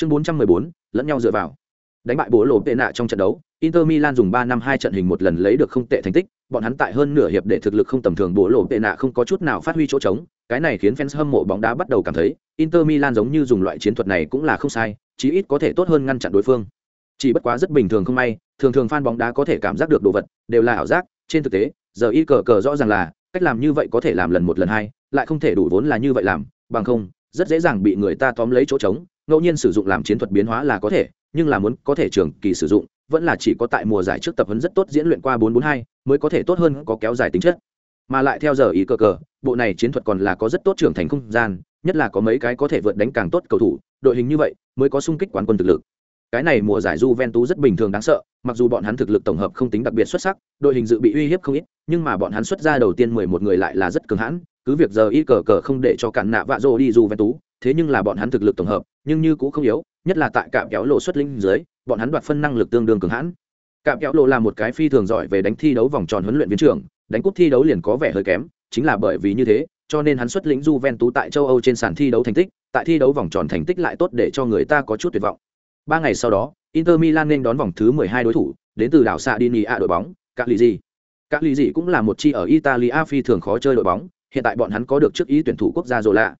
chương 414, lẫn nhau dựa vào. Đánh bại bố lộ tệ nạ trong trận đấu inter milan dùng ba năm hai trận hình một lần lấy được không tệ thành tích bọn hắn tại hơn nửa hiệp để thực lực không tầm thường bố lộ tệ nạ không có chút nào phát huy chỗ trống cái này khiến fans hâm mộ bóng đá bắt đầu cảm thấy inter milan giống như dùng loại chiến thuật này cũng là không sai chí ít có thể tốt hơn ngăn chặn đối phương. Chỉ bất quá rất bình thường không may thường thường fan bóng đá có thể cảm giác được đồ vật đều là ảo giác trên thực tế giờ y cờ cờ rõ ràng là cách làm như vậy có thể làm lần một lần hai lại không thể đủ vốn là như vậy làm bằng không rất dễ dàng bị người ta tóm lấy chỗ trống ngẫu nhiên sử dụng làm chiến thuật biến hóa là có thể nhưng là muốn có thể trường kỳ sử dụng vẫn là chỉ có tại mùa giải trước tập huấn rất tốt diễn luyện qua 442 mới có thể tốt hơn có kéo dài tính chất. Mà lại theo giờ ý cờ cờ bộ này chiến thuật còn là có rất tốt trưởng thành không gian nhất là có mấy cái có thể vượt đánh càng tốt cầu thủ đội hình như vậy mới có sung kích quán quân thực lực. Cái này mùa giải Juventus rất bình thường đáng sợ, mặc dù bọn hắn thực lực tổng hợp không tính đặc biệt xuất sắc, đội hình dự bị uy hiếp không ít, nhưng mà bọn hắn xuất ra đầu tiên 11 người lại là rất cường hãn, cứ việc giờ ít cờ cờ không để cho cản nạ vạ rồ đi Juventus, thế nhưng là bọn hắn thực lực tổng hợp, nhưng như cũng không yếu, nhất là tại cạm kéo lộ xuất linh dưới, bọn hắn đoạt phân năng lực tương đương cường hãn. Cạm kéo lộ là một cái phi thường giỏi về đánh thi đấu vòng tròn huấn luyện viên trưởng, đánh cúp thi đấu liền có vẻ hơi kém, chính là bởi vì như thế, cho nên hắn xuất lĩnh Juventus tại châu Âu trên sàn thi đấu thành tích, tại thi đấu vòng tròn thành tích lại tốt để cho người ta có chút tuyệt vọng. Ba ngày sau đó, Inter Milan nên đón vòng thứ 12 đối thủ, đến từ đảo Sardinia đội bóng, cagliari cagliari cũng là một chi ở Italia phi thường khó chơi đội bóng, hiện tại bọn hắn có được trước ý tuyển thủ quốc gia rồi lạ.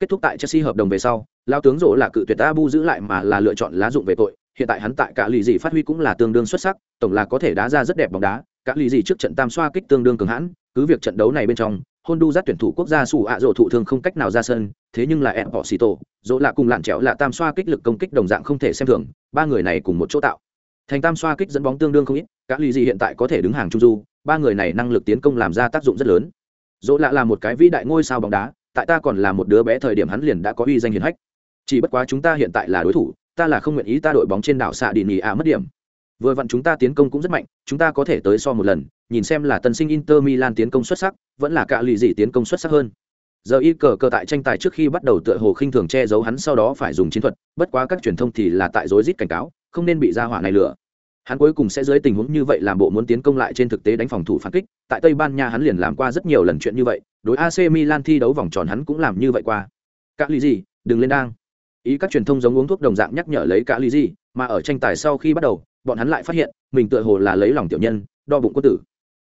Kết thúc tại Chelsea hợp đồng về sau, lao tướng rỗ là cự tuyệt Abu giữ lại mà là lựa chọn lá dụng về tội, hiện tại hắn tại cả lì gì phát huy cũng là tương đương xuất sắc, tổng là có thể đá ra rất đẹp bóng đá, cả lì gì trước trận tam xoa kích tương đương cường hãn, cứ việc trận đấu này bên trong, Honduras tuyển thủ quốc gia sủ ạ rỗ thụ thương không cách nào ra sân, thế nhưng là Esposito, dỗ là cùng lạn trẻo là tam xoa kích lực công kích đồng dạng không thể xem thường, ba người này cùng một chỗ tạo. Thành tam xoa kích dẫn bóng tương đương không ít, các lì gì hiện tại có thể đứng hàng trung du, ba người này năng lực tiến công làm ra tác dụng rất lớn. Dỗ lạ là một cái vĩ đại ngôi sao bóng đá, tại ta còn là một đứa bé thời điểm hắn liền đã có uy danh hiển hách. Chỉ bất quá chúng ta hiện tại là đối thủ, ta là không nguyện ý ta đội bóng trên đảo xạ đi nỉ à mất điểm. Vừa vặn chúng ta tiến công cũng rất mạnh, chúng ta có thể tới so một lần, nhìn xem là tân sinh Inter Milan tiến công xuất sắc, vẫn là cạ lì gì tiến công xuất sắc hơn. Giờ y cờ cờ tại tranh tài trước khi bắt đầu tựa hồ khinh thường che giấu hắn sau đó phải dùng chiến thuật, bất quá các truyền thông thì là tại rối rít cảnh cáo, không nên bị ra hỏa này lừa. Hắn cuối cùng sẽ dưới tình huống như vậy làm bộ muốn tiến công lại trên thực tế đánh phòng thủ phản kích, tại Tây Ban Nha hắn liền làm qua rất nhiều lần chuyện như vậy, đối AC Milan thi đấu vòng tròn hắn cũng làm như vậy qua. Cả lý gì, đừng lên đang. Ý các truyền thông giống uống thuốc đồng dạng nhắc nhở lấy cả lý gì, mà ở tranh tài sau khi bắt đầu, bọn hắn lại phát hiện, mình tựa hồ là lấy lòng tiểu nhân, đo bụng quân tử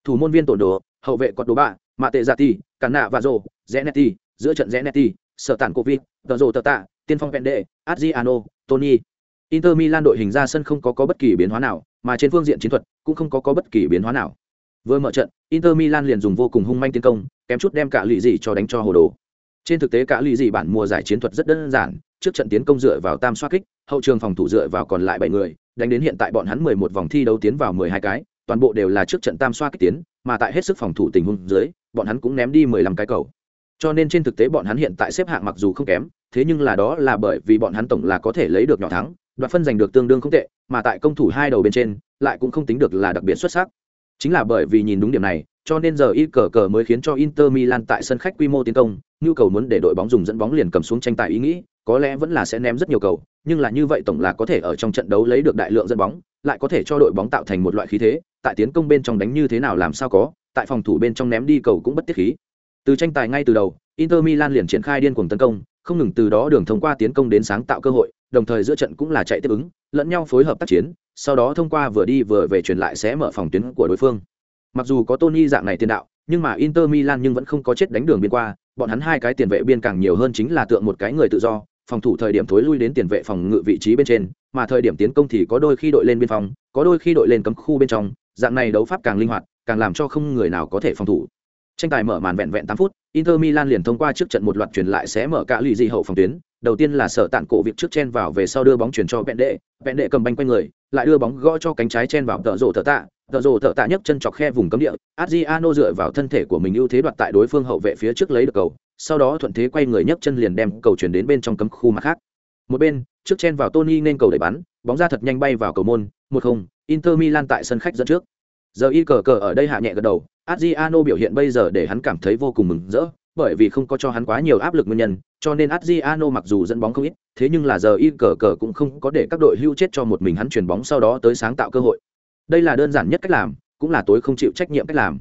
thủ môn viên tổn đồ hậu vệ quật đồ bạ mạ tệ giả ti cản nạ và rồ zenetti giữa trận zenetti sở tản covid tờ rồ tờ tạ tiên phong vẹn đệ, adriano tony inter milan đội hình ra sân không có, có bất kỳ biến hóa nào mà trên phương diện chiến thuật cũng không có, có bất kỳ biến hóa nào vừa mở trận inter milan liền dùng vô cùng hung manh tiến công kém chút đem cả lì dị cho đánh cho hồ đồ. Trên thực tế cả lì dị bản mùa giải chiến thuật rất đơn giản, trước trận tiến công dựa vào tam xoa kích, hậu trường phòng thủ dựa vào còn lại bảy người, đánh đến hiện tại bọn hắn mười một vòng thi đấu tiến vào mười hai cái, toàn bộ đều là trước trận tam xoa kích tiến, mà tại hết sức phòng thủ tình huống dưới, bọn hắn cũng ném đi mười lăm cái cầu. Cho nên trên thực tế bọn hắn hiện tại xếp hạng mặc dù không kém, thế nhưng là đó là bởi vì bọn hắn tổng là có thể lấy được nhỏ thắng, đoạt phân giành được tương đương không tệ, mà tại công thủ hai đầu bên trên, lại cũng không tính được là đặc biệt xuất sắc. Chính là bởi vì nhìn đúng điểm này cho nên giờ y cờ cờ mới khiến cho Inter Milan tại sân khách quy mô tiến công, nhu cầu muốn để đội bóng dùng dẫn bóng liền cầm xuống tranh tài ý nghĩ, có lẽ vẫn là sẽ ném rất nhiều cầu, nhưng là như vậy tổng là có thể ở trong trận đấu lấy được đại lượng dẫn bóng, lại có thể cho đội bóng tạo thành một loại khí thế, tại tiến công bên trong đánh như thế nào làm sao có, tại phòng thủ bên trong ném đi cầu cũng bất tiết khí. Từ tranh tài ngay từ đầu, Inter Milan liền triển khai điên cuồng tấn công, không ngừng từ đó đường thông qua tiến công đến sáng tạo cơ hội, đồng thời giữa trận cũng là chạy tiếp ứng, lẫn nhau phối hợp tác chiến, sau đó thông qua vừa đi vừa về truyền lại sẽ mở phòng tuyến của đối phương. Mặc dù có Tony dạng này tiền đạo, nhưng mà Inter Milan nhưng vẫn không có chết đánh đường biên qua, bọn hắn hai cái tiền vệ biên càng nhiều hơn chính là tượng một cái người tự do, phòng thủ thời điểm thối lui đến tiền vệ phòng ngự vị trí bên trên, mà thời điểm tiến công thì có đôi khi đội lên biên phòng, có đôi khi đội lên cấm khu bên trong, dạng này đấu pháp càng linh hoạt, càng làm cho không người nào có thể phòng thủ. Tranh tài mở màn vẹn vẹn 8 phút, Inter Milan liền thông qua trước trận một loạt chuyển lại sẽ mở cả lì gì hậu phòng tuyến, đầu tiên là sở tạn cổ việc trước chen vào về sau đưa bóng chuyển cho vẹn đệ, vẹn đệ cầm banh quanh người, lại đưa bóng gõ cho cánh trái chen vào tợ rổ thở tạ, tợ rổ thợ tạ nhấc chân chọc khe vùng cấm địa, Adriano dựa vào thân thể của mình ưu thế đoạt tại đối phương hậu vệ phía trước lấy được cầu, sau đó thuận thế quay người nhấc chân liền đem cầu chuyển đến bên trong cấm khu mặt khác. Một bên, trước chen vào Tony nên cầu đẩy bắn, bóng ra thật nhanh bay vào cầu môn, một không, Inter Milan tại sân khách dẫn trước. Giờ y cờ cờ ở đây hạ nhẹ gật đầu, Adriano biểu hiện bây giờ để hắn cảm thấy vô cùng mừng rỡ, bởi vì không có cho hắn quá nhiều áp lực nguyên nhân, cho nên Adriano mặc dù dẫn bóng không ít, thế nhưng là giờ y cờ cờ cũng không có để các đội hưu chết cho một mình hắn chuyển bóng sau đó tới sáng tạo cơ hội. Đây là đơn giản nhất cách làm, cũng là tối không chịu trách nhiệm cách làm.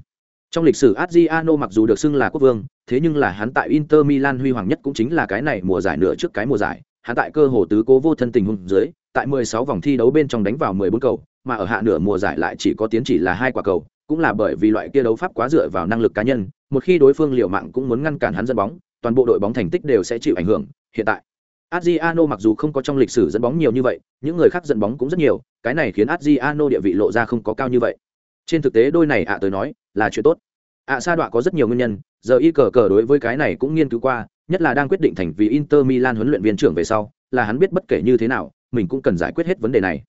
Trong lịch sử Adriano mặc dù được xưng là quốc vương, thế nhưng là hắn tại Inter Milan huy hoàng nhất cũng chính là cái này mùa giải nửa trước cái mùa giải, hắn tại cơ hồ tứ cố vô thân tình huống dưới tại 16 vòng thi đấu bên trong đánh vào 14 cầu mà ở hạ nửa mùa giải lại chỉ có tiến chỉ là hai quả cầu cũng là bởi vì loại kia đấu pháp quá dựa vào năng lực cá nhân một khi đối phương liều mạng cũng muốn ngăn cản hắn dẫn bóng toàn bộ đội bóng thành tích đều sẽ chịu ảnh hưởng hiện tại Adriano mặc dù không có trong lịch sử dẫn bóng nhiều như vậy, những người khác dẫn bóng cũng rất nhiều, cái này khiến Adriano địa vị lộ ra không có cao như vậy. Trên thực tế đôi này ạ tới nói, là chuyện tốt. ạ sa đọa có rất nhiều nguyên nhân, giờ y cờ cờ đối với cái này cũng nghiên cứu qua, nhất là đang quyết định thành vì Inter Milan huấn luyện viên trưởng về sau, là hắn biết bất kể như thế nào, mình cũng cần giải quyết hết vấn đề này.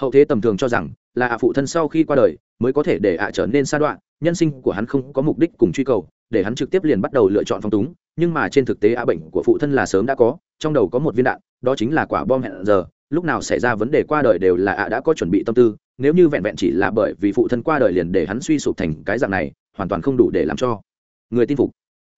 Hậu thế tầm thường cho rằng, là ạ phụ thân sau khi qua đời, mới có thể để ạ trở nên sa đoạn, nhân sinh của hắn không có mục đích cùng truy cầu, để hắn trực tiếp liền bắt đầu lựa chọn phong túng, nhưng mà trên thực tế ạ bệnh của phụ thân là sớm đã có, trong đầu có một viên đạn đó chính là quả bom hẹn giờ lúc nào xảy ra vấn đề qua đời đều là ạ đã có chuẩn bị tâm tư nếu như vẹn vẹn chỉ là bởi vì phụ thân qua đời liền để hắn suy sụp thành cái dạng này hoàn toàn không đủ để làm cho người tin phục.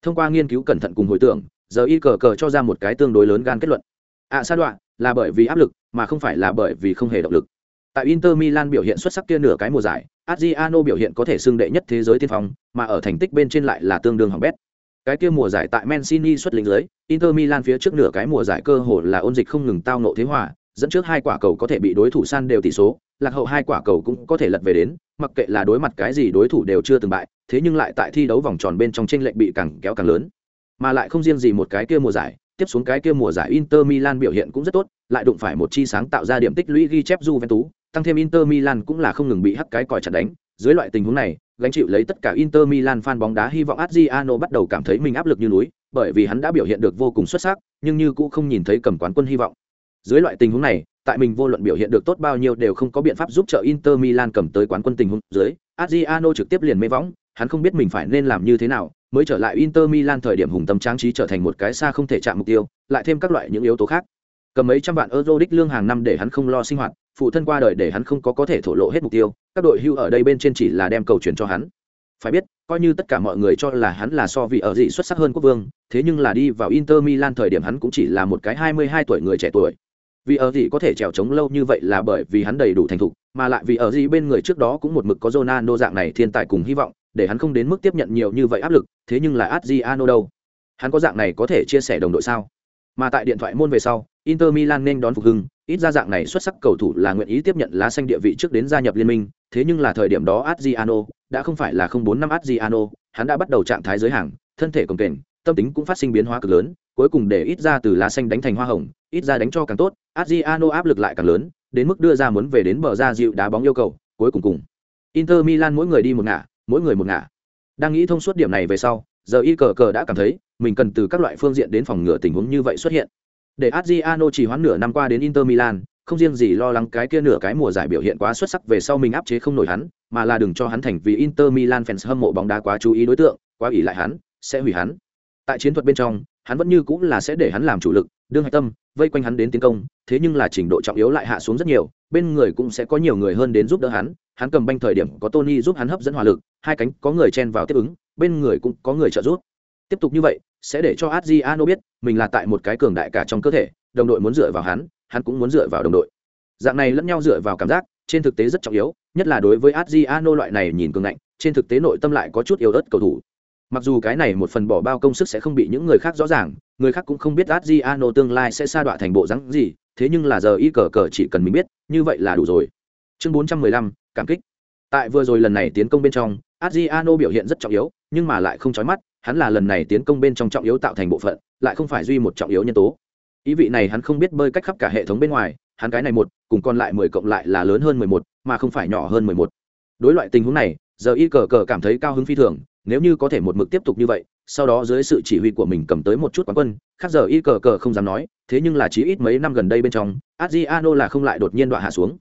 Thông qua nghiên cứu cẩn thận cùng hồi tưởng giờ y cờ cờ cho ra một cái tương đối lớn gan kết luận. Ạ sa đoạn là bởi vì áp lực mà không phải là bởi vì không hề động lực tại inter milan biểu hiện xuất sắc kia nửa cái mùa giải adriano biểu hiện có thể xưng đệ nhất thế giới tiên phong mà ở thành tích bên trên lại là tương đương hỏng bét cái kia mùa giải tại Mancini xuất lĩnh dưới, Inter Milan phía trước nửa cái mùa giải cơ hồ là ôn dịch không ngừng tao nộ thế hòa, dẫn trước hai quả cầu có thể bị đối thủ san đều tỷ số, lạc hậu hai quả cầu cũng có thể lật về đến, mặc kệ là đối mặt cái gì đối thủ đều chưa từng bại, thế nhưng lại tại thi đấu vòng tròn bên trong chênh lệch bị càng kéo càng lớn. Mà lại không riêng gì một cái kia mùa giải, tiếp xuống cái kia mùa giải Inter Milan biểu hiện cũng rất tốt, lại đụng phải một chi sáng tạo ra điểm tích lũy ghi chép Juventus, tăng thêm Inter Milan cũng là không ngừng bị hắc cái còi chặt đánh, dưới loại tình huống này, gánh chịu lấy tất cả Inter Milan fan bóng đá hy vọng Adriano bắt đầu cảm thấy mình áp lực như núi, bởi vì hắn đã biểu hiện được vô cùng xuất sắc, nhưng như cũng không nhìn thấy cầm quán quân hy vọng. Dưới loại tình huống này, tại mình vô luận biểu hiện được tốt bao nhiêu đều không có biện pháp giúp trợ Inter Milan cầm tới quán quân tình huống dưới, Adriano trực tiếp liền mê võng, hắn không biết mình phải nên làm như thế nào, mới trở lại Inter Milan thời điểm hùng tâm tráng trí trở thành một cái xa không thể chạm mục tiêu, lại thêm các loại những yếu tố khác. Cầm mấy trăm vạn euro đích lương hàng năm để hắn không lo sinh hoạt, phụ thân qua đời để hắn không có có thể thổ lộ hết mục tiêu, các đội hưu ở đây bên trên chỉ là đem cầu chuyển cho hắn. Phải biết, coi như tất cả mọi người cho là hắn là so vị ở gì xuất sắc hơn quốc vương, thế nhưng là đi vào inter milan thời điểm hắn cũng chỉ là một cái hai mươi hai tuổi người trẻ tuổi. Vì ở gì có thể trèo trống lâu như vậy là bởi vì hắn đầy đủ thành thục, mà lại vì ở gì bên người trước đó cũng một mực có Ronaldo dạng này thiên tài cùng hy vọng, để hắn không đến mức tiếp nhận nhiều như vậy áp lực, thế nhưng là Adriano đâu? Hắn có dạng này có thể chia sẻ đồng đội sao? Mà tại điện thoại môn về sau Inter Milan nên đón phục hưng, ít ra dạng này xuất sắc cầu thủ là nguyện ý tiếp nhận lá xanh địa vị trước đến gia nhập liên minh, thế nhưng là thời điểm đó Adriano đã không phải là 04 năm Adriano, hắn đã bắt đầu trạng thái giới hàng, thân thể cồng kềnh, tâm tính cũng phát sinh biến hóa cực lớn, cuối cùng để ít ra từ lá xanh đánh thành hoa hồng, ít ra đánh cho càng tốt, Adriano áp lực lại càng lớn, đến mức đưa ra muốn về đến bờ ra dịu đá bóng yêu cầu, cuối cùng cùng. Inter Milan mỗi người đi một ngả, mỗi người một ngả. Đang nghĩ thông suốt điểm này về sau, giờ y cờ cờ đã cảm thấy mình cần từ các loại phương diện đến phòng ngừa tình huống như vậy xuất hiện. Để Adriano chỉ hoãn nửa năm qua đến Inter Milan, không riêng gì lo lắng cái kia nửa cái mùa giải biểu hiện quá xuất sắc về sau mình áp chế không nổi hắn, mà là đừng cho hắn thành vì Inter Milan fans hâm mộ bóng đá quá chú ý đối tượng, quá ủy lại hắn, sẽ hủy hắn. Tại chiến thuật bên trong, hắn vẫn như cũng là sẽ để hắn làm chủ lực, đương hạch tâm, vây quanh hắn đến tiến công, thế nhưng là trình độ trọng yếu lại hạ xuống rất nhiều, bên người cũng sẽ có nhiều người hơn đến giúp đỡ hắn, hắn cầm banh thời điểm có Tony giúp hắn hấp dẫn hỏa lực, hai cánh có người chen vào tiếp ứng, bên người cũng có người trợ giúp. Tiếp tục như vậy, sẽ để cho Adriano biết, mình là tại một cái cường đại cả trong cơ thể, đồng đội muốn dựa vào hắn, hắn cũng muốn dựa vào đồng đội. Dạng này lẫn nhau dựa vào cảm giác, trên thực tế rất trọng yếu, nhất là đối với Adriano loại này nhìn cường ngạnh, trên thực tế nội tâm lại có chút yếu ớt cầu thủ. Mặc dù cái này một phần bỏ bao công sức sẽ không bị những người khác rõ ràng, người khác cũng không biết Adriano tương lai sẽ sa đọa thành bộ dáng gì, thế nhưng là giờ y cờ cờ chỉ cần mình biết, như vậy là đủ rồi. Chương 415, cảm kích. Tại vừa rồi lần này tiến công bên trong, Adriano biểu hiện rất trọng yếu, nhưng mà lại không chói mắt, hắn là lần này tiến công bên trong trọng yếu tạo thành bộ phận, lại không phải duy một trọng yếu nhân tố. Ý vị này hắn không biết bơi cách khắp cả hệ thống bên ngoài, hắn cái này một, cùng còn lại mười cộng lại là lớn hơn mười một, mà không phải nhỏ hơn mười một. Đối loại tình huống này, giờ y cờ cờ cảm thấy cao hứng phi thường, nếu như có thể một mực tiếp tục như vậy, sau đó dưới sự chỉ huy của mình cầm tới một chút quán quân, khác giờ y cờ cờ không dám nói, thế nhưng là chỉ ít mấy năm gần đây bên trong, Adriano là không lại đột nhiên đoạn hạ xuống.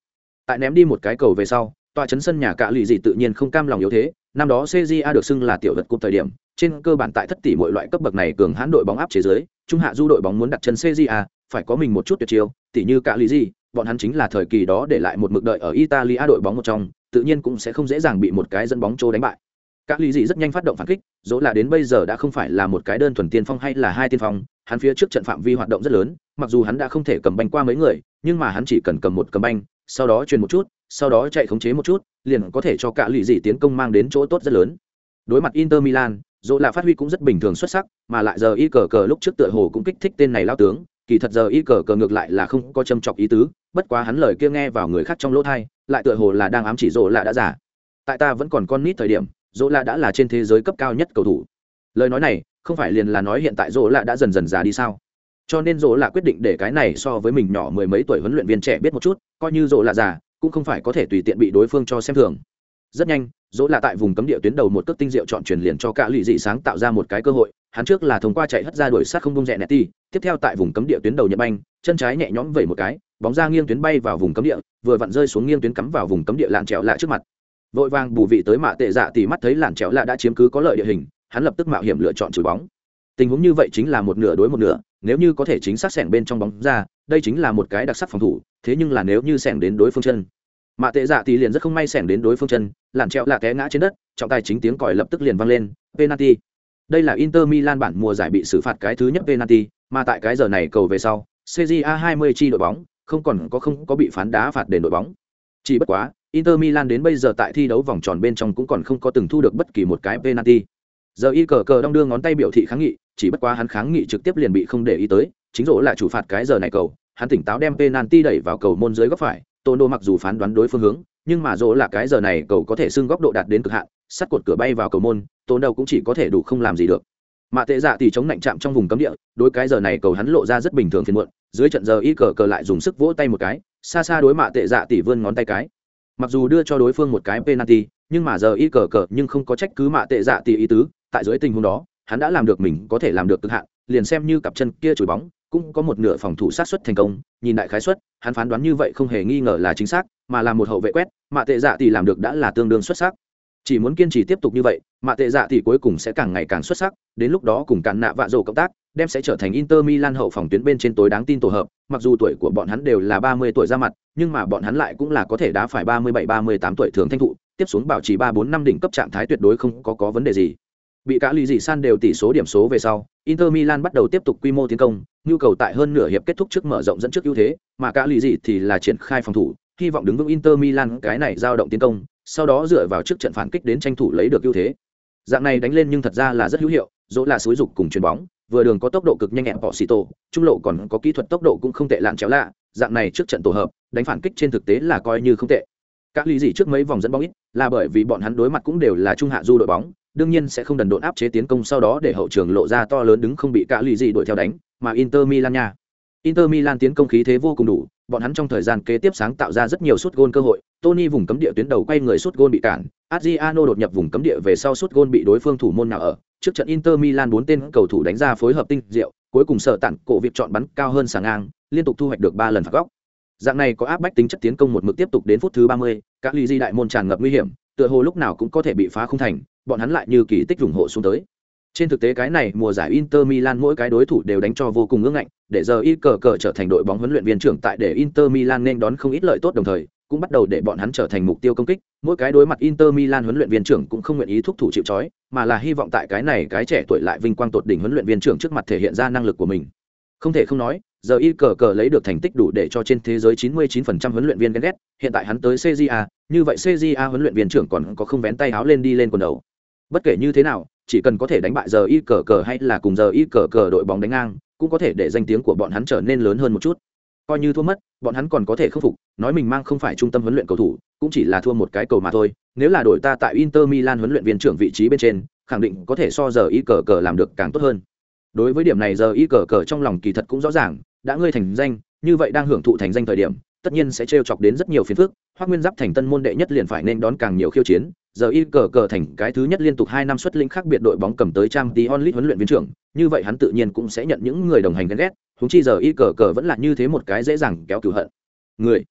Tại ném đi một cái cầu về sau, tòa chấn sân nhà cạ lì gì tự nhiên không cam lòng yếu thế, năm đó CJA được xưng là tiểu vật cúp thời điểm, trên cơ bản tại thất tỷ mọi loại cấp bậc này cường hãn đội bóng áp chế giới, trung hạ du đội bóng muốn đặt chân CJA, phải có mình một chút tuyệt chiêu, tỷ như cạ lý gì, bọn hắn chính là thời kỳ đó để lại một mực đợi ở Italia đội bóng một trong, tự nhiên cũng sẽ không dễ dàng bị một cái dẫn bóng trô đánh bại. Cả lý dị rất nhanh phát động phản kích, dỗ là đến bây giờ đã không phải là một cái đơn thuần tiên phong hay là hai tiên phong, hắn phía trước trận phạm vi hoạt động rất lớn, mặc dù hắn đã không thể cầm banh qua mấy người, nhưng mà hắn chỉ cần cầm một cầm banh, sau đó truyền một chút, sau đó chạy khống chế một chút, liền có thể cho cả lì gì tiến công mang đến chỗ tốt rất lớn. Đối mặt Inter Milan, dỗ là phát huy cũng rất bình thường xuất sắc, mà lại giờ y cờ cờ lúc trước tựa hồ cũng kích thích tên này lao tướng, kỳ thật giờ y cờ cờ ngược lại là không có châm chọc ý tứ bất quá hắn lời kia nghe vào người khác trong lỗ tai, lại tựa hồ là đang ám chỉ Dỗ là đã giả tại ta vẫn còn con nít thời điểm Dỗ là đã là trên thế giới cấp cao nhất cầu thủ. Lời nói này không phải liền là nói hiện tại Dỗ là đã dần dần già đi sao? Cho nên Dỗ là quyết định để cái này so với mình nhỏ mười mấy tuổi huấn luyện viên trẻ biết một chút coi như Dỗ là già cũng không phải có thể tùy tiện bị đối phương cho xem thường. Rất nhanh, dỗ là tại vùng cấm địa tuyến đầu một cước tinh diệu chọn truyền liền cho cả lụy dị sáng tạo ra một cái cơ hội, hắn trước là thông qua chạy hất ra đuổi sát không bông rẽ nẹt ti tiếp theo tại vùng cấm địa tuyến đầu nhật banh, chân trái nhẹ nhõm vẩy một cái, bóng ra nghiêng tuyến bay vào vùng cấm địa, vừa vặn rơi xuống nghiêng tuyến cắm vào vùng cấm địa lạn trèo lạ trước mặt. Vội vàng bù vị tới mạ tệ dạ thì mắt thấy lạn trèo lạ đã chiếm cứ có lợi địa hình, hắn lập tức mạo hiểm lựa chọn chửi bóng. Tình huống như vậy chính là một nửa đối một nửa, nếu như có thể chính xác sẻng bên trong bóng ra, đây chính là một cái đặc sắc phòng thủ, thế nhưng là nếu như sẻng đến đối phương chân mạ tệ dạ thì liền rất không may sẻng đến đối phương chân, làn treo là té ngã trên đất, trọng tài chính tiếng còi lập tức liền vang lên, penalty. Đây là inter milan bản mùa giải bị xử phạt cái thứ nhất penalty, mà tại cái giờ này cầu về sau cja 20 chi đội bóng, không còn có không có bị phán đá phạt đền đội bóng. Chỉ bất quá, inter milan đến bây giờ tại thi đấu vòng tròn bên trong cũng còn không có từng thu được bất kỳ một cái penalty. Giờ y cờ cờ đong đưa ngón tay biểu thị kháng nghị, chỉ bất quá hắn kháng nghị trực tiếp liền bị không để ý tới, chính rỗ là chủ phạt cái giờ này cầu, hắn tỉnh táo đem penalty đẩy vào cầu môn dưới góc phải tôn đô mặc dù phán đoán đối phương hướng, nhưng mà dỗ là cái giờ này cầu có thể xưng góc độ đạt đến cực hạn, sắt cột cửa bay vào cầu môn tôn đâu cũng chỉ có thể đủ không làm gì được. Mà tệ dạ thì chống nạnh chạm trong vùng cấm địa, đối cái giờ này cầu hắn lộ ra rất bình thường phiền muộn, dưới trận giờ y cờ cờ lại dùng sức vỗ tay một cái, xa xa đối mạ tệ dạ tỷ vươn ngón tay cái. Mặc dù đưa cho đối phương một cái penalty, nhưng mà giờ y cờ cờ nhưng không có trách cứ mạ tệ dạ tỷ ý tứ, tại dưới tình huống đó, hắn đã làm được mình có thể làm được cực hạn, liền xem như cặp chân kia chùi bóng cũng có một nửa phòng thủ sát xuất thành công, nhìn đại khái xuất hắn phán đoán như vậy không hề nghi ngờ là chính xác, mà là một hậu vệ quét, mạ tệ dạ thì làm được đã là tương đương xuất sắc. Chỉ muốn kiên trì tiếp tục như vậy, mạ tệ dạ thì cuối cùng sẽ càng ngày càng xuất sắc, đến lúc đó cùng càn nạ vạ rổ cộng tác, đem sẽ trở thành inter milan hậu phòng tuyến bên trên tối đáng tin tổ hợp, mặc dù tuổi của bọn hắn đều là ba mươi tuổi ra mặt, nhưng mà bọn hắn lại cũng là có thể đá phải ba mươi bảy, ba mươi tám tuổi thường thanh thụ, tiếp xuống bảo trì ba bốn năm đỉnh cấp trạng thái tuyệt đối không có có vấn đề gì. Bị cả lì dị san đều tỷ số điểm số về sau inter milan bắt đầu tiếp tục quy mô tiến công, nhu cầu tại hơn nửa hiệp kết thúc trước mở rộng dẫn trước ưu thế, mà cả lý gì thì là triển khai phòng thủ, hy vọng đứng vững inter milan cái này giao động tiến công, sau đó dựa vào trước trận phản kích đến tranh thủ lấy được ưu thế. Dạng này đánh lên nhưng thật ra là rất hữu hiệu, dỗ là suối dục cùng chuyền bóng, vừa đường có tốc độ cực nhanh nhẹn bỏ xì tổ trung lộ còn có kỹ thuật tốc độ cũng không tệ lạn chéo lạ, dạng này trước trận tổ hợp, đánh phản kích trên thực tế là coi như không tệ. Các lý gì trước mấy vòng dẫn bóng ít, là bởi vì bọn hắn đối mặt cũng đều là trung hạ du đội bóng đương nhiên sẽ không đần độn áp chế tiến công sau đó để hậu trường lộ ra to lớn đứng không bị cả lì gì đuổi theo đánh, mà Inter Milan nha. Inter Milan tiến công khí thế vô cùng đủ, bọn hắn trong thời gian kế tiếp sáng tạo ra rất nhiều sút gôn cơ hội, Tony vùng cấm địa tuyến đầu quay người sút gôn bị cản, Adriano đột nhập vùng cấm địa về sau sút gôn bị đối phương thủ môn nào ở, trước trận Inter Milan bốn tên cầu thủ đánh ra phối hợp tinh diệu, cuối cùng sở tặng cổ việc chọn bắn cao hơn sáng ngang, liên tục thu hoạch được ba lần phạt góc. Dạng này có áp bách tính chất tiến công một mực tiếp tục đến phút thứ 30, các ly di đại môn tràn ngập nguy hiểm, tựa hồ lúc nào cũng có thể bị phá không thành, bọn hắn lại như kỳ tích ủng hộ xuống tới. Trên thực tế cái này mùa giải Inter Milan mỗi cái đối thủ đều đánh cho vô cùng ngưỡng ngạnh, để giờ y cờ cờ trở thành đội bóng huấn luyện viên trưởng tại để Inter Milan nên đón không ít lợi tốt đồng thời, cũng bắt đầu để bọn hắn trở thành mục tiêu công kích. Mỗi cái đối mặt Inter Milan huấn luyện viên trưởng cũng không nguyện ý thúc thủ chịu trói, mà là hy vọng tại cái này cái trẻ tuổi lại vinh quang tột đỉnh huấn luyện viên trưởng trước mặt thể hiện ra năng lực của mình. Không thể không nói, giờ y cờ cờ lấy được thành tích đủ để cho trên thế giới 99% huấn luyện viên ghen ghét, hiện tại hắn tới CJA, như vậy CJA huấn luyện viên trưởng còn có không vén tay áo lên đi lên quần đầu. Bất kể như thế nào, chỉ cần có thể đánh bại giờ y cờ cờ hay là cùng giờ y cờ cờ đội bóng đánh ngang, cũng có thể để danh tiếng của bọn hắn trở nên lớn hơn một chút. Coi như thua mất, bọn hắn còn có thể khắc phục, nói mình mang không phải trung tâm huấn luyện cầu thủ, cũng chỉ là thua một cái cầu mà thôi. Nếu là đội ta tại Inter Milan huấn luyện viên trưởng vị trí bên trên, khẳng định có thể so giờ y cờ cờ làm được càng tốt hơn. Đối với điểm này giờ y cờ cờ trong lòng kỳ thật cũng rõ ràng, đã ngươi thành danh như vậy đang hưởng thụ thành danh thời điểm tất nhiên sẽ trêu chọc đến rất nhiều phiền phức hoác nguyên giáp thành tân môn đệ nhất liền phải nên đón càng nhiều khiêu chiến giờ y cờ cờ thành cái thứ nhất liên tục hai năm xuất lĩnh khác biệt đội bóng cầm tới trang tí onlit huấn luyện viên trưởng. Như vậy hắn tự nhiên cũng sẽ nhận những người đồng hành ghen ghét húng chi giờ y cờ cờ vẫn là như thế một cái dễ dàng kéo cửu hận. Người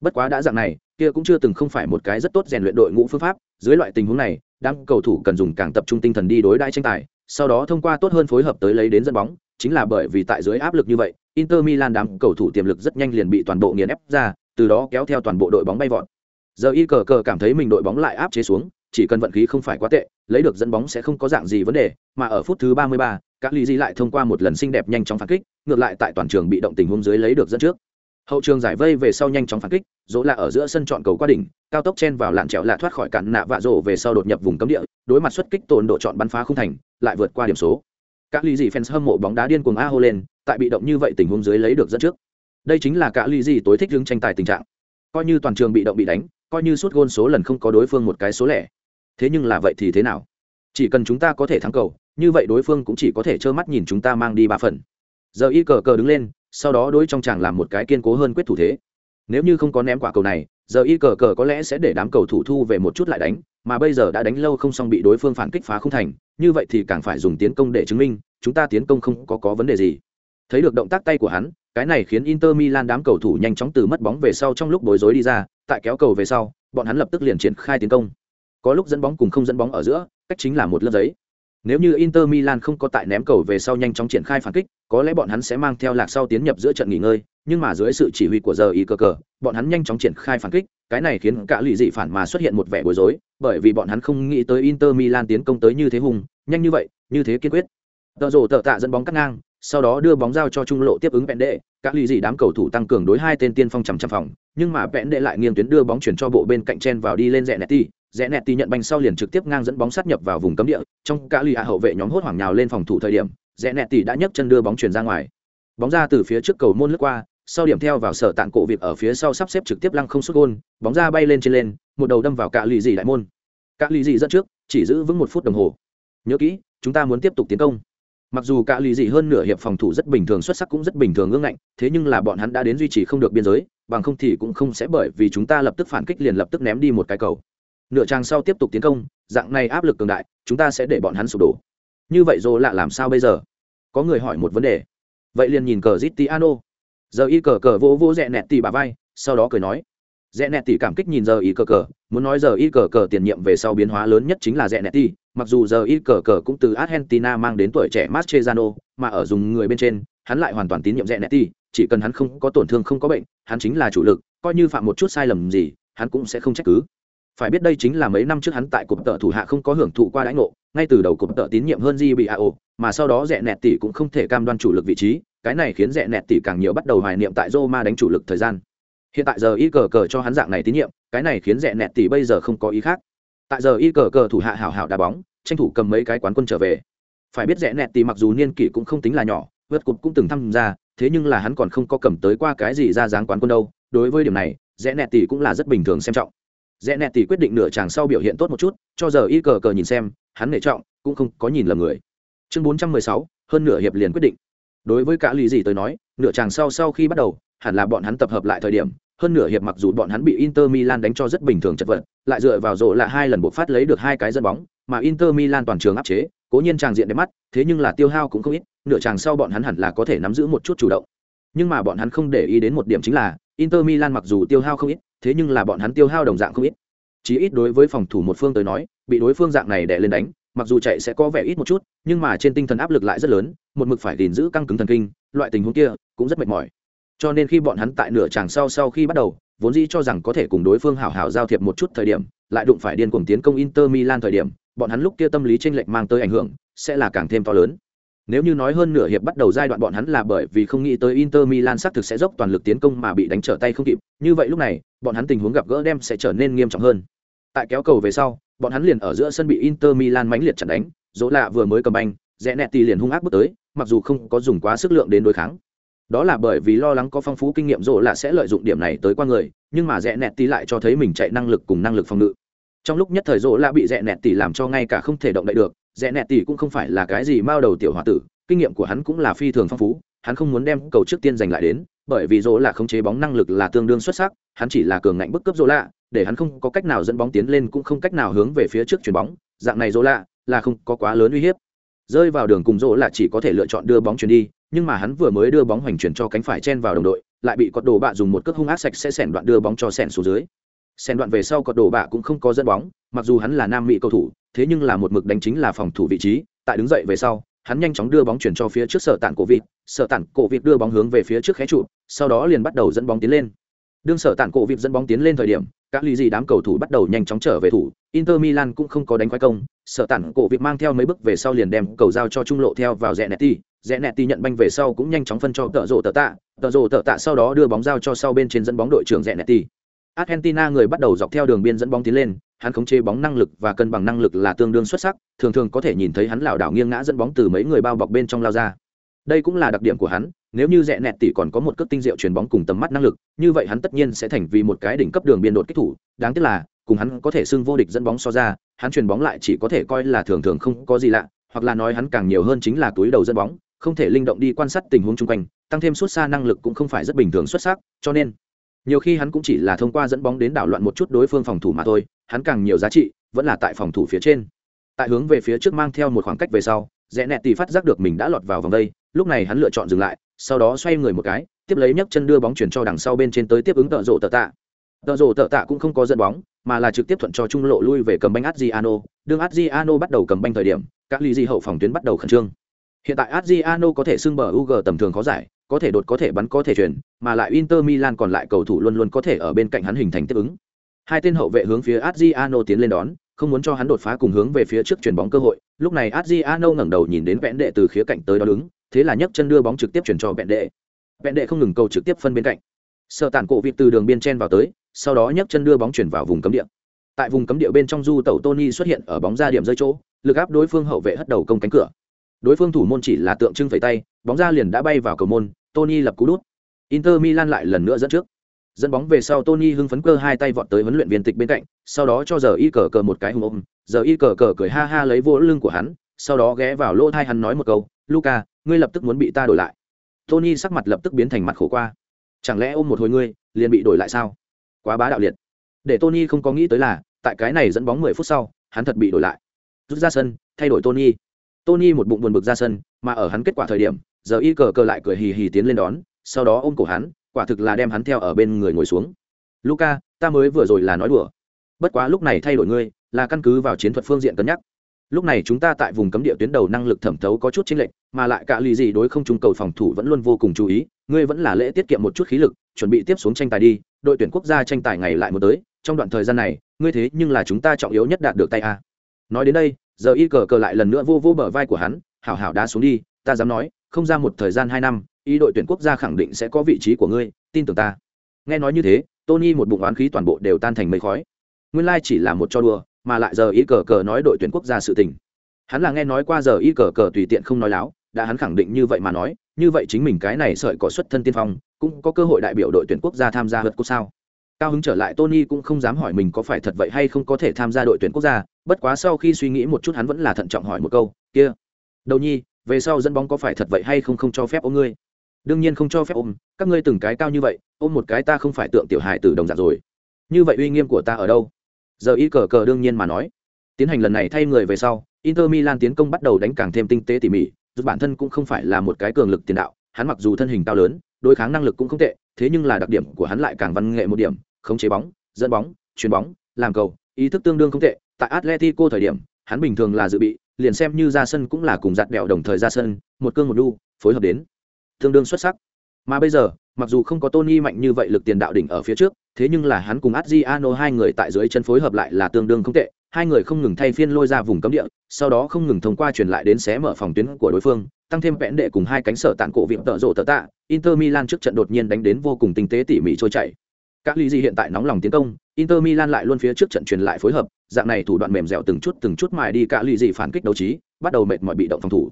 bất quá đã dạng này kia cũng chưa từng không phải một cái rất tốt rèn luyện đội ngũ phương pháp. Dưới loại tình huống này đang cầu thủ cần dùng càng tập trung tinh thần đi đối đãi tranh tài sau đó thông qua tốt hơn phối hợp tới lấy đến dẫn bóng. Chính là bởi vì tại dưới áp lực như vậy Inter Milan đám cầu thủ tiềm lực rất nhanh liền bị toàn bộ nghiền ép ra, từ đó kéo theo toàn bộ đội bóng bay vọt. Giờ y cờ cờ cảm thấy mình đội bóng lại áp chế xuống, chỉ cần vận khí không phải quá tệ, lấy được dẫn bóng sẽ không có dạng gì vấn đề, mà ở phút thứ 33, các lý di lại thông qua một lần xinh đẹp nhanh chóng phản kích, ngược lại tại toàn trường bị động tình huống dưới lấy được dẫn trước. Hậu trường giải vây về sau nhanh chóng phản kích, dỗ là ở giữa sân chọn cầu qua đỉnh, cao tốc chen vào lạn trèo lạ thoát khỏi cản nạ vạ rổ về sau đột nhập vùng cấm địa, đối mặt xuất kích tồn độ chọn bắn phá không thành, lại vượt qua điểm số. Các lý gì fans hâm mộ bóng đá điên cuồng a hô lên, tại bị động như vậy tình huống dưới lấy được dẫn trước đây chính là cả ly gì tối thích đứng tranh tài tình trạng coi như toàn trường bị động bị đánh coi như suốt gôn số lần không có đối phương một cái số lẻ. Thế nhưng là vậy thì thế nào? Chỉ cần chúng ta có thể thắng cầu, như vậy đối phương cũng chỉ có thể trơ mắt nhìn chúng ta mang đi ba phần. Giờ y cờ cờ đứng lên, sau đó đối trong chàng làm một cái kiên cố hơn quyết thủ thế. Nếu như không có ném quả cầu này, giờ y cờ cờ có lẽ sẽ để đám cầu thủ thu về một chút lại đánh, mà bây giờ đã đánh lâu không xong bị đối phương phản kích phá không thành, như vậy thì càng phải dùng tiến công để chứng minh, chúng ta tiến công không có có vấn đề gì. Thấy được động tác tay của hắn cái này khiến inter milan đám cầu thủ nhanh chóng từ mất bóng về sau trong lúc bối rối đi ra, tại kéo cầu về sau, bọn hắn lập tức liền triển khai tiến công. Có lúc dẫn bóng cùng không dẫn bóng ở giữa, cách chính là một lớp giấy. Nếu như inter milan không có tại ném cầu về sau nhanh chóng triển khai phản kích, có lẽ bọn hắn sẽ mang theo lạc sau tiến nhập giữa trận nghỉ ngơi, nhưng mà dưới sự chỉ huy của giờ y cơ cờ, bọn hắn nhanh chóng triển khai phản kích, cái này khiến cả lụy dị phản mà xuất hiện một vẻ bối rối, bởi vì bọn hắn không nghĩ tới inter milan tiến công tới như thế hùng, nhanh như vậy, như thế kiên quyết. Tờ rổ tờ tạ dẫn bóng cắt ngang sau đó đưa bóng giao cho trung lộ tiếp ứng vẹn đệ các lì dị đám cầu thủ tăng cường đối hai tên tiên phong chằm chằm phòng, nhưng mà vẹn đệ lại nghiêng tuyến đưa bóng chuyển cho bộ bên cạnh chen vào đi lên rẽ nẹt ti rẽ nẹt ti nhận banh sau liền trực tiếp ngang dẫn bóng sát nhập vào vùng cấm địa, trong cả lì hạ hậu vệ nhóm hốt hoảng nhào lên phòng thủ thời điểm, rẽ nẹt ti đã nhấc chân đưa bóng chuyển ra ngoài. Bóng ra từ phía trước cầu môn lướt qua, sau điểm theo vào sở tạng cổ việc ở phía sau sắp xếp trực tiếp lăng không xuất gôn, bóng ra bay lên trên lên, một đầu đâm vào cả lì dị đại môn. Cả lì dị dẫn trước, chỉ giữ vững một phút đồng hồ. Nhớ kỹ, chúng ta muốn tiếp tục tiến công mặc dù cả lì dị hơn nửa hiệp phòng thủ rất bình thường, xuất sắc cũng rất bình thường ương ngạnh, thế nhưng là bọn hắn đã đến duy trì không được biên giới, bằng không thì cũng không sẽ bởi vì chúng ta lập tức phản kích liền lập tức ném đi một cái cầu. Nửa trang sau tiếp tục tiến công, dạng này áp lực cường đại, chúng ta sẽ để bọn hắn sụp đổ. Như vậy rồi lạ làm sao bây giờ? Có người hỏi một vấn đề. Vậy liền nhìn cờ zitiano. Giờ y cờ cờ vỗ vỗ rẽ nẹt tì bà vai, sau đó cười nói rẽ nẹt tỉ cảm kích nhìn giờ y cờ cờ muốn nói giờ y cờ cờ tiền nhiệm về sau biến hóa lớn nhất chính là rẽ nẹt tỉ mặc dù giờ y cờ cờ cũng từ argentina mang đến tuổi trẻ mastrezano mà ở dùng người bên trên hắn lại hoàn toàn tín nhiệm rẽ nẹt tỉ chỉ cần hắn không có tổn thương không có bệnh hắn chính là chủ lực coi như phạm một chút sai lầm gì hắn cũng sẽ không trách cứ. Phải biết đây chính là mấy năm trước hắn tại cục tợ thủ hạ không có hưởng thụ qua đãi ngộ ngay từ đầu cục tợ tín nhiệm hơn GBAO, mà sau đó rẽ nẹt tỷ cũng không thể cam đoan chủ lực vị trí cái này khiến rẽ nẹt tỷ càng nhiều bắt đầu hoài niệm tại Roma đánh chủ lực thời gian hiện tại giờ y cờ cờ cho hắn dạng này tín nhiệm, cái này khiến rẽ nẹt tỷ bây giờ không có ý khác. Tại giờ y cờ cờ thủ hạ hảo hảo đá bóng, tranh thủ cầm mấy cái quán quân trở về. Phải biết rẽ nẹt tỷ mặc dù niên kỷ cũng không tính là nhỏ, vượt cục cũng từng tham gia, thế nhưng là hắn còn không có cầm tới qua cái gì ra dáng quán quân đâu. Đối với điểm này rẽ nẹt tỷ cũng là rất bình thường xem trọng. Rẽ nẹt tỷ quyết định nửa chàng sau biểu hiện tốt một chút, cho giờ y cờ cờ nhìn xem, hắn nể trọng, cũng không có nhìn lầm người. Chương bốn trăm mười sáu, hơn nửa hiệp liền quyết định. Đối với cả lì gì tới nói, nửa chàng sau sau khi bắt đầu, hẳn là bọn hắn tập hợp lại thời điểm hơn nửa hiệp mặc dù bọn hắn bị Inter Milan đánh cho rất bình thường chật vật, lại dựa vào rổ là hai lần buộc phát lấy được hai cái dẫn bóng, mà Inter Milan toàn trường áp chế, cố nhiên chàng diện đẹp mắt, thế nhưng là tiêu hao cũng không ít, nửa chàng sau bọn hắn hẳn là có thể nắm giữ một chút chủ động. Nhưng mà bọn hắn không để ý đến một điểm chính là, Inter Milan mặc dù tiêu hao không ít, thế nhưng là bọn hắn tiêu hao đồng dạng không ít. Chỉ ít đối với phòng thủ một phương tới nói, bị đối phương dạng này đè lên đánh, mặc dù chạy sẽ có vẻ ít một chút, nhưng mà trên tinh thần áp lực lại rất lớn, một mực phải gìn giữ căng cứng thần kinh, loại tình huống kia cũng rất mệt mỏi cho nên khi bọn hắn tại nửa chàng sau sau khi bắt đầu vốn dĩ cho rằng có thể cùng đối phương hảo hảo giao thiệp một chút thời điểm lại đụng phải điên cuồng tiến công inter milan thời điểm bọn hắn lúc kia tâm lý tranh lệch mang tới ảnh hưởng sẽ là càng thêm to lớn nếu như nói hơn nửa hiệp bắt đầu giai đoạn bọn hắn là bởi vì không nghĩ tới Inter Milan xác thực sẽ dốc toàn lực tiến công mà bị đánh trở tay không kịp, như vậy lúc này, bọn hắn tình huống gặp gỡ đem sẽ trở nên nghiêm trọng hơn. Tại kéo cầu về sau, bọn hắn liền ở giữa sân bị Inter Milan mãnh liệt chặn đánh, dỗ lạ vừa mới cầm banh, rẽ nẹt thì liền hung ác bước tới, mặc dù không có dùng quá sức lượng đến đối kháng, đó là bởi vì lo lắng có phong phú kinh nghiệm rộ là sẽ lợi dụng điểm này tới qua người, nhưng mà rẽ nẹt tỷ lại cho thấy mình chạy năng lực cùng năng lực phòng ngự. Trong lúc nhất thời rộ là bị rẽ nẹt tỷ làm cho ngay cả không thể động đậy được, rẽ nẹt tỷ cũng không phải là cái gì mao đầu tiểu h tử, kinh nghiệm của hắn cũng là phi thường phong phú, hắn không muốn đem cầu trước tiên giành lại đến, bởi vì rộ là khống chế bóng năng lực là tương đương xuất sắc, hắn chỉ là cường ngạnh bức cấp rộ lạ để hắn không có cách nào dẫn bóng tiến lên cũng không cách nào hướng về phía trước chuyền bóng, dạng này rộ lạ là không có quá lớn uy hiếp. Rơi vào đường cùng rộ là chỉ có thể lựa chọn đưa bóng chuyển đi nhưng mà hắn vừa mới đưa bóng hoành chuyển cho cánh phải chen vào đồng đội, lại bị cọt đồ bạ dùng một cước hung ác sạch sẽ sẻn đoạn đưa bóng cho sẻn xuống dưới. Sẻn đoạn về sau cọt đồ bạ cũng không có dẫn bóng, mặc dù hắn là nam mỹ cầu thủ, thế nhưng là một mực đánh chính là phòng thủ vị trí, tại đứng dậy về sau, hắn nhanh chóng đưa bóng chuyển cho phía trước sở tản cổ vịt, sở tản cổ vịt đưa bóng hướng về phía trước khé trụ, sau đó liền bắt đầu dẫn bóng tiến lên. Đương sở tản cổ vịt dẫn bóng tiến lên thời điểm, các lý gì đám cầu thủ bắt đầu nhanh chóng trở về thủ, inter milan cũng không có đánh quái công, sở tản cổ vịt mang theo mấy bước về sau liền đem cầu giao cho trung lộ theo vào rẽ netti rẽ nẹt ti nhận banh về sau cũng nhanh chóng phân cho tợ rộ tợ tạ. Tợ rộ tợ tạ sau đó đưa bóng giao cho sau bên trên dẫn bóng đội trưởng rẽ nẹt ti. Argentina người bắt đầu dọc theo đường biên dẫn bóng tiến lên, hắn khống chế bóng năng lực và cân bằng năng lực là tương đương xuất sắc, thường thường có thể nhìn thấy hắn lảo đảo nghiêng ngã dẫn bóng từ mấy người bao bọc bên trong lao ra. Đây cũng là đặc điểm của hắn, nếu như rẽ nẹt tỷ còn có một cước tinh diệu chuyền bóng cùng tầm mắt năng lực, như vậy hắn tất nhiên sẽ thành vì một cái đỉnh cấp đường biên đột kích thủ. Đáng tiếc là, cùng hắn có thể xưng vô địch dẫn bóng so ra, hắn chuyền bóng lại chỉ có thể coi là thường thường không có gì lạ, hoặc là nói hắn càng nhiều hơn chính là túi đầu dẫn bóng không thể linh động đi quan sát tình huống chung quanh, tăng thêm suốt xa năng lực cũng không phải rất bình thường xuất sắc, cho nên, nhiều khi hắn cũng chỉ là thông qua dẫn bóng đến đảo loạn một chút đối phương phòng thủ mà thôi, hắn càng nhiều giá trị vẫn là tại phòng thủ phía trên. Tại hướng về phía trước mang theo một khoảng cách về sau, rẽ nẹt tì phát giác được mình đã lọt vào vòng đây, lúc này hắn lựa chọn dừng lại, sau đó xoay người một cái, tiếp lấy nhấc chân đưa bóng chuyển cho đằng sau bên trên tới tiếp ứng tợ rộ tợ tạ. Tợ rộ tợ tạ cũng không có dẫn bóng, mà là trực tiếp thuận cho trung lộ lui về cầm banh adriano. Đương adriano bắt đầu cầm banh thời điểm, các ly di hậu phòng tuyến bắt đầu khẩn trương hiện tại adriano có thể xưng bờ ug tầm thường khó giải, có thể đột có thể bắn có thể chuyển, mà lại inter milan còn lại cầu thủ luôn luôn có thể ở bên cạnh hắn hình thành tiếp ứng. Hai tên hậu vệ hướng phía adriano tiến lên đón, không muốn cho hắn đột phá cùng hướng về phía trước chuyển bóng cơ hội. Lúc này adriano ngẩng đầu nhìn đến vẹn đệ từ khía cạnh tới đó đứng, thế là nhấc chân đưa bóng trực tiếp chuyển cho vẹn đệ. Vẹn đệ không ngừng cầu trực tiếp phân bên cạnh. Sở tản cổ vịt từ đường biên chen vào tới, sau đó nhấc chân đưa bóng chuyển vào vùng cấm địa. Tại vùng cấm địa bên trong du tàu tony xuất hiện ở bóng ra điểm rơi chỗ, lực áp đối phương hậu vệ hất đầu công cánh cửa đối phương thủ môn chỉ là tượng trưng phẩy tay, bóng ra liền đã bay vào cầu môn, tony lập cú đút. Inter milan lại lần nữa dẫn trước. Dẫn bóng về sau tony hưng phấn cơ hai tay vọt tới huấn luyện viên tịch bên cạnh, sau đó cho giờ y cờ cờ một cái hùng ôm, giờ y cờ cờ cười ha ha lấy vô lưng của hắn, sau đó ghé vào lỗ thai hắn nói một câu luca ngươi lập tức muốn bị ta đổi lại. Tony sắc mặt lập tức biến thành mặt khổ qua. Chẳng lẽ ôm một hồi ngươi, liền bị đổi lại sao? Quá bá đạo liệt. Để tony không có nghĩ tới là, tại cái này dẫn bóng mười phút sau, hắn thật bị đổi lại. Rút ra sân, thay đổi tony tony một bụng buồn bực ra sân, mà ở hắn kết quả thời điểm, giờ y cờ cờ lại cười hì hì tiến lên đón, sau đó ôm cổ hắn, quả thực là đem hắn theo ở bên người ngồi xuống. Luca ta mới vừa rồi là nói đùa. Bất quá lúc này thay đổi ngươi, là căn cứ vào chiến thuật phương diện cân nhắc. Lúc này chúng ta tại vùng cấm địa tuyến đầu năng lực thẩm thấu có chút chênh lệch, mà lại cả lì gì đối không trung cầu phòng thủ vẫn luôn vô cùng chú ý, ngươi vẫn là lễ tiết kiệm một chút khí lực, chuẩn bị tiếp xuống tranh tài đi, đội tuyển quốc gia tranh tài ngày lại một tới, trong đoạn thời gian này, ngươi thế nhưng là chúng ta trọng yếu nhất đạt được tay a. Nói đến đây giờ y cờ cờ lại lần nữa vô vô bờ vai của hắn, hảo hảo đá xuống đi, ta dám nói, không ra một thời gian hai năm y đội tuyển quốc gia khẳng định sẽ có vị trí của ngươi, tin tưởng ta. Nghe nói như thế, tony một bụng oán khí toàn bộ đều tan thành mây khói. Nguyên lai chỉ là một cho đùa, mà lại giờ y cờ cờ nói đội tuyển quốc gia sự tình. Hắn là nghe nói qua giờ y cờ cờ tùy tiện không nói láo, đã hắn khẳng định như vậy mà nói, như vậy chính mình cái này sợi có xuất thân tiên phong, cũng có cơ hội đại biểu đội tuyển quốc gia tham gia vượt cúp sao? Cao hứng trở lại, tony cũng không dám hỏi mình có phải thật vậy hay không có thể tham gia đội tuyển quốc gia, bất quá sau khi suy nghĩ một chút hắn vẫn là thận trọng hỏi một câu, kia, đầu nhi, về sau dẫn bóng có phải thật vậy hay không không cho phép ôm ngươi? Đương nhiên không cho phép ôm, các ngươi từng cái cao như vậy, ôm một cái ta không phải tượng tiểu hài từ đồng dạng rồi. Như vậy uy nghiêm của ta ở đâu? Giờ y cờ cờ đương nhiên mà nói. Tiến hành lần này thay người về sau, inter milan tiến công bắt đầu đánh càng thêm tinh tế tỉ mỉ giúp bản thân cũng không phải là một cái cường lực tiền đạo, hắn mặc dù thân hình cao lớn, đối kháng năng lực cũng không tệ, thế nhưng là đặc điểm của hắn lại càng văn nghệ một điểm khống chế bóng, dẫn bóng, chuyền bóng, làm cầu, ý thức tương đương không tệ. Tại atletico thời điểm, hắn bình thường là dự bị, liền xem như ra sân cũng là cùng giặt bẹo đồng thời ra sân, một cương một đu, phối hợp đến, tương đương xuất sắc. Mà bây giờ, mặc dù không có tony mạnh như vậy lực tiền đạo đỉnh ở phía trước, thế nhưng là hắn cùng adriano hai người tại dưới chân phối hợp lại là tương đương không tệ. Hai người không ngừng thay phiên lôi ra vùng cấm địa, sau đó không ngừng thông qua truyền lại đến xé mở phòng tuyến của đối phương, tăng thêm vẽn đệ cùng hai cánh sở tạn cổ viện tợ rộ tợ tạ. Inter milan trước trận đột nhiên đánh đến vô cùng tinh tế tỉ mỉ trôi chảy các lý gì hiện tại nóng lòng tiến công, inter milan lại luôn phía trước trận truyền lại phối hợp, dạng này thủ đoạn mềm dẻo từng chút từng chút mài đi cả lý gì phản kích đấu trí, bắt đầu mệt mỏi bị động phòng thủ.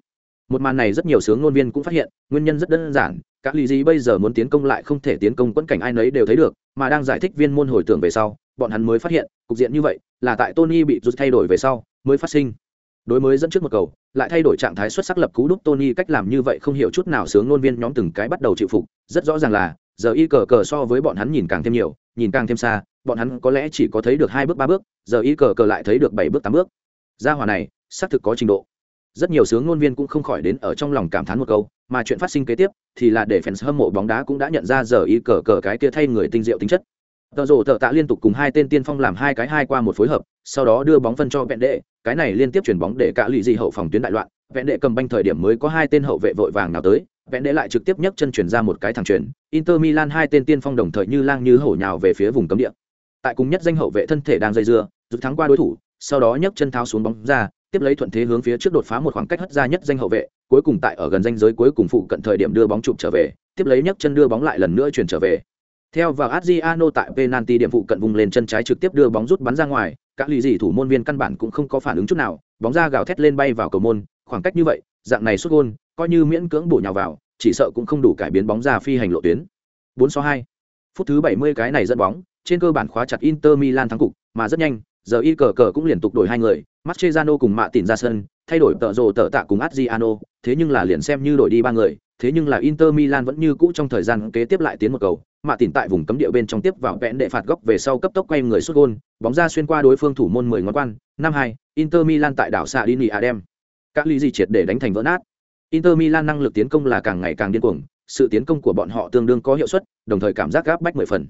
Một màn này rất nhiều sướng ngôn viên cũng phát hiện, nguyên nhân rất đơn giản các lý gì bây giờ muốn tiến công lại không thể tiến công quẫn cảnh ai nấy đều thấy được, mà đang giải thích viên môn hồi tưởng về sau, bọn hắn mới phát hiện, cục diện như vậy, là tại tony bị rút thay đổi về sau, mới phát sinh. Đối mới dẫn trước một cầu, lại thay đổi trạng thái xuất sắc lập cú đúc tony cách làm như vậy không hiểu chút nào sướng ngôn viên nhóm từng cái bắt đầu chịu phục, rất rõ ràng là giờ y cờ cờ so với bọn hắn nhìn càng thêm nhiều, nhìn càng thêm xa, bọn hắn có lẽ chỉ có thấy được hai bước, ba bước, giờ y cờ cờ lại thấy được bảy bước, tám bước. Gia hòa này, xác thực có trình độ. Rất nhiều sướng ngôn viên cũng không khỏi đến ở trong lòng cảm thán một câu, mà chuyện phát sinh kế tiếp thì là để fans hâm mộ bóng đá cũng đã nhận ra giờ y cờ cờ cái kia thay người tinh diệu tính chất. Tờ rổ tờ tạ liên tục cùng hai tên tiên phong làm hai cái hai qua một phối hợp, sau đó đưa bóng phân cho vẹn đệ, cái này liên tiếp chuyển bóng để cả lụy dị hậu phòng tuyến đại loạn, vẹn đệ cầm banh thời điểm mới có hai tên hậu vệ vội vàng nào tới vẹn đệ lại trực tiếp nhấc chân chuyển ra một cái thẳng chuyển inter milan hai tên tiên phong đồng thời như lang như hổ nhào về phía vùng cấm địa. Tại cùng nhất danh hậu vệ thân thể đang dây dưa rút thắng qua đối thủ sau đó nhấc chân tháo xuống bóng ra tiếp lấy thuận thế hướng phía trước đột phá một khoảng cách hất ra nhất danh hậu vệ cuối cùng tại ở gần danh giới cuối cùng phụ cận thời điểm đưa bóng chụp trở về tiếp lấy nhấc chân đưa bóng lại lần nữa chuyển trở về. Theo vào Adriano tại penalty điểm phụ cận vùng lên chân trái trực tiếp đưa bóng rút bắn ra ngoài, các lì dì thủ môn viên căn bản cũng không có phản ứng chút nào, bóng ra gào thét lên bay vào cầu môn, khoảng cách như vậy, dạng này xuất gôn, coi như miễn cưỡng bổ nhào vào, chỉ sợ cũng không đủ cải biến bóng ra phi hành lộ tuyến. 4 so 2 phút thứ 70 cái này dẫn bóng, trên cơ bản khóa chặt Inter Milan thắng cục, mà rất nhanh, giờ y cờ cờ cũng liên tục đổi hai người, Mascherano cùng Mạ Tịn ra sân, thay đổi tợ rồ tợ tạ cùng Adriano, thế nhưng là liền xem như đổi đi ba người, thế nhưng là Inter Milan vẫn như cũ trong thời gian kế tiếp lại tiến một cầu, Mạ Tịn tại vùng cấm địa bên trong tiếp vào vẹn để phạt góc về sau cấp tốc quay người sút gôn, bóng ra xuyên qua đối phương thủ môn 10 ngón quan, năm hai, Inter Milan tại đảo Sardinia Adem các lý gì triệt để đánh thành vỡ nát. Inter Milan năng lực tiến công là càng ngày càng điên cuồng, sự tiến công của bọn họ tương đương có hiệu suất, đồng thời cảm giác gáp bách mười phần.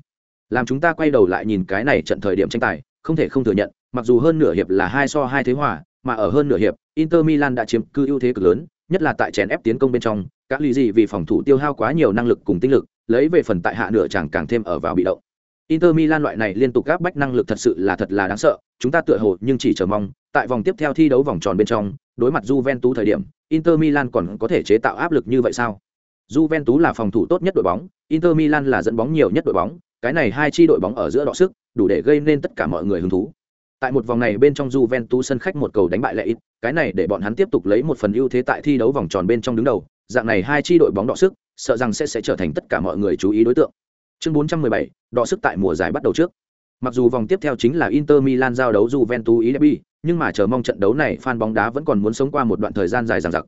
Làm chúng ta quay đầu lại nhìn cái này trận thời điểm tranh tài, không thể không thừa nhận, mặc dù hơn nửa hiệp là hai so hai thế hòa, mà ở hơn nửa hiệp, inter milan đã chiếm cư ưu thế cực lớn, nhất là tại chèn ép tiến công bên trong các lý gì vì phòng thủ tiêu hao quá nhiều năng lực cùng tinh lực, lấy về phần tại hạ nửa chẳng càng thêm ở vào bị động. Inter milan loại này liên tục gáp bách năng lực thật sự là thật là đáng sợ, chúng ta tựa hồ nhưng chỉ chờ mong, tại vòng tiếp theo thi đấu vòng tròn bên trong đối mặt Juventus thời điểm inter milan còn có thể chế tạo áp lực như vậy sao Juventus là phòng thủ tốt nhất đội bóng, Inter Milan là dẫn bóng nhiều nhất đội bóng, cái này hai chi đội bóng ở giữa đọ sức, đủ để gây nên tất cả mọi người hứng thú. Tại một vòng này bên trong Juventus sân khách một cầu đánh bại lại ít, cái này để bọn hắn tiếp tục lấy một phần ưu thế tại thi đấu vòng tròn bên trong đứng đầu, dạng này hai chi đội bóng đọ sức, sợ rằng sẽ sẽ trở thành tất cả mọi người chú ý đối tượng. Chương 417, đọ sức tại mùa giải bắt đầu trước. Mặc dù vòng tiếp theo chính là Inter Milan giao đấu Juventus derby, nhưng mà chờ mong trận đấu này fan bóng đá vẫn còn muốn sống qua một đoạn thời gian dài dằng dặc.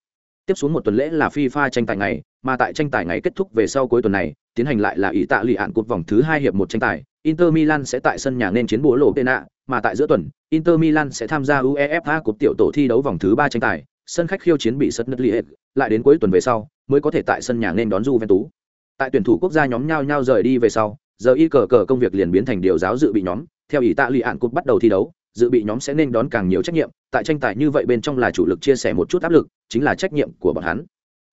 Tiếp xuống một tuần lễ là FIFA tranh tài ngày, mà tại tranh tài ngày kết thúc về sau cuối tuần này, tiến hành lại là ý tạ lì án cột vòng thứ hai hiệp một tranh tài. Inter Milan sẽ tại sân nhà nên chiến búa lộ Pena, mà tại giữa tuần, Inter Milan sẽ tham gia UEFA Cúp tiểu tổ thi đấu vòng thứ ba tranh tài, sân khách khiêu chiến bị sất nứt liệt, lại đến cuối tuần về sau, mới có thể tại sân nhà nên đón Juventus. Tại tuyển thủ quốc gia nhóm nhau nhau rời đi về sau, giờ y cờ cờ công việc liền biến thành điều giáo dự bị nhóm, theo ý tạ lì ạn cột bắt đầu thi đấu, dự bị nhóm sẽ nên đón càng nhiều trách nhiệm, tại tranh tài như vậy bên trong là chủ lực chia sẻ một chút áp lực, chính là trách nhiệm của bọn hắn.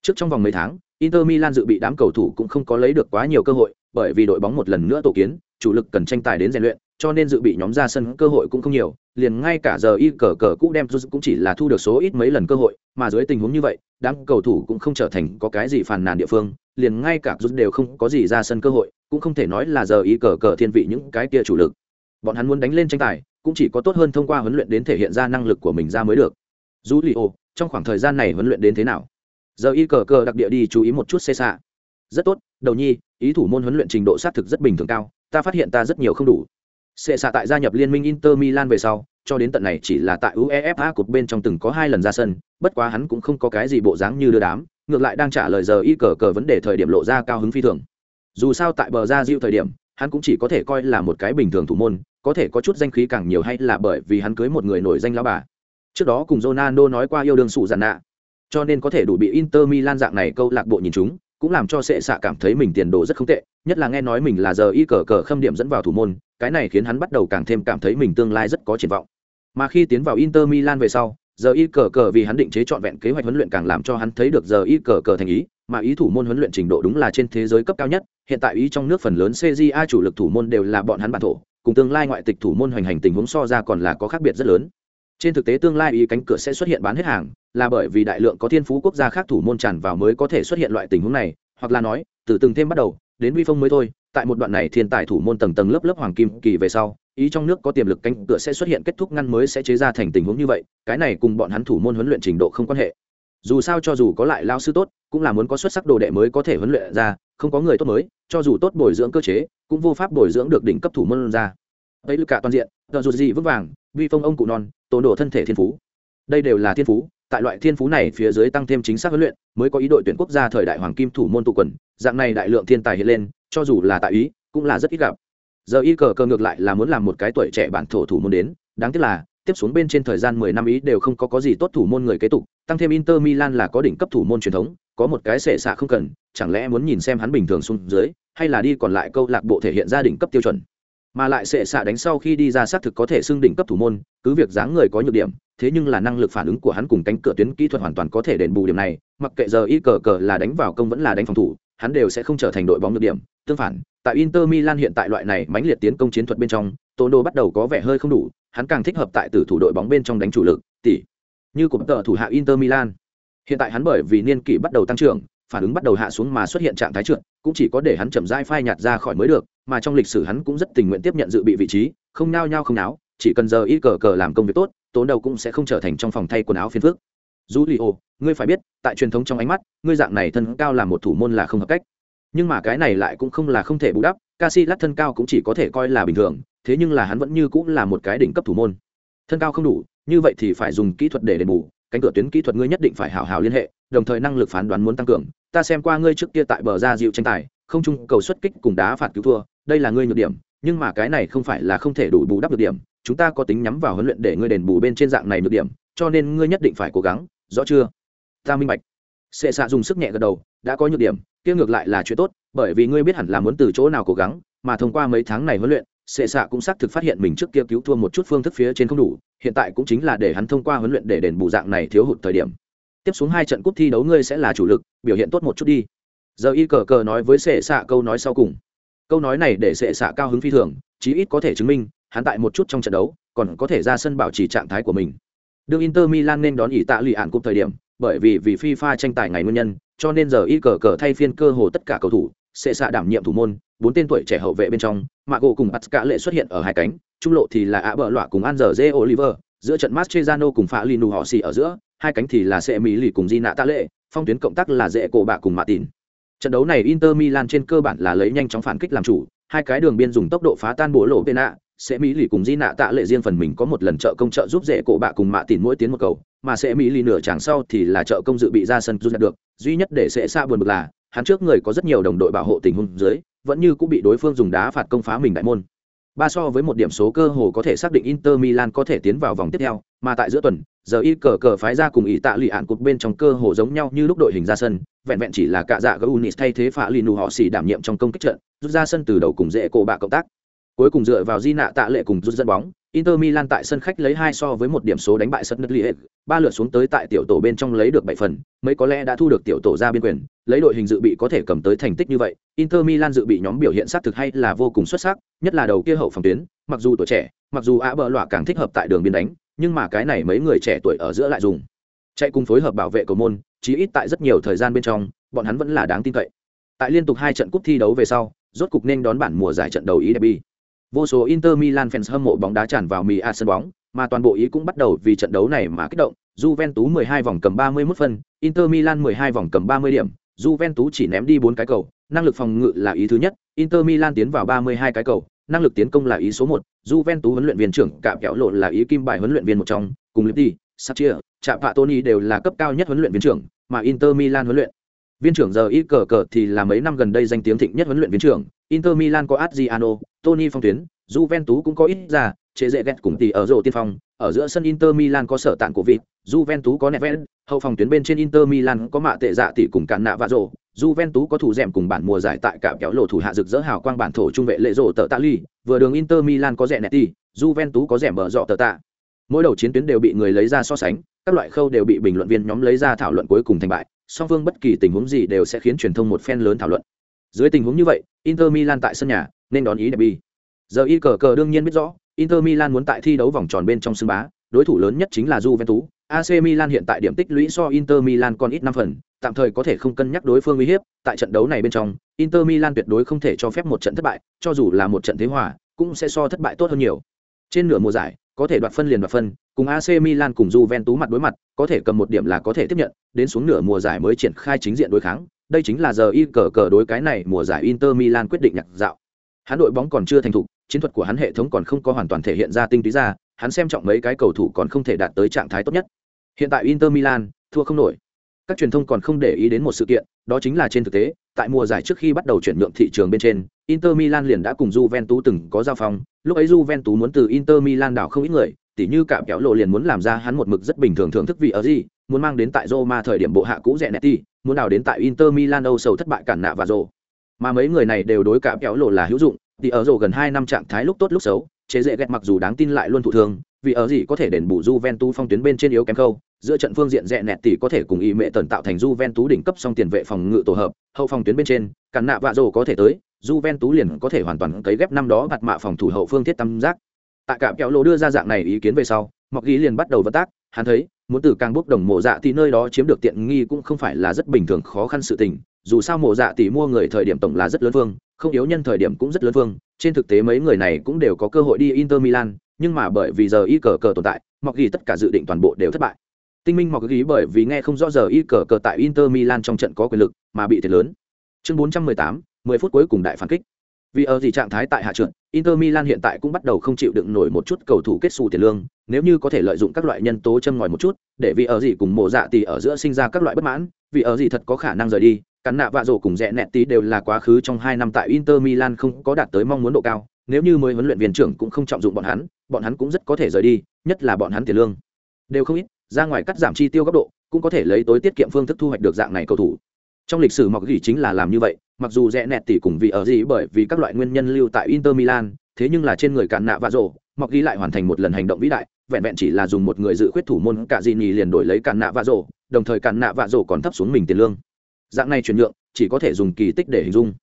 Trước trong vòng mấy tháng, Inter Milan dự bị đám cầu thủ cũng không có lấy được quá nhiều cơ hội, bởi vì đội bóng một lần nữa tổ kiến, chủ lực cần tranh tài đến rèn luyện, cho nên dự bị nhóm ra sân cơ hội cũng không nhiều, liền ngay cả giờ y cờ cờ cũng đem cũng chỉ là thu được số ít mấy lần cơ hội, mà dưới tình huống như vậy, đám cầu thủ cũng không trở thành có cái gì phàn nàn địa phương, liền ngay cả rút đều không có gì ra sân cơ hội, cũng không thể nói là giờ y cờ cờ thiên vị những cái kia chủ lực. Bọn hắn muốn đánh lên tranh tài, cũng chỉ có tốt hơn thông qua huấn luyện đến thể hiện ra năng lực của mình ra mới được. Julio, trong khoảng thời gian này huấn luyện đến thế nào? giờ y cờ cờ đặc địa đi chú ý một chút xê xạ rất tốt đầu nhi ý thủ môn huấn luyện trình độ xác thực rất bình thường cao ta phát hiện ta rất nhiều không đủ xê xạ tại gia nhập liên minh inter milan về sau cho đến tận này chỉ là tại uefa cuộc bên trong từng có hai lần ra sân bất quá hắn cũng không có cái gì bộ dáng như đưa đám ngược lại đang trả lời giờ y cờ cờ vấn đề thời điểm lộ ra cao hứng phi thường. Dù sao tại bờ ra diệu thời điểm hắn cũng chỉ có thể coi là một cái bình thường thủ môn có thể có chút danh khí càng nhiều hay là bởi vì hắn cưới một người nổi danh lão bà. Trước đó cùng Ronaldo nói qua yêu đương sụ giản nạ cho nên có thể đủ bị Inter Milan dạng này câu lạc bộ nhìn chúng, cũng làm cho Sệ Sạ cảm thấy mình tiền đồ rất không tệ, nhất là nghe nói mình là giờ y cờ cờ khâm điểm dẫn vào thủ môn, cái này khiến hắn bắt đầu càng thêm cảm thấy mình tương lai rất có triển vọng. Mà khi tiến vào Inter Milan về sau, giờ y cờ cờ vì hắn định chế trọn vẹn kế hoạch huấn luyện càng làm cho hắn thấy được giờ y cờ cờ thành ý, mà ý thủ môn huấn luyện trình độ đúng là trên thế giới cấp cao nhất, hiện tại ý trong nước phần lớn CJA chủ lực thủ môn đều là bọn hắn bản thổ, cùng tương lai ngoại tịch thủ môn hoành hành tình huống so ra còn là có khác biệt rất lớn trên thực tế tương lai ý cánh cửa sẽ xuất hiện bán hết hàng là bởi vì đại lượng có thiên phú quốc gia khác thủ môn tràn vào mới có thể xuất hiện loại tình huống này, hoặc là nói, từ từng thêm bắt đầu, đến vi phong mới thôi, tại một đoạn này thiên tài thủ môn tầng tầng lớp lớp hoàng kim kỳ về sau, ý trong nước có tiềm lực cánh cửa sẽ xuất hiện kết thúc ngăn mới sẽ chế ra thành tình huống như vậy, cái này cùng bọn hắn thủ môn huấn luyện trình độ không quan hệ. Dù sao cho dù có lại lao sư tốt, cũng là muốn có xuất sắc đồ đệ mới có thể huấn luyện ra, không có người tốt mới, cho dù tốt bồi dưỡng cơ chế, cũng vô pháp bồi dưỡng được đỉnh cấp thủ môn ra. Ấy là cả toàn diện, tờ dù gì vững vàng, vi phong ông cụ non tổn đổ thân thể thiên phú. Đây đều là thiên phú tại loại thiên phú này phía dưới tăng thêm chính xác huấn luyện, mới có ý đội tuyển quốc gia thời đại hoàng kim thủ môn tụ quần, dạng này đại lượng thiên tài hiện lên, cho dù là tại ý, cũng là rất ít gặp. Giờ y cờ cờ ngược lại là muốn làm một cái tuổi trẻ bản thổ thủ môn đến, đáng tiếc là, tiếp xuống bên trên thời gian mười năm ý đều không có có gì tốt thủ môn người kế tục, tăng thêm inter milan là có đỉnh cấp thủ môn truyền thống, có một cái sệ xạ không cần, chẳng lẽ muốn nhìn xem hắn bình thường xuống dưới, hay là đi còn lại câu lạc bộ thể hiện gia đỉnh cấp tiêu chuẩn? Mà lại sệ xạ đánh sau khi đi ra xác thực có thể xưng đỉnh cấp thủ môn, cứ việc dáng người có nhược điểm, thế nhưng là năng lực phản ứng của hắn cùng cánh cửa tuyến kỹ thuật hoàn toàn có thể đền bù điểm này, mặc kệ giờ y cờ cờ là đánh vào công vẫn là đánh phòng thủ, hắn đều sẽ không trở thành đội bóng nhược điểm. Tương phản, tại inter milan hiện tại loại này mãnh liệt tiến công chiến thuật bên trong tono bắt đầu có vẻ hơi không đủ, hắn càng thích hợp tại tử thủ đội bóng bên trong đánh chủ lực, tỷ như cụm tờ thủ hạ inter milan. Hiện tại hắn bởi vì niên kỷ bắt đầu tăng trưởng phản ứng bắt đầu hạ xuống mà xuất hiện trạng thái trượt, cũng chỉ có để hắn chậm rãi phai nhạt ra khỏi mới được, mà trong lịch sử hắn cũng rất tình nguyện tiếp nhận dự bị vị trí, không nao nhao không náo, chỉ cần giờ y cờ cờ làm công việc tốt, tốn đầu cũng sẽ không trở thành trong phòng thay quần áo phiền phức. Dù li ô ngươi phải biết, tại truyền thống trong ánh mắt, ngươi dạng này thân cao là một thủ môn là không hợp cách. Nhưng mà cái này lại cũng không là không thể bù đắp Casillas thân cao cũng chỉ có thể coi là bình thường, thế nhưng là hắn vẫn như cũng là một cái đỉnh cấp thủ môn. Thân cao không đủ, như vậy thì phải dùng kỹ thuật để đền bù, cánh cửa tuyến kỹ thuật ngươi nhất định phải hảo hảo liên hệ đồng thời năng lực phán đoán muốn tăng cường. Ta xem qua ngươi trước kia tại bờ ra dịu tranh tài, không chung cầu xuất kích cùng đá phạt cứu thua, đây là ngươi nhược điểm, nhưng mà cái này không phải là không thể đủ bù đắp được điểm, chúng ta có tính nhắm vào huấn luyện để ngươi đền bù bên trên dạng này nhược điểm, cho nên ngươi nhất định phải cố gắng, rõ chưa? Ta minh bạch. Sệ xạ dùng sức nhẹ gật đầu, đã có nhược điểm, kia ngược lại là chuyện tốt, bởi vì ngươi biết hẳn là muốn từ chỗ nào cố gắng, mà thông qua mấy tháng này huấn luyện, sệ xạ cũng xác thực phát hiện mình trước kia cứu thua một chút phương thức phía trên không đủ, hiện tại cũng chính là để hắn thông qua huấn luyện để đền bù dạng này thiếu hụt thời điểm tiếp xuống hai trận cúp thi đấu ngươi sẽ là chủ lực, biểu hiện tốt một chút đi. Giờ y cờ cờ nói với sệ xạ câu nói sau cùng. Câu nói này để sệ xạ cao hứng phi thường, chí ít có thể chứng minh, hắn tại một chút trong trận đấu, còn có thể ra sân bảo trì trạng thái của mình. Đương inter milan nên đón ỷ tạ lụy ạn cúp thời điểm, bởi vì vì fifa tranh tài ngày nguyên nhân, cho nên giờ y cờ cờ thay phiên cơ hồ tất cả cầu thủ, sệ xạ đảm nhiệm thủ môn, bốn tên tuổi trẻ hậu vệ bên trong mạ gỗ cùng bắt cả lệ xuất hiện ở hai cánh, trung lộ thì là ạ bờ lọa cùng an giờ dê oliver giữa trận Mascherano cùng phá linu họ xì ở giữa, hai cánh thì là sẽ mỹ lì cùng di nạ tạ lệ, phong tuyến cộng tác là dễ cổ bạ cùng Martin. trận đấu này inter milan trên cơ bản là lấy nhanh chóng phản kích làm chủ, hai cái đường biên dùng tốc độ phá tan bộ lộ pena sẽ mỹ lì cùng di nạ tạ lệ riêng phần mình có một lần trợ công trợ giúp dễ cổ bạ cùng Martin mỗi tiến một cầu, mà sẽ mỹ lì nửa chàng sau thì là trợ công dự bị ra sân rút được duy nhất để sẽ xa buồn bực là, hắn trước người có rất nhiều đồng đội bảo hộ tình huống dưới, vẫn như cũng bị đối phương dùng đá phạt công phá mình đại môn ba so với một điểm số cơ hồ có thể xác định Inter Milan có thể tiến vào vòng tiếp theo, mà tại giữa tuần, giờ y cờ cờ phái ra cùng ý tạ lì ạn cục bên trong cơ hồ giống nhau như lúc đội hình ra sân, vẹn vẹn chỉ là cả dạ Gaunis thay thế phá Linu họ xỉ đảm nhiệm trong công kích trận, rút ra sân từ đầu cùng dễ cổ bạ cộng tác. Cuối cùng dựa vào di nạ tạ lệ cùng rút dẫn bóng, Inter Milan tại sân khách lấy hai so với một điểm số đánh bại sân Liệt, ba lượt xuống tới tại tiểu tổ bên trong lấy được bảy phần, mấy có lẽ đã thu được tiểu tổ ra biên quyền, lấy đội hình dự bị có thể cầm tới thành tích như vậy, Inter Milan dự bị nhóm biểu hiện sát thực hay là vô cùng xuất sắc, nhất là đầu kia hậu phòng tuyến, mặc dù tuổi trẻ, mặc dù á bờ lọa càng thích hợp tại đường biên đánh, nhưng mà cái này mấy người trẻ tuổi ở giữa lại dùng chạy cùng phối hợp bảo vệ cầu môn, chí ít tại rất nhiều thời gian bên trong, bọn hắn vẫn là đáng tin cậy. Tại liên tục hai trận cúp thi đấu về sau, rốt cục nên đón bản mùa giải trận đầu ý derby. Vô số Inter Milan fans hâm mộ bóng đá tràn vào mì a sân bóng, mà toàn bộ ý cũng bắt đầu vì trận đấu này mà kích động. Juventus 12 vòng cầm 31 phân, Inter Milan 12 vòng cầm 30 điểm, Juventus chỉ ném đi 4 cái cầu, năng lực phòng ngự là ý thứ nhất, Inter Milan tiến vào 32 cái cầu, năng lực tiến công là ý số 1, Juventus huấn luyện viên trưởng cạm kéo lộn là ý kim bài huấn luyện viên một trong, cùng Lippi, Sacchia, Chạm Tony đều là cấp cao nhất huấn luyện viên trưởng, mà Inter Milan huấn luyện. Viên trưởng giờ ít cờ cờ thì là mấy năm gần đây danh tiếng thịnh nhất huấn luyện viên trưởng inter milan có adriano tony phong tuyến juventus cũng có ít ra chế dễ ghét cùng tỷ ở rổ tiên phong. Ở giữa sân inter milan có sở tạng của vịt juventus có Neves, hậu phòng tuyến bên trên inter milan có mạ tệ dạ tỷ cùng cản nạ và rổ. Juventus có thủ dẻm cùng bản mùa giải tại cạm kéo lộ thủ hạ rực rỡ hào quang bản thổ trung vệ lệ rổ tờ tạ ly vừa đường inter milan có rẻ nẹt tỷ juventus có rẻ mở rọ tờ tạ. Mỗi đầu chiến tuyến đều bị người lấy ra so sánh các loại khâu đều bị bình luận viên nhóm lấy ra thảo luận cuối cùng thành bại. Song phương bất kỳ tình huống gì đều sẽ khiến truyền thông một phen lớn thảo luận dưới tình huống như vậy inter milan tại sân nhà nên đón ý derby giờ y cờ cờ đương nhiên biết rõ inter milan muốn tại thi đấu vòng tròn bên trong sân bá đối thủ lớn nhất chính là juventus. Ac milan hiện tại điểm tích lũy so inter milan còn ít năm phần tạm thời có thể không cân nhắc đối phương uy hiếp tại trận đấu này bên trong inter milan tuyệt đối không thể cho phép một trận thất bại cho dù là một trận thế hòa cũng sẽ so thất bại tốt hơn nhiều. Trên nửa mùa giải có thể đoạt phân liền đoạt phân, cùng AC Milan cùng Juventus mặt đối mặt, có thể cầm một điểm là có thể tiếp nhận, đến xuống nửa mùa giải mới triển khai chính diện đối kháng, đây chính là giờ y cờ cờ đối cái này mùa giải Inter Milan quyết định nhặt dạo. Hắn đội bóng còn chưa thành thục, chiến thuật của hắn hệ thống còn không có hoàn toàn thể hiện ra tinh túy ra, hắn xem trọng mấy cái cầu thủ còn không thể đạt tới trạng thái tốt nhất. Hiện tại Inter Milan thua không nổi. Các truyền thông còn không để ý đến một sự kiện, đó chính là trên thực tế, tại mùa giải trước khi bắt đầu chuyển nhượng thị trường bên trên, Inter Milan liền đã cùng Juventus từng có giao phong, lúc ấy Juventus muốn từ Inter Milan đảo không ít người, tỉ như cả kéo lộ liền muốn làm ra hắn một mực rất bình thường thưởng thức vị ở gì, muốn mang đến tại Roma thời điểm bộ hạ cũ rẻ Netti, muốn đào đến tại Inter Milan Âu sầu thất bại cản nạ và rồ. Mà mấy người này đều đối cả kéo lộ là hữu dụng, thì ở rồ gần 2 năm trạng thái lúc tốt lúc xấu, chế dễ ghét mặc dù đáng tin lại luôn thụ thương, vì ở gì có thể đền bù Juventus phong tuyến bên trên yếu kém câu, giữa trận phương diện rẻ nẹt tỷ có thể cùng y mẹ tần tạo thành Juventus đỉnh cấp song tiền vệ phòng ngự tổ hợp, hậu phòng tuyến bên trên, cản nạ vạ rồ có thể tới, Juventus liền có thể hoàn toàn cấy ghép năm đó bạt mạ phòng thủ hậu phương thiết tâm giác. Tại cả kéo lỗ đưa ra dạng này ý kiến về sau, Mọc Ghi liền bắt đầu vận tác, hắn thấy, muốn từ càng bốc đồng mộ dạ thì nơi đó chiếm được tiện nghi cũng không phải là rất bình thường khó khăn sự tình, dù sao mộ dạ tỷ mua người thời điểm tổng là rất lớn vương, không yếu nhân thời điểm cũng rất lớn vương. trên thực tế mấy người này cũng đều có cơ hội đi Inter Milan, nhưng mà bởi vì giờ y cờ cờ tồn tại, Mọc Ghi tất cả dự định toàn bộ đều thất bại. Tinh minh mọc ghi bởi vì nghe không rõ giờ y cờ cờ tại inter milan trong trận có quyền lực mà bị thiệt lớn. Chương 418, 10 phút cuối cùng đại phản kích. Vì ở gì trạng thái tại hạ trượt inter milan hiện tại cũng bắt đầu không chịu đựng nổi một chút cầu thủ kết xù tiền lương nếu như có thể lợi dụng các loại nhân tố châm ngòi một chút, để vì ở gì cùng mộ dạ tỷ ở giữa sinh ra các loại bất mãn vì ở gì thật có khả năng rời đi, cắn nạ vạ rổ cùng rẽ nẹt tí đều là quá khứ trong hai năm tại inter milan không có đạt tới mong muốn độ cao, nếu như mới huấn luyện viên trưởng cũng không trọng dụng bọn hắn bọn hắn cũng rất có thể rời đi, nhất là bọn hắn tiền lương. Đều không ít, ra ngoài cắt giảm chi tiêu góc độ, cũng có thể lấy tối tiết kiệm phương thức thu hoạch được dạng này cầu thủ. Trong lịch sử mọc gỉ chính là làm như vậy, mặc dù rẽ nẹt tỷ cùng vì ở gì bởi vì các loại nguyên nhân lưu tại inter milan, thế nhưng là trên người cạn nạ vạ rổ mọc ghi lại hoàn thành một lần hành động vĩ đại vẹn vẹn chỉ là dùng một người dự khuyết thủ môn, cả gì nhì liền đổi lấy cản nạ vạ rổ đồng thời cản nạ vạ rổ còn thấp xuống mình tiền lương. Dạng này chuyển nhượng, chỉ có thể dùng kỳ tích để hình dung.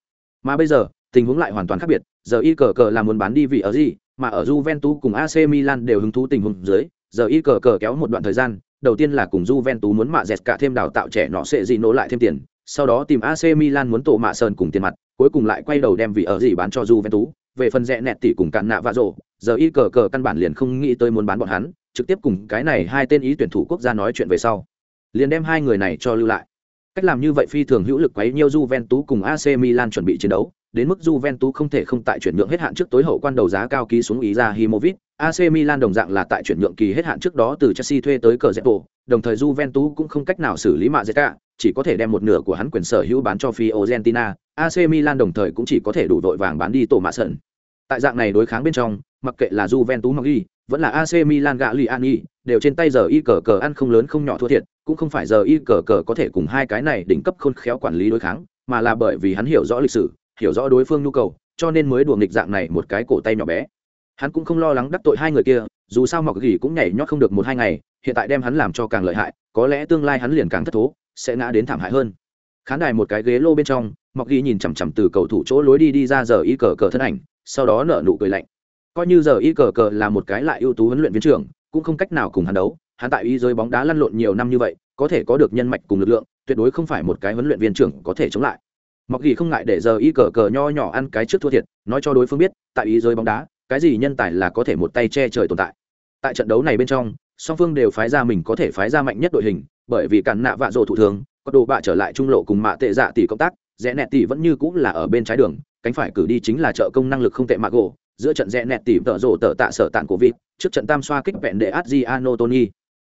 Mà bây giờ, tình huống lại hoàn toàn khác biệt. Giờ y cờ cờ là muốn bán đi vì ở gì mà ở Juventus cùng AC Milan đều hứng thú tình huống dưới, giờ y cờ cờ kéo một đoạn thời gian, đầu tiên là cùng Juventus muốn mạ dẹt cả thêm đào tạo trẻ nọ sẽ gì nỗ lại thêm tiền, sau đó tìm AC Milan muốn tổ mạ sơn cùng tiền mặt, cuối cùng lại quay đầu đem vì ở gì bán cho Juventus về phần rẽ nẹt tỷ cùng cạn nạ vạ rộ giờ y cờ cờ căn bản liền không nghĩ tới muốn bán bọn hắn trực tiếp cùng cái này hai tên ý tuyển thủ quốc gia nói chuyện về sau liền đem hai người này cho lưu lại cách làm như vậy phi thường hữu lực quấy nhiêu Juventus cùng AC Milan chuẩn bị chiến đấu đến mức Juventus không thể không tại chuyển nhượng hết hạn trước tối hậu quan đầu giá cao ký xuống ý ra Himovic, AC Milan đồng dạng là tại chuyển nhượng kỳ hết hạn trước đó từ Chelsea thuê tới cờ Zepo, đồng thời Juventus cũng không cách nào xử lý mạ Zeta, chỉ có thể đem một nửa của hắn quyền sở hữu bán cho Fiorentina, AC Milan đồng thời cũng chỉ có thể đủ vội vàng bán đi tổ mạ sân. Tại dạng này đối kháng bên trong, mặc kệ là Juventus Maggi, vẫn là AC Milan Gagliani, đều trên tay giờ y cờ cờ ăn không lớn không nhỏ thua thiệt, cũng không phải giờ y cờ cờ có thể cùng hai cái này đỉnh cấp khôn khéo quản lý đối kháng, mà là bởi vì hắn hiểu rõ lịch sử, hiểu rõ đối phương nhu cầu cho nên mới đùa nghịch dạng này một cái cổ tay nhỏ bé. Hắn cũng không lo lắng đắc tội hai người kia dù sao mọc gỉ cũng nhảy nhót không được một hai ngày hiện tại đem hắn làm cho càng lợi hại có lẽ tương lai hắn liền càng thất thố sẽ ngã đến thảm hại hơn. Khán đài một cái ghế lô bên trong mọc ghi nhìn chằm chằm từ cầu thủ chỗ lối đi đi ra giờ y cờ cờ thân ảnh sau đó nở nụ cười lạnh. Coi như giờ y cờ cờ là một cái lại ưu tú huấn luyện viên trưởng, cũng không cách nào cùng hắn đấu. Hắn tại y giới bóng đá lăn lộn nhiều năm như vậy, có thể có được nhân mạch cùng lực lượng, tuyệt đối không phải một cái huấn luyện viên trưởng có thể chống lại. Mọc ghi không ngại để giờ y cờ cờ nho nhỏ ăn cái trước thua thiệt, nói cho đối phương biết, tại Y giới bóng đá, cái gì nhân tài là có thể một tay che trời tồn tại. Tại trận đấu này bên trong, song phương đều phái ra mình có thể phái ra mạnh nhất đội hình, bởi vì cản nạ vạ rộ thủ thường, có đồ bạ trở lại trung lộ cùng mạ tệ dạ tỷ công tác, rẽ nẹt tỷ vẫn như cũng là ở bên trái đường cánh phải cử đi chính là trợ công năng lực không tệ mạ gỗ giữa trận rẽ nẹt tỉ tợ rổ tợ tạ sở tạng của vịt trước trận tam xoa kích vẹn để adriano tony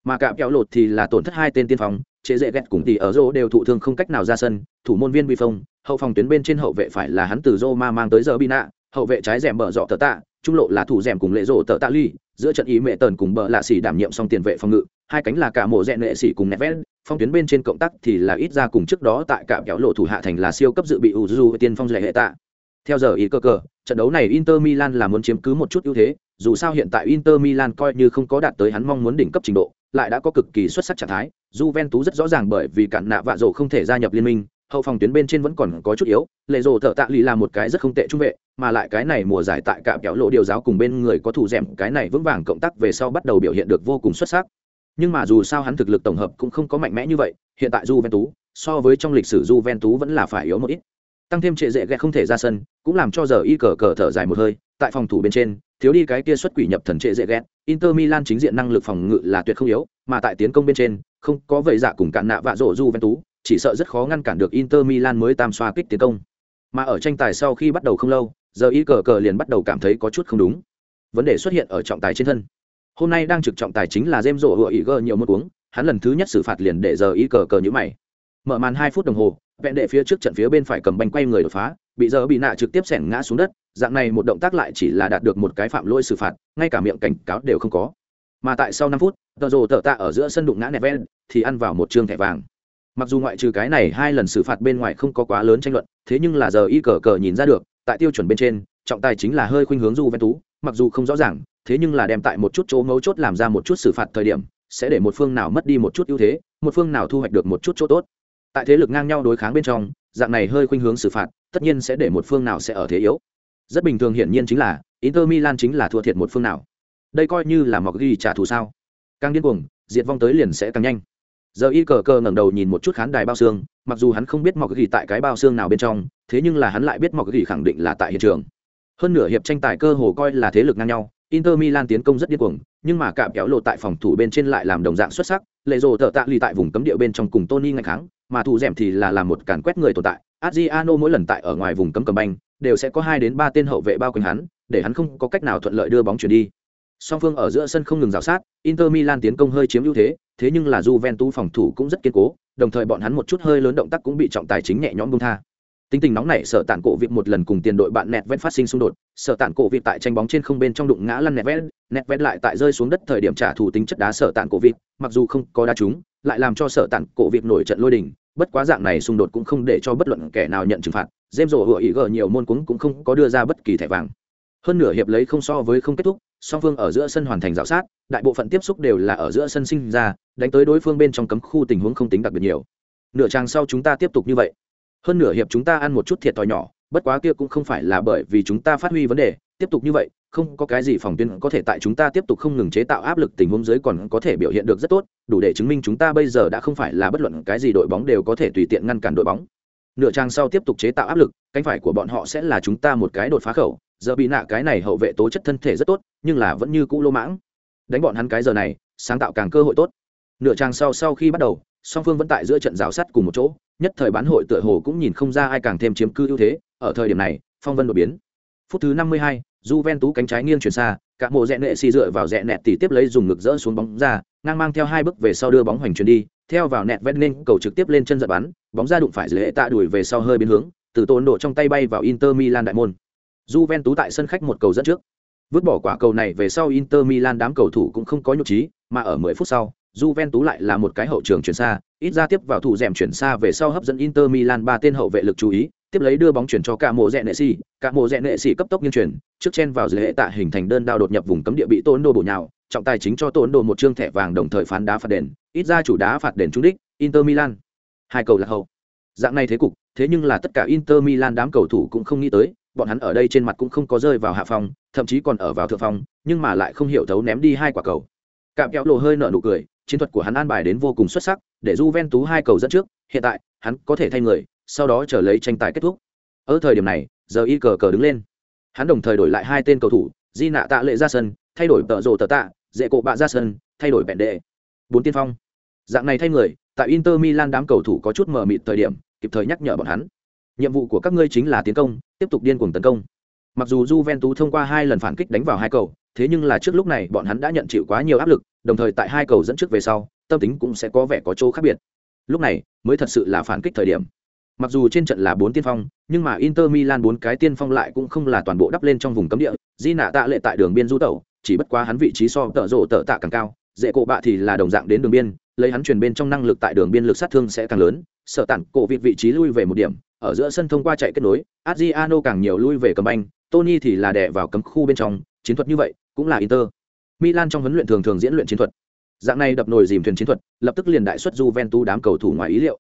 mà cạm kéo lột thì là tổn thất hai tên tiên phong chế dễ ghét cùng tỷ ở rô đều thụ thương không cách nào ra sân thủ môn viên vi phong hậu phòng tuyến bên trên hậu vệ phải là hắn từ Roma mang tới giờ Bina, hậu vệ trái rèm bờ dọ tờ tạ, trung lộ là thủ rèm cùng lệ rổ tờ tạ ly, giữa trận ý mẹ tần cùng bờ lạ xỉ đảm nhiệm xong tiền vệ phòng ngự, hai cánh là cả mộ rẽ nệ xỉ cùng Neves, phong tuyến bên trên cộng tác thì là ít ra cùng trước đó tại cả kéo lộ thủ hạ thành là siêu cấp dự bị Uzu tiên phong lệ hệ tạ. Theo giờ ý cơ cờ, trận đấu này Inter Milan là muốn chiếm cứ một chút ưu thế, dù sao hiện tại Inter Milan coi như không có đạt tới hắn mong muốn đỉnh cấp trình độ, lại đã có cực kỳ xuất sắc trạng thái. Juventus rất rõ ràng bởi vì cản nạ vạ rổ không thể gia nhập liên minh, hậu phòng tuyến bên trên vẫn còn có chút yếu. Lệ rồ thợ tạ lì là một cái rất không tệ trung vệ mà lại cái này mùa giải tại cả kéo lộ điều giáo cùng bên người có thủ dẻm cái này vững vàng cộng tác về sau bắt đầu biểu hiện được vô cùng xuất sắc. Nhưng mà dù sao hắn thực lực tổng hợp cũng không có mạnh mẽ như vậy hiện tại Juventus so với trong lịch sử Juventus vẫn là phải yếu một ít tăng thêm trệ dễ ghẹ không thể ra sân cũng làm cho giờ y cờ cờ thở dài một hơi tại phòng thủ bên trên thiếu đi cái kia xuất quỷ nhập thần trệ dễ ghét Inter Milan chính diện năng lực phòng ngự là tuyệt không yếu mà tại tiến công bên trên không có vậy dạ cùng cạn nạ vạ rổ tú chỉ sợ rất khó ngăn cản được Inter Milan mới tam xoa kích tiến công. Mà ở tranh tài sau khi bắt đầu không lâu, giờ y cờ cờ liền bắt đầu cảm thấy có chút không đúng. Vấn đề xuất hiện ở trọng tài trên thân. Hôm nay đang trực trọng tài chính là dêm Rổ hựa ý gơ nhiều mất uống, hắn lần thứ nhất xử phạt liền để giờ y cờ cờ như mày. Mở màn hai phút đồng hồ, vẹn đệ phía trước trận phía bên phải cầm banh quay người đột phá, bị giờ bị nạ trực tiếp xẻng ngã xuống đất, dạng này một động tác lại chỉ là đạt được một cái phạm lỗi xử phạt, ngay cả miệng cảnh cáo đều không có. Mà tại sau 5 phút, Tờ Rồ tở tạ ở giữa sân đụng ngã Neven, thì ăn vào một trương thẻ vàng mặc dù ngoại trừ cái này hai lần xử phạt bên ngoài không có quá lớn tranh luận thế nhưng là giờ y cờ cờ nhìn ra được tại tiêu chuẩn bên trên trọng tài chính là hơi khuynh hướng du ven tú mặc dù không rõ ràng thế nhưng là đem tại một chút chỗ ngấu chốt làm ra một chút xử phạt thời điểm sẽ để một phương nào mất đi một chút ưu thế một phương nào thu hoạch được một chút chỗ tốt tại thế lực ngang nhau đối kháng bên trong dạng này hơi khuynh hướng xử phạt tất nhiên sẽ để một phương nào sẽ ở thế yếu. Rất bình thường hiển nhiên chính là inter milan chính là thua thiệt một phương nào. Đây coi như là mọc ghi trả thù sao. Càng điên cuồng diệt vong tới liền sẽ càng nhanh. Giờ y cờ cờ ngẩng đầu nhìn một chút khán đài bao xương mặc dù hắn không biết mọc ghi tại cái bao xương nào bên trong thế nhưng là hắn lại biết mọc ghi khẳng định là tại hiện trường. Hơn nửa hiệp tranh tài cơ hồ coi là thế lực ngang nhau Inter Milan tiến công rất điên cuồng, nhưng mà cạm kéo lộ tại phòng thủ bên trên lại làm đồng dạng xuất sắc, lệ rồ thợ tạ lì tại vùng cấm địa bên trong cùng Tony ngày kháng, mà thủ dẻm thì là làm một càn quét người tồn tại. Adriano mỗi lần tại ở ngoài vùng cấm cầm banh, đều sẽ có hai đến ba tên hậu vệ bao quanh hắn, để hắn không có cách nào thuận lợi đưa bóng chuyển đi. Song phương ở giữa sân không ngừng rào sát, Inter Milan tiến công hơi chiếm ưu thế, thế nhưng là Juventus phòng thủ cũng rất kiên cố, đồng thời bọn hắn một chút hơi lớn động tác cũng bị trọng tài chính nhẹ nhõm buông tha tính tình nóng này sợ tản cổ việc một lần cùng tiền đội bạn nẹt vét phát sinh xung đột sợ tản cổ việc tại tranh bóng trên không bên trong đụng ngã lăn nẹt vét nẹt vét lại tại rơi xuống đất thời điểm trả thù tính chất đá sợ tản cổ việc mặc dù không có đá chúng lại làm cho sợ tặng cổ việc nổi trận lôi đình, bất quá dạng này xung đột cũng không để cho bất luận kẻ nào nhận trừng phạt dêm rổ hựa ý gờ nhiều môn cuống cũng không có đưa ra bất kỳ thẻ vàng. Hơn nửa hiệp lấy không so với không kết thúc, song phương ở giữa sân hoàn thành dạo sát, đại bộ phận tiếp xúc đều là ở giữa sân sinh ra, đánh tới đối phương bên trong cấm khu tình huống không tính đặc biệt nhiều. Nửa trang sau chúng ta tiếp tục như vậy. Hơn nửa hiệp chúng ta ăn một chút thiệt thòi nhỏ, bất quá kia cũng không phải là bởi vì chúng ta phát huy vấn đề, tiếp tục như vậy không có cái gì phòng tuyến có thể tại chúng ta tiếp tục không ngừng chế tạo áp lực tình huống dưới còn có thể biểu hiện được rất tốt đủ để chứng minh chúng ta bây giờ đã không phải là bất luận cái gì đội bóng đều có thể tùy tiện ngăn cản đội bóng. Nửa trang sau tiếp tục chế tạo áp lực cánh phải của bọn họ sẽ là chúng ta một cái đột phá khẩu giờ bị nạ cái này hậu vệ tố chất thân thể rất tốt nhưng là vẫn như cũ lô mãng. Đánh bọn hắn cái giờ này sáng tạo càng cơ hội tốt. Nửa trang sau sau khi bắt đầu song phương vẫn tại giữa trận rào sắt cùng một chỗ nhất thời bán hội tựa hồ cũng nhìn không ra ai càng thêm chiếm cứ ưu thế ở thời điểm này phong vân đột biến. Phút thứ năm mươi hai, Juventus cánh trái nghiêng chuyển xa cả mộ rẽ nệ xì dựa vào rẽ nẹt tỉ tiếp lấy dùng ngực rỡ xuống bóng ra ngang mang theo hai bước về sau đưa bóng hoành chuyển đi theo vào nẹt vét nên cầu trực tiếp lên chân giật bắn bóng ra đụng phải dễ tạ đuổi về sau hơi biến hướng từ tốn độ trong tay bay vào inter milan đại môn. Juventus tại sân khách một cầu dẫn trước. Vứt bỏ quả cầu này về sau inter milan đám cầu thủ cũng không có nhục trí mà ở 10 phút sau Juventus lại là một cái hậu trường chuyển xa, ít ra tiếp vào thủ rèm chuyển xa về sau hấp dẫn Inter Milan ba tên hậu vệ lực chú ý, tiếp lấy đưa bóng chuyển cho cả mộ rẽ nệ xì, cả mộ rẽ nệ xì cấp tốc nghiêng chuyển, trước chen vào dưới hệ tạ hình thành đơn đao đột nhập vùng cấm địa bị tôn Đồ bổ nhào, trọng tài chính cho tôn Đồ một trương thẻ vàng đồng thời phán đá phạt đền, ít ra chủ đá phạt đền trúng đích, Inter Milan. Hai cầu là hậu. Dạng này thế cục, thế nhưng là tất cả Inter Milan đám cầu thủ cũng không nghĩ tới, bọn hắn ở đây trên mặt cũng không có rơi vào hạ phòng, thậm chí còn ở vào thượng phòng, nhưng mà lại không hiểu thấu ném đi hai quả cầu. Cạm kéo lộ hơi nở nụ cười, chiến thuật của hắn an bài đến vô cùng xuất sắc, để Juventus hai cầu dẫn trước, hiện tại, hắn có thể thay người, sau đó trở lấy tranh tài kết thúc. Ở thời điểm này, giờ y cờ cờ đứng lên. Hắn đồng thời đổi lại hai tên cầu thủ, Di nạ tạ lệ ra sân, thay đổi tợ rộ tờ tạ, dễ cổ bạ ra sân, thay đổi bẹn đệ. Bốn tiên phong. Dạng này thay người, tại Inter Milan đám cầu thủ có chút mờ mịt thời điểm, kịp thời nhắc nhở bọn hắn. Nhiệm vụ của các ngươi chính là tiến công, tiếp tục điên cuồng tấn công. Mặc dù Juventus thông qua hai lần phản kích đánh vào hai cầu, thế nhưng là trước lúc này bọn hắn đã nhận chịu quá nhiều áp lực, đồng thời tại hai cầu dẫn trước về sau, tâm tính cũng sẽ có vẻ có chỗ khác biệt. Lúc này mới thật sự là phản kích thời điểm. Mặc dù trên trận là bốn tiên phong, nhưng mà Inter Milan bốn cái tiên phong lại cũng không là toàn bộ đắp lên trong vùng cấm địa, Di nạ tạ lệ tại đường biên du tẩu, chỉ bất quá hắn vị trí so tợ rộ tợ tạ càng cao, dễ cổ bạ thì là đồng dạng đến đường biên, lấy hắn truyền bên trong năng lực tại đường biên lực sát thương sẽ càng lớn, sợ tản cổ vịt vị trí lui về một điểm, ở giữa sân thông qua chạy kết nối, Adriano càng nhiều lui về cầm banh, Tony thì là đè vào cấm khu bên trong, chiến thuật như vậy cũng là Inter. Milan trong huấn luyện thường thường diễn luyện chiến thuật. Dạng này đập nồi dìm thuyền chiến thuật, lập tức liền đại xuất Juventus đám cầu thủ ngoài ý liệu.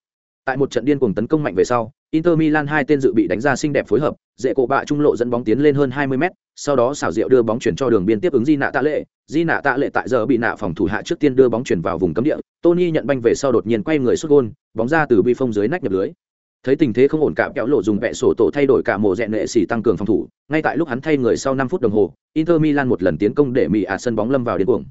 Tại một trận điên cuồng tấn công mạnh về sau, Inter Milan hai tên dự bị đánh ra xinh đẹp phối hợp, dễ cổ bạ trung lộ dẫn bóng tiến lên hơn 20 mét, sau đó xảo diệu đưa bóng chuyển cho đường biên tiếp ứng Di Nạ Tạ Lệ, Di Nạ Tạ Lệ tại giờ bị nạ phòng thủ hạ trước tiên đưa bóng chuyển vào vùng cấm địa, Tony nhận banh về sau đột nhiên quay người sút gôn, bóng ra từ bi phong dưới nách nhập lưới. Thấy tình thế không ổn cả kéo lộ dùng vẹ sổ tổ thay đổi cả mùa rẽ nệ xỉ tăng cường phòng thủ. Ngay tại lúc hắn thay người sau năm phút đồng hồ inter milan một lần tiến công để mỹ ả sân bóng lâm vào điên cuồng.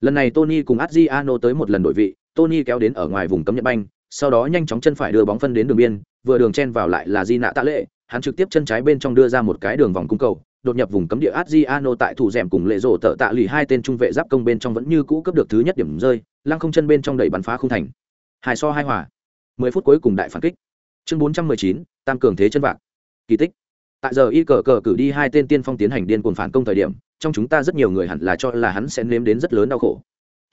Lần này tony cùng adriano tới một lần đổi vị tony kéo đến ở ngoài vùng cấm nhận banh sau đó nhanh chóng chân phải đưa bóng phân đến đường biên vừa đường chen vào lại là di nạ tạ lệ hắn trực tiếp chân trái bên trong đưa ra một cái đường vòng cung cầu đột nhập vùng cấm địa Adriano tại thủ rèm cùng lệ rổ tợ tạ lì hai tên trung vệ giáp công bên trong vẫn như cũ cấp được thứ nhất điểm rơi, lăng không chân bên trong đẩy bắn phá không thành. Hai so hai hòa. 10 phút cuối cùng đại phản kích chương bốn trăm mười chín tam cường thế chân vạc kỳ tích tại giờ y cờ cờ cử đi hai tên tiên phong tiến hành điên cuồng phản công thời điểm trong chúng ta rất nhiều người hẳn là cho là hắn sẽ nếm đến rất lớn đau khổ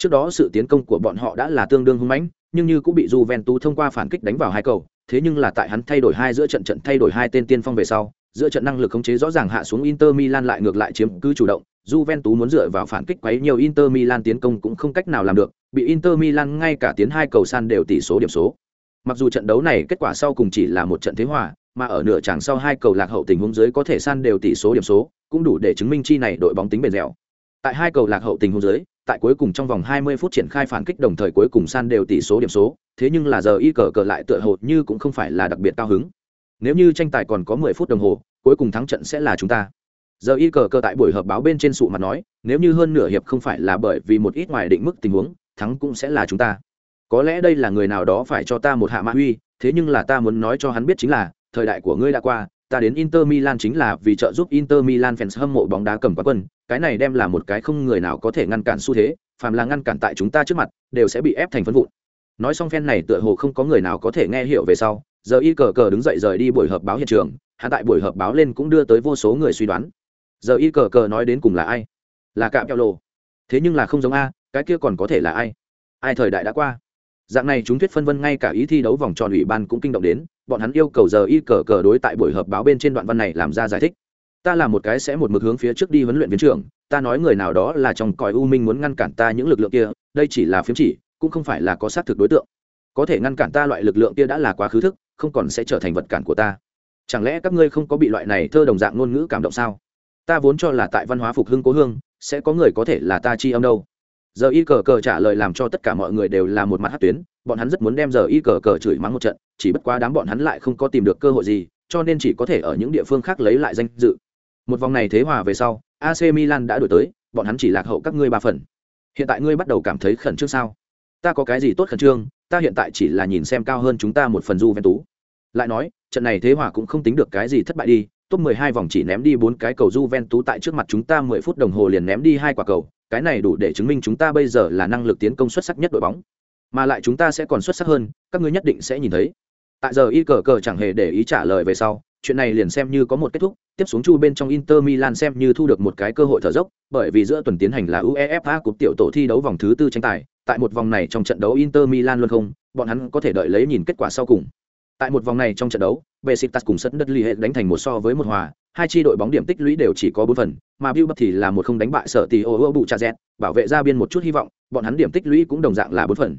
trước đó sự tiến công của bọn họ đã là tương đương hung mãnh nhưng như cũng bị Juventus thông qua phản kích đánh vào hai cầu thế nhưng là tại hắn thay đổi hai giữa trận trận thay đổi hai tên tiên phong về sau giữa trận năng lực khống chế rõ ràng hạ xuống Inter Milan lại ngược lại chiếm cứ chủ động Juventus muốn dựa vào phản kích quấy nhiều Inter Milan tiến công cũng không cách nào làm được bị Inter Milan ngay cả tiến hai cầu san đều tỷ số điểm số Mặc dù trận đấu này kết quả sau cùng chỉ là một trận thế hòa, mà ở nửa chàng sau hai cầu lạc hậu tình huống dưới có thể san đều tỷ số điểm số, cũng đủ để chứng minh chi này đội bóng tính bền dẻo. Tại hai cầu lạc hậu tình huống dưới, tại cuối cùng trong vòng 20 phút triển khai phản kích đồng thời cuối cùng san đều tỷ số điểm số, thế nhưng là giờ y cờ cờ lại tựa hồ như cũng không phải là đặc biệt cao hứng. Nếu như tranh tài còn có 10 phút đồng hồ, cuối cùng thắng trận sẽ là chúng ta. giờ y cờ cờ tại buổi họp báo bên trên sụ mặt nói nếu như hơn nửa hiệp không phải là bởi vì một ít ngoài định mức tình huống thắng cũng sẽ là chúng ta có lẽ đây là người nào đó phải cho ta một hạ mã uy thế nhưng là ta muốn nói cho hắn biết chính là thời đại của ngươi đã qua ta đến Inter Milan chính là vì trợ giúp Inter Milan fans hâm mộ bóng đá cầm quán quân, cái này đem là một cái không người nào có thể ngăn cản xu thế, phàm là ngăn cản tại chúng ta trước mặt, đều sẽ bị ép thành phấn vụn. Nói xong fan này tựa hồ không có người nào có thể nghe hiểu về sau, giờ y cờ cờ đứng dậy rời đi buổi họp báo hiện trường, hắn tại buổi họp báo lên cũng đưa tới vô số người suy đoán. Giờ y cờ cờ nói đến cùng là ai? Là Cạm Kẹo Lồ. Thế nhưng là không giống a, cái kia còn có thể là ai? Ai thời đại đã qua? Dạng này chúng thuyết phân vân ngay cả ý thi đấu vòng tròn ủy ban cũng kinh động đến, bọn hắn yêu cầu giờ y cờ cờ đối tại buổi họp báo bên trên đoạn văn này làm ra giải thích. Ta là một cái sẽ một mực hướng phía trước đi huấn luyện viên trưởng, ta nói người nào đó là trong còi u minh muốn ngăn cản ta những lực lượng kia, đây chỉ là phiếm chỉ, cũng không phải là có xác thực đối tượng. Có thể ngăn cản ta loại lực lượng kia đã là quá khứ thức, không còn sẽ trở thành vật cản của ta. Chẳng lẽ các ngươi không có bị loại này thơ đồng dạng ngôn ngữ cảm động sao? Ta vốn cho là tại văn hóa phục hưng cố hương, sẽ có người có thể là ta chi âm đâu giờ y cờ cờ trả lời làm cho tất cả mọi người đều là một mặt hát tuyến bọn hắn rất muốn đem giờ y cờ cờ chửi mắng một trận chỉ bất quá đám bọn hắn lại không có tìm được cơ hội gì cho nên chỉ có thể ở những địa phương khác lấy lại danh dự. Một vòng này thế hòa về sau ac milan đã đổi tới bọn hắn chỉ lạc hậu các ngươi ba phần. Hiện tại ngươi bắt đầu cảm thấy khẩn trương sao? Ta có cái gì tốt khẩn trương? Ta hiện tại chỉ là nhìn xem cao hơn chúng ta một phần du ven tú lại nói trận này thế hòa cũng không tính được cái gì thất bại đi top 12 vòng chỉ ném đi bốn cái cầu Juventus tại trước mặt chúng ta 10 phút đồng hồ liền ném đi hai quả cầu, cái này đủ để chứng minh chúng ta bây giờ là năng lực tiến công xuất sắc nhất đội bóng. Mà lại chúng ta sẽ còn xuất sắc hơn, các ngươi nhất định sẽ nhìn thấy. Tại giờ y cờ cờ chẳng hề để ý trả lời về sau, chuyện này liền xem như có một kết thúc. Tiếp xuống chu bên trong inter milan xem như thu được một cái cơ hội thở dốc, bởi vì giữa tuần tiến hành là uefa cúp tiểu tổ thi đấu vòng thứ tư tranh tài. Tại một vòng này trong trận đấu inter milan luôn không, bọn hắn có thể đợi lấy nhìn kết quả sau cùng. Tại một vòng này trong trận đấu besiktas cùng sân đất ly đánh thành một so với một hòa hai chi đội bóng điểm tích lũy đều chỉ có bốn phần mà Bill thì là một không đánh bại sở tỷ ô bụ bảo vệ ra biên một chút hy vọng bọn hắn điểm tích lũy cũng đồng dạng là bốn phần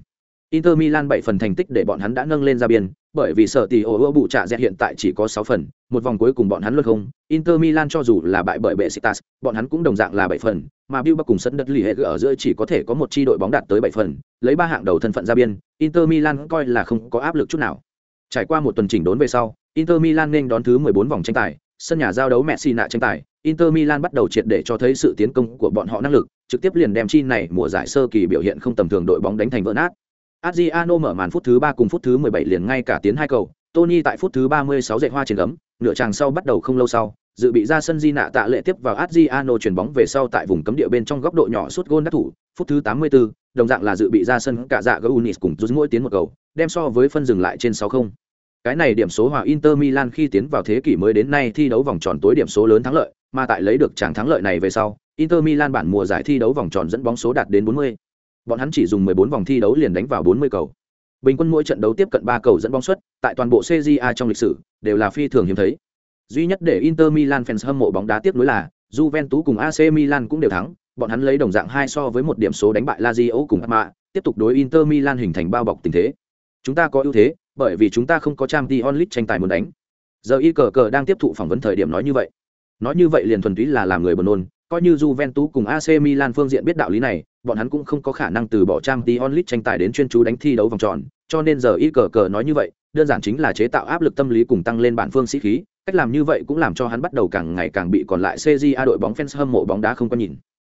Inter Milan bảy phần thành tích để bọn hắn đã nâng lên ra biên, bởi vì sở tỷ ổ bụ hiện tại chỉ có sáu phần, một vòng cuối cùng bọn hắn luôn không. Inter Milan cho dù là bại bởi Besiktas, bọn hắn cũng đồng dạng là bảy phần, mà Bilbao cùng sân đất lì ở giữa chỉ có thể có một chi đội bóng đạt tới bảy phần, lấy ba hạng đầu thân phận ra biên, Inter Milan coi là không có áp lực chút nào. Trải qua một tuần chỉnh đốn về sau, Inter Milan nên đón thứ 14 vòng tranh tài, sân nhà giao đấu Messi nạ tranh tài, Inter Milan bắt đầu triệt để cho thấy sự tiến công của bọn họ năng lực, trực tiếp liền đem chi này mùa giải sơ kỳ biểu hiện không tầm thường đội bóng đánh thành vỡ nát. Adriano mở màn phút thứ 3 cùng phút thứ 17 liền ngay cả tiến hai cầu, Tony tại phút thứ 36 dậy hoa trên gấm, nửa chàng sau bắt đầu không lâu sau, dự bị ra sân Di nạ tạ lệ tiếp vào Adriano chuyển bóng về sau tại vùng cấm địa bên trong góc độ nhỏ suốt gôn đắc thủ, phút thứ 84, đồng dạng là dự bị ra sân cả dạ Gounis cùng rút mỗi tiến một cầu, đem so với phân dừng lại trên 6-0. Cái này điểm số hòa Inter Milan khi tiến vào thế kỷ mới đến nay thi đấu vòng tròn tối điểm số lớn thắng lợi, mà tại lấy được tràng thắng lợi này về sau, Inter Milan bản mùa giải thi đấu vòng tròn dẫn bóng số đạt đến 40. Bọn hắn chỉ dùng 14 vòng thi đấu liền đánh vào 40 cầu. Bình quân mỗi trận đấu tiếp cận 3 cầu dẫn bóng suất, tại toàn bộ CJA trong lịch sử đều là phi thường hiếm thấy. Duy nhất để Inter Milan fans hâm mộ bóng đá tiếp nối là Juventus cùng AC Milan cũng đều thắng, bọn hắn lấy đồng dạng hai so với một điểm số đánh bại Lazio cùng Parma, tiếp tục đối Inter Milan hình thành bao bọc tình thế. Chúng ta có ưu thế, bởi vì chúng ta không có trang t onlit tranh tài muốn đánh. Giờ y cờ cờ đang tiếp thụ phỏng vấn thời điểm nói như vậy. Nói như vậy liền thuần túy là làm người buồn nôn, coi như Juventus cùng AC Milan phương diện biết đạo lý này, bọn hắn cũng không có khả năng từ bỏ trang Champions League tranh tài đến chuyên chú đánh thi đấu vòng tròn, cho nên giờ y cờ cờ nói như vậy, đơn giản chính là chế tạo áp lực tâm lý cùng tăng lên bản phương sĩ khí, cách làm như vậy cũng làm cho hắn bắt đầu càng ngày càng bị còn lại CJA đội bóng fans hâm mộ bóng đá không có nhìn.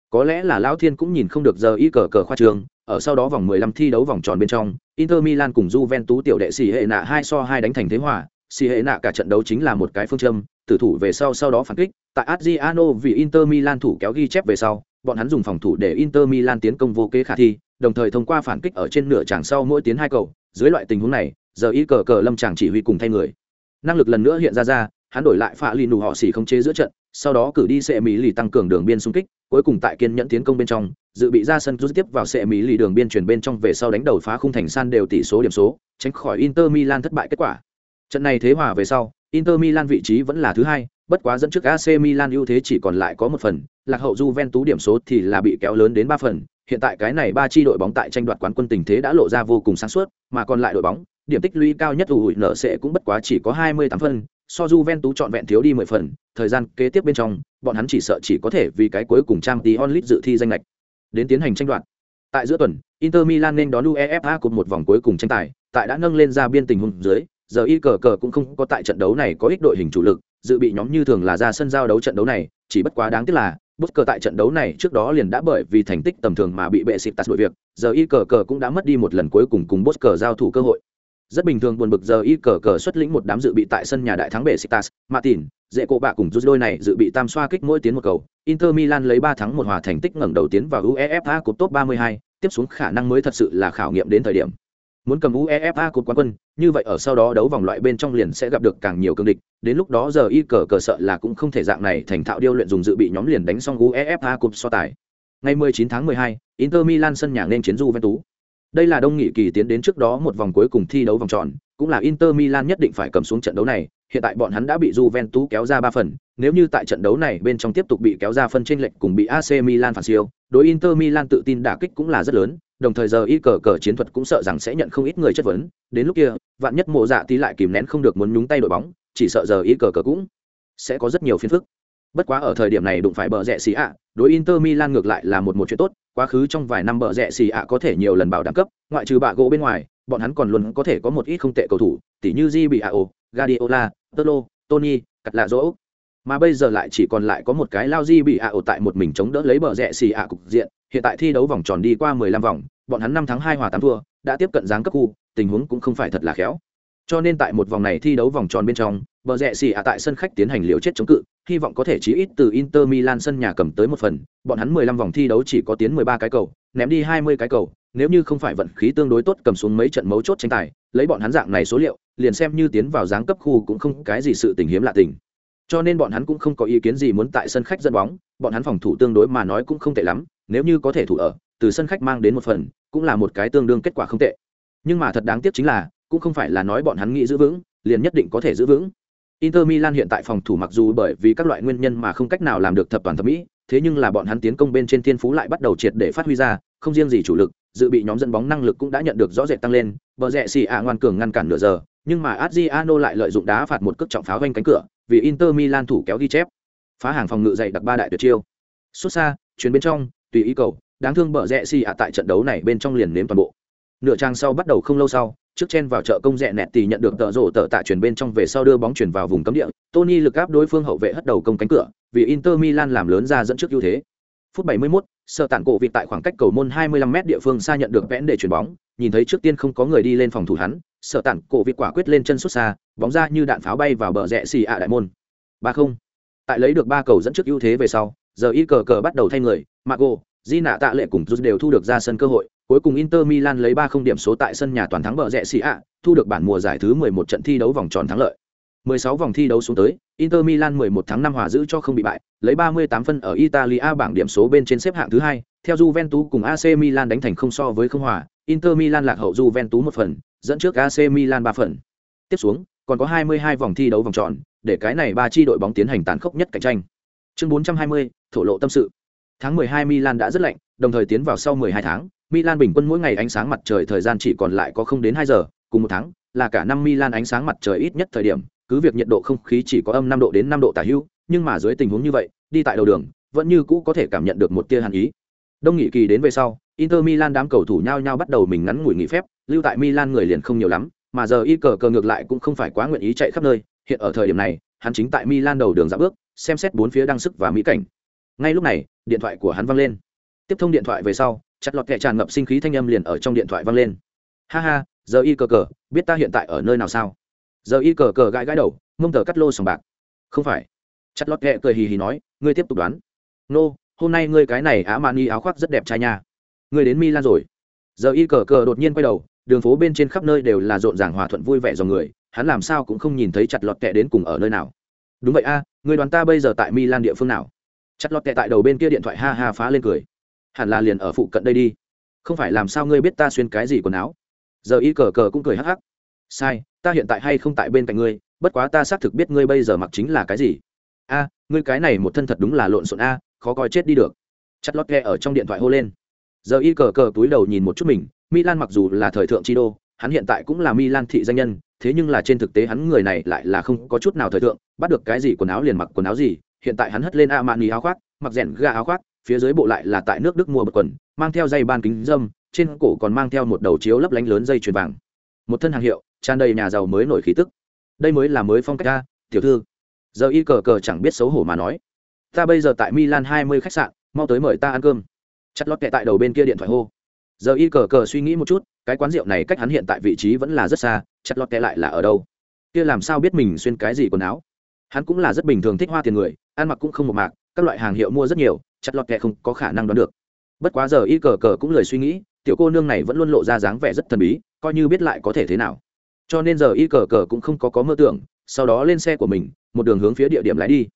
Có lẽ là Lão Thiên cũng nhìn không được giờ y cờ cờ khoa trường, ở sau đó vòng 15 thi đấu vòng tròn bên trong, Inter Milan cùng Juventus tiểu đệ xì hệ nạ hai so hai đánh thành thế hòa, xì hệ nạ cả trận đấu chính là một cái phương châm, tử thủ về sau sau đó phản kích, tại Adriano vì Inter Milan thủ kéo ghi chép về sau, bọn hắn dùng phòng thủ để Inter Milan tiến công vô kế khả thi, đồng thời thông qua phản kích ở trên nửa tràng sau mỗi tiến hai cầu, dưới loại tình huống này, giờ ý cờ cờ lâm chàng chỉ huy cùng thay người. Năng lực lần nữa hiện ra ra, hắn đổi lại phạ lì nù họ xỉ không chế giữa trận, sau đó cử đi sẽ mỹ lì tăng cường đường biên xung kích, cuối cùng tại kiên nhẫn tiến công bên trong, dự bị ra sân rút tiếp vào sệ mỹ lì đường biên chuyển bên trong về sau đánh đầu phá khung thành san đều tỷ số điểm số, tránh khỏi Inter Milan thất bại kết quả. Trận này thế hòa về sau, Inter Milan vị trí vẫn là thứ hai, bất quá dẫn trước AC Milan ưu thế chỉ còn lại có một phần, lạc hậu Juventus điểm số thì là bị kéo lớn đến ba phần. Hiện tại cái này ba chi đội bóng tại tranh đoạt quán quân tình thế đã lộ ra vô cùng sáng suốt, mà còn lại đội bóng, điểm tích lũy cao nhất ủi nợ sẽ cũng bất quá chỉ có 28 phân, so Juventus chọn vẹn thiếu đi 10 phần, thời gian kế tiếp bên trong, bọn hắn chỉ sợ chỉ có thể vì cái cuối cùng trang tí onlit dự thi danh lệch đến tiến hành tranh đoạt. Tại giữa tuần, Inter Milan nên đón UEFA cùng một vòng cuối cùng tranh tài, tại đã nâng lên ra biên tình huống dưới, giờ y cờ cờ cũng không có tại trận đấu này có ích đội hình chủ lực, dự bị nhóm như thường là ra sân giao đấu trận đấu này, chỉ bất quá đáng tiếc là bất cờ tại trận đấu này trước đó liền đã bởi vì thành tích tầm thường mà bị bệ xịt tạt đội việc giờ y cờ cờ cũng đã mất đi một lần cuối cùng cùng bất cờ giao thủ cơ hội rất bình thường buồn bực giờ y cờ cờ xuất lĩnh một đám dự bị tại sân nhà đại thắng bệ Sitas, Martin, dễ cộ bạ cùng rút đôi này dự bị tam xoa kích mỗi tiến một cầu. Inter Milan lấy 3 thắng một hòa thành tích ngẩng đầu tiến vào UEFA Cup top 32, tiếp xuống khả năng mới thật sự là khảo nghiệm đến thời điểm. Muốn cầm UEFA Cup quán quân, như vậy ở sau đó đấu vòng loại bên trong liền sẽ gặp được càng nhiều cương địch, đến lúc đó giờ y cờ cờ sợ là cũng không thể dạng này thành thạo điêu luyện dùng dự bị nhóm liền đánh xong UEFA Cup so tài. Ngày 19 tháng 12, Inter Milan sân nhà nên chiến Juventus. Đây là đông nghị kỳ tiến đến trước đó một vòng cuối cùng thi đấu vòng tròn, cũng là Inter Milan nhất định phải cầm xuống trận đấu này, hiện tại bọn hắn đã bị Juventus kéo ra 3 phần, nếu như tại trận đấu này bên trong tiếp tục bị kéo ra phân chênh lệch cùng bị AC Milan phản siêu, đối Inter Milan tự tin đả kích cũng là rất lớn, đồng thời giờ y cờ cờ chiến thuật cũng sợ rằng sẽ nhận không ít người chất vấn, đến lúc kia, vạn nhất mộ dạ tí lại kìm nén không được muốn nhúng tay đội bóng, chỉ sợ giờ y cờ cờ cũng sẽ có rất nhiều phiền phức. Bất quá ở thời điểm này đụng phải bờ rẹ xì ạ, đối Inter Milan ngược lại là một một chuyện tốt, quá khứ trong vài năm bờ rẹ xì ạ có thể nhiều lần bảo đảm cấp, ngoại trừ bạ gỗ bên ngoài, bọn hắn còn luôn có thể có một ít không tệ cầu thủ, tỉ như Di bị ạ ô, Guardiola, Tolo, Tony, cắt lạ dỗ, Mà bây giờ lại chỉ còn lại có một cái lao Di bị ạ Ao tại một mình chống đỡ lấy bờ rẽ xì ạ cục diện, hiện tại thi đấu vòng tròn đi qua 15 vòng, bọn hắn năm thắng hai hòa tám thua, đã tiếp cận dáng cấp khu, tình huống cũng không phải thật là khéo. Cho nên tại một vòng này thi đấu vòng tròn bên trong, bờ rẽ xì ạ tại sân khách tiến hành liều chết chống cự, hy vọng có thể chí ít từ Inter Milan sân nhà cầm tới một phần, bọn hắn 15 vòng thi đấu chỉ có tiến 13 cái cầu, ném đi 20 cái cầu, nếu như không phải vận khí tương đối tốt cầm xuống mấy trận mấu chốt tranh tài, lấy bọn hắn dạng này số liệu, liền xem như tiến vào giáng cấp khu cũng không cái gì sự tình hiếm lạ tình. Cho nên bọn hắn cũng không có ý kiến gì muốn tại sân khách dẫn bóng, bọn hắn phòng thủ tương đối mà nói cũng không tệ lắm, nếu như có thể thủ ở, từ sân khách mang đến một phần, cũng là một cái tương đương kết quả không tệ. Nhưng mà thật đáng tiếc chính là, cũng không phải là nói bọn hắn nghĩ giữ vững, liền nhất định có thể giữ vững. Inter Milan hiện tại phòng thủ mặc dù bởi vì các loại nguyên nhân mà không cách nào làm được thập toàn thập mỹ, thế nhưng là bọn hắn tiến công bên trên thiên phú lại bắt đầu triệt để phát huy ra, không riêng gì chủ lực, dự bị nhóm dẫn bóng năng lực cũng đã nhận được rõ rệt tăng lên, bờ rẹ xì ạ ngoan cường ngăn cản nửa giờ, nhưng mà Adriano lại lợi dụng đá phạt một cước trọng pháo quanh cánh cửa, vì Inter Milan thủ kéo ghi chép, phá hàng phòng ngự dày đặc ba đại tuyệt chiêu. Xuất xa, chuyến bên trong, tùy ý cầu, đáng thương bờ rẹ xì ạ tại trận đấu này bên trong liền nếm toàn bộ. Nửa trang sau bắt đầu không lâu sau, trước chen vào chợ công rẽ nẹt thì nhận được tợ rổ tợ tạ chuyển bên trong về sau đưa bóng chuyển vào vùng cấm địa. Tony lực áp đối phương hậu vệ hất đầu công cánh cửa vì inter milan làm lớn ra dẫn trước ưu thế. Phút 71, sợ tản cổ vịt tại khoảng cách cầu môn 25 m địa phương xa nhận được vẽn để chuyển bóng. Nhìn thấy trước tiên không có người đi lên phòng thủ hắn sợ tản cổ vịt quả quyết lên chân xuất xa bóng ra như đạn pháo bay vào bờ rẽ xì ạ đại môn. ba không. Tại lấy được ba cầu dẫn trước ưu thế về sau giờ y cờ cờ bắt đầu thay người mago di nạ tạ lệ cùng rút đều thu được ra sân cơ hội. Cuối cùng Inter Milan lấy 3-0 điểm số tại sân nhà toàn thắng bờ rẹ xì ạ, thu được bản mùa giải thứ 11 trận thi đấu vòng tròn thắng lợi. 16 vòng thi đấu xuống tới, Inter Milan 11 tháng 5 hòa giữ cho không bị bại, lấy 38 phân ở Italia bảng điểm số bên trên xếp hạng thứ hai. Theo Juventus cùng AC Milan đánh thành không so với không hòa, Inter Milan lạc hậu Juventus một phần, dẫn trước AC Milan 3 phần. Tiếp xuống, còn có 22 vòng thi đấu vòng tròn, để cái này ba chi đội bóng tiến hành tàn khốc nhất cạnh tranh. Chương 420, thổ lộ tâm sự. Tháng 12 Milan đã rất lạnh, đồng thời tiến vào sau 12 tháng, Milan bình quân mỗi ngày ánh sáng mặt trời thời gian chỉ còn lại có không đến hai giờ, cùng một tháng, là cả năm Milan ánh sáng mặt trời ít nhất thời điểm, cứ việc nhiệt độ không khí chỉ có âm năm độ đến năm độ tả hữu, nhưng mà dưới tình huống như vậy, đi tại đầu đường, vẫn như cũ có thể cảm nhận được một tia hàn ý. Đông nghị kỳ đến về sau, Inter Milan đám cầu thủ nhau nhau bắt đầu mình ngắn ngủi nghỉ phép, lưu tại Milan người liền không nhiều lắm, mà giờ y cờ cờ ngược lại cũng không phải quá nguyện ý chạy khắp nơi, hiện ở thời điểm này, hắn chính tại Milan đầu đường dạo bước, xem xét bốn phía đang sức và mỹ cảnh. Ngay lúc này, điện thoại của hắn vang lên. Tiếp thông điện thoại về sau, chặt lọt kẹ tràn ngập sinh khí thanh âm liền ở trong điện thoại vang lên. Ha ha giờ y cờ cờ biết ta hiện tại ở nơi nào sao? Giờ y cờ cờ gãi gãi đầu mông tờ cắt lô sòng bạc. Không phải. Chặt lọt kẹ cười hì hì nói ngươi tiếp tục đoán. Nô、no, hôm nay ngươi cái này á mạn y áo khoác rất đẹp trai nha. Ngươi đến milan rồi. Giờ y cờ cờ đột nhiên quay đầu đường phố bên trên khắp nơi đều là rộn ràng hòa thuận vui vẻ dòng người hắn làm sao cũng không nhìn thấy chặt lọt kẹ đến cùng ở nơi nào. Đúng vậy a à, người đoàn ta bây giờ tại milan địa phương nào? Chặt lọt kẹ tại đầu bên kia điện thoại ha ha phá lên cười hẳn là liền ở phụ cận đây đi. Không phải làm sao ngươi biết ta xuyên cái gì quần áo? Giờ y cờ cờ cũng cười hắc hắc. Sai, ta hiện tại hay không tại bên cạnh ngươi, bất quá ta xác thực biết ngươi bây giờ mặc chính là cái gì. A, ngươi cái này một thân thật đúng là lộn xộn a, khó coi chết đi được. Chặt lót ghe ở trong điện thoại hô lên. Giờ y cờ cờ túi đầu nhìn một chút mình, milan mặc dù là thời thượng chi đô, hắn hiện tại cũng là milan thị danh nhân, thế nhưng là trên thực tế hắn người này lại là không có chút nào thời thượng, bắt được cái gì quần áo liền mặc quần áo gì, hiện tại hắn hất lên a mani áo khoác, mặc rèn ga áo khoác phía dưới bộ lại là tại nước đức mua một quần, mang theo dây ban kính dâm, trên cổ còn mang theo một đầu chiếu lấp lánh lớn dây chuyền vàng. Một thân hàng hiệu, tràn đầy nhà giàu mới nổi khí tức. Đây mới là mới phong cách ta tiểu thư. Giờ y cờ cờ chẳng biết xấu hổ mà nói. Ta bây giờ tại milan hai mươi khách sạn, mau tới mời ta ăn cơm. Chặt lót kẹ tại đầu bên kia điện thoại hô. Giờ y cờ cờ suy nghĩ một chút, cái quán rượu này cách hắn hiện tại vị trí vẫn là rất xa, chặt lót kẹ lại là ở đâu? Kia làm sao biết mình xuyên cái gì quần áo? Hắn cũng là rất bình thường thích hoa tiền người, ăn mặc cũng không một mạc, các loại hàng hiệu mua rất nhiều chặt lọt kẹ không có khả năng đoán được. Bất quá giờ y cờ cờ cũng lời suy nghĩ, tiểu cô nương này vẫn luôn lộ ra dáng vẻ rất thần bí, coi như biết lại có thể thế nào. Cho nên giờ y cờ cờ cũng không có có mơ tưởng, sau đó lên xe của mình, một đường hướng phía địa điểm lái đi.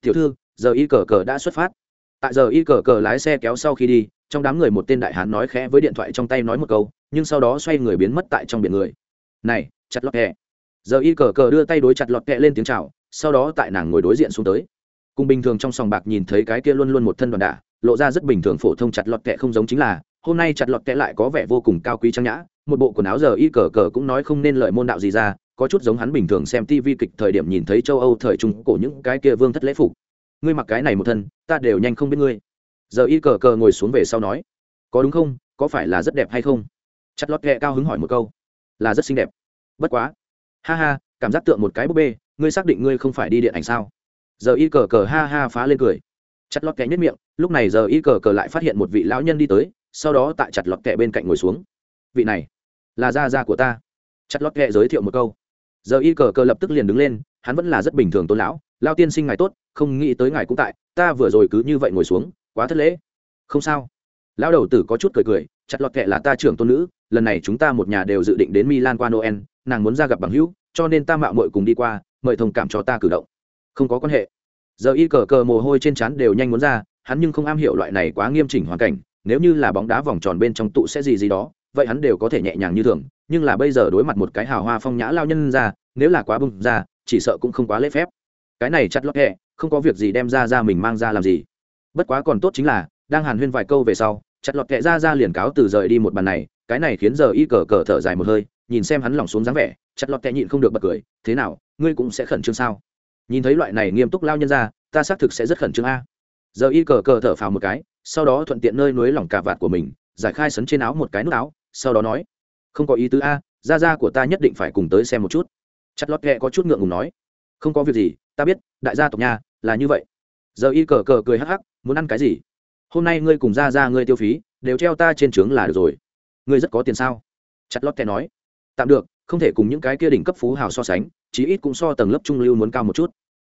Tiểu thư, giờ y cờ cờ đã xuất phát. Tại giờ y cờ cờ lái xe kéo sau khi đi, trong đám người một tên đại hán nói khẽ với điện thoại trong tay nói một câu, nhưng sau đó xoay người biến mất tại trong biển người. Này, chặt lọt kẹ giờ y cờ cờ đưa tay đối chặt lọt kẹ lên tiếng chào, sau đó tại nàng ngồi đối diện xuống tới cùng bình thường trong sòng bạc nhìn thấy cái kia luôn luôn một thân đoàn đả, lộ ra rất bình thường phổ thông chặt lọt kẹ không giống chính là, hôm nay chặt lọt kẹ lại có vẻ vô cùng cao quý trang nhã, một bộ quần áo giờ y cờ cờ cũng nói không nên lợi môn đạo gì ra, có chút giống hắn bình thường xem tv kịch thời điểm nhìn thấy châu âu thời trung cổ những cái kia vương thất lễ phục. Ngươi mặc cái này một thân, ta đều nhanh không biết ngươi. Giờ y cờ cờ ngồi xuống về sau nói, có đúng không, có phải là rất đẹp hay không? Chặt lọt kẹ cao hứng hỏi một câu, là rất xinh đẹp. Bất quá. Ha ha, cảm giác tượng một cái búp bê, ngươi xác định ngươi không phải đi điện ảnh sao? Giờ y cờ cờ ha ha phá lên cười. Chặt lọt kẹ nhất miệng, lúc này giờ y cờ cờ lại phát hiện một vị lão nhân đi tới, sau đó tại chặt lọt kẹ bên cạnh ngồi xuống. Vị này, là gia gia của ta. Chặt lọt kẹ giới thiệu một câu. Giờ y cờ cờ lập tức liền đứng lên, hắn vẫn là rất bình thường tôn lão lao tiên sinh ngài tốt, không nghĩ tới ngài cũng tại, ta vừa rồi cứ như vậy ngồi xuống, quá thất lễ. Không sao. Lão đầu tử có chút cười cười, chặt lọt kệ là ta trưởng tôn nữ, lần này chúng ta một nhà đều dự định đến milan qua noel, nàng muốn ra gặp bằng hữu, cho nên ta mạo mội cùng đi qua, mời thông cảm cho ta cử động không có quan hệ. Giờ y cờ cờ mồ hôi trên trán đều nhanh muốn ra, hắn nhưng không am hiểu loại này quá nghiêm chỉnh hoàn cảnh, nếu như là bóng đá vòng tròn bên trong tụ sẽ gì gì đó, vậy hắn đều có thể nhẹ nhàng như thường, nhưng là bây giờ đối mặt một cái hào hoa phong nhã lao nhân ra, nếu là quá bưng ra, chỉ sợ cũng không quá lễ phép. Cái này chặt lót hẹ, không có việc gì đem ra ra mình mang ra làm gì. Bất quá còn tốt chính là, đang hàn huyên vài câu về sau, chặt lọt kệ ra ra liền cáo từ rời đi một bàn này, cái này khiến giờ y cờ cờ thở dài một hơi, nhìn xem hắn lỏng xuống dáng vẻ, chặt lọt kệ nhịn không được bật cười, thế nào, ngươi cũng sẽ khẩn trương sao? Nhìn thấy loại này nghiêm túc lao nhân ra, ta xác thực sẽ rất khẩn trương a. Giờ y cờ cờ thở phào một cái, sau đó thuận tiện nơi núi lỏng cà vạt của mình, giải khai sấn trên áo một cái nút áo, sau đó nói, không có ý tứ a da da của ta nhất định phải cùng tới xem một chút. Chặt lót ghẹ có chút ngượng ngùng nói, không có việc gì, ta biết, đại gia tộc nhà là như vậy. Giờ y cờ cờ cười hắc hắc, muốn ăn cái gì? Hôm nay ngươi cùng ra ra ngươi tiêu phí, đều treo ta trên trướng là được rồi. Ngươi rất có tiền sao? Chặt lót kẻ nói, tạm được, không thể cùng những cái kia đỉnh cấp phú hào so sánh chí ít cũng so tầng lớp trung lưu muốn cao một chút.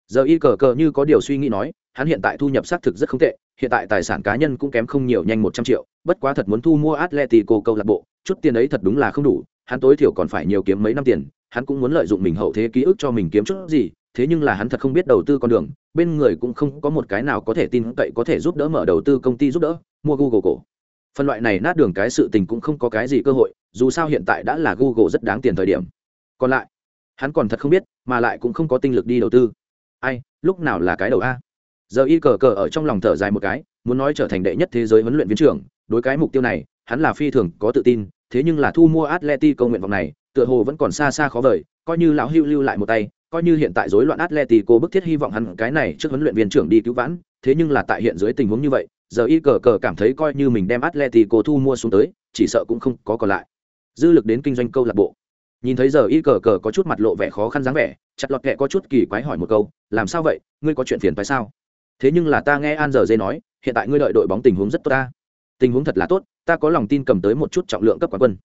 Giờ y cờ cờ như có điều suy nghĩ nói, hắn hiện tại thu nhập xác thực rất không tệ, hiện tại tài sản cá nhân cũng kém không nhiều nhanh một trăm triệu, bất quá thật muốn thu mua atletico câu lạc bộ, chút tiền ấy thật đúng là không đủ, hắn tối thiểu còn phải nhiều kiếm mấy năm tiền, hắn cũng muốn lợi dụng mình hậu thế ký ức cho mình kiếm chút gì, thế nhưng là hắn thật không biết đầu tư con đường, bên người cũng không có một cái nào có thể tin cậy có thể giúp đỡ mở đầu tư công ty giúp đỡ, mua google cổ. Phân loại này nát đường cái sự tình cũng không có cái gì cơ hội, dù sao hiện tại đã là google rất đáng tiền thời điểm. Còn lại hắn còn thật không biết mà lại cũng không có tinh lực đi đầu tư ai lúc nào là cái đầu a giờ y cờ cờ ở trong lòng thở dài một cái muốn nói trở thành đệ nhất thế giới huấn luyện viên trưởng đối cái mục tiêu này hắn là phi thường có tự tin thế nhưng là thu mua atleti công nguyện vọng này tựa hồ vẫn còn xa xa khó vời coi như lão hưu lưu lại một tay coi như hiện tại rối loạn Atletico bức thiết hy vọng hắn cái này trước huấn luyện viên trưởng đi cứu vãn, thế nhưng là tại hiện dưới tình huống như vậy, giờ y cờ cờ cảm thấy coi như mình đem Atletico thu mua xuống tới, chỉ sợ cũng không có còn lại. Dư lực đến kinh doanh câu lạc bộ. Nhìn thấy giờ y cờ cờ có chút mặt lộ vẻ khó khăn dáng vẻ, chặt lọt kệ có chút kỳ quái hỏi một câu, làm sao vậy, ngươi có chuyện phiền phải sao? Thế nhưng là ta nghe An giờ dê nói, hiện tại ngươi đợi đội bóng tình huống rất tốt ta. Tình huống thật là tốt, ta có lòng tin cầm tới một chút trọng lượng cấp quán quân.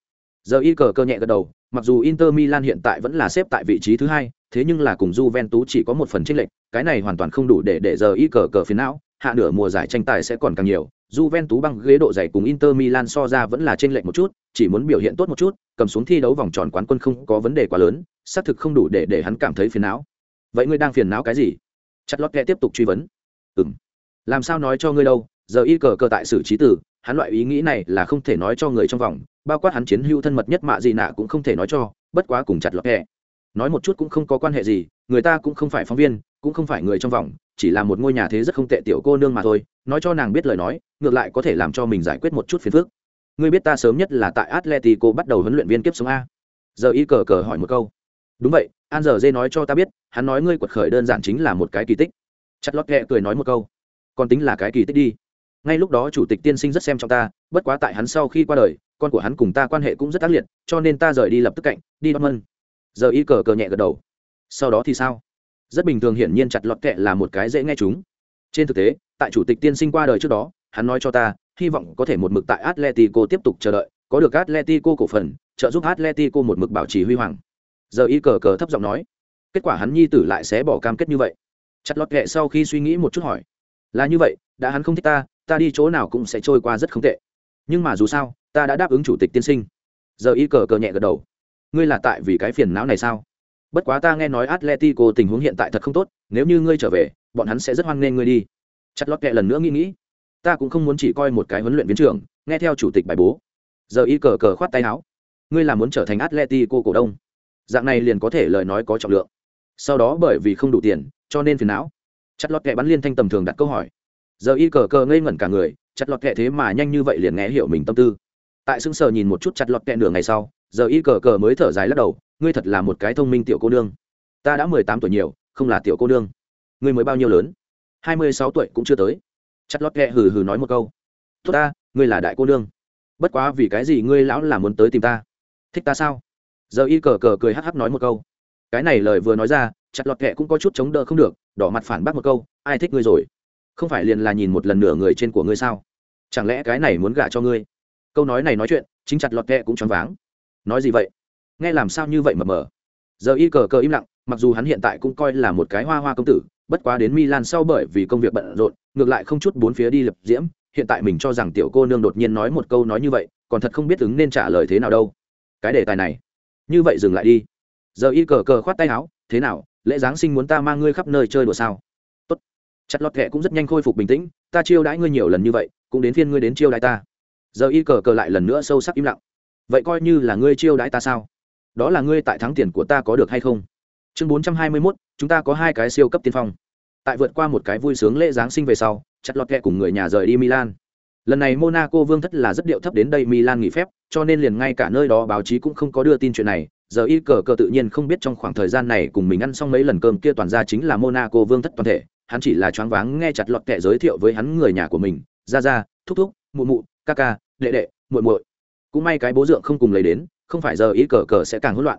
Giờ y cờ cờ nhẹ gật đầu, mặc dù Inter Milan hiện tại vẫn là xếp tại vị trí thứ hai, thế nhưng là cùng Juventus chỉ có một phần chênh lệch, cái này hoàn toàn không đủ để để giờ y cờ cờ phiền não, hạ nửa mùa giải tranh tài sẽ còn càng nhiều. Juventus băng ghế độ dày cùng Inter Milan so ra vẫn là chênh lệch một chút, chỉ muốn biểu hiện tốt một chút, cầm xuống thi đấu vòng tròn quán quân không có vấn đề quá lớn, xác thực không đủ để để hắn cảm thấy phiền não. Vậy ngươi đang phiền não cái gì? Chặt lót kẻ tiếp tục truy vấn. Ừm. Làm sao nói cho ngươi đâu, giờ y cờ cờ tại xử trí tử, hắn loại ý nghĩ này là không thể nói cho người trong vòng, bao quát hắn chiến hữu thân mật nhất mạ gì nạ cũng không thể nói cho, bất quá cùng chặt lọt kẻ nói một chút cũng không có quan hệ gì, người ta cũng không phải phóng viên, cũng không phải người trong vòng, chỉ là một ngôi nhà thế rất không tệ tiểu cô nương mà thôi, nói cho nàng biết lời nói, ngược lại có thể làm cho mình giải quyết một chút phiền phức. Ngươi biết ta sớm nhất là tại atletico bắt đầu huấn luyện viên kiếp sống a? Giờ y cờ cờ hỏi một câu. Đúng vậy, an giờ dê nói cho ta biết, hắn nói ngươi quật khởi đơn giản chính là một cái kỳ tích. Chặt lót ghẹ cười nói một câu. Còn tính là cái kỳ tích đi. Ngay lúc đó chủ tịch tiên sinh rất xem trọng ta, bất quá tại hắn sau khi qua đời, con của hắn cùng ta quan hệ cũng rất ác liệt, cho nên ta rời đi lập tức cạnh, đi đón mân giờ y cờ cờ nhẹ gật đầu sau đó thì sao rất bình thường hiển nhiên chặt lọt kệ là một cái dễ nghe chúng Trên thực tế, tại chủ tịch tiên sinh qua đời trước đó, hắn nói cho ta, hy vọng có thể một mực tại Atletico tiếp tục chờ đợi, có được Atletico cổ phần, trợ giúp Atletico một mực bảo trì huy hoàng. Giờ y cờ cờ thấp giọng nói, kết quả hắn nhi tử lại sẽ bỏ cam kết như vậy. Chặt lọt kệ sau khi suy nghĩ một chút hỏi, là như vậy, đã hắn không thích ta, ta đi chỗ nào cũng sẽ trôi qua rất không tệ. Nhưng mà dù sao, ta đã đáp ứng chủ tịch tiên sinh. Giờ y cờ cờ nhẹ gật đầu. Ngươi là tại vì cái phiền não này sao? Bất quá ta nghe nói Atletico tình huống hiện tại thật không tốt, nếu như ngươi trở về, bọn hắn sẽ rất hoan nghênh ngươi đi. Chặt lót kệ lần nữa nghĩ nghĩ, ta cũng không muốn chỉ coi một cái huấn luyện viên trưởng, nghe theo chủ tịch bài bố. Giờ y cờ cờ khoát tay áo, ngươi là muốn trở thành Atletico cổ đông. Dạng này liền có thể lời nói có trọng lượng. Sau đó bởi vì không đủ tiền cho nên phiền não. Chặt lọt kệ bắn liên thanh tầm thường đặt câu hỏi. Giờ y cờ cờ ngây ngẩn cả người chặt lọt kệ thế mà nhanh như vậy liền nghe hiểu mình tâm tư. Tại sưng sờ nhìn một chút chặt lọt kệ nửa ngày sau giờ y cờ cờ mới thở dài lắc đầu, ngươi thật là một cái thông minh tiểu cô nương. Ta đã mười tám tuổi nhiều, không là tiểu cô nương. Ngươi mới bao nhiêu lớn? Hai mươi sáu tuổi cũng chưa tới. Chặt lót kệ hừ hừ nói một câu, tốt ta, ngươi là đại cô nương. Bất quá vì cái gì ngươi lão là muốn tới tìm ta? Thích ta sao? Giờ y cờ cờ cười hắc hắc nói một câu, cái này lời vừa nói ra, chặt lọt kệ cũng có chút chống đỡ không được, đỏ mặt phản bác một câu, ai thích ngươi rồi? Không phải liền là nhìn một lần nửa người trên của ngươi sao? Chẳng lẽ cái này muốn gả cho ngươi? Câu nói này nói chuyện, chính chặt lọt kệ cũng choáng váng nói gì vậy? Nghe làm sao như vậy mờ mờ? Giờ y cờ cờ im lặng, mặc dù hắn hiện tại cũng coi là một cái hoa hoa công tử, bất quá đến milan sau bởi vì công việc bận rộn, ngược lại không chút bốn phía đi lập diễm, hiện tại mình cho rằng tiểu cô nương đột nhiên nói một câu nói như vậy, còn thật không biết ứng nên trả lời thế nào đâu. Cái đề tài này, như vậy dừng lại đi. Giờ y cờ cờ khoát tay áo, thế nào, lễ giáng sinh muốn ta mang ngươi khắp nơi chơi đùa sao? Tốt. Chặt lọt kệ cũng rất nhanh khôi phục bình tĩnh, ta chiêu đãi ngươi nhiều lần như vậy, cũng đến phiên ngươi đến chiêu đãi ta. Giờ y cờ cờ lại lần nữa sâu sắc im lặng vậy coi như là ngươi chiêu đãi ta sao? Đó là ngươi tại thắng tiền của ta có được hay không? Chương bốn trăm hai mươi mốt, chúng ta có hai cái siêu cấp tiên phong. Tại vượt qua một cái vui sướng lễ giáng sinh về sau, chặt lọt kệ cùng người nhà rời đi milan. Lần này monaco vương thất là rất điệu thấp đến đây milan nghỉ phép, cho nên liền ngay cả nơi đó báo chí cũng không có đưa tin chuyện này. Giờ y cờ cờ tự nhiên không biết trong khoảng thời gian này cùng mình ăn xong mấy lần cơm kia toàn ra chính là monaco vương thất toàn thể. Hắn chỉ là choáng váng nghe chặt lọt kệ giới thiệu với hắn người nhà của mình. Ra ra, thúc thúc, mụ mụ, ca ca, đệ đệ, muội muội cũng may cái bố dượng không cùng lấy đến, không phải giờ ý cờ cờ sẽ càng hỗn loạn.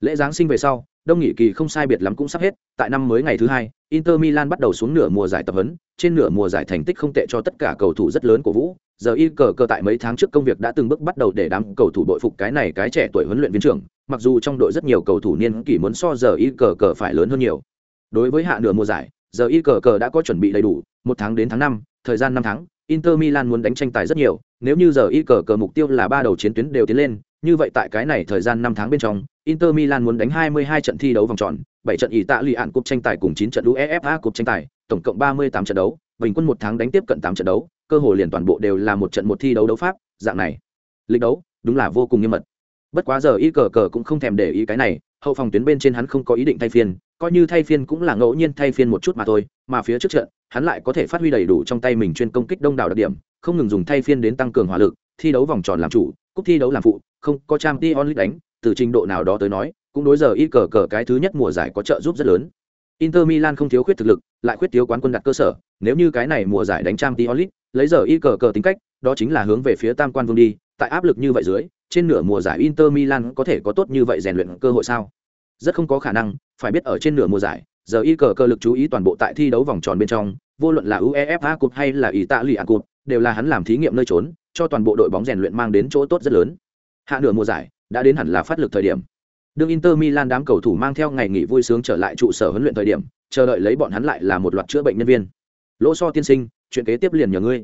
Lễ giáng sinh về sau, đông nghị kỳ không sai biệt lắm cũng sắp hết, tại năm mới ngày thứ hai, inter milan bắt đầu xuống nửa mùa giải tập huấn, trên nửa mùa giải thành tích không tệ cho tất cả cầu thủ rất lớn của vũ. Giờ y cờ cờ tại mấy tháng trước công việc đã từng bước bắt đầu để đám cầu thủ đội phục cái này cái trẻ tuổi huấn luyện viên trưởng, mặc dù trong đội rất nhiều cầu thủ niên kỷ muốn so giờ y cờ cờ phải lớn hơn nhiều. Đối với hạ nửa mùa giải, giờ y cờ cờ đã có chuẩn bị đầy đủ, một tháng đến tháng năm, thời gian năm tháng inter milan muốn đánh tranh tài rất nhiều, nếu như giờ y cờ cờ mục tiêu là ba đầu chiến tuyến đều tiến lên, như vậy tại cái này thời gian năm tháng bên trong, inter milan muốn đánh 22 trận thi đấu vòng tròn 7 trận Italia tạ cúp tranh tài cùng 9 trận uefa cúp tranh tài, tổng cộng 38 trận đấu, bình quân một tháng đánh tiếp cận 8 trận đấu, cơ hội liền toàn bộ đều là một trận một thi đấu đấu pháp, dạng này. Lịch đấu, đúng là vô cùng nghiêm mật. Bất quá giờ y cờ cờ cũng không thèm để ý cái này, hậu phòng tuyến bên trên hắn không có ý định thay phiên coi như thay phiên cũng là ngẫu nhiên thay phiên một chút mà thôi, mà phía trước trận, hắn lại có thể phát huy đầy đủ trong tay mình chuyên công kích đông đảo đặc điểm, không ngừng dùng thay phiên đến tăng cường hỏa lực, thi đấu vòng tròn làm chủ, cúp thi đấu làm phụ, không có trang t onlit đánh, từ trình độ nào đó tới nói, cũng đối giờ y cờ cờ cái thứ nhất mùa giải có trợ giúp rất lớn. Inter milan không thiếu khuyết thực lực, lại khuyết thiếu quán quân đặt cơ sở, nếu như cái này mùa giải đánh trang t onlit lấy giờ y cờ cờ tính cách, đó chính là hướng về phía tam quan vương đi, tại áp lực như vậy dưới, trên nửa mùa giải inter milan có thể có tốt như vậy rèn luyện cơ hội sao? Rất không có khả năng, phải biết ở trên nửa mùa giải, giờ y cờ cơ lực chú ý toàn bộ tại thi đấu vòng tròn bên trong, vô luận là uefa cup hay là italia cup, đều là hắn làm thí nghiệm nơi trốn, cho toàn bộ đội bóng rèn luyện mang đến chỗ tốt rất lớn. Hạ nửa mùa giải, đã đến hẳn là phát lực thời điểm. Đương inter milan đám cầu thủ mang theo ngày nghỉ vui sướng trở lại trụ sở huấn luyện thời điểm, chờ đợi lấy bọn hắn lại là một loạt chữa bệnh nhân viên. Lỗ so tiên sinh, chuyện kế tiếp liền nhờ ngươi.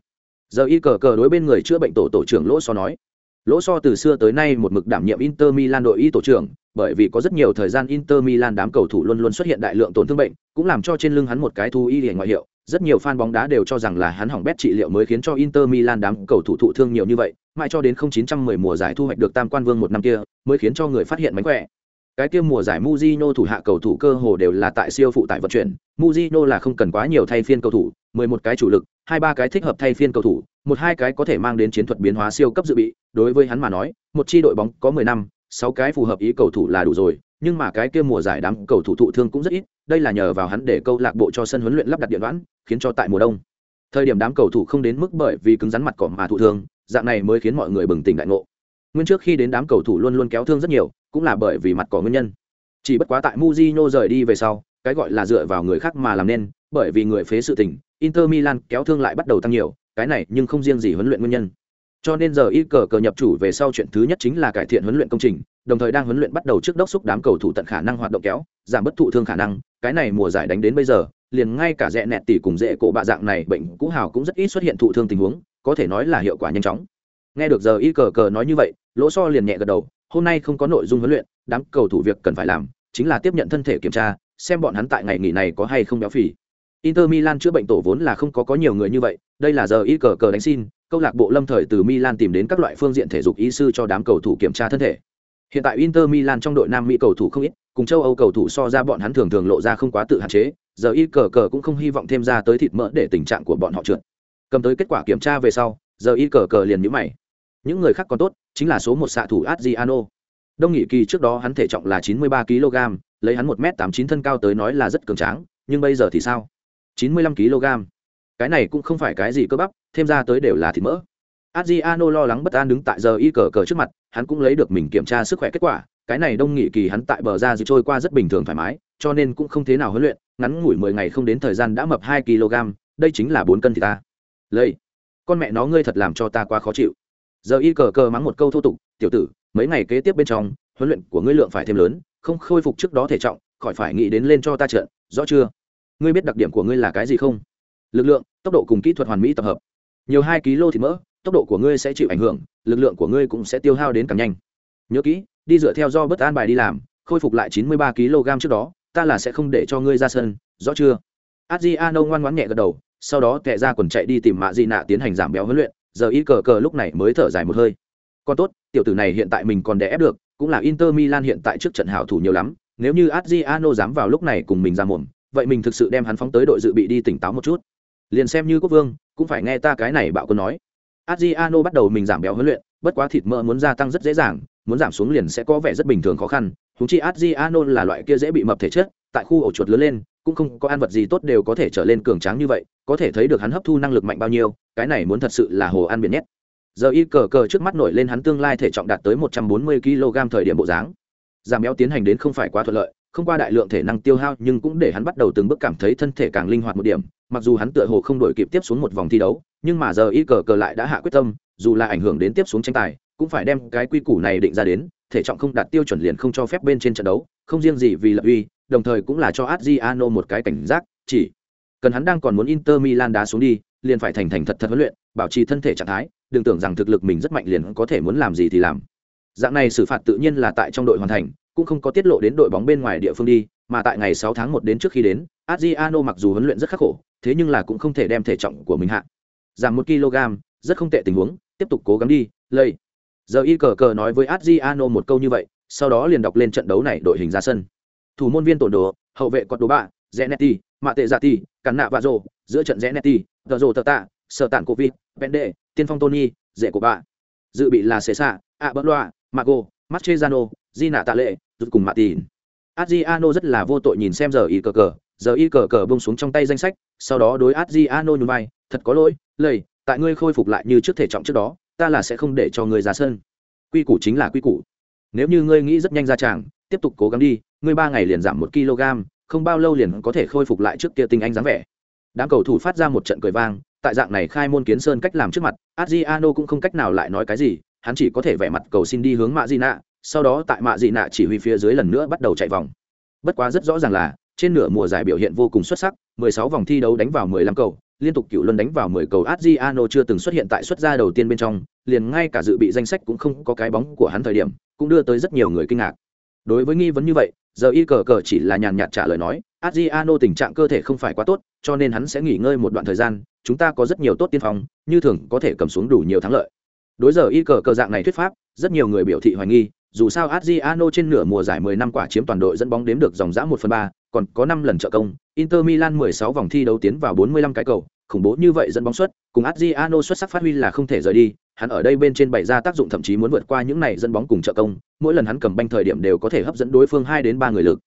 Giờ y cờ cờ đối bên người chữa bệnh tổ tổ trưởng lỗ so nói. Lỗ so từ xưa tới nay một mực đảm nhiệm inter milan đội y tổ trưởng bởi vì có rất nhiều thời gian inter milan đám cầu thủ luôn luôn xuất hiện đại lượng tổn thương bệnh, cũng làm cho trên lưng hắn một cái thu y hệ ngoại hiệu. Rất nhiều fan bóng đá đều cho rằng là hắn hỏng bét trị liệu mới khiến cho inter milan đám cầu thủ thụ thương nhiều như vậy, mãi cho đến 0910 mùa giải thu hoạch được tam quan vương một năm kia, mới khiến cho người phát hiện mánh khỏe. Cái kia mùa giải Mujino thủ hạ cầu thủ cơ hồ đều là tại siêu phụ tải vận chuyển. Mujino là không cần quá nhiều thay phiên cầu thủ 11 cái chủ lực, hai ba cái thích hợp thay phiên cầu thủ, một hai cái có thể mang đến chiến thuật biến hóa siêu cấp dự bị. Đối với hắn mà nói, một chi đội bóng có 10 năm sáu cái phù hợp ý cầu thủ là đủ rồi nhưng mà cái kia mùa giải đám cầu thủ thụ thương cũng rất ít đây là nhờ vào hắn để câu lạc bộ cho sân huấn luyện lắp đặt điện đoán khiến cho tại mùa đông. Thời điểm đám cầu thủ không đến mức bởi vì cứng rắn mặt cỏ mà thụ thương dạng này mới khiến mọi người bừng tỉnh đại ngộ. Nguyên trước khi đến đám cầu thủ luôn luôn kéo thương rất nhiều cũng là bởi vì mặt cỏ nguyên nhân. Chỉ bất quá tại Mujino rời đi về sau cái gọi là dựa vào người khác mà làm nên bởi vì người phế sự tình Inter Milan kéo thương lại bắt đầu tăng nhiều, cái này nhưng không riêng gì huấn luyện nguyên nhân. Cho nên giờ y cờ cờ nhập chủ về sau chuyện thứ nhất chính là cải thiện huấn luyện công trình, đồng thời đang huấn luyện bắt đầu trước đốc xúc đám cầu thủ tận khả năng hoạt động kéo, giảm bất thụ thương khả năng, cái này mùa giải đánh đến bây giờ, liền ngay cả rẽ nẹt tỉ cùng dễ cổ bạ dạng này bệnh cũ hào cũng rất ít xuất hiện thụ thương tình huống, có thể nói là hiệu quả nhanh chóng. Nghe được giờ y cờ cờ nói như vậy, Lỗ So liền nhẹ gật đầu, hôm nay không có nội dung huấn luyện, đám cầu thủ việc cần phải làm chính là tiếp nhận thân thể kiểm tra, xem bọn hắn tại ngày nghỉ này có hay không béo phì. Inter Milan chữa bệnh tổ vốn là không có có nhiều người như vậy, đây là giờ y cờ cờ đánh xin, câu lạc bộ Lâm thời từ Milan tìm đến các loại phương diện thể dục y sư cho đám cầu thủ kiểm tra thân thể. Hiện tại Inter Milan trong đội Nam Mỹ cầu thủ không ít, cùng châu Âu cầu thủ so ra bọn hắn thường thường lộ ra không quá tự hạn chế, giờ y cờ cờ cũng không hy vọng thêm ra tới thịt mỡ để tình trạng của bọn họ trượt. Cầm tới kết quả kiểm tra về sau, giờ y cờ cờ liền nhíu mày. Những người khác còn tốt, chính là số một xạ thủ Adriano. Đông nghị kỳ trước đó hắn thể trọng là 93 kg, lấy hắn 1m89 thân cao tới nói là rất cường tráng, nhưng bây giờ thì sao? 95 kg. Cái này cũng không phải cái gì cơ bắp, thêm ra tới đều là thịt mỡ. Adriano lo lắng bất an đứng tại giờ y cờ cờ trước mặt, hắn cũng lấy được mình kiểm tra sức khỏe kết quả, cái này đông nghị kỳ hắn tại bờ ra dư trôi qua rất bình thường thoải mái, cho nên cũng không thế nào huấn luyện, ngắn ngủi 10 ngày không đến thời gian đã mập hai kg, đây chính là bốn cân thì ta. Lây, con mẹ nó ngươi thật làm cho ta quá khó chịu. Giờ y cờ cờ mắng một câu thô tục, tiểu tử, mấy ngày kế tiếp bên trong, huấn luyện của ngươi lượng phải thêm lớn, không khôi phục trước đó thể trọng, khỏi phải nghĩ đến lên cho ta trợn, rõ chưa? Ngươi biết đặc điểm của ngươi là cái gì không? Lực lượng, tốc độ cùng kỹ thuật hoàn mỹ tập hợp. Nhiều hai kg thì mỡ, tốc độ của ngươi sẽ chịu ảnh hưởng lực lượng của ngươi cũng sẽ tiêu hao đến càng nhanh. Nhớ kỹ đi dựa theo do bất an bài đi làm khôi phục lại chín mươi ba kg trước đó ta là sẽ không để cho ngươi ra sân rõ chưa? Adriano ngoan ngoãn nhẹ gật đầu sau đó tệ ra quần chạy đi tìm mạ di nạ tiến hành giảm béo huấn luyện giờ y cờ cờ lúc này mới thở dài một hơi. Còn tốt tiểu tử này hiện tại mình còn đè ép được cũng là inter milan hiện tại trước trận hảo thủ nhiều lắm nếu như adriano dám vào lúc này cùng mình ra mồm vậy mình thực sự đem hắn phóng tới đội dự bị đi tỉnh táo một chút liền xem như quốc vương cũng phải nghe ta cái này bạo quân nói Adriano bắt đầu mình giảm béo huấn luyện, bất quá thịt mỡ muốn gia tăng rất dễ dàng, muốn giảm xuống liền sẽ có vẻ rất bình thường khó khăn. Chúng chi Adriano là loại kia dễ bị mập thể chất, tại khu ổ chuột lớn lên, cũng không có ăn vật gì tốt đều có thể trở lên cường tráng như vậy, có thể thấy được hắn hấp thu năng lực mạnh bao nhiêu, cái này muốn thật sự là hồ ăn biển nhét. Giờ y cờ cờ trước mắt nổi lên hắn tương lai thể trọng đạt tới 140 kg thời điểm bộ dáng. Giảm béo tiến hành đến không phải quá thuận lợi, không qua đại lượng thể năng tiêu hao nhưng cũng để hắn bắt đầu từng bước cảm thấy thân thể càng linh hoạt một điểm, mặc dù hắn tựa hồ không đổi kịp tiếp xuống một vòng thi đấu, nhưng mà giờ y cờ cờ lại đã hạ quyết tâm dù là ảnh hưởng đến tiếp xuống tranh tài cũng phải đem cái quy củ này định ra đến thể trọng không đạt tiêu chuẩn liền không cho phép bên trên trận đấu không riêng gì vì lập uy đồng thời cũng là cho adriano một cái cảnh giác chỉ cần hắn đang còn muốn inter milan đá xuống đi liền phải thành thành thật thật huấn luyện bảo trì thân thể trạng thái đừng tưởng rằng thực lực mình rất mạnh liền có thể muốn làm gì thì làm. Dạng này xử phạt tự nhiên là tại trong đội hoàn thành cũng không có tiết lộ đến đội bóng bên ngoài địa phương đi mà tại ngày 6 tháng 1 đến trước khi đến adriano mặc dù huấn luyện rất khắc khổ thế nhưng là cũng không thể đem thể trọng của mình hạ. Giảm một kg rất không tệ tình huống tiếp tục cố gắng đi lây giờ y cờ cờ nói với adriano một câu như vậy sau đó liền đọc lên trận đấu này đội hình ra sân. Thủ môn viên tổn đồ hậu vệ quật đồ bạ zenetti mạ tệ giả ti cắn nạ và rồ giữa trận zenetti tờ rồ tờ tạ sở tản covid pende tiên phong tony dễ của bạ. Dự bị là Cesa, xạ mago Mascherano, di nạ tạ lệ rút cùng mạ tìn. Adriano rất là vô tội nhìn xem giờ y cờ cờ. Giờ y cờ cờ bông xuống trong tay danh sách, sau đó đối adriano nhún vai. Thật có lỗi, lầy, tại ngươi khôi phục lại như trước thể trọng trước đó, ta là sẽ không để cho ngươi ra sân. Quy củ chính là quy củ. Nếu như ngươi nghĩ rất nhanh ra tràng, tiếp tục cố gắng đi, ngươi ba ngày liền giảm một kg, không bao lâu liền có thể khôi phục lại trước kia tinh anh dáng vẻ. Đám cầu thủ phát ra một trận cười vang, tại dạng này khai môn kiến sơn cách làm trước mặt, adriano cũng không cách nào lại nói cái gì, hắn chỉ có thể vẻ mặt cầu xin đi hướng mạ di nạ sau đó tại mạ dị nạ chỉ huy phía dưới lần nữa bắt đầu chạy vòng bất quá rất rõ ràng là trên nửa mùa giải biểu hiện vô cùng xuất sắc 16 vòng thi đấu đánh vào 15 cầu liên tục cựu luân đánh vào 10 cầu Adriano chưa từng xuất hiện tại xuất gia đầu tiên bên trong, liền ngay cả dự bị danh sách cũng không có cái bóng của hắn thời điểm, cũng đưa tới rất nhiều người kinh ngạc. Đối với nghi vấn như vậy, giờ y cờ cờ chỉ là nhàn nhạt trả lời nói, Adriano tình trạng cơ thể không phải quá tốt, cho nên hắn sẽ nghỉ ngơi một đoạn thời gian, chúng ta có rất nhiều tốt tiên phong, như thường có thể cầm xuống đủ nhiều thắng lợi. Đối giờ y cờ cờ dạng này thuyết pháp, rất nhiều người biểu thị hoài nghi, dù sao Adriano trên nửa mùa giải 10 năm quả chiếm toàn đội dẫn bóng đếm được dòng dã 1 phần 3, còn có 5 lần trợ công, Inter Milan 16 vòng thi đấu tiến vào 45 cái cầu, khủng bố như vậy dẫn bóng xuất, cùng Adriano xuất sắc phát huy là không thể rời đi, hắn ở đây bên trên bày ra tác dụng thậm chí muốn vượt qua những này dẫn bóng cùng trợ công, mỗi lần hắn cầm banh thời điểm đều có thể hấp dẫn đối phương 2 đến 3 người lực.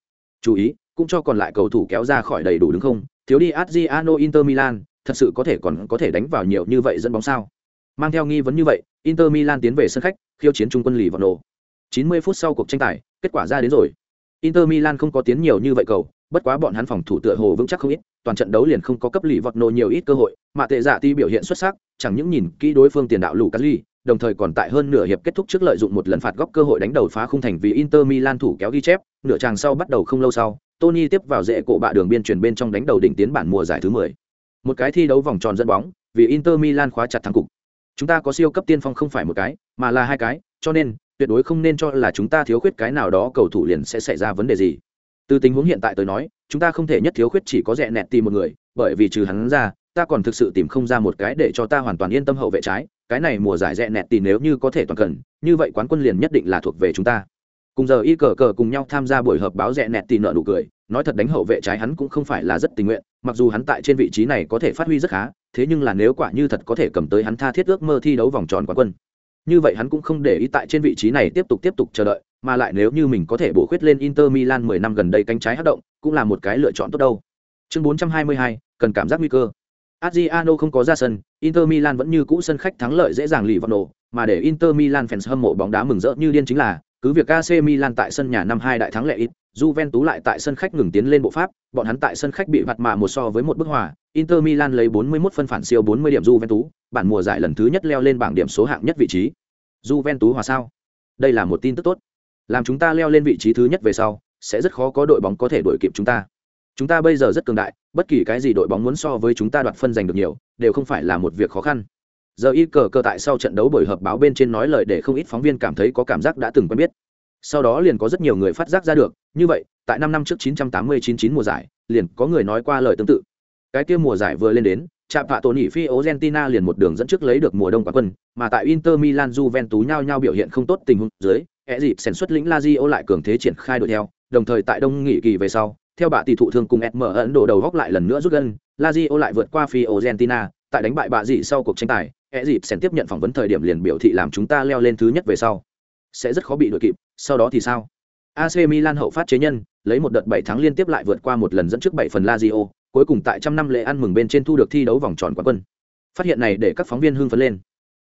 Chú ý, cũng cho còn lại cầu thủ kéo ra khỏi đầy đủ đứng không? Thiếu đi Adriano Inter Milan, thật sự có thể còn có thể đánh vào nhiều như vậy dẫn bóng sao? Mang theo nghi vấn như vậy, Inter Milan tiến về sân khách, khiêu chiến trung quân lì vào nổ. 90 phút sau cuộc tranh tài, kết quả ra đến rồi. Inter Milan không có tiến nhiều như vậy cầu, bất quá bọn hắn phòng thủ tựa hồ vững chắc không ít toàn trận đấu liền không có cấp lì vọt nổ nhiều ít cơ hội mà tệ dạ ti biểu hiện xuất sắc chẳng những nhìn kỹ đối phương tiền đạo lù cắt đồng thời còn tại hơn nửa hiệp kết thúc trước lợi dụng một lần phạt góc cơ hội đánh đầu phá khung thành vì Inter Milan thủ kéo ghi chép, nửa chàng sau bắt đầu không lâu sau, Tony tiếp vào rễ cổ bạ đường biên truyền bên trong đánh đầu đỉnh tiến bản mùa giải thứ 10. Một cái thi đấu vòng tròn dẫn bóng, vì Inter Milan khóa chặt thắng cục. Chúng ta có siêu cấp tiên phong không phải một cái, mà là hai cái, cho nên tuyệt đối không nên cho là chúng ta thiếu khuyết cái nào đó cầu thủ liền sẽ xảy ra vấn đề gì. Từ tình huống hiện tại tới nói, chúng ta không thể nhất thiếu khuyết chỉ có rẻ nẹt tìm một người, bởi vì trừ hắn ra, ta còn thực sự tìm không ra một cái để cho ta hoàn toàn yên tâm hậu vệ trái, cái này mùa giải rẽ nẹt tìm nếu như có thể toàn cần, như vậy quán quân liền nhất định là thuộc về chúng ta. Cùng giờ y cờ cờ cùng nhau tham gia buổi họp báo rẽ nẹt tìm nợ nụ cười, nói thật đánh hậu vệ trái hắn cũng không phải là rất tình nguyện, mặc dù hắn tại trên vị trí này có thể phát huy rất khá, thế nhưng là nếu quả như thật có thể cầm tới hắn tha thiết ước mơ thi đấu vòng tròn quán quân. Như vậy hắn cũng không để ý tại trên vị trí này tiếp tục tiếp tục chờ đợi, mà lại nếu như mình có thể bổ khuyết lên Inter Milan 10 năm gần đây cánh trái hoạt động, cũng là một cái lựa chọn tốt đâu. Chương 422, cần cảm giác nguy cơ. Adriano không có ra sân, Inter Milan vẫn như cũ sân khách thắng lợi dễ dàng lì vào nổ, mà để Inter Milan fans hâm mộ bóng đá mừng rỡ như điên chính là, cứ việc AC Milan tại sân nhà năm hai đại thắng lệ ít, Juventus lại tại sân khách ngừng tiến lên bộ pháp, bọn hắn tại sân khách bị vặt mà một so với một bức hòa, Inter Milan lấy 41 phân phản siêu 40 điểm Juventus, bản mùa giải lần thứ nhất leo lên bảng điểm số hạng nhất vị trí. Juventus hòa sao? Đây là một tin tức tốt. Làm chúng ta leo lên vị trí thứ nhất về sau, sẽ rất khó có đội bóng có thể đuổi kịp chúng ta. Chúng ta bây giờ rất cường đại, bất kỳ cái gì đội bóng muốn so với chúng ta đoạt phân giành được nhiều, đều không phải là một việc khó khăn. Giờ y cờ cờ tại sau trận đấu buổi họp báo bên trên nói lời để không ít phóng viên cảm thấy có cảm giác đã từng quen biết. Sau đó liền có rất nhiều người phát giác ra được, như vậy, tại năm năm trước 989 mùa giải, liền có người nói qua lời tương tự. Cái kia mùa giải vừa lên đến, Chạm Vạ ỉ Phi Argentina liền một đường dẫn trước lấy được mùa đông quán quân, mà tại Inter Milan Juventus nhau nhau biểu hiện không tốt tình huống dưới, ẻ dịp sản xuất lĩnh Lazio lại cường thế triển khai đội theo, đồng thời tại đông nghỉ kỳ về sau, theo bà tỷ thụ thương cùng SM Ấn Độ đầu góc lại lần nữa rút gân, Lazio lại vượt qua Phi Argentina, tại đánh bại bà dị sau cuộc tranh tài, ẻ dịp sản tiếp nhận phỏng vấn thời điểm liền biểu thị làm chúng ta leo lên thứ nhất về sau, sẽ rất khó bị đuổi kịp, sau đó thì sao? AC Milan hậu phát chế nhân, lấy một đợt 7 thắng liên tiếp lại vượt qua một lần dẫn trước 7 phần Lazio, cuối cùng tại trăm năm lễ ăn mừng bên trên thu được thi đấu vòng tròn quán quân. Phát hiện này để các phóng viên hưng phấn lên.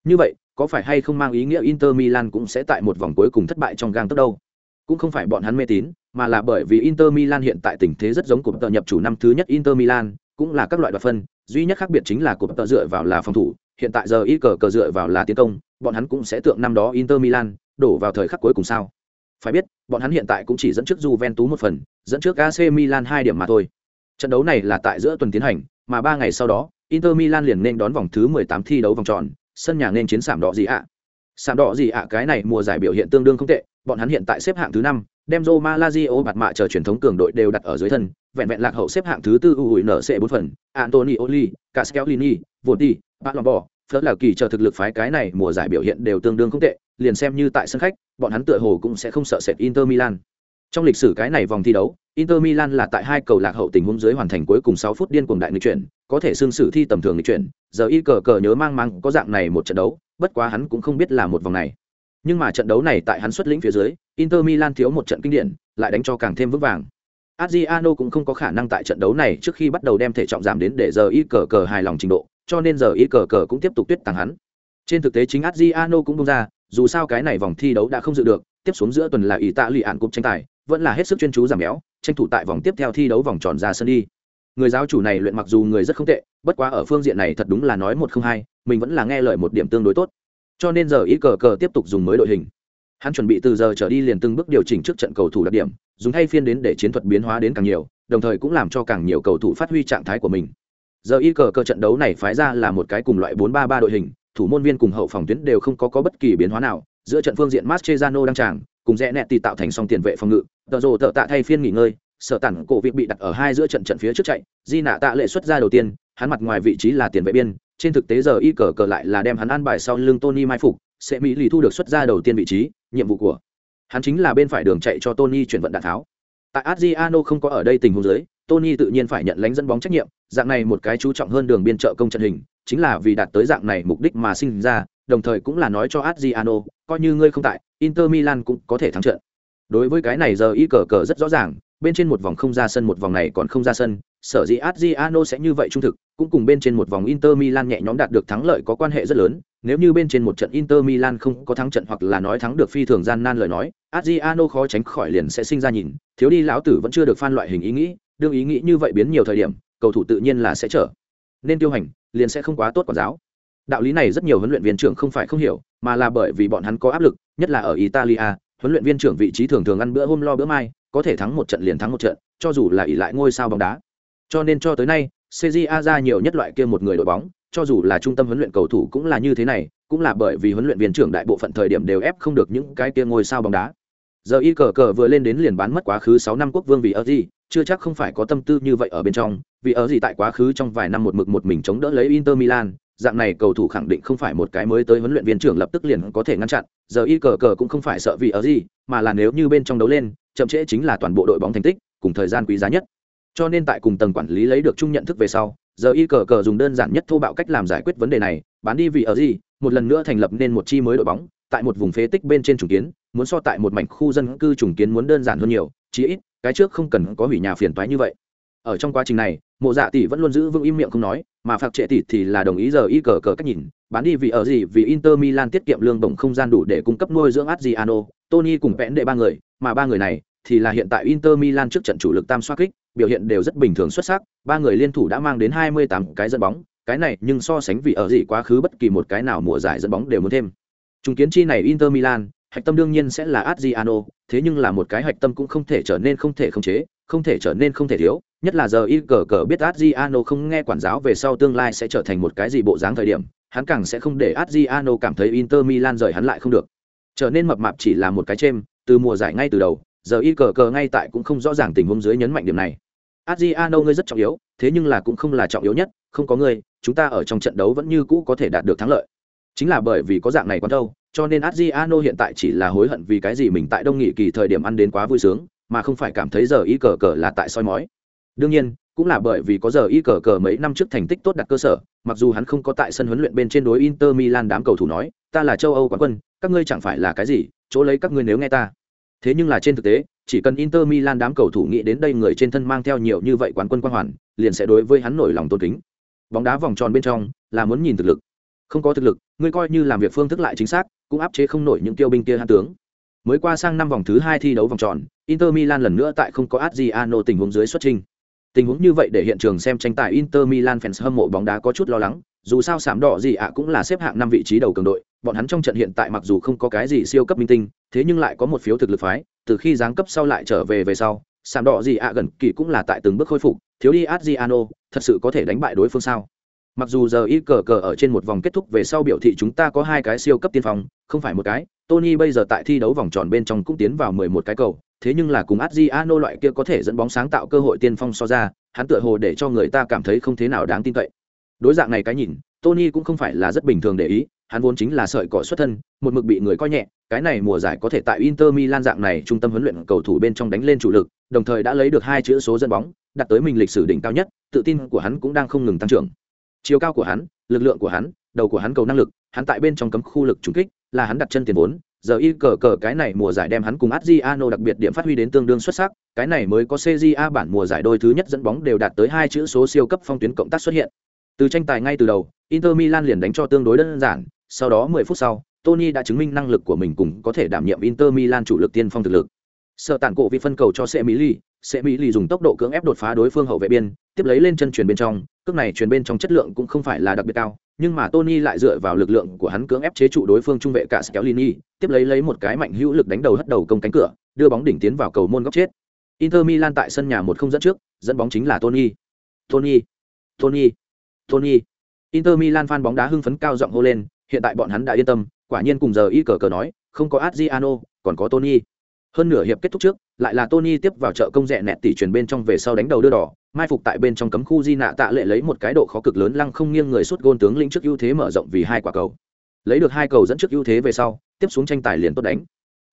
Như vậy, có phải hay không mang ý nghĩa Inter Milan cũng sẽ tại một vòng cuối cùng thất bại trong gang tấc đâu? Cũng không phải bọn hắn mê tín, mà là bởi vì Inter Milan hiện tại tình thế rất giống cuộc tờ nhập chủ năm thứ nhất Inter Milan, cũng là các loại đoạt phân, duy nhất khác biệt chính là cuộc tờ dựa vào là phòng thủ, hiện tại giờ y cờ cờ dựa vào là tiến công, bọn hắn cũng sẽ tượng năm đó Inter Milan, đổ vào thời khắc cuối cùng sao? Phải biết, bọn hắn hiện tại cũng chỉ dẫn trước Juventus một phần, dẫn trước AC Milan hai điểm mà thôi. Trận đấu này là tại giữa tuần tiến hành, mà ba ngày sau đó, Inter Milan liền nên đón vòng thứ 18 thi đấu vòng tròn, sân nhà nên chiến sạm đỏ gì ạ? Sạm đỏ gì ạ cái này mùa giải biểu hiện tương đương không tệ, bọn hắn hiện tại xếp hạng thứ 5, đem Roma Lazio bạt mạ chờ truyền thống cường đội đều đặt ở dưới thân, vẹn vẹn lạc hậu xếp hạng thứ tư ủi nở sẽ bốn phần, Cascellini, Vonti, Palombo, Phớt là kỳ chờ thực lực phái cái này mùa giải biểu hiện đều tương đương không tệ, liền xem như tại sân khách, bọn hắn tựa hồ cũng sẽ không sợ sệt Inter Milan. Trong lịch sử cái này vòng thi đấu, Inter Milan là tại hai cầu lạc hậu tình huống dưới hoàn thành cuối cùng 6 phút điên cuồng đại nghịch chuyển, có thể xương sử thi tầm thường nghịch chuyển, giờ y cờ cờ nhớ mang mang có dạng này một trận đấu, bất quá hắn cũng không biết là một vòng này. Nhưng mà trận đấu này tại hắn xuất lĩnh phía dưới, Inter Milan thiếu một trận kinh điển, lại đánh cho càng thêm vững vàng. Adriano cũng không có khả năng tại trận đấu này trước khi bắt đầu đem thể trọng giảm đến để giờ y cờ cờ hài lòng trình độ, cho nên giờ y cờ cờ cũng tiếp tục tuyết tàng hắn. Trên thực tế chính Adriano cũng bung ra, dù sao cái này vòng thi đấu đã không dự được, tiếp xuống giữa tuần là ý tạ lụy ạn cục tranh tài, vẫn là hết sức chuyên chú giảm béo, tranh thủ tại vòng tiếp theo thi đấu vòng tròn ra sân đi. Người giáo chủ này luyện mặc dù người rất không tệ, bất quá ở phương diện này thật đúng là nói một không hai, mình vẫn là nghe lời một điểm tương đối tốt. Cho nên giờ ý cờ cờ tiếp tục dùng mới đội hình. Hắn chuẩn bị từ giờ trở đi liền từng bước điều chỉnh trước trận cầu thủ đặc điểm, dùng thay phiên đến để chiến thuật biến hóa đến càng nhiều, đồng thời cũng làm cho càng nhiều cầu thủ phát huy trạng thái của mình. Giờ y cờ cờ trận đấu này phái ra là một cái cùng loại 4-3-3 đội hình, thủ môn viên cùng hậu phòng tuyến đều không có có bất kỳ biến hóa nào, giữa trận phương diện Mascherano đang tràng, cùng rẽ nẹt tì tạo thành song tiền vệ phòng ngự, tờ rồ tờ tạ thay phiên nghỉ ngơi, sở tản cổ việc bị đặt ở hai giữa trận trận phía trước chạy, di nạ tạ lệ xuất ra đầu tiên, hắn mặt ngoài vị trí là tiền vệ biên, trên thực tế giờ y cờ cờ lại là đem hắn an bài sau lưng Tony mai phục, sẽ mỹ lì thu được xuất ra đầu tiên vị trí, nhiệm vụ của hắn chính là bên phải đường chạy cho Tony chuyển vận đạn tháo. Tại Adriano không có ở đây tình huống dưới, Tony tự nhiên phải nhận lãnh dẫn bóng trách nhiệm, dạng này một cái chú trọng hơn đường biên trợ công trận hình, chính là vì đạt tới dạng này mục đích mà sinh ra, đồng thời cũng là nói cho Adriano, coi như ngươi không tại, Inter Milan cũng có thể thắng trận. Đối với cái này giờ y cờ cờ rất rõ ràng, bên trên một vòng không ra sân một vòng này còn không ra sân, sở dĩ Adriano sẽ như vậy trung thực, cũng cùng bên trên một vòng Inter Milan nhẹ nhõm đạt được thắng lợi có quan hệ rất lớn, nếu như bên trên một trận Inter Milan không có thắng trận hoặc là nói thắng được phi thường gian nan lời nói, Adriano khó tránh khỏi liền sẽ sinh ra nhìn, thiếu đi lão tử vẫn chưa được phan loại hình ý nghĩ, đương ý nghĩ như vậy biến nhiều thời điểm, cầu thủ tự nhiên là sẽ trở. Nên tiêu hành, liền sẽ không quá tốt quản giáo. Đạo lý này rất nhiều huấn luyện viên trưởng không phải không hiểu, mà là bởi vì bọn hắn có áp lực, nhất là ở italia, huấn luyện viên trưởng vị trí thường thường ăn bữa hôm lo bữa mai, có thể thắng một trận liền thắng một trận, cho dù là ỷ lại ngôi sao bóng đá. Cho nên cho tới nay cja ra nhiều nhất loại kia một người đội bóng, cho dù là trung tâm huấn luyện cầu thủ cũng là như thế này, cũng là bởi vì huấn luyện viên trưởng đại bộ phận thời điểm đều ép không được những cái kia ngôi sao bóng đá. Giờ y cờ cờ vừa lên đến liền bán mất quá khứ sáu năm quốc vương vì ở gì chưa chắc không phải có tâm tư như vậy ở bên trong, vì ở gì tại quá khứ trong vài năm một mực một mình chống đỡ lấy inter milan, dạng này cầu thủ khẳng định không phải một cái mới tới huấn luyện viên trưởng lập tức liền có thể ngăn chặn, giờ y cờ cờ cũng không phải sợ vì ở gì, mà là nếu như bên trong đấu lên, chậm trễ chính là toàn bộ đội bóng thành tích, cùng thời gian quý giá nhất. Cho nên tại cùng tầng quản lý lấy được chung nhận thức về sau, giờ y cờ cờ dùng đơn giản nhất thô bạo cách làm giải quyết vấn đề này, bán đi vì ở gì, một lần nữa thành lập nên một chi mới đội bóng, tại một vùng phế tích bên trên trùng kiến, muốn so tại một mảnh khu dân cư trùng kiến muốn đơn giản hơn nhiều chí ít cái trước không cần có hủy nhà phiền toái như vậy. Ở trong quá trình này mộ dạ tỷ vẫn luôn giữ vững im miệng không nói mà phạt trệ tỷ thì là đồng ý giờ y cờ cờ cách nhìn bán đi vì ở gì vì inter milan tiết kiệm lương bổng không gian đủ để cung cấp nuôi dưỡng adriano tony cùng vẽn đệ ba người mà ba người này thì là hiện tại inter milan trước trận chủ lực tam xoa kích biểu hiện đều rất bình thường xuất sắc ba người liên thủ đã mang đến 28 cái dẫn bóng cái này nhưng so sánh vì ở gì quá khứ bất kỳ một cái nào mùa giải dẫn bóng đều muốn thêm. Trung kiến chi này Inter Milan, hạch tâm đương nhiên sẽ là Adriano, thế nhưng là một cái hạch tâm cũng không thể trở nên không thể không chế, không thể trở nên không thể thiếu, nhất là giờ y cờ cờ biết Adriano không nghe quản giáo về sau tương lai sẽ trở thành một cái gì bộ dáng thời điểm, hắn càng sẽ không để Adriano cảm thấy Inter Milan rời hắn lại không được. Trở nên mập mạp chỉ là một cái chêm, từ mùa giải ngay từ đầu, giờ y cờ cờ ngay tại cũng không rõ ràng tình huống dưới nhấn mạnh điểm này. Adriano ngươi rất trọng yếu, thế nhưng là cũng không là trọng yếu nhất, không có ngươi, chúng ta ở trong trận đấu vẫn như cũ có thể đạt được thắng lợi. Chính là bởi vì có dạng này quan đâu, cho nên Adriano hiện tại chỉ là hối hận vì cái gì mình tại đông nghị kỳ thời điểm ăn đến quá vui sướng, mà không phải cảm thấy giờ y cờ cờ là tại soi mói. Đương nhiên, cũng là bởi vì có giờ y cờ cờ mấy năm trước thành tích tốt đặt cơ sở, mặc dù hắn không có tại sân huấn luyện bên trên đối Inter Milan đám cầu thủ nói, ta là châu Âu quán quân, các ngươi chẳng phải là cái gì, chỗ lấy các ngươi nếu nghe ta. Thế nhưng là trên thực tế, chỉ cần Inter Milan đám cầu thủ nghĩ đến đây người trên thân mang theo nhiều như vậy quán quân quang hoàn, liền sẽ đối với hắn nổi lòng tôn kính. Bóng đá vòng tròn bên trong là muốn nhìn thực lực không có thực lực, ngươi coi như làm việc phương thức lại chính xác, cũng áp chế không nổi những tiêu binh kia hạ tướng. Mới qua sang năm vòng thứ hai thi đấu vòng tròn, inter milan lần nữa tại không có adriano tình huống dưới xuất trình tình huống như vậy để hiện trường xem tranh tài inter milan fans hâm mộ bóng đá có chút lo lắng, dù sao sảm đỏ gì ạ cũng là xếp hạng năm vị trí đầu cường đội, bọn hắn trong trận hiện tại mặc dù không có cái gì siêu cấp minh tinh, thế nhưng lại có một phiếu thực lực phái, từ khi giáng cấp sau lại trở về về sau sảm đỏ gì ạ gần kỳ cũng là tại từng bước khôi phục, thiếu đi adriano, thật sự có thể đánh bại đối phương sao? Mặc dù giờ y cờ cờ ở trên một vòng kết thúc về sau biểu thị chúng ta có hai cái siêu cấp tiên phong, không phải một cái, tony bây giờ tại thi đấu vòng tròn bên trong cũng tiến vào mười một cái cầu, thế nhưng là cùng adriano loại kia có thể dẫn bóng sáng tạo cơ hội tiên phong so ra, hắn tựa hồ để cho người ta cảm thấy không thế nào đáng tin cậy. Đối dạng này cái nhìn, tony cũng không phải là rất bình thường để ý, hắn vốn chính là sợi cỏ xuất thân, một mực bị người coi nhẹ, cái này mùa giải có thể tại inter milan dạng này trung tâm huấn luyện cầu thủ bên trong đánh lên chủ lực, đồng thời đã lấy được hai chữ số dẫn bóng đặt tới mình lịch sử đỉnh cao nhất, tự tin của hắn cũng đang không ngừng tăng trưởng chiều cao của hắn lực lượng của hắn đầu của hắn cầu năng lực hắn tại bên trong cấm khu lực trúng kích là hắn đặt chân tiền vốn giờ y cờ cờ cái này mùa giải đem hắn cùng Adriano đặc biệt điểm phát huy đến tương đương xuất sắc, cái này mới có CJA bản mùa giải đôi thứ nhất dẫn bóng đều đạt tới hai chữ số siêu cấp phong tuyến cộng tác xuất hiện. Từ tranh tài ngay từ đầu, Inter Milan liền đánh cho tương đối đơn giản, sau đó 10 phút sau, Tony đã chứng minh năng lực của mình cùng có thể đảm nhiệm Inter Milan chủ lực tiên phong thực lực. Sợ tản cổ vì phân cầu cho Semili, Semili dùng tốc độ cưỡng ép đột phá đối phương hậu vệ biên, tiếp lấy lên chân truyền bên trong, cước này truyền bên trong chất lượng cũng không phải là đặc biệt cao, nhưng mà Tony lại dựa vào lực lượng của hắn cưỡng ép chế trụ đối phương trung vệ cả Scalini, tiếp lấy lấy một cái mạnh hữu lực đánh đầu hất đầu công cánh cửa, đưa bóng đỉnh tiến vào cầu môn góc chết. Inter Milan tại sân nhà một không dẫn trước, dẫn bóng chính là Tony. Tony, Tony, Tony. Inter Milan fan bóng đá hưng phấn cao giọng hô lên, hiện tại bọn hắn đã yên tâm, quả nhiên cùng giờ y cờ cờ nói, không có Adriano, còn có Tony. Hơn nửa hiệp kết thúc trước, lại là Tony tiếp vào chợ công rẻ nẹt tỷ truyền bên trong về sau đánh đầu đưa đỏ, mai phục tại bên trong cấm khu di nạ tạ lệ lấy một cái độ khó cực lớn lăng không nghiêng người suốt gôn tướng lĩnh trước ưu thế mở rộng vì hai quả cầu. Lấy được hai cầu dẫn trước ưu thế về sau, tiếp xuống tranh tài liền tốt đánh.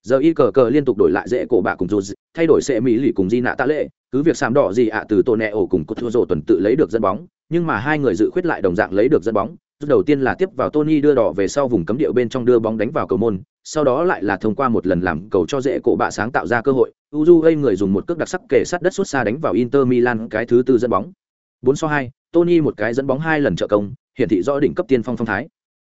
Giờ y cờ cờ liên tục đổi lại dễ cổ bạ cùng dù thay đổi sẽ mỹ lì cùng di nạ tạ lệ, cứ việc sàm đỏ gì ạ từ tổ nẹ ổ cùng cột thua rồ tuần tự lấy được dẫn bóng, nhưng mà hai người dự khuyết lại đồng dạng lấy được dẫn bóng, đầu tiên là tiếp vào Tony đưa đỏ về sau vùng cấm địa bên trong đưa bóng đánh vào cầu môn, sau đó lại là thông qua một lần làm cầu cho dễ cổ bạ sáng tạo ra cơ hội. Uju người dùng một cước đặc sắc kể sát đất suốt xa đánh vào Inter Milan cái thứ tư dẫn bóng. 4 so 2, Tony một cái dẫn bóng hai lần trợ công, hiển thị rõ đỉnh cấp tiên phong phong thái.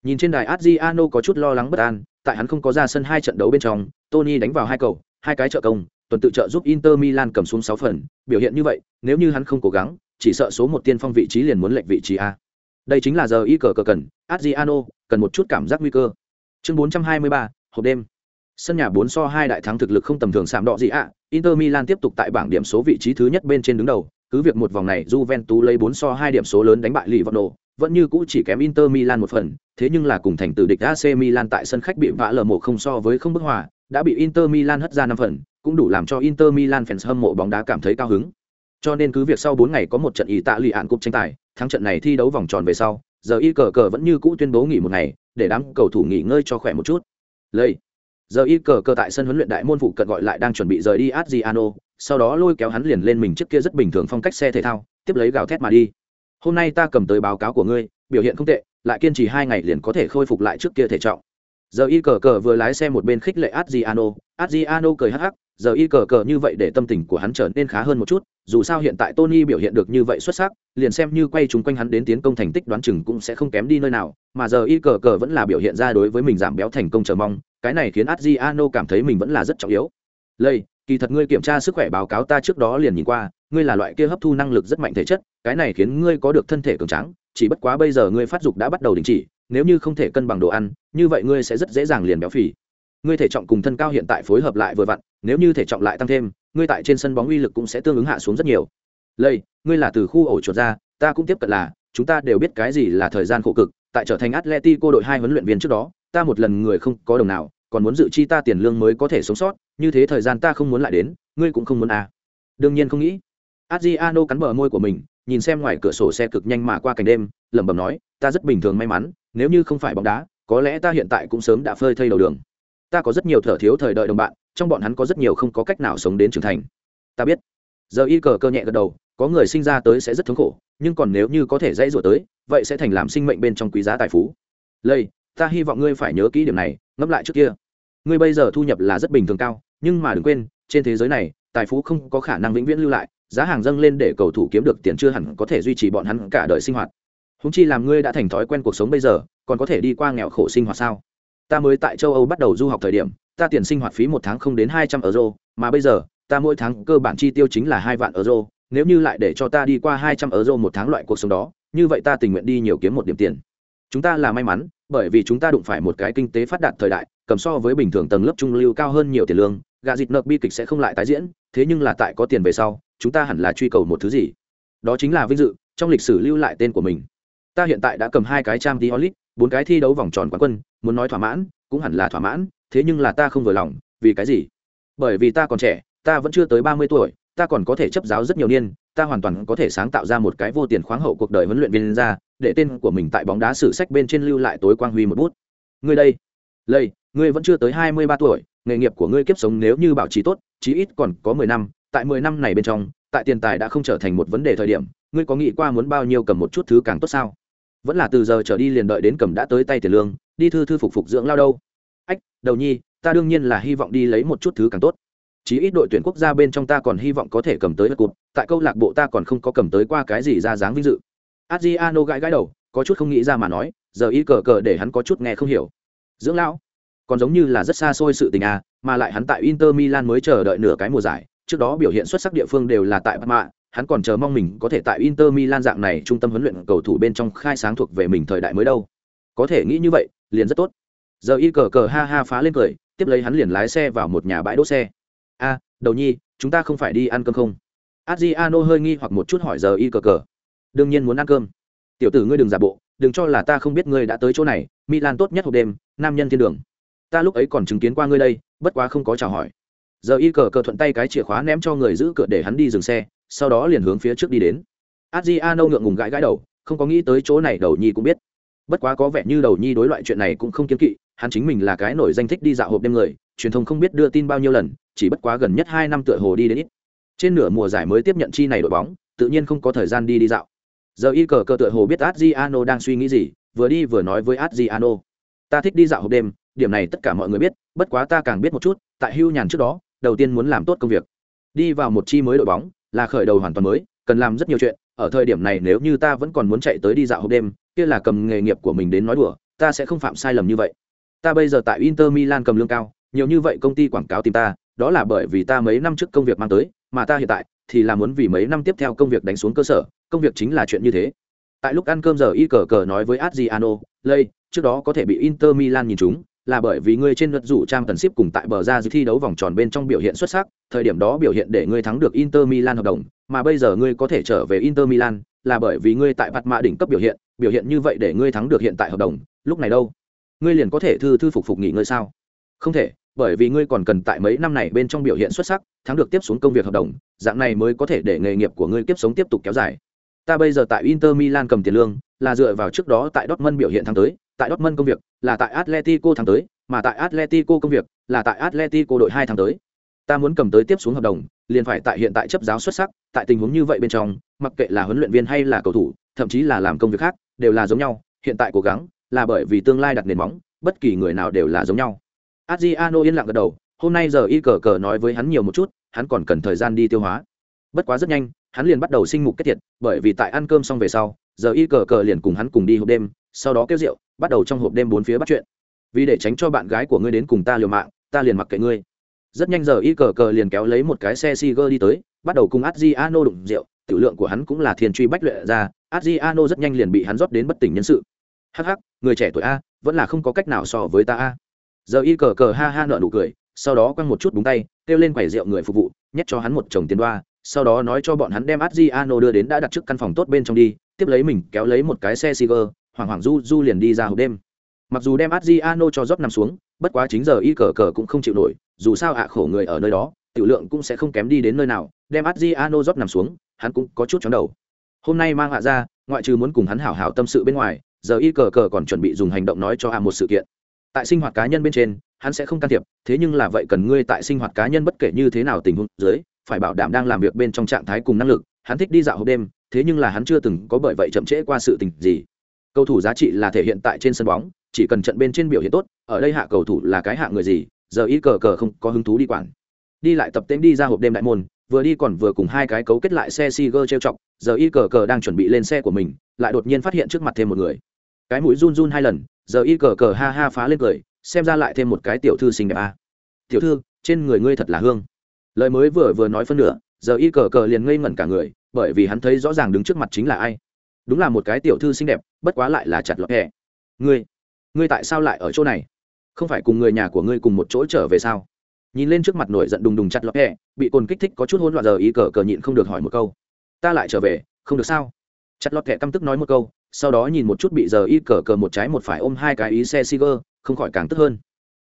Nhìn trên đài Adriano có chút lo lắng bất an, tại hắn không có ra sân hai trận đấu bên trong, Tony đánh vào hai cầu, hai cái trợ công, tuần tự trợ giúp Inter Milan cầm xuống 6 phần, biểu hiện như vậy, nếu như hắn không cố gắng, chỉ sợ số một tiên phong vị trí liền muốn lệch vị trí a. Đây chính là giờ y cờ cờ cần, Adriano, cần một chút cảm giác nguy cơ. Chương 423, hộp đêm. Sân nhà 4 so 2 đại thắng thực lực không tầm thường sạm đỏ gì ạ, Inter Milan tiếp tục tại bảng điểm số vị trí thứ nhất bên trên đứng đầu, cứ việc một vòng này Juventus lấy 4 so 2 điểm số lớn đánh bại Livorno, vẫn như cũ chỉ kém Inter Milan một phần, thế nhưng là cùng thành tử địch AC Milan tại sân khách bị vã lờ mộ không so với không bức hòa, đã bị Inter Milan hất ra 5 phần, cũng đủ làm cho Inter Milan fans hâm mộ bóng đá cảm thấy cao hứng. Cho nên cứ việc sau 4 ngày có một trận ý tạ lì ạn cúp tranh tài, thắng trận này thi đấu vòng tròn về sau, giờ y cờ cờ vẫn như cũ tuyên bố nghỉ một ngày, để đám cầu thủ nghỉ ngơi cho khỏe một chút. Lây. Giờ y cờ cờ tại sân huấn luyện đại môn phụ cận gọi lại đang chuẩn bị rời đi Adriano, sau đó lôi kéo hắn liền lên mình trước kia rất bình thường phong cách xe thể thao, tiếp lấy gào thét mà đi. Hôm nay ta cầm tới báo cáo của ngươi, biểu hiện không tệ, lại kiên trì hai ngày liền có thể khôi phục lại trước kia thể trọng giờ y cờ cờ vừa lái xe một bên khích lệ adriano adriano cười hắc hắc giờ y cờ cờ như vậy để tâm tình của hắn trở nên khá hơn một chút dù sao hiện tại tony biểu hiện được như vậy xuất sắc, liền xem như quay chúng quanh hắn đến tiến công thành tích đoán chừng cũng sẽ không kém đi nơi nào, mà giờ y cờ cờ vẫn là biểu hiện ra đối với mình giảm béo thành công chờ mong, cái này khiến adriano cảm thấy mình vẫn là rất trọng yếu. Lây kỳ thật ngươi kiểm tra sức khỏe báo cáo ta trước đó liền nhìn qua, ngươi là loại kia hấp thu năng lực rất mạnh thể chất, cái này khiến ngươi có được thân thể cường tráng, chỉ bất quá bây giờ ngươi phát dục đã bắt đầu đình chỉ, nếu như không thể cân bằng đồ ăn, như vậy ngươi sẽ rất dễ dàng liền béo phì. Ngươi thể trọng cùng thân cao hiện tại phối hợp lại vừa vặn, nếu như thể trọng lại tăng thêm ngươi tại trên sân bóng uy lực cũng sẽ tương ứng hạ xuống rất nhiều. Lây ngươi là từ khu ổ chuột ra, ta cũng tiếp cận là, chúng ta đều biết cái gì là thời gian khổ cực, tại trở thành atleti cô đội hai huấn luyện viên trước đó, ta một lần người không có đồng nào, còn muốn dự chi ta tiền lương mới có thể sống sót, như thế thời gian ta không muốn lại đến, ngươi cũng không muốn à. đương nhiên không nghĩ. Adriano cắn bờ môi của mình, nhìn xem ngoài cửa sổ xe cực nhanh mà qua cảnh đêm, lẩm bẩm nói, ta rất bình thường may mắn, nếu như không phải bóng đá, có lẽ ta hiện tại cũng sớm đã phơi thây đầu đường. Ta có rất nhiều thở thiếu thời đợi đồng bạn trong bọn hắn có rất nhiều không có cách nào sống đến trưởng thành. Ta biết. Giờ y cờ cơ nhẹ gật đầu, có người sinh ra tới sẽ rất thống khổ, nhưng còn nếu như có thể dãy rủa tới, vậy sẽ thành làm sinh mệnh bên trong quý giá tài phú. Lây ta hy vọng ngươi phải nhớ kỹ điểm này, ngẫm lại trước kia. Ngươi bây giờ thu nhập là rất bình thường cao, nhưng mà đừng quên, trên thế giới này, tài phú không có khả năng vĩnh viễn lưu lại, giá hàng dâng lên để cầu thủ kiếm được tiền chưa hẳn có thể duy trì bọn hắn cả đời sinh hoạt. Húng chi làm ngươi đã thành thói quen cuộc sống bây giờ, còn có thể đi qua nghèo khổ sinh hoạt sao? Ta mới tại châu âu bắt đầu du học thời điểm, ta tiền sinh hoạt phí một tháng không đến hai trăm euro, mà bây giờ, ta mỗi tháng cơ bản chi tiêu chính là hai vạn euro, nếu như lại để cho ta đi qua hai trăm euro một tháng loại cuộc sống đó, như vậy ta tình nguyện đi nhiều kiếm một điểm tiền chúng ta là may mắn, bởi vì chúng ta đụng phải một cái kinh tế phát đạt thời đại, cầm so với bình thường tầng lớp trung lưu cao hơn nhiều tiền lương gà dịt nợ bi kịch sẽ không lại tái diễn, thế nhưng là tại có tiền về sau, chúng ta hẳn là truy cầu một thứ gì đó chính là vinh dự, trong lịch sử lưu lại tên của mình ta hiện tại đã cầm hai cái trang diolit bốn cái thi đấu vòng tròn quán quân, muốn nói thỏa mãn, cũng hẳn là thỏa mãn, thế nhưng là ta không vừa lòng, vì cái gì? Bởi vì ta còn trẻ, ta vẫn chưa tới ba mươi tuổi, ta còn có thể chấp giáo rất nhiều niên, ta hoàn toàn có thể sáng tạo ra một cái vô tiền khoáng hậu cuộc đời huấn luyện viên ra, để tên của mình tại bóng đá sử sách bên trên lưu lại tối quang huy một bút. Ngươi đây lây ngươi vẫn chưa tới hai mươi ba tuổi, nghề nghiệp của ngươi kiếp sống nếu như bảo trì tốt, chí ít còn có mười năm, tại mười năm này bên trong, tại tiền tài đã không trở thành một vấn đề thời điểm, ngươi có nghĩ qua muốn bao nhiêu cầm một chút thứ càng tốt sao? Vẫn là từ giờ trở đi liền đợi đến cầm đã tới tay tiền lương, đi thư thư phục phục dưỡng lao đâu. Ách, đầu nhi, ta đương nhiên là hy vọng đi lấy một chút thứ càng tốt. Chí ít đội tuyển quốc gia bên trong ta còn hy vọng có thể cầm tới bất cụt tại câu lạc bộ ta còn không có cầm tới qua cái gì ra dáng vinh dự. Adriano gãi gãi đầu, có chút không nghĩ ra mà nói, giờ y cờ cờ để hắn có chút nghe không hiểu. Dưỡng lão, còn giống như là rất xa xôi sự tình à mà lại hắn tại inter milan mới chờ đợi nửa cái mùa giải, trước đó biểu hiện xuất sắc địa phương đều là tại bắc mạ hắn còn chờ mong mình có thể tại Inter Milan dạng này trung tâm huấn luyện cầu thủ bên trong khai sáng thuộc về mình thời đại mới đâu. Có thể nghĩ như vậy, liền rất tốt. Giờ y cờ cờ ha ha phá lên cười, tiếp lấy hắn liền lái xe vào một nhà bãi đỗ xe. A, đầu nhi, chúng ta không phải đi ăn cơm không? Adriano hơi nghi hoặc một chút hỏi giờ y cờ cờ. Đương nhiên muốn ăn cơm. Tiểu tử ngươi đừng giả bộ, đừng cho là ta không biết ngươi đã tới chỗ này, Milan tốt nhất hộp đêm, nam nhân thiên đường. Ta lúc ấy còn chứng kiến qua ngươi đây, bất quá không có chào hỏi giờ y cờ cờ thuận tay cái chìa khóa ném cho người giữ cửa để hắn đi dừng xe sau đó liền hướng phía trước đi đến. Adriano ngượng ngùng gãi gãi đầu, không có nghĩ tới chỗ này đầu nhi cũng biết. Bất quá có vẻ như đầu nhi đối loại chuyện này cũng không kiếm kỵ, hắn chính mình là cái nổi danh thích đi dạo hộp đêm người, truyền thông không biết đưa tin bao nhiêu lần, chỉ bất quá gần nhất hai năm tựa hồ đi đến ít. Trên nửa mùa giải mới tiếp nhận chi này đội bóng, tự nhiên không có thời gian đi đi dạo. Giờ y cờ cờ tựa hồ biết adriano đang suy nghĩ gì, vừa đi vừa nói với adriano. Ta thích đi dạo hộp đêm, điểm này tất cả mọi người biết, bất quá ta càng biết một chút, tại hưu nhàn trước đó, đầu tiên muốn làm tốt công việc. Đi vào một chi mới đội bóng là khởi đầu hoàn toàn mới, cần làm rất nhiều chuyện. Ở thời điểm này nếu như ta vẫn còn muốn chạy tới đi dạo hộp đêm, kia là cầm nghề nghiệp của mình đến nói đùa, ta sẽ không phạm sai lầm như vậy. Ta bây giờ tại inter milan cầm lương cao, nhiều như vậy công ty quảng cáo tìm ta, đó là bởi vì ta mấy năm trước công việc mang tới, mà ta hiện tại thì là muốn vì mấy năm tiếp theo công việc đánh xuống cơ sở, công việc chính là chuyện như thế. Tại lúc ăn cơm giờ y cờ cờ nói với adriano lây trước đó có thể bị inter milan nhìn chúng là bởi vì ngươi trên luật rủ trang tần ship cùng tại bờ ra dự thi đấu vòng tròn bên trong biểu hiện xuất sắc, thời điểm đó biểu hiện để ngươi thắng được inter milan hợp đồng, mà bây giờ ngươi có thể trở về inter milan là bởi vì ngươi tại bạt mạ đỉnh cấp biểu hiện biểu hiện như vậy để ngươi thắng được hiện tại hợp đồng, lúc này đâu? Ngươi liền có thể thư thư phục phục nghỉ ngơi sao? Không thể, bởi vì ngươi còn cần tại mấy năm này bên trong biểu hiện xuất sắc, thắng được tiếp xuống công việc hợp đồng, dạng này mới có thể để nghề nghiệp của ngươi tiếp sống tiếp tục kéo dài. Ta bây giờ tại inter milan cầm tiền lương, là dựa vào trước đó tại dortmund biểu hiện thắng tới tại dortmund công việc là tại atletico tháng tới, mà tại atletico công việc là tại atletico đội hai tháng tới. Ta muốn cầm tới tiếp xuống hợp đồng, liền phải tại hiện tại chấp giáo xuất sắc, tại tình huống như vậy bên trong, mặc kệ là huấn luyện viên hay là cầu thủ, thậm chí là làm công việc khác, đều là giống nhau, hiện tại cố gắng là bởi vì tương lai đặt nền móng, bất kỳ người nào đều là giống nhau. Adriano yên lặng gật đầu, hôm nay giờ y cờ cờ nói với hắn nhiều một chút, hắn còn cần thời gian đi tiêu hóa. Bất quá rất nhanh, hắn liền bắt đầu sinh mục kết thiệt bởi vì tại ăn cơm xong về sau, giờ y cờ cờ liền cùng hắn cùng đi hộp đêm, sau đó kêu rượu bắt đầu trong hộp đêm bốn phía bắt chuyện. Vì để tránh cho bạn gái của ngươi đến cùng ta liều mạng ta liền mặc kệ ngươi. Rất nhanh giờ y cờ cờ liền kéo lấy một cái xe Siger đi tới bắt đầu cùng adriano đụng rượu tiểu lượng của hắn cũng là thiên truy bách luyện ra adriano rất nhanh liền bị hắn rót đến bất tỉnh nhân sự. Hắc hắc người trẻ tuổi a vẫn là không có cách nào so với ta a. Giờ y cờ cờ ha ha nợ nụ cười sau đó quăng một chút búng tay kêu lên quầy rượu người phục vụ nhét cho hắn một chồng tiền đoa sau đó nói cho bọn hắn đem adriano đưa đến đã đặt trước căn phòng tốt bên trong đi tiếp lấy mình kéo lấy một cái xe Siger, hoàng hoàng du du liền đi ra hộp đêm. Mặc dù đem adriano cho rót nằm xuống, bất quá chính giờ y cờ cờ cũng không chịu nổi, dù sao ạ khổ người ở nơi đó, tiểu lượng cũng sẽ không kém đi đến nơi nào, đem adriano rót nằm xuống, hắn cũng có chút chóng đầu. Hôm nay mang hạ ra, ngoại trừ muốn cùng hắn hảo hảo tâm sự bên ngoài, giờ y cờ cờ còn chuẩn bị dùng hành động nói cho ạ một sự kiện. Tại sinh hoạt cá nhân bên trên, hắn sẽ không can thiệp, thế nhưng là vậy cần ngươi tại sinh hoạt cá nhân bất kể như thế nào tình huống dưới, phải bảo đảm đang làm việc bên trong trạng thái cùng năng lực, hắn thích đi dạo hộp đêm, thế nhưng là hắn chưa từng có bởi vậy chậm trễ qua sự tình gì cầu thủ giá trị là thể hiện tại trên sân bóng chỉ cần trận bên trên biểu hiện tốt ở đây hạ cầu thủ là cái hạ người gì giờ y cờ cờ không có hứng thú đi quản đi lại tập tễnh đi ra hộp đêm đại môn vừa đi còn vừa cùng hai cái cấu kết lại xe Siger trêu chọc, giờ y cờ cờ đang chuẩn bị lên xe của mình, lại đột nhiên phát hiện trước mặt thêm một người. Cái mũi run run hai lần, giờ y cờ cờ ha ha phá lên cười, xem ra lại thêm một cái tiểu thư xinh đẹp a. À. Tiểu thư, trên người ngươi thật là hương. Lời mới vừa vừa nói phân nửa, giờ y cờ cờ liền ngây ngẩn cả người, bởi vì hắn thấy rõ ràng đứng trước mặt chính là ai. Đúng là một cái tiểu thư xinh đẹp, bất quá lại là chặt lọt hẹ. Ngươi, ngươi tại sao lại ở chỗ này? Không phải cùng người nhà của ngươi cùng một chỗ trở về sao? nhìn lên trước mặt nổi giận đùng đùng chặt lọt hẹ bị cồn kích thích có chút hỗn loạn giờ ý cờ cờ nhịn không được hỏi một câu ta lại trở về không được sao chặt lọt hẹ căm tức nói một câu sau đó nhìn một chút bị giờ y cờ cờ một trái một phải ôm hai cái ý xe siger không khỏi càng tức hơn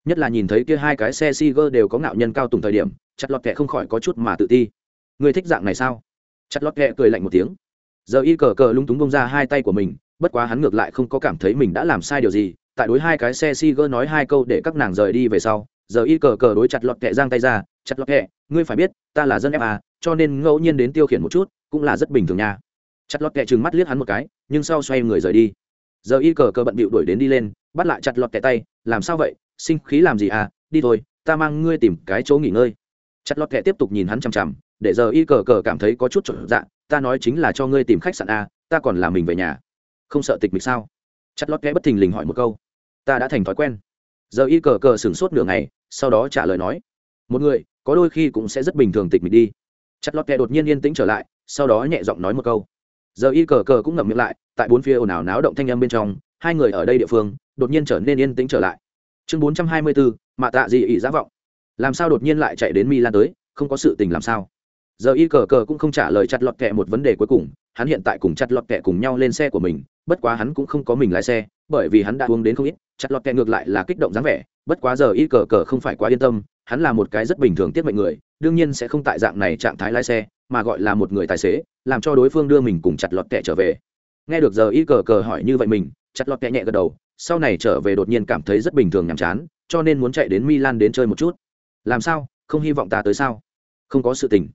nhất là nhìn thấy kia hai cái xe siger đều có ngạo nhân cao tùng thời điểm chặt lọt kẹ không khỏi có chút mà tự ti người thích dạng này sao chặt lọt kẹ cười lạnh một tiếng giờ y cờ cờ lung túng bông ra hai tay của mình, bất quá hắn ngược lại không có cảm thấy mình đã làm sai điều gì. Tại đối hai cái xe si gơ nói hai câu để các nàng rời đi về sau, giờ y cờ cờ đối chặt lọt kẹ giang tay ra, chặt lọt kẹ, ngươi phải biết, ta là dân fa cho nên ngẫu nhiên đến tiêu khiển một chút, cũng là rất bình thường nha. Chặt lọt kẹ trừng mắt liếc hắn một cái, nhưng sau xoay người rời đi. Giờ y cờ cờ bận bịu đuổi đến đi lên, bắt lại chặt lọt kẹ tay, làm sao vậy? Sinh khí làm gì à? Đi thôi, ta mang ngươi tìm cái chỗ nghỉ ngơi. Chặt lọt kẹ tiếp tục nhìn hắn chằm chằm để giờ y cờ cờ cảm thấy có chút trộn dạ ta nói chính là cho ngươi tìm khách sạn a, ta còn làm mình về nhà. Không sợ tịch mịch sao? Chặt lót kẽ bất thình lình hỏi một câu. Ta đã thành thói quen. Giờ y cờ cờ sửng sốt nửa ngày, sau đó trả lời nói. Một người, có đôi khi cũng sẽ rất bình thường tịch mịch đi. Chặt lót kẽ đột nhiên yên tĩnh trở lại, sau đó nhẹ giọng nói một câu. Giờ y cờ cờ cũng ngậm miệng lại, tại bốn phía ồn ào náo động thanh âm bên trong, hai người ở đây địa phương, đột nhiên trở nên yên tĩnh trở lại. Chương bốn trăm hai mươi bốn, mạ tạ dị ỉ giá vọng. Làm sao đột nhiên lại chạy đến milan tới, không có sự tình làm sao? Giờ y cờ cờ cũng không trả lời chặt lọt kẹ một vấn đề cuối cùng, hắn hiện tại cùng chặt lọt kẹ cùng nhau lên xe của mình, bất quá hắn cũng không có mình lái xe, bởi vì hắn đã uống đến không ít, chặt lọt kẹ ngược lại là kích động dáng vẻ, bất quá giờ y cờ cờ không phải quá yên tâm, hắn là một cái rất bình thường tiết mệnh người, đương nhiên sẽ không tại dạng này trạng thái lái xe, mà gọi là một người tài xế, làm cho đối phương đưa mình cùng chặt lọt kẹ trở về. Nghe được giờ y cờ cờ hỏi như vậy mình, chặt lọt kẹ nhẹ gật đầu, sau này trở về đột nhiên cảm thấy rất bình thường nhàm chán, cho nên muốn chạy đến milan đến chơi một chút. Làm sao? Không hy vọng ta tới sao? Không có sự tình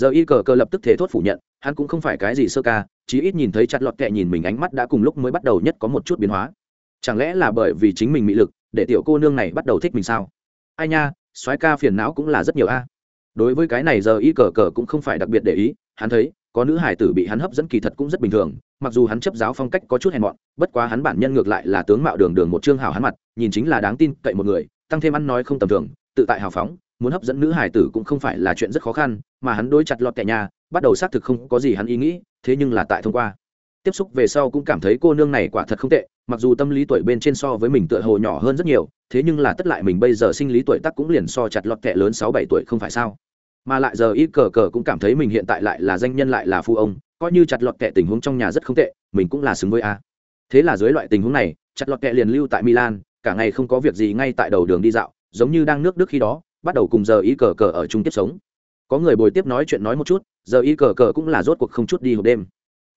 giờ y cờ cờ lập tức thế thốt phủ nhận, hắn cũng không phải cái gì sơ ca, chí ít nhìn thấy chặt lọt kệ nhìn mình ánh mắt đã cùng lúc mới bắt đầu nhất có một chút biến hóa. Chẳng lẽ là bởi vì chính mình mị lực, để tiểu cô nương này bắt đầu thích mình sao? Ai nha, soái ca phiền não cũng là rất nhiều a. Đối với cái này giờ y cờ cờ cũng không phải đặc biệt để ý, hắn thấy, có nữ hải tử bị hắn hấp dẫn kỳ thật cũng rất bình thường, mặc dù hắn chấp giáo phong cách có chút hèn mọn, bất quá hắn bản nhân ngược lại là tướng mạo đường đường một chương hào hắn mặt, nhìn chính là đáng tin cậy một người, tăng thêm ăn nói không tầm thường, tự tại hào phóng muốn hấp dẫn nữ hải tử cũng không phải là chuyện rất khó khăn, mà hắn đối chặt lọt kẻ nhà, bắt đầu xác thực không có gì hắn ý nghĩ, thế nhưng là tại thông qua. Tiếp xúc về sau cũng cảm thấy cô nương này quả thật không tệ, mặc dù tâm lý tuổi bên trên so với mình tựa hồ nhỏ hơn rất nhiều, thế nhưng là tất lại mình bây giờ sinh lý tuổi tắc cũng liền so chặt lọt kẻ lớn sáu bảy tuổi không phải sao. Mà lại giờ ít cờ cờ cũng cảm thấy mình hiện tại lại là danh nhân lại là phu ông, coi như chặt lọt kẻ tình huống trong nhà rất không tệ, mình cũng là xứng với a. Thế là dưới loại tình huống này, chặt lọt kẻ liền lưu tại milan, cả ngày không có việc gì ngay tại đầu đường đi dạo, giống như đang nước đức khi đó bắt đầu cùng giờ ý cờ cờ ở chung tiếp sống. Có người bồi tiếp nói chuyện nói một chút, giờ y cờ cờ cũng là rốt cuộc không chút đi hộp đêm.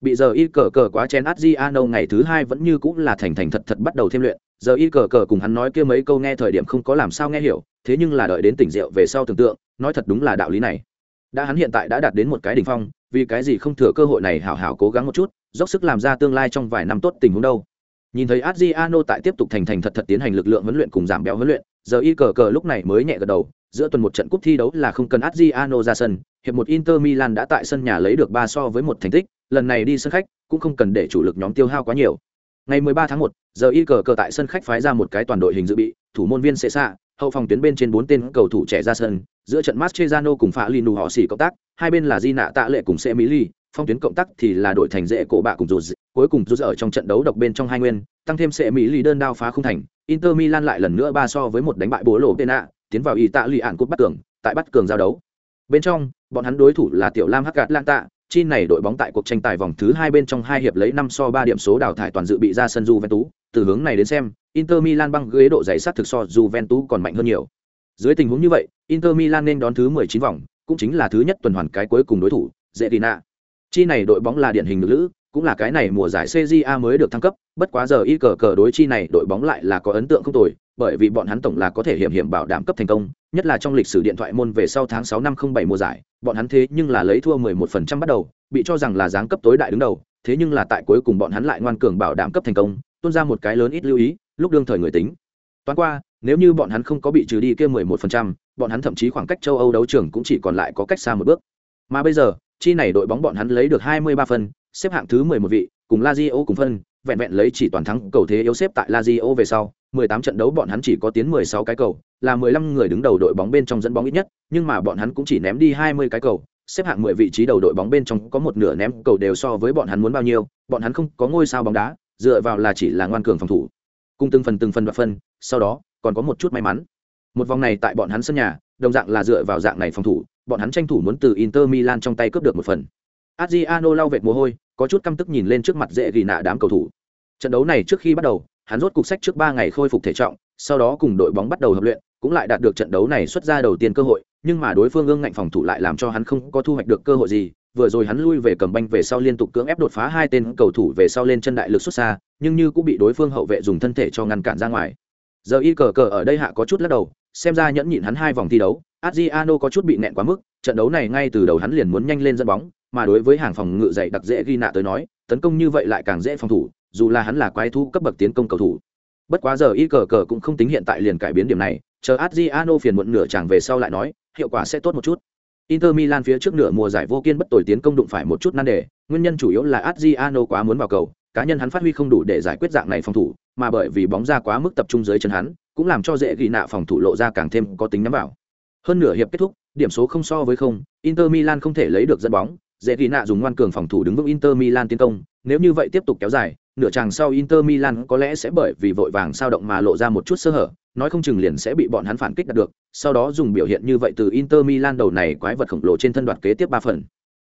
Bị giờ y cờ cờ quá chen adriano ngày thứ hai vẫn như cũng là thành thành thật thật bắt đầu thêm luyện. Giờ y cờ cờ cùng hắn nói kia mấy câu nghe thời điểm không có làm sao nghe hiểu, thế nhưng là đợi đến tỉnh rượu về sau tưởng tượng, nói thật đúng là đạo lý này. Đã hắn hiện tại đã đạt đến một cái đỉnh phong, vì cái gì không thừa cơ hội này hảo hảo cố gắng một chút, dốc sức làm ra tương lai trong vài năm tốt tình huống đâu. Nhìn thấy adriano tại tiếp tục thành thành thật thật tiến hành lực lượng huấn luyện cùng giảm béo huấn luyện giờ y cờ cờ lúc này mới nhẹ gật đầu giữa tuần một trận cúp thi đấu là không cần Adriano ra sân, hiệp một Inter Milan đã tại sân nhà lấy được 3 so với một thành tích, lần này đi sân khách cũng không cần để chủ lực nhóm tiêu hao quá nhiều. Ngày 13 tháng 1, giờ y cờ cờ tại sân khách phái ra một cái toàn đội hình dự bị, thủ môn viên Cesa, hậu phòng tuyến bên trên bốn tên cầu thủ trẻ ra sân, giữa trận Mascherano cùng Phạ Linu họ xỉ cộng tác, hai bên là Di Nạ Tạ Lệ cùng Semili, phong tuyến cộng tác thì là đội thành dễ cổ bạ cùng Dù cuối cùng rút ở trong trận đấu độc bên trong hai nguyên tăng thêm sẽ mỹ lì đơn đao phá không thành Inter Milan lại lần nữa ba so với một đánh bại bố lộ Pena tiến vào ý tạ lì ạn cúp bắt cường, tại bắt cường giao đấu bên trong bọn hắn đối thủ là tiểu lam hắc gạt lan tạ chi này đội bóng tại cuộc tranh tài vòng thứ hai bên trong hai hiệp lấy năm so ba điểm số đào thải toàn dự bị ra sân Juventus, từ hướng này đến xem, Inter Milan băng ghế độ dày sát thực so Juventus còn mạnh hơn nhiều. Dưới tình huống như vậy, Inter Milan nên đón thứ 19 vòng, cũng chính là thứ nhất tuần hoàn cái cuối cùng đối thủ, Zetina. Chi này đội bóng là điển hình nữ, cũng là cái này mùa giải CJA mới được thăng cấp, bất quá giờ y cờ cờ đối chi này đội bóng lại là có ấn tượng không tồi, bởi vì bọn hắn tổng là có thể hiểm hiểm bảo đảm cấp thành công, nhất là trong lịch sử điện thoại môn về sau tháng 6 năm 07 mùa giải, bọn hắn thế nhưng là lấy thua 11% bắt đầu, bị cho rằng là giáng cấp tối đại đứng đầu, thế nhưng là tại cuối cùng bọn hắn lại ngoan cường bảo đảm cấp thành công, tuôn ra một cái lớn ít lưu ý, lúc đương thời người tính. Toán qua, nếu như bọn hắn không có bị trừ đi kia 11%, bọn hắn thậm chí khoảng cách châu Âu đấu trường cũng chỉ còn lại có cách xa một bước. Mà bây giờ, chi này đội bóng bọn hắn lấy được 23 phân, xếp hạng thứ 11 vị, cùng Lazio cùng phân, vẹn vẹn lấy chỉ toàn thắng cầu thế yếu xếp tại Lazio về sau, 18 trận đấu bọn hắn chỉ có tiến 16 cái cầu, là 15 người đứng đầu đội bóng bên trong dẫn bóng ít nhất, nhưng mà bọn hắn cũng chỉ ném đi 20 cái cầu, xếp hạng 10 vị trí đầu đội bóng bên trong có một nửa ném cầu đều so với bọn hắn muốn bao nhiêu, bọn hắn không có ngôi sao bóng đá, dựa vào là chỉ là ngoan cường phòng thủ. Cùng từng phần từng phần đoạt phân, sau đó còn có một chút may mắn. Một vòng này tại bọn hắn sân nhà, đồng dạng là dựa vào dạng này phòng thủ, bọn hắn tranh thủ muốn từ Inter Milan trong tay cướp được một phần. Adriano lau vệt mồ hôi, có chút căm tức nhìn lên trước mặt dễ gỉ nạ đám cầu thủ. Trận đấu này trước khi bắt đầu, hắn rốt cục sách trước 3 ngày khôi phục thể trọng, sau đó cùng đội bóng bắt đầu hợp luyện, cũng lại đạt được trận đấu này xuất ra đầu tiên cơ hội, nhưng mà đối phương ương ngạnh phòng thủ lại làm cho hắn không có thu hoạch được cơ hội gì. Vừa rồi hắn lui về cầm banh về sau liên tục cưỡng ép đột phá hai tên cầu thủ về sau lên chân đại lực xuất xa, nhưng như cũng bị đối phương hậu vệ dùng thân thể cho ngăn cản ra ngoài. Giờ y cờ cờ ở đây hạ có chút lắc đầu, xem ra nhẫn nhịn hắn hai vòng thi đấu, Adriano có chút bị nẹn quá mức, trận đấu này ngay từ đầu hắn liền muốn nhanh lên dẫn bóng, mà đối với hàng phòng ngự dày đặc dễ ghi nạ tới nói, tấn công như vậy lại càng dễ phòng thủ, dù là hắn là quái thú cấp bậc tiến công cầu thủ. Bất quá giờ y cờ cờ cũng không tính hiện tại liền cải biến điểm này, chờ Adriano phiền muộn nửa chàng về sau lại nói, hiệu quả sẽ tốt một chút. Inter Milan phía trước nửa mùa giải vô kiên bất tồi tiến công đụng phải một chút nan đề, nguyên nhân chủ yếu là Adriano quá muốn vào cầu, cá nhân hắn phát huy không đủ để giải quyết dạng này phòng thủ, mà bởi vì bóng ra quá mức tập trung dưới chân hắn, cũng làm cho dễ ghi nạ phòng thủ lộ ra càng thêm có tính nắm vào. Hơn nửa hiệp kết thúc, điểm số không so với không, Inter Milan không thể lấy được dẫn bóng, dễ ghi nạ dùng ngoan cường phòng thủ đứng vững Inter Milan tiến công, nếu như vậy tiếp tục kéo dài, nửa chàng sau Inter Milan có lẽ sẽ bởi vì vội vàng sao động mà lộ ra một chút sơ hở, nói không chừng liền sẽ bị bọn hắn phản kích đạt được, sau đó dùng biểu hiện như vậy từ Inter Milan đầu này quái vật khổng lồ trên thân đoạt kế tiếp ba phần.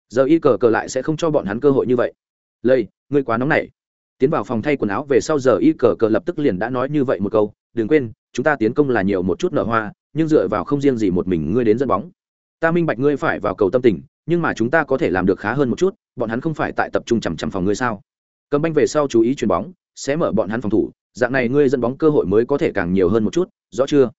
Giờ y cờ cờ lại sẽ không cho bọn hắn cơ hội như vậy. Lây, ngươi quá nóng nảy. Tiến vào phòng thay quần áo về sau giờ y cờ cờ lập tức liền đã nói như vậy một câu, đừng quên, chúng ta tiến công là nhiều một chút nở hoa, nhưng dựa vào không riêng gì một mình ngươi đến dẫn bóng. Ta minh bạch ngươi phải vào cầu tâm tình, nhưng mà chúng ta có thể làm được khá hơn một chút, bọn hắn không phải tại tập trung chằm chằm phòng ngươi sao? cầm banh về sau chú ý chuyền bóng sẽ mở bọn hắn phòng thủ dạng này ngươi dẫn bóng cơ hội mới có thể càng nhiều hơn một chút rõ chưa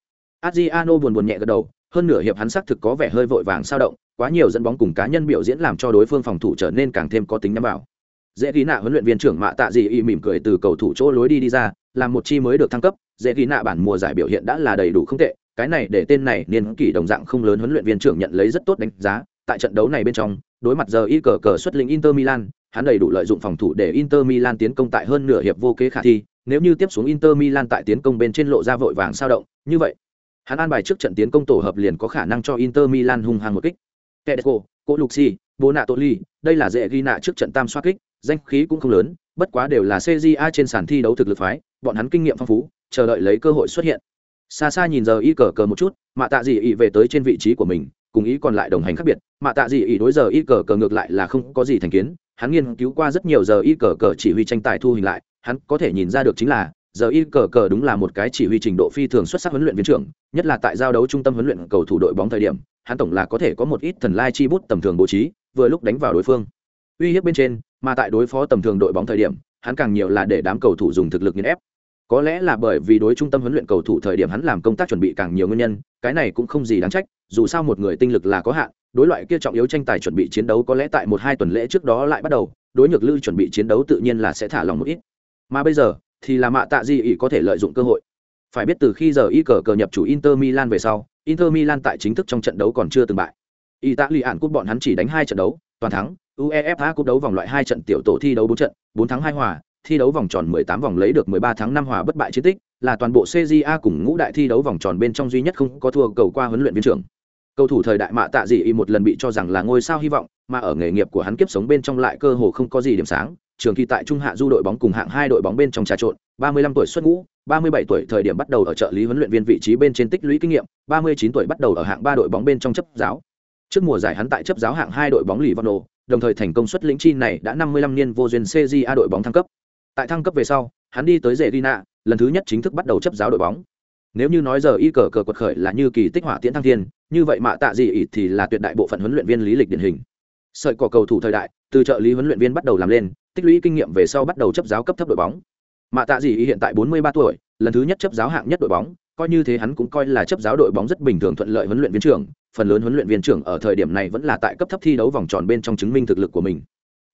adriano buồn buồn nhẹ gật đầu hơn nửa hiệp hắn xác thực có vẻ hơi vội vàng sao động quá nhiều dẫn bóng cùng cá nhân biểu diễn làm cho đối phương phòng thủ trở nên càng thêm có tính nhắm bảo dễ ghi nạ huấn luyện viên trưởng mạ tạ dị y mỉm cười từ cầu thủ chỗ lối đi đi ra làm một chi mới được thăng cấp dễ ghi nạ bản mùa giải biểu hiện đã là đầy đủ không tệ cái này để tên này niên kỷ đồng dạng không lớn huấn luyện viên trưởng nhận lấy rất tốt đánh giá tại trận đấu này bên trong đối mặt giờ y cờ cờ xuất lĩnh inter milan hắn đầy đủ lợi dụng phòng thủ để Inter Milan tiến công tại hơn nửa hiệp vô kế khả thi, nếu như tiếp xuống Inter Milan tại tiến công bên trên lộ ra vội vàng sao động, như vậy, hắn an bài trước trận tiến công tổ hợp liền có khả năng cho inter milan hung hăng một kích Tedesco, Cố Luxi, Bonatoli, đây là dễ ghi nạ trước trận tam xoá kích, danh khí cũng không lớn, bất quá đều là CJA trên sàn thi đấu thực lực phái, bọn hắn kinh nghiệm phong phú, chờ đợi lấy cơ hội xuất hiện. Xa xa nhìn giờ y cờ cờ một chút, mạ tạ gì ý về tới trên vị trí của mình, cùng ý còn lại đồng hành khác biệt, mạ tạ gì ý đối giờ y cờ cờ ngược lại là không có gì thành kiến, hắn nghiên cứu qua rất nhiều giờ y cờ cờ chỉ huy tranh tài thu hình lại, hắn có thể nhìn ra được chính là giờ y cờ cờ đúng là một cái chỉ huy trình độ phi thường xuất sắc huấn luyện viên trưởng, nhất là tại giao đấu trung tâm huấn luyện cầu thủ đội bóng thời điểm, hắn tổng là có thể có một ít thần lai chi bút tầm thường bố trí, vừa lúc đánh vào đối phương. Uy hiếp bên trên, mà tại đối phó tầm thường đội bóng thời điểm, hắn càng nhiều là để đám cầu thủ dùng thực lực nghiên ép. Có lẽ là bởi vì đối trung tâm huấn luyện cầu thủ thời điểm hắn làm công tác chuẩn bị càng nhiều nguyên nhân, cái này cũng không gì đáng trách, dù sao một người tinh lực là có hạn, đối loại kia trọng yếu tranh tài chuẩn bị chiến đấu có lẽ tại một hai tuần lễ trước đó lại bắt đầu, đối nhược lưu chuẩn bị chiến đấu tự nhiên là sẽ thả lòng một ít. Mà bây giờ, thì là mạ tạ gì ỉ có thể lợi dụng cơ hội. Phải biết từ khi giờ y cờ cờ nhập chủ Inter Milan về sau, Inter Milan tại chính thức trong trận đấu còn chưa từng bại. Italia cúp bọn hắn chỉ đánh hai trận đấu, toàn thắng, UEFA cúp đấu vòng loại hai trận tiểu tổ thi đấu bốn trận, bốn thắng hai hòa, thi đấu vòng tròn 18 vòng lấy được 13 tháng 5 hòa bất bại chiến tích, là toàn bộ CJA cùng ngũ đại thi đấu vòng tròn bên trong duy nhất không có thua cầu qua huấn luyện viên trưởng. Cầu thủ thời đại mạ tạ dị y một lần bị cho rằng là ngôi sao hy vọng, mà ở nghề nghiệp của hắn kiếp sống bên trong lại cơ hồ không có gì điểm sáng, trường kỳ tại trung hạ du đội bóng cùng hạng hai đội bóng bên trong trà trộn, 35 tuổi xuất ngũ, 37 tuổi thời điểm bắt đầu ở trợ lý huấn luyện viên vị trí bên trên tích lũy kinh nghiệm, 39 tuổi bắt đầu ở hạng ba đội bóng bên trong chấp giáo. Trước mùa giải hắn tại chấp giáo hạng hai đội bóng Livano, đồng thời thành công xuất lĩnh chi này đã 55 niên vô duyên CJA đội bóng thăng cấp. Tại thăng cấp về sau, hắn đi tới Zerina, lần thứ nhất chính thức bắt đầu chấp giáo đội bóng. Nếu như nói giờ y cờ cờ quật khởi là như kỳ tích hỏa tiễn thăng thiên, như vậy mạ tạ gì ỉ thì là tuyệt đại bộ phận huấn luyện viên lý lịch điển hình. Sợi cỏ cầu thủ thời đại, từ trợ lý huấn luyện viên bắt đầu làm lên, tích lũy kinh nghiệm về sau bắt đầu chấp giáo cấp thấp đội bóng. Mạ tạ gì ỉ hiện tại 43 tuổi, lần thứ nhất chấp giáo hạng nhất đội bóng, coi như thế hắn cũng coi là chấp giáo đội bóng rất bình thường thuận lợi huấn luyện viên trưởng, phần lớn huấn luyện viên trưởng ở thời điểm này vẫn là tại cấp thấp thi đấu vòng tròn bên trong chứng minh thực lực của mình.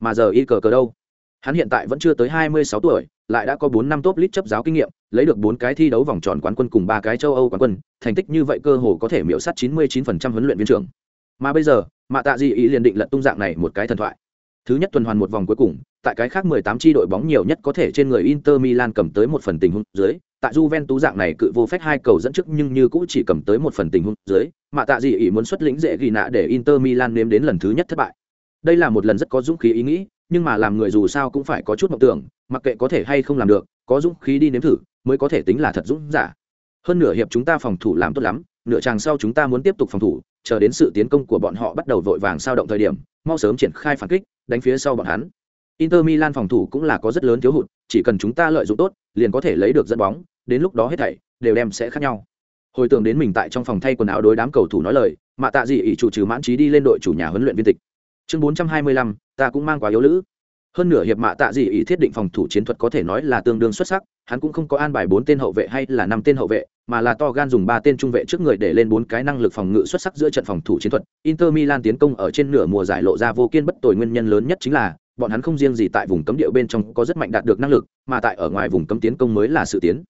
Mà giờ y cờ cờ đâu? Hắn hiện tại vẫn chưa tới 26 tuổi, lại đã có 4 năm top list chấp giáo kinh nghiệm, lấy được 4 cái thi đấu vòng tròn quán quân cùng 3 cái châu Âu quán quân, thành tích như vậy cơ hồ có thể miểu sát 99% huấn luyện viên trưởng. Mà bây giờ, Mạ Tạ Dị ý liền định lật tung dạng này một cái thần thoại. Thứ nhất tuần hoàn một vòng cuối cùng, tại cái khác 18 chi đội bóng nhiều nhất có thể trên người Inter Milan cầm tới một phần tình huống dưới, tại Juventus dạng này cự vô phép hai cầu dẫn trước nhưng như cũng chỉ cầm tới một phần tình huống dưới, Mạ Tạ Dị ý muốn xuất lĩnh dễ ghi nạ để Inter Milan nếm đến lần thứ nhất thất bại. Đây là một lần rất có dũng khí ý nghĩ, nhưng mà làm người dù sao cũng phải có chút mộng tưởng, mặc kệ có thể hay không làm được, có dũng khí đi nếm thử, mới có thể tính là thật dũng giả. Hơn nửa hiệp chúng ta phòng thủ làm tốt lắm, nửa chàng sau chúng ta muốn tiếp tục phòng thủ, chờ đến sự tiến công của bọn họ bắt đầu vội vàng sao động thời điểm, mau sớm triển khai phản kích, đánh phía sau bọn hắn. Inter milan phòng thủ cũng là có rất lớn thiếu hụt, chỉ cần chúng ta lợi dụng tốt, liền có thể lấy được dẫn bóng, đến lúc đó hết thảy đều đem sẽ khác nhau. Hồi tưởng đến mình tại trong phòng thay quần áo đối đám cầu thủ nói lời, mà tạ gì ỷ chủ trừ mãn trí đi lên đội chủ nhà huấn luyện viên tịch chương bốn trăm hai mươi lăm, ta cũng mang quá yếu lữ hơn nửa hiệp mạ tạ dị ý thiết định phòng thủ chiến thuật có thể nói là tương đương xuất sắc, hắn cũng không có an bài bốn tên hậu vệ hay là năm tên hậu vệ, mà là to gan dùng ba tên trung vệ trước người để lên bốn cái năng lực phòng ngự xuất sắc giữa trận phòng thủ chiến thuật inter milan tiến công ở trên nửa mùa giải lộ ra vô kiên bất tồi nguyên nhân lớn nhất chính là, bọn hắn không riêng gì tại vùng cấm địa bên trong có rất mạnh đạt được năng lực, mà tại ở ngoài vùng cấm tiến công mới là sự tiến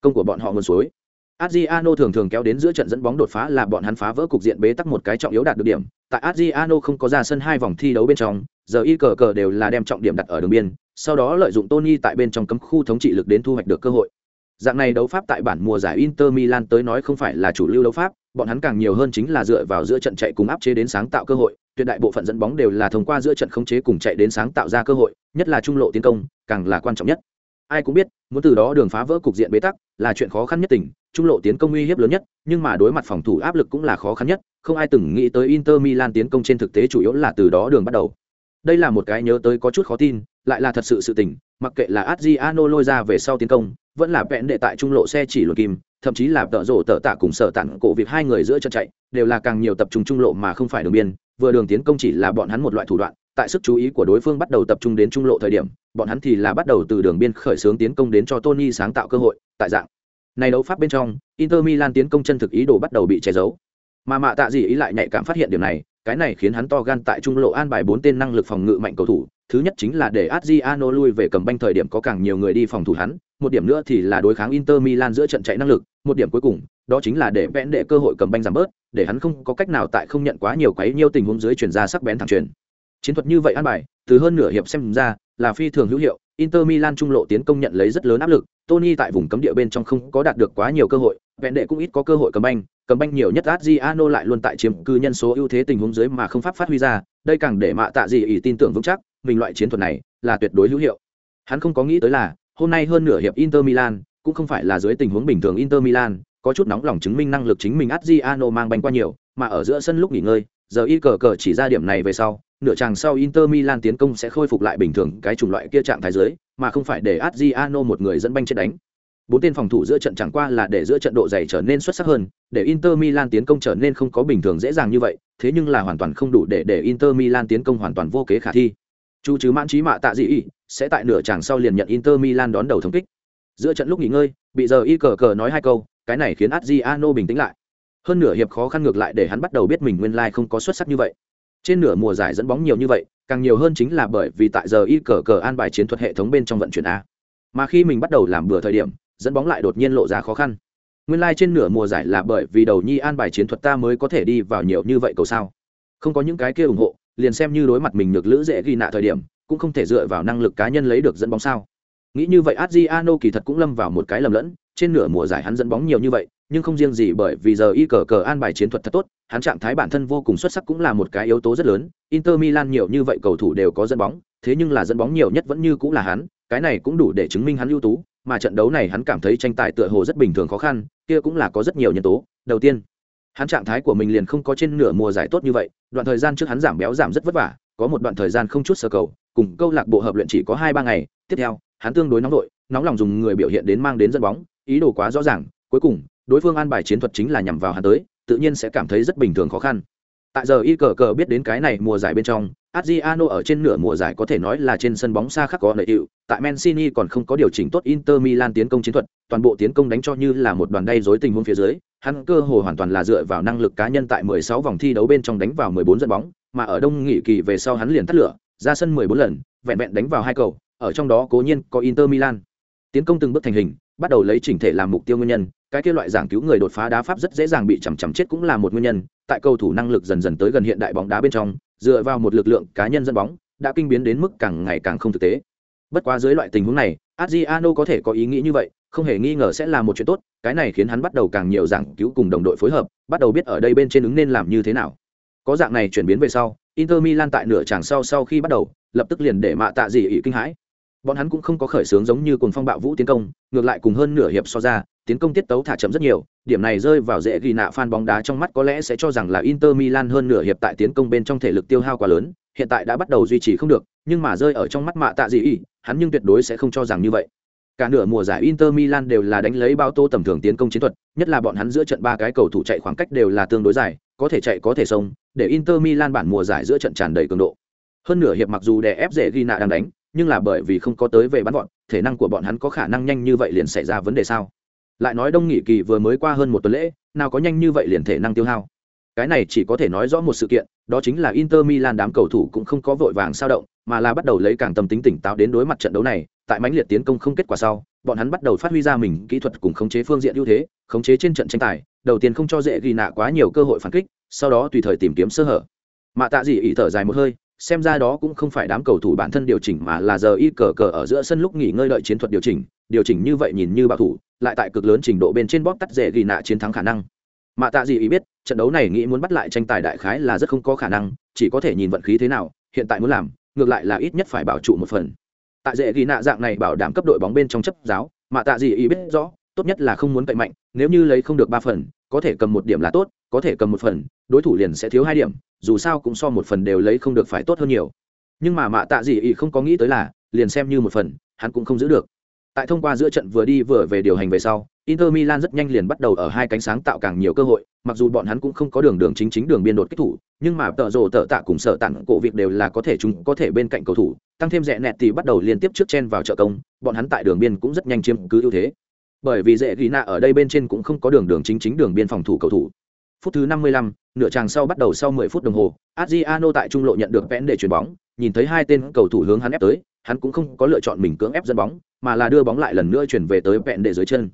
công của bọn họ nguồn suối Adriano thường thường kéo đến giữa trận dẫn bóng đột phá là bọn hắn phá vỡ cục diện bế tắc một cái trọng yếu đạt được điểm. Tại Adriano không có ra sân hai vòng thi đấu bên trong, giờ y cờ cờ đều là đem trọng điểm đặt ở đường biên, sau đó lợi dụng Tony tại bên trong cấm khu thống trị lực đến thu hoạch được cơ hội. Dạng này đấu pháp tại bản mùa giải Inter Milan tới nói không phải là chủ lưu đấu pháp, bọn hắn càng nhiều hơn chính là dựa vào giữa trận chạy cùng áp chế đến sáng tạo cơ hội, tuyệt đại bộ phận dẫn bóng đều là thông qua giữa trận khống chế cùng chạy đến sáng tạo ra cơ hội, nhất là trung lộ tiến công, càng là quan trọng nhất. Ai cũng biết, muốn từ đó đường phá vỡ cục diện bế tắc là chuyện khó khăn nhất tình trung lộ tiến công uy hiếp lớn nhất, nhưng mà đối mặt phòng thủ áp lực cũng là khó khăn nhất, không ai từng nghĩ tới Inter Milan tiến công trên thực tế chủ yếu là từ đó đường bắt đầu. Đây là một cái nhớ tới có chút khó tin, lại là thật sự sự tình, mặc kệ là Adriano lôi ra về sau tiến công, vẫn là vẹn đệ tại trung lộ xe chỉ luồn kim, thậm chí là tợ rổ tợ tạ cùng sở tặng cổ việc hai người giữa chân chạy, đều là càng nhiều tập trung trung lộ mà không phải đường biên, vừa đường tiến công chỉ là bọn hắn một loại thủ đoạn, tại sức chú ý của đối phương bắt đầu tập trung đến trung lộ thời điểm, bọn hắn thì là bắt đầu từ đường biên khởi xướng tiến công đến cho Tony sáng tạo cơ hội, tại dạng này đấu pháp bên trong, Inter Milan tiến công chân thực ý đồ bắt đầu bị che giấu. Mà mạ tạ gì ý lại nhạy cảm phát hiện điểm này, cái này khiến hắn to gan tại trung lộ an bài bốn tên năng lực phòng ngự mạnh cầu thủ, thứ nhất chính là để Adriano lui về cầm banh thời điểm có càng nhiều người đi phòng thủ hắn, một điểm nữa thì là đối kháng Inter Milan giữa trận chạy năng lực, một điểm cuối cùng, đó chính là để vẽn đệ cơ hội cầm banh giảm bớt, để hắn không có cách nào tại không nhận quá nhiều quấy nhiêu tình huống dưới chuyển ra sắc bén thẳng truyền. Chiến thuật như vậy an bài, từ hơn nửa hiệp xem ra, là phi thường hữu hiệu, inter milan trung lộ tiến công nhận lấy rất lớn áp lực, tony tại vùng cấm địa bên trong không có đạt được quá nhiều cơ hội, vẹn đệ cũng ít có cơ hội cầm banh cầm banh nhiều nhất adriano lại luôn tại chiếm cư nhân số ưu thế tình huống dưới mà không pháp phát huy ra, đây càng để mạ tạ gì ý tin tưởng vững chắc, mình loại chiến thuật này là tuyệt đối hữu hiệu. Hắn không có nghĩ tới là, hôm nay hơn nửa hiệp inter milan, cũng không phải là dưới tình huống bình thường inter milan, có chút nóng lòng chứng minh năng lực chính mình adriano mang banh qua nhiều, mà ở giữa sân lúc nghỉ ngơi, giờ y cờ cờ chỉ ra điểm này về sau nửa chàng sau Inter Milan tiến công sẽ khôi phục lại bình thường cái chủng loại kia trạng thái dưới, mà không phải để Adriano một người dẫn banh chết đánh. Bốn tên phòng thủ giữa trận chẳng qua là để giữa trận độ dày trở nên xuất sắc hơn, để Inter Milan tiến công trở nên không có bình thường dễ dàng như vậy, thế nhưng là hoàn toàn không đủ để để Inter Milan tiến công hoàn toàn vô kế khả thi. Chu chứ mãn trí mạ tạ dị ý, sẽ tại nửa chàng sau liền nhận Inter Milan đón đầu thống kích. Giữa trận lúc nghỉ ngơi, bị giờ y cờ cờ nói hai câu, cái này khiến Adriano bình tĩnh lại. Hơn nửa hiệp khó khăn ngược lại để hắn bắt đầu biết mình nguyên lai không có xuất sắc như vậy trên nửa mùa giải dẫn bóng nhiều như vậy, càng nhiều hơn chính là bởi vì tại giờ y cờ cờ an bài chiến thuật hệ thống bên trong vận chuyển a. Mà khi mình bắt đầu làm bừa thời điểm, dẫn bóng lại đột nhiên lộ ra khó khăn. Nguyên lai、like、trên nửa mùa giải là bởi vì đầu nhi an bài chiến thuật ta mới có thể đi vào nhiều như vậy cầu sao. Không có những cái kia ủng hộ, liền xem như đối mặt mình được lữ dễ ghi nạ thời điểm, cũng không thể dựa vào năng lực cá nhân lấy được dẫn bóng sao. Nghĩ như vậy adriano kỳ thật cũng lâm vào một cái lầm lẫn, trên nửa mùa giải hắn dẫn bóng nhiều như vậy nhưng không riêng gì bởi vì giờ y cờ cờ an bài chiến thuật thật tốt, hắn trạng thái bản thân vô cùng xuất sắc cũng là một cái yếu tố rất lớn, inter milan nhiều như vậy cầu thủ đều có dẫn bóng, thế nhưng là dẫn bóng nhiều nhất vẫn như cũng là hắn, cái này cũng đủ để chứng minh hắn ưu tú, mà trận đấu này hắn cảm thấy tranh tài tựa hồ rất bình thường khó khăn, kia cũng là có rất nhiều nhân tố. Đầu tiên, hắn trạng thái của mình liền không có trên nửa mùa giải tốt như vậy, đoạn thời gian trước hắn giảm béo giảm rất vất vả, có một đoạn thời gian không chút sơ cầu, cùng câu lạc bộ hợp luyện chỉ có hai ba ngày, tiếp theo, hắn tương đối nóng vội nóng lòng dùng người biểu hiện đến mang đến dẫn bóng, ý đồ quá rõ ràng, cuối cùng đối phương an bài chiến thuật chính là nhằm vào hắn tới tự nhiên sẽ cảm thấy rất bình thường khó khăn tại giờ y cờ cờ biết đến cái này mùa giải bên trong Adriano ở trên nửa mùa giải có thể nói là trên sân bóng xa khắc có lợi hiệu, tại Mancini còn không có điều chỉnh tốt Inter Milan tiến công chiến thuật, toàn bộ tiến công đánh cho như là một đoàn đay rối tình huống phía dưới, hắn cơ hồ hoàn toàn là dựa vào năng lực cá nhân tại 16 vòng thi đấu bên trong đánh vào 14 dẫn bóng, mà ở đông nghị kỳ về sau hắn liền tắt lửa, ra sân 14 lần, vẹn vẹn đánh vào hai cầu, ở trong đó cố nhiên có Inter Milan. Tiến công từng bước thành hình, bắt đầu lấy chỉnh thể làm mục tiêu nguyên nhân, cái kia loại giảng cứu người đột phá đá pháp rất dễ dàng bị chằm chằm chết cũng là một nguyên nhân. Tại cầu thủ năng lực dần dần tới gần hiện đại bóng đá bên trong, dựa vào một lực lượng cá nhân dẫn bóng, đã kinh biến đến mức càng ngày càng không thực tế. Bất quá dưới loại tình huống này, adriano có thể có ý nghĩ như vậy, không hề nghi ngờ sẽ là một chuyện tốt, cái này khiến hắn bắt đầu càng nhiều giảng cứu cùng đồng đội phối hợp, bắt đầu biết ở đây bên trên ứng nên làm như thế nào. Có dạng này chuyển biến về sau, inter milan tại nửa tràng sau sau khi bắt đầu, lập tức liền để mạ tạ dị ỉ kinh hãi. Bọn hắn cũng không có khởi xướng giống như cùng phong bạo vũ tiến công, ngược lại cùng hơn nửa hiệp so ra tiến công tiết tấu thả chậm rất nhiều, điểm này rơi vào dễ ghi nạ fan bóng đá trong mắt có lẽ sẽ cho rằng là Inter Milan hơn nửa hiệp tại tiến công bên trong thể lực tiêu hao quá lớn, hiện tại đã bắt đầu duy trì không được, nhưng mà rơi ở trong mắt mạ tạ gì ý, hắn nhưng tuyệt đối sẽ không cho rằng như vậy. Cả nửa mùa giải Inter Milan đều là đánh lấy bao tô tầm thường tiến công chiến thuật, nhất là bọn hắn giữa trận ba cái cầu thủ chạy khoảng cách đều là tương đối dài, có thể chạy có thể xông, để Inter Milan bản mùa giải giữa trận tràn đầy cường độ. Hơn nửa hiệp mặc dù đè ép dễ ghi nạ đang đánh, nhưng là bởi vì không có tới về bắn gọn, thể năng của bọn hắn có khả năng nhanh như vậy liền xảy ra vấn đề sao? Lại nói đông nghị kỳ vừa mới qua hơn một tuần lễ, nào có nhanh như vậy liền thể năng tiêu hao. Cái này chỉ có thể nói rõ một sự kiện, đó chính là inter milan đám cầu thủ cũng không có vội vàng sao động, mà là bắt đầu lấy càng tâm tính tỉnh táo đến đối mặt trận đấu này, tại mãnh liệt tiến công không kết quả sau, bọn hắn bắt đầu phát huy ra mình kỹ thuật cùng khống chế phương diện ưu thế, khống chế trên trận tranh tài, đầu tiên không cho dễ ghi nạ quá nhiều cơ hội phản kích, sau đó tùy thời tìm kiếm sơ hở. Mà tạ dị ỉ thở dài một hơi, xem ra đó cũng không phải đám cầu thủ bản thân điều chỉnh mà là giờ y cờ cờ ở giữa sân lúc nghỉ ngơi đợi chiến thuật điều chỉnh điều chỉnh như vậy nhìn như bảo thủ lại tại cực lớn trình độ bên trên bóp tắt dễ ghi nạ chiến thắng khả năng. Mà tạ gì ý biết, trận đấu này nghĩ muốn bắt lại tranh tài đại khái là rất không có khả năng, chỉ có thể nhìn vận khí thế nào, hiện tại muốn làm, ngược lại là ít nhất phải bảo trụ một phần. Tại dễ ghi nạ dạng này bảo đảm cấp đội bóng bên trong chấp giáo, mà tạ gì ý biết rõ, tốt nhất là không muốn cậy mạnh, nếu như lấy không được ba phần, có thể cầm một điểm là tốt, có thể cầm một phần, đối thủ liền sẽ thiếu hai điểm, dù sao cũng so một phần đều lấy không được phải tốt hơn nhiều. Nhưng mà mạ tạ gì ý không có nghĩ tới là, liền xem như một phần, hắn cũng không giữ được. Tại thông qua giữa trận vừa đi vừa về điều hành về sau, Inter Milan rất nhanh liền bắt đầu ở hai cánh sáng tạo càng nhiều cơ hội, mặc dù bọn hắn cũng không có đường đường chính chính đường biên đột kích thủ, nhưng mà tợ rồ tợ tạ cùng sợ tặng cổ việc đều là có thể chúng có thể bên cạnh cầu thủ, tăng thêm rẻ nẹt thì bắt đầu liên tiếp trước chen vào trợ công, bọn hắn tại đường biên cũng rất nhanh chiếm cứ ưu thế. Bởi vì dễ ghi nạ ở đây bên trên cũng không có đường đường chính chính đường biên phòng thủ cầu thủ. Phút thứ 55, nửa chàng sau bắt đầu sau 10 phút đồng hồ, Adriano tại trung lộ nhận được vẽn để chuyển bóng, nhìn thấy hai tên cầu thủ hướng hắn ép tới, hắn cũng không có lựa chọn mình cưỡng ép dẫn bóng, mà là đưa bóng lại lần nữa chuyển về tới vẹn đệ dưới chân.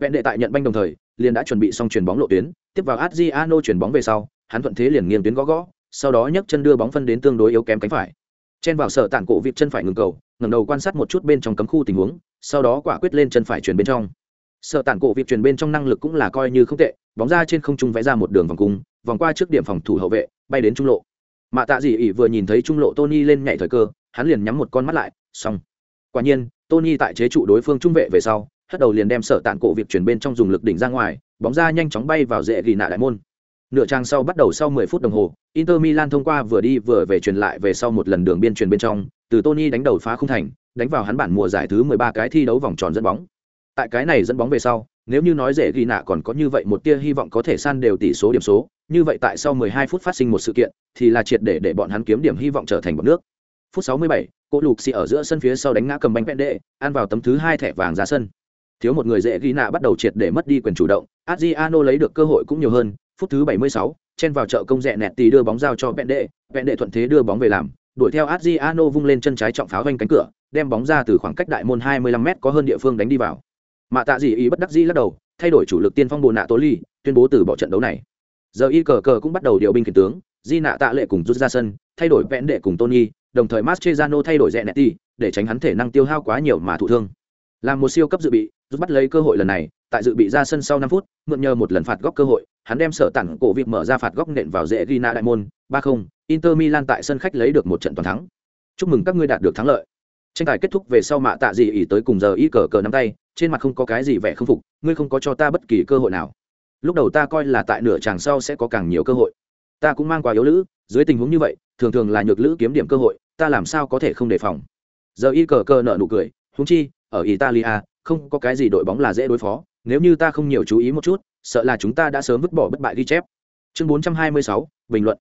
Vẹn đệ tại nhận banh đồng thời, liền đã chuẩn bị xong chuyển bóng lộ tuyến, tiếp vào Adriano chuyển bóng về sau, hắn thuận thế liền nghiêng tuyến gõ gõ, sau đó nhấc chân đưa bóng phân đến tương đối yếu kém cánh phải. Chen vào sở tản cổ vịt chân phải ngừng cầu, ngẩng đầu quan sát một chút bên trong cấm khu tình huống sau đó quả quyết lên chân phải chuyển bên trong sợ tản cổ việc chuyển bên trong năng lực cũng là coi như không tệ bóng ra trên không trung vẽ ra một đường vòng cung vòng qua trước điểm phòng thủ hậu vệ bay đến trung lộ mạ tạ dĩ ỉ vừa nhìn thấy trung lộ tony lên nhảy thời cơ hắn liền nhắm một con mắt lại, xong. Quả nhiên, tony tại chế trụ đối phương trung vệ về sau, hất đầu liền đem sở tản cổ việc chuyển bên trong dùng lực đỉnh ra ngoài, bóng ra nhanh chóng bay vào dễ ghi nạ đại môn. Nửa trang sau bắt đầu sau 10 phút đồng hồ, inter milan thông qua vừa đi vừa về truyền lại về sau một lần đường biên truyền bên trong, từ tony đánh đầu phá không thành, đánh vào hắn bản mùa giải thứ 13 cái thi đấu vòng tròn dẫn bóng. Tại cái này dẫn bóng về sau, nếu như nói dễ ghi nạ còn có như vậy một tia hy vọng có thể san đều tỷ số điểm số, như vậy tại sau 12 phút phát sinh một sự kiện, thì là triệt để để bọn hắn kiếm điểm hy vọng trở thành một nước phút 67, cô lục xì ở giữa sân phía sau đánh ngã cầm bánh vẹn đệ ăn vào tấm thứ hai thẻ vàng ra sân. Thiếu một người dễ ghi nạ bắt đầu triệt để mất đi quyền chủ động adriano lấy được cơ hội cũng nhiều hơn phút thứ 76, chen vào chợ công rẽ nẹt tì đưa bóng giao cho vẹn đệ vẹn đệ thuận thế đưa bóng về làm đuổi theo adriano vung lên chân trái trọng pháo vanh cánh cửa đem bóng ra từ khoảng cách đại môn 25 m có hơn địa phương đánh đi vào. Mà tạ dị ý bất đắc dĩ lắc đầu thay đổi chủ lực tiên phong bồ nạ tố ly tuyên bố từ bỏ trận đấu này. Giờ y cờ cờ cũng bắt đầu điều binh khiển tướng di nạ tạ lệ cùng rút ra sân thay đổi vẽn đệ cùng tony, đồng thời Mascherano thay đổi rẽ netti để tránh hắn thể năng tiêu hao quá nhiều mà thụ thương. Làm một siêu cấp dự bị rút bắt lấy cơ hội lần này, tại dự bị ra sân sau năm phút, mượn nhờ một lần phạt góc cơ hội, hắn đem sở tặng cổ việc mở ra phạt góc nện vào dễ Gina Diamond đại môn, ba không, inter milan tại sân khách lấy được một trận toàn thắng. Chúc mừng các ngươi đạt được thắng lợi. Tranh tài kết thúc về sau mạ tạ gì ỉ tới cùng giờ y cờ cờ nắm tay, trên mặt không có cái gì vẻ không phục, ngươi không có cho ta bất kỳ cơ hội nào. Lúc đầu ta coi là tại nửa chàng sau sẽ có càng nhiều cơ hội ta cũng mang quá yếu lữ dưới tình huống như vậy thường thường là nhược lữ kiếm điểm cơ hội ta làm sao có thể không đề phòng? Giờ y cờ cờ nợ nụ cười húng chi ở italia không có cái gì đội bóng là dễ đối phó nếu như ta không nhiều chú ý một chút sợ là chúng ta đã sớm vứt bỏ bất bại ghi chép. Chương 426, bình luận.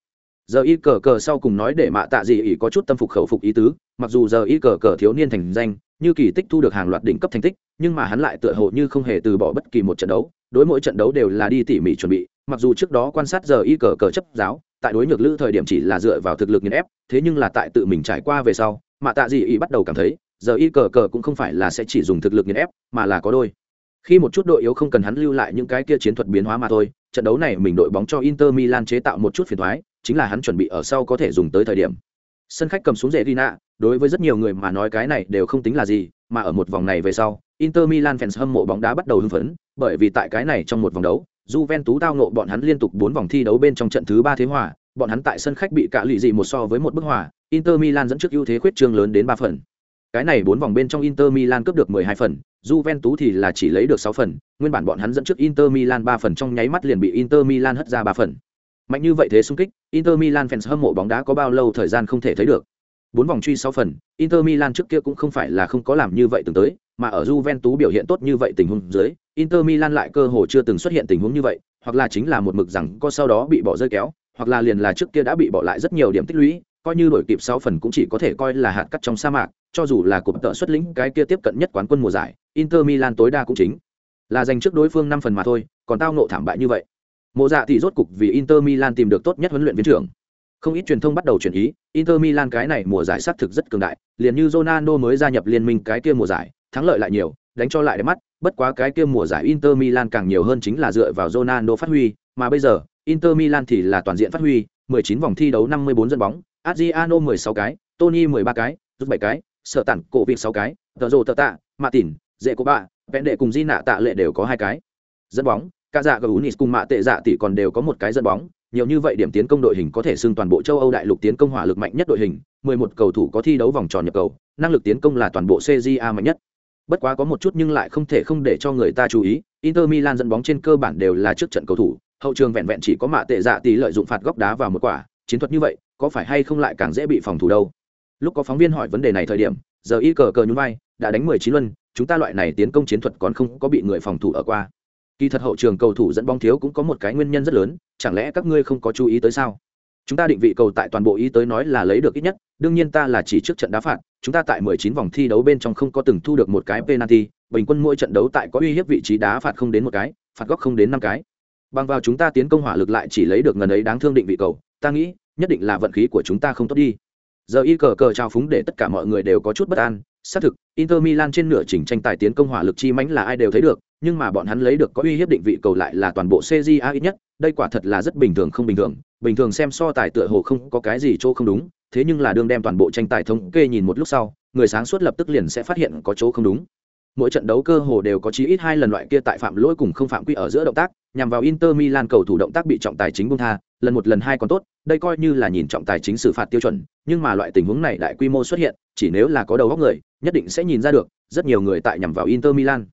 Giờ y cờ cờ sau cùng nói để mạ tạ gì ý có chút tâm phục khẩu phục ý tứ mặc dù giờ y cờ cờ thiếu niên thành danh như kỳ tích thu được hàng loạt đỉnh cấp thành tích nhưng mà hắn lại tựa hồ như không hề từ bỏ bất kỳ một trận đấu đối mỗi trận đấu đều là đi tỉ mỉ chuẩn bị mặc dù trước đó quan sát giờ y cờ cờ chấp giáo tại đối nhược lữ thời điểm chỉ là dựa vào thực lực nghiền ép thế nhưng là tại tự mình trải qua về sau mà tạ gì Y bắt đầu cảm thấy giờ y cờ cờ cũng không phải là sẽ chỉ dùng thực lực nghiền ép mà là có đôi. Khi một chút đội yếu không cần hắn lưu lại những cái kia chiến thuật biến hóa mà thôi trận đấu này mình đội bóng cho inter milan chế tạo một chút phiền thoái chính là hắn chuẩn bị ở sau có thể dùng tới thời điểm. Sân khách cầm xuống rễ Rina, đối với rất nhiều người mà nói cái này đều không tính là gì, mà ở một vòng này về sau, Inter Milan fans hâm mộ bóng đá bắt đầu hưng phấn, bởi vì tại cái này trong một vòng đấu, Juventus tao ngộ bọn hắn liên tục 4 vòng thi đấu bên trong trận thứ 3 thế hòa, bọn hắn tại sân khách bị cả lụy gì một so với một bức hòa, Inter Milan dẫn trước ưu thế khuyết trương lớn đến 3 phần. Cái này 4 vòng bên trong Inter Milan cướp được 12 phần, Juventus thì là chỉ lấy được 6 phần, nguyên bản bọn hắn dẫn trước Inter Milan 3 phần trong nháy mắt liền bị Inter Milan hất ra 3 phần. Mạnh như vậy thế xung kích, Inter Milan fans hâm mộ bóng đá có bao lâu thời gian không thể thấy được. Bốn vòng truy sáu phần, Inter Milan trước kia cũng không phải là không có làm như vậy từng tới, mà ở Juventus biểu hiện tốt như vậy tình huống dưới, Inter Milan lại cơ hội chưa từng xuất hiện tình huống như vậy, hoặc là chính là một mực rằng có sau đó bị bỏ rơi kéo, hoặc là liền là trước kia đã bị bỏ lại rất nhiều điểm tích lũy, coi như đổi kịp sáu phần cũng chỉ có thể coi là hạt cát trong sa mạc, cho dù là cuộc tợ xuất lĩnh cái kia tiếp cận nhất quán quân mùa giải, Inter Milan tối đa cũng chính là giành trước đối phương năm phần mà thôi, còn tao nộ thảm bại như vậy. Mộ dạ thì rốt cục vì Inter Milan tìm được tốt nhất huấn luyện viên trưởng. Không ít truyền thông bắt đầu chuyển ý, Inter Milan cái này mùa giải sát thực rất cường đại, liền như Ronaldo mới gia nhập liên minh cái kia mùa giải, thắng lợi lại nhiều, đánh cho lại đẹp mắt, bất quá cái kia mùa giải Inter Milan càng nhiều hơn chính là dựa vào Ronaldo phát huy, mà bây giờ, Inter Milan thì là toàn diện phát huy, 19 vòng thi đấu 54 dẫn bóng, Adriano 16 cái, Tony 13 cái, rút 7 cái, sợ tản cổ Vịt 6 cái, tờ rồ tờ tạ, mạ tỉn, dễ của bạ, vẹn đệ cùng di nạ tạ lệ đều có hai cái. Dẫn bóng, cả dạ Gunis cùng mạ tệ dạ tỷ còn đều có một cái dẫn bóng, nhiều như vậy điểm tiến công đội hình có thể xưng toàn bộ châu Âu đại lục tiến công hỏa lực mạnh nhất đội hình, 11 cầu thủ có thi đấu vòng tròn nhập cầu, năng lực tiến công là toàn bộ CJA mạnh nhất. Bất quá có một chút nhưng lại không thể không để cho người ta chú ý, Inter Milan dẫn bóng trên cơ bản đều là trước trận cầu thủ, hậu trường vẹn vẹn chỉ có mạ tệ dạ tỷ lợi dụng phạt góc đá vào một quả, chiến thuật như vậy, có phải hay không lại càng dễ bị phòng thủ đâu. Lúc có phóng viên hỏi vấn đề này thời điểm, giờ y cờ cờ nhún vai, đã đánh 19 luân, chúng ta loại này tiến công chiến thuật còn không có bị người phòng thủ ở qua kỳ thật hậu trường cầu thủ dẫn bóng thiếu cũng có một cái nguyên nhân rất lớn, chẳng lẽ các ngươi không có chú ý tới sao? Chúng ta định vị cầu tại toàn bộ ý tới nói là lấy được ít nhất, đương nhiên ta là chỉ trước trận đá phạt, chúng ta tại 19 vòng thi đấu bên trong không có từng thu được một cái penalty, bình quân mỗi trận đấu tại có uy hiếp vị trí đá phạt không đến một cái, phạt góc không đến năm cái. Bằng vào chúng ta tiến công hỏa lực lại chỉ lấy được ngần ấy đáng thương định vị cầu, ta nghĩ, nhất định là vận khí của chúng ta không tốt đi. Giờ y cờ cờ trao phúng để tất cả mọi người đều có chút bất an, xác thực, inter milan trên nửa chỉnh tranh tài tiến công hỏa lực chi mãnh là ai đều thấy được nhưng mà bọn hắn lấy được có uy hiếp định vị cầu lại là toàn bộ CJA ít nhất, đây quả thật là rất bình thường không bình thường, bình thường xem so tài tựa hồ không có cái gì chỗ không đúng, thế nhưng là đương đem toàn bộ tranh tài thống kê nhìn một lúc sau, người sáng suốt lập tức liền sẽ phát hiện có chỗ không đúng. Mỗi trận đấu cơ hồ đều có chí ít hai lần loại kia tại phạm lỗi cùng không phạm quy ở giữa động tác nhằm vào inter milan cầu thủ động tác bị trọng tài chính bung tha lần một lần hai còn tốt đây coi như là nhìn trọng tài chính xử phạt tiêu chuẩn nhưng mà loại tình huống này đại quy mô xuất hiện chỉ nếu là có đầu góc người nhất định sẽ nhìn ra được rất nhiều người tại nhằm vào inter milan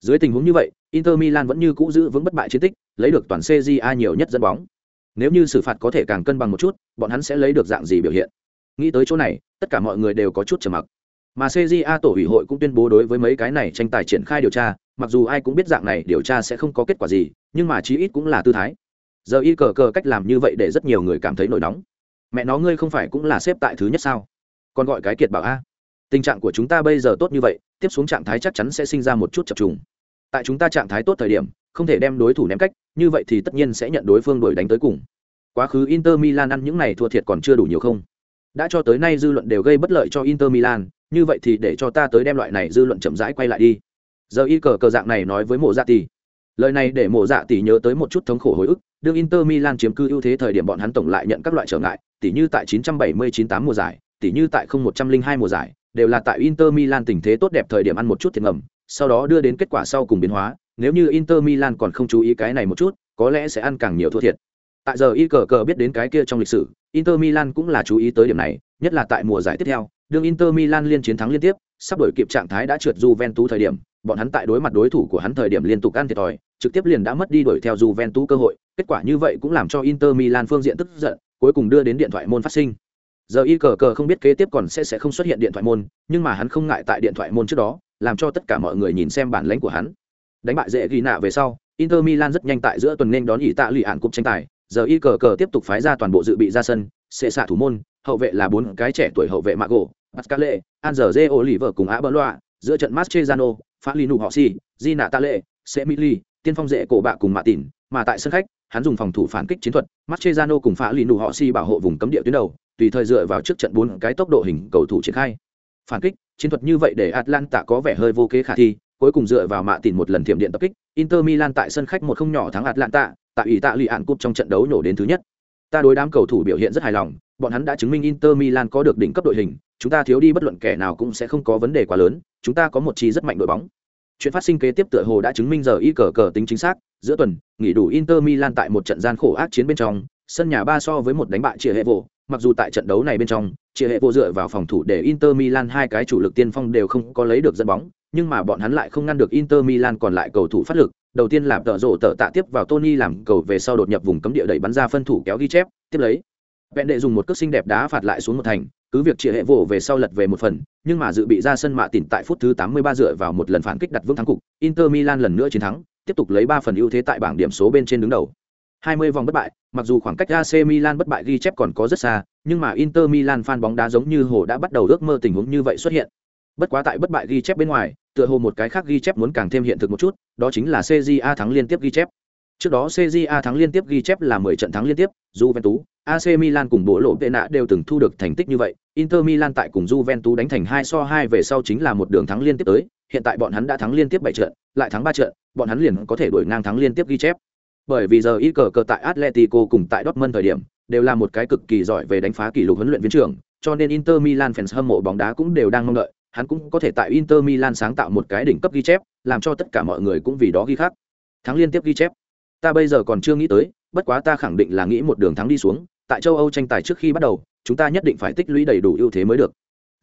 dưới tình huống như vậy, inter milan vẫn như cũ giữ vững bất bại chiến tích, lấy được toàn cja nhiều nhất dẫn bóng. Nếu như xử phạt có thể càng cân bằng một chút, bọn hắn sẽ lấy được dạng gì biểu hiện? Nghĩ tới chỗ này, tất cả mọi người đều có chút trầm mặc. Mà cja tổ ủy hội cũng tuyên bố đối với mấy cái này tranh tài triển khai điều tra, mặc dù ai cũng biết dạng này điều tra sẽ không có kết quả gì, nhưng mà chí ít cũng là tư thái. Giờ y cờ cờ cách làm như vậy để rất nhiều người cảm thấy nổi nóng. Mẹ nó ngươi không phải cũng là xếp tại thứ nhất sao? Còn gọi cái kiệt bảo a tình trạng của chúng ta bây giờ tốt như vậy, tiếp xuống trạng thái chắc chắn sẽ sinh ra một chút chập trùng. Tại chúng ta trạng thái tốt thời điểm, không thể đem đối thủ ném cách, như vậy thì tất nhiên sẽ nhận đối phương đuổi đánh tới cùng. Quá khứ inter milan ăn những này thua thiệt còn chưa đủ nhiều không? Đã cho tới nay dư luận đều gây bất lợi cho inter milan, như vậy thì để cho ta tới đem loại này dư luận chậm rãi quay lại đi. Giờ y cờ cờ dạng này nói với mộ dạ tỷ lời này để mộ dạ tỷ nhớ tới một chút thống khổ hồi ức, đương inter milan chiếm cư ưu thế thời điểm bọn hắn tổng lại nhận các loại trở ngại tỷ như tại 979-8 mùa giải tỷ như tại 0102 mùa giải đều là tại inter milan tình thế tốt đẹp thời điểm ăn một chút thiệt ngầm, sau đó đưa đến kết quả sau cùng biến hóa. Nếu như inter milan còn không chú ý cái này một chút, có lẽ sẽ ăn càng nhiều thua thiệt. Tại giờ y cờ cờ biết đến cái kia trong lịch sử, inter milan cũng là chú ý tới điểm này, nhất là tại mùa giải tiếp theo, đương inter milan liên chiến thắng liên tiếp, sắp đổi kịp trạng thái đã trượt Juventus thời điểm, bọn hắn tại đối mặt đối thủ của hắn thời điểm liên tục ăn thiệt thòi, trực tiếp liền đã mất đi đuổi theo Juventus cơ hội. Kết quả như vậy cũng làm cho inter milan phương diện tức giận, cuối cùng đưa đến điện thoại môn phát sinh giờ y cờ cờ không biết kế tiếp còn sẽ sẽ không xuất hiện điện thoại môn, nhưng mà hắn không ngại tại điện thoại môn trước đó, làm cho tất cả mọi người nhìn xem bản lãnh của hắn. Đánh bại dễ ghi nạ về sau, inter milan rất nhanh tại giữa tuần nên đón ỷ tạ lụy ạn cục tranh tài. Giờ y cờ cờ tiếp tục phái ra toàn bộ dự bị ra sân, sẽ xạ thủ môn, hậu vệ là bốn cái trẻ tuổi hậu vệ mago, pascale anzer vợ cùng á bơ loa giữa trận mastrezano phát lì nụ họ si di nạ ta lệ sẽ mỹ tiên phong dễ cổ bạ cùng mạ tỉn mà tại sân khách hắn dùng phòng thủ phản kích chiến thuật, Mascherano cùng phá lì nụ họ si bảo hộ vùng cấm địa tuyến đầu, tùy thời dựa vào trước trận bốn cái tốc độ hình cầu thủ triển khai. Phản kích, chiến thuật như vậy để atlanta có vẻ hơi vô kế khả thi, cuối cùng dựa vào mạ tỉn một lần thiểm điện tập kích, inter milan tại sân khách một không nhỏ thắng atlanta, tại ủy tạ lì ạn cúp trong trận đấu nổ đến thứ nhất. Ta đối đám cầu thủ biểu hiện rất hài lòng, bọn hắn đã chứng minh inter milan có được đỉnh cấp đội hình, chúng ta thiếu đi bất luận kẻ nào cũng sẽ không có vấn đề quá lớn, chúng ta có một chi rất mạnh đội bóng chuyện phát sinh kế tiếp tựa hồ đã chứng minh giờ y cờ cờ tính chính xác. Giữa tuần, nghỉ đủ inter milan tại một trận gian khổ ác chiến bên trong, sân nhà ba so với một đánh bại chia hệ vụ mặc dù tại trận đấu này bên trong chia hệ vô dựa vào phòng thủ để inter milan hai cái chủ lực tiên phong đều không có lấy được dẫn bóng, nhưng mà bọn hắn lại không ngăn được inter milan còn lại cầu thủ phát lực. Đầu tiên là tợ rộ tợ tạ tiếp vào tony làm cầu về sau đột nhập vùng cấm địa đẩy bắn ra phân thủ kéo ghi chép. Tiếp lấy vẹn đệ dùng một cước xinh đẹp đá phạt lại xuống một thành cứ việc chia hệ vỗ về sau lật về một phần nhưng mà dự bị ra sân mạ tỉn tại phút thứ 83 dựa vào một lần phản kích đặt vững thắng cục inter milan lần nữa chiến thắng tiếp tục lấy ba phần ưu thế tại bảng điểm số bên trên đứng đầu 20 vòng bất bại, mặc dù khoảng cách AC Milan bất bại ghi chép còn có rất xa, nhưng mà Inter Milan fan bóng đá giống như hồ đã bắt đầu ước mơ tình huống như vậy xuất hiện. Bất quá tại bất bại ghi chép bên ngoài, tựa hồ một cái khác ghi chép muốn càng thêm hiện thực một chút, đó chính là CJA thắng liên tiếp ghi chép. Trước đó CJA thắng liên tiếp ghi chép là 10 trận thắng liên tiếp, Juventus, AC Milan cùng bộ lộ tệ nạ đều từng thu được thành tích như vậy. Inter Milan tại cùng Juventus đánh thành 2 so 2 về sau chính là một đường thắng liên tiếp tới, hiện tại bọn hắn đã thắng liên tiếp 7 trận, lại thắng 3 trận, bọn hắn liền có thể đuổi ngang thắng liên tiếp ghi chép bởi vì giờ y cờ cờ tại Atletico cùng tại Dortmund thời điểm đều là một cái cực kỳ giỏi về đánh phá kỷ lục huấn luyện viên trưởng, cho nên Inter Milan fans hâm mộ bóng đá cũng đều đang mong đợi, hắn cũng có thể tại Inter Milan sáng tạo một cái đỉnh cấp ghi chép, làm cho tất cả mọi người cũng vì đó ghi khác. Thắng liên tiếp ghi chép. Ta bây giờ còn chưa nghĩ tới, bất quá ta khẳng định là nghĩ một đường thắng đi xuống, tại châu Âu tranh tài trước khi bắt đầu, chúng ta nhất định phải tích lũy đầy đủ ưu thế mới được.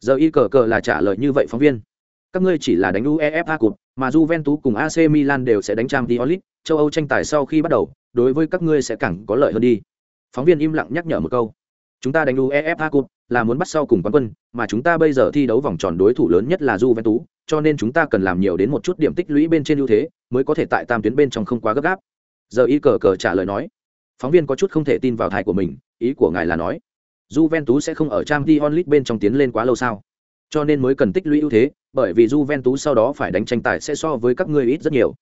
Giờ y cờ cờ là trả lời như vậy phóng viên. Các ngươi chỉ là đánh UEFA Cup, mà Juventus cùng AC Milan đều sẽ đánh Champions League, châu âu tranh tài sau khi bắt đầu đối với các ngươi sẽ càng có lợi hơn đi phóng viên im lặng nhắc nhở một câu chúng ta đánh uefa cup là muốn bắt sau cùng quán quân mà chúng ta bây giờ thi đấu vòng tròn đối thủ lớn nhất là juventus cho nên chúng ta cần làm nhiều đến một chút điểm tích lũy bên trên ưu thế mới có thể tại tam tuyến bên trong không quá gấp gáp giờ y cờ cờ trả lời nói phóng viên có chút không thể tin vào thai của mình ý của ngài là nói Juventus sẽ không ở trang t onlit bên trong tiến lên quá lâu sao cho nên mới cần tích lũy ưu thế bởi vì Juventus sau đó phải đánh tranh tài sẽ so với các ngươi ít rất nhiều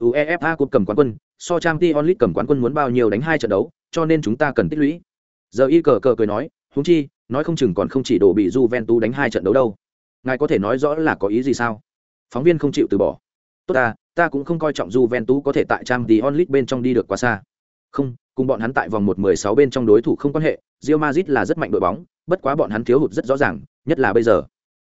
UEFA cũng cầm quán quân, so trang t onlit cầm quán quân muốn bao nhiêu đánh hai trận đấu, cho nên chúng ta cần tích lũy. Giờ y cờ cờ cười nói, huống chi, nói không chừng còn không chỉ đổ bị Juventus đánh hai trận đấu đâu. Ngài có thể nói rõ là có ý gì sao? Phóng viên không chịu từ bỏ. Tốt ta, ta cũng không coi trọng Juventus có thể tại Champions League bên trong đi được quá xa. Không, cùng bọn hắn tại vòng 1/16 bên trong đối thủ không quan hệ, Real Madrid là rất mạnh đội bóng, bất quá bọn hắn thiếu hụt rất rõ ràng, nhất là bây giờ.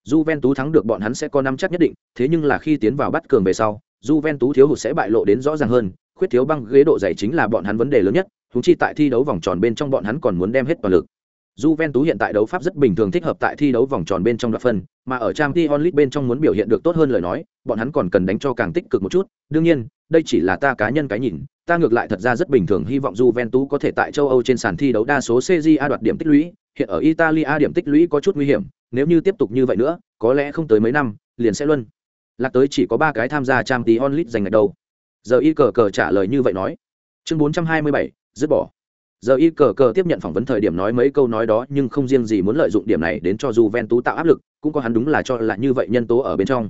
Juventus thắng được bọn hắn sẽ có năm chắc nhất định, thế nhưng là khi tiến vào bắt cường về sau, Juventus thiếu hụt sẽ bại lộ đến rõ ràng hơn, khuyết thiếu băng ghế độ dày chính là bọn hắn vấn đề lớn nhất, huống chi tại thi đấu vòng tròn bên trong bọn hắn còn muốn đem hết toàn lực. Juventus hiện tại đấu pháp rất bình thường thích hợp tại thi đấu vòng tròn bên trong đoạt phân, mà ở Champions League bên trong muốn biểu hiện được tốt hơn lời nói, bọn hắn còn cần đánh cho càng tích cực một chút. Đương nhiên, đây chỉ là ta cá nhân cái nhìn, ta ngược lại thật ra rất bình thường hy vọng Juventus có thể tại châu Âu trên sàn thi đấu đa số CJA đoạt điểm tích lũy, hiện ở Italia điểm tích lũy có chút nguy hiểm, nếu như tiếp tục như vậy nữa, có lẽ không tới mấy năm, liền sẽ luân. Lạc tới chỉ có ba cái tham gia Champions League giành ngạch đầu. Giờ y cờ cờ trả lời như vậy nói. Chương 427, dứt bỏ giờ y cờ cờ tiếp nhận phỏng vấn thời điểm nói mấy câu nói đó nhưng không riêng gì muốn lợi dụng điểm này đến cho Juventus tạo áp lực, cũng có hắn đúng là cho là như vậy nhân tố ở bên trong.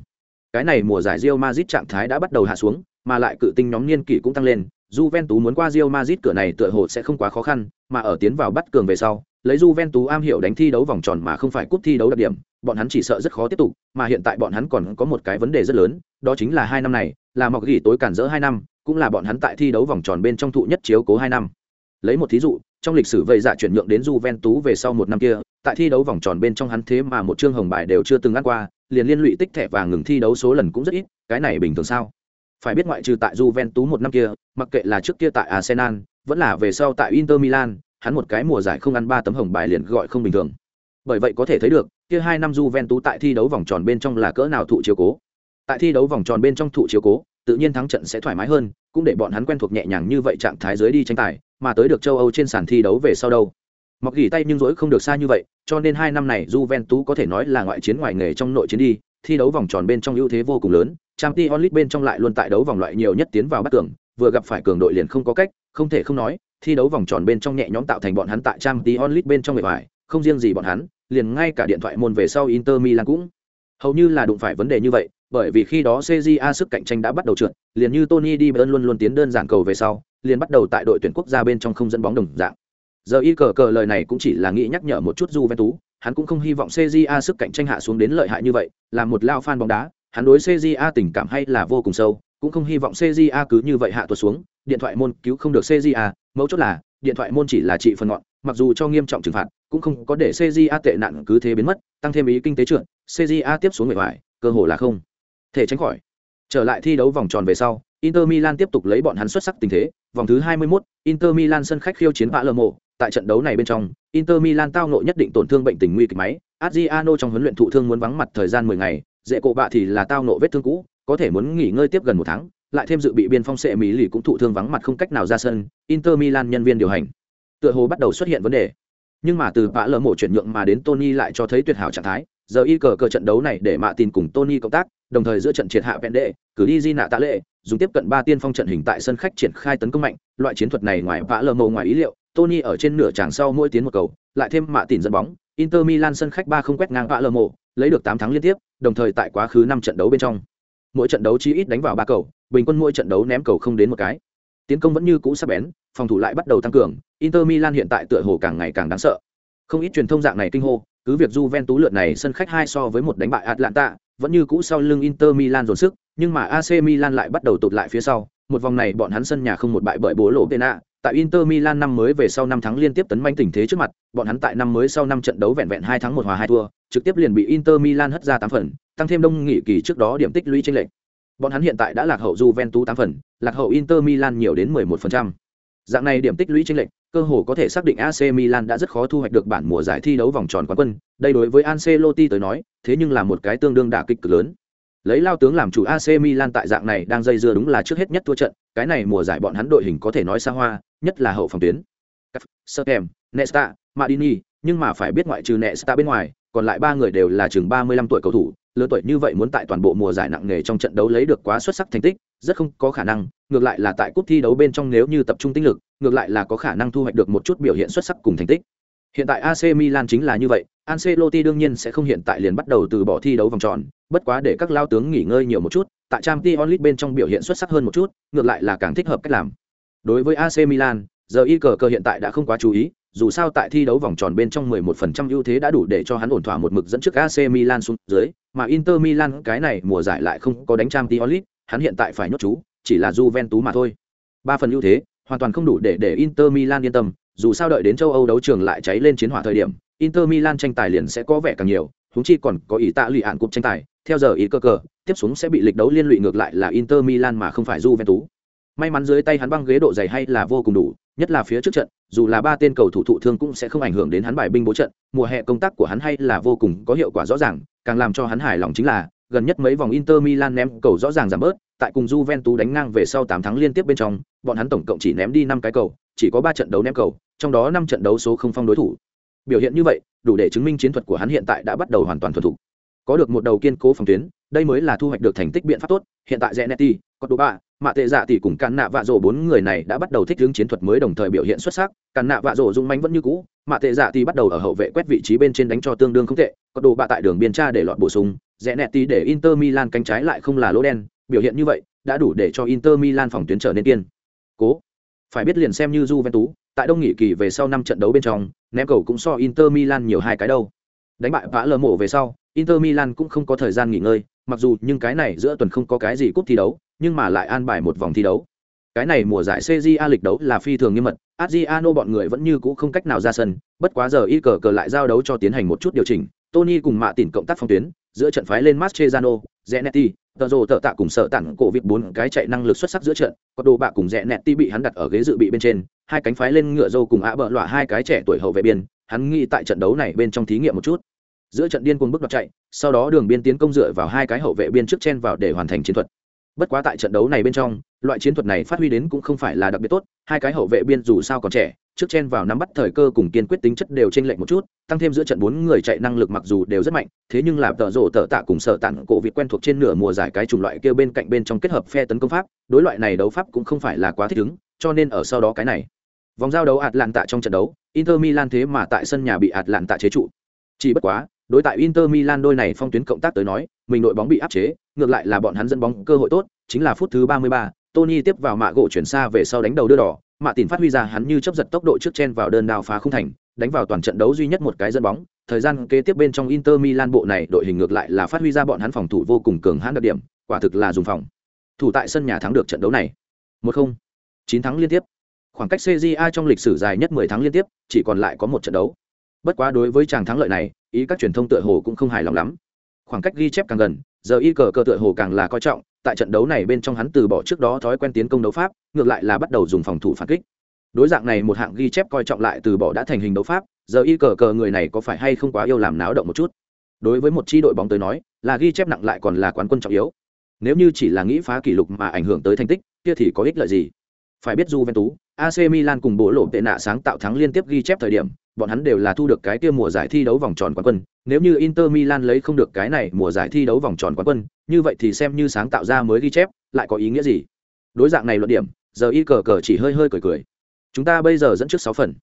Cái này mùa giải Real Madrid trạng thái đã bắt đầu hạ xuống, mà lại cự tinh nhóm niên kỷ cũng tăng lên, Juventus muốn qua Real Madrid cửa này tựa hồ sẽ không quá khó khăn, mà ở tiến vào bắt cường về sau, lấy Juventus am hiểu đánh thi đấu vòng tròn mà không phải cúp thi đấu đặc điểm, bọn hắn chỉ sợ rất khó tiếp tục, mà hiện tại bọn hắn còn có một cái vấn đề rất lớn, đó chính là hai năm này, là mọc gỉ tối cản rỡ hai năm, cũng là bọn hắn tại thi đấu vòng tròn bên trong thụ nhất chiếu cố hai năm lấy một thí dụ, trong lịch sử vậy dạ chuyển nhượng đến Juventus về sau một năm kia, tại thi đấu vòng tròn bên trong hắn thế mà một chương hồng bài đều chưa từng ăn qua, liền liên lụy tích thẻ vàng ngừng thi đấu số lần cũng rất ít, cái này bình thường sao? Phải biết ngoại trừ tại Juventus một năm kia, mặc kệ là trước kia tại Arsenal, vẫn là về sau tại Inter Milan, hắn một cái mùa giải không ăn ba tấm hồng bài liền gọi không bình thường. Bởi vậy có thể thấy được, kia hai năm Juventus tại thi đấu vòng tròn bên trong là cỡ nào thụ chiếu cố. Tại thi đấu vòng tròn bên trong thụ chiếu cố, tự nhiên thắng trận sẽ thoải mái hơn, cũng để bọn hắn quen thuộc nhẹ nhàng như vậy trạng thái dưới đi tranh tài mà tới được châu Âu trên sàn thi đấu về sau đâu. Mọc gỉ tay nhưng dỗi không được xa như vậy, cho nên hai năm này Juventus có thể nói là ngoại chiến ngoài nghề trong nội chiến đi, thi đấu vòng tròn bên trong ưu thế vô cùng lớn, Champions League bên trong lại luôn tại đấu vòng loại nhiều nhất tiến vào bắt cường, vừa gặp phải cường đội liền không có cách, không thể không nói, thi đấu vòng tròn bên trong nhẹ nhõm tạo thành bọn hắn tại Champions League bên trong người bại, không riêng gì bọn hắn, liền ngay cả điện thoại môn về sau Inter Milan cũng hầu như là đụng phải vấn đề như vậy, bởi vì khi đó CJA sức cạnh tranh đã bắt đầu trượt, liền như Tony đi Bayern luôn luôn tiến đơn giản cầu về sau, liền bắt đầu tại đội tuyển quốc gia bên trong không dẫn bóng đồng dạng. Giờ y cờ cờ lời này cũng chỉ là nghĩ nhắc nhở một chút Juventus, hắn cũng không hy vọng CJA sức cạnh tranh hạ xuống đến lợi hại như vậy, là một lao fan bóng đá, hắn đối CJA tình cảm hay là vô cùng sâu, cũng không hy vọng CJA cứ như vậy hạ tuột xuống, điện thoại môn cứu không được CJA, mấu chốt là, điện thoại môn chỉ là trị phần ngọn, mặc dù cho nghiêm trọng trừng phạt, cũng không có để CJA tệ nạn cứ thế biến mất, tăng thêm ý kinh tế trưởng, CJA tiếp xuống người ngoài, cơ hội là không thể tránh khỏi. Trở lại thi đấu vòng tròn về sau, Inter Milan tiếp tục lấy bọn hắn xuất sắc tình thế, vòng thứ 21, Inter Milan sân khách khiêu chiến Palermo, tại trận đấu này bên trong, Inter Milan tao ngộ nhất định tổn thương bệnh tình nguy kịch máy, Adriano trong huấn luyện thụ thương muốn vắng mặt thời gian 10 ngày, dễ cổ bạ thì là tao ngộ vết thương cũ, có thể muốn nghỉ ngơi tiếp gần một tháng, lại thêm dự bị biên phong sẽ Mỹ lì cũng thụ thương vắng mặt không cách nào ra sân, Inter Milan nhân viên điều hành, tựa hồ bắt đầu xuất hiện vấn đề. Nhưng mà từ Palermo chuyển nhượng mà đến Tony lại cho thấy tuyệt hảo trạng thái, giờ y cờ cờ trận đấu này để mạ tin cùng Tony cộng tác, đồng thời giữa trận triệt hạ vẹn đệ, cử đi Di nạ tạ lệ, dùng tiếp cận ba tiên phong trận hình tại sân khách triển khai tấn công mạnh, loại chiến thuật này ngoài vã lờ mồ ngoài ý liệu, Tony ở trên nửa tràng sau mỗi tiến một cầu, lại thêm mạ tỉn dẫn bóng, Inter Milan sân khách ba không quét ngang vã lờ mồ, lấy được tám thắng liên tiếp, đồng thời tại quá khứ năm trận đấu bên trong. Mỗi trận đấu chỉ ít đánh vào ba cầu, bình quân mỗi trận đấu ném cầu không đến một cái. Tiến công vẫn như cũ sắc bén, phòng thủ lại bắt đầu tăng cường, Inter Milan hiện tại tựa hồ càng ngày càng đáng sợ. Không ít truyền thông dạng này kinh hô, cứ việc Juventus lượt này sân khách hai so với một đánh bại Atlanta, vẫn như cũ sau lưng Inter Milan dồn sức, nhưng mà AC Milan lại bắt đầu tụt lại phía sau, một vòng này bọn hắn sân nhà không một bại bởi bố lộ Pena, tại Inter Milan năm mới về sau năm tháng liên tiếp tấn manh tình thế trước mặt, bọn hắn tại năm mới sau năm trận đấu vẹn vẹn hai thắng một hòa hai thua, trực tiếp liền bị Inter Milan hất ra tám phần, tăng thêm đông nghị kỳ trước đó điểm tích lũy chênh lệch. Bọn hắn hiện tại đã lạc hậu Juventus tám phần, lạc hậu Inter Milan nhiều đến 11%. Dạng này điểm tích lũy chênh lệch, cơ hồ có thể xác định AC Milan đã rất khó thu hoạch được bản mùa giải thi đấu vòng tròn quán quân, đây đối với Ancelotti tới nói, thế nhưng là một cái tương đương đả kích cực lớn. Lấy lao tướng làm chủ AC Milan tại dạng này đang dây dưa đúng là trước hết nhất thua trận, cái này mùa giải bọn hắn đội hình có thể nói xa hoa, nhất là hậu phòng tuyến. Sertem, Nesta, Madini, nhưng mà phải biết ngoại trừ Nesta bên ngoài, còn lại ba người đều là chừng 35 tuổi cầu thủ, lớn tuổi như vậy muốn tại toàn bộ mùa giải nặng nghề trong trận đấu lấy được quá xuất sắc thành tích, rất không có khả năng, ngược lại là tại cúp thi đấu bên trong nếu như tập trung tinh lực, ngược lại là có khả năng thu hoạch được một chút biểu hiện xuất sắc cùng thành tích. Hiện tại AC Milan chính là như vậy, Ancelotti đương nhiên sẽ không hiện tại liền bắt đầu từ bỏ thi đấu vòng tròn, bất quá để các lao tướng nghỉ ngơi nhiều một chút, tại Champions League bên trong biểu hiện xuất sắc hơn một chút, ngược lại là càng thích hợp cách làm. Đối với AC Milan, giờ y cờ cờ hiện tại đã không quá chú ý, dù sao tại thi đấu vòng tròn bên trong 11% ưu thế đã đủ để cho hắn ổn thỏa một mực dẫn trước AC Milan xuống dưới, mà Inter Milan cái này mùa giải lại không có đánh Champions League, hắn hiện tại phải nhốt chú, chỉ là Juventus mà thôi. Ba phần ưu thế, hoàn toàn không đủ để để Inter Milan yên tâm, dù sao đợi đến châu Âu đấu trường lại cháy lên chiến hỏa thời điểm, Inter Milan tranh tài liền sẽ có vẻ càng nhiều, huống chi còn có ý tạ lụy ạn cục tranh tài theo giờ ý cơ cờ tiếp xuống sẽ bị lịch đấu liên lụy ngược lại là inter milan mà không phải juventus. May mắn dưới tay hắn băng ghế độ dày hay là vô cùng đủ nhất là phía trước trận dù là ba tên cầu thủ thụ thương cũng sẽ không ảnh hưởng đến hắn bài binh bố trận mùa hè công tác của hắn hay là vô cùng có hiệu quả rõ ràng càng làm cho hắn hài lòng chính là gần nhất mấy vòng Inter Milan ném cầu rõ ràng giảm bớt, tại cùng Juventus đánh ngang về sau 8 tháng liên tiếp bên trong, bọn hắn tổng cộng chỉ ném đi 5 cái cầu, chỉ có 3 trận đấu ném cầu, trong đó 5 trận đấu số không phong đối thủ. Biểu hiện như vậy, đủ để chứng minh chiến thuật của hắn hiện tại đã bắt đầu hoàn toàn thuần thục. Có được một đầu kiên cố phòng tuyến, đây mới là thu hoạch được thành tích biện pháp tốt, hiện tại Zanetti, Cordoba, Mạ Tệ Dạ tỷ cùng Càn Nạ Vạ Dụ bốn người này đã bắt đầu thích ứng chiến thuật mới đồng thời biểu hiện xuất sắc, Càn Nạ Vạ Dụ dũng mãnh vẫn như cũ, Mạ Tệ Dạ tỷ bắt đầu ở hậu vệ quét vị trí bên trên đánh cho tương đương không tệ, Cordoba tại đường biên tra để lọt bổ sung, rẽ nẹt tí để Inter Milan cánh trái lại không là lỗ đen, biểu hiện như vậy đã đủ để cho Inter Milan phòng tuyến trở nên tiên. Cố, phải biết liền xem như Juventus, tại đông nghị kỳ về sau năm trận đấu bên trong, ném cầu cũng so Inter Milan nhiều hai cái đâu. Đánh bại vã lờ mổ về sau, Inter Milan cũng không có thời gian nghỉ ngơi, mặc dù nhưng cái này giữa tuần không có cái gì cúp thi đấu, nhưng mà lại an bài một vòng thi đấu. Cái này mùa giải CJA lịch đấu là phi thường nghiêm mật, Adriano bọn người vẫn như cũ không cách nào ra sân, bất quá giờ y cờ cờ lại giao đấu cho tiến hành một chút điều chỉnh, Tony cùng Mạ Tỉnh cộng tác phong tuyến, giữa trận phái lên Mascherano, Zanetti, tờ rồ tờ tạ cùng sợ tặng cổ việc bốn cái chạy năng lực xuất sắc giữa trận có đồ bạ cùng Zanetti bị hắn đặt ở ghế dự bị bên trên hai cánh phái lên ngựa dâu cùng ạ bợ lọa hai cái trẻ tuổi hậu vệ biên hắn nghĩ tại trận đấu này bên trong thí nghiệm một chút. Giữa trận điên cuồng bước đoạt chạy sau đó đường biên tiến công dựa vào hai cái hậu vệ biên trước chen vào để hoàn thành chiến thuật. Bất quá tại trận đấu này bên trong loại chiến thuật này phát huy đến cũng không phải là đặc biệt tốt hai cái hậu vệ biên dù sao còn trẻ trước chen vào nắm bắt thời cơ cùng kiên quyết tính chất đều trên lệnh một chút tăng thêm giữa trận bốn người chạy năng lực mặc dù đều rất mạnh thế nhưng là tợ rộ tợ tạ cùng sở tặng cổ vịt quen thuộc trên nửa mùa giải cái chủng loại kêu bên cạnh bên trong kết hợp phe tấn công pháp đối loại này đấu pháp cũng không phải là quá thích ứng cho nên ở sau đó cái này vòng giao đấu ạt lạn tạ trong trận đấu inter milan thế mà tại sân nhà bị ạt lạn tạ chế trụ. Chỉ bất quá đối tại inter milan đôi này phong tuyến cộng tác tới nói mình đội bóng bị áp chế ngược lại là bọn hắn dẫn bóng cơ hội tốt chính là phút thứ 33, Tony tiếp vào mạ gỗ chuyển xa về sau đánh đầu đưa đỏ mạ tìm phát huy ra hắn như chấp giật tốc độ trước chen vào đơn đào phá không thành đánh vào toàn trận đấu duy nhất một cái dẫn bóng, thời gian kế tiếp bên trong inter milan bộ này đội hình ngược lại là phát huy ra bọn hắn phòng thủ vô cùng cường hãn đặc điểm, quả thực là dùng phòng. Thủ tại sân nhà thắng được trận đấu này. Một không. Chín thắng liên tiếp. Khoảng cách cja trong lịch sử dài nhất mười tháng liên tiếp, chỉ còn lại có một trận đấu. Bất quá đối với chàng thắng lợi này, ý các truyền thông tựa hồ cũng không hài lòng lắm. Khoảng cách ghi chép càng gần, giờ y cờ cờ tựa hồ càng là coi trọng, tại trận đấu này bên trong hắn từ bỏ trước đó thói quen tiến công đấu pháp, ngược lại là bắt đầu dùng phòng thủ phản kích đối dạng này một hạng ghi chép coi trọng lại từ bỏ đã thành hình đấu pháp giờ y cờ cờ người này có phải hay không quá yêu làm náo động một chút đối với một chi đội bóng tới nói là ghi chép nặng lại còn là quán quân trọng yếu nếu như chỉ là nghĩ phá kỷ lục mà ảnh hưởng tới thành tích kia thì có ích lợi gì phải biết Juventus, AC Milan cùng bộ lộ tệ nạ sáng tạo thắng liên tiếp ghi chép thời điểm, bọn hắn đều là thu được cái kia mùa giải thi đấu vòng tròn quán quân. Nếu như Inter Milan lấy không được cái này mùa giải thi đấu vòng tròn quán quân, như vậy thì xem như sáng tạo ra mới ghi chép, lại có ý nghĩa gì? Đối dạng này luận điểm, giờ y cờ cờ chỉ hơi hơi cười cười. Chúng ta bây giờ dẫn trước sáu phần.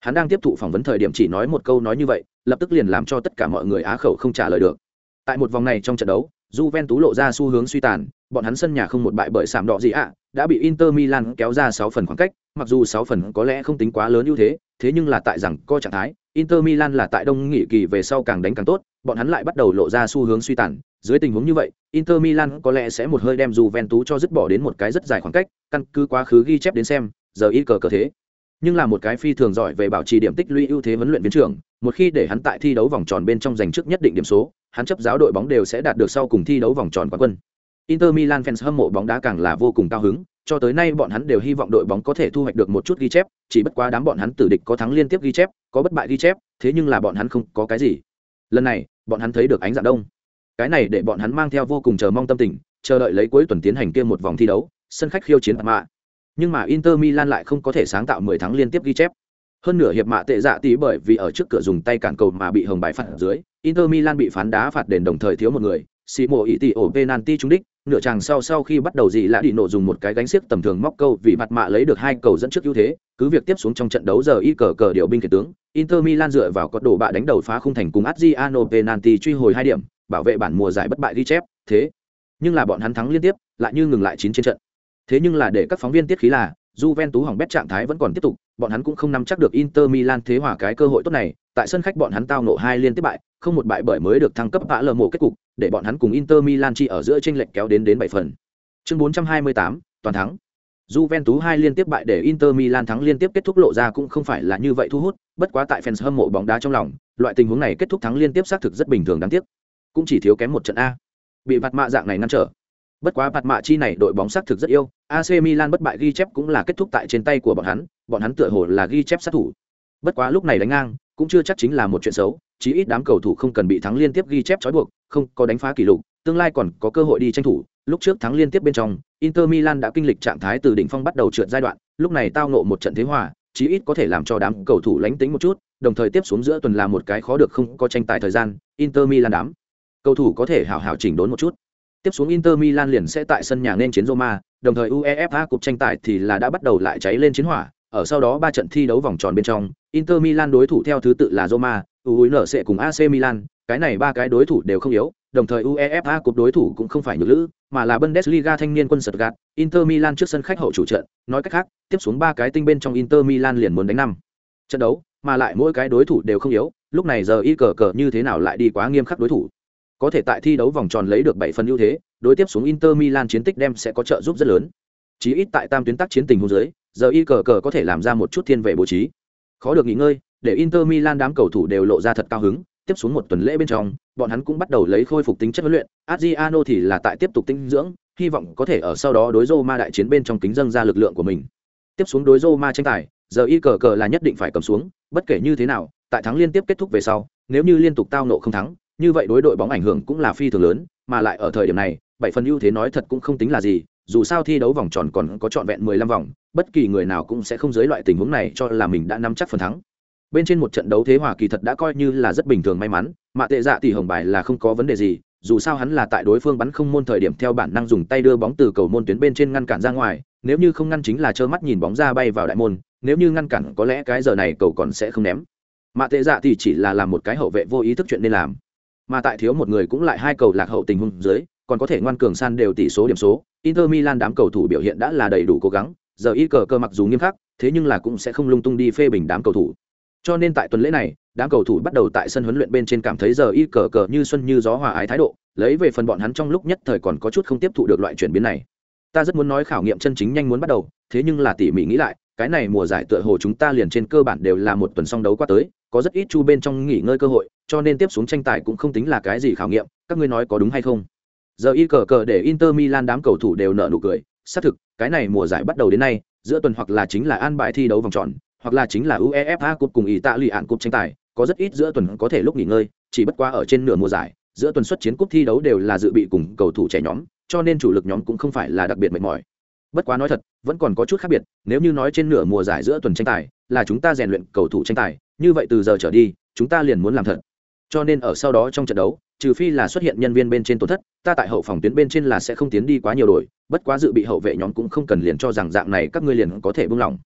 Hắn đang tiếp thụ phỏng vấn thời điểm chỉ nói một câu nói như vậy, lập tức liền làm cho tất cả mọi người á khẩu không trả lời được. Tại một vòng này trong trận đấu, Juventus lộ ra xu hướng suy tàn, bọn hắn sân nhà không một bại bởi sạm đỏ gì ạ, đã bị Inter Milan kéo ra 6 phần khoảng cách, mặc dù 6 phần có lẽ không tính quá lớn ưu thế, thế nhưng là tại rằng co trạng thái, Inter Milan là tại đông nghỉ kỳ về sau càng đánh càng tốt, bọn hắn lại bắt đầu lộ ra xu hướng suy tàn, dưới tình huống như vậy, Inter Milan có lẽ sẽ một hơi đem Juventus cho dứt bỏ đến một cái rất dài khoảng cách, căn cứ quá khứ ghi chép đến xem, giờ ít cờ cờ thế. Nhưng là một cái phi thường giỏi về bảo trì điểm tích lũy ưu thế huấn luyện viên trưởng, một khi để hắn tại thi đấu vòng tròn bên trong giành trước nhất định điểm số, hắn chấp giáo đội bóng đều sẽ đạt được sau cùng thi đấu vòng tròn quán quân. Inter Milan fans hâm mộ bóng đá càng là vô cùng cao hứng, cho tới nay bọn hắn đều hy vọng đội bóng có thể thu hoạch được một chút ghi chép, chỉ bất quá đám bọn hắn tử địch có thắng liên tiếp ghi chép, có bất bại ghi chép, thế nhưng là bọn hắn không có cái gì. Lần này, bọn hắn thấy được ánh dạng đông. Cái này để bọn hắn mang theo vô cùng chờ mong tâm tình, chờ đợi lấy cuối tuần tiến hành kia một vòng thi đấu, sân khách khiêu chiến mạ. Nhưng mà Inter Milan lại không có thể sáng tạo 10 thắng liên tiếp ghi chép. Hơn nửa hiệp mạ tệ dạ tí bởi vì ở trước cửa dùng tay cản cầu mà bị hồng bài phạt dưới, Inter Milan bị phán đá phạt đền đồng thời thiếu một người, Simo mộ tỷ ổ penalty trúng đích nửa chàng sau sau khi bắt đầu gì lạ đi nổ dùng một cái gánh xiếc tầm thường móc câu vì mặt mạ lấy được hai cầu dẫn trước ưu thế cứ việc tiếp xuống trong trận đấu giờ y cờ cờ điều binh kể tướng inter milan dựa vào cột đổ bạ đánh đầu phá khung thành cùng adriano penalty truy hồi hai điểm bảo vệ bản mùa giải bất bại ghi chép thế nhưng là bọn hắn thắng liên tiếp lại như ngừng lại chín trên trận thế nhưng là để các phóng viên tiết khí là Juventus hỏng bét trạng thái vẫn còn tiếp tục, bọn hắn cũng không nắm chắc được Inter Milan thế hòa cái cơ hội tốt này, tại sân khách bọn hắn tao nộ hai liên tiếp bại, không một bại bởi mới được thăng cấp vã lờ mộ kết cục, để bọn hắn cùng Inter Milan chi ở giữa chênh lệch kéo đến đến 7 phần. Chương 428, toàn thắng. Juventus hai liên tiếp bại để Inter Milan thắng liên tiếp kết thúc lộ ra cũng không phải là như vậy thu hút, bất quá tại fans hâm mộ bóng đá trong lòng, loại tình huống này kết thúc thắng liên tiếp xác thực rất bình thường đáng tiếc cũng chỉ thiếu kém một trận a bị vặt mạ dạng này ngăn trở bất quá phạt mạ chi này đội bóng xác thực rất yêu ac milan bất bại ghi chép cũng là kết thúc tại trên tay của bọn hắn bọn hắn tựa hồ là ghi chép sát thủ. Bất quá lúc này đánh ngang, cũng chưa chắc chính là một chuyện xấu, chí ít đám cầu thủ không cần bị thắng liên tiếp ghi chép trói buộc, không có đánh phá kỷ lục, tương lai còn có cơ hội đi tranh thủ. Lúc trước thắng liên tiếp bên trong, inter milan đã kinh lịch trạng thái từ đỉnh phong bắt đầu trượt giai đoạn, lúc này tao nộ một trận thế hòa, chí ít có thể làm cho đám cầu thủ lánh tính một chút, đồng thời tiếp xuống giữa tuần là một cái khó được không có tranh tài thời gian, inter milan đám cầu thủ có thể hào hào chỉnh đốn một chút tiếp xuống inter milan liền sẽ tại sân nhà nên chiến roma đồng thời uefa cục tranh tài thì là đã bắt đầu lại cháy lên chiến hỏa ở sau đó ba trận thi đấu vòng tròn bên trong inter milan đối thủ theo thứ tự là roma uinc cùng ac milan cái này ba cái đối thủ đều không yếu đồng thời UEFA cúp đối thủ cũng không phải nhược lữ, mà là Bundesliga thanh niên quân Stuttgart, Inter Milan trước sân khách hậu chủ trận, nói cách khác, tiếp xuống ba cái tinh bên trong Inter Milan liền muốn đánh năm. Trận đấu, mà lại mỗi cái đối thủ đều không yếu, lúc này giờ y cờ cờ như thế nào lại đi quá nghiêm khắc đối thủ. Có thể tại thi đấu vòng tròn lấy được bảy phần ưu thế, đối tiếp xuống Inter Milan chiến tích đem sẽ có trợ giúp rất lớn. Chí ít tại tam tuyến tác chiến tình huống dưới, giờ y cờ cờ có thể làm ra một chút thiên về bố trí. Khó được nghỉ ngơi, để Inter Milan đám cầu thủ đều lộ ra thật cao hứng, tiếp xuống một tuần lễ bên trong, bọn hắn cũng bắt đầu lấy khôi phục tính chất huấn luyện, Adriano thì là tại tiếp tục tinh dưỡng, hy vọng có thể ở sau đó đối Roma đại chiến bên trong kính dâng ra lực lượng của mình. Tiếp xuống đối Roma tranh tài, giờ y cờ cờ là nhất định phải cầm xuống, bất kể như thế nào, tại thắng liên tiếp kết thúc về sau, nếu như liên tục tao nộ không thắng, như vậy đối đội bóng ảnh hưởng cũng là phi thường lớn, mà lại ở thời điểm này, bảy phần ưu thế nói thật cũng không tính là gì, dù sao thi đấu vòng tròn còn có trọn vẹn 15 vòng, bất kỳ người nào cũng sẽ không dưới loại tình huống này cho là mình đã nắm chắc phần thắng. Bên trên một trận đấu thế hòa kỳ thật đã coi như là rất bình thường may mắn mà tệ dạ tỷ hồng bài là không có vấn đề gì dù sao hắn là tại đối phương bắn không môn thời điểm theo bản năng dùng tay đưa bóng từ cầu môn tuyến bên trên ngăn cản ra ngoài nếu như không ngăn chính là trơ mắt nhìn bóng ra bay vào đại môn nếu như ngăn cản có lẽ cái giờ này cầu còn sẽ không ném. Mạ tệ dạ thì chỉ là làm một cái hậu vệ vô ý thức chuyện nên làm mà tại thiếu một người cũng lại hai cầu lạc hậu tình huống dưới còn có thể ngoan cường san đều tỷ số điểm số inter milan đám cầu thủ biểu hiện đã là đầy đủ cố gắng giờ y cờ cơ mặc dù nghiêm khắc thế nhưng là cũng sẽ không lung tung đi phê bình đám cầu thủ cho nên tại tuần lễ này, đám cầu thủ bắt đầu tại sân huấn luyện bên trên cảm thấy giờ y cờ cờ như xuân như gió hòa ái thái độ, lấy về phần bọn hắn trong lúc nhất thời còn có chút không tiếp thụ được loại chuyển biến này. Ta rất muốn nói khảo nghiệm chân chính nhanh muốn bắt đầu, thế nhưng là tỉ mỉ nghĩ lại, cái này mùa giải tựa hồ chúng ta liền trên cơ bản đều là một tuần song đấu qua tới, có rất ít chu bên trong nghỉ ngơi cơ hội, cho nên tiếp xuống tranh tài cũng không tính là cái gì khảo nghiệm, các ngươi nói có đúng hay không? Giờ y cờ cờ để Inter Milan đám cầu thủ đều nở nụ cười, xác thực, cái này mùa giải bắt đầu đến nay, giữa tuần hoặc là chính là an bài thi đấu vòng tròn, hoặc là chính là UEFA cúp cùng Italy ạn cúp tranh tài, có rất ít giữa tuần có thể lúc nghỉ ngơi, chỉ bất quá ở trên nửa mùa giải, giữa tuần xuất chiến cúp thi đấu đều là dự bị cùng cầu thủ trẻ nhóm, cho nên chủ lực nhóm cũng không phải là đặc biệt mệt mỏi. Bất quá nói thật, vẫn còn có chút khác biệt, nếu như nói trên nửa mùa giải giữa tuần tranh tài, là chúng ta rèn luyện cầu thủ tranh tài, như vậy từ giờ trở đi, chúng ta liền muốn làm thật. Cho nên ở sau đó trong trận đấu, trừ phi là xuất hiện nhân viên bên trên tổn thất, ta tại hậu phòng tuyến bên trên là sẽ không tiến đi quá nhiều đổi, bất quá dự bị hậu vệ nhóm cũng không cần liền cho rằng dạng này các ngươi liền có thể buông lỏng.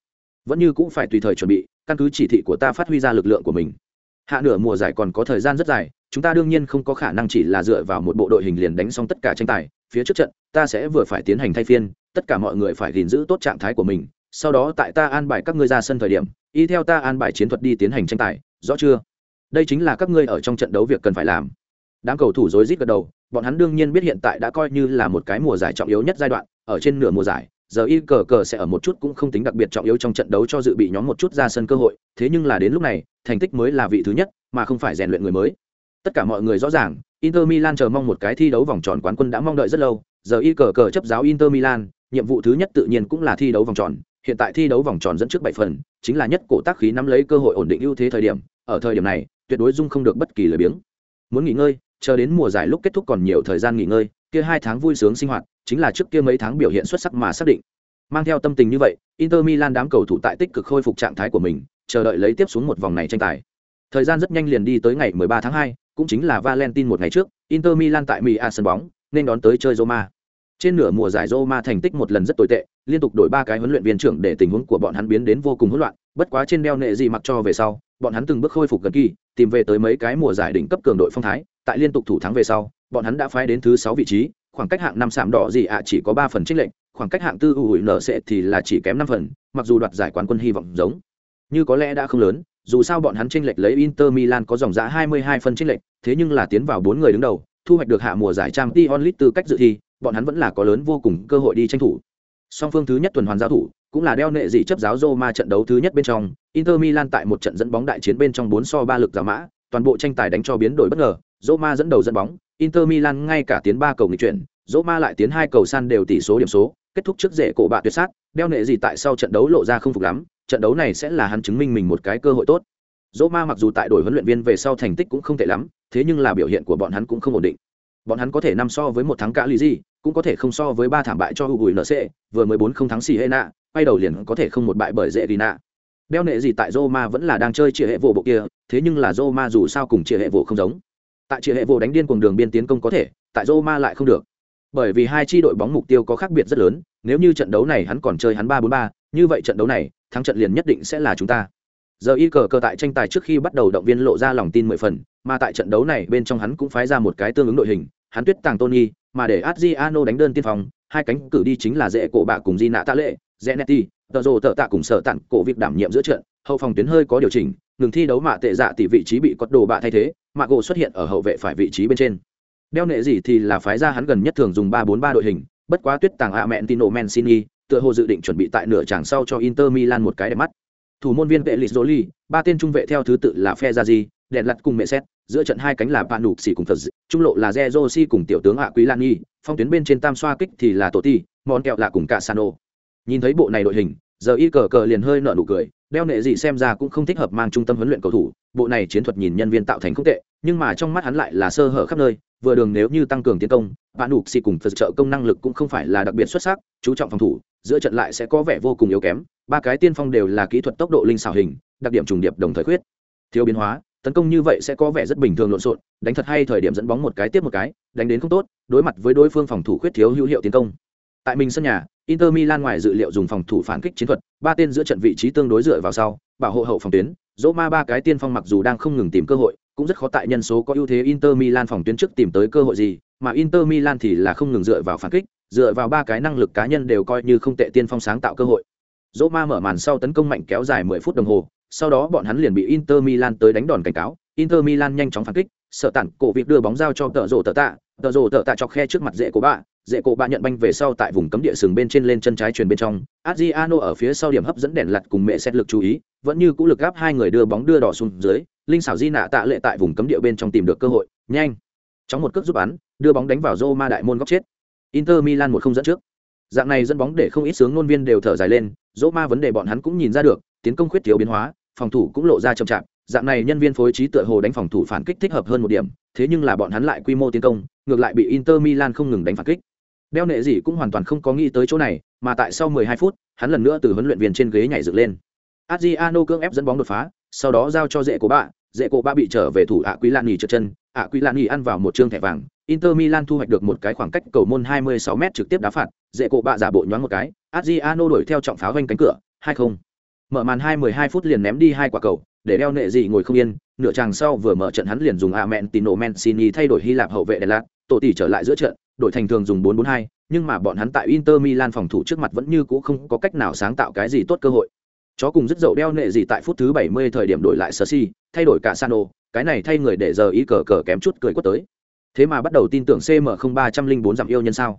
Vẫn như cũng phải tùy thời chuẩn bị căn cứ chỉ thị của ta phát huy ra lực lượng của mình. Hạ nửa mùa giải còn có thời gian rất dài chúng ta đương nhiên không có khả năng chỉ là dựa vào một bộ đội hình liền đánh xong tất cả tranh tài. Phía trước trận ta sẽ vừa phải tiến hành thay phiên tất cả mọi người phải gìn giữ tốt trạng thái của mình sau đó tại ta an bài các ngươi ra sân thời điểm, y theo ta an bài chiến thuật đi tiến hành tranh tài, rõ chưa? Đây chính là các ngươi ở trong trận đấu việc cần phải làm. Đám cầu thủ rối rít gật đầu, bọn hắn đương nhiên biết hiện tại đã coi như là một cái mùa giải trọng yếu nhất giai đoạn, ở trên nửa mùa giải, giờ y cờ cờ sẽ ở một chút cũng không tính đặc biệt trọng yếu trong trận đấu cho dự bị nhóm một chút ra sân cơ hội, thế nhưng là đến lúc này, thành tích mới là vị thứ nhất, mà không phải rèn luyện người mới. Tất cả mọi người rõ ràng, inter milan chờ mong một cái thi đấu vòng tròn quán quân đã mong đợi rất lâu, giờ y cờ cờ chấp giáo inter milan, nhiệm vụ thứ nhất tự nhiên cũng là thi đấu vòng tròn hiện tại thi đấu vòng tròn dẫn trước bảy phần chính là nhất cổ tác khí nắm lấy cơ hội ổn định ưu thế thời điểm ở thời điểm này tuyệt đối dung không được bất kỳ lời biếng muốn nghỉ ngơi chờ đến mùa giải lúc kết thúc còn nhiều thời gian nghỉ ngơi kia hai tháng vui sướng sinh hoạt chính là trước kia mấy tháng biểu hiện xuất sắc mà xác định. Mang theo tâm tình như vậy, Inter Milan đám cầu thủ tại tích cực khôi phục trạng thái của mình, chờ đợi lấy tiếp xuống một vòng này tranh tài. Thời gian rất nhanh liền đi tới ngày 13 tháng 2, cũng chính là Valentine một ngày trước, Inter Milan tại Mia sân bóng, nên đón tới chơi Roma. Trên nửa mùa giải Roma thành tích một lần rất tồi tệ, liên tục đổi ba cái huấn luyện viên trưởng để tình huống của bọn hắn biến đến vô cùng hỗn loạn, bất quá trên đeo nệ gì mặc cho về sau, bọn hắn từng bước khôi phục gần kỳ, tìm về tới mấy cái mùa giải đỉnh cấp cường đội phong thái, tại liên tục thủ thắng về sau, bọn hắn đã phái đến thứ 6 vị trí, khoảng cách hạng năm sạm đỏ gì ạ chỉ có ba phần trích lệnh khoảng cách hạng tư ủi nở sẽ thì là chỉ kém năm phần mặc dù đoạt giải quán quân hy vọng giống. Như có lẽ đã không lớn dù sao bọn hắn tranh lệch lấy Inter Milan có dòng giá 22 phân chênh lệch, thế nhưng là tiến vào bốn người đứng đầu, thu hoạch được hạ mùa giải Champions League tư cách dự thi, bọn hắn vẫn là có lớn vô cùng cơ hội đi tranh thủ. Song phương thứ nhất tuần hoàn giao thủ, cũng là đeo nệ dị chấp giáo Roma trận đấu thứ nhất bên trong, Inter Milan tại một trận dẫn bóng đại chiến bên trong 4 so 3 lực giả mã, toàn bộ tranh tài đánh cho biến đổi bất ngờ, Roma dẫn đầu dẫn bóng, Inter Milan ngay cả tiến ba cầu nghịch chuyển, Roma lại tiến hai cầu san đều tỷ số điểm số, kết thúc trước rễ cổ bạ tuyệt sát, đeo nệ gì tại sau trận đấu lộ ra không phục lắm, trận đấu này sẽ là hắn chứng minh mình một cái cơ hội tốt. Roma mặc dù tại đổi huấn luyện viên về sau thành tích cũng không tệ lắm, thế nhưng là biểu hiện của bọn hắn cũng không ổn định. Bọn hắn có thể năm so với một thắng cả lì gì, cũng có thể không so với ba thảm bại cho Uruguay NC, vừa mới bốn không thắng Siena, quay đầu liền có thể không một bại bởi dễ Rina. Đeo nệ gì tại Roma vẫn là đang chơi chia hệ vụ bộ kia, thế nhưng là Roma dù sao cùng chia hệ vụ không giống. Tại chia hệ vụ đánh điên cuồng đường biên tiến công có thể, tại Roma lại không được. Bởi vì hai chi đội bóng mục tiêu có khác biệt rất lớn, nếu như trận đấu này hắn còn chơi hắn ba bốn ba, như vậy trận đấu này, thắng trận liền nhất định sẽ là chúng ta. Giờ y cờ cờ tại tranh tài trước khi bắt đầu động viên lộ ra lòng tin mười phần, mà tại trận đấu này bên trong hắn cũng phái ra một cái tương ứng đội hình, hắn tuyết tàng Tony, mà để Adriano đánh đơn tiên phòng, hai cánh cử đi chính là dễ cổ bạ cùng Di Tạ Lệ, Zenetti, tờ rồ tờ tạ cùng sở tặng cổ việc đảm nhiệm giữa trận hậu phòng tuyến hơi có điều chỉnh ngừng thi đấu mạ tệ dạ tỷ vị trí bị cột đồ bạ thay thế mạ gỗ xuất hiện ở hậu vệ phải vị trí bên trên. Đeo nệ gì thì là phái ra hắn gần nhất thường dùng ba bốn ba đội hình bất quá tuyết tàng a mẹn tino mancini tựa hồ dự định chuẩn bị tại nửa tràng sau cho inter milan một cái đẹp mắt. Thủ môn viên vệ lịch ba tên trung vệ theo thứ tự là phe đèn lặt cùng mẹ xét giữa trận hai cánh là bạn đủ xỉ cùng thật trung lộ là Zezosi cùng tiểu tướng hạ quý lan nhi phong tuyến bên trên tam xoa kích thì là tổ ti món kẹo là cùng cả sano. Nhìn thấy bộ này đội hình, giờ y cờ cờ liền hơi nở nụ cười, đeo nệ gì xem ra cũng không thích hợp mang trung tâm huấn luyện cầu thủ, bộ này chiến thuật nhìn nhân viên tạo thành không tệ, nhưng mà trong mắt hắn lại là sơ hở khắp nơi, vừa đường nếu như tăng cường tiến công, bạn đủ xì cùng phật trợ công năng lực cũng không phải là đặc biệt xuất sắc, chú trọng phòng thủ, giữa trận lại sẽ có vẻ vô cùng yếu kém, ba cái tiên phong đều là kỹ thuật tốc độ linh xảo hình, đặc điểm trùng điệp đồng thời khuyết. Thiếu biến hóa tấn công như vậy sẽ có vẻ rất bình thường lộn xộn đánh thật hay thời điểm dẫn bóng một cái tiếp một cái đánh đến không tốt đối mặt với đối phương phòng thủ khuyết thiếu hữu hiệu tiến công tại mình sân nhà Inter Milan ngoài dự liệu dùng phòng thủ phản kích chiến thuật, ba tên giữa trận vị trí tương đối dựa vào sau, bảo hộ hậu phòng tuyến, Roma ba cái tiên phong mặc dù đang không ngừng tìm cơ hội, cũng rất khó tại nhân số có ưu thế Inter Milan phòng tuyến trước tìm tới cơ hội gì, mà Inter Milan thì là không ngừng dựa vào phản kích, dựa vào ba cái năng lực cá nhân đều coi như không tệ tiên phong sáng tạo cơ hội. Roma mở màn sau tấn công mạnh kéo dài 10 phút đồng hồ, sau đó bọn hắn liền bị Inter Milan tới đánh đòn cảnh cáo, Inter Milan nhanh chóng phản kích, sợ tản cổ việc đưa bóng giao cho tợ rổ tợ tạ, tợ rổ tợ tạ chọc khe trước mặt dễ của bạn, dễ cổ bạ nhận banh về sau tại vùng cấm địa sừng bên trên lên chân trái truyền bên trong. Adriano ở phía sau điểm hấp dẫn đèn lật cùng mẹ xét lực chú ý vẫn như cũ lực gáp hai người đưa bóng đưa đỏ xuống dưới. Linh xảo di nạ tạ lệ tại vùng cấm địa bên trong tìm được cơ hội. Nhanh. Chóng một cước giúp bắn đưa bóng đánh vào Roma đại môn góc chết. Inter milan một không dẫn trước. Dạng này dẫn bóng để không ít sướng ngôn viên đều thở dài lên. Roma vấn đề bọn hắn cũng nhìn ra được tiến công khuyết thiếu biến hóa phòng thủ cũng lộ ra chậm chạp, dạng này nhân viên phối trí tựa hồ đánh phòng thủ phản kích thích hợp hơn một điểm, thế nhưng là bọn hắn lại quy mô tiến công, ngược lại bị inter milan không ngừng đánh phản kích. Đeo nệ gì cũng hoàn toàn không có nghĩ tới chỗ này, mà tại sau 12 phút, hắn lần nữa từ huấn luyện viên trên ghế nhảy dựng lên. Adriano cưỡng ép dẫn bóng đột phá, sau đó giao cho dễ của bạ, dễ cổ ba bị trở về thủ ạ quý lan nhì trượt chân, ạ quý lan nhì ăn vào một chương thẻ vàng. Inter milan thu hoạch được một cái khoảng cách cầu môn 26 m trực tiếp đá phạt, dễ cổ ba giả bộ nhoáng một cái, adriano đuổi theo trọng pháo vanh cánh cửa, hai không mở màn hai 12 phút liền ném đi hai quả cầu để đeo nệ gì ngồi không yên nửa chàng sau vừa mở trận hắn liền dùng a men tino mancini thay đổi hy lạp hậu vệ đèn lạt tổ tỷ trở lại giữa trận đội thành thường dùng 4-4-2, nhưng mà bọn hắn tại Inter Milan phòng thủ trước mặt vẫn như cũ không có cách nào sáng tạo cái gì tốt cơ hội. Chó cùng rất dậu đeo nệ gì tại phút thứ 70 thời điểm đổi lại Sersi, thay đổi cả Sano, cái này thay người để giờ ý cờ cờ kém chút cười quất tới. Thế mà bắt đầu tin tưởng CM0304 giảm yêu nhân sao.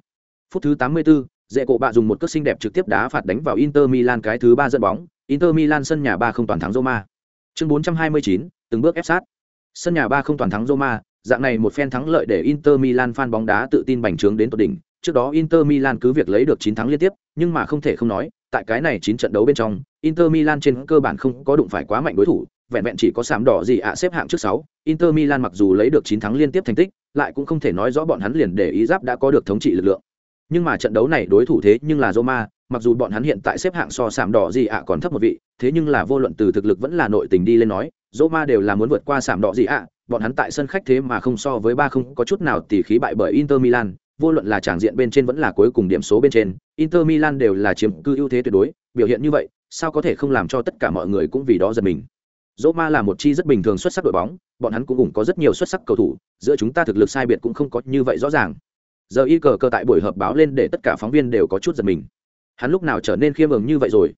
Phút thứ 84, dễ cổ bạ dùng một cước xinh đẹp trực tiếp đá phạt đánh vào Inter Milan cái thứ ba dẫn bóng, Inter Milan sân nhà 3 không toàn thắng Roma. Chương 429, từng bước ép sát. Sân nhà 3 không toàn thắng Roma, dạng này một phen thắng lợi để Inter Milan fan bóng đá tự tin bành trướng đến tột đỉnh. Trước đó Inter Milan cứ việc lấy được 9 thắng liên tiếp, nhưng mà không thể không nói, tại cái này 9 trận đấu bên trong, Inter Milan trên cơ bản không có đụng phải quá mạnh đối thủ, vẹn vẹn chỉ có sạm đỏ gì ạ à xếp hạng trước 6. Inter Milan mặc dù lấy được 9 thắng liên tiếp thành tích, lại cũng không thể nói rõ bọn hắn liền để ý giáp đã có được thống trị lực lượng. Nhưng mà trận đấu này đối thủ thế nhưng là Roma, mặc dù bọn hắn hiện tại xếp hạng so sảm đỏ gì ạ còn thấp một vị, thế nhưng là vô luận từ thực lực vẫn là nội tình đi lên nói, Roma đều là muốn vượt qua sảm đỏ gì ạ, bọn hắn tại sân khách thế mà không so với ba không có chút nào tỉ khí bại bởi Inter Milan, vô luận là tràng diện bên trên vẫn là cuối cùng điểm số bên trên, Inter Milan đều là chiếm cư ưu thế tuyệt đối, biểu hiện như vậy, sao có thể không làm cho tất cả mọi người cũng vì đó giật mình. Roma là một chi rất bình thường xuất sắc đội bóng, bọn hắn cũng cũng có rất nhiều xuất sắc cầu thủ, giữa chúng ta thực lực sai biệt cũng không có như vậy rõ ràng. Giờ y cờ cờ tại buổi họp báo lên để tất cả phóng viên đều có chút giật mình. Hắn lúc nào trở nên khiêm nhường như vậy rồi?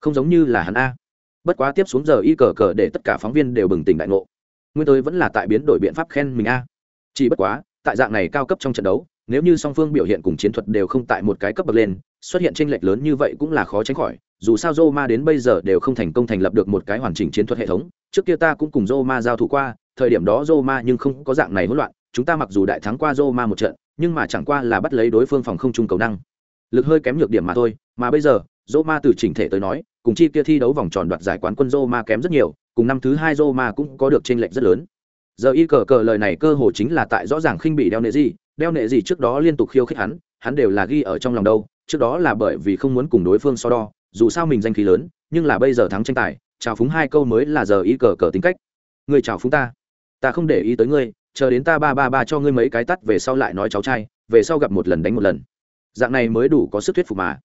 Không giống như là hắn a. Bất quá tiếp xuống giờ y cờ cờ để tất cả phóng viên đều bừng tỉnh đại ngộ nguyên tới vẫn là tại biến đổi biện pháp khen mình a chỉ bất quá tại dạng này cao cấp trong trận đấu nếu như song phương biểu hiện cùng chiến thuật đều không tại một cái cấp bậc lên xuất hiện tranh lệch lớn như vậy cũng là khó tránh khỏi dù sao Roma đến bây giờ đều không thành công thành lập được một cái hoàn chỉnh chiến thuật hệ thống trước kia ta cũng cùng Roma giao thủ qua thời điểm đó Roma nhưng không có dạng này hỗn loạn, chúng ta mặc dù đại thắng qua Roma một trận, nhưng mà chẳng qua là bắt lấy đối phương phòng không trung cầu năng. Lực hơi kém nhược điểm mà thôi, mà bây giờ, Roma từ chỉnh thể tới nói, cùng chi kia thi đấu vòng tròn đoạt giải quán quân Roma kém rất nhiều, cùng năm thứ hai Roma cũng có được chênh lệch rất lớn. Giờ y cờ cờ lời này cơ hồ chính là tại rõ ràng khinh bị đeo nệ gì, đeo nệ gì trước đó liên tục khiêu khích hắn, hắn đều là ghi ở trong lòng đâu, trước đó là bởi vì không muốn cùng đối phương so đo, dù sao mình danh khí lớn, nhưng là bây giờ thắng tranh tài, chào phúng hai câu mới là giờ y cờ cờ tính cách. Người chào phúng ta, ta không để ý tới ngươi, chờ đến ta ba ba ba cho ngươi mấy cái tắt về sau lại nói cháu trai, về sau gặp một lần đánh một lần. Dạng này mới đủ có sức thuyết phục mà.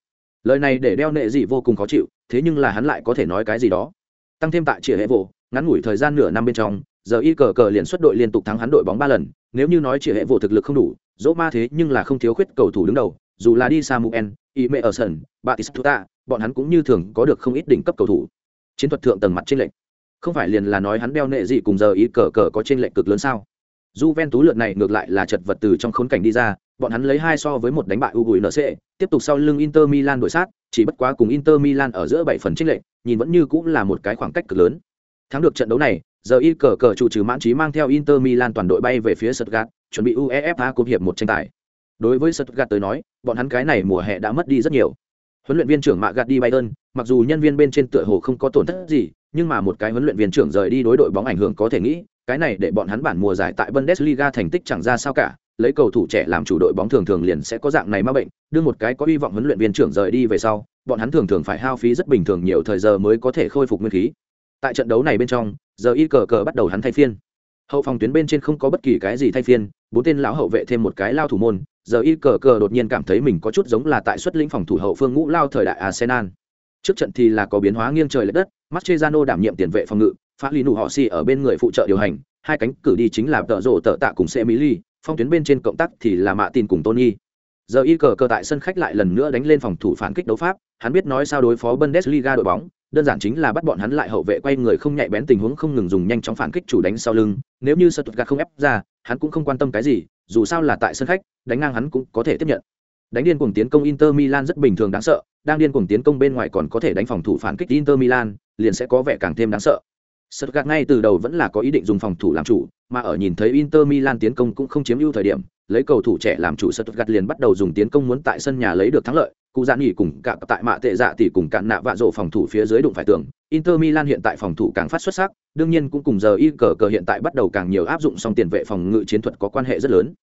Lời này để đeo nệ gì vô cùng khó chịu, thế nhưng là hắn lại có thể nói cái gì đó. Tăng thêm tại chĩa hệ vụ, ngắn ngủi thời gian nửa năm bên trong, giờ y cờ cờ liền xuất đội liên tục thắng hắn đội bóng ba lần nếu như nói chĩa hệ vụ thực lực không đủ dỗ ma thế nhưng là không thiếu khuyết cầu thủ đứng đầu dù là đi samuel y mê ở sân batistuta bọn hắn cũng như thường có được không ít đỉnh cấp cầu thủ chiến thuật thượng tầng mặt trên lệnh không phải liền là nói hắn đeo nệ gì cùng giờ y cờ cờ có trên lệnh cực lớn sao Juventus lượt này ngược lại là chật vật từ trong khốn cảnh đi ra, bọn hắn lấy hai so với một đánh bại UGNC, tiếp tục sau lưng Inter Milan đuổi sát, chỉ bất quá cùng Inter Milan ở giữa bảy phần trích lệ nhìn vẫn như cũng là một cái khoảng cách cực lớn. Thắng được trận đấu này, giờ y cờ cờ chủ trừ mãn trí mang theo Inter Milan toàn đội bay về phía Stuttgart, chuẩn bị UEFA Cup hiệp một tranh tài. Đối với Stuttgart tới nói, bọn hắn cái này mùa hè đã mất đi rất nhiều. Huấn luyện viên trưởng Mạ gạt đi Bayern, mặc dù nhân viên bên trên tựa hồ không có tổn thất gì, nhưng mà một cái huấn luyện viên trưởng rời đi đối đội bóng ảnh hưởng có thể nghĩ, cái này để bọn hắn bản mùa giải tại Bundesliga thành tích chẳng ra sao cả, lấy cầu thủ trẻ làm chủ đội bóng thường thường liền sẽ có dạng này ma bệnh, đưa một cái có hy vọng huấn luyện viên trưởng rời đi về sau, bọn hắn thường thường phải hao phí rất bình thường nhiều thời giờ mới có thể khôi phục nguyên khí. Tại trận đấu này bên trong, giờ y cờ cờ bắt đầu hắn thay phiên hậu phòng tuyến bên trên không có bất kỳ cái gì thay phiên bốn tên lão hậu vệ thêm một cái lao thủ môn giờ y cờ cờ đột nhiên cảm thấy mình có chút giống là tại xuất lĩnh phòng thủ hậu phương ngũ lao thời đại arsenal trước trận thì là có biến hóa nghiêng trời lệch đất Mascherano đảm nhiệm tiền vệ phòng ngự phá lý nụ họ xì ở bên người phụ trợ điều hành, hai cánh cử đi chính là tợ rộ tợ tạ cùng xe mỹ ly, phong tuyến bên trên cộng tác thì là mạ tin cùng tony. Giờ y cờ cờ tại sân khách lại lần nữa đánh lên phòng thủ phản kích đấu pháp, hắn biết nói sao đối phó bundesliga đội bóng, đơn giản chính là bắt bọn hắn lại hậu vệ quay người không nhạy bén tình huống không ngừng dùng nhanh chóng phản kích chủ đánh sau lưng, nếu như sơ tuật gạt không ép ra, hắn cũng không quan tâm cái gì, dù sao là tại sân khách, đánh ngang hắn cũng có thể tiếp nhận. Đánh điên cuồng tiến công inter milan rất bình thường đáng sợ, đang điên cuồng tiến công bên ngoài còn có thể đánh phòng thủ phản kích inter milan, liền sẽ có vẻ càng thêm đáng sợ. Stuttgart ngay từ đầu vẫn là có ý định dùng phòng thủ làm chủ, mà ở nhìn thấy Inter Milan tiến công cũng không chiếm ưu thời điểm, lấy cầu thủ trẻ làm chủ Stuttgart liền bắt đầu dùng tiến công muốn tại sân nhà lấy được thắng lợi, cụ dạn nghỉ cùng cả tại mạ tệ dạ tỷ cùng cạn nạ vạ rổ phòng thủ phía dưới đụng phải tường. Inter milan hiện tại phòng thủ càng phát xuất sắc đương nhiên cũng cùng giờ y cờ cờ hiện tại bắt đầu càng nhiều áp dụng song tiền vệ phòng ngự chiến thuật có quan hệ rất lớn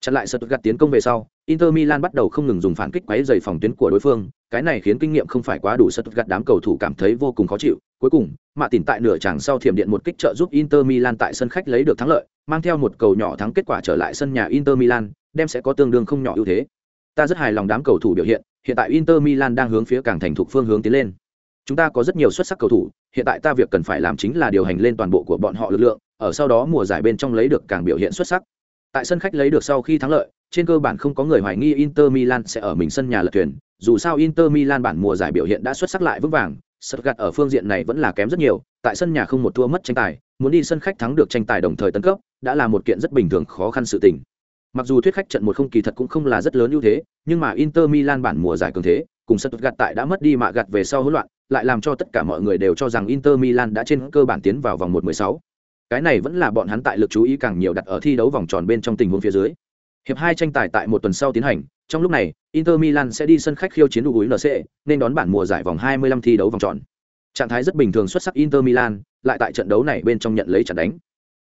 chặn lại sật gạt tiến công về sau inter milan bắt đầu không ngừng dùng phản kích quấy dày phòng tuyến của đối phương cái này khiến kinh nghiệm không phải quá đủ sật gạt đám cầu thủ cảm thấy vô cùng khó chịu cuối cùng mạ tìm tại nửa tràng sau thiểm điện một kích trợ giúp inter milan tại sân khách lấy được thắng lợi mang theo một cầu nhỏ thắng kết quả trở lại sân nhà inter milan đem sẽ có tương đương không nhỏ ưu thế ta rất hài lòng đám cầu thủ biểu hiện hiện tại Inter Milan đang hướng phía càng thành thục phương hướng tiến lên. Chúng ta có rất nhiều xuất sắc cầu thủ, hiện tại ta việc cần phải làm chính là điều hành lên toàn bộ của bọn họ lực lượng, ở sau đó mùa giải bên trong lấy được càng biểu hiện xuất sắc. Tại sân khách lấy được sau khi thắng lợi, trên cơ bản không có người hoài nghi Inter Milan sẽ ở mình sân nhà lật thuyền, dù sao Inter Milan bản mùa giải biểu hiện đã xuất sắc lại vững vàng, Stuttgart ở phương diện này vẫn là kém rất nhiều, tại sân nhà không một thua mất tranh tài, muốn đi sân khách thắng được tranh tài đồng thời tấn cấp, đã là một kiện rất bình thường khó khăn sự tình. Mặc dù thuyết khách trận một không kỳ thật cũng không là rất lớn ưu thế, nhưng mà Inter Milan bản mùa giải cường thế, cùng Stuttgart tại đã mất đi mạ gạt về sau hỗn loạn, lại làm cho tất cả mọi người đều cho rằng Inter Milan đã trên cơ bản tiến vào vòng 1/16. Cái này vẫn là bọn hắn tại lực chú ý càng nhiều đặt ở thi đấu vòng tròn bên trong tình huống phía dưới. Hiệp hai tranh tài tại một tuần sau tiến hành, trong lúc này, Inter Milan sẽ đi sân khách khiêu chiến UNC, nên đón bản mùa giải vòng 25 thi đấu vòng tròn. Trạng thái rất bình thường xuất sắc Inter Milan, lại tại trận đấu này bên trong nhận lấy trận đánh.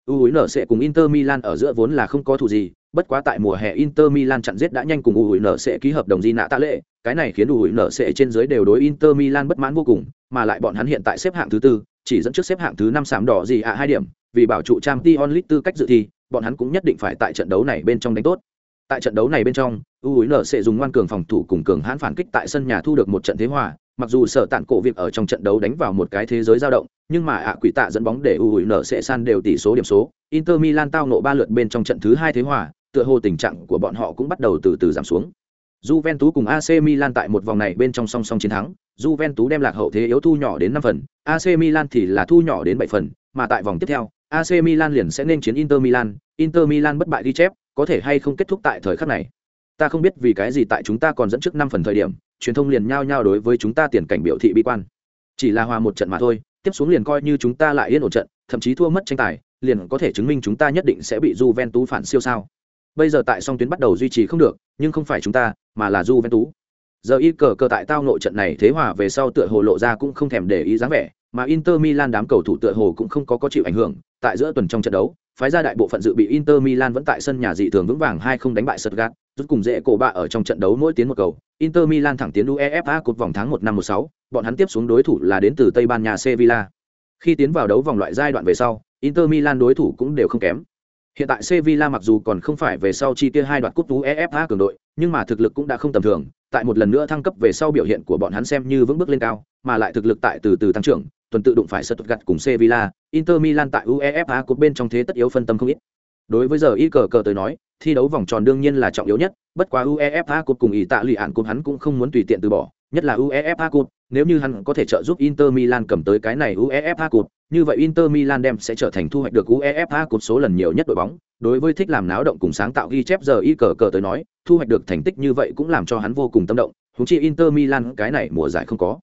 UNC cùng Inter Milan ở giữa vốn là không có thủ gì, bất quá tại mùa hè Inter Milan chặn giết đã nhanh cùng UNC ký hợp đồng di nạ tạ lệ, cái này khiến UNC trên dưới đều đối Inter Milan bất mãn vô cùng, mà lại bọn hắn hiện tại xếp hạng thứ tư, chỉ dẫn trước xếp hạng thứ năm sám đỏ gì ạ hai điểm, vì bảo trụ trang t onlit tư cách dự thi, bọn hắn cũng nhất định phải tại trận đấu này bên trong đánh tốt. Tại trận đấu này bên trong, UNC dùng ngoan cường phòng thủ cùng cường hãn phản kích tại sân nhà thu được một trận thế hòa, mặc dù sở tạn cổ việc ở trong trận đấu đánh vào một cái thế giới dao động, nhưng mà ạ quỷ tạ dẫn bóng để UNC san đều tỷ số điểm số, Inter Milan tao nộ ba lượt bên trong trận thứ hai thế hòa, tựa hồ tình trạng của bọn họ cũng bắt đầu từ từ giảm xuống. Juventus cùng AC Milan tại một vòng này bên trong song song chiến thắng, Juventus đem lạc hậu thế yếu thu nhỏ đến 5 phần, AC Milan thì là thu nhỏ đến 7 phần, mà tại vòng tiếp theo, AC Milan liền sẽ nên chiến Inter Milan, Inter Milan bất bại đi chép, có thể hay không kết thúc tại thời khắc này. Ta không biết vì cái gì tại chúng ta còn dẫn trước 5 phần thời điểm, truyền thông liền nhao nhao đối với chúng ta tiền cảnh biểu thị bi quan. Chỉ là hòa một trận mà thôi, tiếp xuống liền coi như chúng ta lại yên ổn trận, thậm chí thua mất tranh tài, liền có thể chứng minh chúng ta nhất định sẽ bị Juventus phản siêu sao? Bây giờ tại song tuyến bắt đầu duy trì không được, nhưng không phải chúng ta, mà là Juventus. Giờ y cờ cờ tại tao nội trận này thế hòa về sau tựa hồ lộ ra cũng không thèm để ý dáng vẻ, mà Inter Milan đám cầu thủ tựa hồ cũng không có có chịu ảnh hưởng, tại giữa tuần trong trận đấu, phái ra đại bộ phận dự bị Inter Milan vẫn tại sân nhà dị thường vững vàng hai không đánh bại Stuttgart, rút cùng dễ cổ bạ ở trong trận đấu mỗi tiến một cầu. Inter Milan thẳng tiến UEFA cột vòng tháng 1 năm 16, bọn hắn tiếp xuống đối thủ là đến từ Tây Ban Nha Sevilla. Khi tiến vào đấu vòng loại giai đoạn về sau, Inter Milan đối thủ cũng đều không kém. Hiện tại Sevilla mặc dù còn không phải về sau chi tiêu hai đoạt cúp UEFA cường đội, nhưng mà thực lực cũng đã không tầm thường, tại một lần nữa thăng cấp về sau biểu hiện của bọn hắn xem như vững bước lên cao, mà lại thực lực tại từ từ tăng trưởng, tuần tự đụng phải Stuttgart cùng Sevilla, Inter Milan tại UEFA Cup bên trong thế tất yếu phân tâm không ít. Đối với giờ y cờ cờ tới nói, thi đấu vòng tròn đương nhiên là trọng yếu nhất, bất quá UEFA Cup cùng ý tạ lụy ạn Cup hắn cũng không muốn tùy tiện từ bỏ, nhất là UEFA Cup, nếu như hắn có thể trợ giúp Inter Milan cầm tới cái này UEFA Cup, như vậy Inter Milan đem sẽ trở thành thu hoạch được UEFA Cup số lần nhiều nhất đội bóng. Đối với thích làm náo động cùng sáng tạo ghi chép giờ y cờ cờ tới nói, thu hoạch được thành tích như vậy cũng làm cho hắn vô cùng tâm động, huống chi Inter Milan cái này mùa giải không có.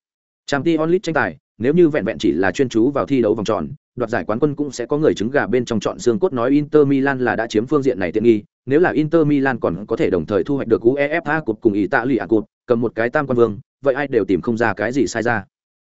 Champions League tranh tài, nếu như vẹn vẹn chỉ là chuyên chú vào thi đấu vòng tròn, đoạt giải quán quân cũng sẽ có người trứng gà bên trong chọn xương cốt nói Inter Milan là đã chiếm phương diện này tiện nghi, nếu là Inter Milan còn có thể đồng thời thu hoạch được UEFA Cup cùng Italia Cup, cầm một cái tam quan vương, vậy ai đều tìm không ra cái gì sai ra.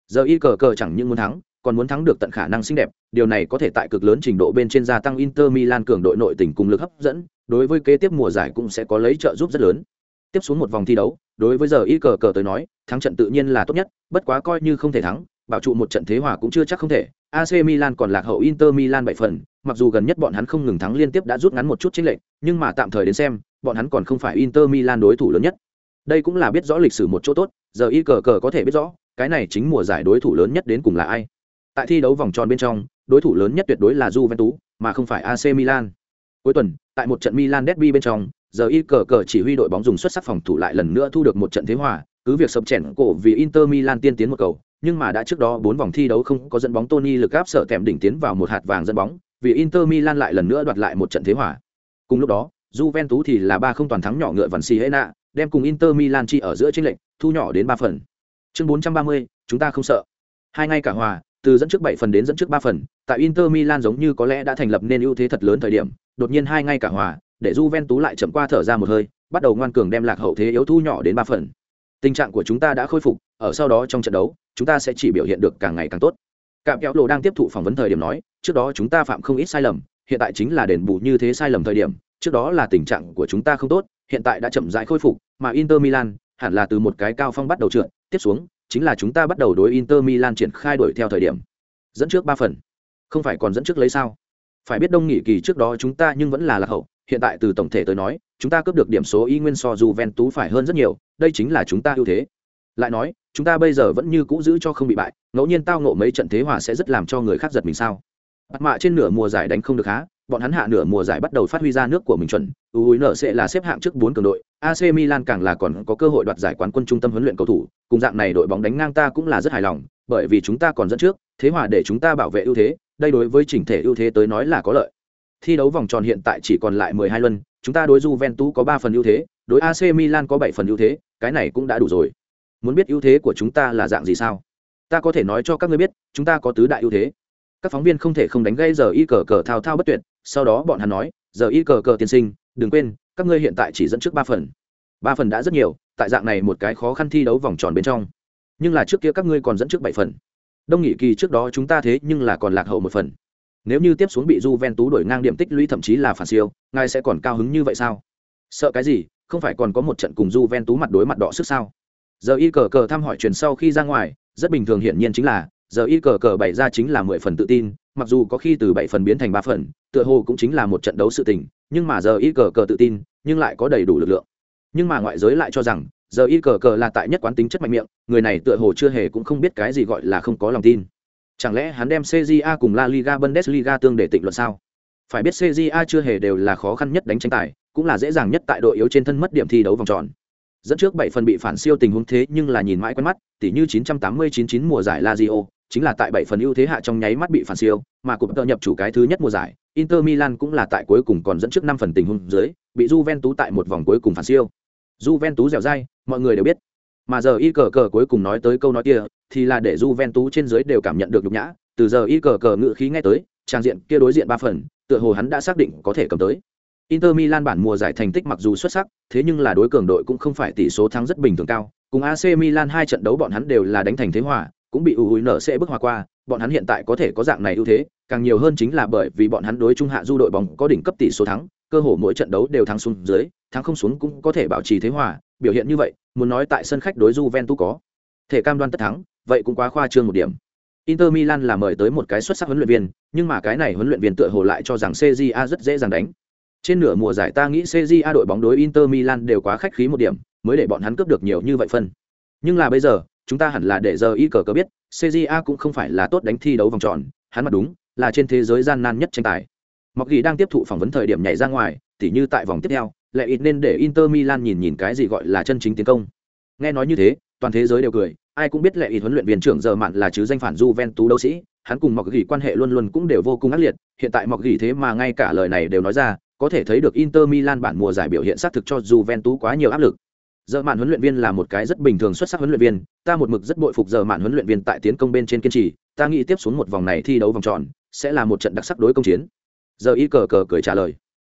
Giờ y cờ cờ chẳng những muốn thắng, còn muốn thắng được tận khả năng xinh đẹp, điều này có thể tại cực lớn trình độ bên trên gia tăng Inter Milan cường đội nội tình cùng lực hấp dẫn, đối với kế tiếp mùa giải cũng sẽ có lấy trợ giúp rất lớn. Tiếp xuống một vòng thi đấu, đối với giờ y cờ cờ tới nói, thắng trận tự nhiên là tốt nhất, bất quá coi như không thể thắng, bảo trụ một trận thế hòa cũng chưa chắc không thể. AC Milan còn lạc hậu Inter Milan 7 phần, mặc dù gần nhất bọn hắn không ngừng thắng liên tiếp đã rút ngắn một chút chênh lệch, nhưng mà tạm thời đến xem, bọn hắn còn không phải Inter Milan đối thủ lớn nhất. Đây cũng là biết rõ lịch sử một chỗ tốt, giờ y cờ cờ có thể biết rõ, cái này chính mùa giải đối thủ lớn nhất đến cùng là ai. Tại thi đấu vòng tròn bên trong, đối thủ lớn nhất tuyệt đối là Juventus, mà không phải AC Milan. Cuối tuần, tại một trận Milan derby bên trong, giờ y cờ cờ chỉ huy đội bóng dùng xuất sắc phòng thủ lại lần nữa thu được một trận thế hòa, cứ việc sập chèn cổ vì Inter Milan tiên tiến một cầu, nhưng mà đã trước đó bốn vòng thi đấu không có dẫn bóng Tony lực áp sợ kèm đỉnh tiến vào một hạt vàng dẫn bóng, vì Inter Milan lại lần nữa đoạt lại một trận thế hòa. Cùng lúc đó, Juventus thì là ba không toàn thắng nhỏ ngựa vằn xì Hena, đem cùng Inter Milan chi ở giữa chênh lệnh, thu nhỏ đến ba phần. Chương 430, chúng ta không sợ. Hai ngay cả hòa, từ dẫn trước bảy phần đến dẫn trước ba phần, tại Inter Milan giống như có lẽ đã thành lập nên ưu thế thật lớn thời điểm, đột nhiên hai ngay cả hòa, để Juventus lại chậm qua thở ra một hơi, bắt đầu ngoan cường đem lạc hậu thế yếu thu nhỏ đến ba phần. Tình trạng của chúng ta đã khôi phục, ở sau đó trong trận đấu, chúng ta sẽ chỉ biểu hiện được càng ngày càng tốt. Cạm kéo lộ đang tiếp thụ phỏng vấn thời điểm nói, trước đó chúng ta phạm không ít sai lầm, hiện tại chính là đền bù như thế sai lầm thời điểm, trước đó là tình trạng của chúng ta không tốt, hiện tại đã chậm rãi khôi phục, mà Inter Milan hẳn là từ một cái cao phong bắt đầu trượt, tiếp xuống chính là chúng ta bắt đầu đối Inter Milan triển khai đuổi theo thời điểm. Dẫn trước ba phần. Không phải còn dẫn trước lấy sao? Phải biết đông nghỉ kỳ trước đó chúng ta nhưng vẫn là lạc hậu, hiện tại từ tổng thể tới nói, chúng ta cướp được điểm số y nguyên so Juventus phải hơn rất nhiều, đây chính là chúng ta ưu thế. Lại nói, chúng ta bây giờ vẫn như cũ giữ cho không bị bại, ngẫu nhiên tao ngộ mấy trận thế hòa sẽ rất làm cho người khác giật mình sao? Bắt mạ trên nửa mùa giải đánh không được há, bọn hắn hạ nửa mùa giải bắt đầu phát huy ra nước của mình chuẩn, UNC sẽ là xếp hạng trước bốn cường đội, AC Milan càng là còn có cơ hội đoạt giải quán quân trung tâm huấn luyện cầu thủ, cùng dạng này đội bóng đánh ngang ta cũng là rất hài lòng, bởi vì chúng ta còn dẫn trước, thế hòa để chúng ta bảo vệ ưu thế, đây đối với chỉnh thể ưu thế tới nói là có lợi. Thi đấu vòng tròn hiện tại chỉ còn lại 12 luân, chúng ta đối Juventus có 3 phần ưu thế, đối AC Milan có 7 phần ưu thế, cái này cũng đã đủ rồi. Muốn biết ưu thế của chúng ta là dạng gì sao? Ta có thể nói cho các ngươi biết, chúng ta có tứ đại ưu thế. Các phóng viên không thể không đánh gây giờ y cờ cờ thao thao bất tuyệt, sau đó bọn hắn nói, giờ y cờ cờ tiên sinh, đừng quên, các ngươi hiện tại chỉ dẫn trước ba phần. ba phần đã rất nhiều, tại dạng này một cái khó khăn thi đấu vòng tròn bên trong. Nhưng là trước kia các ngươi còn dẫn trước bảy phần. Đông nghị kỳ trước đó chúng ta thế nhưng là còn lạc hậu một phần. Nếu như tiếp xuống bị du ven tú đổi ngang điểm tích lũy thậm chí là phản siêu, ngài sẽ còn cao hứng như vậy sao? Sợ cái gì, không phải còn có một trận cùng du ven tú mặt đối mặt đỏ sức sao? Giờ y cờ cờ thăm hỏi truyền sau khi ra ngoài, rất bình thường hiển nhiên chính là, giờ y cờ cờ bày ra chính là mười phần tự tin, mặc dù có khi từ bảy phần biến thành ba phần, tựa hồ cũng chính là một trận đấu sự tình, nhưng mà giờ y cờ cờ tự tin, nhưng lại có đầy đủ lực lượng. Nhưng mà ngoại giới lại cho rằng, giờ y cờ cờ là tại nhất quán tính chất mạnh miệng, người này tựa hồ chưa hề cũng không biết cái gì gọi là không có lòng tin. Chẳng lẽ hắn đem CJA cùng La Liga Bundesliga tương để tịnh luận sao? Phải biết CJA chưa hề đều là khó khăn nhất đánh tranh tài, cũng là dễ dàng nhất tại đội yếu trên thân mất điểm thi đấu vòng tròn. Dẫn trước 7 phần bị phản siêu tình huống thế nhưng là nhìn mãi quen mắt, tỉ như 989 mùa giải Lazio, chính là tại 7 phần ưu thế hạ trong nháy mắt bị phản siêu, mà cụm tợ nhập chủ cái thứ nhất mùa giải, Inter Milan cũng là tại cuối cùng còn dẫn trước 5 phần tình huống dưới, bị Juventus tại một vòng cuối cùng phản siêu. Juventus dẻo dai, mọi người đều biết. Mà giờ y cờ cờ cuối cùng nói tới câu nói kia, thì là để Juventus trên dưới đều cảm nhận được nhục nhã, từ giờ y cờ cờ ngự khí nghe tới, trang diện kia đối diện ba phần tựa hồ hắn đã xác định có thể cầm tới Inter Milan bản mùa giải thành tích mặc dù xuất sắc, thế nhưng là đối cường đội cũng không phải tỷ số thắng rất bình thường cao. Cùng AC Milan hai trận đấu bọn hắn đều là đánh thành thế hòa, cũng bị UNC bước hòa qua, bọn hắn hiện tại có thể có dạng này ưu thế, càng nhiều hơn chính là bởi vì bọn hắn đối trung hạ du đội bóng có đỉnh cấp tỷ số thắng, cơ hồ mỗi trận đấu đều thắng xuống dưới, thắng không xuống cũng có thể bảo trì thế hòa, biểu hiện như vậy, muốn nói tại sân khách đối Juventus có thể cam đoan tất thắng, vậy cũng quá khoa trương một điểm. Inter Milan là mời tới một cái xuất sắc huấn luyện viên, nhưng mà cái này huấn luyện viên tựa hồ lại cho rằng CJA rất dễ dàng đánh. Trên nửa mùa giải ta nghĩ CJA đội bóng đối Inter Milan đều quá khách khí một điểm, mới để bọn hắn cướp được nhiều như vậy phân. Nhưng là bây giờ, chúng ta hẳn là để giờ y cờ cờ biết, CJA cũng không phải là tốt đánh thi đấu vòng tròn, hắn mặt đúng, là trên thế giới gian nan nhất tranh tài. Mặc Gỉ đang tiếp thụ phỏng vấn thời điểm nhảy ra ngoài, tỉ như tại vòng tiếp theo, lẽ ít nên để Inter Milan nhìn nhìn cái gì gọi là chân chính tiến công. Nghe nói như thế, toàn thế giới đều cười, ai cũng biết lệ ít huấn luyện viên trưởng giờ mạn là chứ danh phản Juventus đấu sĩ, hắn cùng Mọc Gỉ quan hệ luôn luôn cũng đều vô cùng ác liệt, hiện tại Mọc Gỉ thế mà ngay cả lời này đều nói ra, có thể thấy được Inter Milan bản mùa giải biểu hiện xác thực cho Juventus quá nhiều áp lực. Giờ mạn huấn luyện viên là một cái rất bình thường xuất sắc huấn luyện viên, ta một mực rất bội phục giờ mạn huấn luyện viên tại tiến công bên trên kiên trì, ta nghĩ tiếp xuống một vòng này thi đấu vòng tròn sẽ là một trận đặc sắc đối công chiến. Giờ y cờ cờ cười trả lời.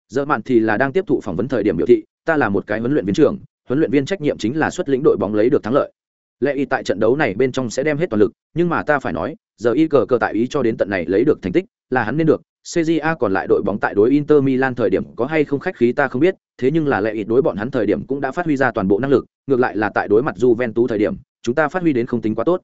Giờ mạn thì là đang tiếp thụ phỏng vấn thời điểm biểu thị, ta là một cái huấn luyện viên trưởng, huấn luyện viên trách nhiệm chính là xuất lĩnh đội bóng lấy được thắng lợi. Lệ y tại trận đấu này bên trong sẽ đem hết toàn lực, nhưng mà ta phải nói, giờ y cờ cờ tại ý cho đến tận này lấy được thành tích, là hắn nên được, CJA còn lại đội bóng tại đối Inter Milan thời điểm có hay không khách khí ta không biết, thế nhưng là lệ ít đối bọn hắn thời điểm cũng đã phát huy ra toàn bộ năng lực, ngược lại là tại đối mặt Juventus thời điểm, chúng ta phát huy đến không tính quá tốt.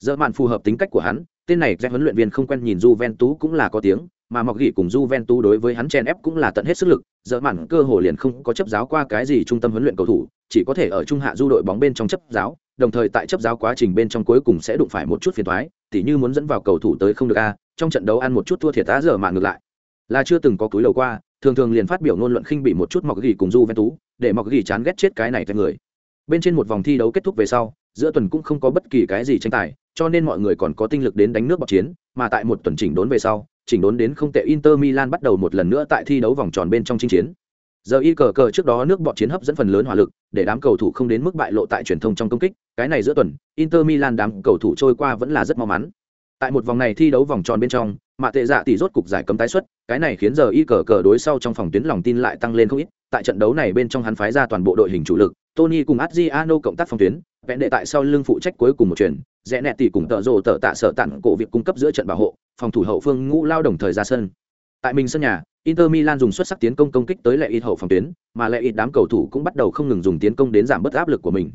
Giờ mạn phù hợp tính cách của hắn, tên này Jack huấn luyện viên không quen nhìn Juventus cũng là có tiếng, mà Mọc Gỉ cùng Juventus đối với hắn chen ép cũng là tận hết sức lực, giờ mạn cơ hồ liền không có chấp giáo qua cái gì trung tâm huấn luyện cầu thủ, chỉ có thể ở trung hạ du đội bóng bên trong chấp giáo, đồng thời tại chấp giáo quá trình bên trong cuối cùng sẽ đụng phải một chút phiền toái, tỉ như muốn dẫn vào cầu thủ tới không được a, trong trận đấu ăn một chút thua thiệt tá giờ mà ngược lại. Là chưa từng có túi đầu qua, thường thường liền phát biểu ngôn luận khinh bị một chút mọc gỉ cùng du ven tú để mọc gỉ chán ghét chết cái này theo người. Bên trên một vòng thi đấu kết thúc về sau, giữa tuần cũng không có bất kỳ cái gì tranh tài, cho nên mọi người còn có tinh lực đến đánh nước bọc chiến, mà tại một tuần chỉnh đốn về sau, chỉnh đốn đến không tệ inter milan bắt đầu một lần nữa tại thi đấu vòng tròn bên trong chinh chiến. Giờ y cờ cờ trước đó nước bọt chiến hấp dẫn phần lớn hỏa lực, để đám cầu thủ không đến mức bại lộ tại truyền thông trong công kích, cái này giữa tuần, inter milan đám cầu thủ trôi qua vẫn là rất mau mắn tại một vòng này thi đấu vòng tròn bên trong, mạ tệ dạ tỷ rốt cục giải cấm tái xuất, cái này khiến giờ y cờ cờ đối sau trong phòng tuyến lòng tin lại tăng lên không ít. Tại trận đấu này bên trong hắn phái ra toàn bộ đội hình chủ lực, tony cùng adriano cộng tác phòng tuyến vẽ đệ tại sau lưng phụ trách cuối cùng một chuyển rẽ nẹt tỷ cùng tợ rồ tợ tạ sở tặng cổ việc cung cấp giữa trận bảo hộ, phòng thủ hậu phương ngũ lao đồng thời ra sân. Tại mình sân nhà, inter milan dùng xuất sắc tiến công công kích tới lệ ít hậu phòng tuyến, mà lệ ít đám cầu thủ cũng bắt đầu không ngừng dùng tiến công đến giảm bớt áp lực của mình.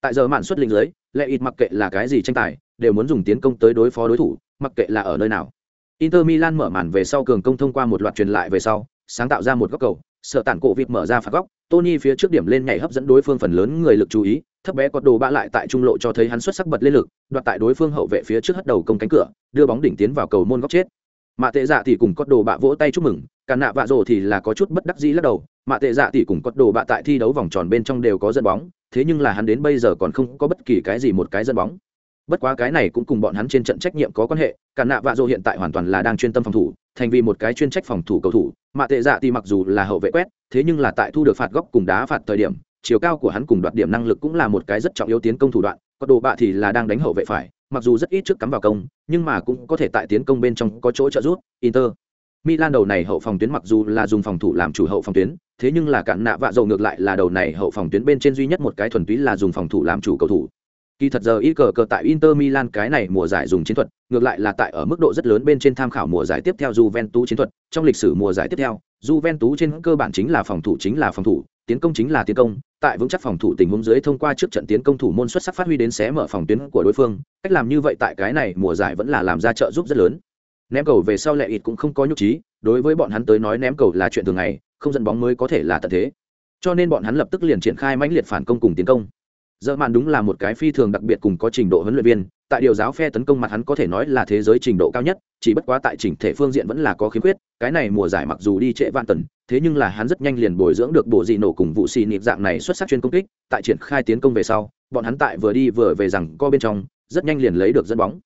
Tại giờ mạn xuất linh dưới, lệ ít mặc kệ là cái gì tranh tài đều muốn dùng tiến công tới đối phó đối thủ, mặc kệ là ở nơi nào. Inter milan mở màn về sau cường công thông qua một loạt truyền lại về sau, sáng tạo ra một góc cầu, sợ tản cổ vịt mở ra phạt góc, tony phía trước điểm lên nhảy hấp dẫn đối phương phần lớn người lực chú ý, thấp bé có đồ bạ lại tại trung lộ cho thấy hắn xuất sắc bật lên lực, đoạt tại đối phương hậu vệ phía trước hất đầu công cánh cửa, đưa bóng đỉnh tiến vào cầu môn góc chết. Mạ tệ dạ thì cùng cốt đồ bạ vỗ tay chúc mừng càn nạ vạ rồ thì là có chút bất đắc dĩ lắc đầu, mạ tệ dạ thì cùng cốt đồ bạ tại thi đấu vòng tròn bên trong đều có dẫn bóng, thế nhưng là hắn đến bây giờ còn không có bất kỳ cái gì một cái dẫn bóng bất quá cái này cũng cùng bọn hắn trên trận trách nhiệm có quan hệ, cả nạ vạ dô hiện tại hoàn toàn là đang chuyên tâm phòng thủ, thành vì một cái chuyên trách phòng thủ cầu thủ. Mạ tệ dạ thì mặc dù là hậu vệ quét, thế nhưng là tại thu được phạt góc cùng đá phạt thời điểm, chiều cao của hắn cùng đoạt điểm năng lực cũng là một cái rất trọng yếu tiến công thủ đoạn. Có đồ bạ thì là đang đánh hậu vệ phải, mặc dù rất ít trước cắm vào công, nhưng mà cũng có thể tại tiến công bên trong có chỗ trợ giúp. Inter milan đầu này hậu phòng tuyến mặc dù là dùng phòng thủ làm chủ hậu phòng tuyến, thế nhưng là cản nạ vạ dầu ngược lại là đầu này hậu phòng tuyến bên trên duy nhất một cái thuần túy là dùng phòng thủ làm chủ cầu thủ. Kỳ thật giờ ít cờ cờ tại Inter Milan cái này mùa giải dùng chiến thuật, ngược lại là tại ở mức độ rất lớn bên trên tham khảo mùa giải tiếp theo Juventus chiến thuật, trong lịch sử mùa giải tiếp theo, Juventus trên cơ bản chính là phòng thủ chính là phòng thủ, tiến công chính là tiến công, tại vững chắc phòng thủ tình huống dưới thông qua trước trận tiến công thủ môn xuất sắc phát huy đến xé mở phòng tuyến của đối phương, cách làm như vậy tại cái này mùa giải vẫn là làm ra trợ giúp rất lớn. Ném cầu về sau lệ ít cũng không có nhục trí, đối với bọn hắn tới nói ném cầu là chuyện thường ngày, không dẫn bóng mới có thể là tận thế. Cho nên bọn hắn lập tức liền triển khai mãnh liệt phản công cùng tiến công dợ mạn đúng là một cái phi thường đặc biệt cùng có trình độ huấn luyện viên, tại điều giáo phe tấn công mặt hắn có thể nói là thế giới trình độ cao nhất, chỉ bất quá tại chỉnh thể phương diện vẫn là có khiếm khuyết, cái này mùa giải mặc dù đi trễ vạn tần, thế nhưng là hắn rất nhanh liền bồi dưỡng được bộ dị nổ cùng vụ xì nịp dạng này xuất sắc chuyên công kích, tại triển khai tiến công về sau, bọn hắn tại vừa đi vừa về rằng co bên trong, rất nhanh liền lấy được dẫn bóng.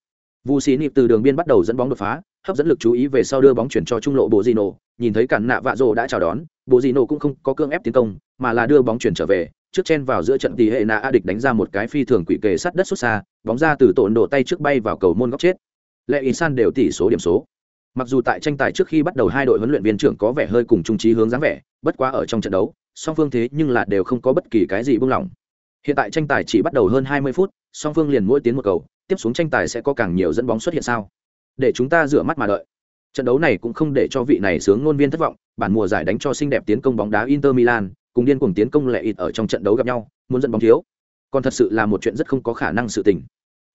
Vụ xì nịp từ đường biên bắt đầu dẫn bóng đột phá, hấp dẫn lực chú ý về sau đưa bóng chuyển cho trung lộ bộ dị nổ, nhìn thấy cản nạ vạ rồ đã chào đón, bộ dị nổ cũng không có cương ép tiến công, mà là đưa bóng chuyển trở về trước chen vào giữa trận tỷ hệ nạ a địch đánh ra một cái phi thường quỷ kề sát đất xuất xa bóng ra từ tổn độ tay trước bay vào cầu môn góc chết lệ ý san đều tỷ số điểm số Mặc dù tại tranh tài trước khi bắt đầu hai đội huấn luyện viên trưởng có vẻ hơi cùng trung trí hướng dáng vẻ, bất quá ở trong trận đấu, song phương thế nhưng là đều không có bất kỳ cái gì buông lỏng. Hiện tại tranh tài chỉ bắt đầu hơn 20 phút, song phương liền mỗi tiến một cầu, tiếp xuống tranh tài sẽ có càng nhiều dẫn bóng xuất hiện sao? Để chúng ta rửa mắt mà đợi. Trận đấu này cũng không để cho vị này sướng ngôn viên thất vọng, bản mùa giải đánh cho xinh đẹp tiến công bóng đá Inter Milan, cùng điên cuồng tiến công lệ ít ở trong trận đấu gặp nhau, muốn dẫn bóng thiếu. Còn thật sự là một chuyện rất không có khả năng sự tình.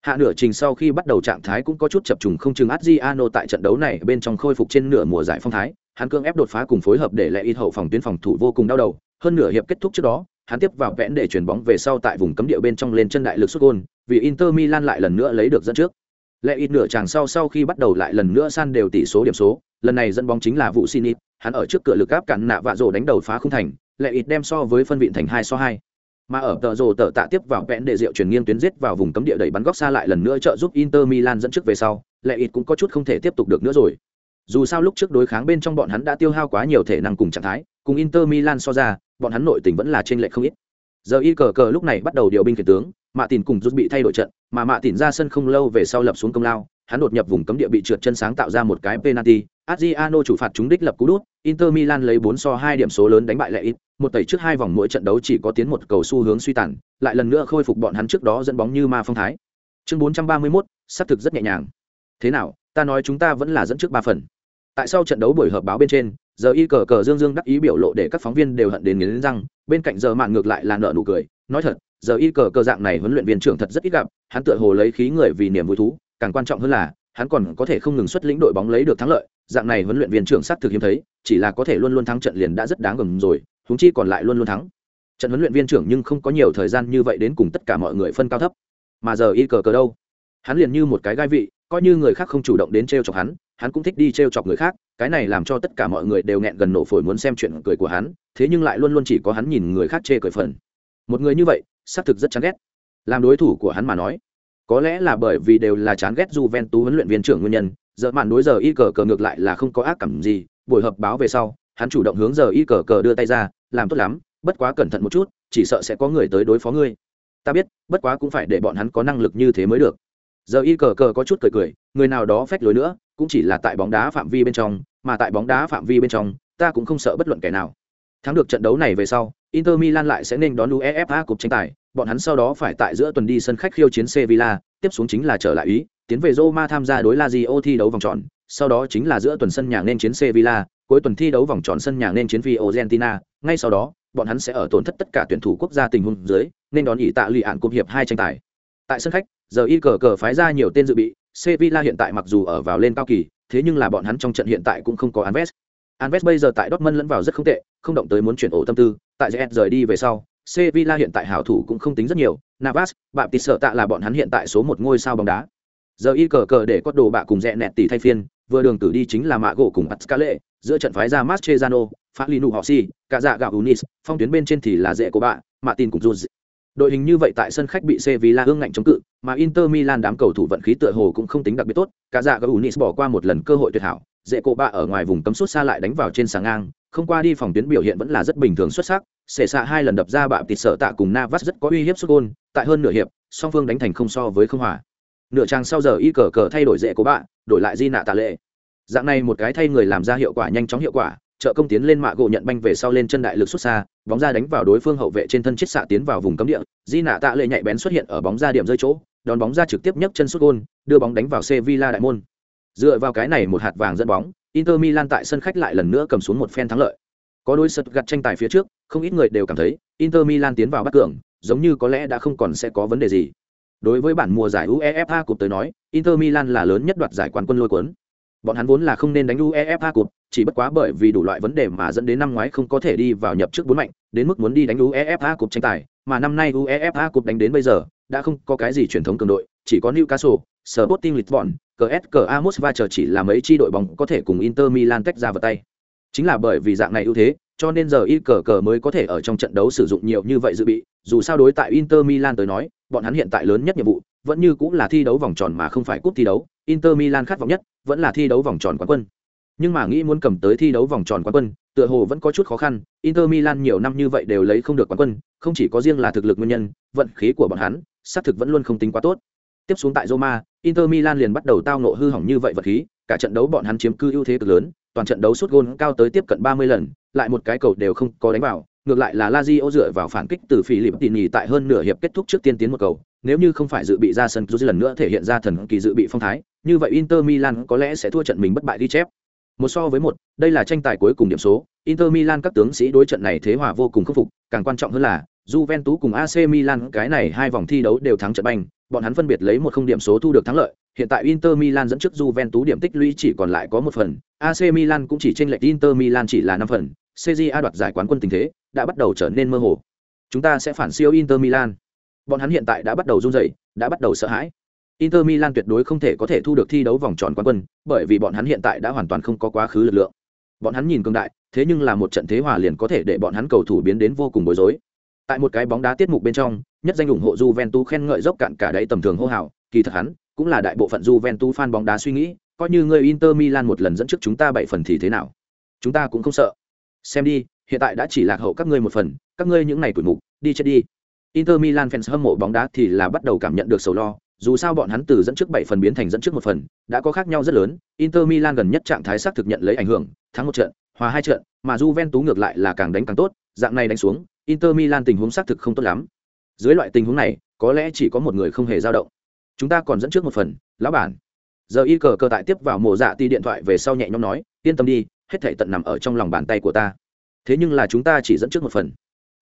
Hạ nửa trình sau khi bắt đầu trạng thái cũng có chút chập trùng không chừng Adriano tại trận đấu này bên trong khôi phục trên nửa mùa giải phong thái, hắn cương ép đột phá cùng phối hợp để lệ ít hậu phòng tuyến phòng thủ vô cùng đau đầu, hơn nửa hiệp kết thúc trước đó, hắn tiếp vào vẽn để chuyển bóng về sau tại vùng cấm địa bên trong lên chân đại lực sút gôn, vì Inter Milan lại lần nữa lấy được dẫn trước. Lệ ít nửa chàng sau sau khi bắt đầu lại lần nữa san đều tỷ số điểm số, lần này dẫn bóng chính là vụ Sinit, hắn ở trước cửa lực áp cản nạ vạ rổ đánh đầu phá không thành, Lệ ít đem so với phân vịn thành hai so hai mà ở tờ rồ tờ tạ tiếp vào vẽn để rượu chuyển nghiêng tuyến giết vào vùng cấm địa đẩy bắn góc xa lại lần nữa trợ giúp Inter Milan dẫn trước về sau, lệ ít cũng có chút không thể tiếp tục được nữa rồi. Dù sao lúc trước đối kháng bên trong bọn hắn đã tiêu hao quá nhiều thể năng cùng trạng thái, cùng Inter Milan so ra, bọn hắn nội tình vẫn là trên lệ không ít. Giờ y cờ cờ lúc này bắt đầu điều binh khiển tướng, Mạ Tìn cùng rút bị thay đổi trận, mà Mạ Tìn ra sân không lâu về sau lập xuống công lao, hắn đột nhập vùng cấm địa bị trượt chân sáng tạo ra một cái penalty, Adriano chủ phạt chúng đích lập cú đút, Inter Milan lấy 4 so 2 điểm số lớn đánh bại lệ ít, một tẩy trước hai vòng mỗi trận đấu chỉ có tiến một cầu xu hướng suy tàn, lại lần nữa khôi phục bọn hắn trước đó dẫn bóng như ma phong thái. Chương 431, sát thực rất nhẹ nhàng. Thế nào, ta nói chúng ta vẫn là dẫn trước ba phần. Tại sao trận đấu buổi họp báo bên trên, giờ y cờ cờ dương dương đắc ý biểu lộ để các phóng viên đều hận đến nghiến răng, bên cạnh giờ mạn ngược lại là nợ nụ cười, nói thật, giờ y cờ cờ dạng này huấn luyện viên trưởng thật rất ít gặp, hắn tựa hồ lấy khí người vì niềm vui thú, càng quan trọng hơn là hắn còn có thể không ngừng xuất lĩnh đội bóng lấy được thắng lợi, dạng này huấn luyện viên trưởng sát thực hiếm thấy, chỉ là có thể luôn luôn thắng trận liền đã rất đáng gờm rồi, huống chi còn lại luôn luôn thắng. Trận huấn luyện viên trưởng nhưng không có nhiều thời gian như vậy đến cùng tất cả mọi người phân cao thấp. Mà giờ y cờ cờ đâu? Hắn liền như một cái gai vị, coi như người khác không chủ động đến trêu chọc hắn, hắn cũng thích đi trêu chọc người khác, cái này làm cho tất cả mọi người đều nghẹn gần nổ phổi muốn xem chuyện cười của hắn, thế nhưng lại luôn luôn chỉ có hắn nhìn người khác chê cười phần. Một người như vậy, xác thực rất chán ghét. Làm đối thủ của hắn mà nói, có lẽ là bởi vì đều là chán ghét Juventus huấn luyện viên trưởng nguyên nhân, giờ mạn đối giờ y cờ cờ ngược lại là không có ác cảm gì buổi họp báo về sau hắn chủ động hướng giờ y cờ cờ đưa tay ra làm tốt lắm bất quá cẩn thận một chút chỉ sợ sẽ có người tới đối phó ngươi. Ta biết bất quá cũng phải để bọn hắn có năng lực như thế mới được. Giờ y cờ cờ có chút cười cười người nào đó phách lối nữa cũng chỉ là tại bóng đá phạm vi bên trong mà tại bóng đá phạm vi bên trong ta cũng không sợ bất luận kẻ nào. Thắng được trận đấu này về sau inter milan lại sẽ nên đón uefa cục tranh tài bọn hắn sau đó phải tại giữa tuần đi sân khách khiêu chiến sevilla tiếp xuống chính là trở lại ý tiến về Roma tham gia đối La Lazio thi đấu vòng tròn, sau đó chính là giữa tuần sân nhà nên chiến Sevilla, cuối tuần thi đấu vòng tròn sân nhà nên chiến Fiorentina, ngay sau đó, bọn hắn sẽ ở tổn thất tất cả tuyển thủ quốc gia tình huống dưới, nên đón ý tạ lì ạn cúp hiệp hai tranh tài. Tại sân khách, giờ y cờ cờ phái ra nhiều tên dự bị, Sevilla hiện tại mặc dù ở vào lên cao kỳ, thế nhưng là bọn hắn trong trận hiện tại cũng không có Alves. Alves bây giờ tại Dortmund lẫn vào rất không tệ, không động tới muốn chuyển ổ tâm tư, tại ZS rời đi về sau, Sevilla hiện tại hảo thủ cũng không tính rất nhiều, Navas, bạn tịt sợ tạ là bọn hắn hiện tại số một ngôi sao bóng đá giờ y cờ cờ để có đồ bạ cùng rẽ nẹt tỷ thay phiên vừa đường cử đi chính là mạ gỗ cùng pascale, giữa trận phái ra mastrezano phát linu họ si, cả dạ gạo unis, phong tuyến bên trên thì là dễ của bạ mạ tin cùng juz đội hình như vậy tại sân khách bị sevilla hương ngạnh chống cự, mà inter milan đám cầu thủ vận khí tựa hồ cũng không tính đặc biệt tốt, cả dạ gạo unis bỏ qua một lần cơ hội tuyệt hảo, dễ cổ bạ ở ngoài vùng cấm sút xa lại đánh vào trên sàng ngang, không qua đi phòng tuyến biểu hiện vẫn là rất bình thường xuất sắc xệ xạ hai lần đập ra bạ tịt sợ tạ cùng navas rất có uy hiếp sút gôn, tại hơn nửa hiệp, song phương đánh thành không so với không hòa nửa trang sau giờ y cờ cờ thay đổi dễ của bạn đổi lại di nạ tạ lệ. Dạng này một cái thay người làm ra hiệu quả nhanh chóng hiệu quả, trợ công tiến lên mạ gỗ nhận banh về sau lên chân đại lực xuất xa, bóng ra đánh vào đối phương hậu vệ trên thân chiết xạ tiến vào vùng cấm địa di nạ tạ lệ nhạy bén xuất hiện ở bóng ra điểm rơi chỗ, đón bóng ra trực tiếp nhấc chân sút gôn, đưa bóng đánh vào sevilla đại môn. Dựa vào cái này một hạt vàng dẫn bóng, inter milan tại sân khách lại lần nữa cầm xuống một phen thắng lợi. Có đôi sật gặt tranh tài phía trước, không ít người đều cảm thấy inter milan tiến vào bắt cường, giống như có lẽ đã không còn sẽ có vấn đề gì. Đối với bản mùa giải UEFA Cup tới nói, Inter Milan là lớn nhất đoạt giải quán quân lôi cuốn. Bọn hắn vốn là không nên đánh UEFA Cup, chỉ bất quá bởi vì đủ loại vấn đề mà dẫn đến năm ngoái không có thể đi vào nhập trước bốn mạnh, đến mức muốn đi đánh UEFA Cup tranh tài, mà năm nay UEFA Cup đánh đến bây giờ, đã không có cái gì truyền thống cường đội, chỉ có Newcastle, Sporting Lisbon, CSKA Moscow chờ chỉ là mấy chi đội bóng có thể cùng Inter Milan tách ra vào tay. Chính là bởi vì dạng này ưu thế, cho nên giờ y cờ cờ mới có thể ở trong trận đấu sử dụng nhiều như vậy dự bị, dù sao đối tại Inter Milan tới nói, bọn hắn hiện tại lớn nhất nhiệm vụ vẫn như cũng là thi đấu vòng tròn mà không phải cúp thi đấu. Inter milan khát vọng nhất vẫn là thi đấu vòng tròn quán quân. Nhưng mà nghĩ muốn cầm tới thi đấu vòng tròn quán quân tựa hồ vẫn có chút khó khăn. Inter milan nhiều năm như vậy đều lấy không được quán quân không chỉ có riêng là thực lực nguyên nhân vận khí của bọn hắn xác thực vẫn luôn không tính quá tốt. Tiếp xuống tại roma inter milan liền bắt đầu tao nộ hư hỏng như vậy vật khí cả trận đấu bọn hắn chiếm cư ưu thế cực lớn, toàn trận đấu sút gôn cao tới tiếp cận 30 lần, lại một cái cầu đều không có đánh vào, ngược lại là Lazio dựa vào phản kích từ phỉ lịp tỉ tại hơn nửa hiệp kết thúc trước tiên tiến một cầu, nếu như không phải dự bị ra sân Jose lần nữa thể hiện ra thần kỳ dự bị phong thái, như vậy Inter Milan có lẽ sẽ thua trận mình bất bại đi chép. Một so với một, đây là tranh tài cuối cùng điểm số, Inter Milan các tướng sĩ đối trận này thế hòa vô cùng khắc phục, càng quan trọng hơn là Juventus cùng AC Milan cái này hai vòng thi đấu đều thắng trận banh, bọn hắn phân biệt lấy một không điểm số thu được thắng lợi. Hiện tại Inter Milan dẫn trước Juventus điểm tích lũy chỉ còn lại có một phần, AC Milan cũng chỉ chênh lệch Inter Milan chỉ là năm phần, CJA đoạt giải quán quân tình thế đã bắt đầu trở nên mơ hồ. Chúng ta sẽ phản siêu Inter Milan. Bọn hắn hiện tại đã bắt đầu run rẩy, đã bắt đầu sợ hãi. Inter Milan tuyệt đối không thể có thể thu được thi đấu vòng tròn quán quân, bởi vì bọn hắn hiện tại đã hoàn toàn không có quá khứ lực lượng. Bọn hắn nhìn cường đại, thế nhưng là một trận thế hòa liền có thể để bọn hắn cầu thủ biến đến vô cùng bối rối. Tại một cái bóng đá tiết mục bên trong, nhất danh ủng hộ Juventus khen ngợi dốc cạn cả đấy tầm thường hô hào, kỳ thật hắn cũng là đại bộ phận Juventus fan bóng đá suy nghĩ, coi như người Inter Milan một lần dẫn trước chúng ta bảy phần thì thế nào? Chúng ta cũng không sợ. Xem đi, hiện tại đã chỉ lạc hậu các ngươi một phần, các ngươi những này tuổi mục, đi chết đi. Inter Milan fans hâm mộ bóng đá thì là bắt đầu cảm nhận được sầu lo, dù sao bọn hắn từ dẫn trước bảy phần biến thành dẫn trước một phần, đã có khác nhau rất lớn, Inter Milan gần nhất trạng thái xác thực nhận lấy ảnh hưởng, thắng một trận, hòa hai trận, mà Juventus ngược lại là càng đánh càng tốt, dạng này đánh xuống, Inter Milan tình huống xác thực không tốt lắm. Dưới loại tình huống này, có lẽ chỉ có một người không hề dao động. Chúng ta còn dẫn trước một phần, lão bản. Giờ y cờ cờ tại tiếp vào mổ dạ ti điện thoại về sau nhẹ nhõm nói, yên tâm đi, hết thảy tận nằm ở trong lòng bàn tay của ta. Thế nhưng là chúng ta chỉ dẫn trước một phần.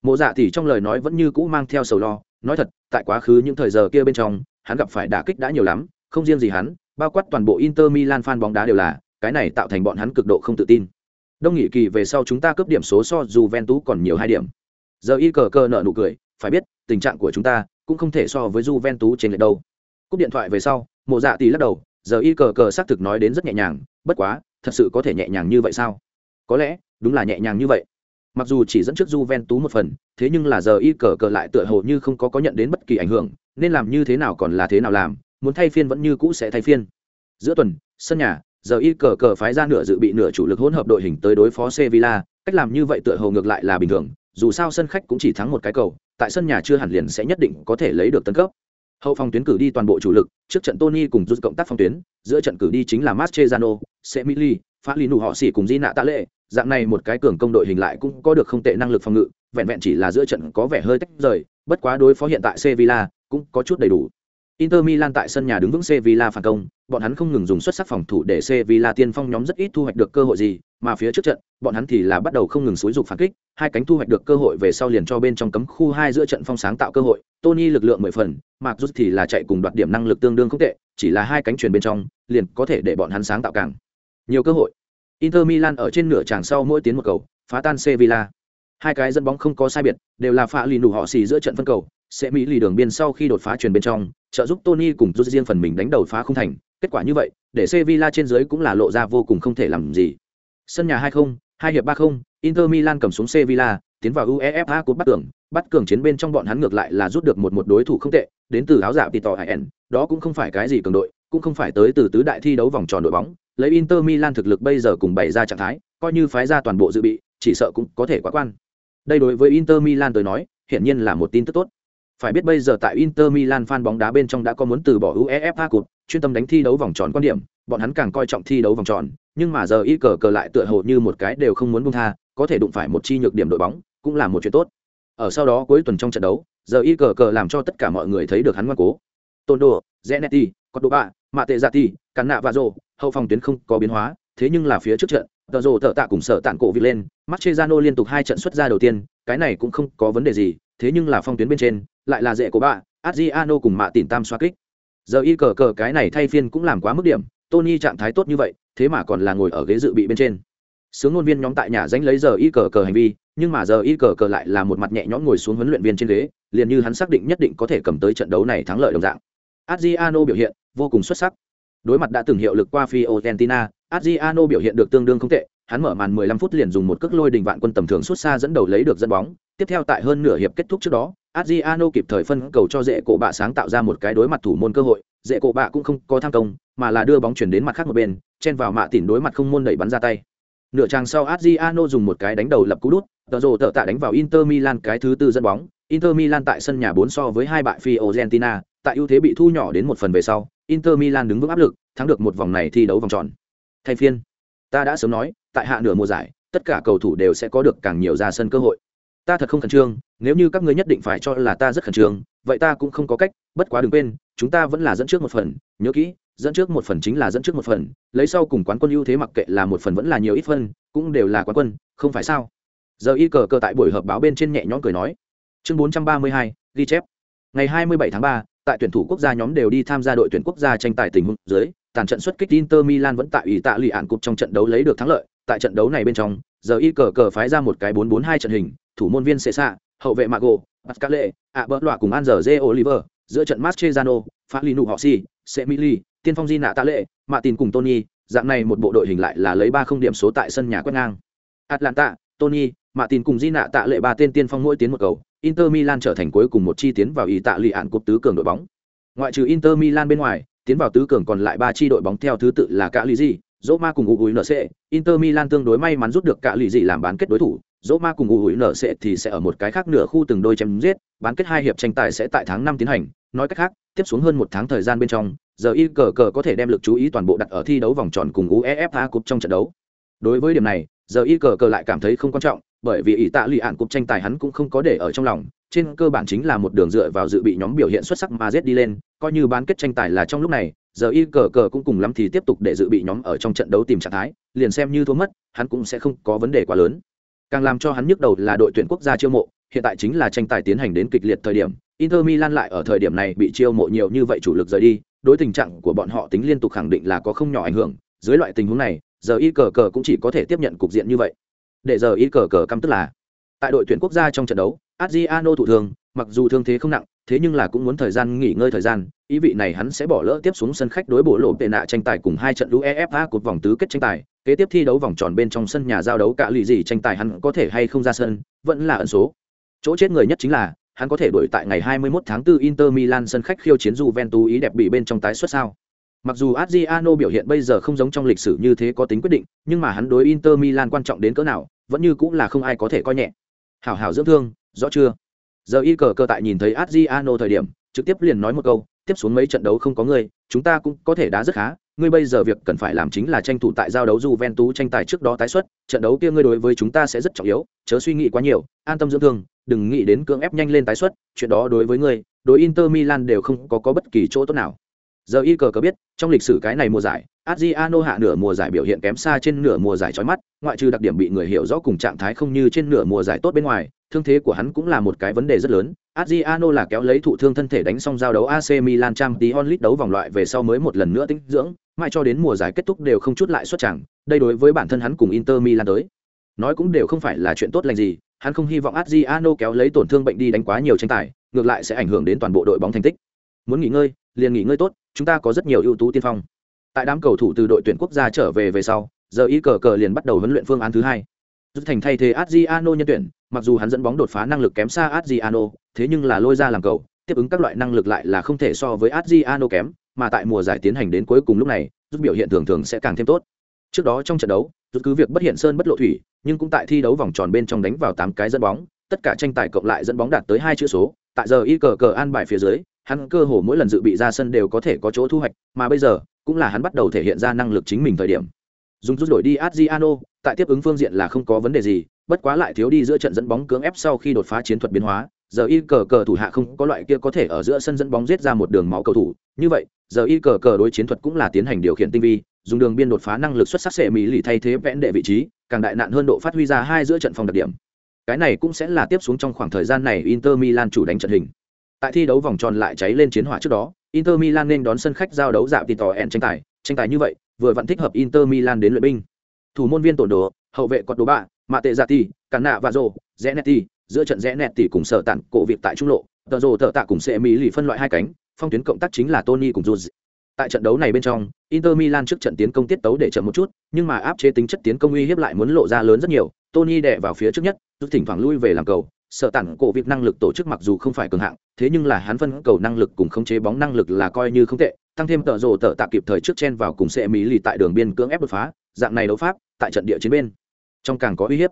Mộ dạ thì trong lời nói vẫn như cũ mang theo sầu lo, nói thật, tại quá khứ những thời giờ kia bên trong, hắn gặp phải đả kích đã nhiều lắm, không riêng gì hắn, bao quát toàn bộ Inter Milan fan bóng đá đều là, cái này tạo thành bọn hắn cực độ không tự tin. Đông nghị kỳ về sau chúng ta cướp điểm số so Juventus còn nhiều hai điểm. Giờ y cờ cờ nợ nụ cười, phải biết, tình trạng của chúng ta cũng không thể so với Juventus trên lệch đâu. Cúp điện thoại về sau, Mộ Dạ tỷ lắc đầu, giờ y cờ cờ xác thực nói đến rất nhẹ nhàng, bất quá, thật sự có thể nhẹ nhàng như vậy sao? Có lẽ, đúng là nhẹ nhàng như vậy. Mặc dù chỉ dẫn trước Juventus một phần, thế nhưng là giờ y cờ cờ lại tựa hồ như không có có nhận đến bất kỳ ảnh hưởng, nên làm như thế nào còn là thế nào làm, muốn thay phiên vẫn như cũ sẽ thay phiên. Giữa tuần, sân nhà, giờ y cờ cờ phái ra nửa dự bị nửa chủ lực hỗn hợp đội hình tới đối phó Sevilla, cách làm như vậy tựa hồ ngược lại là bình thường, dù sao sân khách cũng chỉ thắng một cái cầu, tại sân nhà chưa hẳn liền sẽ nhất định có thể lấy được tấn cấp. Hậu phòng tuyến cử đi toàn bộ chủ lực, trước trận Tony cùng rút cộng tác phòng tuyến, giữa trận cử đi chính là Mascherano, Semili, Phá Lý Nụ họ xỉ cùng Di Nạ Tạ Lệ, dạng này một cái cường công đội hình lại cũng có được không tệ năng lực phòng ngự, vẹn vẹn chỉ là giữa trận có vẻ hơi tách rời, bất quá đối phó hiện tại Sevilla cũng có chút đầy đủ. Inter Milan tại sân nhà đứng vững Sevilla phản công, bọn hắn không ngừng dùng xuất sắc phòng thủ để Sevilla tiên phong nhóm rất ít thu hoạch được cơ hội gì, mà phía trước trận, bọn hắn thì là bắt đầu không ngừng xúi dục phản kích, hai cánh thu hoạch được cơ hội về sau liền cho bên trong cấm khu hai giữa trận phong sáng tạo cơ hội, Tony lực lượng mười phần, Mark Rút thì là chạy cùng đoạt điểm năng lực tương đương không tệ, chỉ là hai cánh truyền bên trong, liền có thể để bọn hắn sáng tạo càng nhiều cơ hội. Inter Milan ở trên nửa tràng sau mỗi tiến một cầu, phá tan Sevilla. Hai cái dẫn bóng không có sai biệt, đều là phá lì đủ họ xì giữa trận phân cầu, sẽ mỹ lì đường biên sau khi đột phá truyền bên trong, trợ giúp Tony cùng rút riêng phần mình đánh đầu phá không thành, kết quả như vậy, để Sevilla trên dưới cũng là lộ ra vô cùng không thể làm gì. Sân nhà 2-0, hai hiệp 3-0, Inter Milan cầm xuống Sevilla, tiến vào UEFA Cup bắt cường, bắt cường chiến bên trong bọn hắn ngược lại là rút được một một đối thủ không tệ, đến từ áo dạ giả Tito Hayen, đó cũng không phải cái gì cường đội, cũng không phải tới từ tứ đại thi đấu vòng tròn đội bóng, lấy Inter Milan thực lực bây giờ cùng bày ra trạng thái, coi như phái ra toàn bộ dự bị, chỉ sợ cũng có thể quá quan. Đây đối với Inter Milan tôi nói, hiển nhiên là một tin tức tốt. Phải biết bây giờ tại Inter Milan fan bóng đá bên trong đã có muốn từ bỏ UEFA Cup, chuyên tâm đánh thi đấu vòng tròn quan điểm, bọn hắn càng coi trọng thi đấu vòng tròn, nhưng mà giờ y cờ cờ lại tựa hồ như một cái đều không muốn buông tha, có thể đụng phải một chi nhược điểm đội bóng, cũng là một chuyện tốt. Ở sau đó cuối tuần trong trận đấu, giờ y cờ cờ làm cho tất cả mọi người thấy được hắn ngoan cố. Tondo, Zanetti, Cordoba, Mate Zati, và hậu phòng tuyến không có biến hóa, thế nhưng là phía trước trận, tờ rồ tờ tạ cùng sở tản cổ vị lên, Mascherano liên tục hai trận xuất ra đầu tiên, cái này cũng không có vấn đề gì, thế nhưng là phong tuyến bên trên, lại là dễ của bạn, Adriano cùng mạ tỉn tam xoa kích. Giờ y cờ cờ cái này thay phiên cũng làm quá mức điểm, Tony trạng thái tốt như vậy, thế mà còn là ngồi ở ghế dự bị bên trên. Sướng ngôn viên nhóm tại nhà danh lấy giờ y cờ cờ hành vi, nhưng mà giờ y cờ cờ lại là một mặt nhẹ nhõm ngồi xuống huấn luyện viên trên ghế, liền như hắn xác định nhất định có thể cầm tới trận đấu này thắng lợi đồng dạng. Adriano biểu hiện vô cùng xuất sắc. Đối mặt đã từng hiệu lực qua Fiorentina, Adriano biểu hiện được tương đương không tệ, hắn mở màn 15 phút liền dùng một cước lôi đình vạn quân tầm thường suốt xa dẫn đầu lấy được dẫn bóng, tiếp theo tại hơn nửa hiệp kết thúc trước đó, Adriano kịp thời phân cầu cho dễ cổ bạ sáng tạo ra một cái đối mặt thủ môn cơ hội, dễ cổ bạ cũng không có tham công, mà là đưa bóng chuyển đến mặt khác một bên, chen vào mạ tỉn đối mặt không môn đẩy bắn ra tay. Nửa trang sau Adriano dùng một cái đánh đầu lập cú đút, tờ rồ tợ tạ đánh vào Inter Milan cái thứ tư dẫn bóng, Inter Milan tại sân nhà 4 so với hai bại Fiorentina, tại ưu thế bị thu nhỏ đến một phần về sau, Inter Milan đứng vững áp lực, thắng được một vòng này thi đấu vòng tròn. thay phiên ta đã sớm nói, tại hạ nửa mùa giải, tất cả cầu thủ đều sẽ có được càng nhiều ra sân cơ hội. Ta thật không khẩn trương, nếu như các ngươi nhất định phải cho là ta rất khẩn trương, vậy ta cũng không có cách, bất quá đừng quên, chúng ta vẫn là dẫn trước một phần, nhớ kỹ, dẫn trước một phần chính là dẫn trước một phần, lấy sau cùng quán quân ưu thế mặc kệ là một phần vẫn là nhiều ít phân, cũng đều là quán quân, không phải sao? Giờ y cờ cờ tại buổi họp báo bên trên nhẹ nhõm cười nói. Chương bốn trăm ba mươi hai, ghi chép. Ngày hai mươi bảy tháng ba tại tuyển thủ quốc gia nhóm đều đi tham gia đội tuyển quốc gia tranh tài tình huống dưới, tàn trận xuất kích Inter Milan vẫn tại ủy tạ lì ạn cục trong trận đấu lấy được thắng lợi. Tại trận đấu này bên trong, giờ y cờ cờ phái ra một cái bốn bốn hai trận hình, thủ môn viên sẽ xạ hậu vệ mago, pascale ạ bỡ loạ cùng an giờ j oliver. Giữa trận mastrezano pha linu họ si semili, tiên phong di nạ tạ lệ mạ tin cùng tony. Dạng này một bộ đội hình lại là lấy ba không điểm số tại sân nhà quét ngang. Atlanta, tony mạ tin cùng di nạ tạ lệ ba tên tiên phong mỗi tiến một cầu inter milan trở thành cuối cùng một chi tiến vào ý tạ lì ạn cúp tứ cường đội bóng. Ngoại trừ inter milan bên ngoài tiến vào tứ cường còn lại ba chi đội bóng theo thứ tự là cả lì gì Roma cùng UNC, Inter Milan tương đối may mắn rút được cả lì di làm bán kết đối thủ, Roma cùng UNC thì sẽ ở một cái khác nửa khu từng đôi chém giết, bán kết hai hiệp tranh tài sẽ tại tháng năm tiến hành, nói cách khác, tiếp xuống hơn một tháng thời gian bên trong, giờ y cờ cờ có thể đem lực chú ý toàn bộ đặt ở thi đấu vòng tròn cùng UEFA Cup trong trận đấu. Đối với điểm này, giờ y cờ cờ lại cảm thấy không quan trọng, bởi vì ý tạ lụy ạn cục tranh tài hắn cũng không có để ở trong lòng, trên cơ bản chính là một đường dựa vào dự bị nhóm biểu hiện xuất sắc mà z đi lên, coi như bán kết tranh tài là trong lúc này, giờ y cờ cờ cũng cùng lắm thì tiếp tục để dự bị nhóm ở trong trận đấu tìm trạng thái, liền xem như thua mất, hắn cũng sẽ không có vấn đề quá lớn. Càng làm cho hắn nhức đầu là đội tuyển quốc gia chiêu mộ, hiện tại chính là tranh tài tiến hành đến kịch liệt thời điểm, Inter Milan lại ở thời điểm này bị chiêu mộ nhiều như vậy chủ lực rời đi, đối tình trạng của bọn họ tính liên tục khẳng định là có không nhỏ ảnh hưởng, dưới loại tình huống này, giờ y cờ cờ cũng chỉ có thể tiếp nhận cục diện như vậy. Để giờ y cờ cờ căm tức là, tại đội tuyển quốc gia trong trận đấu, Adriano thủ thương, mặc dù thương thế không nặng, thế nhưng là cũng muốn thời gian nghỉ ngơi thời gian, ý vị này hắn sẽ bỏ lỡ tiếp xuống sân khách đối bộ lộ tệ nạ tranh tài cùng hai trận UEFA cột vòng tứ kết tranh tài, kế tiếp thi đấu vòng tròn bên trong sân nhà giao đấu cả lì gì tranh tài hắn có thể hay không ra sân, vẫn là ẩn số. Chỗ chết người nhất chính là, hắn có thể đuổi tại ngày 21 tháng 4 Inter Milan sân khách khiêu chiến Juventus ý đẹp bị bên trong tái xuất sao. Mặc dù Adriano biểu hiện bây giờ không giống trong lịch sử như thế có tính quyết định, nhưng mà hắn đối Inter Milan quan trọng đến cỡ nào, vẫn như cũng là không ai có thể coi nhẹ. Hảo hảo dưỡng thương, rõ chưa? Giờ y cờ cơ tại nhìn thấy Adriano thời điểm, trực tiếp liền nói một câu, tiếp xuống mấy trận đấu không có ngươi, chúng ta cũng có thể đá rất khá, ngươi bây giờ việc cần phải làm chính là tranh thủ tại giao đấu Juventus tranh tài trước đó tái xuất, trận đấu kia ngươi đối với chúng ta sẽ rất trọng yếu, chớ suy nghĩ quá nhiều, an tâm dưỡng thương, đừng nghĩ đến cưỡng ép nhanh lên tái xuất, chuyện đó đối với ngươi, đối Inter Milan đều không có có bất kỳ chỗ tốt nào. Giờ y cờ có biết, trong lịch sử cái này mùa giải, Adriano hạ nửa mùa giải biểu hiện kém xa trên nửa mùa giải chói mắt, ngoại trừ đặc điểm bị người hiểu rõ cùng trạng thái không như trên nửa mùa giải tốt bên ngoài, thương thế của hắn cũng là một cái vấn đề rất lớn. Adriano là kéo lấy thụ thương thân thể đánh xong giao đấu AC Milan trang tí onlit đấu vòng loại về sau mới một lần nữa tính dưỡng, mãi cho đến mùa giải kết thúc đều không chút lại xuất chẳng, đây đối với bản thân hắn cùng Inter Milan tới, nói cũng đều không phải là chuyện tốt lành gì, hắn không hy vọng Adriano kéo lấy tổn thương bệnh đi đánh quá nhiều tranh tài, ngược lại sẽ ảnh hưởng đến toàn bộ đội bóng thành tích. Muốn nghỉ ngơi, liền nghỉ ngơi tốt, chúng ta có rất nhiều ưu tú tiên phong. Tại đám cầu thủ từ đội tuyển quốc gia trở về về sau, giờ y cờ cờ liền bắt đầu huấn luyện phương án thứ hai. Rút thành thay thế Adriano nhân tuyển, mặc dù hắn dẫn bóng đột phá năng lực kém xa Adriano, thế nhưng là lôi ra làm cầu, tiếp ứng các loại năng lực lại là không thể so với Adriano kém, mà tại mùa giải tiến hành đến cuối cùng lúc này, rút biểu hiện thường thường sẽ càng thêm tốt. Trước đó trong trận đấu, rút cứ việc bất hiện sơn bất lộ thủy, nhưng cũng tại thi đấu vòng tròn bên trong đánh vào tám cái dẫn bóng, tất cả tranh tài cộng lại dẫn bóng đạt tới hai chữ số, tại giờ y cờ cờ an bài phía dưới, hắn cơ hồ mỗi lần dự bị ra sân đều có thể có chỗ thu hoạch, mà bây giờ, cũng là hắn bắt đầu thể hiện ra năng lực chính mình thời điểm. Dùng rút đổi đi Adriano, tại tiếp ứng phương diện là không có vấn đề gì, bất quá lại thiếu đi giữa trận dẫn bóng cưỡng ép sau khi đột phá chiến thuật biến hóa, giờ y cờ cờ thủ hạ không có loại kia có thể ở giữa sân dẫn bóng giết ra một đường máu cầu thủ, như vậy, giờ y cờ cờ đối chiến thuật cũng là tiến hành điều khiển tinh vi, dùng đường biên đột phá năng lực xuất sắc sẽ mỹ lì thay thế vẽn đệ vị trí, càng đại nạn hơn độ phát huy ra hai giữa trận phòng đặc điểm. Cái này cũng sẽ là tiếp xuống trong khoảng thời gian này Inter Milan chủ đánh trận hình. Tại thi đấu vòng tròn lại cháy lên chiến hỏa trước đó, Inter Milan nên đón sân khách giao đấu dạo tò En tranh tài, tranh tài như vậy, vừa vẫn thích hợp Inter Milan đến luyện binh. Thủ môn viên tổn đồ, hậu vệ cọt đồ bạ, mạ tệ giả tỷ, cản nạ và rồ, Zenetti, giữa trận Zenetti cùng sở tản cổ việc tại trung lộ, tờ rồ tờ tạ cùng sẽ mỹ lì phân loại hai cánh, phong tuyến cộng tác chính là Tony cùng Juz. Tại trận đấu này bên trong, Inter Milan trước trận tiến công tiết tấu để chậm một chút, nhưng mà áp chế tính chất tiến công uy hiếp lại muốn lộ ra lớn rất nhiều. Tony đè vào phía trước nhất, rút thỉnh thoảng lui về làm cầu. Sở tản cổ việc năng lực tổ chức mặc dù không phải cường hạng, thế nhưng là hắn phân cầu năng lực cùng khống chế bóng năng lực là coi như không tệ. Tăng thêm tợ rồ tợ tạ kịp thời trước chen vào cùng sẽ mỹ lì tại đường biên cưỡng ép đột phá, dạng này đấu pháp tại trận địa chiến bên trong càng có uy hiếp.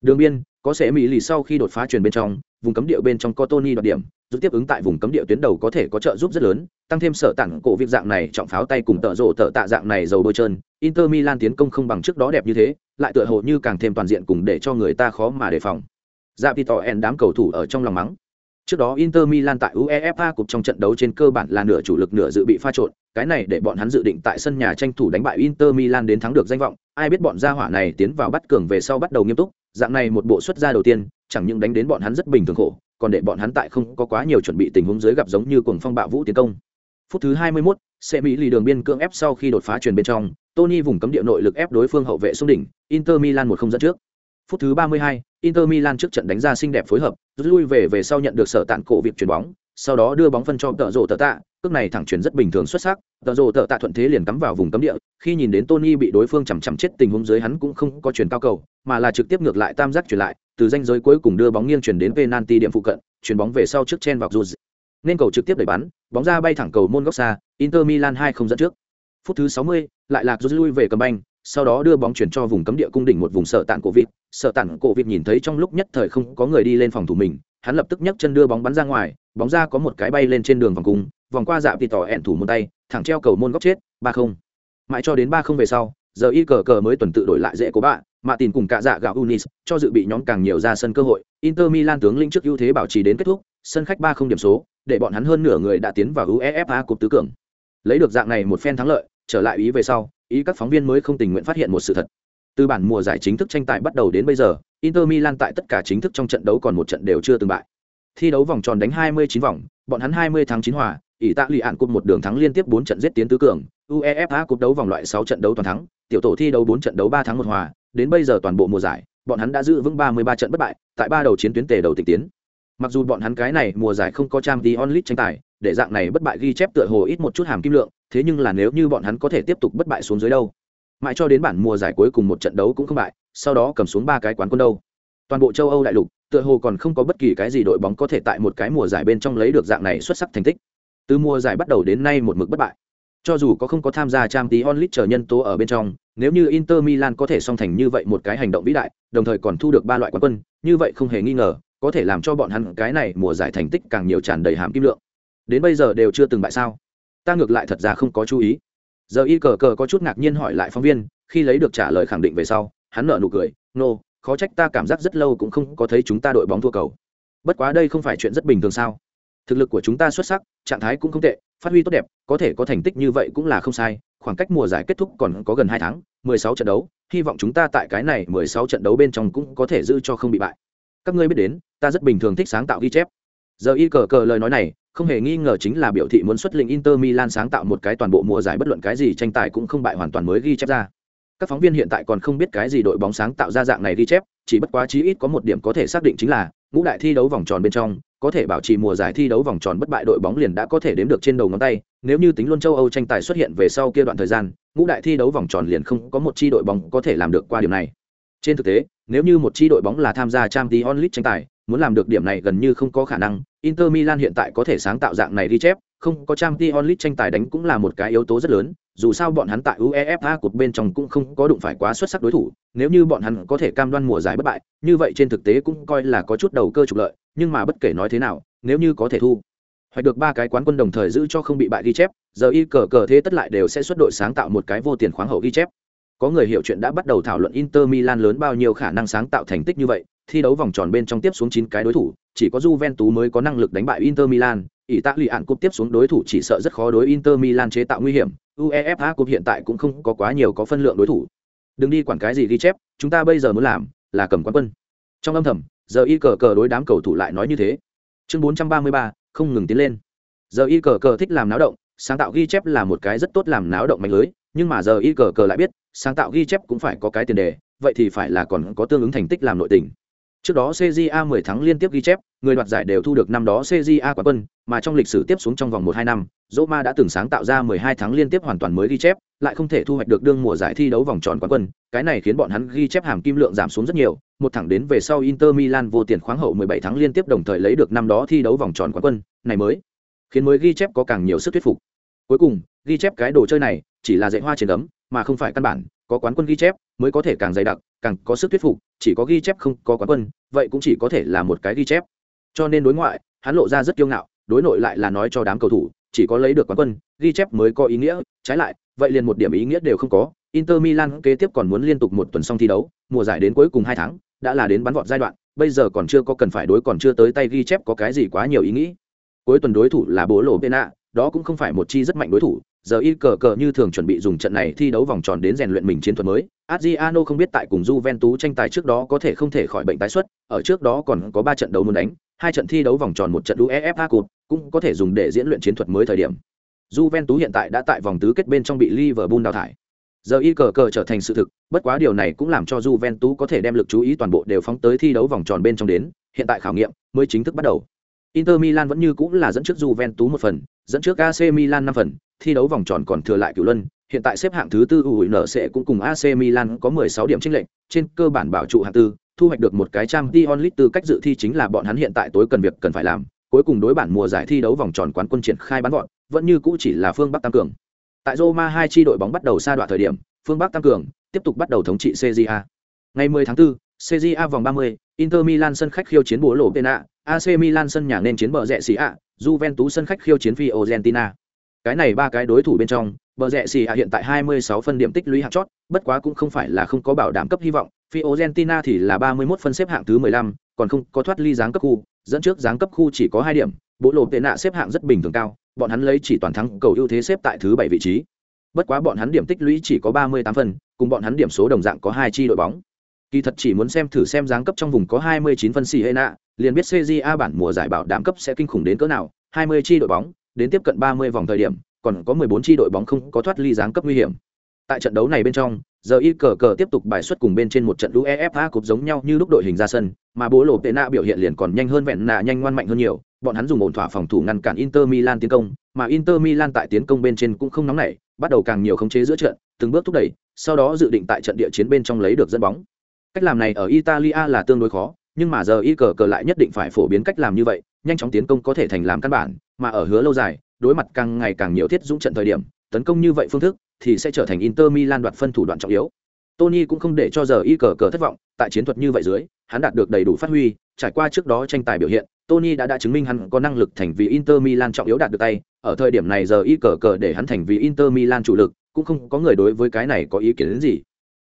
Đường biên có sẽ mỹ lì sau khi đột phá truyền bên trong, vùng cấm địa bên trong có Tony đoạt điểm, giúp tiếp ứng tại vùng cấm địa tuyến đầu có thể có trợ giúp rất lớn, tăng thêm sở tặng cổ việc dạng này trọng pháo tay cùng tợ rồ tợ tạ dạng này dầu bôi trơn, Inter Milan tiến công không bằng trước đó đẹp như thế, lại tựa hồ như càng thêm toàn diện cùng để cho người ta khó mà đề phòng. Dạ Pitoen đám cầu thủ ở trong lòng mắng. Trước đó Inter Milan tại UEFA Cup trong trận đấu trên cơ bản là nửa chủ lực nửa dự bị pha trộn, cái này để bọn hắn dự định tại sân nhà tranh thủ đánh bại Inter Milan đến thắng được danh vọng, ai biết bọn gia hỏa này tiến vào bắt cường về sau bắt đầu nghiêm túc, dạng này một bộ xuất ra đầu tiên, chẳng những đánh đến bọn hắn rất bình thường khổ, còn để bọn hắn tại không có quá nhiều chuẩn bị tình huống dưới gặp giống như cuồng phong bạo vũ tiến công. Phút thứ 21, xe Mỹ lì đường biên cưỡng ép sau khi đột phá truyền bên trong, Tony vùng cấm địa nội lực ép đối phương hậu vệ xuống đỉnh, Inter Milan một không dẫn trước. Phút thứ 32, Inter Milan trước trận đánh ra xinh đẹp phối hợp, rút lui về về sau nhận được sở tạn cổ việc chuyển bóng, sau đó đưa bóng phân cho tợ rồ tợ tạ, cước này thẳng chuyển rất bình thường xuất sắc, tợ rồ tợ tạ thuận thế liền cắm vào vùng cấm địa, khi nhìn đến Tony bị đối phương chằm chằm chết tình huống dưới hắn cũng không có chuyển cao cầu, mà là trực tiếp ngược lại tam giác chuyển lại, từ danh giới cuối cùng đưa bóng nghiêng chuyển đến penalty điểm phụ cận, chuyển bóng về sau trước chen vào dù nên cầu trực tiếp đẩy bắn, bóng ra bay thẳng cầu môn góc xa, Inter Milan 2 không dẫn trước. Phút thứ 60, lại lạc rút lui về cầm banh, sau đó đưa bóng chuyển cho vùng cấm địa cung đỉnh một vùng sợ tản cổ vịt. Sợ tản cổ vịt nhìn thấy trong lúc nhất thời không có người đi lên phòng thủ mình, hắn lập tức nhấc chân đưa bóng bắn ra ngoài, bóng ra có một cái bay lên trên đường vòng cung, vòng qua dạ thì tỏ ẹn thủ một tay, thẳng treo cầu môn góc chết, ba không. Mãi cho đến ba không về sau, giờ y cờ cờ mới tuần tự đổi lại dễ của bạn mạ tìm cùng cả dạ gạo unis, cho dự bị nhóm càng nhiều ra sân cơ hội. Inter milan tướng linh trước ưu thế bảo trì đến kết thúc, sân khách ba không điểm số, để bọn hắn hơn nửa người đã tiến vào uefa cúp tứ cường. Lấy được dạng này một phen thắng lợi, trở lại ý về sau ý các phóng viên mới không tình nguyện phát hiện một sự thật. Từ bản mùa giải chính thức tranh tài bắt đầu đến bây giờ, inter milan tại tất cả chính thức trong trận đấu còn một trận đều chưa từng bại. Thi đấu vòng tròn đánh 29 vòng, bọn hắn 20 tháng 9 hòa ỷ tạ lì ạn cúp một đường thắng liên tiếp 4 trận giết tiến tứ cường, uefa cúp đấu vòng loại 6 trận đấu toàn thắng, tiểu tổ thi đấu 4 trận đấu 3 thắng một hòa. Đến bây giờ toàn bộ mùa giải, bọn hắn đã giữ vững 33 trận bất bại, tại ba đầu chiến tuyến tề đầu tịch tiến. Mặc dù bọn hắn cái này mùa giải không có trang tí onlit tranh tài, để dạng này bất bại ghi chép tựa hồ ít một chút hàm kim lượng thế nhưng là nếu như bọn hắn có thể tiếp tục bất bại xuống dưới đâu, mãi cho đến bản mùa giải cuối cùng một trận đấu cũng không bại, sau đó cầm xuống ba cái quán quân đâu. Toàn bộ châu âu đại lục, tựa hồ còn không có bất kỳ cái gì đội bóng có thể tại một cái mùa giải bên trong lấy được dạng này xuất sắc thành tích. Từ mùa giải bắt đầu đến nay một mực bất bại. Cho dù có không có tham gia trang tí onlit chờ nhân tố ở bên trong, nếu như inter milan có thể song thành như vậy một cái hành động vĩ đại, đồng thời còn thu được ba loại quán quân, như vậy không hề nghi ngờ, có thể làm cho bọn hắn cái này mùa giải thành tích càng nhiều tràn đầy hàm kim lượng. Đến bây giờ đều chưa từng bại sao? Ta ngược lại thật ra không có chú ý. Giờ y cờ cờ có chút ngạc nhiên hỏi lại phóng viên khi lấy được trả lời khẳng định về sau hắn nợ nụ cười nô、no, khó trách ta cảm giác rất lâu cũng không có thấy chúng ta đội bóng thua cầu. Bất quá đây không phải chuyện rất bình thường sao? Thực lực của chúng ta xuất sắc trạng thái cũng không tệ phát huy tốt đẹp có thể có thành tích như vậy cũng là không sai khoảng cách mùa giải kết thúc còn có gần hai tháng mười sáu trận đấu hy vọng chúng ta tại cái này mười sáu trận đấu bên trong cũng có thể giữ cho không bị bại. Các ngươi biết đến ta rất bình thường thích sáng tạo ghi chép. Giờ y cờ cờ lời nói này không hề nghi ngờ chính là biểu thị muốn xuất lĩnh Inter Milan sáng tạo một cái toàn bộ mùa giải bất luận cái gì tranh tài cũng không bại hoàn toàn mới ghi chép ra. Các phóng viên hiện tại còn không biết cái gì đội bóng sáng tạo ra dạng này ghi chép, chỉ bất quá chí ít có một điểm có thể xác định chính là ngũ đại thi đấu vòng tròn bên trong, có thể bảo trì mùa giải thi đấu vòng tròn bất bại đội bóng liền đã có thể đếm được trên đầu ngón tay, nếu như tính luôn châu Âu tranh tài xuất hiện về sau kia đoạn thời gian, ngũ đại thi đấu vòng tròn liền không có một chi đội bóng có thể làm được qua điều này. Trên thực tế, nếu như một chi đội bóng là tham gia Champions League tranh tài, muốn làm được điểm này gần như không có khả năng, Inter Milan hiện tại có thể sáng tạo dạng này ghi chép, không có Champions League tranh tài đánh cũng là một cái yếu tố rất lớn, dù sao bọn hắn tại UEFA cuộc bên trong cũng không có đụng phải quá xuất sắc đối thủ, nếu như bọn hắn có thể cam đoan mùa giải bất bại, như vậy trên thực tế cũng coi là có chút đầu cơ trục lợi, nhưng mà bất kể nói thế nào, nếu như có thể thu hoạch được ba cái quán quân đồng thời giữ cho không bị bại ghi chép, giờ y cờ cờ thế tất lại đều sẽ xuất đội sáng tạo một cái vô tiền khoáng hậu ghi chép. Có người hiểu chuyện đã bắt đầu thảo luận Inter Milan lớn bao nhiêu khả năng sáng tạo thành tích như vậy, thi đấu vòng tròn bên trong tiếp xuống 9 cái đối thủ, chỉ có Juventus mới có năng lực đánh bại Inter Milan, Ý Tạ lì Italia Cup tiếp xuống đối thủ chỉ sợ rất khó đối Inter Milan chế tạo nguy hiểm, UEFA Cup hiện tại cũng không có quá nhiều có phân lượng đối thủ. Đừng đi quản cái gì ghi chép, chúng ta bây giờ muốn làm là cầm quán quân. Trong âm thầm, giờ y cờ cờ đối đám cầu thủ lại nói như thế. Chương 433, không ngừng tiến lên. Giờ y cờ cờ thích làm náo động, sáng tạo ghi chép là một cái rất tốt làm náo động mạnh lưới, nhưng mà giờ y cờ cờ lại biết, sáng tạo ghi chép cũng phải có cái tiền đề, vậy thì phải là còn có tương ứng thành tích làm nội tình. Trước đó CJA 10 tháng liên tiếp ghi chép, người đoạt giải đều thu được năm đó CJA quán quân, mà trong lịch sử tiếp xuống trong vòng 1-2 năm, Roma đã từng sáng tạo ra 12 tháng liên tiếp hoàn toàn mới ghi chép, lại không thể thu hoạch được đương mùa giải thi đấu vòng tròn quán quân, cái này khiến bọn hắn ghi chép hàm kim lượng giảm xuống rất nhiều, một thẳng đến về sau Inter Milan vô tiền khoáng hậu 17 tháng liên tiếp đồng thời lấy được năm đó thi đấu vòng tròn quán quân, này mới khiến mới ghi chép có càng nhiều sức thuyết phục. Cuối cùng, ghi chép cái đồ chơi này chỉ là dạy hoa trên đấm, mà không phải căn bản, có quán quân ghi chép mới có thể càng dày đặc, càng có sức thuyết phục, chỉ có ghi chép không có quán quân, vậy cũng chỉ có thể là một cái ghi chép. Cho nên đối ngoại, hắn lộ ra rất kiêu ngạo, đối nội lại là nói cho đám cầu thủ, chỉ có lấy được quán quân, ghi chép mới có ý nghĩa, trái lại, vậy liền một điểm ý nghĩa đều không có. Inter milan kế tiếp còn muốn liên tục một tuần xong thi đấu, mùa giải đến cuối cùng hai tháng, đã là đến bắn vọt giai đoạn, bây giờ còn chưa có cần phải đối còn chưa tới tay ghi chép có cái gì quá nhiều ý nghĩ. Cuối tuần đối thủ là bố lộ pena đó cũng không phải một chi rất mạnh đối thủ, giờ y cờ cờ như thường chuẩn bị dùng trận này thi đấu vòng tròn đến rèn luyện mình chiến thuật mới. Adriano không biết tại cùng juventus tranh tài trước đó có thể không thể khỏi bệnh tái xuất, ở trước đó còn có ba trận đấu muốn đánh, hai trận thi đấu vòng tròn một trận uefa cụt cũng có thể dùng để diễn luyện chiến thuật mới thời điểm. Juventus hiện tại đã tại vòng tứ kết bên trong bị liverpool đào thải. Giờ y cờ cờ trở thành sự thực, bất quá điều này cũng làm cho juventus có thể đem lực chú ý toàn bộ đều phóng tới thi đấu vòng tròn bên trong đến, hiện tại khảo nghiệm mới chính thức bắt đầu. Inter Milan vẫn như cũng là dẫn trước Juventus một phần, dẫn trước AC Milan 5 phần, thi đấu vòng tròn còn thừa lại cửu luân, hiện tại xếp hạng thứ tư UNC sẽ cũng cùng AC Milan có 16 điểm chênh lệch, trên cơ bản bảo trụ hạng tư, thu hoạch được một cái trang Champions League tư cách dự thi chính là bọn hắn hiện tại tối cần việc cần phải làm, cuối cùng đối bản mùa giải thi đấu vòng tròn quán quân triển khai bán gọn, vẫn như cũ chỉ là phương Bắc tăng cường. Tại Roma hai chi đội bóng bắt đầu sa đoạn thời điểm, phương Bắc tăng cường, tiếp tục bắt đầu thống trị CJA. Ngày 10 tháng 4, CJA vòng 30, Inter Milan sân khách khiêu chiến bố lộ Pena, AC Milan sân nhà nên chiến bờ rẹ xì ạ, Juventus sân khách khiêu chiến Fiorentina. Cái này ba cái đối thủ bên trong, bờ rẹ xì ạ hiện tại 26 phân điểm tích lũy hạng chót, bất quá cũng không phải là không có bảo đảm cấp hy vọng, Fiorentina thì là 31 phân xếp hạng thứ 15, còn không có thoát ly giáng cấp khu, dẫn trước giáng cấp khu chỉ có 2 điểm, bộ lộ tệ nạ xếp hạng rất bình thường cao, bọn hắn lấy chỉ toàn thắng cầu ưu thế xếp tại thứ 7 vị trí. Bất quá bọn hắn điểm tích lũy chỉ có 38 phần, cùng bọn hắn điểm số đồng dạng có hai chi đội bóng. Kỳ thật chỉ muốn xem thử xem giáng cấp trong vùng có 29 phân xì hay nạ, liền biết CJA bản mùa giải bảo đảm cấp sẽ kinh khủng đến cỡ nào, 20 chi đội bóng, đến tiếp cận 30 vòng thời điểm, còn có 14 chi đội bóng không có thoát ly giáng cấp nguy hiểm. Tại trận đấu này bên trong, giờ y cờ cờ tiếp tục bài xuất cùng bên trên một trận UEFA cục giống nhau như lúc đội hình ra sân, mà bố lộ tệ nạ biểu hiện liền còn nhanh hơn vẹn nạ nhanh ngoan mạnh hơn nhiều, bọn hắn dùng ổn thỏa phòng thủ ngăn cản Inter Milan tiến công, mà Inter Milan tại tiến công bên trên cũng không nóng nảy, bắt đầu càng nhiều khống chế giữa trận, từng bước thúc đẩy, sau đó dự định tại trận địa chiến bên trong lấy được dẫn bóng cách làm này ở italia là tương đối khó, nhưng mà giờ y cờ cờ lại nhất định phải phổ biến cách làm như vậy, nhanh chóng tiến công có thể thành làm căn bản, mà ở hứa lâu dài, đối mặt càng ngày càng nhiều thiết dũng trận thời điểm, tấn công như vậy phương thức thì sẽ trở thành inter milan đoạt phân thủ đoạn trọng yếu. Tony cũng không để cho giờ y cờ cờ thất vọng, tại chiến thuật như vậy dưới, hắn đạt được đầy đủ phát huy, trải qua trước đó tranh tài biểu hiện, tony đã đã chứng minh hắn có năng lực thành vì inter milan trọng yếu đạt được tay, ở thời điểm này giờ y cờ cờ để hắn thành vì inter milan chủ lực, cũng không có người đối với cái này có ý kiến đến gì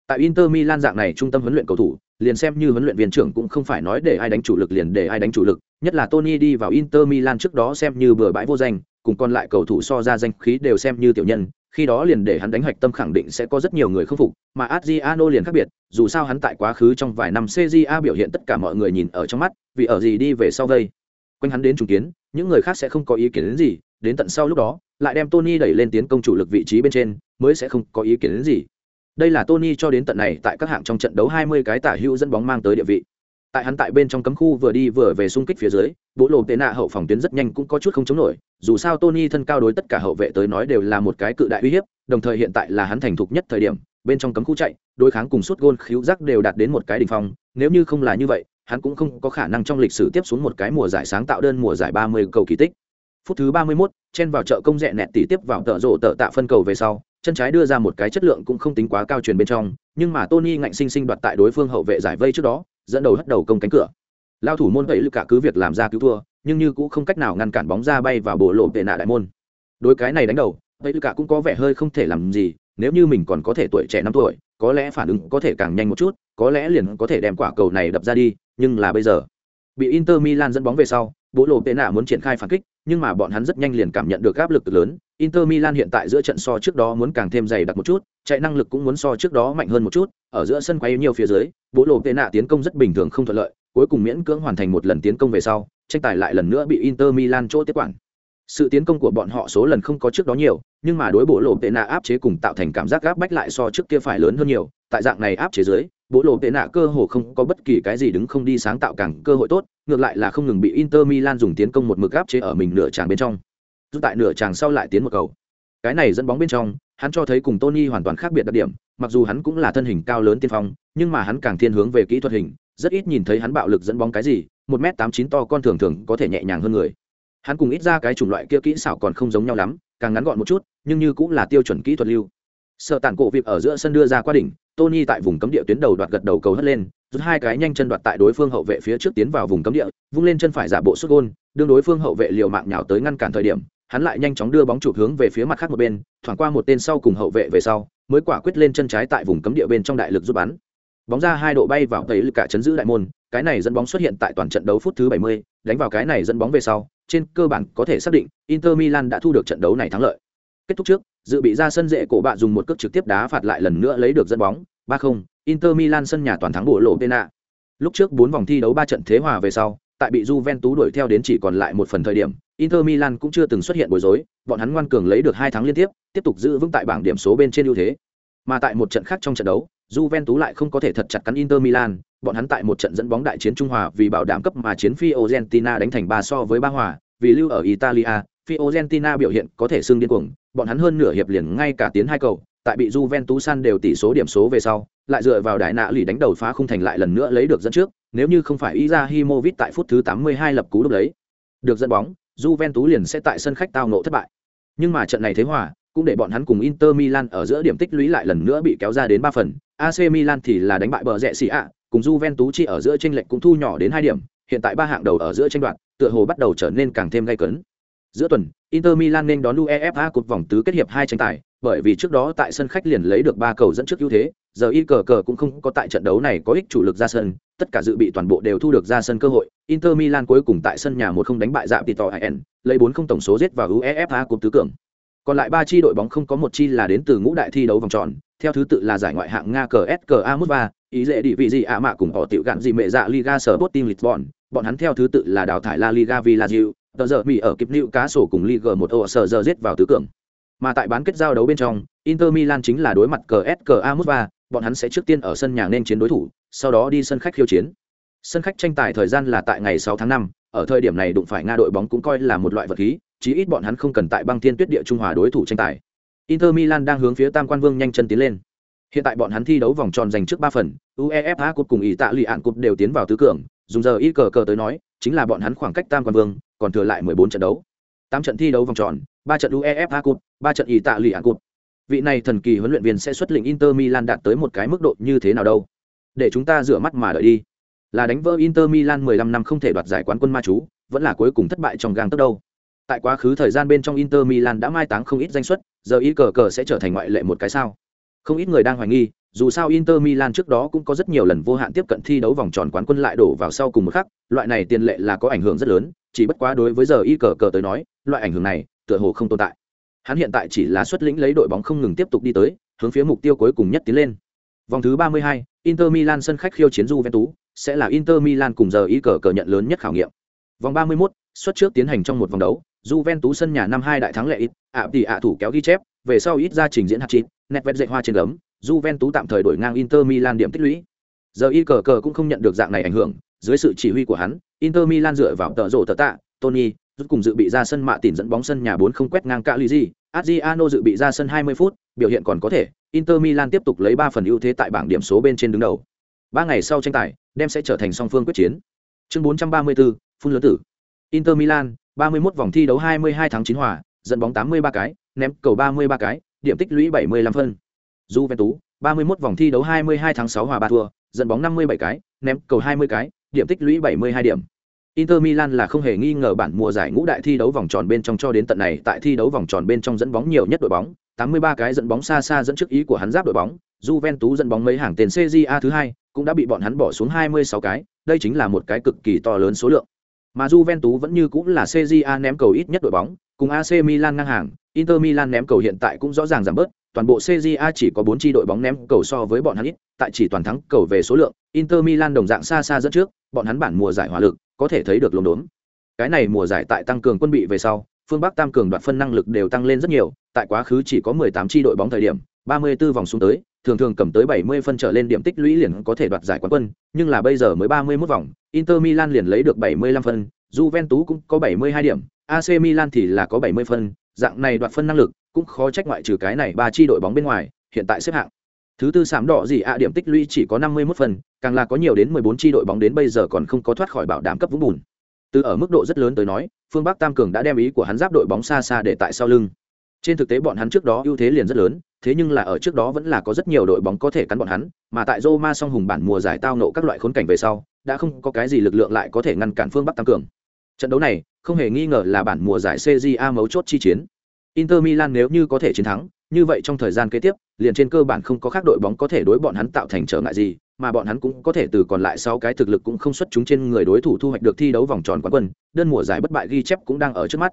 tại Inter Milan dạng này trung tâm huấn luyện cầu thủ, liền xem như huấn luyện viên trưởng cũng không phải nói để ai đánh chủ lực liền để ai đánh chủ lực, nhất là Tony đi vào Inter Milan trước đó xem như bừa bãi vô danh, cùng còn lại cầu thủ so ra danh khí đều xem như tiểu nhân, khi đó liền để hắn đánh hoạch tâm khẳng định sẽ có rất nhiều người khâm phục, mà Adriano liền khác biệt, dù sao hắn tại quá khứ trong vài năm CJA biểu hiện tất cả mọi người nhìn ở trong mắt, vì ở gì đi về sau vây. Quanh hắn đến trùng kiến, những người khác sẽ không có ý kiến đến gì, đến tận sau lúc đó, lại đem Tony đẩy lên tiến công chủ lực vị trí bên trên, mới sẽ không có ý kiến đến gì. Đây là Tony cho đến tận này tại các hạng trong trận đấu 20 cái tả hữu dẫn bóng mang tới địa vị. Tại hắn tại bên trong cấm khu vừa đi vừa về xung kích phía dưới, bộ lồ tệ nạ hậu phòng tuyến rất nhanh cũng có chút không chống nổi, dù sao Tony thân cao đối tất cả hậu vệ tới nói đều là một cái cự đại uy hiếp, đồng thời hiện tại là hắn thành thục nhất thời điểm, bên trong cấm khu chạy, đối kháng cùng suốt gôn khiếu giác đều đạt đến một cái đỉnh phong, nếu như không là như vậy, hắn cũng không có khả năng trong lịch sử tiếp xuống một cái mùa giải sáng tạo đơn mùa giải 30 cầu kỳ tích. Phút thứ 31, chen vào chợ công rẹ nẹt tỷ tiếp vào tợ rổ tợ tạ phân cầu về sau, chân trái đưa ra một cái chất lượng cũng không tính quá cao truyền bên trong, nhưng mà Tony ngạnh sinh sinh đoạt tại đối phương hậu vệ giải vây trước đó, dẫn đầu hất đầu công cánh cửa. Lao thủ môn vậy lực cả cứ việc làm ra cứu thua, nhưng như cũng không cách nào ngăn cản bóng ra bay vào bộ lộ tệ nạ đại môn. Đối cái này đánh đầu, vậy lực cả cũng có vẻ hơi không thể làm gì, nếu như mình còn có thể tuổi trẻ năm tuổi, có lẽ phản ứng có thể càng nhanh một chút, có lẽ liền có thể đem quả cầu này đập ra đi, nhưng là bây giờ, bị Inter Milan dẫn bóng về sau, bộ lộ tệ nạ muốn triển khai phản kích, nhưng mà bọn hắn rất nhanh liền cảm nhận được áp lực lớn. Inter Milan hiện tại giữa trận so trước đó muốn càng thêm dày đặc một chút, chạy năng lực cũng muốn so trước đó mạnh hơn một chút, ở giữa sân quay nhiều phía dưới, bố lộ tệ nạ tiến công rất bình thường không thuận lợi, cuối cùng miễn cưỡng hoàn thành một lần tiến công về sau, tranh tài lại lần nữa bị Inter Milan chỗ tiếp quản. Sự tiến công của bọn họ số lần không có trước đó nhiều, nhưng mà đối bộ lộ tệ nạ áp chế cùng tạo thành cảm giác áp bách lại so trước kia phải lớn hơn nhiều, tại dạng này áp chế dưới, bộ lộ tệ nạ cơ hồ không có bất kỳ cái gì đứng không đi sáng tạo càng cơ hội tốt, ngược lại là không ngừng bị Inter Milan dùng tiến công một mực áp chế ở mình nửa tràng bên trong. Dù tại nửa tràng sau lại tiến một cầu. Cái này dẫn bóng bên trong, hắn cho thấy cùng Tony hoàn toàn khác biệt đặc điểm, mặc dù hắn cũng là thân hình cao lớn tiên phong, nhưng mà hắn càng thiên hướng về kỹ thuật hình, rất ít nhìn thấy hắn bạo lực dẫn bóng cái gì, một m tám chín to con thường thường có thể nhẹ nhàng hơn người. Hắn cùng ít ra cái chủng loại kia kỹ xảo còn không giống nhau lắm, càng ngắn gọn một chút, nhưng như cũng là tiêu chuẩn kỹ thuật lưu. Sợ tản cổ việc ở giữa sân đưa ra qua đỉnh, Tony tại vùng cấm địa tuyến đầu đoạt gật đầu cầu hất lên, rút hai cái nhanh chân đoạt tại đối phương hậu vệ phía trước tiến vào vùng cấm địa vung lên chân phải giả bộ xuất gôn đương đối phương hậu vệ liều mạng nhào tới ngăn cản thời điểm hắn lại nhanh chóng đưa bóng chụp hướng về phía mặt khác một bên thoảng qua một tên sau cùng hậu vệ về sau mới quả quyết lên chân trái tại vùng cấm địa bên trong đại lực giúp bắn bóng ra hai độ bay vào tẩy lực cả chấn giữ đại môn cái này dẫn bóng xuất hiện tại toàn trận đấu phút thứ 70, đánh vào cái này dẫn bóng về sau trên cơ bản có thể xác định Inter Milan đã thu được trận đấu này thắng lợi kết thúc trước dự bị ra sân dễ cổ bạ dùng một cước trực tiếp đá phạt lại lần nữa lấy được dẫn bóng 3-0, Inter Milan sân nhà toàn thắng bộ lộ Pena. Lúc trước 4 vòng thi đấu 3 trận thế hòa về sau, tại bị Juventus đuổi theo đến chỉ còn lại một phần thời điểm, Inter Milan cũng chưa từng xuất hiện bối rối, bọn hắn ngoan cường lấy được hai tháng liên tiếp, tiếp tục giữ vững tại bảng điểm số bên trên ưu thế. Mà tại một trận khác trong trận đấu, Juventus lại không có thể thật chặt cắn Inter Milan, bọn hắn tại một trận dẫn bóng đại chiến Trung Hòa vì bảo đảm cấp mà chiến Fiorentina đánh thành ba so với ba hòa, vì lưu ở Italia, Fiorentina biểu hiện có thể xưng điên cuồng, bọn hắn hơn nửa hiệp liền ngay cả tiến hai cầu, tại bị Juventus san đều tỷ số điểm số về sau, lại dựa vào đại nạ lì đánh đầu phá khung thành lại lần nữa lấy được dẫn trước, nếu như không phải Izahimovic tại phút thứ 82 lập cú đúp lấy, được dẫn bóng, Juventus liền sẽ tại sân khách tao ngộ thất bại. Nhưng mà trận này thế hòa, cũng để bọn hắn cùng Inter Milan ở giữa điểm tích lũy lại lần nữa bị kéo ra đến 3 phần. AC Milan thì là đánh bại bờ rẹ xì ạ, cùng Juventus chỉ ở giữa chênh lệch cũng thu nhỏ đến 2 điểm, hiện tại ba hạng đầu ở giữa tranh đoạt, tựa hồ bắt đầu trở nên càng thêm gay cấn. Giữa tuần, Inter Milan nên đón UEFA cột vòng tứ kết hiệp hai tranh tài, bởi vì trước đó tại sân khách liền lấy được ba cầu dẫn trước ưu thế, giờ y cờ cờ cũng không có tại trận đấu này có ích chủ lực ra sân, tất cả dự bị toàn bộ đều thu được ra sân cơ hội. Inter Milan cuối cùng tại sân nhà một không đánh bại Dạ Tito AN, lấy bốn không tổng số giết vào UEFA cúp tứ cường. Còn lại ba chi đội bóng không có một chi là đến từ ngũ đại thi đấu vòng tròn, theo thứ tự là giải ngoại hạng Nga CSKA Moscow, ý lệ địa vị gì ạ mạ cùng họ tiểu gạn gì mẹ dạ Liga Sporting Lisbon, bọn hắn theo thứ tự là đào thải La Liga Villarreal, tờ giờ Mỹ ở kịp nịu cá sổ cùng Liga một ô sở giờ giết vào tứ cường. Mà tại bán kết giao đấu bên trong, Inter Milan chính là đối mặt CSKA Moscow, bọn hắn sẽ trước tiên ở sân nhà nên chiến đối thủ, sau đó đi sân khách khiêu chiến. Sân khách tranh tài thời gian là tại ngày 6 tháng 5, ở thời điểm này đụng phải Nga đội bóng cũng coi là một loại vật khí, chí ít bọn hắn không cần tại băng thiên tuyết địa trung hòa đối thủ tranh tài. Inter Milan đang hướng phía Tam Quan Vương nhanh chân tiến lên. Hiện tại bọn hắn thi đấu vòng tròn giành trước 3 phần, UEFA Cup cùng Ý tạ lì ạn Cup đều tiến vào tứ cường, dùng giờ ít cờ cờ tới nói, chính là bọn hắn khoảng cách Tam Quan Vương, còn thừa lại 14 trận đấu. 8 trận thi đấu vòng tròn, 3 trận UEFA Cup, 3 trận Ý tạ lì ạn Cup. Vị này thần kỳ huấn luyện viên sẽ xuất lĩnh Inter Milan đạt tới một cái mức độ như thế nào đâu? Để chúng ta rửa mắt mà đợi đi. Là đánh vỡ Inter Milan 15 năm không thể đoạt giải quán quân ma chú, vẫn là cuối cùng thất bại trong gang tấc đâu. Tại quá khứ thời gian bên trong Inter Milan đã mai táng không ít danh suất, giờ ý cờ cờ sẽ trở thành ngoại lệ một cái sao? Không ít người đang hoài nghi, dù sao Inter Milan trước đó cũng có rất nhiều lần vô hạn tiếp cận thi đấu vòng tròn quán quân lại đổ vào sau cùng một khắc, loại này tiền lệ là có ảnh hưởng rất lớn, chỉ bất quá đối với giờ y cờ cờ tới nói, loại ảnh hưởng này tựa hồ không tồn tại. Hắn hiện tại chỉ là xuất lĩnh lấy đội bóng không ngừng tiếp tục đi tới, hướng phía mục tiêu cuối cùng nhất tiến lên. Vòng thứ 32, Inter Milan sân khách khiêu chiến Juventus, sẽ là Inter Milan cùng giờ ý cờ cờ nhận lớn nhất khảo nghiệm. Vòng 31, xuất trước tiến hành trong một vòng đấu, Juventus sân nhà năm hai đại thắng lệ ít, ạ tỷ ạ thủ kéo ghi chép, về sau ít ra trình diễn hạt chín, nét vẹt dậy hoa trên gấm, Juventus tạm thời đổi ngang Inter Milan điểm tích lũy. Giờ y cờ cờ cũng không nhận được dạng này ảnh hưởng, dưới sự chỉ huy của hắn, Inter Milan dựa vào tợ rổ tợ tạ, Tony, rút cùng dự bị ra sân mạ tỉn dẫn bóng sân nhà 4 không quét ngang cả Ligi, Adriano dự bị ra sân 20 phút, biểu hiện còn có thể, Inter Milan tiếp tục lấy 3 phần ưu thế tại bảng điểm số bên trên đứng đầu. 3 ngày sau tranh tài, đem sẽ trở thành song phương quyết chiến. Chương 434, phun lớn tử. Inter Milan, 31 vòng thi đấu 22 tháng 9 hòa, dẫn bóng 83 cái, ném cầu 33 cái, điểm tích lũy 75 phân. Juventus, 31 vòng thi đấu 22 tháng 6 hòa 3 thua, dẫn bóng 57 cái, ném cầu 20 cái, điểm tích lũy 72 điểm. Inter Milan là không hề nghi ngờ bản mùa giải ngũ đại thi đấu vòng tròn bên trong cho đến tận này tại thi đấu vòng tròn bên trong dẫn bóng nhiều nhất đội bóng, 83 cái dẫn bóng xa xa dẫn trước ý của hắn giáp đội bóng, Juventus dẫn bóng mấy hàng tiền CJA thứ hai, cũng đã bị bọn hắn bỏ xuống 26 cái, đây chính là một cái cực kỳ to lớn số lượng. Mà Juventus vẫn như cũng là CJA ném cầu ít nhất đội bóng, cùng AC Milan ngang hàng, Inter Milan ném cầu hiện tại cũng rõ ràng giảm bớt, toàn bộ CJA chỉ có 4 chi đội bóng ném cầu so với bọn hắn ít, tại chỉ toàn thắng cầu về số lượng, Inter Milan đồng dạng xa xa dẫn trước, bọn hắn bản mùa giải hỏa lực, có thể thấy được luống đốn. Cái này mùa giải tại tăng cường quân bị về sau, phương Bắc tam cường đoạt phân năng lực đều tăng lên rất nhiều, tại quá khứ chỉ có 18 chi đội bóng thời điểm, 34 vòng xuống tới, thường thường cầm tới 70 phân trở lên điểm tích lũy liền có thể đoạt giải quán quân, nhưng là bây giờ mới 31 vòng, Inter Milan liền lấy được 75 phân, Juventus cũng có 72 điểm, AC Milan thì là có 70 phân, dạng này đoạt phân năng lực, cũng khó trách ngoại trừ cái này ba chi đội bóng bên ngoài, hiện tại xếp hạng. Thứ tư sám đỏ gì ạ điểm tích lũy chỉ có 51 phần, càng là có nhiều đến 14 chi đội bóng đến bây giờ còn không có thoát khỏi bảo đảm cấp vũng bùn. Từ ở mức độ rất lớn tới nói, phương Bắc Tam cường đã đem ý của hắn giáp đội bóng xa xa để tại sau lưng. Trên thực tế bọn hắn trước đó ưu thế liền rất lớn, thế nhưng là ở trước đó vẫn là có rất nhiều đội bóng có thể cắn bọn hắn, mà tại Roma song hùng bản mùa giải tao nộ các loại khốn cảnh về sau, đã không có cái gì lực lượng lại có thể ngăn cản phương Bắc tam cường. Trận đấu này, không hề nghi ngờ là bản mùa giải CJA mấu chốt chi chiến. Inter Milan nếu như có thể chiến thắng, như vậy trong thời gian kế tiếp, liền trên cơ bản không có khác đội bóng có thể đối bọn hắn tạo thành trở ngại gì, mà bọn hắn cũng có thể từ còn lại sau cái thực lực cũng không xuất chúng trên người đối thủ thu hoạch được thi đấu vòng tròn quán quân, đơn mùa giải bất bại ghi chép cũng đang ở trước mắt.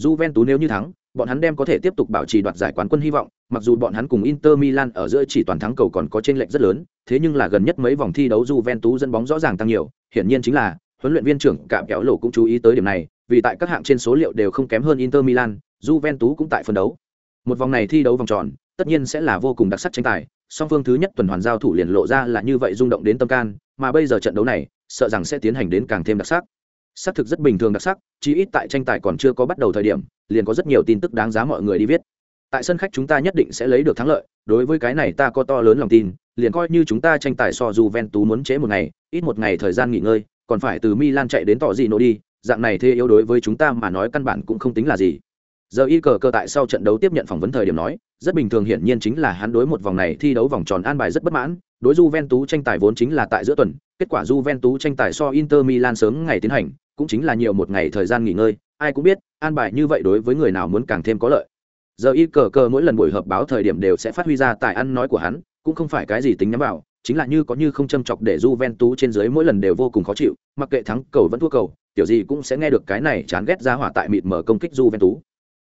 Juventus nếu như thắng, bọn hắn đem có thể tiếp tục bảo trì đoạt giải quán quân hy vọng, mặc dù bọn hắn cùng Inter Milan ở giữa chỉ toàn thắng cầu còn có chênh lệch rất lớn, thế nhưng là gần nhất mấy vòng thi đấu Juventus dẫn bóng rõ ràng tăng nhiều, hiển nhiên chính là huấn luyện viên trưởng Cạm Kéo lỗ cũng chú ý tới điểm này, vì tại các hạng trên số liệu đều không kém hơn Inter Milan, Juventus cũng tại phân đấu. Một vòng này thi đấu vòng tròn, tất nhiên sẽ là vô cùng đặc sắc tranh tài, song phương thứ nhất tuần hoàn giao thủ liền lộ ra là như vậy rung động đến tâm can, mà bây giờ trận đấu này, sợ rằng sẽ tiến hành đến càng thêm đặc sắc. Sắc thực rất bình thường đặc sắc, chỉ ít tại tranh tài còn chưa có bắt đầu thời điểm, liền có rất nhiều tin tức đáng giá mọi người đi viết. Tại sân khách chúng ta nhất định sẽ lấy được thắng lợi, đối với cái này ta có to lớn lòng tin, liền coi như chúng ta tranh tài so Juventus muốn chế một ngày, ít một ngày thời gian nghỉ ngơi, còn phải từ Milan chạy đến tỏ gì nổ đi, dạng này thế yếu đối với chúng ta mà nói căn bản cũng không tính là gì giờ y cờ cơ tại sau trận đấu tiếp nhận phỏng vấn thời điểm nói, rất bình thường hiển nhiên chính là hắn đối một vòng này thi đấu vòng tròn an bài rất bất mãn, đối Juventus tranh tài vốn chính là tại giữa tuần, kết quả Juventus tranh tài so Inter Milan sớm ngày tiến hành, cũng chính là nhiều một ngày thời gian nghỉ ngơi, ai cũng biết, an bài như vậy đối với người nào muốn càng thêm có lợi. Giờ y cờ cơ mỗi lần buổi họp báo thời điểm đều sẽ phát huy ra tài ăn nói của hắn, cũng không phải cái gì tính nhắm vào, chính là như có như không châm chọc để Juventus trên dưới mỗi lần đều vô cùng khó chịu, mặc kệ thắng cầu vẫn thua cầu, tiểu gì cũng sẽ nghe được cái này chán ghét ra hỏa tại mịt mở công kích Juventus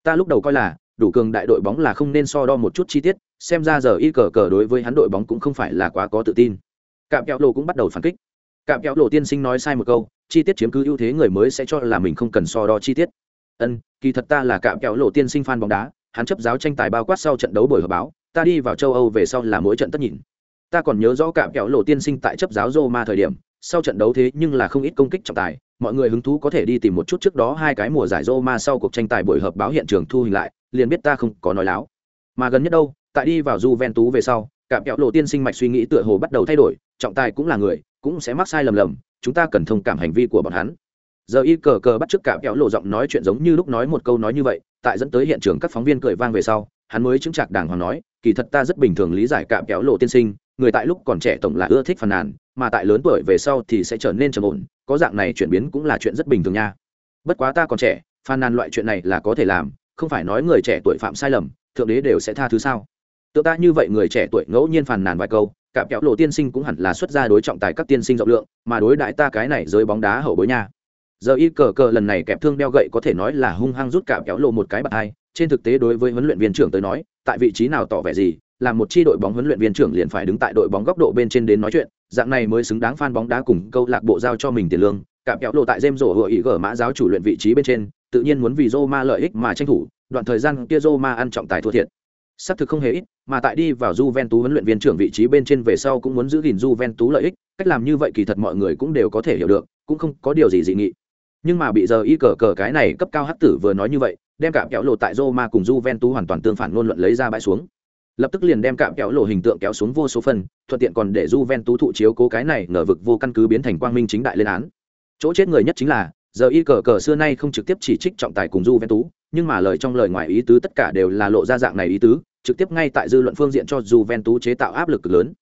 ta lúc đầu coi là, đủ cường đại đội bóng là không nên so đo một chút chi tiết, xem ra giờ y cờ cờ đối với hắn đội bóng cũng không phải là quá có tự tin. Cạm kéo lộ cũng bắt đầu phản kích. Cạm kéo lộ tiên sinh nói sai một câu, chi tiết chiếm cứ ưu thế người mới sẽ cho là mình không cần so đo chi tiết. Ân, kỳ thật ta là cạm kéo lộ tiên sinh fan bóng đá, hắn chấp giáo tranh tài bao quát sau trận đấu buổi họp báo, ta đi vào châu âu về sau là mỗi trận tất nhìn. Ta còn nhớ rõ cạm kéo lộ tiên sinh tại chấp giáo roma thời điểm sau trận đấu thế nhưng là không ít công kích trọng tài mọi người hứng thú có thể đi tìm một chút trước đó hai cái mùa giải rô ma sau cuộc tranh tài buổi họp báo hiện trường thu hình lại, liền biết ta không có nói láo. Mà gần nhất đâu, tại đi vào du ven tú về sau, cạm kẹo lộ tiên sinh mạch suy nghĩ tựa hồ bắt đầu thay đổi, trọng tài cũng là người, cũng sẽ mắc sai lầm lầm, chúng ta cần thông cảm hành vi của bọn hắn. Giờ y cờ cờ bắt trước cạm kẹo lộ giọng nói chuyện giống như lúc nói một câu nói như vậy, tại dẫn tới hiện trường các phóng viên cười vang về sau, hắn mới chứng chặt đàng hoàng nói, kỳ thật ta rất bình thường lý giải cạm kẹo lộ tiên sinh, người tại lúc còn trẻ tổng là ưa thích phàn nàn, mà tại lớn tuổi về sau thì sẽ trở nên trầm ổn, có dạng này chuyển biến cũng là chuyện rất bình thường nha. Bất quá ta còn trẻ, phàn nàn loại chuyện này là có thể làm, không phải nói người trẻ tuổi phạm sai lầm, thượng đế đều sẽ tha thứ sao? Tự ta như vậy người trẻ tuổi ngẫu nhiên phàn nàn vài câu, cả kéo lộ tiên sinh cũng hẳn là xuất ra đối trọng tài các tiên sinh rộng lượng, mà đối đại ta cái này giới bóng đá hậu bối nha. Giờ y cờ cờ lần này kẹp thương đeo gậy có thể nói là hung hăng rút cả kéo lộ một cái bạc hai, trên thực tế đối với huấn luyện viên trưởng tới nói, tại vị trí nào tỏ vẻ gì là một chi đội bóng huấn luyện viên trưởng liền phải đứng tại đội bóng góc độ bên trên đến nói chuyện dạng này mới xứng đáng fan bóng đá cùng câu lạc bộ giao cho mình tiền lương. Cả kéo lộ tại james rổ hựa ý gở mã giáo chủ luyện vị trí bên trên, tự nhiên muốn vì Roma lợi ích mà tranh thủ, đoạn thời gian kia Roma ăn trọng tài thua thiệt. Sắp thực không hề ít, mà tại đi vào Juventus huấn luyện viên trưởng vị trí bên trên về sau cũng muốn giữ gìn Juventus lợi ích, cách làm như vậy kỳ thật mọi người cũng đều có thể hiểu được, cũng không có điều gì dị nghị. Nhưng mà bị giờ y cờ cờ cái này cấp cao hắc tử vừa nói như vậy, đem cả kéo lộ tại Roma cùng Juventus hoàn toàn tương phản ngôn luận lấy ra bãi xuống lập tức liền đem cạm kéo lộ hình tượng kéo xuống vô số phần thuận tiện còn để j ven tú thụ chiếu cố cái này ngờ vực vô căn cứ biến thành quang minh chính đại lên án. Chỗ chết người nhất chính là giờ y cờ cờ xưa nay không trực tiếp chỉ trích trọng tài cùng j ven tú nhưng mà lời trong lời ngoài ý tứ tất cả đều là lộ ra dạng này ý tứ trực tiếp ngay tại dư luận phương diện cho j ven tú chế tạo áp lực lớn.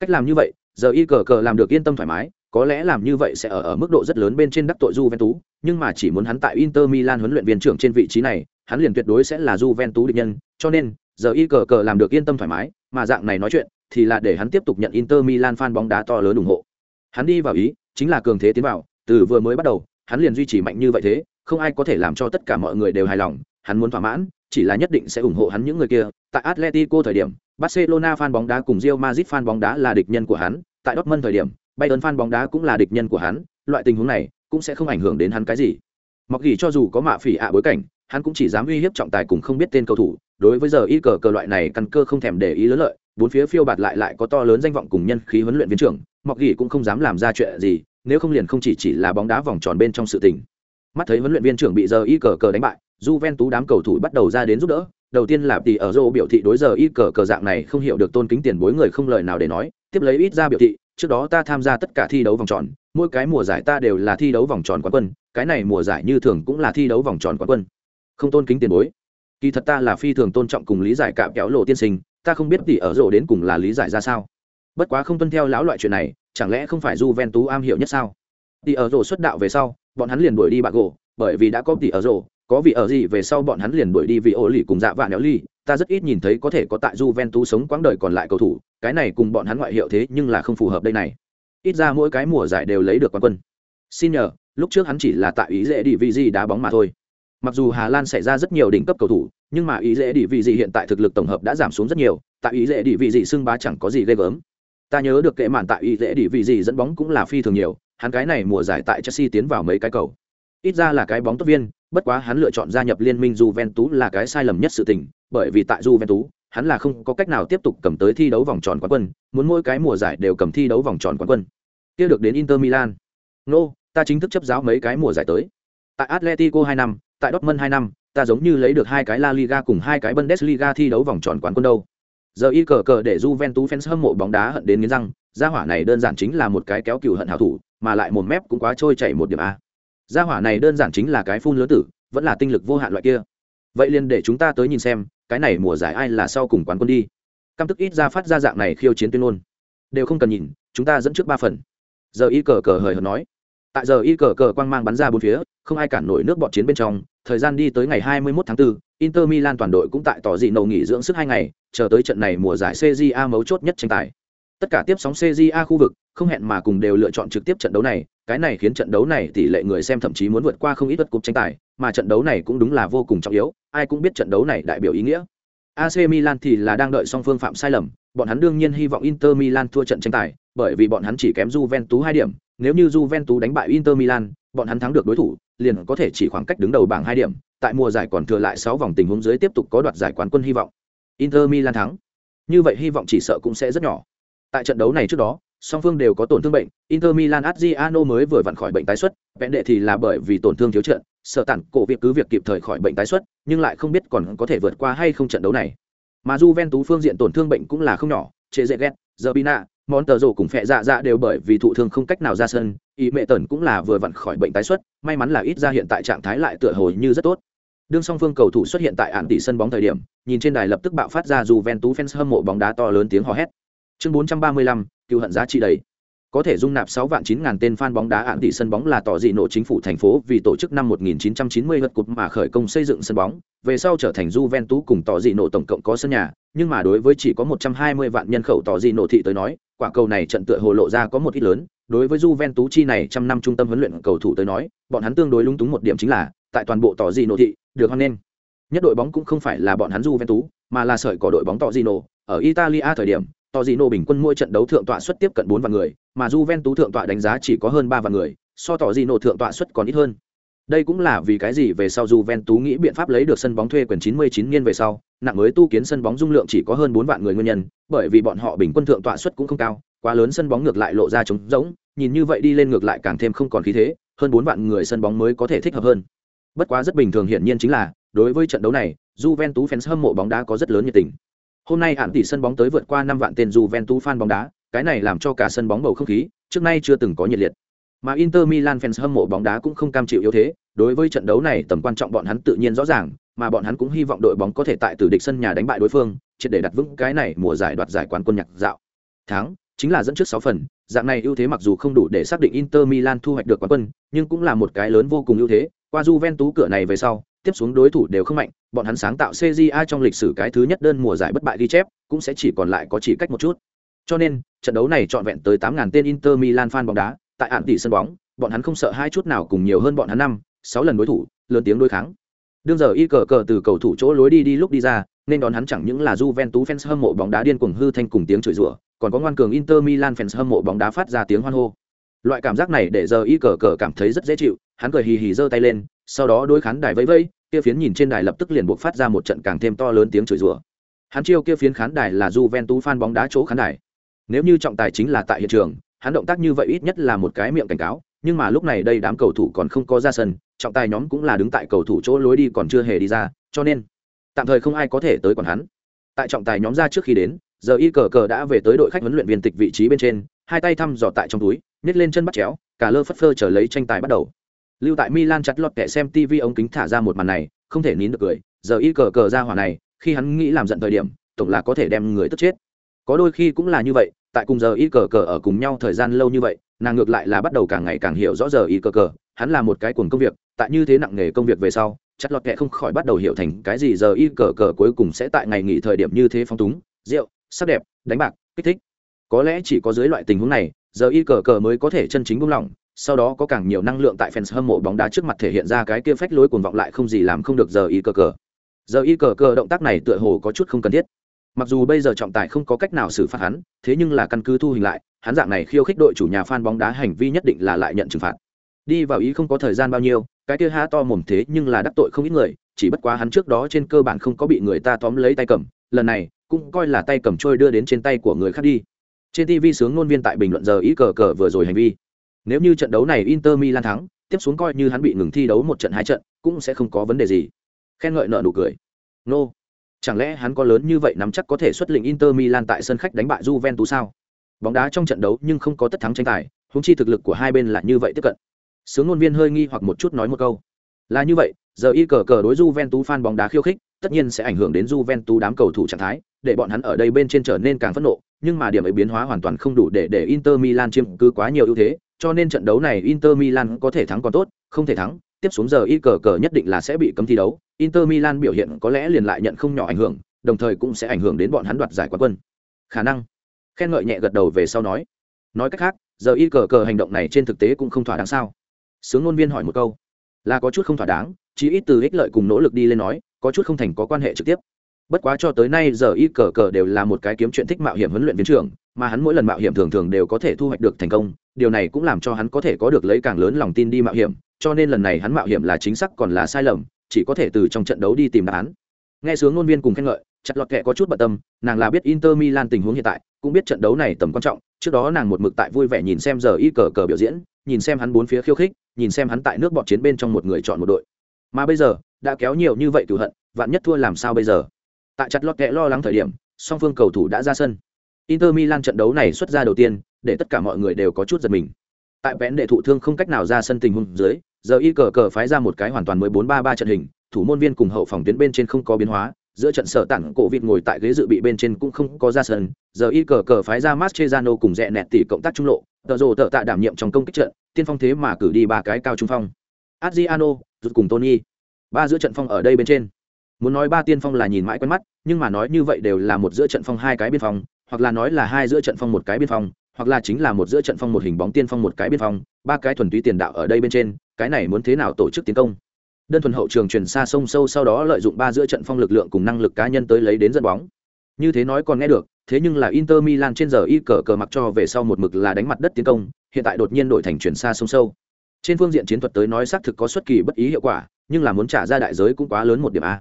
Cách làm như vậy giờ y cờ cờ làm được yên tâm thoải mái có lẽ làm như vậy sẽ ở ở mức độ rất lớn bên trên đắc tội Juventus, nhưng mà chỉ muốn hắn tại Inter Milan huấn luyện viên trưởng trên vị trí này, hắn liền tuyệt đối sẽ là Juventus địch nhân, cho nên, giờ y cờ cờ làm được yên tâm thoải mái, mà dạng này nói chuyện thì là để hắn tiếp tục nhận inter milan fan bóng đá to lớn ủng hộ. Hắn đi vào ý, chính là cường thế tiến vào, từ vừa mới bắt đầu, hắn liền duy trì mạnh như vậy thế, không ai có thể làm cho tất cả mọi người đều hài lòng, hắn muốn thỏa mãn, chỉ là nhất định sẽ ủng hộ hắn những người kia. Tại atletico thời điểm, barcelona fan bóng đá cùng real madrid fan bóng đá là địch nhân của hắn, tại dortmund thời điểm, bayern fan bóng đá cũng là địch nhân của hắn, loại tình huống này cũng sẽ không ảnh hưởng đến hắn cái gì. Mặc gì cho dù có mạ phỉ ạ bối cảnh, hắn cũng chỉ dám uy hiếp trọng tài cùng không biết tên cầu thủ đối với giờ y cờ cờ loại này căn cơ không thèm để ý lớn lợi, bốn phía phiêu bạt lại lại có to lớn danh vọng cùng nhân khí huấn luyện viên trưởng, mọc gỉ cũng không dám làm ra chuyện gì, nếu không liền không chỉ chỉ là bóng đá vòng tròn bên trong sự tình. Mắt thấy huấn luyện viên trưởng bị giờ y cờ cờ đánh bại, Juventus đám cầu thủ bắt đầu ra đến giúp đỡ. Đầu tiên là tỷ ở rô biểu thị đối giờ y cờ cờ dạng này không hiểu được tôn kính tiền bối người không lời nào để nói, tiếp lấy ít ra biểu thị, trước đó ta tham gia tất cả thi đấu vòng tròn, mỗi cái mùa giải ta đều là thi đấu vòng tròn quán quân, cái này mùa giải như thường cũng là thi đấu vòng tròn quán quân. Không tôn kính tiền bối kỳ thật ta là phi thường tôn trọng cùng lý giải cạm kéo lộ tiên sinh, ta không biết tỷ ở rổ đến cùng là lý giải ra sao. Bất quá không tuân theo lão loại chuyện này, chẳng lẽ không phải Juventus am hiểu nhất sao? Tỷ ở rổ xuất đạo về sau, bọn hắn liền đuổi đi bạc gỗ, bởi vì đã có tỷ ở rổ, có vị ở gì về sau bọn hắn liền đuổi đi vì ô lì cùng dạ vạ néo ly ta rất ít nhìn thấy có thể có tại Juventus sống quãng đời còn lại cầu thủ, cái này cùng bọn hắn ngoại hiệu thế nhưng là không phù hợp đây này. Ít ra mỗi cái mùa giải đều lấy được quán quân. Xin nhờ, lúc trước hắn chỉ là tại ý dễ đi vì gì đá bóng mà thôi mặc dù hà lan xảy ra rất nhiều đỉnh cấp cầu thủ, nhưng mà ý dễ đi vị gì hiện tại thực lực tổng hợp đã giảm xuống rất nhiều, tại ý dễ đi vị gì xưng bá chẳng có gì ghê gớm. Ta nhớ được kệ màn tại ý dễ đi vị gì dẫn bóng cũng là phi thường nhiều, hắn cái này mùa giải tại chelsea tiến vào mấy cái cầu. Ít ra là cái bóng tốt viên, bất quá hắn lựa chọn gia nhập liên minh Juventus là cái sai lầm nhất sự tình, bởi vì tại Juventus, hắn là không có cách nào tiếp tục cầm tới thi đấu vòng tròn quán quân, muốn mỗi cái mùa giải đều cầm thi đấu vòng tròn quán quân. Kia được đến Inter Milan. Nô, ta chính thức chấp giáo mấy cái mùa giải tới. Tại Atletico hai năm tại Dortmund hai năm, ta giống như lấy được hai cái La Liga cùng hai cái Bundesliga thi đấu vòng tròn quán quân đâu. Giờ y cờ cờ để Juventus fans hâm mộ bóng đá hận đến nghiến răng, gia hỏa này đơn giản chính là một cái kéo cừu hận hảo thủ, mà lại một mép cũng quá trôi chảy một điểm a. Gia hỏa này đơn giản chính là cái phun lứa tử, vẫn là tinh lực vô hạn loại kia. Vậy liền để chúng ta tới nhìn xem, cái này mùa giải ai là sau cùng quán quân đi. Cam tức ít ra phát ra dạng này khiêu chiến tuyên luôn. đều không cần nhìn, chúng ta dẫn trước ba phần. Giờ y cờ cờ hời hợt nói. Tại giờ y cờ cờ quang mang bắn ra bốn phía, không ai cản nổi nước bọt chiến bên trong thời gian đi tới ngày 21 tháng 4, Inter Milan toàn đội cũng tại tỏ dị nầu nghỉ dưỡng sức hai ngày, chờ tới trận này mùa giải CJA mấu chốt nhất tranh tài. Tất cả tiếp sóng CJA khu vực, không hẹn mà cùng đều lựa chọn trực tiếp trận đấu này, cái này khiến trận đấu này tỷ lệ người xem thậm chí muốn vượt qua không ít vật cúp tranh tài, mà trận đấu này cũng đúng là vô cùng trọng yếu, ai cũng biết trận đấu này đại biểu ý nghĩa. AC Milan thì là đang đợi song phương phạm sai lầm, bọn hắn đương nhiên hy vọng Inter Milan thua trận tranh tài, bởi vì bọn hắn chỉ kém Juventus hai điểm, nếu như Juventus đánh bại Inter Milan, bọn hắn thắng được đối thủ, liền có thể chỉ khoảng cách đứng đầu bảng hai điểm, tại mùa giải còn thừa lại sáu vòng tình huống dưới tiếp tục có đoạt giải quán quân hy vọng. Inter Milan thắng. Như vậy hy vọng chỉ sợ cũng sẽ rất nhỏ. Tại trận đấu này trước đó, song phương đều có tổn thương bệnh, Inter Milan Adriano mới vừa vặn khỏi bệnh tái xuất, vẹn đệ thì là bởi vì tổn thương thiếu trận, sợ tản cổ việc cứ việc kịp thời khỏi bệnh tái xuất, nhưng lại không biết còn có thể vượt qua hay không trận đấu này. Mà Juventus phương diện tổn thương bệnh cũng là không nhỏ, chế dễ ghét, Zerbina, món tờ rổ cùng phẹ dạ dạ đều bởi vì thụ thương không cách nào ra sân ý mẹ tần cũng là vừa vặn khỏi bệnh tái xuất may mắn là ít ra hiện tại trạng thái lại tựa hồi như rất tốt. Đương song phương cầu thủ xuất hiện tại ạn tỷ sân bóng thời điểm nhìn trên đài lập tức bạo phát ra dù ven tú fans hâm mộ bóng đá to lớn tiếng hò hét. Chương 435, cựu hận giá trị đầy. Có thể dung nạp 6 vạn 9 ngàn tên fan bóng đá ạn tỷ sân bóng là tỏ dị nộ chính phủ thành phố vì tổ chức năm 1990 lượt cục mà khởi công xây dựng sân bóng, về sau trở thành Juventus cùng tỏ dị nộ tổng cộng có sân nhà, nhưng mà đối với chỉ có 120 vạn nhân khẩu tỏ dị nộ thị tới nói, quả cầu này trận tựa hồ lộ ra có một ít lớn, đối với Juventus chi này trăm năm trung tâm huấn luyện cầu thủ tới nói, bọn hắn tương đối lung túng một điểm chính là, tại toàn bộ tỏ dị nộ thị, được hoan nên. Nhất đội bóng cũng không phải là bọn hắn Juventus, mà là sợi cỏ đội bóng tỏ dị nộ, ở Italia thời điểm, tỏ dị nộ bình quân mỗi trận đấu thượng tọa suất tiếp cận bốn vạn người, mà Juventus thượng tọa đánh giá chỉ có hơn ba vạn người, so tỏ dị nộ thượng tọa suất còn ít hơn. Đây cũng là vì cái gì về sau Juventus nghĩ biện pháp lấy được sân bóng thuê quyền 99 niên về sau, nặng mới tu kiến sân bóng dung lượng chỉ có hơn 4 vạn người nguyên nhân, bởi vì bọn họ bình quân thượng tọa suất cũng không cao, quá lớn sân bóng ngược lại lộ ra trống rỗng, nhìn như vậy đi lên ngược lại càng thêm không còn khí thế, hơn 4 vạn người sân bóng mới có thể thích hợp hơn. Bất quá rất bình thường hiển nhiên chính là, đối với trận đấu này, Juventus fans hâm mộ bóng đá có rất lớn nhiệt tình. Hôm nay hạn tỷ sân bóng tới vượt qua 5 vạn tên Juventus fan bóng đá, cái này làm cho cả sân bóng bầu không khí trước nay chưa từng có nhiệt liệt. Mà Inter Milan fans hâm mộ bóng đá cũng không cam chịu yếu thế, đối với trận đấu này tầm quan trọng bọn hắn tự nhiên rõ ràng, mà bọn hắn cũng hy vọng đội bóng có thể tại tử địch sân nhà đánh bại đối phương, triệt để đặt vững cái này mùa giải đoạt giải quán quân nhạc dạo. Thắng, chính là dẫn trước 6 phần, dạng này ưu thế mặc dù không đủ để xác định Inter Milan thu hoạch được quán quân, nhưng cũng là một cái lớn vô cùng ưu thế, qua Juventus cửa này về sau, tiếp xuống đối thủ đều không mạnh, bọn hắn sáng tạo CJA trong lịch sử cái thứ nhất đơn mùa giải bất bại ghi chép, cũng sẽ chỉ còn lại có chỉ cách một chút. Cho nên, trận đấu này trọn vẹn tới 8000 tên Inter Milan fan bóng đá, tại án tỷ sân bóng, bọn hắn không sợ hai chút nào cùng nhiều hơn bọn hắn năm, sáu lần đối thủ, lớn tiếng đối kháng. Đương giờ y cờ cờ từ cầu thủ chỗ lối đi đi lúc đi ra, nên đón hắn chẳng những là Juventus fans hâm mộ bóng đá điên cuồng hư thanh cùng tiếng chửi rủa, còn có ngoan cường Inter Milan fans hâm mộ bóng đá phát ra tiếng hoan hô. Loại cảm giác này để giờ y cờ cờ cảm thấy rất dễ chịu, hắn cười hì hì giơ tay lên, sau đó đối khán đài vẫy vẫy, kia phiến nhìn trên đài lập tức liền buộc phát ra một trận càng thêm to lớn tiếng chửi rủa. Hắn chiêu kia phiến khán đài là Juventus fan bóng đá chỗ khán đài. Nếu như trọng tài chính là tại hiện trường, hắn động tác như vậy ít nhất là một cái miệng cảnh cáo, nhưng mà lúc này đây đám cầu thủ còn không có ra sân, trọng tài nhóm cũng là đứng tại cầu thủ chỗ lối đi còn chưa hề đi ra, cho nên tạm thời không ai có thể tới còn hắn. Tại trọng tài nhóm ra trước khi đến, giờ y cờ cờ đã về tới đội khách huấn luyện viên tịch vị trí bên trên, hai tay thăm dò tại trong túi, nhét lên chân bắt chéo, cả lơ phất phơ chờ lấy tranh tài bắt đầu lưu tại milan chặt lọt kẻ xem tv ống kính thả ra một màn này không thể nín được cười giờ y cờ cờ ra hỏa này khi hắn nghĩ làm giận thời điểm tổng là có thể đem người tức chết có đôi khi cũng là như vậy tại cùng giờ y cờ cờ ở cùng nhau thời gian lâu như vậy, nàng ngược lại là bắt đầu càng ngày càng hiểu rõ giờ y cờ cờ, hắn là một cái cuồng công việc, tại như thế nặng nghề công việc về sau, chắc lọt kệ không khỏi bắt đầu hiểu thành cái gì giờ y cờ cờ cuối cùng sẽ tại ngày nghỉ thời điểm như thế phong túng, rượu, sắc đẹp, đánh bạc, kích thích. Có lẽ chỉ có dưới loại tình huống này, giờ y cờ cờ mới có thể chân chính buông lỏng, sau đó có càng nhiều năng lượng tại fans hâm mộ bóng đá trước mặt thể hiện ra cái kia phách lối cuồng vọng lại không gì làm không được giờ y cờ cờ. Giờ y cờ cờ động tác này tựa hồ có chút không cần thiết mặc dù bây giờ trọng tài không có cách nào xử phạt hắn, thế nhưng là căn cứ thu hình lại, hắn dạng này khiêu khích đội chủ nhà fan bóng đá hành vi nhất định là lại nhận trừng phạt. Đi vào ý không có thời gian bao nhiêu, cái kia ha to mồm thế nhưng là đắc tội không ít người, chỉ bất quá hắn trước đó trên cơ bản không có bị người ta tóm lấy tay cầm, lần này cũng coi là tay cầm trôi đưa đến trên tay của người khác đi. Trên tv sướng ngôn viên tại bình luận giờ ý cờ cờ vừa rồi hành vi. Nếu như trận đấu này inter milan thắng, tiếp xuống coi như hắn bị ngừng thi đấu một trận hai trận, cũng sẽ không có vấn đề gì. Khen ngợi nợ nụ cười. Nô chẳng lẽ hắn có lớn như vậy nắm chắc có thể xuất lĩnh inter milan tại sân khách đánh bại juventus sao? Bóng đá trong trận đấu nhưng không có tất thắng tranh tài, huống chi thực lực của hai bên là như vậy tiếp cận. Sướng ngôn viên hơi nghi hoặc một chút nói một câu. Là như vậy, giờ y cờ cờ đối Juventus fan bóng đá khiêu khích, tất nhiên sẽ ảnh hưởng đến Juventus đám cầu thủ trạng thái, để bọn hắn ở đây bên trên trở nên càng phẫn nộ, nhưng mà điểm ấy biến hóa hoàn toàn không đủ để để Inter Milan chiếm cứ quá nhiều ưu thế, cho nên trận đấu này Inter Milan có thể thắng còn tốt, không thể thắng, tiếp xuống giờ y cờ cờ nhất định là sẽ bị cấm thi đấu. Inter Milan biểu hiện có lẽ liền lại nhận không nhỏ ảnh hưởng, đồng thời cũng sẽ ảnh hưởng đến bọn hắn đoạt giải quán quân. Khả năng. Khen ngợi nhẹ gật đầu về sau nói. Nói cách khác, giờ y cờ cờ hành động này trên thực tế cũng không thỏa đáng sao? Sướng ngôn viên hỏi một câu. Là có chút không thỏa đáng chỉ ít từ ích lợi cùng nỗ lực đi lên nói, có chút không thành có quan hệ trực tiếp. Bất quá cho tới nay giờ y cờ cờ đều là một cái kiếm chuyện thích mạo hiểm huấn luyện viên trưởng, mà hắn mỗi lần mạo hiểm thường thường đều có thể thu hoạch được thành công, điều này cũng làm cho hắn có thể có được lấy càng lớn lòng tin đi mạo hiểm, cho nên lần này hắn mạo hiểm là chính xác còn là sai lầm chỉ có thể từ trong trận đấu đi tìm đáp án. Nghe sướng ngôn viên cùng khen ngợi, chặt lọt kệ có chút bận tâm, nàng là biết inter milan tình huống hiện tại, cũng biết trận đấu này tầm quan trọng, trước đó nàng một mực tại vui vẻ nhìn xem giờ y cờ cờ biểu diễn, nhìn xem hắn bốn phía khiêu khích, nhìn xem hắn tại nước bọt chiến bên trong một người chọn một đội. Mà bây giờ, đã kéo nhiều như vậy cửu hận, vạn nhất thua làm sao bây giờ? Tại chặt lọt kệ lo lắng thời điểm, song phương cầu thủ đã ra sân. Inter milan trận đấu này xuất ra đầu tiên, để tất cả mọi người đều có chút giật mình. Tại vẽn đệ thụ thương không cách nào ra sân tình huống dưới giờ y cờ cờ phái ra một cái hoàn toàn mới bốn ba ba trận hình, thủ môn viên cùng hậu phòng tuyến bên trên không có biến hóa, giữa trận sở tặng cổ vịt ngồi tại ghế dự bị bên trên cũng không có ra sân. Giờ y cờ cờ phái ra Mascherano cùng rẽ nẹt tỷ cộng tác trung lộ tợ rồ tợ tạ đảm nhiệm trong công kích trận, tiên phong thế mà cử đi ba cái cao trung phong. Adriano rút cùng Tony. Ba giữa trận phong ở đây bên trên. Muốn nói ba tiên phong là nhìn mãi quen mắt, nhưng mà nói như vậy đều là một giữa trận phong hai cái biên phong, hoặc là nói là hai giữa trận phong một cái biên phong, hoặc là chính là một giữa trận phong một hình bóng tiên phong một cái biên phong, ba cái thuần túy tiền đạo ở đây bên trên cái này muốn thế nào tổ chức tiến công? Đơn thuần hậu trường chuyển xa sông sâu sau đó lợi dụng ba giữa trận phong lực lượng cùng năng lực cá nhân tới lấy đến dẫn bóng. Như thế nói còn nghe được, thế nhưng là inter milan trên giờ y cờ cờ mặc cho về sau một mực là đánh mặt đất tiến công, hiện tại đột nhiên đổi thành chuyển xa sông sâu. Trên phương diện chiến thuật tới nói xác thực có xuất kỳ bất ý hiệu quả, nhưng là muốn trả ra đại giới cũng quá lớn một điểm a.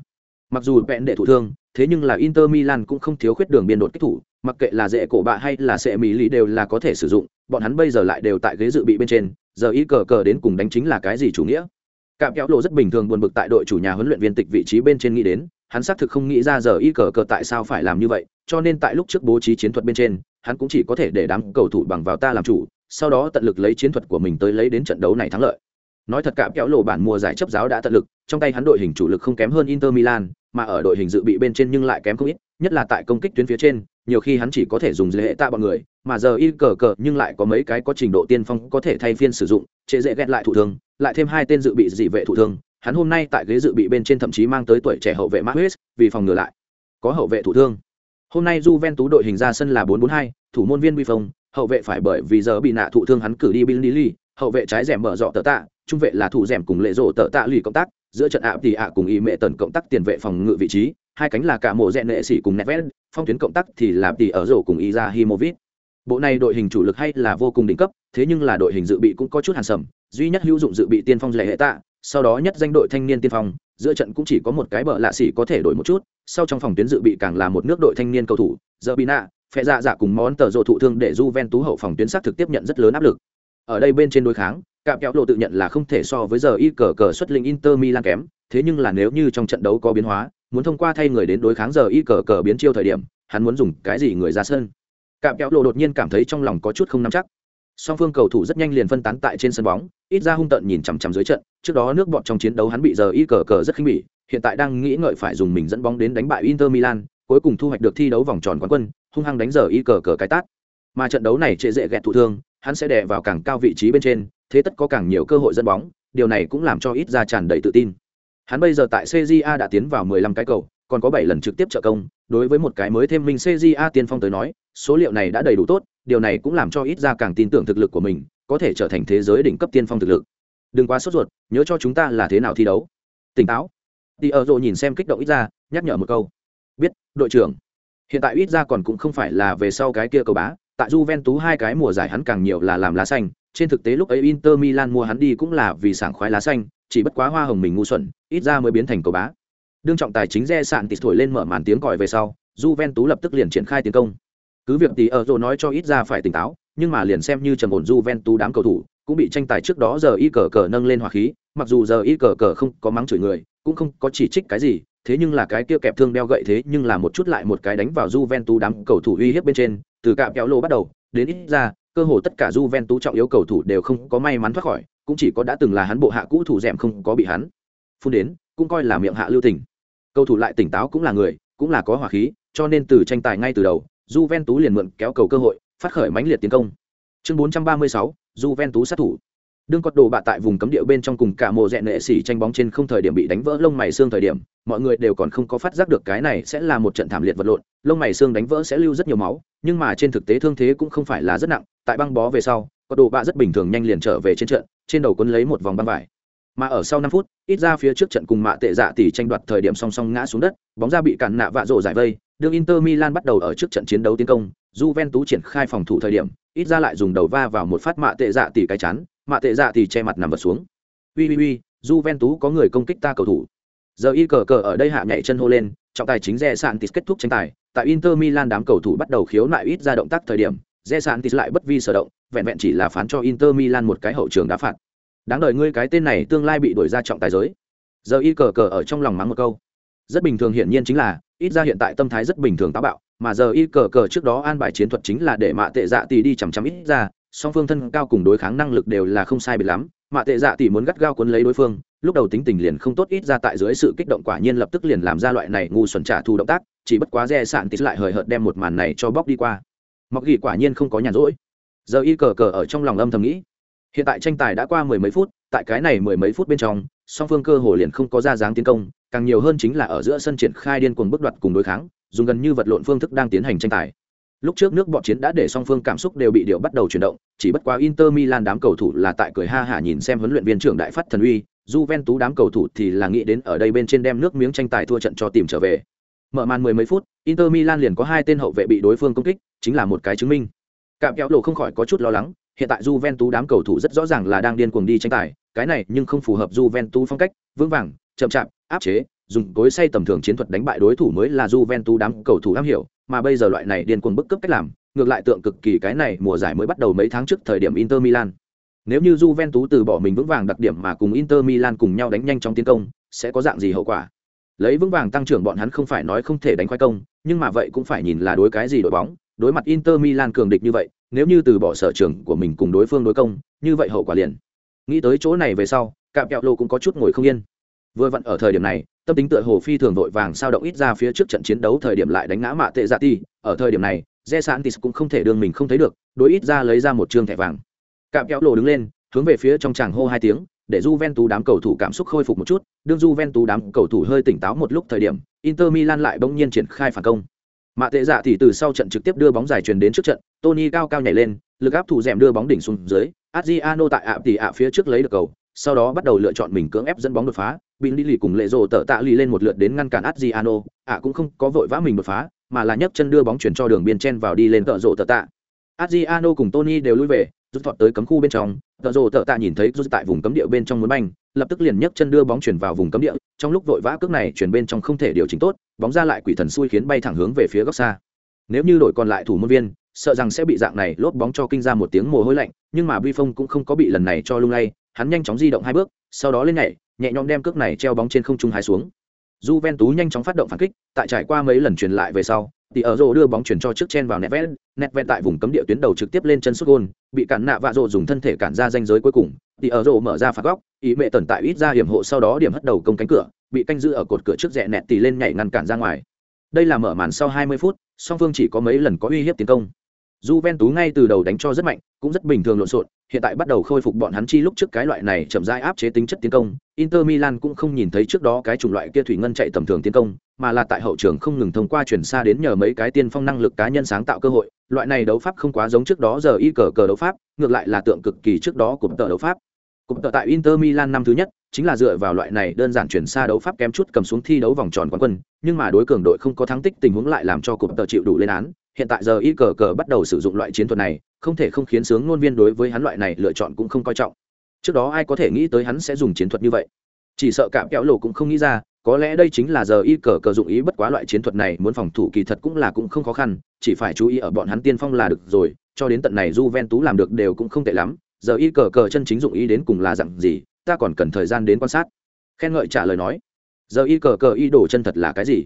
Mặc dù vẹn đệ thủ thương, thế nhưng là inter milan cũng không thiếu khuyết đường biên đột kích thủ, mặc kệ là dễ cổ bạ hay là sẽ mỹ lý đều là có thể sử dụng, bọn hắn bây giờ lại đều tại ghế dự bị bên trên giờ y cờ cờ đến cùng đánh chính là cái gì chủ nghĩa? Cạm kéo lộ rất bình thường buồn bực tại đội chủ nhà huấn luyện viên tịch vị trí bên trên nghĩ đến, hắn xác thực không nghĩ ra giờ y cờ cờ tại sao phải làm như vậy, cho nên tại lúc trước bố trí chiến thuật bên trên, hắn cũng chỉ có thể để đám cầu thủ bằng vào ta làm chủ, sau đó tận lực lấy chiến thuật của mình tới lấy đến trận đấu này thắng lợi. Nói thật cạm kéo lộ bản mùa giải chấp giáo đã tận lực, trong tay hắn đội hình chủ lực không kém hơn inter milan, mà ở đội hình dự bị bên trên nhưng lại kém không ít nhất là tại công kích tuyến phía trên, nhiều khi hắn chỉ có thể dùng dễ hệ tạ bọn người, mà giờ y cờ cờ nhưng lại có mấy cái có trình độ tiên phong có thể thay phiên sử dụng chế dễ ghét lại thủ thương lại thêm hai tên dự bị dị vệ thủ thương hắn hôm nay tại ghế dự bị bên trên thậm chí mang tới tuổi trẻ hậu vệ Marquez vì phòng ngừa lại. Có hậu vệ thủ thương hôm nay Juventus đội hình ra sân là 442 thủ môn viên Vi Phong, hậu vệ phải bởi vì giờ bị nạ thủ thương hắn cử đi Billy hậu vệ trái rèm mở rọ tờ tạ, trung vệ là thủ rèm cùng lệ rổ tờ tạ lì cộng tác giữa trận ạ thì ạ cùng y mẹ tần cộng tác tiền vệ phòng ngự vị trí hai cánh là cả mộ rẽ nệ sĩ cùng Nedved, phong tuyến cộng tác thì là tỷ ở rổ cùng y ra himovit Bộ này đội hình chủ lực hay là vô cùng đỉnh cấp, thế nhưng là đội hình dự bị cũng có chút hàn sầm, duy nhất hữu dụng dự bị tiên phong lệ hệ tạ, sau đó nhất danh đội thanh niên tiên phong, giữa trận cũng chỉ có một cái bờ lạ xỉ có thể đổi một chút, sau trong phòng tuyến dự bị càng là một nước đội thanh niên cầu thủ, Zerbina, phe dạ dạ cùng món tờ rộ thụ thương để Juventus hậu phòng tuyến sát thực tiếp nhận rất lớn áp lực. Ở đây bên trên đối kháng, cạm kéo lộ tự nhận là không thể so với giờ y cờ cờ xuất linh Inter Milan kém, thế nhưng là nếu như trong trận đấu có biến hóa, muốn thông qua thay người đến đối kháng giờ y cờ cờ biến chiêu thời điểm hắn muốn dùng cái gì người ra sân cạm kéo lộ đột nhiên cảm thấy trong lòng có chút không nắm chắc song phương cầu thủ rất nhanh liền phân tán tại trên sân bóng ít ra hung tợn nhìn chằm chằm dưới trận trước đó nước bọn trong chiến đấu hắn bị giờ y cờ cờ rất khinh bỉ hiện tại đang nghĩ ngợi phải dùng mình dẫn bóng đến đánh bại Inter Milan, cuối cùng thu hoạch được thi đấu vòng tròn quán quân, hung hăng đánh giờ y cờ cờ cái tát. Mà trận đấu này trệ dễ ghẹt thụ thương, hắn sẽ đè vào càng cao vị trí bên trên, thế tất có càng nhiều cơ hội dẫn bóng, điều này cũng làm cho ít ra tràn đầy tự tin. Hắn bây giờ tại CJA đã tiến vào 15 cái cầu, còn có 7 lần trực tiếp trợ công, đối với một cái mới thêm minh CJA tiên phong tới nói, số liệu này đã đầy đủ tốt, điều này cũng làm cho ít ra càng tin tưởng thực lực của mình, có thể trở thành thế giới đỉnh cấp tiên phong thực lực. Đừng quá sốt ruột, nhớ cho chúng ta là thế nào thi đấu. Tỉnh táo. Đi ở rồi nhìn xem kích động ít ra, nhắc nhở một câu. Biết, đội trưởng. Hiện tại ít ra còn cũng không phải là về sau cái kia cầu bá, tại Juventus hai cái mùa giải hắn càng nhiều là làm lá xanh, trên thực tế lúc ấy Inter Milan mua hắn đi cũng là vì sảng khoái lá xanh, chỉ bất quá hoa hồng mình ngu xuẩn, ít ra mới biến thành cầu bá. Đương trọng tài chính Re sạn tịt thổi lên mở màn tiếng còi về sau, Juventus lập tức liền triển khai tiến công. Cứ việc tí ở rồi nói cho ít ra phải tỉnh táo, nhưng mà liền xem như trầm ổn Juventus đám cầu thủ, cũng bị tranh tài trước đó giờ y cờ cờ nâng lên hỏa khí, mặc dù giờ y cờ cờ không có mắng chửi người, cũng không có chỉ trích cái gì, thế nhưng là cái kia kẹp thương đeo gậy thế nhưng là một chút lại một cái đánh vào Juventus đám cầu thủ uy hiếp bên trên, từ cạm kéo lô bắt đầu, đến ít ra, cơ hồ tất cả Juventus trọng yếu cầu thủ đều không có may mắn thoát khỏi, cũng chỉ có đã từng là hắn bộ hạ cũ thủ dẻm không có bị hắn phun đến, cũng coi là miệng hạ lưu tình. Cầu thủ lại tỉnh táo cũng là người, cũng là có hỏa khí, cho nên từ tranh tài ngay từ đầu, Juventus liền mượn kéo cầu cơ hội, phát khởi mãnh liệt tiến công. Chương 436, Juventus sát thủ. Đương cọt đồ bạ tại vùng cấm địa bên trong cùng cả mộ rẽ nệ xỉ tranh bóng trên không thời điểm bị đánh vỡ lông mày xương thời điểm, mọi người đều còn không có phát giác được cái này sẽ là một trận thảm liệt vật lộn, lông mày xương đánh vỡ sẽ lưu rất nhiều máu, nhưng mà trên thực tế thương thế cũng không phải là rất nặng, tại băng bó về sau, cọt đồ bạ rất bình thường nhanh liền trở về trên trận, trên đầu cuốn lấy một vòng băng vải. Mà ở sau năm phút, ít ra phía trước trận cùng mạ tệ dạ tỷ tranh đoạt thời điểm song song ngã xuống đất, bóng ra bị cản nạ vạ rộ giải vây, đương Inter Milan bắt đầu ở trước trận chiến đấu tiến công, Juventus triển khai phòng thủ thời điểm, ít ra lại dùng đầu va vào một phát mạ tệ dạ tỷ cái chắn, mạ tệ dạ thì che mặt nằm vật xuống. Ui ui ui Juventus có người công kích ta cầu thủ. Giờ y cờ cờ ở đây hạ nhảy chân hô lên, trọng tài chính rẽ sạn tis kết thúc tranh tài. Tại inter milan đám cầu thủ bắt đầu khiếu nại ít ra động tác thời điểm rẽ sạn tis lại bất vi sở động, vẹn vẹn chỉ là phán cho inter milan một cái hậu trường đá phạt. Đáng đời ngươi cái tên này tương lai bị đuổi ra trọng tài giới. Giờ y cờ cờ ở trong lòng mắng một câu. Rất bình thường hiển nhiên chính là, ít ra hiện tại tâm thái rất bình thường táo bạo, mà giờ y cờ cờ trước đó an bài chiến thuật chính là để mạ tệ dạ tỷ đi chằm chằm ít ra song phương thân cao cùng đối kháng năng lực đều là không sai biệt lắm mạ tệ dạ tỷ muốn gắt gao cuốn lấy đối phương, lúc đầu tính tình liền không tốt ít ra tại dưới sự kích động quả nhiên lập tức liền làm ra loại này ngu xuẩn trả thù động tác, chỉ bất quá re sạn tít lại hời hợt đem một màn này cho bóc đi qua. Mọc ghi quả nhiên không có nhàn rỗi. Giờ y cờ cờ ở trong lòng âm thầm nghĩ. Hiện tại tranh tài đã qua mười mấy phút, tại cái này mười mấy phút bên trong, song phương cơ hồ liền không có ra dáng tiến công, càng nhiều hơn chính là ở giữa sân triển khai điên cuồng bước đoạt cùng đối kháng, dùng gần như vật lộn phương thức đang tiến hành tranh tài. Lúc trước nước bọn chiến đã để song phương cảm xúc đều bị điều bắt đầu chuyển động, chỉ bất quá Inter Milan đám cầu thủ là tại cười ha hả nhìn xem huấn luyện viên trưởng đại phát thần uy, Juventus đám cầu thủ thì là nghĩ đến ở đây bên trên đem nước miếng tranh tài thua trận cho tìm trở về. Mở màn mười mấy phút, Inter Milan liền có hai tên hậu vệ bị đối phương công kích, chính là một cái chứng minh. Cạm kéo lộ không khỏi có chút lo lắng, hiện tại Juventus đám cầu thủ rất rõ ràng là đang điên cuồng đi tranh tài, cái này nhưng không phù hợp Juventus phong cách, vững vàng, chậm chạp, áp chế, dùng cối say tầm thường chiến thuật đánh bại đối thủ mới là Juventus đám cầu thủ am hiểu, mà bây giờ loại này điên cuồng bức cấp cách làm, ngược lại tượng cực kỳ cái này mùa giải mới bắt đầu mấy tháng trước thời điểm Inter Milan. Nếu như Juventus từ bỏ mình vững vàng đặc điểm mà cùng Inter Milan cùng nhau đánh nhanh trong tiến công, sẽ có dạng gì hậu quả? Lấy vững vàng tăng trưởng bọn hắn không phải nói không thể đánh khoai công, nhưng mà vậy cũng phải nhìn là đối cái gì đội bóng, đối mặt Inter Milan cường địch như vậy, nếu như từ bỏ sở trường của mình cùng đối phương đối công, như vậy hậu quả liền. Nghĩ tới chỗ này về sau, Cạm Kẹo Lô cũng có chút ngồi không yên. Vừa vặn ở thời điểm này, tâm tính tựa hồ phi thường vội vàng sao động ít ra phía trước trận chiến đấu thời điểm lại đánh ngã mạ tệ dạ ti. Ở thời điểm này re sản tis cũng không thể đương mình không thấy được đối ít ra lấy ra một chương thẻ vàng. Cạm kéo lộ đứng lên hướng về phía trong tràng hô hai tiếng để Juventus đám cầu thủ cảm xúc khôi phục một chút, đương Juventus đám cầu thủ hơi tỉnh táo một lúc thời điểm, Inter Milan lại bỗng nhiên triển khai phản công. Mạ tệ dạ thì từ sau trận trực tiếp đưa bóng giải truyền đến trước trận, Tony cao cao nhảy lên, lực áp thủ dẻm đưa bóng đỉnh xuống dưới, Adriano tại ạ tỉ ạ phía trước lấy được cầu, sau đó bắt đầu lựa chọn mình cưỡng ép dẫn bóng đột phá, bị đi lì cùng lệ rồ tợ tạ lì lên một lượt đến ngăn cản Adriano, ạ cũng không có vội vã mình đột phá, mà là nhấc chân đưa bóng chuyển cho đường biên chen vào đi lên tợ rồ tợ tạ. Adriano cùng Tony đều lui về, rút thọt tới cấm khu bên trong, tợ rồ tợ tạ nhìn thấy rút tại vùng cấm địa bên trong muốn banh, lập tức liền nhấc chân đưa bóng chuyển vào vùng cấm địa, trong lúc vội vã cước này chuyển bên trong không thể điều chỉnh tốt, bóng ra lại quỷ thần xui khiến bay thẳng hướng về phía góc xa. Nếu như đội còn lại thủ môn viên, sợ rằng sẽ bị dạng này lốp bóng cho kinh ra một tiếng mồ hôi lạnh, nhưng mà Vi Phong cũng không có bị lần này cho lung lay, hắn nhanh chóng di động hai bước, sau đó lên nhảy, nhẹ nhõm đem cước này treo bóng trên không trung hái xuống. Juventus nhanh chóng phát động phản kích, tại trải qua mấy lần truyền lại về sau, thì ở rồ đưa bóng chuyển cho trước chen vào nẹt vét, nẹt vét tại vùng cấm địa tuyến đầu trực tiếp lên chân sút gôn, bị cản nạ vạ rồ dùng thân thể cản ra danh giới cuối cùng, thì ở rồ mở ra phạt góc, ý mẹ tần tại ít ra hiểm hộ sau đó điểm hất đầu công cánh cửa, bị canh giữ ở cột cửa trước rẽ nẹt tì lên nhảy ngăn cản ra ngoài đây là mở màn sau 20 phút song phương chỉ có mấy lần có uy hiếp tiến công Juventus ngay từ đầu đánh cho rất mạnh, cũng rất bình thường lộn xộn, hiện tại bắt đầu khôi phục bọn hắn chi lúc trước cái loại này chậm rãi áp chế tính chất tiến công, Inter Milan cũng không nhìn thấy trước đó cái chủng loại kia thủy ngân chạy tầm thường tiến công, mà là tại hậu trường không ngừng thông qua chuyển xa đến nhờ mấy cái tiên phong năng lực cá nhân sáng tạo cơ hội, loại này đấu pháp không quá giống trước đó giờ y cờ cờ đấu pháp, ngược lại là tượng cực kỳ trước đó của tờ đấu pháp. Cũng tờ tại Inter Milan năm thứ nhất, chính là dựa vào loại này đơn giản chuyển xa đấu pháp kém chút cầm xuống thi đấu vòng tròn quán quân, nhưng mà đối cường đội không có thắng tích tình huống lại làm cho cụm tờ chịu đủ lên án, hiện tại giờ y cờ cờ bắt đầu sử dụng loại chiến thuật này không thể không khiến sướng ngôn viên đối với hắn loại này lựa chọn cũng không coi trọng. Trước đó ai có thể nghĩ tới hắn sẽ dùng chiến thuật như vậy? Chỉ sợ cạm kéo lộ cũng không nghĩ ra có lẽ đây chính là giờ y cờ cờ dụng ý bất quá loại chiến thuật này muốn phòng thủ kỳ thật cũng là cũng không khó khăn chỉ phải chú ý ở bọn hắn tiên phong là được rồi cho đến tận này j ven tú làm được đều cũng không tệ lắm. Giờ y cờ cờ chân chính dụng ý đến cùng là dặn gì ta còn cần thời gian đến quan sát. Khen ngợi trả lời nói, giờ y cờ cờ y đổ chân thật là cái gì?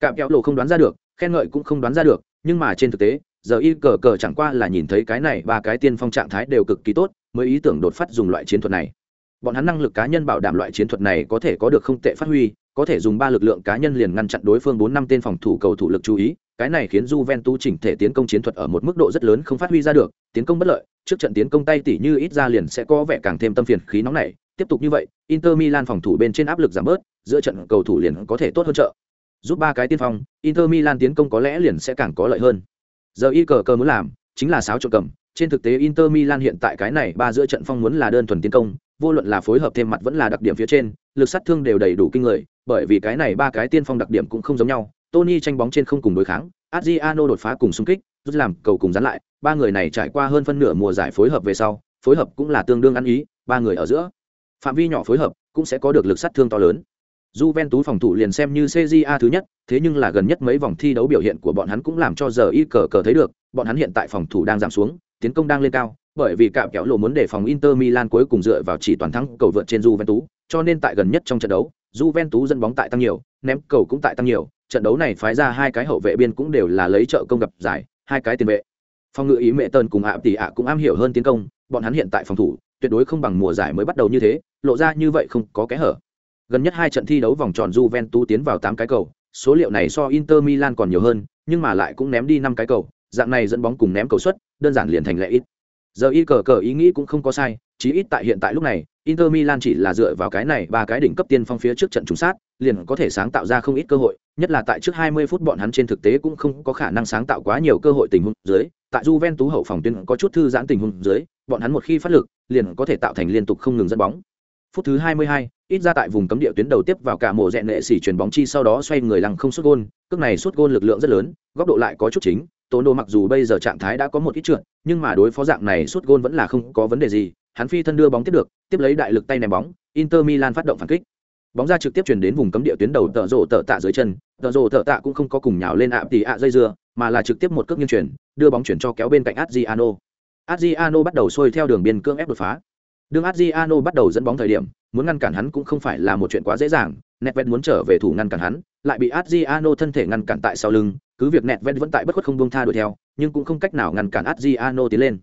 Cạm kéo lộ không đoán ra được, khen ngợi cũng không đoán ra được, nhưng mà trên thực tế, giờ y cờ cờ chẳng qua là nhìn thấy cái này ba cái tiên phong trạng thái đều cực kỳ tốt, mới ý tưởng đột phát dùng loại chiến thuật này. Bọn hắn năng lực cá nhân bảo đảm loại chiến thuật này có thể có được không tệ phát huy, có thể dùng ba lực lượng cá nhân liền ngăn chặn đối phương bốn năm tên phòng thủ cầu thủ lực chú ý, cái này khiến Juventus chỉnh thể tiến công chiến thuật ở một mức độ rất lớn không phát huy ra được, tiến công bất lợi, trước trận tiến công tay tỉ như ít ra liền sẽ có vẻ càng thêm tâm phiền khí nóng này tiếp tục như vậy, Inter Milan phòng thủ bên trên áp lực giảm bớt, giữa trận cầu thủ liền có thể tốt hơn trợ. Giúp ba cái tiên phong, inter milan tiến công có lẽ liền sẽ càng có lợi hơn. Giờ y cờ cờ muốn làm, chính là sáo trộn cầm. Trên thực tế inter milan hiện tại cái này ba giữa trận phong muốn là đơn thuần tiến công, vô luận là phối hợp thêm mặt vẫn là đặc điểm phía trên, lực sát thương đều đầy đủ kinh người, bởi vì cái này ba cái tiên phong đặc điểm cũng không giống nhau. Tony tranh bóng trên không cùng đối kháng, adriano đột phá cùng xung kích, rút làm cầu cùng dán lại. Ba người này trải qua hơn phân nửa mùa giải phối hợp về sau, phối hợp cũng là tương đương ăn ý, ba người ở giữa phạm vi nhỏ phối hợp cũng sẽ có được lực sát thương to lớn Juventus phòng thủ liền xem như CJA thứ nhất, thế nhưng là gần nhất mấy vòng thi đấu biểu hiện của bọn hắn cũng làm cho giờ y cờ cờ thấy được, bọn hắn hiện tại phòng thủ đang giảm xuống, tiến công đang lên cao, bởi vì cạm kéo lộ muốn để phòng Inter Milan cuối cùng dựa vào chỉ toàn thắng cầu vượt trên Juventus, cho nên tại gần nhất trong trận đấu, Juventus dẫn bóng tại tăng nhiều, ném cầu cũng tại tăng nhiều, trận đấu này phái ra hai cái hậu vệ biên cũng đều là lấy trợ công gặp giải, hai cái tiền vệ. Phòng ngự ý mẹ tần cùng ạ tỷ ạ cũng am hiểu hơn tiến công, bọn hắn hiện tại phòng thủ, tuyệt đối không bằng mùa giải mới bắt đầu như thế, lộ ra như vậy không có kẽ hở. Gần nhất hai trận thi đấu vòng tròn Juventus tiến vào 8 cái cầu, số liệu này so Inter Milan còn nhiều hơn, nhưng mà lại cũng ném đi 5 cái cầu, dạng này dẫn bóng cùng ném cầu suất, đơn giản liền thành lệ ít. Giờ y cờ cờ ý nghĩ cũng không có sai, chí ít tại hiện tại lúc này, Inter Milan chỉ là dựa vào cái này ba cái đỉnh cấp tiên phong phía trước trận trùng sát, liền có thể sáng tạo ra không ít cơ hội, nhất là tại trước 20 phút bọn hắn trên thực tế cũng không có khả năng sáng tạo quá nhiều cơ hội tình huống dưới, tại Juventus hậu phòng tuyến có chút thư giãn tình huống dưới, bọn hắn một khi phát lực, liền có thể tạo thành liên tục không ngừng dẫn bóng. Phút thứ 22, ít ra tại vùng cấm địa tuyến đầu tiếp vào cả mổ rẹn nệ xỉ chuyền bóng chi sau đó xoay người lăng không sút gôn cước này sút gôn lực lượng rất lớn góc độ lại có chút chính Tốn mặc dù bây giờ trạng thái đã có một ít trượt nhưng mà đối phó dạng này sút gôn vẫn là không có vấn đề gì hắn phi thân đưa bóng tiếp được tiếp lấy đại lực tay ném bóng inter milan phát động phản kích bóng ra trực tiếp chuyển đến vùng cấm địa tuyến đầu tợ rổ tợ tạ dưới chân tợ rổ tợ tạ cũng không có cùng nhào lên ạ tỉ ạ dây dưa mà là trực tiếp một cước nghiêng chuyển đưa bóng chuyển cho kéo bên cạnh adriano adriano bắt đầu xuôi theo đường biên cương ép đột phá Đường Adriano bắt đầu dẫn bóng thời điểm, muốn ngăn cản hắn cũng không phải là một chuyện quá dễ dàng, Nedved muốn trở về thủ ngăn cản hắn, lại bị Adriano thân thể ngăn cản tại sau lưng, cứ việc Nedved vẫn tại bất khuất không buông tha đuổi theo, nhưng cũng không cách nào ngăn cản Adriano tiến lên.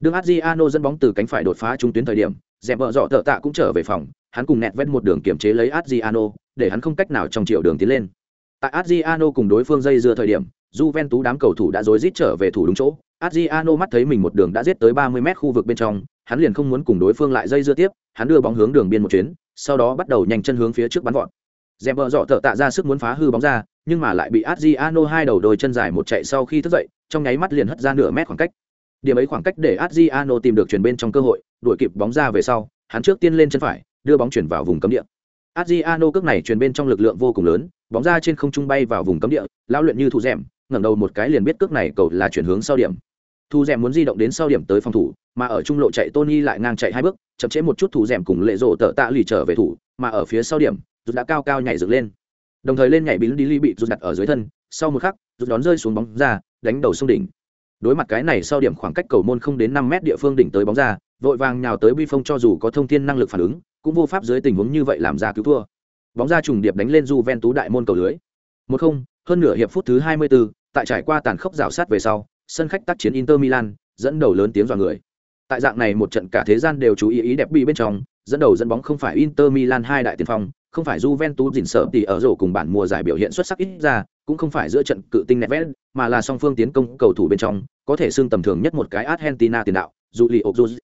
Đường Adriano dẫn bóng từ cánh phải đột phá trung tuyến thời điểm, dẹp vợ dọ tợ tạ cũng trở về phòng, hắn cùng Nedved một đường kiểm chế lấy Adriano, để hắn không cách nào trong chiều đường tiến lên. Tại Adriano cùng đối phương dây dưa thời điểm, Juventus đám cầu thủ đã rối rít trở về thủ đúng chỗ. Adriano mắt thấy mình một đường đã giết tới 30 mét khu vực bên trong, hắn liền không muốn cùng đối phương lại dây dưa tiếp, hắn đưa bóng hướng đường biên một chuyến, sau đó bắt đầu nhanh chân hướng phía trước bắn vọt. Dẹp vợ dọ tợ tạ ra sức muốn phá hư bóng ra, nhưng mà lại bị Adriano hai đầu đôi chân dài một chạy sau khi thức dậy, trong nháy mắt liền hất ra nửa mét khoảng cách. Điểm ấy khoảng cách để Adriano tìm được chuyền bên trong cơ hội, đuổi kịp bóng ra về sau, hắn trước tiên lên chân phải, đưa bóng chuyển vào vùng cấm địa. Adriano cước này truyền bên trong lực lượng vô cùng lớn, bóng ra trên không trung bay vào vùng cấm địa, lão luyện như thủ rèm, ngẩng đầu một cái liền biết cước này cầu là chuyển hướng sau điểm. Thủ rèm muốn di động đến sau điểm tới phòng thủ, mà ở trung lộ chạy Tony lại ngang chạy hai bước, chậm chế một chút thủ rèm cùng lệ rộ tợ tạ lì trở về thủ, mà ở phía sau điểm, rút đã cao cao nhảy dựng lên. Đồng thời lên nhảy bí đi ly bị rút đặt ở dưới thân, sau một khắc, rút đón rơi xuống bóng ra, đánh đầu sông đỉnh. Đối mặt cái này sau điểm khoảng cách cầu môn không đến năm mét địa phương đỉnh tới bóng ra, vội vàng nhào tới bi phong cho dù có thông thiên năng lực phản ứng, cũng vô pháp dưới tình huống như vậy làm ra cứu thua. Bóng ra trùng điệp đánh lên Juventus đại môn cầu lưới. Một không, hơn nửa hiệp phút thứ 24, tại trải qua tàn khốc rào sát về sau, sân khách tác chiến Inter Milan, dẫn đầu lớn tiếng dọa người. Tại dạng này một trận cả thế gian đều chú ý ý đẹp bị bên trong, dẫn đầu dẫn bóng không phải Inter Milan hai đại tiền phong, không phải Juventus dình sợ thì ở rổ cùng bản mùa giải biểu hiện xuất sắc ít ra, cũng không phải giữa trận cự tinh Neves, mà là song phương tiến công cầu thủ bên trong, có thể xưng tầm thường nhất một cái Argentina tiền đạo, Julio Ozuz.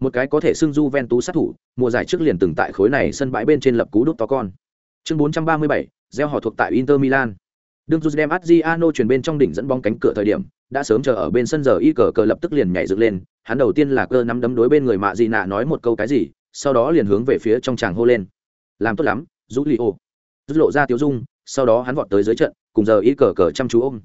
Một cái có thể xưng Juventus sát thủ, mùa giải trước liền từng tại khối này sân bãi bên trên lập cú đút to con. Chương 437, gieo họ thuộc tại Inter Milan. Đương Jus đem Adriano chuyển bên trong đỉnh dẫn bóng cánh cửa thời điểm, đã sớm chờ ở bên sân giờ y cờ cờ lập tức liền nhảy dựng lên, hắn đầu tiên là cơ nắm đấm đối bên người mạ gì nạ nói một câu cái gì, sau đó liền hướng về phía trong tràng hô lên. Làm tốt lắm, Julio. Rút lộ ra tiếu dung, sau đó hắn vọt tới dưới trận, cùng giờ y cờ cờ chăm chú ôm.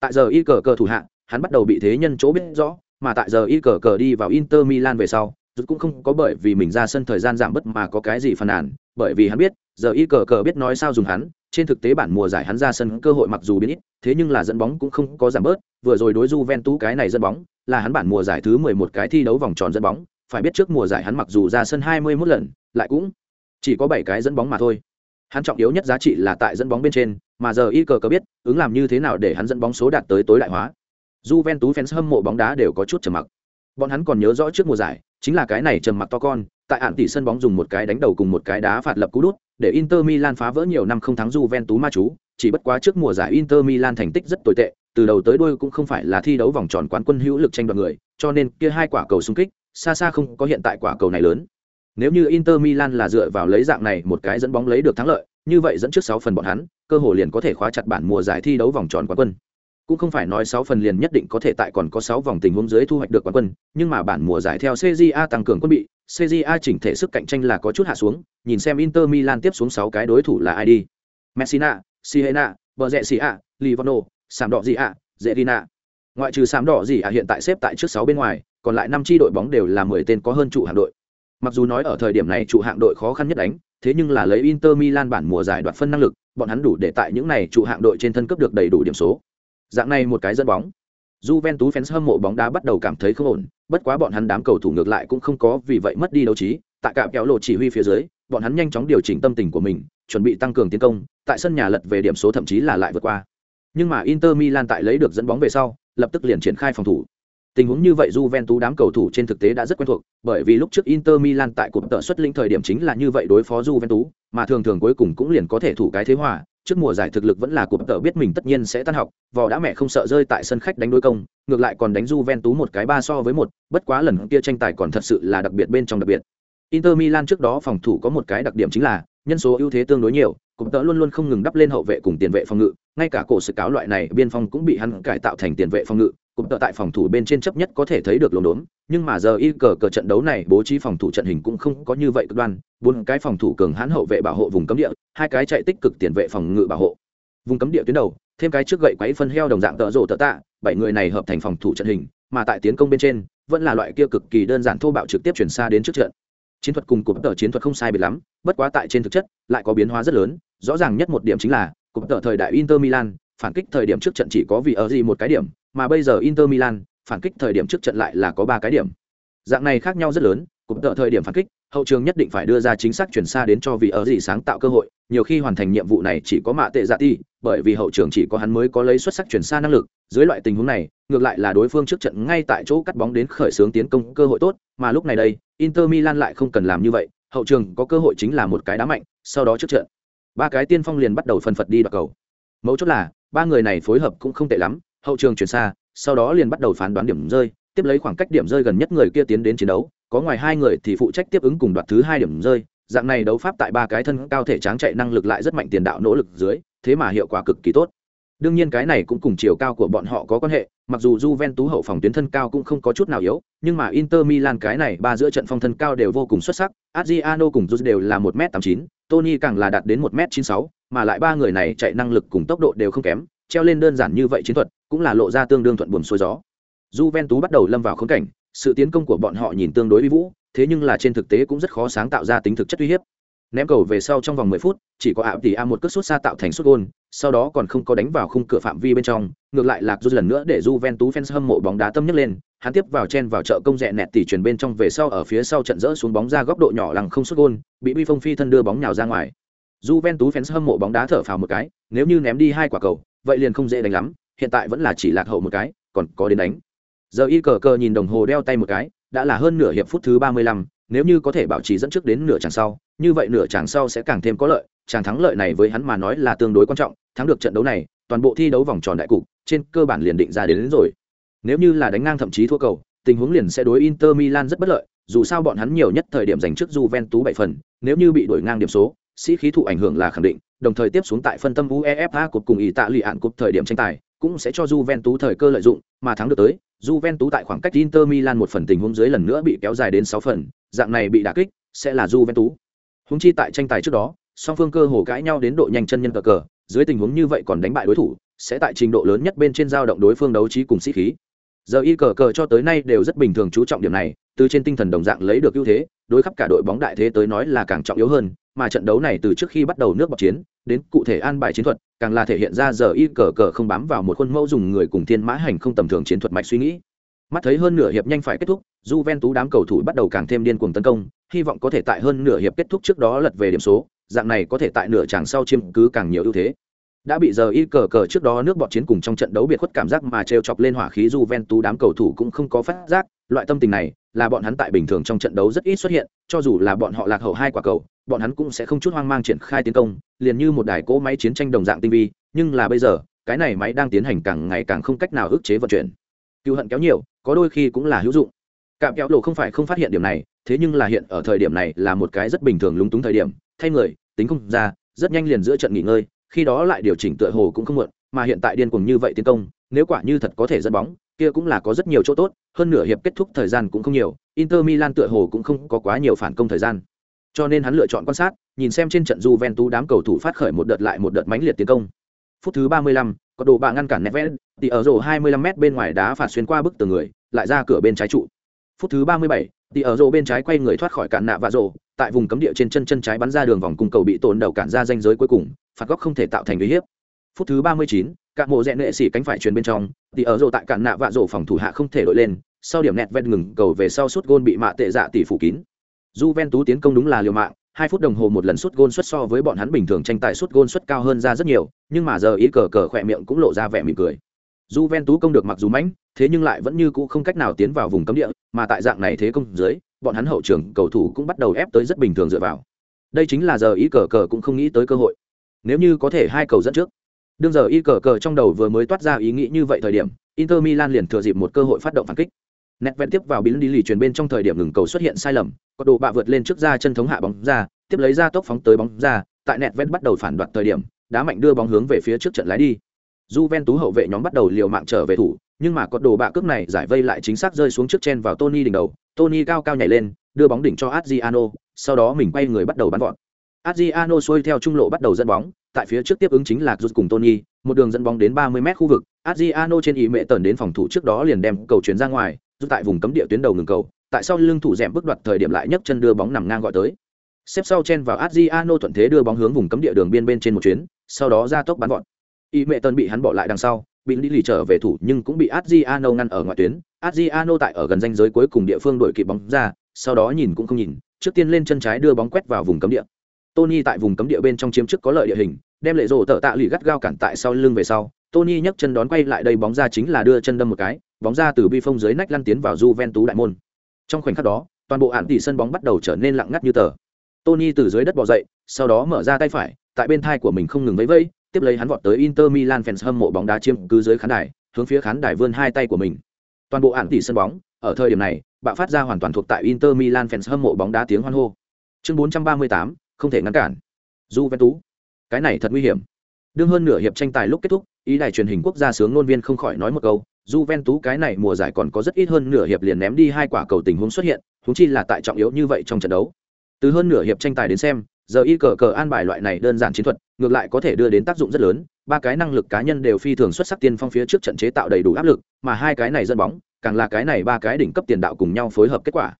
Tại giờ y cờ cờ thủ hạ, hắn bắt đầu bị thế nhân chỗ biết rõ, mà tại giờ y cờ cờ đi vào Inter Milan về sau, rút cũng không có bởi vì mình ra sân thời gian giảm bớt mà có cái gì phàn nàn, bởi vì hắn biết, giờ y cờ cờ biết nói sao dùng hắn, trên thực tế bản mùa giải hắn ra sân cơ hội mặc dù biến ít, thế nhưng là dẫn bóng cũng không có giảm bớt, vừa rồi đối Juventus cái này dẫn bóng, là hắn bản mùa giải thứ 11 cái thi đấu vòng tròn dẫn bóng, phải biết trước mùa giải hắn mặc dù ra sân 21 lần, lại cũng chỉ có 7 cái dẫn bóng mà thôi. Hắn trọng yếu nhất giá trị là tại dẫn bóng bên trên, mà giờ y cờ cờ biết, ứng làm như thế nào để hắn dẫn bóng số đạt tới tối đại hóa. Juventus fans hâm mộ bóng đá đều có chút trầm mặc. Bọn hắn còn nhớ rõ trước mùa giải, chính là cái này trầm mặc to con, tại ạn tỷ sân bóng dùng một cái đánh đầu cùng một cái đá phạt lập cú đút, để Inter Milan phá vỡ nhiều năm không thắng Juventus ma chú, chỉ bất quá trước mùa giải Inter Milan thành tích rất tồi tệ, từ đầu tới đuôi cũng không phải là thi đấu vòng tròn quán quân hữu lực tranh đoạt người, cho nên kia hai quả cầu xung kích, xa xa không có hiện tại quả cầu này lớn. Nếu như Inter Milan là dựa vào lấy dạng này một cái dẫn bóng lấy được thắng lợi, như vậy dẫn trước 6 phần bọn hắn, cơ hội liền có thể khóa chặt bản mùa giải thi đấu vòng tròn quán quân. Cũng không phải nói 6 phần liền nhất định có thể tại còn có 6 vòng tình huống dưới thu hoạch được quán quân, nhưng mà bản mùa giải theo CJA tăng cường quân bị, CJA chỉnh thể sức cạnh tranh là có chút hạ xuống, nhìn xem Inter Milan tiếp xuống 6 cái đối thủ là ai đi. Messina, Siena, Bergerac, Livorno, Sạm đỏ gì ạ, Zerina. Ngoại trừ Sạm đỏ gì ạ hiện tại xếp tại trước 6 bên ngoài, còn lại 5 chi đội bóng đều là 10 tên có hơn trụ hạng đội. Mặc dù nói ở thời điểm này trụ hạng đội khó khăn nhất đánh, thế nhưng là lấy Inter Milan bản mùa giải đoạt phân năng lực, bọn hắn đủ để tại những này trụ hạng đội trên thân cấp được đầy đủ điểm số. Dạng này một cái dẫn bóng, Juventus fans hâm mộ bóng đá bắt đầu cảm thấy không ổn, bất quá bọn hắn đám cầu thủ ngược lại cũng không có vì vậy mất đi đấu trí, tại cạm kéo lộ chỉ huy phía dưới, bọn hắn nhanh chóng điều chỉnh tâm tình của mình, chuẩn bị tăng cường tiến công, tại sân nhà lật về điểm số thậm chí là lại vượt qua. Nhưng mà Inter Milan tại lấy được dẫn bóng về sau, lập tức liền triển khai phòng thủ. Tình huống như vậy Juventus đám cầu thủ trên thực tế đã rất quen thuộc, bởi vì lúc trước Inter Milan tại cuộc tợ xuất lĩnh thời điểm chính là như vậy đối phó Juventus, mà thường thường cuối cùng cũng liền có thể thủ cái thế hòa, trước mùa giải thực lực vẫn là cuộc tợ biết mình tất nhiên sẽ tan học, vò đã mẹ không sợ rơi tại sân khách đánh đối công, ngược lại còn đánh Juventus một cái ba so với một, bất quá lần kia tranh tài còn thật sự là đặc biệt bên trong đặc biệt. Inter Milan trước đó phòng thủ có một cái đặc điểm chính là nhân số ưu thế tương đối nhiều, cũng tớ luôn luôn không ngừng đắp lên hậu vệ cùng tiền vệ phòng ngự, ngay cả cổ sự cáo loại này biên phong cũng bị hắn cải tạo thành tiền vệ phòng ngự, cũng tớ tại phòng thủ bên trên chấp nhất có thể thấy được lồn đốn, nhưng mà giờ y cờ cờ trận đấu này bố trí phòng thủ trận hình cũng không có như vậy cực đoan, bốn cái phòng thủ cường hãn hậu vệ bảo hộ vùng cấm địa, hai cái chạy tích cực tiền vệ phòng ngự bảo hộ. Vùng cấm địa tuyến đầu, thêm cái trước gậy quấy phân heo đồng dạng tợ rộ tợ tạ, bảy người này hợp thành phòng thủ trận hình, mà tại tiến công bên trên, vẫn là loại kia cực kỳ đơn giản thô bạo trực tiếp chuyển xa đến trước trận chiến thuật cùng cụm tờ chiến thuật không sai biệt lắm bất quá tại trên thực chất lại có biến hóa rất lớn rõ ràng nhất một điểm chính là cụm tờ thời đại inter milan phản kích thời điểm trước trận chỉ có vì ở gì một cái điểm mà bây giờ inter milan phản kích thời điểm trước trận lại là có ba cái điểm. Dạng này khác nhau rất lớn cũng tờ thời điểm phản kích, hậu trường nhất định phải đưa ra chính xác chuyển xa đến cho vì ở gì sáng tạo cơ hội, nhiều khi hoàn thành nhiệm vụ này chỉ có mạ tệ dạ ti bởi vì hậu trường chỉ có hắn mới có lấy xuất sắc chuyển xa năng lực. Dưới loại tình huống này, ngược lại là đối phương trước trận ngay tại chỗ cắt bóng đến khởi xướng tiến công cơ hội tốt, mà lúc này đây, inter milan lại không cần làm như vậy, hậu trường có cơ hội chính là một cái đá mạnh, sau đó trước trận. Ba cái tiên phong liền bắt đầu phân phật đi đoạt cầu. Mấu chốt là, ba người này phối hợp cũng không tệ lắm hậu trường chuyển xa, sau đó liền bắt đầu phán đoán điểm rơi, tiếp lấy khoảng cách điểm rơi gần nhất người kia tiến đến chiến đấu, có ngoài hai người thì phụ trách tiếp ứng cùng đoạt thứ hai điểm rơi, dạng này đấu pháp tại ba cái thân cao thể tráng chạy năng lực lại rất mạnh tiền đạo nỗ lực dưới, thế mà hiệu quả cực kỳ tốt. Đương nhiên cái này cũng cùng chiều cao của bọn họ có quan hệ, mặc dù Juventus hậu phòng tuyến thân cao cũng không có chút nào yếu, nhưng mà Inter Milan cái này ba giữa trận phong thân cao đều vô cùng xuất sắc, Adriano cùng Jus đều là một m tám chín, Tony càng là đạt đến một m chín sáu, mà lại ba người này chạy năng lực cùng tốc độ đều không kém, treo lên đơn giản như vậy chiến thuật cũng là lộ ra tương đương thuận buồm xuôi gió. Juventus bắt đầu lâm vào khốn cảnh, sự tiến công của bọn họ nhìn tương đối uy vũ, thế nhưng là trên thực tế cũng rất khó sáng tạo ra tính thực chất uy hiếp. Ném cầu về sau trong vòng 10 phút, chỉ có ảo tỷ a một cước sút xa tạo thành sút gôn, sau đó còn không có đánh vào khung cửa phạm vi bên trong, ngược lại lạc rút lần nữa để Juventus fans hâm mộ bóng đá tâm nhấc lên, hắn tiếp vào chen vào chợ công rẽ nẹt tỉ truyền bên trong về sau ở phía sau trận rỡ xuống bóng ra góc độ nhỏ lằng không sút gôn, bị bi phong phi thân đưa bóng nhào ra ngoài. Juventus fans hâm mộ bóng đá thở phào một cái, nếu như ném đi hai quả cầu, vậy liền không dễ đánh lắm hiện tại vẫn là chỉ lạc hậu một cái còn có đến đánh. Giờ y cờ cờ nhìn đồng hồ đeo tay một cái đã là hơn nửa hiệp phút thứ ba mươi lăm nếu như có thể bảo trì dẫn trước đến nửa chặng sau như vậy nửa chặng sau sẽ càng thêm có lợi chàng thắng lợi này với hắn mà nói là tương đối quan trọng thắng được trận đấu này toàn bộ thi đấu vòng tròn đại cục trên cơ bản liền định ra đến, đến rồi. Nếu như là đánh ngang thậm chí thua cầu tình huống liền sẽ đối Inter Milan rất bất lợi dù sao bọn hắn nhiều nhất thời điểm giành trước Juventus 7 phần nếu như bị đổi ngang điểm số sĩ khí thụ ảnh hưởng là khẳng định đồng thời tiếp xuống tại phân tâm UEFA cột cùng ý tạ lì cột thời điểm tranh tài cũng sẽ cho Juventus thời cơ lợi dụng, mà thắng được tới, Juventus tại khoảng cách Inter Milan một phần tình huống dưới lần nữa bị kéo dài đến 6 phần, dạng này bị đả kích sẽ là Juventus. Húng chi tại tranh tài trước đó, song phương cơ hồ cãi nhau đến độ nhanh chân nhân cờ cờ, dưới tình huống như vậy còn đánh bại đối thủ, sẽ tại trình độ lớn nhất bên trên giao động đối phương đấu trí cùng sĩ khí. Giờ y cờ cờ cho tới nay đều rất bình thường chú trọng điểm này, từ trên tinh thần đồng dạng lấy được ưu thế, đối khắp cả đội bóng đại thế tới nói là càng trọng yếu hơn mà trận đấu này từ trước khi bắt đầu nước bọc chiến, đến cụ thể an bài chiến thuật, càng là thể hiện ra giờ y cờ cờ không bám vào một khuôn mẫu dùng người cùng thiên mã hành không tầm thường chiến thuật mạch suy nghĩ. Mắt thấy hơn nửa hiệp nhanh phải kết thúc, Juventus đám cầu thủ bắt đầu càng thêm điên cuồng tấn công, hy vọng có thể tại hơn nửa hiệp kết thúc trước đó lật về điểm số, dạng này có thể tại nửa tràng sau chiếm cứ càng nhiều ưu thế đã bị giờ y cờ cờ trước đó nước bọt chiến cùng trong trận đấu biệt khuất cảm giác mà trêu chọc lên hỏa khí j ven tú đám cầu thủ cũng không có phát giác, loại tâm tình này là bọn hắn tại bình thường trong trận đấu rất ít xuất hiện, cho dù là bọn họ lạc hậu hai quả cầu, bọn hắn cũng sẽ không chút hoang mang triển khai tiến công, liền như một đài cỗ máy chiến tranh đồng dạng tinh vi, nhưng là bây giờ, cái này máy đang tiến hành càng ngày càng không cách nào ức chế vận chuyển. Cựu hận kéo nhiều, có đôi khi cũng là hữu dụng. Cạm kéo lộ không phải không phát hiện điểm này, thế nhưng là hiện ở thời điểm này là một cái rất bình thường lúng túng thời điểm, thay người, tính không ra, rất nhanh liền giữa trận nghỉ ngơi, khi đó lại điều chỉnh tựa hồ cũng không muộn, mà hiện tại điên cuồng như vậy tiến công, nếu quả như thật có thể dẫn bóng, kia cũng là có rất nhiều chỗ tốt, hơn nửa hiệp kết thúc thời gian cũng không nhiều, Inter Milan tựa hồ cũng không có quá nhiều phản công thời gian. Cho nên hắn lựa chọn quan sát, nhìn xem trên trận Juventus đám cầu thủ phát khởi một đợt lại một đợt mãnh liệt tiến công. Phút thứ 35, có đồ bạ ngăn cản Neves, thì ở rổ 25m bên ngoài đá phạt xuyên qua bức tường người, lại ra cửa bên trái trụ. Phút thứ 37, thì ở rổ bên trái quay người thoát khỏi cản nạ và rổ, tại vùng cấm địa trên chân chân trái bắn ra đường vòng cung cầu bị tổn đầu cản ra danh giới cuối cùng, phạt góc không thể tạo thành uy hiếp. Phút thứ ba mươi chín, các mộ rẽ nệ xỉ cánh phải truyền bên trong thì ở rổ tại cản nạ vạ rổ phòng thủ hạ không thể đội lên sau điểm nẹt ven ngừng cầu về sau suốt gôn bị mạ tệ dạ tỷ phủ kín. Juventus tiến công đúng là liều mạng hai phút đồng hồ một lần suốt gôn suất so với bọn hắn bình thường tranh tài suốt gôn suất cao hơn ra rất nhiều nhưng mà giờ ý cờ cờ khỏe miệng cũng lộ ra vẻ mỉm cười. Juventus công được mặc dù mãnh thế nhưng lại vẫn như cũ không cách nào tiến vào vùng cấm địa mà tại dạng này thế công dưới bọn hắn hậu trường cầu thủ cũng bắt đầu ép tới rất bình thường dựa vào. Đây chính là giờ ý cờ cờ cũng không nghĩ tới cơ hội nếu như có thể hai cầu dẫn trước. Đương giờ y cờ cờ trong đầu vừa mới toát ra ý nghĩ như vậy thời điểm, inter milan liền thừa dịp một cơ hội phát động phản kích. Nét vẹn tiếp vào biến đi lì truyền bên trong thời điểm ngừng cầu xuất hiện sai lầm, có đồ bạ vượt lên trước ra chân thống hạ bóng ra, tiếp lấy ra tốc phóng tới bóng ra, tại nét vẹn bắt đầu phản đoạt thời điểm, đá mạnh đưa bóng hướng về phía trước trận lái đi. Tú hậu vệ nhóm bắt đầu liều mạng trở về thủ, nhưng mà có đồ bạ cước này giải vây lại chính xác rơi xuống trước chen vào Tony đỉnh đầu. Tony cao cao nhảy lên, đưa bóng đỉnh cho Adriano, sau đó mình quay người bắt đầu bắn gọn Adriano xuôi theo trung lộ bắt đầu dẫn bóng, tại phía trước tiếp ứng chính là rút cùng Tony, một đường dẫn bóng đến 30m khu vực, Adriano trên ý mẹ tẩn đến phòng thủ trước đó liền đem cầu chuyển ra ngoài, rút tại vùng cấm địa tuyến đầu ngừng cầu, tại sau lưng thủ dẹp bước đoạt thời điểm lại nhấc chân đưa bóng nằm ngang gọi tới. Xếp sau chen vào Adriano thuận thế đưa bóng hướng vùng cấm địa đường biên bên trên một chuyến, sau đó ra tốc bắn gọn. Ý mẹ tần bị hắn bỏ lại đằng sau, bị lý lì trở về thủ nhưng cũng bị Adriano ngăn ở ngoài tuyến. Adriano tại ở gần ranh giới cuối cùng địa phương đuổi kịp bóng ra, sau đó nhìn cũng không nhìn, trước tiên lên chân trái đưa bóng quét vào vùng cấm địa. Tony tại vùng cấm địa bên trong chiếm trước có lợi địa hình, đem lệ rổ tợ tạ lì gắt gao cản tại sau lưng về sau. Tony nhấc chân đón quay lại đây bóng ra chính là đưa chân đâm một cái, bóng ra từ bi phong dưới nách lăn tiến vào Juventus đại môn. Trong khoảnh khắc đó, toàn bộ ảnh tỷ sân bóng bắt đầu trở nên lặng ngắt như tờ. Tony từ dưới đất bò dậy, sau đó mở ra tay phải, tại bên thai của mình không ngừng vẫy vẫy, tiếp lấy hắn vọt tới Inter Milan fans hâm mộ bóng đá chiếm cứ dưới khán đài, hướng phía khán đài vươn hai tay của mình. Toàn bộ ảnh tỷ sân bóng, ở thời điểm này, bạo phát ra hoàn toàn thuộc tại Inter Milan fans hâm mộ bóng đá tiếng hoan hô. Chương 438, không thể ngăn cản. tú, Cái này thật nguy hiểm. Đương hơn nửa hiệp tranh tài lúc kết thúc, ý đài truyền hình quốc gia sướng ngôn viên không khỏi nói một câu, Juventus cái này mùa giải còn có rất ít hơn nửa hiệp liền ném đi hai quả cầu tình huống xuất hiện, huống chi là tại trọng yếu như vậy trong trận đấu. Từ hơn nửa hiệp tranh tài đến xem, giờ y cờ cờ an bài loại này đơn giản chiến thuật, ngược lại có thể đưa đến tác dụng rất lớn, ba cái năng lực cá nhân đều phi thường xuất sắc tiên phong phía trước trận chế tạo đầy đủ áp lực, mà hai cái này dẫn bóng, càng là cái này ba cái đỉnh cấp tiền đạo cùng nhau phối hợp kết quả.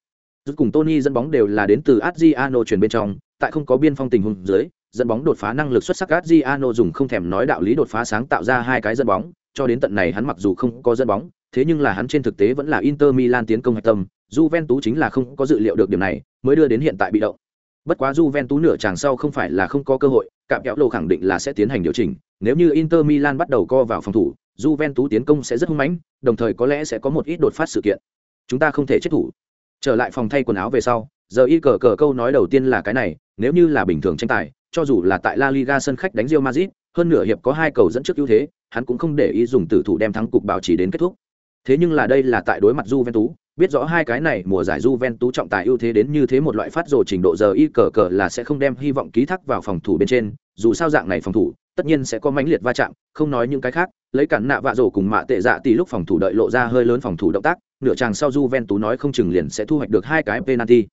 Rút cùng Tony dẫn bóng đều là đến từ Adriano chuyển bên trong, tại không có biên phong tình huống dưới, dẫn bóng đột phá năng lực xuất sắc Adriano dùng không thèm nói đạo lý đột phá sáng tạo ra hai cái dẫn bóng, cho đến tận này hắn mặc dù không có dẫn bóng, thế nhưng là hắn trên thực tế vẫn là Inter Milan tiến công hạch tâm, Juventus chính là không có dự liệu được điểm này, mới đưa đến hiện tại bị động. Bất quá Juventus nửa chàng sau không phải là không có cơ hội, cạm kéo lô khẳng định là sẽ tiến hành điều chỉnh, nếu như Inter Milan bắt đầu co vào phòng thủ, Juventus tiến công sẽ rất hung mãnh, đồng thời có lẽ sẽ có một ít đột phát sự kiện. Chúng ta không thể chết thủ. Trở lại phòng thay quần áo về sau, giờ y cờ cờ câu nói đầu tiên là cái này, nếu như là bình thường tranh tài cho dù là tại La Liga sân khách đánh Real Madrid, hơn nửa hiệp có hai cầu dẫn trước ưu thế, hắn cũng không để ý dùng tử thủ đem thắng cục bảo trì đến kết thúc. Thế nhưng là đây là tại đối mặt Juventus, biết rõ hai cái này mùa giải Juventus trọng tài ưu thế đến như thế một loại phát rồ trình độ giờ y cờ cờ là sẽ không đem hy vọng ký thác vào phòng thủ bên trên, dù sao dạng này phòng thủ, tất nhiên sẽ có mãnh liệt va chạm, không nói những cái khác, lấy cản nạ vạ rổ cùng mạ tệ dạ tỷ lúc phòng thủ đợi lộ ra hơi lớn phòng thủ động tác, nửa chàng sau Juventus nói không chừng liền sẽ thu hoạch được hai cái penalty.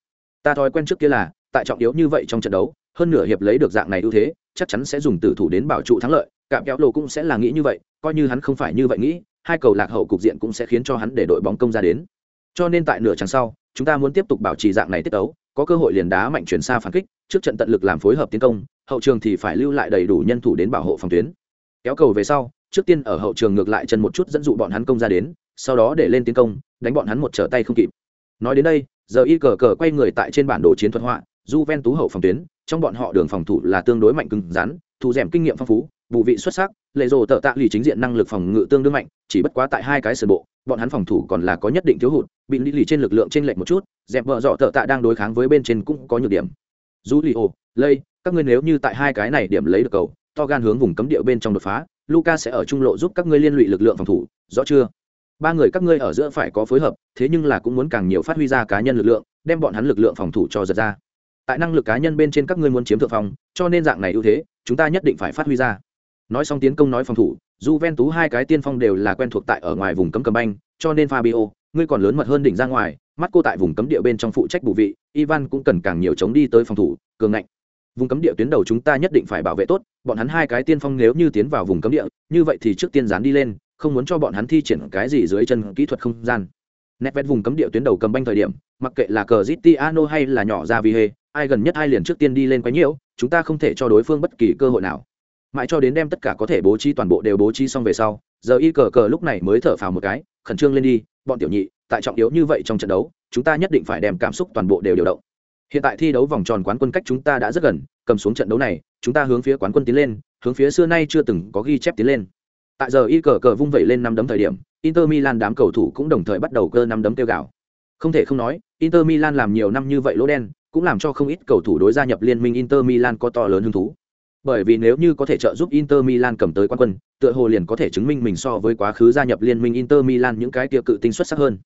Ta thói quen trước kia là, tại trọng yếu như vậy trong trận đấu, hơn nửa hiệp lấy được dạng này ưu thế, chắc chắn sẽ dùng tử thủ đến bảo trụ thắng lợi, cạm kéo lộ cũng sẽ là nghĩ như vậy, coi như hắn không phải như vậy nghĩ, hai cầu lạc hậu cục diện cũng sẽ khiến cho hắn để đội bóng công ra đến. Cho nên tại nửa chặng sau, chúng ta muốn tiếp tục bảo trì dạng này tiết tấu, có cơ hội liền đá mạnh chuyển xa phản kích, trước trận tận lực làm phối hợp tiến công, hậu trường thì phải lưu lại đầy đủ nhân thủ đến bảo hộ phòng tuyến. Kéo cầu về sau, trước tiên ở hậu trường ngược lại chân một chút dẫn dụ bọn hắn công ra đến, sau đó để lên tiến công, đánh bọn hắn một trở tay không kịp. Nói đến đây, giờ y cờ cờ quay người tại trên bản đồ chiến thuật họa, Juventus hậu phòng tuyến, trong bọn họ đường phòng thủ là tương đối mạnh cứng rắn, thủ rèm kinh nghiệm phong phú, vụ vị xuất sắc, lệ rồ tợ tạ lì chính diện năng lực phòng ngự tương đương mạnh, chỉ bất quá tại hai cái sườn bộ, bọn hắn phòng thủ còn là có nhất định thiếu hụt, bị lì lì trên lực lượng trên lệch một chút, dẹp vợ dọ tợ tạ đang đối kháng với bên trên cũng có nhược điểm. Julio, Lây, các ngươi nếu như tại hai cái này điểm lấy được cầu, to gan hướng vùng cấm địa bên trong đột phá, Luca sẽ ở trung lộ giúp các ngươi liên lụy lực lượng phòng thủ, rõ chưa? Ba người các ngươi ở giữa phải có phối hợp, thế nhưng là cũng muốn càng nhiều phát huy ra cá nhân lực lượng, đem bọn hắn lực lượng phòng thủ cho giật ra. Tại năng lực cá nhân bên trên các ngươi muốn chiếm thượng phong cho nên dạng này ưu thế chúng ta nhất định phải phát huy ra. Nói xong tiến công nói phòng thủ Juventus hai cái tiên phong đều là quen thuộc tại ở ngoài vùng cấm cầm banh cho nên Fabio ngươi còn lớn mật hơn đỉnh ra ngoài mắt cô tại vùng cấm địa bên trong phụ trách bù vị Ivan cũng cần càng nhiều chống đi tới phòng thủ cường ngạnh. Vùng cấm địa tuyến đầu chúng ta nhất định phải bảo vệ tốt bọn hắn hai cái tiên phong nếu như tiến vào vùng cấm địa như vậy thì trước tiên dán đi lên không muốn cho bọn hắn thi triển cái gì dưới chân kỹ thuật không gian. Nét vét vùng cấm địa tuyến đầu cầm banh thời điểm, mặc kệ là cờ zitiano hay là nhỏ ra vì hê ai gần nhất ai liền trước tiên đi lên quấy nhiễu, chúng ta không thể cho đối phương bất kỳ cơ hội nào. Mãi cho đến đem tất cả có thể bố trí toàn bộ đều bố trí xong về sau, giờ y cờ cờ lúc này mới thở phào một cái, khẩn trương lên đi, bọn tiểu nhị, tại trọng yếu như vậy trong trận đấu, chúng ta nhất định phải đem cảm xúc toàn bộ đều điều động. Hiện tại thi đấu vòng tròn quán quân cách chúng ta đã rất gần, cầm xuống trận đấu này, chúng ta hướng phía quán quân tiến lên, hướng phía xưa nay chưa từng có ghi chép tiến lên tại giờ y cờ cờ vung vẩy lên năm đấm thời điểm inter milan đám cầu thủ cũng đồng thời bắt đầu cơ năm đấm tiêu gạo không thể không nói inter milan làm nhiều năm như vậy lỗ đen cũng làm cho không ít cầu thủ đối gia nhập liên minh Inter Milan có to lớn hứng thú. Bởi vì nếu như có thể trợ giúp Inter Milan cầm tới quán quân, tựa hồ liền có thể chứng minh mình so với quá khứ gia nhập liên minh Inter Milan những cái tiêu cự tinh xuất sắc hơn.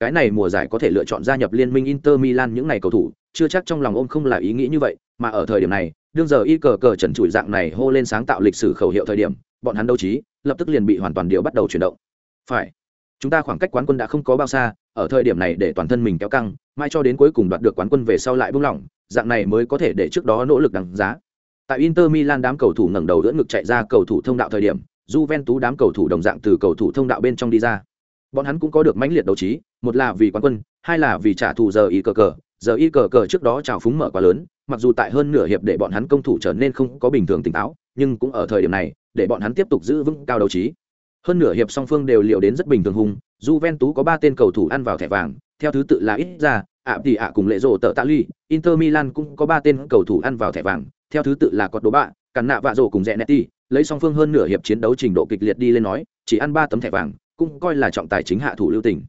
Cái này mùa giải có thể lựa chọn gia nhập liên minh Inter Milan những này cầu thủ, chưa chắc trong lòng ôm không là ý nghĩ như vậy, mà ở thời điểm này, đương giờ y cờ cờ trần trụi dạng này hô lên sáng tạo lịch sử khẩu hiệu thời điểm, bọn hắn đấu trí, lập tức liền bị hoàn toàn điều bắt đầu chuyển động. Phải, chúng ta khoảng cách quán quân đã không có bao xa, ở thời điểm này để toàn thân mình kéo căng, mai cho đến cuối cùng đoạt được quán quân về sau lại buông lỏng, dạng này mới có thể để trước đó nỗ lực đằng giá. Tại Inter Milan đám cầu thủ ngẩng đầu đỡ ngực chạy ra cầu thủ thông đạo thời điểm, Juventus đám cầu thủ đồng dạng từ cầu thủ thông đạo bên trong đi ra. Bọn hắn cũng có được mãnh liệt đấu trí, một là vì quán quân, hai là vì trả thù giờ y cờ cờ, giờ y cờ cờ trước đó trào phúng mở quá lớn, mặc dù tại hơn nửa hiệp để bọn hắn công thủ trở nên không có bình thường tỉnh táo, nhưng cũng ở thời điểm này, để bọn hắn tiếp tục giữ vững cao đấu trí. Hơn nửa hiệp song phương đều liệu đến rất bình thường hùng, Juventus có ba tên cầu thủ ăn vào thẻ vàng, theo thứ tự là ít ra, ạ thì ạ cùng lệ rộ tợ tạ ly, Inter Milan cũng có ba tên cầu thủ ăn vào thẻ vàng, theo thứ tự là Cọt Đố Bạ, cắn Nạ Vạ Rồ cùng Zenetti, lấy song phương hơn nửa hiệp chiến đấu trình độ kịch liệt đi lên nói, chỉ ăn ba tấm thẻ vàng, cũng coi là trọng tài chính hạ thủ lưu tình.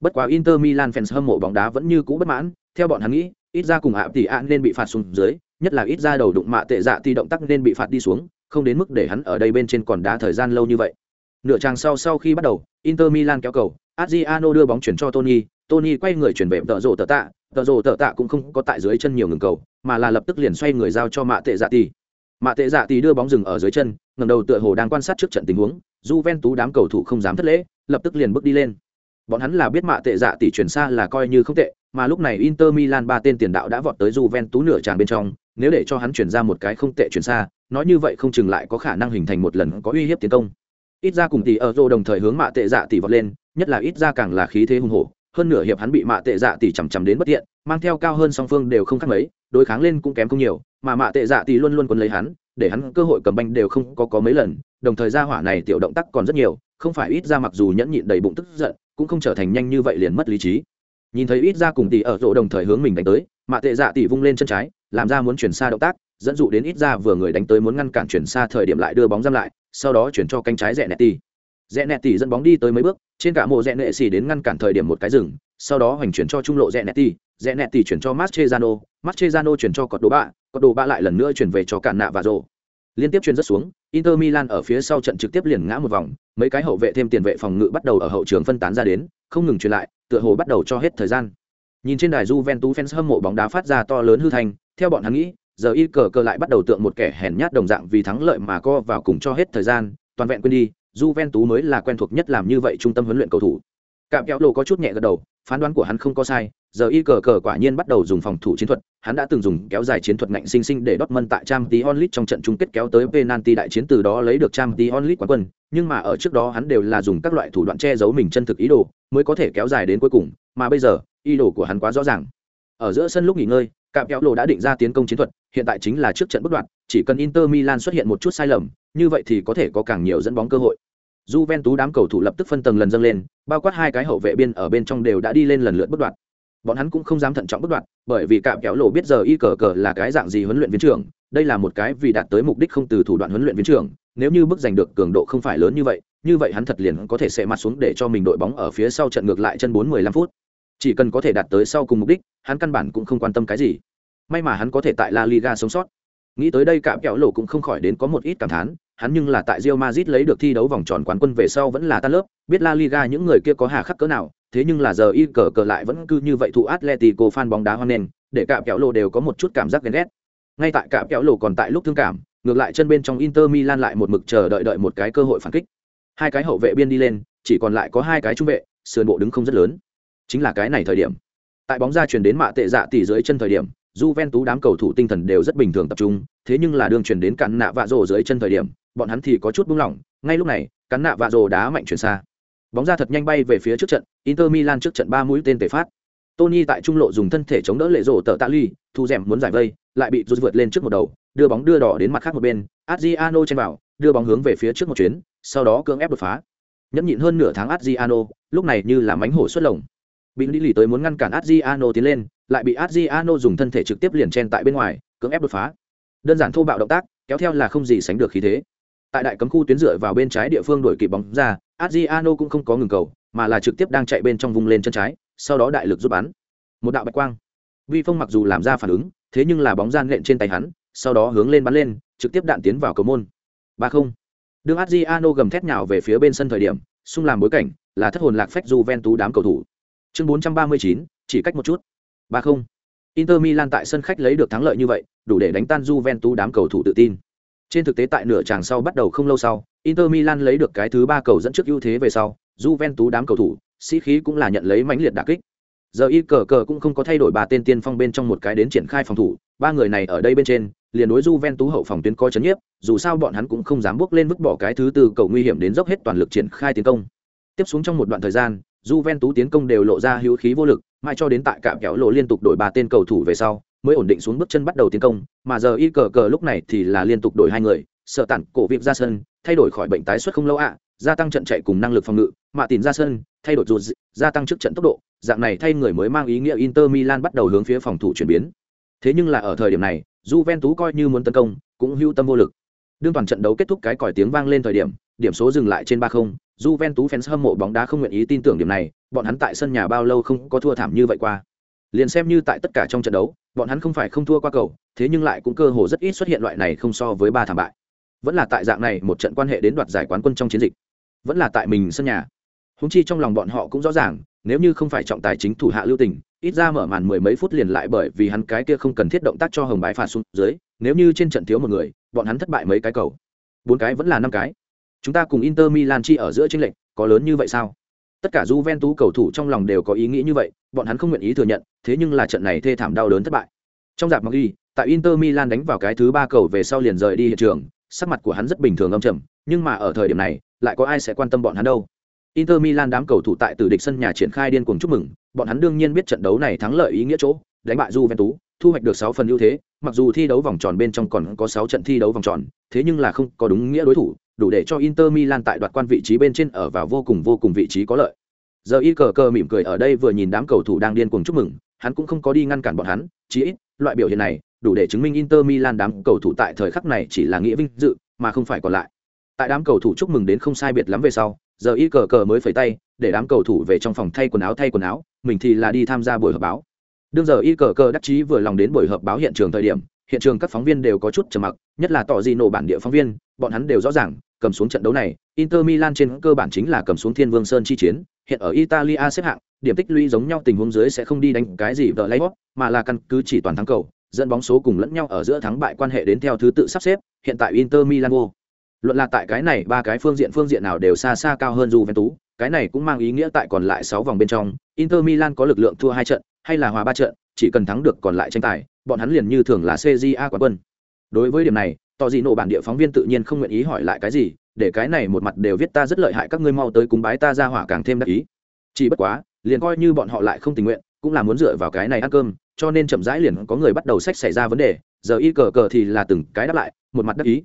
Bất quá Inter Milan fans hâm mộ bóng đá vẫn như cũ bất mãn, theo bọn hắn nghĩ, ít ra cùng ạ thì ạ nên bị phạt xuống dưới, nhất là ít ra đầu đụng mạ tệ dạ thì động tác nên bị phạt đi xuống, không đến mức để hắn ở đây bên trên còn đá thời gian lâu như vậy. Nửa trang sau sau khi bắt đầu, Inter Milan kéo cầu, Adriano đưa bóng chuyển cho Tony, Tony quay người chuyển về tợ rổ tợ tạ, tợ rổ tợ tạ cũng không có tại dưới chân nhiều ngừng cầu, mà là lập tức liền xoay người giao cho Mạ Tệ Dạ Tỷ. Mạ Tệ Dạ Tỷ đưa bóng dừng ở dưới chân, ngẩng đầu tựa hồ đang quan sát trước trận tình huống, Juventus đám cầu thủ không dám thất lễ, lập tức liền bước đi lên. Bọn hắn là biết Mạ Tệ Dạ Tỷ chuyển xa là coi như không tệ, mà lúc này Inter Milan ba tên tiền đạo đã vọt tới Juventus nửa tràng bên trong, nếu để cho hắn chuyển ra một cái không tệ chuyển xa, nói như vậy không chừng lại có khả năng hình thành một lần có uy hiếp tiến công. Ít ra cùng tỷ ở rô đồng thời hướng mạ tệ dạ tỷ vọt lên nhất là ít ra càng là khí thế hùng hổ hơn nửa hiệp hắn bị mạ tệ dạ tỷ chằm chằm đến bất tiện mang theo cao hơn song phương đều không khác mấy đối kháng lên cũng kém không nhiều mà mạ tệ dạ tỷ luôn luôn quấn lấy hắn để hắn cơ hội cầm banh đều không có có mấy lần đồng thời ra hỏa này tiểu động tác còn rất nhiều không phải ít ra mặc dù nhẫn nhịn đầy bụng tức giận cũng không trở thành nhanh như vậy liền mất lý trí nhìn thấy ít ra cùng tỷ ở rộ đồng thời hướng mình đánh tới mạ tệ dạ tỷ vung lên chân trái làm ra muốn chuyển xa động tác dẫn dụ đến ít ra vừa người đánh tới muốn ngăn cản chuyển xa thời điểm lại đưa bóng giam lại sau đó chuyển cho cánh trái rẽ nẹt tỷ. Rẽ nẹt tỷ dẫn bóng đi tới mấy bước trên cả mộ rẽ nệ xì đến ngăn cản thời điểm một cái rừng sau đó hoành chuyển cho trung lộ rẽ nẹt tỷ rẽ nẹt tỷ chuyển cho mastrezano Mascherano chuyển cho cọt đồ bạ, cọt đồ bạ lại lần nữa chuyển về cho cản nạ và rộ Liên tiếp chuyển rất xuống, Inter Milan ở phía sau trận trực tiếp liền ngã một vòng, mấy cái hậu vệ thêm tiền vệ phòng ngự bắt đầu ở hậu trường phân tán ra đến, không ngừng chuyển lại, tựa hồ bắt đầu cho hết thời gian. Nhìn trên đài Juventus fans hâm mộ bóng đá phát ra to lớn hư thành, theo bọn hắn nghĩ, giờ y cờ cờ lại bắt đầu tượng một kẻ hèn nhát đồng dạng vì thắng lợi mà co vào cùng cho hết thời gian, toàn vẹn quên đi, Juventus mới là quen thuộc nhất làm như vậy trung tâm huấn luyện cầu thủ. Cạm kéo lồ có chút nhẹ gật đầu, phán đoán của hắn không có sai, giờ y cờ cờ quả nhiên bắt đầu dùng phòng thủ chiến thuật, hắn đã từng dùng kéo dài chiến thuật ngạnh sinh sinh để Dortmund tại Champions onlit trong trận chung kết kéo tới penalty đại chiến từ đó lấy được Champions onlit quán quân, nhưng mà ở trước đó hắn đều là dùng các loại thủ đoạn che giấu mình chân thực ý đồ, mới có thể kéo dài đến cuối cùng, mà bây giờ, ý đồ của hắn quá rõ ràng. Ở giữa sân lúc nghỉ ngơi, Cạm kéo lộ đã định ra tiến công chiến thuật, hiện tại chính là trước trận bất đoạn, chỉ cần Inter Milan xuất hiện một chút sai lầm, như vậy thì có thể có càng nhiều dẫn bóng cơ hội. Juventus đám cầu thủ lập tức phân tầng lần dâng lên, bao quát hai cái hậu vệ biên ở bên trong đều đã đi lên lần lượt bất đoạn. Bọn hắn cũng không dám thận trọng bất đoạn, bởi vì cạm kéo lộ biết giờ y cờ cờ là cái dạng gì huấn luyện viên trưởng, đây là một cái vì đạt tới mục đích không từ thủ đoạn huấn luyện viên trưởng, nếu như bước giành được cường độ không phải lớn như vậy, như vậy hắn thật liền có thể sẽ mặt xuống để cho mình đội bóng ở phía sau trận ngược lại chân 4-15 phút. Chỉ cần có thể đạt tới sau cùng mục đích, hắn căn bản cũng không quan tâm cái gì. May mà hắn có thể tại La Liga sống sót. Nghĩ tới đây cạm kéo lộ cũng không khỏi đến có một ít cảm thán, hắn nhưng là tại Real Madrid lấy được thi đấu vòng tròn quán quân về sau vẫn là tan lớp, biết La Liga những người kia có hà khắc cỡ nào, thế nhưng là giờ y cờ cờ lại vẫn cứ như vậy thụ Atletico fan bóng đá hoan nghênh, để cả kẹo lộ đều có một chút cảm giác ghen ghét. Ngay tại cả kẹo lộ còn tại lúc thương cảm, ngược lại chân bên trong Inter Milan lại một mực chờ đợi đợi một cái cơ hội phản kích. Hai cái hậu vệ biên đi lên, chỉ còn lại có hai cái trung vệ, sườn bộ đứng không rất lớn. Chính là cái này thời điểm. Tại bóng ra truyền đến mạ tệ dạ tỷ dưới chân thời điểm, Juventus đám cầu thủ tinh thần đều rất bình thường tập trung, thế nhưng là đường truyền đến cản nạ vạ rồ dưới chân thời điểm, bọn hắn thì có chút buông lỏng, ngay lúc này, cắn nạ vạ rồ đá mạnh chuyển xa. Bóng ra thật nhanh bay về phía trước trận, Inter Milan trước trận ba mũi tên tề phát. Tony tại trung lộ dùng thân thể chống đỡ lệ rổ tợ tạ ly, thu rèm muốn giải vây, lại bị rút vượt lên trước một đầu, đưa bóng đưa đỏ đến mặt khác một bên, Adriano chen vào, đưa bóng hướng về phía trước một chuyến, sau đó cưỡng ép đột phá. Nhẫn nhịn hơn nửa tháng Adriano, lúc này như là mánh hổ xuất lồng. Bị lý lì tới muốn ngăn cản Adriano tiến lên, lại bị Adriano dùng thân thể trực tiếp liền chen tại bên ngoài, cưỡng ép đột phá. Đơn giản thô bạo động tác, kéo theo là không gì sánh được khí thế. Tại đại cấm khu tuyến dựa vào bên trái địa phương đuổi kịp bóng ra, Adriano cũng không có ngừng cầu, mà là trực tiếp đang chạy bên trong vùng lên chân trái, sau đó đại lực giúp bắn. Một đạo bạch quang. Vi Phong mặc dù làm ra phản ứng, thế nhưng là bóng gian lện trên tay hắn, sau đó hướng lên bắn lên, trực tiếp đạn tiến vào cầu môn. Ba không. Đường Adriano gầm thét nhào về phía bên sân thời điểm, xung làm bối cảnh, là thất hồn lạc phách Juventus đám cầu thủ. Chương 439, chỉ cách một chút. Ba không. Inter Milan tại sân khách lấy được thắng lợi như vậy, đủ để đánh tan Juventus đám cầu thủ tự tin. Trên thực tế tại nửa chàng sau bắt đầu không lâu sau, Inter Milan lấy được cái thứ ba cầu dẫn trước ưu thế về sau, Juventus đám cầu thủ, sĩ khí cũng là nhận lấy mãnh liệt đả kích. Giờ y cờ cờ cũng không có thay đổi ba tên tiên phong bên trong một cái đến triển khai phòng thủ, ba người này ở đây bên trên, liền đối Juventus hậu phòng tuyến coi chấn nhiếp, dù sao bọn hắn cũng không dám bước lên vứt bỏ cái thứ tư cầu nguy hiểm đến dốc hết toàn lực triển khai tiến công. Tiếp xuống trong một đoạn thời gian, Juventus tiến công đều lộ ra hữu khí vô lực, mãi cho đến tại cạm kéo lộ liên tục đổi ba tên cầu thủ về sau, mới ổn định xuống bước chân bắt đầu tiến công, mà giờ y cờ cờ lúc này thì là liên tục đổi hai người, sợ tản cổ vịp ra sân, thay đổi khỏi bệnh tái xuất không lâu ạ, gia tăng trận chạy cùng năng lực phòng ngự, mạ tìm ra sân, thay đổi rụt, gia tăng trước trận tốc độ, dạng này thay người mới mang ý nghĩa Inter Milan bắt đầu hướng phía phòng thủ chuyển biến. Thế nhưng là ở thời điểm này, Juventus coi như muốn tấn công, cũng hưu tâm vô lực. Đương toàn trận đấu kết thúc cái còi tiếng vang lên thời điểm, điểm số dừng lại trên 3-0, Juventus fans hâm mộ bóng đá không nguyện ý tin tưởng điểm này, bọn hắn tại sân nhà bao lâu không có thua thảm như vậy qua. Liền xem như tại tất cả trong trận đấu, bọn hắn không phải không thua qua cầu, thế nhưng lại cũng cơ hồ rất ít xuất hiện loại này không so với ba thảm bại. Vẫn là tại dạng này một trận quan hệ đến đoạt giải quán quân trong chiến dịch. Vẫn là tại mình sân nhà. Húng chi trong lòng bọn họ cũng rõ ràng, nếu như không phải trọng tài chính thủ hạ lưu tình, ít ra mở màn mười mấy phút liền lại bởi vì hắn cái kia không cần thiết động tác cho hồng bái phạt xuống dưới, nếu như trên trận thiếu một người, bọn hắn thất bại mấy cái cầu. Bốn cái vẫn là năm cái. Chúng ta cùng Inter Milan chi ở giữa tranh lệch, có lớn như vậy sao? Tất cả Juventus cầu thủ trong lòng đều có ý nghĩ như vậy, bọn hắn không nguyện ý thừa nhận, thế nhưng là trận này thê thảm đau đớn thất bại. Trong dạp Maggi, tại Inter Milan đánh vào cái thứ ba cầu về sau liền rời đi hiện trường, sắc mặt của hắn rất bình thường âm trầm, nhưng mà ở thời điểm này, lại có ai sẽ quan tâm bọn hắn đâu? Inter Milan đám cầu thủ tại tử địch sân nhà triển khai điên cuồng chúc mừng, bọn hắn đương nhiên biết trận đấu này thắng lợi ý nghĩa chỗ, đánh bại Juventus, thu hoạch được sáu phần ưu thế, mặc dù thi đấu vòng tròn bên trong còn có 6 trận thi đấu vòng tròn, thế nhưng là không có đúng nghĩa đối thủ, đủ để cho Inter Milan tại đoạt quan vị trí bên trên ở vào vô cùng vô cùng vị trí có lợi. Giờ y cờ cờ mỉm cười ở đây vừa nhìn đám cầu thủ đang điên cuồng chúc mừng, hắn cũng không có đi ngăn cản bọn hắn, chỉ ít, loại biểu hiện này đủ để chứng minh Inter Milan đám cầu thủ tại thời khắc này chỉ là nghĩa vinh dự, mà không phải còn lại. Tại đám cầu thủ chúc mừng đến không sai biệt lắm về sau, giờ y cờ cờ mới phẩy tay, để đám cầu thủ về trong phòng thay quần áo thay quần áo, mình thì là đi tham gia buổi họp báo đương giờ y cờ cờ đắc chí vừa lòng đến buổi họp báo hiện trường thời điểm hiện trường các phóng viên đều có chút trầm mặc nhất là tỏ gì nổ bản địa phóng viên bọn hắn đều rõ ràng cầm xuống trận đấu này inter milan trên cơ bản chính là cầm xuống thiên vương sơn chi chiến hiện ở italia xếp hạng điểm tích lũy giống nhau tình huống dưới sẽ không đi đánh cái gì vợ lấy mà là căn cứ chỉ toàn thắng cầu dẫn bóng số cùng lẫn nhau ở giữa thắng bại quan hệ đến theo thứ tự sắp xếp hiện tại inter milan vô. Luận là tại cái này ba cái phương diện phương diện nào đều xa xa cao hơn Juventus, cái này cũng mang ý nghĩa tại còn lại sáu vòng bên trong, Inter Milan có lực lượng thua hai trận, hay là hòa ba trận, chỉ cần thắng được còn lại tranh tài, bọn hắn liền như thường là CJA quán quân. Đối với điểm này, tỏ gì nổ bản địa phóng viên tự nhiên không nguyện ý hỏi lại cái gì, để cái này một mặt đều viết ta rất lợi hại các ngươi mau tới cúng bái ta ra hỏa càng thêm đắc ý. Chỉ bất quá, liền coi như bọn họ lại không tình nguyện, cũng là muốn dựa vào cái này ăn cơm, cho nên chậm rãi liền có người bắt đầu sách xảy ra vấn đề, giờ y cờ cờ thì là từng cái đáp lại, một mặt đắc ý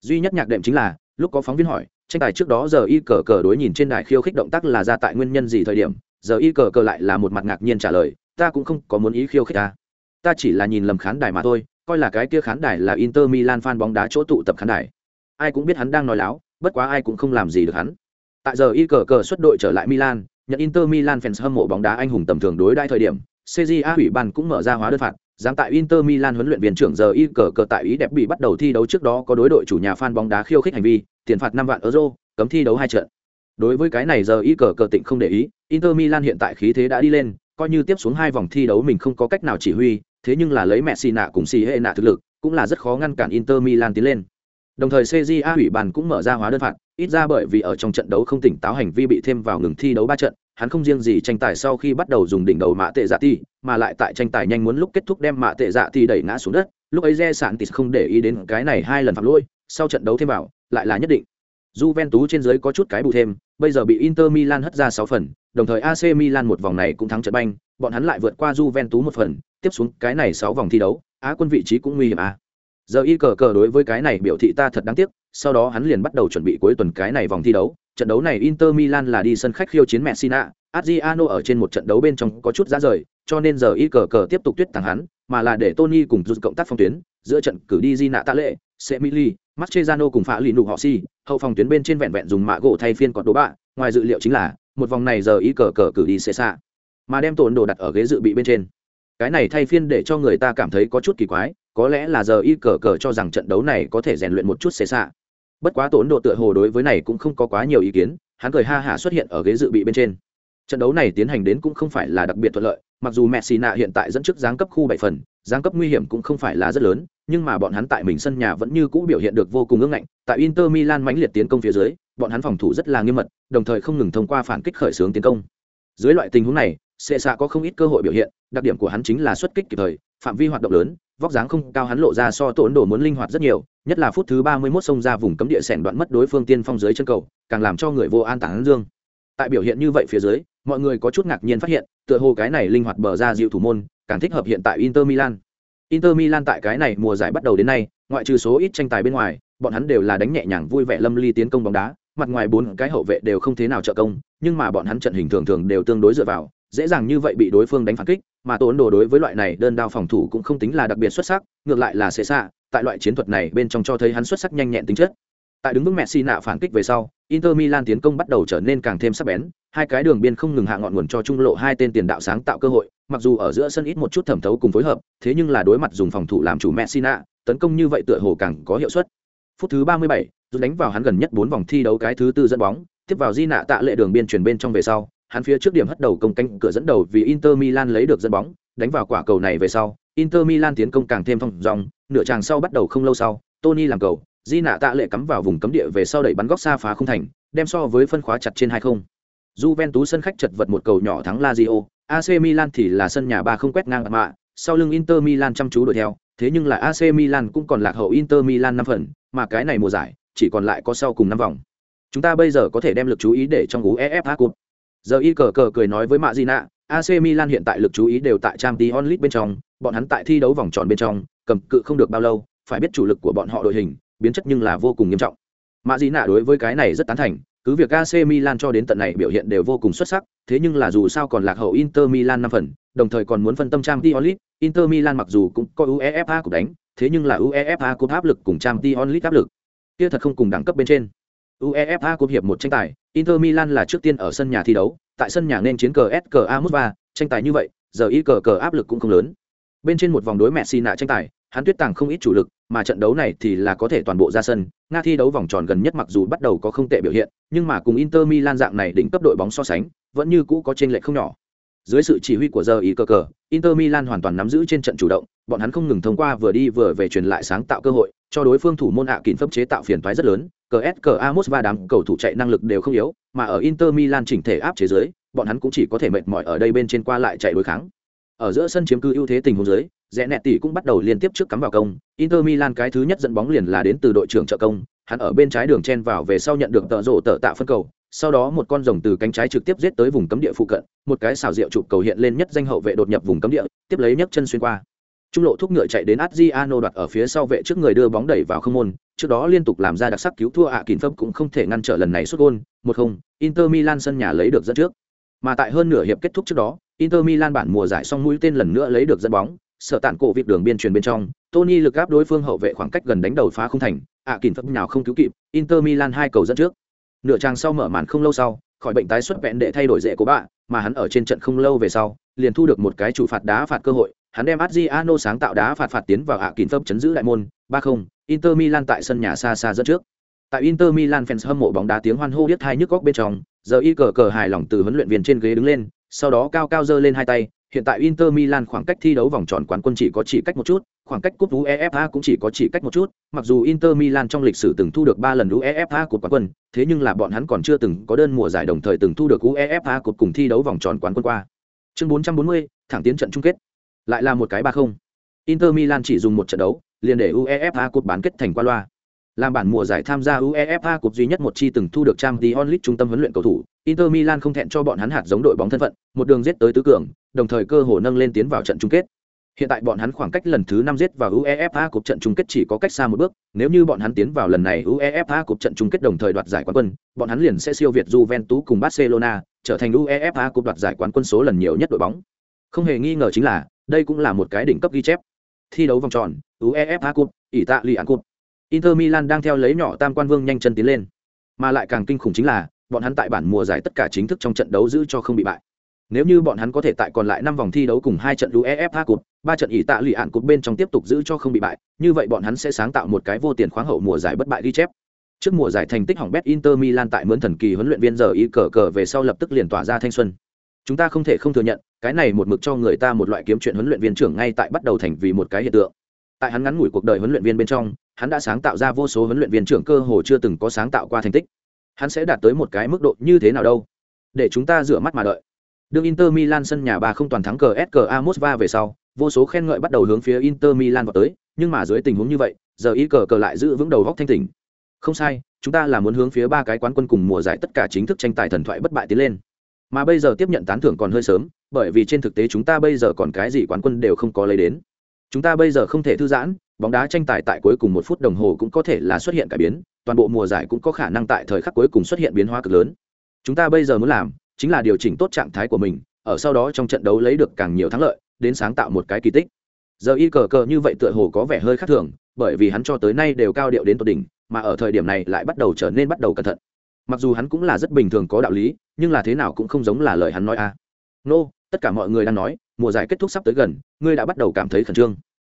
duy nhất nhạc đệm chính là lúc có phóng viên hỏi tranh tài trước đó giờ y cờ cờ đối nhìn trên đài khiêu khích động tác là ra tại nguyên nhân gì thời điểm giờ y cờ cờ lại là một mặt ngạc nhiên trả lời ta cũng không có muốn ý khiêu khích ta. Ta chỉ là nhìn lầm khán đài mà thôi coi là cái kia khán đài là inter milan fan bóng đá chỗ tụ tập khán đài. Ai cũng biết hắn đang nói láo bất quá ai cũng không làm gì được hắn. Tại giờ y cờ cờ xuất đội trở lại milan nhận inter milan fans hâm mộ bóng đá anh hùng tầm thường đối đại thời điểm cja ủy ban cũng mở ra hóa đơn phạt dám tại Inter Milan huấn luyện viên trưởng giờ y cờ cờ tại ý đẹp bị bắt đầu thi đấu trước đó có đối đội chủ nhà fan bóng đá khiêu khích hành vi, tiền phạt 5 vạn euro, cấm thi đấu hai trận. Đối với cái này giờ y cờ cờ tịnh không để ý, Inter Milan hiện tại khí thế đã đi lên, coi như tiếp xuống hai vòng thi đấu mình không có cách nào chỉ huy, thế nhưng là lấy Messi nạ cùng Si hệ nạ thực lực, cũng là rất khó ngăn cản Inter Milan tiến lên. Đồng thời CJA ủy ban cũng mở ra hóa đơn phạt, ít ra bởi vì ở trong trận đấu không tỉnh táo hành vi bị thêm vào ngừng thi đấu ba trận, hắn không riêng gì tranh tài sau khi bắt đầu dùng đỉnh đầu mạ tệ dạ ti mà lại tại tranh tài nhanh muốn lúc kết thúc đem mạ tệ dạ ti đẩy ngã xuống đất lúc ấy re sản Tịt không để ý đến cái này hai lần phạm lỗi sau trận đấu thêm vào lại là nhất định Juventus trên dưới có chút cái bù thêm, bây giờ bị Inter Milan hất ra 6 phần, đồng thời AC Milan một vòng này cũng thắng trận banh, bọn hắn lại vượt qua Juventus một phần, tiếp xuống cái này 6 vòng thi đấu, á quân vị trí cũng nguy hiểm à. Giờ y cờ cờ đối với cái này biểu thị ta thật đáng tiếc, sau đó hắn liền bắt đầu chuẩn bị cuối tuần cái này vòng thi đấu, trận đấu này Inter Milan là đi sân khách khiêu chiến Messina, Adriano ở trên một trận đấu bên trong có chút giá rời, cho nên giờ y cờ cờ tiếp tục tuyết thẳng hắn, mà là để Tony cùng rút cộng tác phong tuyến, giữa trận cử đi Gina Tạ Lệ, Semili, Mascherano cùng Phạ Lì Nụ họ si, hậu phòng tuyến bên trên vẹn vẹn dùng mạ gỗ thay phiên cọt đồ bạ, ngoài dự liệu chính là một vòng này giờ y cờ cờ cử đi Cesa, mà đem tổn đồ đặt ở ghế dự bị bên trên. Cái này thay phiên để cho người ta cảm thấy có chút kỳ quái, có lẽ là giờ y cờ cờ cho rằng trận đấu này có thể rèn luyện một chút Cesa. Bất quá tổn độ tựa hồ đối với này cũng không có quá nhiều ý kiến, hắn cười ha hả xuất hiện ở ghế dự bị bên trên trận đấu này tiến hành đến cũng không phải là đặc biệt thuận lợi mặc dù messina hiện tại dẫn trước giáng cấp khu bảy phần giáng cấp nguy hiểm cũng không phải là rất lớn nhưng mà bọn hắn tại mình sân nhà vẫn như cũ biểu hiện được vô cùng ưng ngạnh tại inter milan mãnh liệt tiến công phía dưới bọn hắn phòng thủ rất là nghiêm mật, đồng thời không ngừng thông qua phản kích khởi xướng tiến công. Dưới loại tình huống này, sệ xạ có không ít cơ hội biểu hiện, đặc điểm của hắn chính là xuất kích kịp thời, phạm vi hoạt động lớn, vóc dáng không cao hắn lộ ra so tổn đồ muốn linh hoạt rất nhiều, nhất là phút thứ ba mươi 31 xông ra vùng cấm địa sẻn đoạn mất đối phương tiên phong dưới chân cầu, càng làm cho người vô an tản dương. Tại biểu hiện như vậy phía dưới, mọi người có chút ngạc nhiên phát hiện, tựa hồ cái này linh hoạt bờ ra dịu thủ môn, càng thích hợp hiện tại inter milan. Inter milan tại cái này mùa giải bắt đầu đến nay, ngoại trừ số ít tranh tài bên ngoài, bọn hắn đều là đánh nhẹ nhàng vui vẻ lâm ly tiến công bóng đá mặt ngoài bốn cái hậu vệ đều không thế nào trợ công nhưng mà bọn hắn trận hình thường thường đều tương đối dựa vào dễ dàng như vậy bị đối phương đánh phản kích mà tốn đồ đối với loại này đơn đao phòng thủ cũng không tính là đặc biệt xuất sắc ngược lại là xệ xạ tại loại chiến thuật này bên trong cho thấy hắn xuất sắc nhanh nhẹn tính chất. Tại đứng vững messi nạ phản kích về sau inter milan tiến công bắt đầu trở nên càng thêm sắc bén hai cái đường biên không ngừng hạ ngọn nguồn cho trung lộ hai tên tiền đạo sáng tạo cơ hội mặc dù ở giữa sân ít một chút thẩm thấu cùng phối hợp thế nhưng là đối mặt dùng phòng thủ làm chủ messi nạ tấn công như vậy tựa hồ càng có hiệu suất. Phút thứ ba mươi bảy, rút đánh vào hắn gần nhất bốn vòng thi đấu cái thứ tư dẫn bóng tiếp vào di nạ tạ lệ đường biên chuyển bên trong về sau hắn phía trước điểm hất đầu công cánh cửa dẫn đầu vì Inter Milan lấy được dẫn bóng, đánh vào quả cầu này về sau, Inter Milan tiến công càng thêm phong dòng, nửa chàng sau bắt đầu không lâu sau, Tony làm cầu, Di nạ tạ lệ cắm vào vùng cấm địa về sau đẩy bắn góc xa phá không thành, đem so với phân khóa chặt trên hai không. Juventus sân khách chật vật một cầu nhỏ thắng Lazio, AC Milan thì là sân nhà ba không quét ngang mạ, sau lưng Inter Milan chăm chú đuổi theo, thế nhưng là AC Milan cũng còn lạc hậu Inter Milan năm phần, mà cái này mùa giải chỉ còn lại có sau cùng năm vòng. Chúng ta bây giờ có thể đem lực chú ý để trong UEFA Cup. Giờ y cờ cờ cười nói với mạ di nạ ac milan hiện tại lực chú ý đều tại trang t onlit bên trong, bọn hắn tại thi đấu vòng tròn bên trong, cầm cự không được bao lâu, phải biết chủ lực của bọn họ đội hình, biến chất nhưng là vô cùng nghiêm trọng. Mạ di nạ đối với cái này rất tán thành, cứ việc ac milan cho đến tận này biểu hiện đều vô cùng xuất sắc, thế nhưng là dù sao còn lạc hậu inter milan năm phần, đồng thời còn muốn phân tâm trang t onlit inter milan mặc dù cũng có uefa cục đánh, thế nhưng là uefa cục áp lực cùng trang t onlit áp lực kia thật không cùng đẳng cấp bên trên. UEFA Cup hiệp một tranh tài, Inter Milan là trước tiên ở sân nhà thi đấu, tại sân nhà nên chiến cờ SKA Mosva, tranh tài như vậy, giờ y cờ cờ áp lực cũng không lớn. Bên trên một vòng đối mẹ xì nạ tranh tài hắn tuyết tàng không ít chủ lực mà trận đấu này thì là có thể toàn bộ ra sân nga thi đấu vòng tròn gần nhất mặc dù bắt đầu có không tệ biểu hiện nhưng mà cùng inter milan dạng này đỉnh cấp đội bóng so sánh vẫn như cũ có t r lệch không nhỏ dưới sự chỉ huy của giờ ý cờ cờ inter milan hoàn toàn nắm giữ trên trận chủ động bọn hắn không ngừng thông qua vừa đi vừa về truyền lại sáng tạo cơ hội cho đối phương thủ môn hạ kín phấp chế tạo phiền toái rất lớn cờ s cờ amos và đám cầu thủ chạy năng lực đều không yếu mà ở inter milan chỉnh thể áp chế dưới, bọn hắn cũng chỉ có thể mệt mỏi ở đây bên trên qua lại chạy đối kháng. Ở giữa sân chiếm cư ưu thế tình huống dưới rẽ nẹt tỷ cũng bắt đầu liên tiếp trước cắm vào công inter milan cái thứ nhất dẫn bóng liền là đến từ đội trưởng trợ công hắn ở bên trái đường chen vào về sau nhận được tợ rổ tợ tạo phân cầu sau đó một con rồng từ cánh trái trực tiếp giết tới vùng cấm địa phụ cận, một cái xào rượu chụp cầu hiện lên nhất danh hậu vệ đột nhập vùng cấm địa, tiếp lấy nhấc chân xuyên qua. Trung lộ thúc ngựa chạy đến adriano đoạt ở phía sau vệ trước người đưa bóng đẩy vào không môn, trước đó liên tục làm ra đặc sắc cứu thua ạ à kín phấp cũng không thể ngăn trở lần này xuất gôn, một không, inter milan sân nhà lấy được dẫn trước. Mà tại hơn nửa hiệp kết thúc trước đó, inter milan bản mùa giải xong mũi tên lần nữa lấy được dẫn bóng sợ tản cổ việc đường biên truyền bên trong, tony lực áp đối phương hậu vệ khoảng cách gần đánh đầu phá không thành, ạ à kín phấp nào không cứu kịp, inter milan hai cầu dẫn trước nửa trang sau mở màn không lâu sau khỏi bệnh tái xuất vẹn để thay đổi dễ của bạn mà hắn ở trên trận không lâu về sau liền thu được một cái chủ phạt đá phạt cơ hội. Hắn đem Adriano sáng tạo đá phạt phạt tiến vào hạ kín phấp chấn giữ đại môn 3-0, Inter Milan tại sân nhà xa xa dẫn trước. Tại Inter Milan fans hâm mộ bóng đá tiếng hoan hô biết hai nhức góc bên trong giờ y cờ cờ hài lòng từ huấn luyện viên trên ghế đứng lên sau đó cao cao giơ lên hai tay. Hiện tại Inter Milan khoảng cách thi đấu vòng tròn quán quân chỉ có chỉ cách một chút, khoảng cách cúp UEFA cũng chỉ có chỉ cách một chút, mặc dù Inter Milan trong lịch sử từng thu được 3 lần UEFA cúp quán quân, thế nhưng là bọn hắn còn chưa từng có đơn mùa giải đồng thời từng thu được UEFA cúp cùng thi đấu vòng tròn quán quân qua. Chương 440, thẳng tiến trận chung kết. Lại là một cái 3-0. Inter Milan chỉ dùng một trận đấu, liền để UEFA cúp bán kết thành qua loa. Làm bản mùa giải tham gia UEFA Cúp duy nhất một chi từng thu được Champions League trung tâm huấn luyện cầu thủ, Inter Milan không thẹn cho bọn hắn hạt giống đội bóng thân phận, một đường giết tới tứ cường, đồng thời cơ hội nâng lên tiến vào trận chung kết. Hiện tại bọn hắn khoảng cách lần thứ năm giết vào UEFA cuộc trận chung kết chỉ có cách xa một bước, nếu như bọn hắn tiến vào lần này UEFA cuộc trận chung kết đồng thời đoạt giải quán quân, bọn hắn liền sẽ siêu việt Juventus cùng Barcelona, trở thành UEFA cuộc đoạt giải quán quân số lần nhiều nhất đội bóng. Không hề nghi ngờ chính là, đây cũng là một cái đỉnh cấp ghi chép. Thi đấu vòng tròn, UEFA Cup, Italia Cup. Inter Milan đang theo lấy nhỏ tam quan vương nhanh chân tiến lên, mà lại càng kinh khủng chính là, bọn hắn tại bản mùa giải tất cả chính thức trong trận đấu giữ cho không bị bại. Nếu như bọn hắn có thể tại còn lại năm vòng thi đấu cùng hai trận UEFA Cup, ba trận ỷ tạ lụy ạn cục bên trong tiếp tục giữ cho không bị bại, như vậy bọn hắn sẽ sáng tạo một cái vô tiền khoáng hậu mùa giải bất bại ghi chép. Trước mùa giải thành tích hỏng bét Inter Milan tại mướn thần kỳ huấn luyện viên giờ y cờ cờ về sau lập tức liền tỏa ra thanh xuân. Chúng ta không thể không thừa nhận, cái này một mực cho người ta một loại kiếm chuyện huấn luyện viên trưởng ngay tại bắt đầu thành vì một cái hiện tượng. Tại hắn ngắn ngủi cuộc đời huấn luyện viên bên trong, hắn đã sáng tạo ra vô số huấn luyện viên trưởng cơ hồ chưa từng có sáng tạo qua thành tích. Hắn sẽ đạt tới một cái mức độ như thế nào đâu? Để chúng ta rửa mắt mà đợi. Đương Inter Milan sân nhà ba không toàn thắng cờ SKA Mosva về sau, vô số khen ngợi bắt đầu hướng phía Inter Milan vào tới, nhưng mà dưới tình huống như vậy, giờ ý cờ cờ lại giữ vững đầu góc thanh tỉnh. Không sai, chúng ta là muốn hướng phía ba cái quán quân cùng mùa giải tất cả chính thức tranh tài thần thoại bất bại tiến lên. Mà bây giờ tiếp nhận tán thưởng còn hơi sớm, bởi vì trên thực tế chúng ta bây giờ còn cái gì quán quân đều không có lấy đến. Chúng ta bây giờ không thể thư giãn, bóng đá tranh tài tại cuối cùng một phút đồng hồ cũng có thể là xuất hiện cải biến, toàn bộ mùa giải cũng có khả năng tại thời khắc cuối cùng xuất hiện biến hóa cực lớn. Chúng ta bây giờ muốn làm, chính là điều chỉnh tốt trạng thái của mình, ở sau đó trong trận đấu lấy được càng nhiều thắng lợi, đến sáng tạo một cái kỳ tích. Giờ y cờ cờ như vậy tựa hồ có vẻ hơi khác thường, bởi vì hắn cho tới nay đều cao điệu đến tột đỉnh, mà ở thời điểm này lại bắt đầu trở nên bắt đầu cẩn thận. Mặc dù hắn cũng là rất bình thường có đạo lý, nhưng là thế nào cũng không giống là lời hắn nói a. À. Nô, tất cả mọi người đang nói, mùa giải kết thúc sắp tới gần, ngươi đã bắt đầu cảm thấy khẩn trương.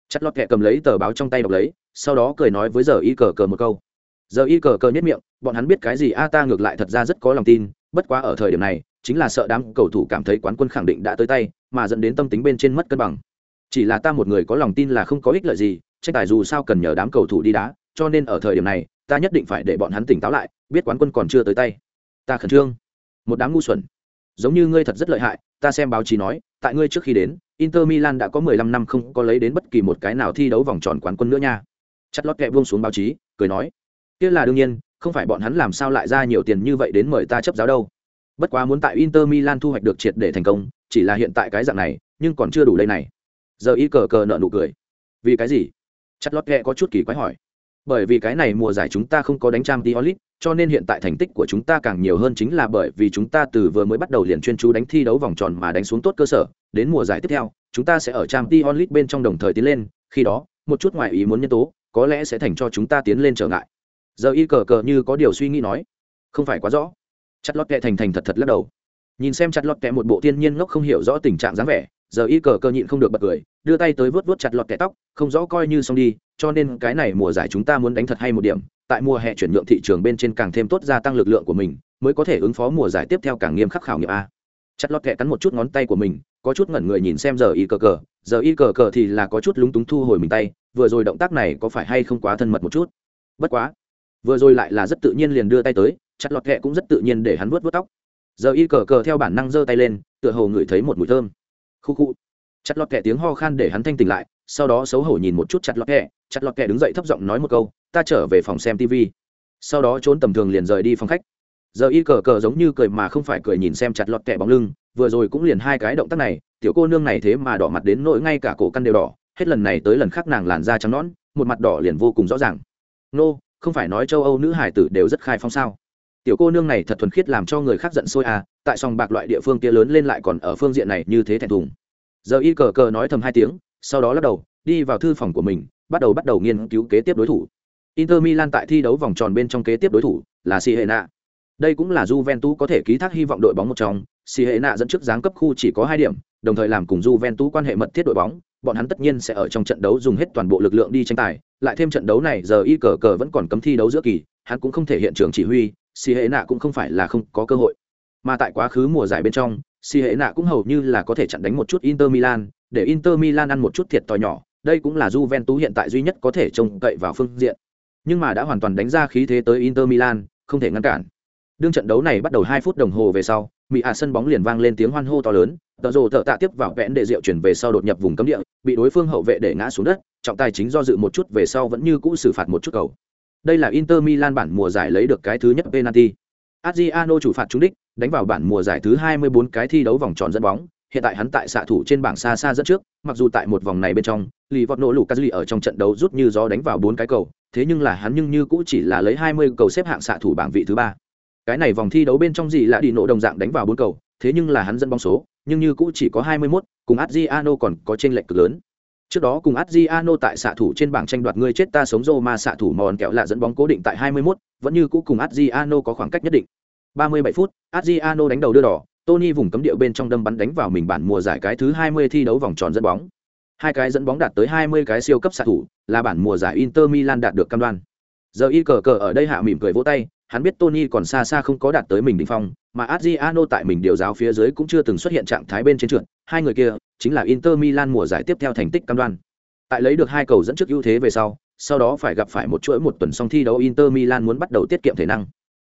chất lót kẹ cầm lấy tờ báo trong tay đọc lấy, sau đó cười nói với giờ y cờ cờ một câu. Giờ y cờ cờ nhất miệng, bọn hắn biết cái gì a ta ngược lại thật ra rất có lòng tin, bất quá ở thời điểm này, chính là sợ đám cầu thủ cảm thấy quán quân khẳng định đã tới tay, mà dẫn đến tâm tính bên trên mất cân bằng. Chỉ là ta một người có lòng tin là không có ích lợi gì, tranh tài dù sao cần nhờ đám cầu thủ đi đá, cho nên ở thời điểm này, ta nhất định phải để bọn hắn tỉnh táo lại, biết quán quân còn chưa tới tay. Ta khẩn trương. Một đám ngu xuẩn. Giống như ngươi thật rất lợi hại, ta xem báo chí nói, tại ngươi trước khi đến, Inter Milan đã có 15 năm không có lấy đến bất kỳ một cái nào thi đấu vòng tròn quán quân nữa nha. Chặt lót kẹ buông xuống báo chí, cười nói, kia là đương nhiên, không phải bọn hắn làm sao lại ra nhiều tiền như vậy đến mời ta chấp giáo đâu. Bất quá muốn tại Inter Milan thu hoạch được triệt để thành công, chỉ là hiện tại cái dạng này, nhưng còn chưa đủ đây này. Giờ y cờ cờ nợ nụ cười. Vì cái gì? Chặt lót có chút kỳ quái hỏi. Bởi vì cái này mùa giải chúng ta không có đánh trang Diolit, cho nên hiện tại thành tích của chúng ta càng nhiều hơn chính là bởi vì chúng ta từ vừa mới bắt đầu liền chuyên chú đánh thi đấu vòng tròn mà đánh xuống tốt cơ sở, đến mùa giải tiếp theo, chúng ta sẽ ở Champions League bên trong đồng thời tiến lên, khi đó, một chút ngoại ý muốn nhân tố, có lẽ sẽ thành cho chúng ta tiến lên trở ngại. Giờ y cờ cờ như có điều suy nghĩ nói, không phải quá rõ. Chặt lót kẹ thành thành thật thật lắc đầu. Nhìn xem chặt lót kẹ một bộ thiên nhiên ngốc không hiểu rõ tình trạng dáng vẻ, giờ y cờ cờ nhịn không được bật cười đưa tay tới vớt vớt chặt lọt kẹ tóc không rõ coi như xong đi cho nên cái này mùa giải chúng ta muốn đánh thật hay một điểm tại mùa hè chuyển nhượng thị trường bên trên càng thêm tốt gia tăng lực lượng của mình mới có thể ứng phó mùa giải tiếp theo càng nghiêm khắc khảo nghiệm a chặt lọt kẹ cắn một chút ngón tay của mình có chút ngẩn người nhìn xem giờ y cờ cờ giờ y cờ cờ thì là có chút lúng túng thu hồi mình tay vừa rồi động tác này có phải hay không quá thân mật một chút bất quá vừa rồi lại là rất tự nhiên liền đưa tay tới chặt lọt kẹ cũng rất tự nhiên để hắn vuốt vuốt tóc. Giờ y cờ cờ theo bản năng giơ tay lên, tựa hồ ngửi thấy một mùi thơm. Khu khu. Chặt lọt kẹ tiếng ho khan để hắn thanh tỉnh lại, sau đó xấu hổ nhìn một chút chặt lọt kẹ chặt lọt kẹ đứng dậy thấp giọng nói một câu, ta trở về phòng xem tv sau đó trốn tầm thường liền rời đi phòng khách. Giờ y cờ cờ giống như cười mà không phải cười nhìn xem chặt lọt kẹ bóng lưng, vừa rồi cũng liền hai cái động tác này, tiểu cô nương này thế mà đỏ mặt đến nỗi ngay cả cổ căn đều đỏ, hết lần này tới lần khác nàng làn da trắng nõn, một mặt đỏ liền vô cùng rõ ràng. Nô, không phải nói châu âu nữ hải tử đều rất khai phong sao? Tiểu cô nương này thật thuần khiết làm cho người khác giận sôi à tại sòng bạc loại địa phương kia lớn lên lại còn ở phương diện này như thế thẹn thùng. Giờ y cờ cờ nói thầm hai tiếng, sau đó lắc đầu, đi vào thư phòng của mình, bắt đầu bắt đầu nghiên cứu kế tiếp đối thủ. Inter milan tại thi đấu vòng tròn bên trong kế tiếp đối thủ là si hệ nạ đây cũng là Juventus có thể ký thác hy vọng đội bóng một trong. Si hệ nạ dẫn trước giáng cấp khu chỉ có hai điểm, đồng thời làm cùng Juventus quan hệ mật thiết đội bóng. Bọn hắn tất nhiên sẽ ở trong trận đấu dùng hết toàn bộ lực lượng đi tranh tài. Lại thêm trận đấu này, giờ y cờ cờ vẫn còn cấm thi đấu giữa kỳ, hắn cũng không thể hiện trường chỉ huy si hệ nạ cũng không phải là không có cơ hội. Mà tại quá khứ mùa giải bên trong si hệ nạ cũng hầu như là có thể chặn đánh một chút inter milan, để inter milan ăn một chút thiệt thòi nhỏ. Đây cũng là Juventus hiện tại duy nhất có thể trông cậy vào phương diện. Nhưng mà đã hoàn toàn đánh ra khí thế tới inter milan, không thể ngăn cản. Đương trận đấu này bắt đầu hai phút đồng hồ về sau, mỹ hạ sân bóng liền vang lên tiếng hoan hô to lớn tờ rồ thợ tạ tiếp vào vẽn để rượu chuyển về sau đột nhập vùng cấm địa, bị đối phương hậu vệ để ngã xuống đất, trọng tài chính do dự một chút về sau vẫn như cũ xử phạt một chút cầu đây là inter milan bản mùa giải lấy được cái thứ nhất penalty. Adriano chủ phạt trúng đích đánh vào bản mùa giải thứ 24 cái thi đấu vòng tròn dẫn bóng. Hiện tại hắn tại xạ thủ trên bảng xa xa dẫn trước mặc dù tại một vòng này bên trong lì vọt nổ lù kazli ở trong trận đấu rút như gió đánh vào bốn cái cầu. Thế nhưng là hắn nhưng như cũng chỉ là lấy 20 cầu xếp hạng xạ thủ bảng vị thứ ba. Cái này vòng thi đấu bên trong gì là đi nổ đồng dạng đánh vào bốn cầu. Thế nhưng là hắn dẫn bóng số nhưng như cũng chỉ có 21, cùng Adriano còn có chênh lệch cực lớn. Trước đó cùng Adriano tại xạ thủ trên bảng tranh đoạt người chết ta sống Roma xạ thủ mòn kẹo lạ dẫn bóng cố định tại 21, vẫn như cũ cùng Adriano có khoảng cách nhất định. 37 phút, Adriano đánh đầu đưa đỏ, Tony vùng cấm địa bên trong đâm bắn đánh vào mình bản mùa giải cái thứ 20 thi đấu vòng tròn dẫn bóng. Hai cái dẫn bóng đạt tới 20 cái siêu cấp xạ thủ, là bản mùa giải Inter Milan đạt được cam đoan. Giờ y cờ cờ ở đây hạ mỉm cười vỗ tay, hắn biết Tony còn xa xa không có đạt tới mình đỉnh phong, mà Adriano tại mình điều giáo phía dưới cũng chưa từng xuất hiện trạng thái bên trên trượt, hai người kia chính là Inter Milan mùa giải tiếp theo thành tích cam đoan. Tại lấy được hai cầu dẫn trước ưu thế về sau, sau đó phải gặp phải một chuỗi một tuần song thi đấu Inter Milan muốn bắt đầu tiết kiệm thể năng.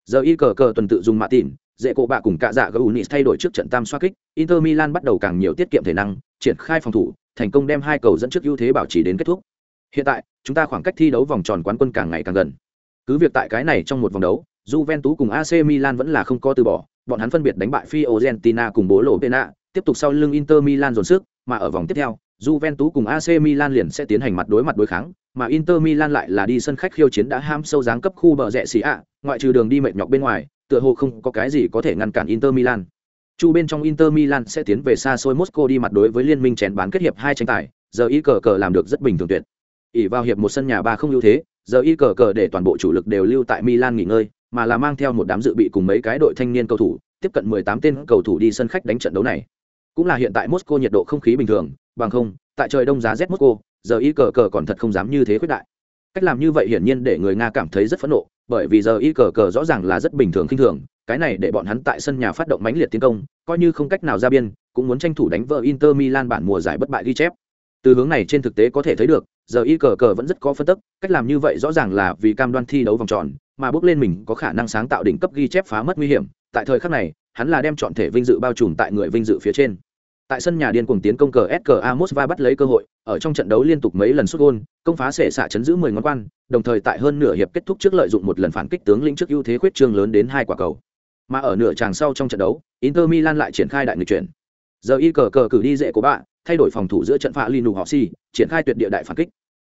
Giờ y cờ cờ tuần tự dùng mạ tỉn, dễ cổ bạ cùng cả dạ Gaunis thay đổi trước trận tam xoá kích, Inter Milan bắt đầu càng nhiều tiết kiệm thể năng, triển khai phòng thủ, thành công đem hai cầu dẫn trước ưu thế bảo trì đến kết thúc. Hiện tại, chúng ta khoảng cách thi đấu vòng tròn quán quân càng ngày càng gần. Cứ việc tại cái này trong một vòng đấu, Juventus cùng AC Milan vẫn là không có từ bỏ, bọn hắn phân biệt đánh bại Fiorentina cùng bố lộ Pena, tiếp tục sau lưng Inter Milan dồn sức, mà ở vòng tiếp theo, Juventus cùng AC Milan liền sẽ tiến hành mặt đối mặt đối kháng, mà Inter Milan lại là đi sân khách khiêu chiến đã ham sâu dáng cấp khu bờ rẽ xì ạ, ngoại trừ đường đi mệt nhọc bên ngoài, tựa hồ không có cái gì có thể ngăn cản Inter Milan. Chu bên trong Inter Milan sẽ tiến về xa xôi Moscow đi mặt đối với liên minh chèn bán kết hiệp hai tranh tài, giờ ý cờ cờ làm được rất bình thường tuyệt. ỉ vào hiệp một sân nhà ba không ưu thế, giờ y cờ cờ để toàn bộ chủ lực đều lưu tại Milan nghỉ ngơi, mà là mang theo một đám dự bị cùng mấy cái đội thanh niên cầu thủ, tiếp cận 18 tên cầu thủ đi sân khách đánh trận đấu này. Cũng là hiện tại Moscow nhiệt độ không khí bình thường, bằng không, tại trời đông giá rét Moscow, giờ y cờ cờ còn thật không dám như thế khuyết đại. Cách làm như vậy hiển nhiên để người Nga cảm thấy rất phẫn nộ, bởi vì giờ y cờ cờ rõ ràng là rất bình thường khinh thường, cái này để bọn hắn tại sân nhà phát động mãnh liệt tiến công, coi như không cách nào ra biên, cũng muốn tranh thủ đánh vỡ Inter Milan bản mùa giải bất bại ghi chép. Từ hướng này trên thực tế có thể thấy được, giờ y cờ cờ vẫn rất có phân tức, cách làm như vậy rõ ràng là vì cam đoan thi đấu vòng tròn, mà bước lên mình có khả năng sáng tạo đỉnh cấp ghi chép phá mất nguy hiểm. Tại thời khắc này hắn là đem chọn thể vinh dự bao trùm tại người vinh dự phía trên. Tại sân nhà điên cuồng tiến công cờ ska mosva bắt lấy cơ hội ở trong trận đấu liên tục mấy lần xuất gôn công phá sệ xạ chấn giữ mười ngón quan đồng thời tại hơn nửa hiệp kết thúc trước lợi dụng một lần phản kích tướng lĩnh trước ưu thế khuyết trương lớn đến hai quả cầu. Mà ở nửa tràng sau trong trận đấu inter milan lại triển khai đại nghịch chuyển. Giờ y cờ cờ cử đi dễ của bạn thay đổi phòng thủ giữa trận phạ linu họ si triển khai tuyệt địa đại phản kích.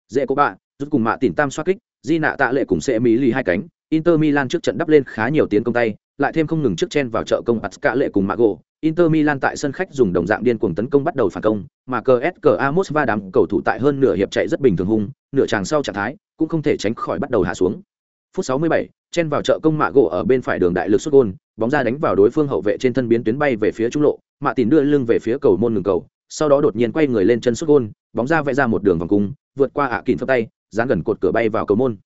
Dễ có bạn rút cùng mạ tìm tam xoa kích di nạ tạ lệ cùng sẽ mỹ lì hai cánh inter milan trước trận đắp lên khá nhiều tiến công tay lại thêm không ngừng trước chen vào trợ công Pasca lệ cùng Mago, Inter Milan tại sân khách dùng đồng dạng điên cuồng tấn công bắt đầu phản công, mà CSKA Moscow đám cầu thủ tại hơn nửa hiệp chạy rất bình thường hung, nửa chàng sau trạng thái cũng không thể tránh khỏi bắt đầu hạ xuống. Phút 67, chen vào chợ công mạ gỗ ở bên phải đường đại lực xuất gôn, bóng ra đánh vào đối phương hậu vệ trên thân biến tuyến bay về phía trung lộ, Mạ Tín đưa lưng về phía cầu môn ngừng cầu, sau đó đột nhiên quay người lên chân xuất gôn bóng ra vẽ ra một đường vòng cung vượt qua ạ kìm phấp tay dán gần cột cửa bay vào cầu môn.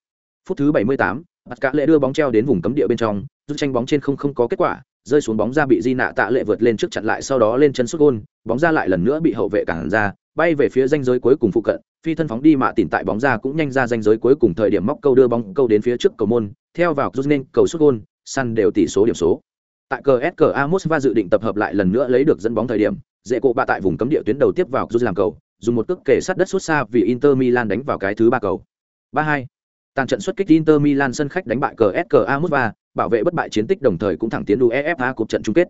Phút thứ 78, bắt cả lệ đưa bóng treo đến vùng cấm địa bên trong rút tranh bóng trên không không có kết quả rơi xuống bóng ra bị di nạ tạ lệ vượt lên trước chặn lại sau đó lên chân xuất gôn bóng ra lại lần nữa bị hậu vệ cản ra bay về phía danh giới cuối cùng phụ cận phi thân phóng đi mạ tìm tại bóng ra cũng nhanh ra danh giới cuối cùng thời điểm móc câu đưa bóng câu đến phía trước cầu môn theo vào rút nên cầu xuất gôn săn đều tỷ số điểm số. Tại cờ ska mosva dự định tập hợp lại lần nữa lấy được dẫn bóng thời điểm dễ cộ bạ tại vùng cấm địa tuyến đầu tiếp vào rút làm cầu dùng một cước kể sát đất xuất xa vì inter milan đánh vào cái thứ ba cầu. Ba hai. Tàn trận xuất kích inter milan sân khách đánh bại cờ ska mosva bảo vệ bất bại chiến tích đồng thời cũng thẳng tiến uefa cuộc trận chung kết.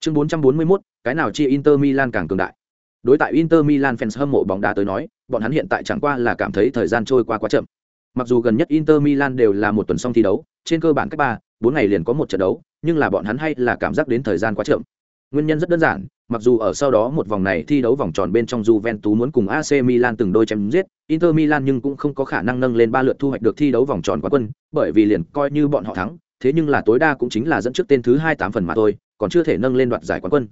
Chương 441, cái nào chia inter milan càng cường đại? Đối tại inter milan fans hâm mộ bóng đá tới nói bọn hắn hiện tại chẳng qua là cảm thấy thời gian trôi qua quá chậm. Mặc dù gần nhất inter milan đều là một tuần xong thi đấu trên cơ bản cách ba bốn ngày liền có một trận đấu nhưng là bọn hắn hay là cảm giác đến thời gian quá chậm nguyên nhân rất đơn giản mặc dù ở sau đó một vòng này thi đấu vòng tròn bên trong Juventus muốn cùng AC Milan từng đôi chém giết, Inter Milan nhưng cũng không có khả năng nâng lên ba lượt thu hoạch được thi đấu vòng tròn quán quân, bởi vì liền coi như bọn họ thắng, thế nhưng là tối đa cũng chính là dẫn trước tên thứ hai tám phần mà thôi, còn chưa thể nâng lên đoạt giải quán quân.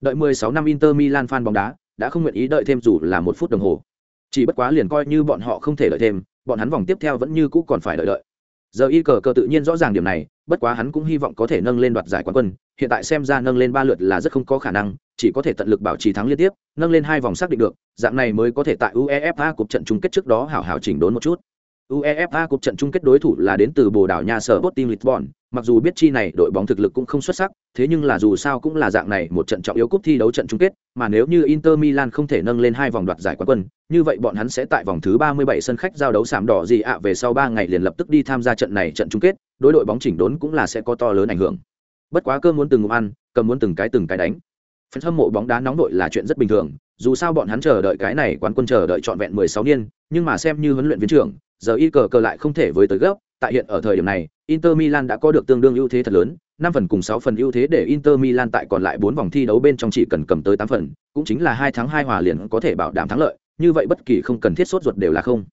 Đợi 16 năm Inter Milan fan bóng đá, đã không nguyện ý đợi thêm dù là một phút đồng hồ. Chỉ bất quá liền coi như bọn họ không thể đợi thêm, bọn hắn vòng tiếp theo vẫn như cũ còn phải đợi đợi. Giờ y cờ cờ tự nhiên rõ ràng điểm này, bất quá hắn cũng hy vọng có thể nâng lên đoạt giải quán quân, hiện tại xem ra nâng lên ba lượt là rất không có khả năng, chỉ có thể tận lực bảo trì thắng liên tiếp, nâng lên hai vòng xác định được, dạng này mới có thể tại UEFA cuộc trận chung kết trước đó hảo hảo chỉnh đốn một chút. UEFA cuộc trận chung kết đối thủ là đến từ Bồ Đào Nha sở Sporting Lisbon, mặc dù biết chi này đội bóng thực lực cũng không xuất sắc, thế nhưng là dù sao cũng là dạng này một trận trọng yếu cúp thi đấu trận chung kết, mà nếu như Inter Milan không thể nâng lên hai vòng đoạt giải quán quân, như vậy bọn hắn sẽ tại vòng thứ 37 sân khách giao đấu sạm đỏ gì ạ về sau 3 ngày liền lập tức đi tham gia trận này trận chung kết, đối đội bóng chỉnh đốn cũng là sẽ có to lớn ảnh hưởng. Bất quá cơm muốn từng ngụm ăn, cầm muốn từng cái từng cái đánh. Phần hâm mộ bóng đá nóng đội là chuyện rất bình thường, dù sao bọn hắn chờ đợi cái này quán quân chờ đợi trọn vẹn 16 niên, nhưng mà xem như huấn luyện viên trưởng, giờ y cờ cờ lại không thể với tới gấp, tại hiện ở thời điểm này, Inter Milan đã có được tương đương ưu thế thật lớn, năm phần cùng sáu phần ưu thế để Inter Milan tại còn lại bốn vòng thi đấu bên trong chỉ cần cầm tới tám phần, cũng chính là hai thắng hai hòa liền có thể bảo đảm thắng lợi, như vậy bất kỳ không cần thiết sốt ruột đều là không.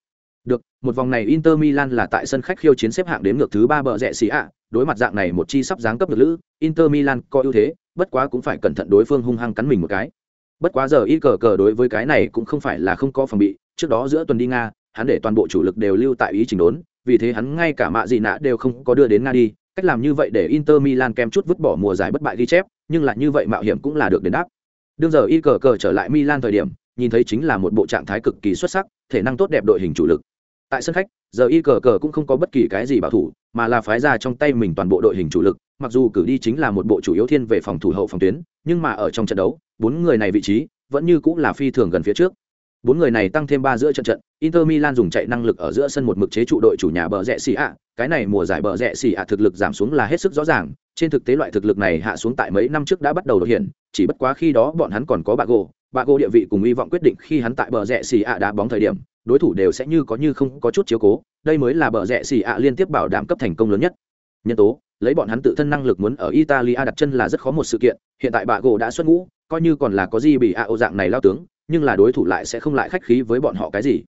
Được, một vòng này Inter Milan là tại sân khách khiêu chiến xếp hạng đến ngược thứ ba bờ rẻ xì ạ, đối mặt dạng này một chi sắp giáng cấp được lữ, Inter Milan có ưu thế, bất quá cũng phải cẩn thận đối phương hung hăng cắn mình một cái. Bất quá giờ y cờ cờ đối với cái này cũng không phải là không có phòng bị, trước đó giữa tuần đi Nga, hắn để toàn bộ chủ lực đều lưu tại ý trình đốn, vì thế hắn ngay cả mạ gì nạ đều không có đưa đến Nga đi, cách làm như vậy để Inter Milan kem chút vứt bỏ mùa giải bất bại ghi chép, nhưng lại như vậy mạo hiểm cũng là được đền đáp. Đương giờ y cờ cờ trở lại Milan thời điểm, nhìn thấy chính là một bộ trạng thái cực kỳ xuất sắc, thể năng tốt đẹp đội hình chủ lực. Tại sân khách, giờ y cờ cờ cũng không có bất kỳ cái gì bảo thủ, mà là phái ra trong tay mình toàn bộ đội hình chủ lực, mặc dù cử đi chính là một bộ chủ yếu thiên về phòng thủ hậu phòng tuyến, nhưng mà ở trong trận đấu, bốn người này vị trí vẫn như cũng là phi thường gần phía trước. Bốn người này tăng thêm ba giữa trận trận, Inter Milan dùng chạy năng lực ở giữa sân một mực chế trụ đội chủ nhà bờ rẽ xì ạ, cái này mùa giải bờ rẽ xì ạ thực lực giảm xuống là hết sức rõ ràng, trên thực tế loại thực lực này hạ xuống tại mấy năm trước đã bắt đầu đột hiện, chỉ bất quá khi đó bọn hắn còn có Bago, Bago địa vị cùng hy vọng quyết định khi hắn tại bờ rẽ xì ạ đá bóng thời điểm, đối thủ đều sẽ như có như không có chút chiếu cố, đây mới là bờ rẽ xì ạ liên tiếp bảo đảm cấp thành công lớn nhất. Nhân tố, lấy bọn hắn tự thân năng lực muốn ở Italia đặt chân là rất khó một sự kiện, hiện tại Bago đã xuất ngũ, coi như còn là có gì bị ạ ô dạng này lao tướng, nhưng là đối thủ lại sẽ không lại khách khí với bọn họ cái gì.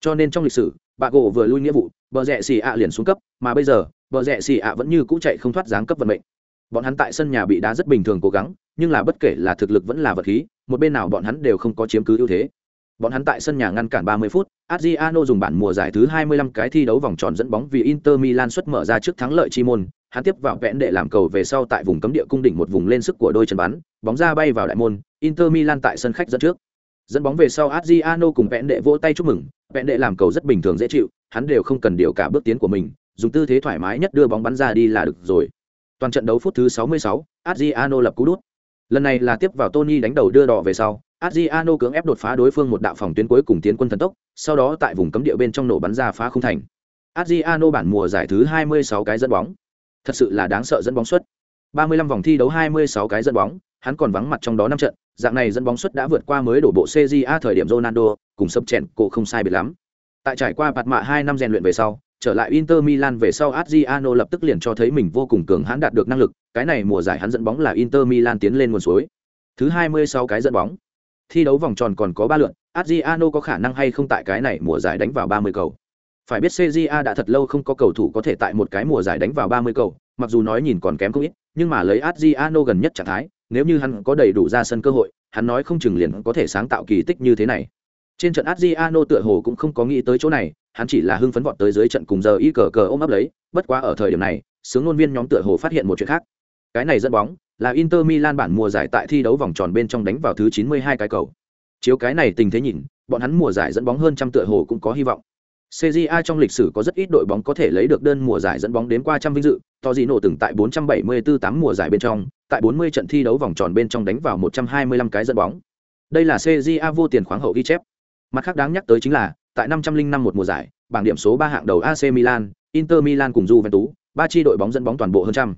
Cho nên trong lịch sử, bà gỗ vừa lui nghĩa vụ, bờ rẽ xì ạ liền xuống cấp, mà bây giờ, bờ rẽ xì ạ vẫn như cũ chạy không thoát giáng cấp vận mệnh. Bọn hắn tại sân nhà bị đá rất bình thường cố gắng, nhưng là bất kể là thực lực vẫn là vật khí, một bên nào bọn hắn đều không có chiếm cứ ưu thế. Bọn hắn tại sân nhà ngăn cản 30 phút, adriano dùng bản mùa giải thứ 25 cái thi đấu vòng tròn dẫn bóng vì inter milan xuất mở ra trước thắng lợi chi môn, hắn tiếp vào vẽn để làm cầu về sau tại vùng cấm địa cung đỉnh một vùng lên sức của đôi chân bắn, bóng ra bay vào đại môn, inter milan tại sân khách dẫn trước dẫn bóng về sau Adriano cùng vẹn đệ vỗ tay chúc mừng. Vẹn đệ làm cầu rất bình thường dễ chịu hắn đều không cần điều cả bước tiến của mình dùng tư thế thoải mái nhất đưa bóng bắn ra đi là được rồi. Toàn trận đấu phút thứ 66, Adriano lập cú đút. Lần này là tiếp vào Tony đánh đầu đưa đỏ về sau Adriano cưỡng ép đột phá đối phương một đạo phòng tuyến cuối cùng tiến quân thần tốc sau đó tại vùng cấm địa bên trong nổ bắn ra phá không thành. Adriano bản mùa giải thứ 26 cái dẫn bóng. Thật sự là đáng sợ dẫn bóng suất. 35 vòng thi đấu 26 cái dẫn bóng hắn còn vắng mặt trong đó năm trận, dạng này dẫn bóng suất đã vượt qua mới đổ bộ CJA thời điểm Ronaldo, cùng sập chèn cô không sai biệt lắm. Tại trải qua bạt mạ 2 năm rèn luyện về sau, trở lại Inter Milan về sau Adriano lập tức liền cho thấy mình vô cùng cường hãn đạt được năng lực, cái này mùa giải hắn dẫn bóng là Inter Milan tiến lên nguồn suối. Thứ 26 cái dẫn bóng. Thi đấu vòng tròn còn có 3 lượt, Adriano có khả năng hay không tại cái này mùa giải đánh vào 30 cầu. Phải biết CJA đã thật lâu không có cầu thủ có thể tại một cái mùa giải đánh vào 30 cầu, mặc dù nói nhìn còn kém không ít, nhưng mà lấy Adriano gần nhất trạng thái, nếu như hắn có đầy đủ ra sân cơ hội, hắn nói không chừng liền có thể sáng tạo kỳ tích như thế này. Trên trận Adriano tựa hồ cũng không có nghĩ tới chỗ này, hắn chỉ là hưng phấn vọt tới dưới trận cùng giờ y cờ cờ ôm ấp lấy, bất quá ở thời điểm này, sướng ngôn viên nhóm tựa hồ phát hiện một chuyện khác. Cái này dẫn bóng là Inter Milan bản mùa giải tại thi đấu vòng tròn bên trong đánh vào thứ 92 cái cầu. Chiếu cái này tình thế nhìn, bọn hắn mùa giải dẫn bóng hơn trăm tựa hồ cũng có hy vọng. CJA trong lịch sử có rất ít đội bóng có thể lấy được đơn mùa giải dẫn bóng đến qua trăm vinh dự, Torino từng tại 474 tám mùa giải bên trong, tại 40 trận thi đấu vòng tròn bên trong đánh vào 125 cái dẫn bóng. Đây là CJA vô tiền khoáng hậu ghi chép. Mặt khác đáng nhắc tới chính là, tại 505 một mùa giải, bảng điểm số 3 hạng đầu AC Milan, Inter Milan cùng Juventus, ba chi đội bóng dẫn bóng toàn bộ hơn trăm.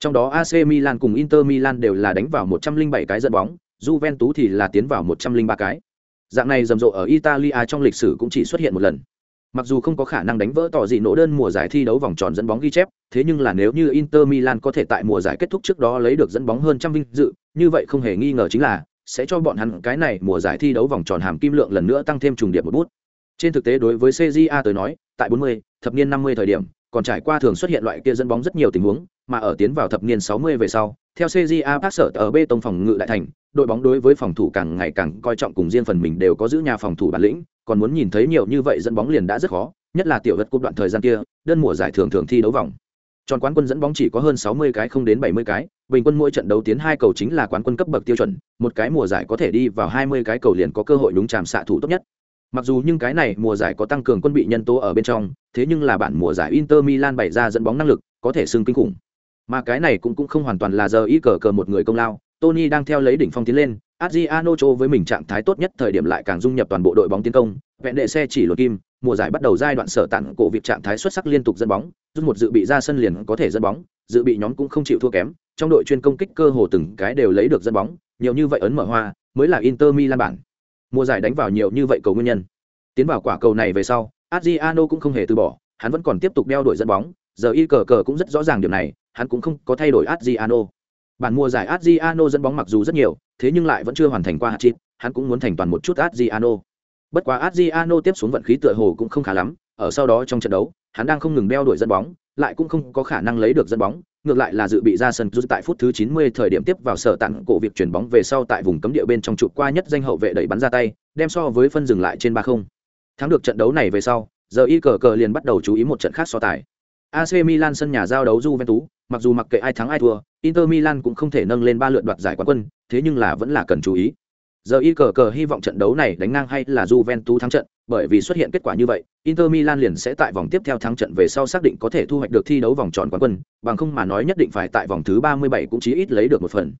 Trong đó AC Milan cùng Inter Milan đều là đánh vào 107 cái dẫn bóng, Juventus thì là tiến vào 103 cái. Dạng này rầm rộ ở Italia trong lịch sử cũng chỉ xuất hiện một lần. Mặc dù không có khả năng đánh vỡ tỏ gì nổ đơn mùa giải thi đấu vòng tròn dẫn bóng ghi chép, thế nhưng là nếu như Inter Milan có thể tại mùa giải kết thúc trước đó lấy được dẫn bóng hơn trăm vinh dự, như vậy không hề nghi ngờ chính là sẽ cho bọn hắn cái này mùa giải thi đấu vòng tròn hàm kim lượng lần nữa tăng thêm trùng điệp một bút. Trên thực tế đối với CJA tới nói, tại 40, thập niên 50 thời điểm, còn trải qua thường xuất hiện loại kia dẫn bóng rất nhiều tình huống, mà ở tiến vào thập niên 60 về sau, theo CJA Park sở ở bê tông phòng ngự đại thành, đội bóng đối với phòng thủ càng ngày càng coi trọng cùng riêng phần mình đều có giữ nhà phòng thủ bản lĩnh, còn muốn nhìn thấy nhiều như vậy dẫn bóng liền đã rất khó, nhất là tiểu vật cúp đoạn thời gian kia, đơn mùa giải thường thường thi đấu vòng. Tròn quán quân dẫn bóng chỉ có hơn 60 cái không đến 70 cái, bình quân mỗi trận đấu tiến hai cầu chính là quán quân cấp bậc tiêu chuẩn, một cái mùa giải có thể đi vào 20 cái cầu liền có cơ hội đúng chạm xạ thủ tốt nhất. Mặc dù những cái này mùa giải có tăng cường quân bị nhân tố ở bên trong, thế nhưng là bản mùa giải Inter Milan bày ra dẫn bóng năng lực, có thể xưng kinh khủng. Mà cái này cũng cũng không hoàn toàn là giờ ý cờ cờ một người công lao, Tony đang theo lấy đỉnh phong tiến lên, Adriano cho với mình trạng thái tốt nhất thời điểm lại càng dung nhập toàn bộ đội bóng tiến công, vẹn đệ xe chỉ luật kim, mùa giải bắt đầu giai đoạn sở tặng cổ việc trạng thái xuất sắc liên tục dẫn bóng, rút một dự bị ra sân liền có thể dẫn bóng, dự bị nhóm cũng không chịu thua kém, trong đội chuyên công kích cơ hồ từng cái đều lấy được dẫn bóng, nhiều như vậy ấn mở hoa, mới là Inter Milan bản. Mùa giải đánh vào nhiều như vậy cầu nguyên nhân. Tiến vào quả cầu này về sau, Adriano cũng không hề từ bỏ, hắn vẫn còn tiếp tục đeo đuổi dẫn bóng, giờ y cờ cờ cũng rất rõ ràng điều này, hắn cũng không có thay đổi Adriano. Bản mùa giải Adriano dẫn bóng mặc dù rất nhiều, thế nhưng lại vẫn chưa hoàn thành qua hạt chít, hắn cũng muốn thành toàn một chút Adriano. Bất quá Adriano tiếp xuống vận khí tựa hồ cũng không khá lắm, ở sau đó trong trận đấu, hắn đang không ngừng đeo đuổi dẫn bóng, lại cũng không có khả năng lấy được dẫn bóng, ngược lại là dự bị ra sân rút tại phút thứ 90 thời điểm tiếp vào sở tặng cổ việc chuyển bóng về sau tại vùng cấm địa bên trong trụ qua nhất danh hậu vệ đẩy bắn ra tay, đem so với phân dừng lại trên 3-0. Thắng được trận đấu này về sau, giờ y cờ cờ liền bắt đầu chú ý một trận khác so tài. AC Milan sân nhà giao đấu Juventus, mặc dù mặc kệ ai thắng ai thua, Inter Milan cũng không thể nâng lên ba lượt đoạt giải quán quân, thế nhưng là vẫn là cần chú ý. Giờ y cờ cờ hy vọng trận đấu này đánh ngang hay là Juventus thắng trận, bởi vì xuất hiện kết quả như vậy, Inter Milan liền sẽ tại vòng tiếp theo thắng trận về sau xác định có thể thu hoạch được thi đấu vòng tròn quán quân, bằng không mà nói nhất định phải tại vòng thứ 37 cũng chí ít lấy được một phần.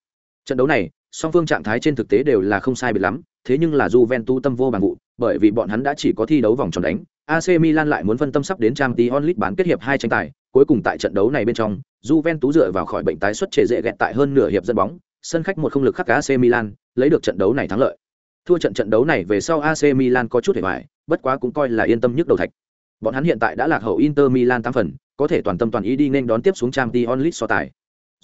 Trận đấu này, song phương trạng thái trên thực tế đều là không sai biệt lắm, thế nhưng là Juventus tâm vô bằng vụ, bởi vì bọn hắn đã chỉ có thi đấu vòng tròn đánh, AC Milan lại muốn phân tâm sắp đến Champions League bán kết hiệp hai tranh tài, cuối cùng tại trận đấu này bên trong, Juventus dựa vào khỏi bệnh tái xuất trệ dễ gẹt tại hơn nửa hiệp dân bóng, sân khách một không lực khắc AC Milan, lấy được trận đấu này thắng lợi. Thua trận trận đấu này về sau AC Milan có chút hề bại, bất quá cũng coi là yên tâm nhất đầu thạch. Bọn hắn hiện tại đã lạc hậu Inter Milan 8 phần, có thể toàn tâm toàn ý đi nên đón tiếp xuống Champions League so tài.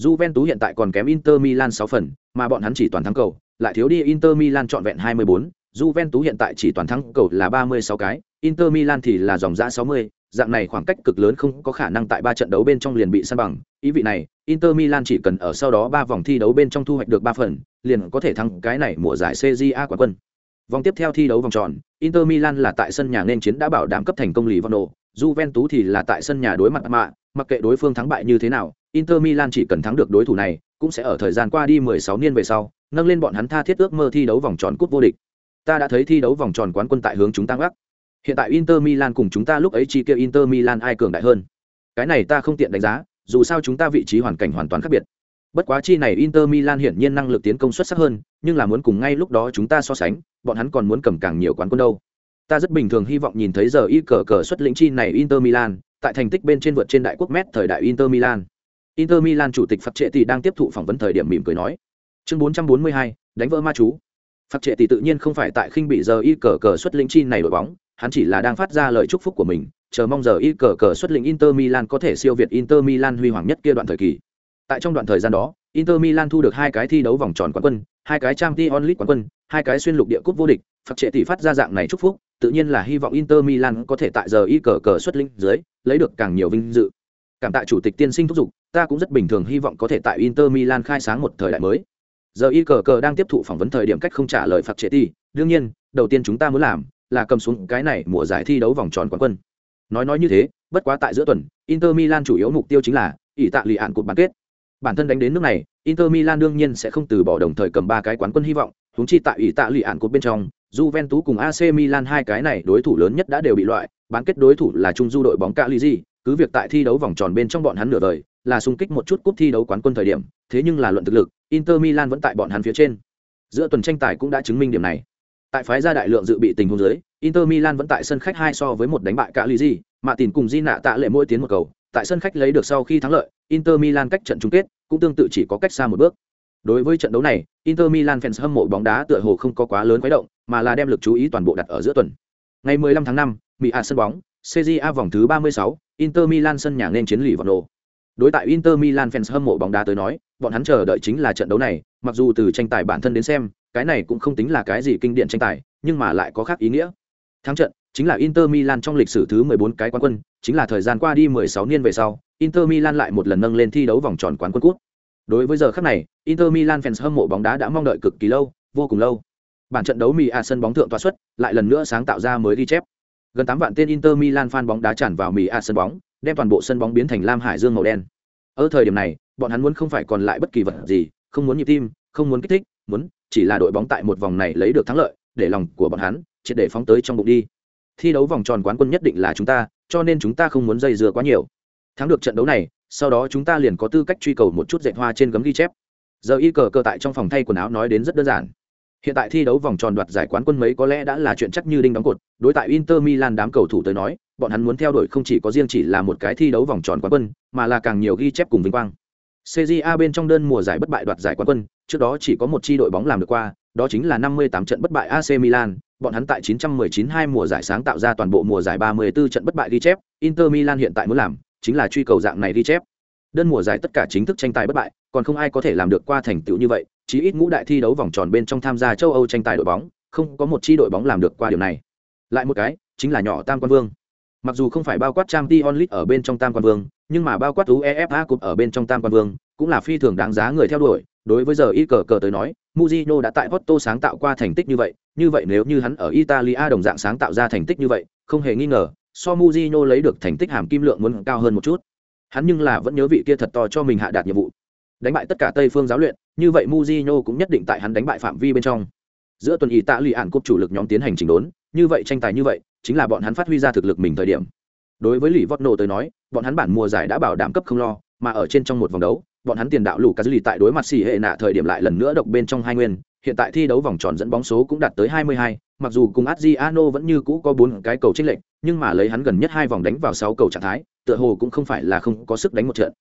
Juventus hiện tại còn kém Inter Milan 6 phần, mà bọn hắn chỉ toàn thắng cầu, lại thiếu đi Inter Milan trọn vẹn 24, Juventus hiện tại chỉ toàn thắng cầu là 36 cái, Inter Milan thì là dòng giá 60, dạng này khoảng cách cực lớn không có khả năng tại ba trận đấu bên trong liền bị san bằng. Ý vị này, Inter Milan chỉ cần ở sau đó ba vòng thi đấu bên trong thu hoạch được 3 phần, liền có thể thắng cái này mùa giải Serie A quán quân. Vòng tiếp theo thi đấu vòng tròn, Inter Milan là tại sân nhà nên chiến đã bảo đảm cấp thành công Livano, Juventus thì là tại sân nhà đối mặt mạ, mặc kệ đối phương thắng bại như thế nào, Inter Milan chỉ cần thắng được đối thủ này, cũng sẽ ở thời gian qua đi 16 niên về sau, nâng lên bọn hắn tha thiết ước mơ thi đấu vòng tròn cúp vô địch. Ta đã thấy thi đấu vòng tròn quán quân tại hướng chúng ta gác. Hiện tại Inter Milan cùng chúng ta lúc ấy chi kia Inter Milan ai cường đại hơn. Cái này ta không tiện đánh giá, dù sao chúng ta vị trí hoàn cảnh hoàn toàn khác biệt. Bất quá chi này Inter Milan hiển nhiên năng lực tiến công xuất sắc hơn, nhưng là muốn cùng ngay lúc đó chúng ta so sánh, bọn hắn còn muốn cầm càng nhiều quán quân đâu. Ta rất bình thường hy vọng nhìn thấy giờ y cờ cờ xuất lĩnh chi này Inter Milan, tại thành tích bên trên vượt trên đại quốc mét thời đại Inter Milan. Inter Milan chủ tịch Phật Trệ thì đang tiếp thụ phỏng vấn thời điểm mỉm cười nói. Chương 442, đánh vỡ ma chú. Phật Trệ Tỷ tự nhiên không phải tại khinh bị giờ y cờ cờ xuất linh chi này đội bóng, hắn chỉ là đang phát ra lời chúc phúc của mình, chờ mong giờ y cờ cờ xuất linh Inter Milan có thể siêu việt Inter Milan huy hoàng nhất kia đoạn thời kỳ. Tại trong đoạn thời gian đó, Inter Milan thu được hai cái thi đấu vòng tròn quán quân, hai cái Champions League quán quân, hai cái xuyên lục địa cúp vô địch, Phật Trệ Tỷ phát ra dạng này chúc phúc, tự nhiên là hy vọng Inter Milan có thể tại giờ y cờ cờ xuất linh dưới, lấy được càng nhiều vinh dự. Cảm tạ chủ tịch tiên sinh thúc giục, ta cũng rất bình thường hy vọng có thể tại Inter Milan khai sáng một thời đại mới giờ y cờ cờ đang tiếp thụ phỏng vấn thời điểm cách không trả lời phạt trệ ti đương nhiên đầu tiên chúng ta muốn làm là cầm xuống cái này mùa giải thi đấu vòng tròn quán quân. Nói nói như thế bất quá tại giữa tuần inter milan chủ yếu mục tiêu chính là ỷ tạ lì ạn cuộc bán kết. Bản thân đánh đến nước này inter milan đương nhiên sẽ không từ bỏ đồng thời cầm ba cái quán quân hy vọng húng chi tại ỷ tạ lì ạn cuộc bên trong Juventus cùng AC Milan hai cái này đối thủ lớn nhất đã đều bị loại, bán kết đối thủ là trung du đội bóng Cagliari, cứ việc tại thi đấu vòng tròn bên trong bọn hắn nửa đời, là xung kích một chút cúp thi đấu quán quân thời điểm, thế nhưng là luận thực lực, Inter Milan vẫn tại bọn hắn phía trên. Giữa tuần tranh tài cũng đã chứng minh điểm này. Tại phái gia đại lượng dự bị tình huống dưới, Inter Milan vẫn tại sân khách hai so với một đánh bại Cagliari, mà tiền cùng Di nạ tạ lệ mỗi tiến một cầu, tại sân khách lấy được sau khi thắng lợi, Inter Milan cách trận chung kết cũng tương tự chỉ có cách xa một bước. Đối với trận đấu này, Inter Milan fans hâm mộ bóng đá tựa hồ không có quá lớn quấy động, mà là đem lực chú ý toàn bộ đặt ở giữa tuần. Ngày 15 tháng 5, Mỹ à sân bóng, CJA vòng thứ 36, Inter Milan sân nhà nên chiến lì vào nổ. Đối tại Inter Milan fans hâm mộ bóng đá tới nói, bọn hắn chờ đợi chính là trận đấu này, mặc dù từ tranh tài bản thân đến xem, cái này cũng không tính là cái gì kinh điển tranh tài, nhưng mà lại có khác ý nghĩa. Thắng trận chính là Inter Milan trong lịch sử thứ 14 cái quán quân, chính là thời gian qua đi 16 niên về sau, Inter Milan lại một lần nâng lên thi đấu vòng tròn quán quân cúp. Đối với giờ khắc này, Inter Milan fans hâm mộ bóng đá đã mong đợi cực kỳ lâu, vô cùng lâu. Bản trận đấu Mì A sân bóng thượng tọa xuất, lại lần nữa sáng tạo ra mới ghi chép. Gần 8 vạn tên Inter Milan fan bóng đá tràn vào Mì A sân bóng, đem toàn bộ sân bóng biến thành lam hải dương màu đen. Ở thời điểm này, bọn hắn muốn không phải còn lại bất kỳ vật gì, không muốn nhịp tim, không muốn kích thích, muốn chỉ là đội bóng tại một vòng này lấy được thắng lợi, để lòng của bọn hắn triệt để phóng tới trong bụng đi. Thi đấu vòng tròn quán quân nhất định là chúng ta, cho nên chúng ta không muốn dây dưa quá nhiều. Thắng được trận đấu này, sau đó chúng ta liền có tư cách truy cầu một chút dạy hoa trên gấm ghi chép giờ y cờ cờ tại trong phòng thay quần áo nói đến rất đơn giản hiện tại thi đấu vòng tròn đoạt giải quán quân mấy có lẽ đã là chuyện chắc như đinh đóng cột. Đối tại inter milan đám cầu thủ tới nói, bọn hắn muốn theo đuổi không chỉ có riêng chỉ là một cái thi đấu vòng tròn quán quân, mà là càng nhiều ghi chép cùng vinh quang. Cja bên trong đơn mùa giải bất bại đoạt giải quán quân, trước đó chỉ có một chi đội bóng làm được qua, đó chính là 58 trận bất bại ac milan. Bọn hắn tại 919 hai mùa giải sáng tạo ra toàn bộ mùa giải 34 trận bất bại ghi chép, inter milan hiện tại muốn làm chính là truy cầu dạng này ghi chép. Đơn mùa giải tất cả chính thức tranh tài bất bại, còn không ai có thể làm được qua thành tựu như vậy chí ít ngũ đại thi đấu vòng tròn bên trong tham gia châu âu tranh tài đội bóng, không có một chi đội bóng làm được qua điều này. Lại một cái, chính là nhỏ tam quan vương. Mặc dù không phải bao quát trang League ở bên trong tam quan vương, nhưng mà bao quát uefa Cup ở bên trong tam quan vương cũng là phi thường đáng giá người theo đuổi. Đối với giờ y cờ cờ tới nói Mujino đã tại Porto sáng tạo qua thành tích như vậy như vậy nếu như hắn ở Italia đồng dạng sáng tạo ra thành tích như vậy, không hề nghi ngờ, so Mujino lấy được thành tích hàm kim lượng muốn cao hơn một chút. Hắn nhưng là vẫn nhớ vị kia thật to cho mình hạ đạt nhiệm vụ. Đánh bại tất cả tây phương giáo luyện như vậy Mujino cũng nhất định tại hắn đánh bại phạm vi bên trong giữa tuần ý tạ lì ản cúp chủ lực nhóm tiến hành chỉnh đốn như vậy tranh tài như vậy chính là bọn hắn phát huy ra thực lực mình thời điểm đối với lì vót nổ tới nói bọn hắn bản mùa giải đã bảo đảm cấp không lo mà ở trên trong một vòng đấu bọn hắn tiền đạo lũ cả dư lì tại đối mặt xì hệ nạ thời điểm lại lần nữa độc bên trong hai nguyên hiện tại thi đấu vòng tròn dẫn bóng số cũng đạt tới 22, mặc dù cùng Adriano vẫn như cũ có bốn cái cầu chênh lệch, nhưng mà lấy hắn gần nhất hai vòng đánh vào 6 cầu trạng thái, tựa hồ cũng không phải là không có sức đánh một trận.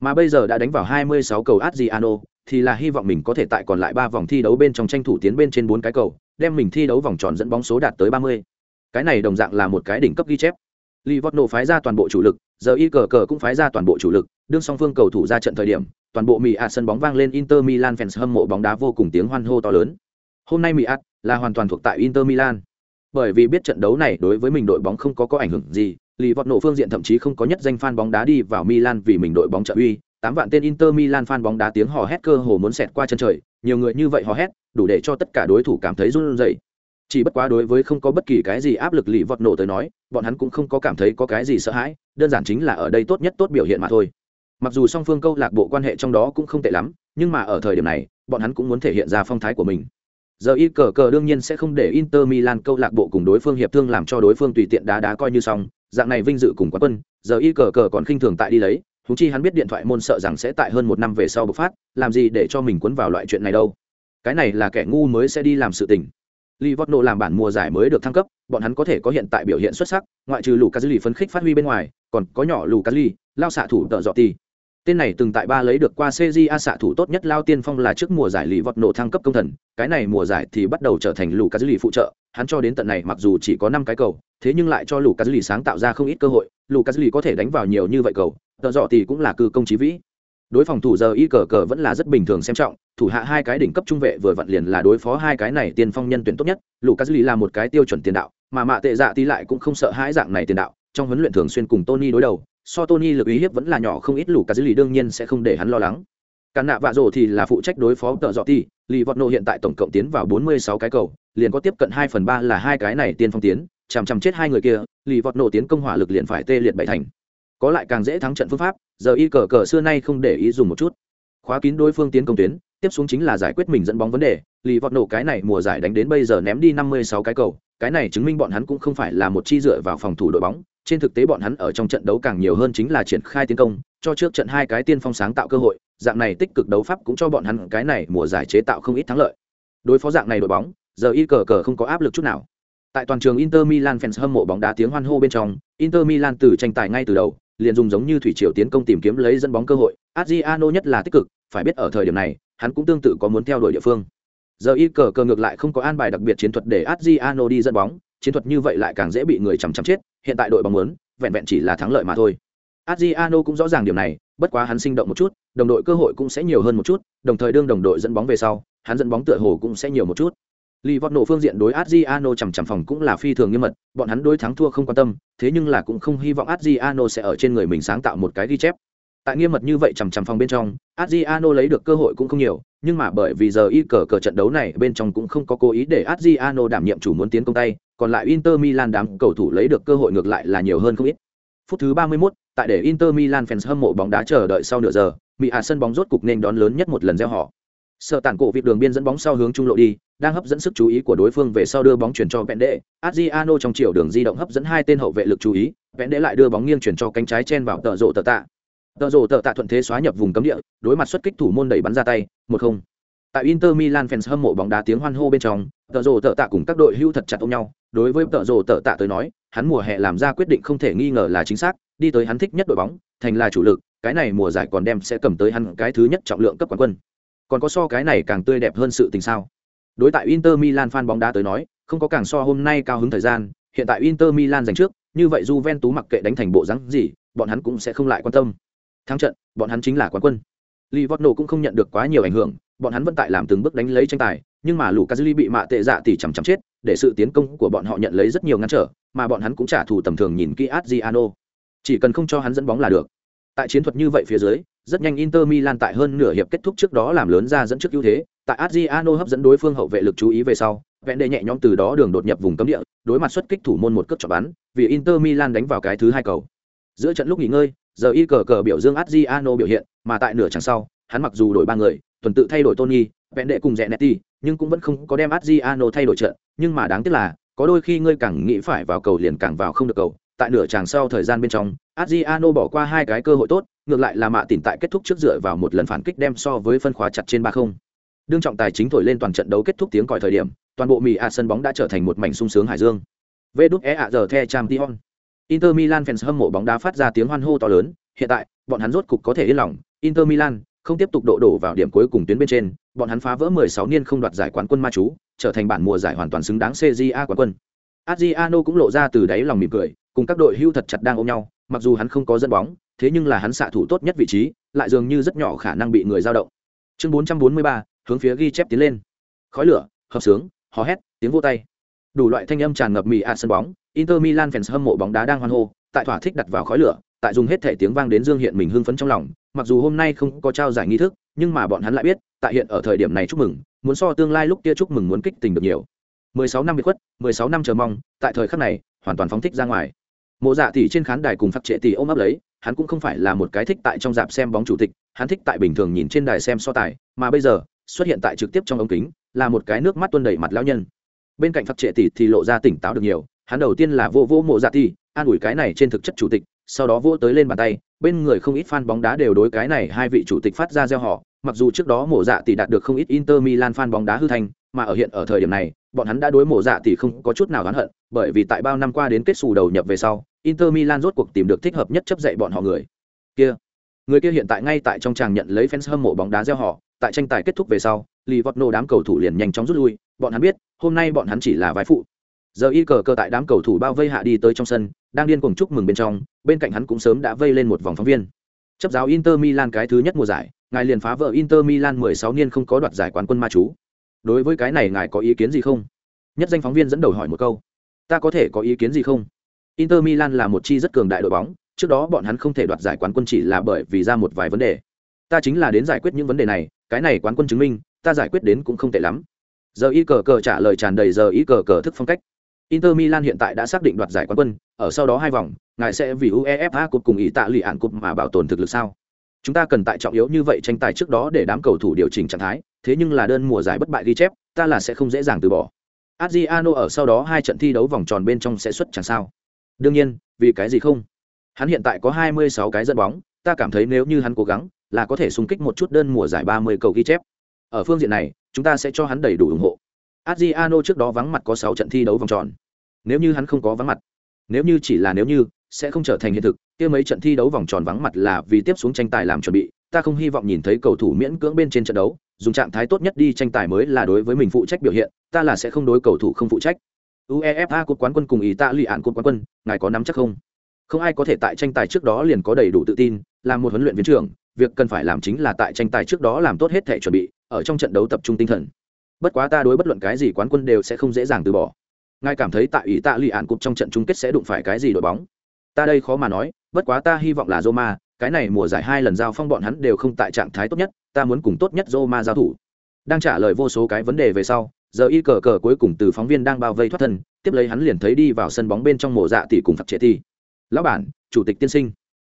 Mà bây giờ đã đánh vào 26 cầu Adriano, thì là hy vọng mình có thể tại còn lại 3 vòng thi đấu bên trong tranh thủ tiến bên trên 4 cái cầu, đem mình thi đấu vòng tròn dẫn bóng số đạt tới 30. Cái này đồng dạng là một cái đỉnh cấp ghi chép. Livorno phái ra toàn bộ chủ lực, giờ y cờ cờ cũng phái ra toàn bộ chủ lực, đương song phương cầu thủ ra trận thời điểm, toàn bộ Mỹ sân bóng vang lên Inter Milan fans hâm mộ bóng đá vô cùng tiếng hoan hô to lớn. Hôm nay Mỹ là hoàn toàn thuộc tại Inter Milan. Bởi vì biết trận đấu này đối với mình đội bóng không có có ảnh hưởng gì, lì vọt nổ phương diện thậm chí không có nhất danh fan bóng đá đi vào Milan vì mình đội bóng trợ uy, tám vạn tên Inter Milan fan bóng đá tiếng hò hét cơ hồ muốn xẹt qua chân trời, nhiều người như vậy hò hét, đủ để cho tất cả đối thủ cảm thấy run rẩy. Chỉ bất quá đối với không có bất kỳ cái gì áp lực lì vọt nổ tới nói, bọn hắn cũng không có cảm thấy có cái gì sợ hãi, đơn giản chính là ở đây tốt nhất tốt biểu hiện mà thôi. Mặc dù song phương câu lạc bộ quan hệ trong đó cũng không tệ lắm, nhưng mà ở thời điểm này, bọn hắn cũng muốn thể hiện ra phong thái của mình giờ y cờ cờ đương nhiên sẽ không để inter milan câu lạc bộ cùng đối phương hiệp thương làm cho đối phương tùy tiện đá đá coi như xong dạng này vinh dự cùng quán quân giờ y cờ cờ còn khinh thường tại đi lấy thú chi hắn biết điện thoại môn sợ rằng sẽ tại hơn một năm về sau bộc phát làm gì để cho mình cuốn vào loại chuyện này đâu cái này là kẻ ngu mới sẽ đi làm sự tình Livorno làm bản mùa giải mới được thăng cấp, bọn hắn có thể có hiện tại biểu hiện xuất sắc, ngoại trừ Lucas lì phấn khích phát huy bên ngoài, còn có nhỏ Lucas li lao xạ thủ tợ dọ tỷ. Tên này từng tại ba lấy được qua A xạ thủ tốt nhất lao tiên phong là trước mùa giải lì vọt nổ thăng cấp công thần, cái này mùa giải thì bắt đầu trở thành lù cá dữ lì phụ trợ, hắn cho đến tận này mặc dù chỉ có năm cái cầu, thế nhưng lại cho lù cá dữ lì sáng tạo ra không ít cơ hội, lù cá dữ lì có thể đánh vào nhiều như vậy cầu, tợ dọ thì cũng là cư công chí vĩ. Đối phòng thủ giờ y cờ cờ vẫn là rất bình thường xem trọng, thủ hạ hai cái đỉnh cấp trung vệ vừa vặn liền là đối phó hai cái này tiên phong nhân tuyển tốt nhất, lù cá dữ lì là một cái tiêu chuẩn tiền đạo, mà mạ tệ dạ tí lại cũng không sợ hãi dạng này tiền đạo, trong huấn luyện thường xuyên cùng Tony đối đầu, so Tony lực uy hiếp vẫn là nhỏ không ít lũ cả dữ lì đương nhiên sẽ không để hắn lo lắng. Cản nạ vạ rồ thì là phụ trách đối phó tợ dọ ti, lì vọt nổ hiện tại tổng cộng tiến vào 46 cái cầu liền có tiếp cận 2 phần 3 là hai cái này tiên phong tiến chằm chằm chết hai người kia lì vọt nổ tiến công hỏa lực liền phải tê liệt bảy thành có lại càng dễ thắng trận phương pháp giờ y cờ cờ xưa nay không để ý dùng một chút khóa kín đối phương tiến công tuyến tiếp xuống chính là giải quyết mình dẫn bóng vấn đề lì vọt nổ cái này mùa giải đánh đến bây giờ ném đi 56 cái cầu cái này chứng minh bọn hắn cũng không phải là một chi dựa vào phòng thủ đội bóng trên thực tế bọn hắn ở trong trận đấu càng nhiều hơn chính là triển khai tiến công, cho trước trận hai cái tiên phong sáng tạo cơ hội, dạng này tích cực đấu pháp cũng cho bọn hắn cái này mùa giải chế tạo không ít thắng lợi. Đối phó dạng này đội bóng, giờ y cờ cờ không có áp lực chút nào. Tại toàn trường inter milan fans hâm mộ bóng đá tiếng hoan hô bên trong, inter milan từ tranh tài ngay từ đầu, liền dùng giống như thủy triều tiến công tìm kiếm lấy dẫn bóng cơ hội. Adriano nhất là tích cực, phải biết ở thời điểm này, hắn cũng tương tự có muốn theo đuổi địa phương. Giờ y cờ cờ ngược lại không có an bài đặc biệt chiến thuật để adriano đi dẫn bóng, chiến thuật như vậy lại càng dễ bị người chằm chằm chết hiện tại đội bóng muốn vẹn vẹn chỉ là thắng lợi mà thôi adriano cũng rõ ràng điểm này bất quá hắn sinh động một chút đồng đội cơ hội cũng sẽ nhiều hơn một chút đồng thời đương đồng đội dẫn bóng về sau hắn dẫn bóng tựa hồ cũng sẽ nhiều một chút Lý Vọt nổ phương diện đối Adriano chằm chằm phòng cũng là phi thường nghiêm mật, bọn hắn đối thắng thua không quan tâm, thế nhưng là cũng không hy vọng Adriano sẽ ở trên người mình sáng tạo một cái ghi chép. Tại nghiêm mật như vậy chằm chằm phòng bên trong, Adriano lấy được cơ hội cũng không nhiều, nhưng mà bởi vì giờ y cờ cờ trận đấu này bên trong cũng không có cố ý để Adriano đảm nhiệm chủ muốn tiến công tay, còn lại Inter Milan đám cầu thủ lấy được cơ hội ngược lại là nhiều hơn không ít. Phút thứ 31, tại để Inter Milan fans hâm mộ bóng đá chờ đợi sau nửa giờ, Mỹ Hà sân bóng rốt cục nên đón lớn nhất một lần gieo họ. Sở tản cổ vịt đường biên dẫn bóng sau hướng trung lộ đi, đang hấp dẫn sức chú ý của đối phương về sau đưa bóng chuyển cho Pende. Adriano trong chiều đường di động hấp dẫn hai tên hậu vệ lực chú ý, Pende lại đưa bóng nghiêng chuyển cho cánh trái chen vào tợ rộ tợ tạ. Tợ rộ tợ tạ thuận thế xóa nhập vùng cấm địa, đối mặt xuất kích thủ môn đẩy bắn ra tay, một không. Tại Inter Milan fans hâm mộ bóng đá tiếng hoan hô bên trong, tợ rồ tợ tạ cùng các đội hưu thật chặt ôm nhau. Đối với tợ rồ tợ tạ tới nói, hắn mùa hè làm ra quyết định không thể nghi ngờ là chính xác, đi tới hắn thích nhất đội bóng, thành là chủ lực, cái này mùa giải còn đem sẽ cầm tới hắn cái thứ nhất trọng lượng cấp quán quân. Còn có so cái này càng tươi đẹp hơn sự tình sao? Đối tại Inter Milan fan bóng đá tới nói, không có càng so hôm nay cao hứng thời gian, hiện tại Inter Milan giành trước, như vậy Juventus mặc kệ đánh thành bộ dáng gì, bọn hắn cũng sẽ không lại quan tâm. Thắng trận, bọn hắn chính là quán quân. Livorno cũng không nhận được quá nhiều ảnh hưởng, bọn hắn vẫn tại làm từng bước đánh lấy tranh tài, nhưng mà lũ kazuli bị mạ tệ dạ tỷ chằm chằm chết, để sự tiến công của bọn họ nhận lấy rất nhiều ngăn trở, mà bọn hắn cũng trả thù tầm thường nhìn kỹ Adriano. Chỉ cần không cho hắn dẫn bóng là được. Tại chiến thuật như vậy phía dưới, rất nhanh Inter Milan tại hơn nửa hiệp kết thúc trước đó làm lớn ra dẫn trước ưu thế, tại Adriano hấp dẫn đối phương hậu vệ lực chú ý về sau, vẹn đệ nhẹ nhõm từ đó đường đột nhập vùng cấm địa, đối mặt xuất kích thủ môn một cước chọc bắn, vì Inter Milan đánh vào cái thứ hai cầu. Giữa trận lúc nghỉ ngơi, giờ y cờ cờ biểu dương Adriano biểu hiện, mà tại nửa chẳng sau, hắn mặc dù đổi ba người, tuần tự thay đổi Tony, vẹn đệ cùng Zenetti, nhưng cũng vẫn không có đem Adriano thay đổi trận, nhưng mà đáng tiếc là, có đôi khi ngươi càng nghĩ phải vào cầu liền càng vào không được cầu, tại nửa chàng sau thời gian bên trong, Adriano bỏ qua hai cái cơ hội tốt, ngược lại là mạ tỉnh tại kết thúc trước dựa vào một lần phản kích đem so với phân khóa chặt trên ba không. Đương trọng tài chính thổi lên toàn trận đấu kết thúc tiếng còi thời điểm, toàn bộ mì à sân bóng đã trở thành một mảnh sung sướng hải dương. Vê đút ạ giờ the Champions. Inter Milan fans hâm mộ bóng đá phát ra tiếng hoan hô to lớn, hiện tại, bọn hắn rốt cục có thể yên lòng, Inter Milan không tiếp tục độ đổ vào điểm cuối cùng tuyến bên trên, bọn hắn phá vỡ 16 niên không đoạt giải quán quân ma chú, trở thành bản mùa giải hoàn toàn xứng đáng CJA quán quân. Adriano cũng lộ ra từ đáy lòng mỉm cười, cùng các đội hưu thật chặt đang ôm nhau, mặc dù hắn không có dẫn bóng, thế nhưng là hắn xạ thủ tốt nhất vị trí, lại dường như rất nhỏ khả năng bị người dao động. Chương 443, hướng phía ghi chép tiến lên. Khói lửa, hợp sướng, hò hét, tiếng vô tay. Đủ loại thanh âm tràn ngập mì à sân bóng, Inter Milan fans hâm mộ bóng đá đang hoan hô, tại thỏa thích đặt vào khói lửa, tại dùng hết thể tiếng vang đến dương hiện mình hưng phấn trong lòng, mặc dù hôm nay không có trao giải nghi thức, nhưng mà bọn hắn lại biết, tại hiện ở thời điểm này chúc mừng, muốn so tương lai lúc kia chúc mừng muốn kích tình được nhiều. 16 năm bị khuất, 16 năm chờ mong, tại thời khắc này, hoàn toàn phóng thích ra ngoài mộ dạ tỷ trên khán đài cùng phát trệ tỷ ôm ấp lấy hắn cũng không phải là một cái thích tại trong dạp xem bóng chủ tịch hắn thích tại bình thường nhìn trên đài xem so tài mà bây giờ xuất hiện tại trực tiếp trong ống kính là một cái nước mắt tuôn đầy mặt lão nhân bên cạnh phát trệ tỷ thì lộ ra tỉnh táo được nhiều hắn đầu tiên là vô vô mộ dạ tỷ an ủi cái này trên thực chất chủ tịch sau đó vỗ tới lên bàn tay bên người không ít fan bóng đá đều đối cái này hai vị chủ tịch phát ra gieo họ mặc dù trước đó mộ dạ tỷ đạt được không ít inter milan fan bóng đá hư thành mà ở hiện ở thời điểm này bọn hắn đã đối mộ dạ tỷ không có chút nào oán hận bởi vì tại bao năm qua đến kết xù đầu nhập về sau Inter Milan rốt cuộc tìm được thích hợp nhất chấp dạy bọn họ người. Kia, người kia hiện tại ngay tại trong tràng nhận lấy fans hâm mộ bóng đá gieo họ, tại tranh tài kết thúc về sau, Livorno đám cầu thủ liền nhanh chóng rút lui, bọn hắn biết, hôm nay bọn hắn chỉ là vai phụ. Giờ y cờ cờ tại đám cầu thủ bao vây hạ đi tới trong sân, đang điên cuồng chúc mừng bên trong, bên cạnh hắn cũng sớm đã vây lên một vòng phóng viên. Chấp giáo Inter Milan cái thứ nhất mùa giải, ngài liền phá vỡ Inter Milan 16 niên không có đoạt giải quán quân ma chú. Đối với cái này ngài có ý kiến gì không? Nhất danh phóng viên dẫn đầu hỏi một câu. Ta có thể có ý kiến gì không? Inter Milan là một chi rất cường đại đội bóng, trước đó bọn hắn không thể đoạt giải quán quân chỉ là bởi vì ra một vài vấn đề. Ta chính là đến giải quyết những vấn đề này, cái này quán quân chứng minh, ta giải quyết đến cũng không tệ lắm giờ y cờ cờ trả lời tràn đầy giờ y cờ cờ thức phong cách inter milan hiện tại đã xác định đoạt giải quán quân, ở sau đó hai vòng, ngài sẽ vì uefa cúp cùng ý tạ lì ạn cúp mà bảo tồn thực lực sao? Chúng ta cần tại trọng yếu như vậy tranh tài trước đó để đám cầu thủ điều chỉnh trạng thái, thế nhưng là đơn mùa giải bất bại ghi chép, ta là sẽ không dễ dàng từ bỏ. Adriano ở sau đó hai trận thi đấu vòng tròn bên trong sẽ xuất chẳng sao. Đương nhiên, vì cái gì không? Hắn hiện tại có 26 cái dẫn bóng, ta cảm thấy nếu như hắn cố gắng, là có thể xung kích một chút đơn mùa giải 30 cầu ghi chép. Ở phương diện này, chúng ta sẽ cho hắn đầy đủ ủng hộ adriano trước đó vắng mặt có 6 trận thi đấu vòng tròn. Nếu như hắn không có vắng mặt, nếu như chỉ là nếu như, sẽ không trở thành hiện thực. Kia mấy trận thi đấu vòng tròn vắng mặt là vì tiếp xuống tranh tài làm chuẩn bị. Ta không hy vọng nhìn thấy cầu thủ miễn cưỡng bên trên trận đấu, dùng trạng thái tốt nhất đi tranh tài mới là đối với mình phụ trách biểu hiện, ta là sẽ không đối cầu thủ không phụ trách. Uefa cột quán quân cùng ý tạ lụy án cột quán quân, ngài có nắm chắc không? Không ai có thể tại tranh tài trước đó liền có đầy đủ tự tin làm một huấn luyện viên trưởng, việc cần phải làm chính là tại tranh tài trước đó làm tốt hết thể chuẩn bị, ở trong trận đấu tập trung tinh thần bất quá ta đối bất luận cái gì quán quân đều sẽ không dễ dàng từ bỏ. Ngài cảm thấy tại ý tạ lụy ạn cục trong trận chung kết sẽ đụng phải cái gì đội bóng? Ta đây khó mà nói, bất quá ta hy vọng là roma, cái này mùa giải hai lần giao phong bọn hắn đều không tại trạng thái tốt nhất, ta muốn cùng tốt nhất roma giao thủ. Đang trả lời vô số cái vấn đề về sau, giờ y cờ cờ cuối cùng từ phóng viên đang bao vây thoát thân, tiếp lấy hắn liền thấy đi vào sân bóng bên trong mộ dạ tỷ cùng phạt trệ tỷ. Lão bản, chủ tịch tiên sinh.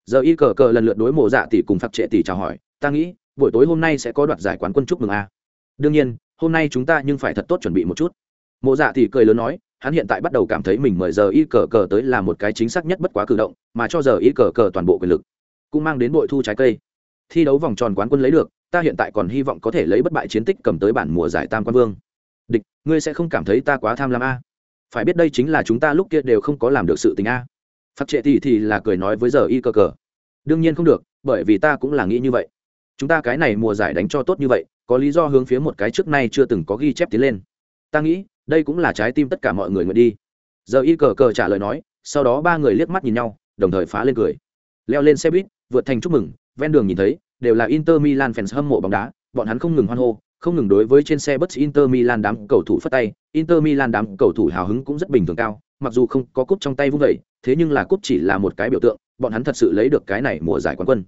Giờ y cờ cờ lần lượt đối mộ dạ tỷ cùng phạt trệ tỷ chào hỏi, ta nghĩ, buổi tối hôm nay sẽ có đoạt giải quán quân chúc mừng a. Đương nhiên hôm nay chúng ta nhưng phải thật tốt chuẩn bị một chút. Mộ dạ thì cười lớn nói, hắn hiện tại bắt đầu cảm thấy mình mời giờ y cờ cờ tới là một cái chính xác nhất bất quá cử động, mà cho giờ y cờ cờ toàn bộ quyền lực cũng mang đến bội thu trái cây. Thi đấu vòng tròn quán quân lấy được, ta hiện tại còn hy vọng có thể lấy bất bại chiến tích cầm tới bản mùa giải tam quan vương. Địch, ngươi sẽ không cảm thấy ta quá tham lam a? Phải biết đây chính là chúng ta lúc kia đều không có làm được sự tình a. Phát trệ thì thì là cười nói với giờ y cờ cờ. Đương nhiên không được, bởi vì ta cũng là nghĩ như vậy. Chúng ta cái này mùa giải đánh cho tốt như vậy có lý do hướng phía một cái trước nay chưa từng có ghi chép tiến lên. Ta nghĩ, đây cũng là trái tim tất cả mọi người nguyện đi. Giờ y cờ cờ trả lời nói, sau đó ba người liếc mắt nhìn nhau, đồng thời phá lên cười. Leo lên xe buýt, vượt thành chúc mừng, ven đường nhìn thấy, đều là inter milan fans hâm mộ bóng đá, bọn hắn không ngừng hoan hô, không ngừng đối với trên xe bus inter milan đám cầu thủ phất tay, inter milan đám cầu thủ hào hứng cũng rất bình thường cao, mặc dù không có cúp trong tay vung vẩy thế nhưng là cúp chỉ là một cái biểu tượng, bọn hắn thật sự lấy được cái này mùa giải quán quân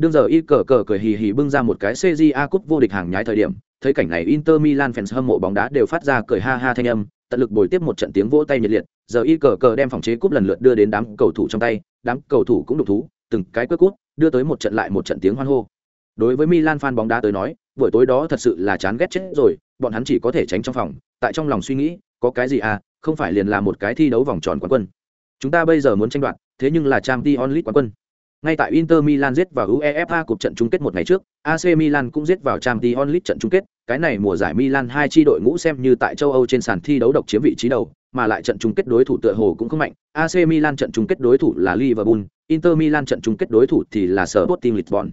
đương giờ y cờ cờ cười hì hì bưng ra một cái cja cúp vô địch hàng nhái thời điểm, thấy cảnh này inter milan fans hâm mộ bóng đá đều phát ra cười ha ha thanh âm, tận lực bồi tiếp một trận tiếng vỗ tay nhiệt liệt, giờ y cờ cờ đem phòng chế cúp lần lượt đưa đến đám cầu thủ trong tay, đám cầu thủ cũng đục thú, từng cái quét cút đưa tới một trận lại một trận tiếng hoan hô. Đối với milan fan bóng đá tới nói, buổi tối đó thật sự là chán ghét chết rồi, bọn hắn chỉ có thể tránh trong phòng, tại trong lòng suy nghĩ, có cái gì à không phải liền là một cái thi đấu vòng tròn quán quân. Chúng ta bây giờ muốn tranh đoạt, thế nhưng là trang t onlit quán quân ngay tại Inter Milan giết vào UEFA cuộc trận chung kết một ngày trước, AC Milan cũng giết vào Champions League trận chung kết, cái này mùa giải Milan hai chi đội ngũ xem như tại châu Âu trên sàn thi đấu độc chiếm vị trí đầu, mà lại trận chung kết đối thủ tựa hồ cũng không mạnh. AC Milan trận chung kết đối thủ là Liverpool, Inter Milan trận chung kết đối thủ thì là Sporting Lisbon.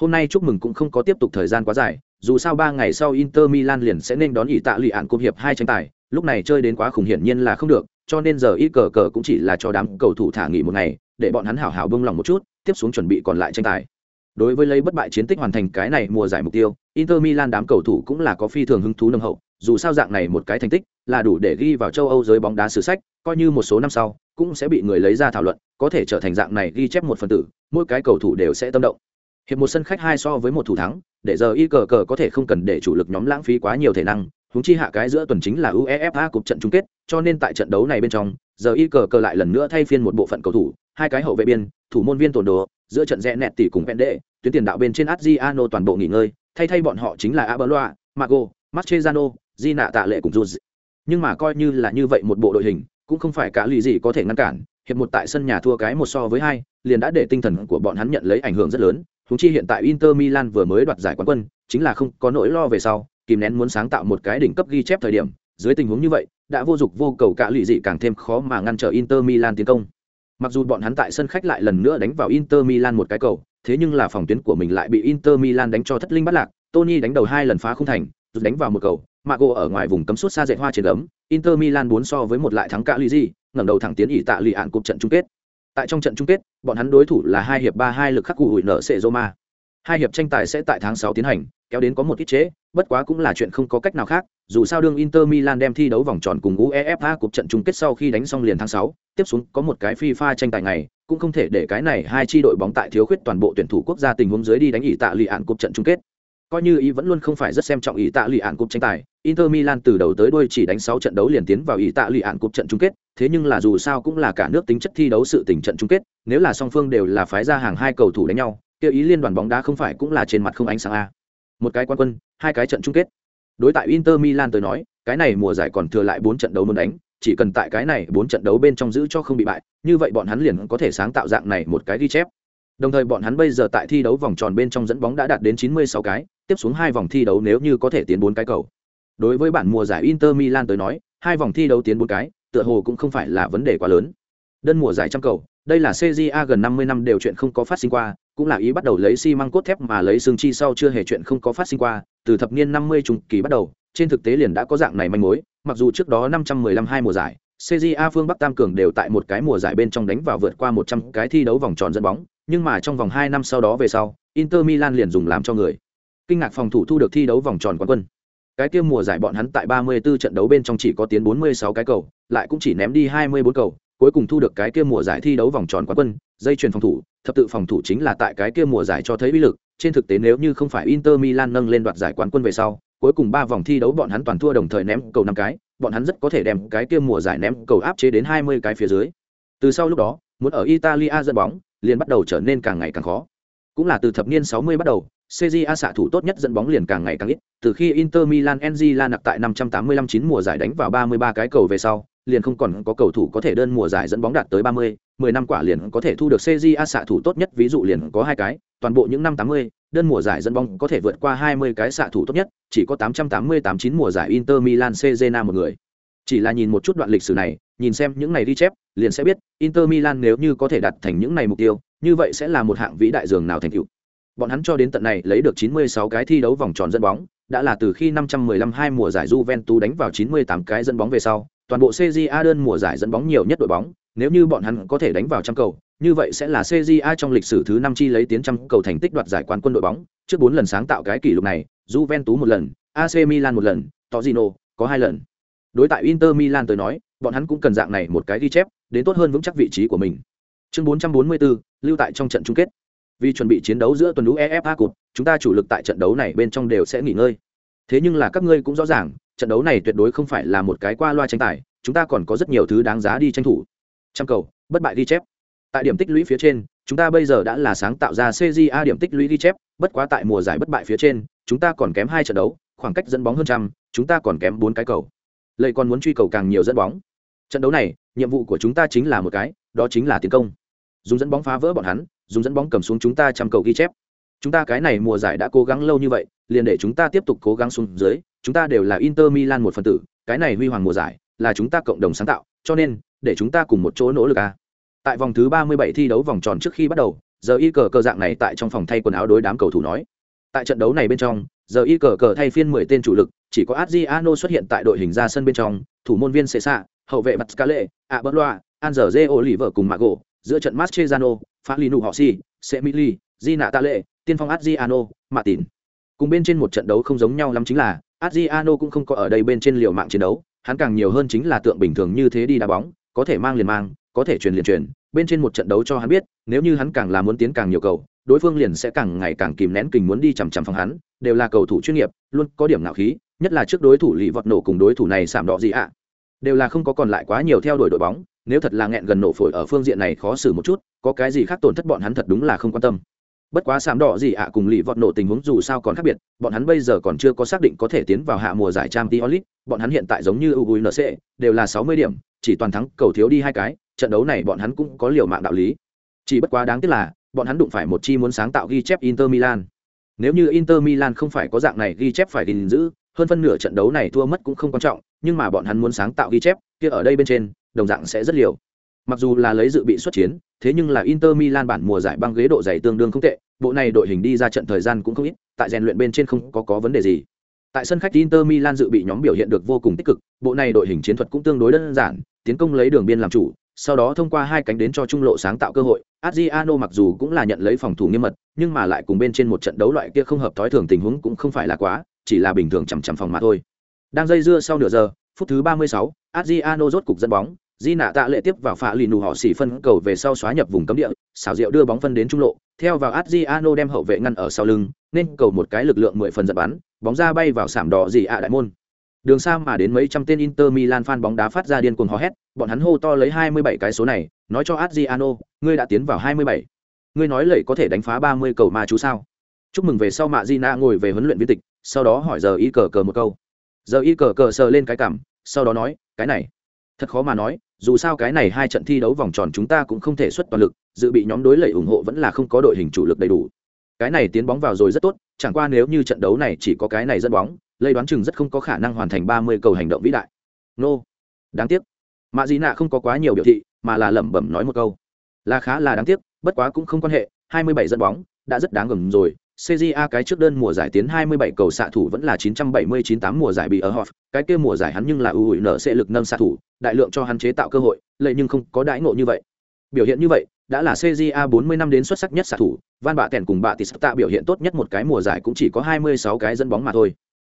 Hôm nay chúc mừng cũng không có tiếp tục thời gian quá dài, dù sao ba ngày sau Inter Milan liền sẽ nên đón ý tạ lụy án cúp hiệp hai tranh tài, lúc này chơi đến quá khủng hiển nhiên là không được, cho nên giờ ít cờ cờ cũng chỉ là cho đám cầu thủ thả nghỉ một ngày, để bọn hắn hảo hảo bông lòng một chút, tiếp xuống chuẩn bị còn lại tranh tài. Đối với lấy bất bại chiến tích hoàn thành cái này mùa giải mục tiêu, Inter Milan đám cầu thủ cũng là có phi thường hứng thú nồng hậu, dù sao dạng này một cái thành tích là đủ để ghi vào châu Âu giới bóng đá sử sách, coi như một số năm sau cũng sẽ bị người lấy ra thảo luận, có thể trở thành dạng này ghi chép một phần tử, mỗi cái cầu thủ đều sẽ tâm động. Hiệp một sân khách hai so với một thủ thắng, để giờ y cờ cờ có thể không cần để chủ lực nhóm lãng phí quá nhiều thể năng, huống chi hạ cái giữa tuần chính là UEFA cục trận chung kết, cho nên tại trận đấu này bên trong, giờ y cờ cờ lại lần nữa thay phiên một bộ phận cầu thủ, hai cái hậu vệ biên, thủ môn viên tổn đồ, giữa trận rẽ nẹt tỷ cùng Pende, tuyến tiền đạo bên trên Adriano toàn bộ nghỉ ngơi, thay thay bọn họ chính là Abeloa, Mago, Mascherano, Di nạ tạ lệ cùng Juz. Nhưng mà coi như là như vậy một bộ đội hình, cũng không phải cả lì gì có thể ngăn cản, hiệp một tại sân nhà thua cái một so với hai, liền đã để tinh thần của bọn hắn nhận lấy ảnh hưởng rất lớn, huống chi hiện tại Inter Milan vừa mới đoạt giải quán quân, chính là không có nỗi lo về sau, kìm nén muốn sáng tạo một cái đỉnh cấp ghi chép thời điểm, dưới tình huống như vậy, đã vô dụng vô cầu cả lụy dị càng thêm khó mà ngăn trở Inter Milan tiến công. Mặc dù bọn hắn tại sân khách lại lần nữa đánh vào Inter Milan một cái cầu, thế nhưng là phòng tuyến của mình lại bị Inter Milan đánh cho thất linh bắt lạc, Tony đánh đầu hai lần phá không thành, rút đánh vào một cầu, Mago ở ngoài vùng cấm suốt xa dệt hoa trên gấm, Inter Milan 4 so với một lại thắng cả Ligi, ngẩng đầu thẳng tiến ỷ tạ lì án cuộc trận chung kết. Tại trong trận chung kết, bọn hắn đối thủ là hai hiệp 3-2 lực khắc cụ hủi nợ sẽ Roma. Hai hiệp tranh tài sẽ tại tháng 6 tiến hành, kéo đến có một ít chế, bất quá cũng là chuyện không có cách nào khác, dù sao đương Inter Milan đem thi đấu vòng tròn cùng UEFA cuộc trận chung kết sau khi đánh xong liền tháng 6, tiếp xuống có một cái FIFA tranh tài ngày, cũng không thể để cái này hai chi đội bóng tại thiếu khuyết toàn bộ tuyển thủ quốc gia tình huống dưới đi đánh ỷ tạ lì ạn cúp trận chung kết. coi như ý vẫn luôn không phải rất xem trọng ý tạ lì ạn cúp tranh tài inter milan từ đầu tới đuôi chỉ đánh sáu trận đấu liền tiến vào ý tạ lì ạn cúp trận chung kết thế nhưng là dù sao cũng là cả nước tính chất thi đấu sự tình trận chung kết nếu là song phương đều là phái ra hàng hai cầu thủ đánh nhau kêu ý liên đoàn bóng đá không phải cũng là trên mặt không ánh sáng a một cái quan quân hai cái trận chung kết đối tại inter milan tới nói, cái này mùa giải còn thừa lại bốn trận đấu muốn đánh, chỉ cần tại cái này bốn trận đấu bên trong giữ cho không bị bại, như vậy bọn hắn liền có thể sáng tạo dạng này một cái ghi chép. Đồng thời bọn hắn bây giờ tại thi đấu vòng tròn bên trong dẫn bóng đã đạt đến 96 cái, tiếp xuống hai vòng thi đấu nếu như có thể tiến bốn cái cầu. Đối với bản mùa giải inter milan tới nói, hai vòng thi đấu tiến bốn cái, tựa hồ cũng không phải là vấn đề quá lớn. Đơn mùa giải trăm cầu, đây là cja gần 50 năm đều chuyện không có phát sinh qua cũng là ý bắt đầu lấy xi măng cốt thép mà lấy xương chi sau chưa hề chuyện không có phát sinh qua từ thập niên 50 trung kỳ bắt đầu trên thực tế liền đã có dạng này manh mối mặc dù trước đó 515 hai mùa giải CJA phương Bắc Tam cường đều tại một cái mùa giải bên trong đánh vào vượt qua 100 cái thi đấu vòng tròn dẫn bóng, nhưng mà trong vòng 2 năm sau đó về sau, Inter Milan liền dùng làm cho người. Kinh ngạc phòng thủ thu được thi đấu vòng tròn quán quân. Cái kia mùa giải bọn hắn tại 34 trận đấu bên trong chỉ có tiến 46 cái cầu, lại cũng chỉ ném đi 24 cầu, cuối cùng thu được cái kia mùa giải thi đấu vòng tròn quán quân, dây chuyền phòng thủ, thập tự phòng thủ chính là tại cái kia mùa giải cho thấy uy lực, trên thực tế nếu như không phải Inter Milan nâng lên đoạt giải quán quân về sau, cuối cùng ba vòng thi đấu bọn hắn toàn thua đồng thời ném cầu năm cái, bọn hắn rất có thể đem cái kia mùa giải ném cầu áp chế đến 20 cái phía dưới. Từ sau lúc đó, muốn ở Italia dẫn bóng, liền bắt đầu trở nên càng ngày càng khó. Cũng là từ thập niên 60 bắt đầu, CJA xạ thủ tốt nhất dẫn bóng liền càng ngày càng ít, từ khi Inter Milan NG la nặc tại 585 9 mùa giải đánh vào 33 cái cầu về sau, liền không còn có cầu thủ có thể đơn mùa giải dẫn bóng đạt tới 30, 10 năm quả liền có thể thu được CJA xạ thủ tốt nhất ví dụ liền có hai cái, toàn bộ những năm 80, đơn mùa giải dẫn bóng có thể vượt qua 20 cái xạ thủ tốt nhất, chỉ có 888 9 mùa giải Inter Milan Cezena một người. Chỉ là nhìn một chút đoạn lịch sử này, nhìn xem những này đi chép, liền sẽ biết Inter Milan nếu như có thể đạt thành những này mục tiêu, như vậy sẽ là một hạng vĩ đại dường nào thành tựu. Bọn hắn cho đến tận này lấy được 96 cái thi đấu vòng tròn dẫn bóng, đã là từ khi 515 hai mùa giải Juventus đánh vào 98 cái dẫn bóng về sau, toàn bộ CJA đơn mùa giải dẫn bóng nhiều nhất đội bóng, nếu như bọn hắn có thể đánh vào trăm cầu, như vậy sẽ là CJA trong lịch sử thứ năm chi lấy tiến trăm cầu thành tích đoạt giải quán quân đội bóng, trước bốn lần sáng tạo cái kỷ lục này, Juventus một lần, AC Milan một lần, Torino có hai lần. Đối tại Inter Milan tới nói, bọn hắn cũng cần dạng này một cái ghi chép, đến tốt hơn vững chắc vị trí của mình. Chương 444, lưu tại trong trận chung kết. Vì chuẩn bị chiến đấu giữa tuần lũ EFA Cup, chúng ta chủ lực tại trận đấu này bên trong đều sẽ nghỉ ngơi. Thế nhưng là các ngươi cũng rõ ràng, trận đấu này tuyệt đối không phải là một cái qua loa tranh tài, chúng ta còn có rất nhiều thứ đáng giá đi tranh thủ. Trăm cầu, bất bại ghi chép. Tại điểm tích lũy phía trên, chúng ta bây giờ đã là sáng tạo ra CJA điểm tích lũy ghi chép, bất quá tại mùa giải bất bại phía trên, chúng ta còn kém hai trận đấu, khoảng cách dẫn bóng hơn trăm, chúng ta còn kém bốn cái cầu. Lệ còn muốn truy cầu càng nhiều dẫn bóng. Trận đấu này, nhiệm vụ của chúng ta chính là một cái, đó chính là tiến công. Dùng dẫn bóng phá vỡ bọn hắn, dùng dẫn bóng cầm xuống chúng ta trăm cầu ghi chép. Chúng ta cái này mùa giải đã cố gắng lâu như vậy, liền để chúng ta tiếp tục cố gắng xuống dưới, chúng ta đều là Inter Milan một phần tử, cái này huy hoàng mùa giải là chúng ta cộng đồng sáng tạo, cho nên, để chúng ta cùng một chỗ nỗ lực a. Tại vòng thứ 37 thi đấu vòng tròn trước khi bắt đầu, giờ y cờ cờ dạng này tại trong phòng thay quần áo đối đám cầu thủ nói. Tại trận đấu này bên trong, giờ y cờ cờ thay phiên 10 tên chủ lực, chỉ có Adriano xuất hiện tại đội hình ra sân bên trong, thủ môn viên Cesa, hậu vệ Pascale, Abelloa, Anzer Oliver cùng Mago, giữa trận phá lì nụ họ si sẽ mỹ ly Di Nạ Ta Lệ, tiên phong Adriano, tín Cùng bên trên một trận đấu không giống nhau lắm chính là, Adriano cũng không có ở đây bên trên liều mạng chiến đấu, hắn càng nhiều hơn chính là tượng bình thường như thế đi đá bóng, có thể mang liền mang, có thể truyền liền truyền, bên trên một trận đấu cho hắn biết, nếu như hắn càng là muốn tiến càng nhiều cầu, đối phương liền sẽ càng ngày càng kìm nén kình muốn đi chằm chằm phòng hắn, đều là cầu thủ chuyên nghiệp, luôn có điểm ngạo khí, nhất là trước đối thủ lì vọt nổ cùng đối thủ này sảm đỏ gì ạ. Đều là không có còn lại quá nhiều theo đuổi đội bóng, nếu thật là nghẹn gần nổ phổi ở phương diện này khó xử một chút, có cái gì khác tổn thất bọn hắn thật đúng là không quan tâm. Bất quá sạm đỏ gì ạ cùng lì vọt nổ tình huống dù sao còn khác biệt, bọn hắn bây giờ còn chưa có xác định có thể tiến vào hạ mùa giải trang t onlit bọn hắn hiện tại giống như ugnc đều là sáu mươi điểm, chỉ toàn thắng cầu thiếu đi hai cái, trận đấu này bọn hắn cũng có liều mạng đạo lý. Chỉ bất quá đáng tiếc là, bọn hắn đụng phải một chi muốn sáng tạo ghi chép inter milan. Nếu như inter milan không phải có dạng này ghi chép phải gìn giữ, hơn phân nửa trận đấu này thua mất cũng không quan trọng, nhưng mà bọn hắn muốn sáng tạo ghi chép, kia ở đây bên trên, đồng dạng sẽ rất liều. Mặc dù là lấy dự bị xuất chiến thế nhưng là Inter Milan bản mùa giải băng ghế độ dày tương đương không tệ, bộ này đội hình đi ra trận thời gian cũng không ít, tại rèn luyện bên trên không có có vấn đề gì. Tại sân khách Inter Milan dự bị nhóm biểu hiện được vô cùng tích cực, bộ này đội hình chiến thuật cũng tương đối đơn giản, tiến công lấy đường biên làm chủ, sau đó thông qua hai cánh đến cho trung lộ sáng tạo cơ hội. Adriano mặc dù cũng là nhận lấy phòng thủ nghiêm mật, nhưng mà lại cùng bên trên một trận đấu loại kia không hợp thói thường tình huống cũng không phải là quá, chỉ là bình thường chằm chằm phòng mà thôi. Đang dây dưa sau nửa giờ, phút thứ 36, Adriano rốt cục dẫn bóng, di nạ tạ lệ tiếp vào phạ lì nù họ xỉ phân cầu về sau xóa nhập vùng cấm địa, xảo diệu đưa bóng phân đến trung lộ, theo vào adriano đem hậu vệ ngăn ở sau lưng, nên cầu một cái lực lượng mười phần giật bắn, bóng ra bay vào sảm đỏ gì ạ đại môn. Đường xa mà đến mấy trăm tên inter milan fan bóng đá phát ra điên cuồng hò hét, bọn hắn hô to lấy 27 cái số này, nói cho adriano ngươi đã tiến vào 27. ngươi nói lẩy có thể đánh phá 30 cầu ma chú sao? Chúc mừng về sau mạ Gina ngồi về huấn luyện viên tịch, sau đó hỏi giờ y cờ cờ một câu. Giờ y cờ cờ sờ lên cái cảm, sau đó nói, cái này thật khó mà nói, dù sao cái này hai trận thi đấu vòng tròn chúng ta cũng không thể xuất toàn lực, dự bị nhóm đối lệ ủng hộ vẫn là không có đội hình chủ lực đầy đủ. Cái này tiến bóng vào rồi rất tốt, chẳng qua nếu như trận đấu này chỉ có cái này dẫn bóng lây đoán chừng rất không có khả năng hoàn thành ba mươi cầu hành động vĩ đại. Nô、no. đáng tiếc. Mạ dị nạ không có quá nhiều biểu thị, mà là lẩm bẩm nói một câu. Là khá là đáng tiếc, bất quá cũng không quan hệ, hai mươi bảy dẫn bóng, đã rất đáng gầm rồi CJA cái trước đơn mùa giải tiến 27 cầu xạ thủ vẫn là 979 8 mùa giải bị ở Hoff, cái kia mùa giải hắn nhưng là ưu hủy nở sẽ lực nâng xạ thủ, đại lượng cho hắn chế tạo cơ hội, lợi nhưng không có đãi ngộ như vậy. Biểu hiện như vậy, đã là CJA 40 năm đến xuất sắc nhất xạ thủ, Van Bạ Tèn cùng Bạ Tista biểu hiện tốt nhất một cái mùa giải cũng chỉ có 26 cái dẫn bóng mà thôi.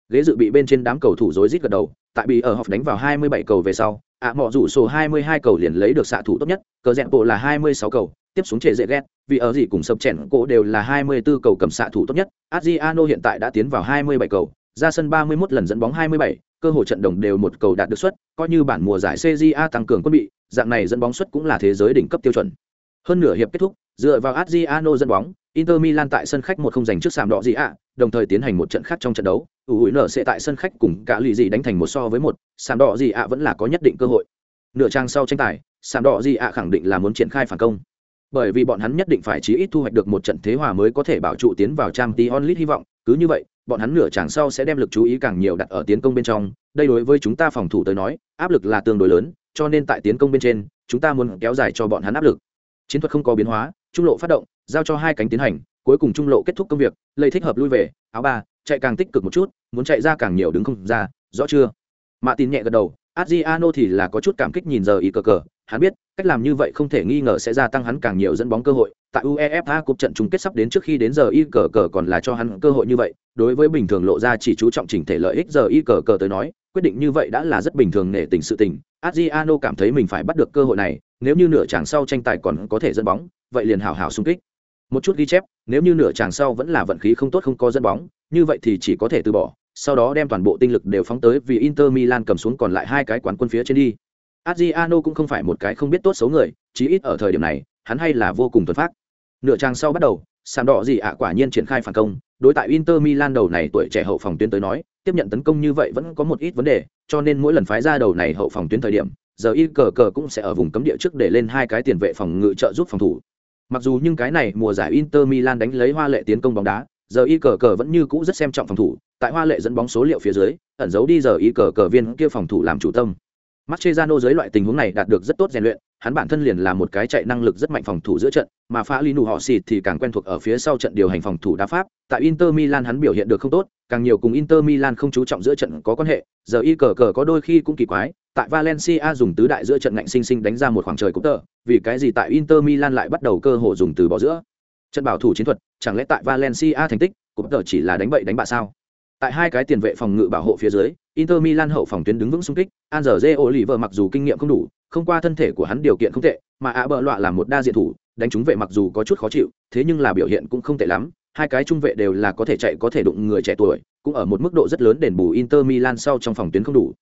Ghế dự bị bên trên đám cầu thủ rối rít gật đầu, tại bị ở Hoff đánh vào 27 cầu về sau, ạ à, mọ rủ số 22 cầu liền lấy được xạ thủ tốt nhất, cờ dẹn bộ là 26 cầu, tiếp xuống trệ dễ ghét vì ở gì cùng sập chèn cổ đều là 24 cầu cầm xạ thủ tốt nhất adriano hiện tại đã tiến vào 27 cầu ra sân 31 lần dẫn bóng 27, cơ hội trận đồng đều một cầu đạt được suất coi như bản mùa giải CJA tăng cường quân bị dạng này dẫn bóng suất cũng là thế giới đỉnh cấp tiêu chuẩn hơn nửa hiệp kết thúc dựa vào adriano dẫn bóng Inter Milan tại sân khách một không giành trước sàm đỏ gì ạ, đồng thời tiến hành một trận khác trong trận đấu. Ủi nở sẽ tại sân khách cùng cả lì gì đánh thành một so với một, sàm đỏ gì ạ vẫn là có nhất định cơ hội. Nửa trang sau tranh tài, sàm đỏ gì ạ khẳng định là muốn triển khai phản công bởi vì bọn hắn nhất định phải chí ít thu hoạch được một trận thế hòa mới có thể bảo trụ tiến vào trang tí onlit hy vọng. Cứ như vậy, bọn hắn nửa chàng sau sẽ đem lực chú ý càng nhiều đặt ở tiến công bên trong. Đây đối với chúng ta phòng thủ tới nói, áp lực là tương đối lớn, cho nên tại tiến công bên trên, chúng ta muốn kéo dài cho bọn hắn áp lực. Chiến thuật không có biến hóa, trung lộ phát động, giao cho hai cánh tiến hành, cuối cùng trung lộ kết thúc công việc lây thích hợp lui về, áo ba, chạy càng tích cực một chút, muốn chạy ra càng nhiều đứng không ra, rõ chưa? Mạ tin nhẹ gật đầu, adriano thì là có chút cảm kích nhìn giờ ý cờ cờ hắn biết, cách làm như vậy không thể nghi ngờ sẽ gia tăng hắn càng nhiều dẫn bóng cơ hội. Tại uefa cúp trận chung kết sắp đến trước khi đến giờ y cờ cờ còn là cho hắn cơ hội như vậy. Đối với bình thường lộ ra chỉ chú trọng chỉnh thể lợi ích giờ y cờ cờ tới nói, quyết định như vậy đã là rất bình thường nể tình sự tình. Adriano cảm thấy mình phải bắt được cơ hội này, nếu như nửa chàng sau tranh tài còn có thể dẫn bóng, vậy liền hào hào xung kích. Một chút ghi chép, nếu như nửa chàng sau vẫn là vận khí không tốt không có dẫn bóng, như vậy thì chỉ có thể từ bỏ, sau đó đem toàn bộ tinh lực đều phóng tới vì inter milan cầm xuống còn lại hai cái quán quân phía trên đi. Adriano cũng không phải một cái không biết tốt xấu người, chí ít ở thời điểm này, hắn hay là vô cùng tuấn phát. Nửa trang sau bắt đầu, sàn đỏ gì ạ quả nhiên triển khai phản công, đối tại Inter Milan đầu này tuổi trẻ hậu phòng tuyến tới nói, tiếp nhận tấn công như vậy vẫn có một ít vấn đề, cho nên mỗi lần phái ra đầu này hậu phòng tuyến thời điểm, giờ y cờ cờ cũng sẽ ở vùng cấm địa trước để lên hai cái tiền vệ phòng ngự trợ giúp phòng thủ. Mặc dù nhưng cái này mùa giải Inter Milan đánh lấy hoa lệ tiến công bóng đá, giờ y cờ cờ vẫn như cũ rất xem trọng phòng thủ, tại hoa lệ dẫn bóng số liệu phía dưới, ẩn giấu đi giờ y cờ cờ viên kia phòng thủ làm chủ tâm. Mascherano dưới loại tình huống này đạt được rất tốt rèn luyện, hắn bản thân liền là một cái chạy năng lực rất mạnh phòng thủ giữa trận, mà Pha Linu họ xịt thì càng quen thuộc ở phía sau trận điều hành phòng thủ đá pháp. Tại Inter Milan hắn biểu hiện được không tốt, càng nhiều cùng Inter Milan không chú trọng giữa trận có quan hệ, giờ y cờ cờ có đôi khi cũng kỳ quái, tại Valencia dùng tứ đại giữa trận ngạnh sinh sinh đánh ra một khoảng trời cũng tờ, vì cái gì tại Inter Milan lại bắt đầu cơ hội dùng từ bỏ giữa. Trận bảo thủ chiến thuật, chẳng lẽ tại Valencia thành tích, cũng tờ chỉ là đánh bậy đánh bạ sao? Tại hai cái tiền vệ phòng ngự bảo hộ phía dưới, Inter Milan hậu phòng tuyến đứng vững xung kích, Anzerje Oliver mặc dù kinh nghiệm không đủ, không qua thân thể của hắn điều kiện không tệ, mà ạ bợ loạ là một đa diện thủ, đánh chúng vệ mặc dù có chút khó chịu, thế nhưng là biểu hiện cũng không tệ lắm, hai cái trung vệ đều là có thể chạy có thể đụng người trẻ tuổi, cũng ở một mức độ rất lớn đền bù Inter Milan sau trong phòng tuyến không đủ.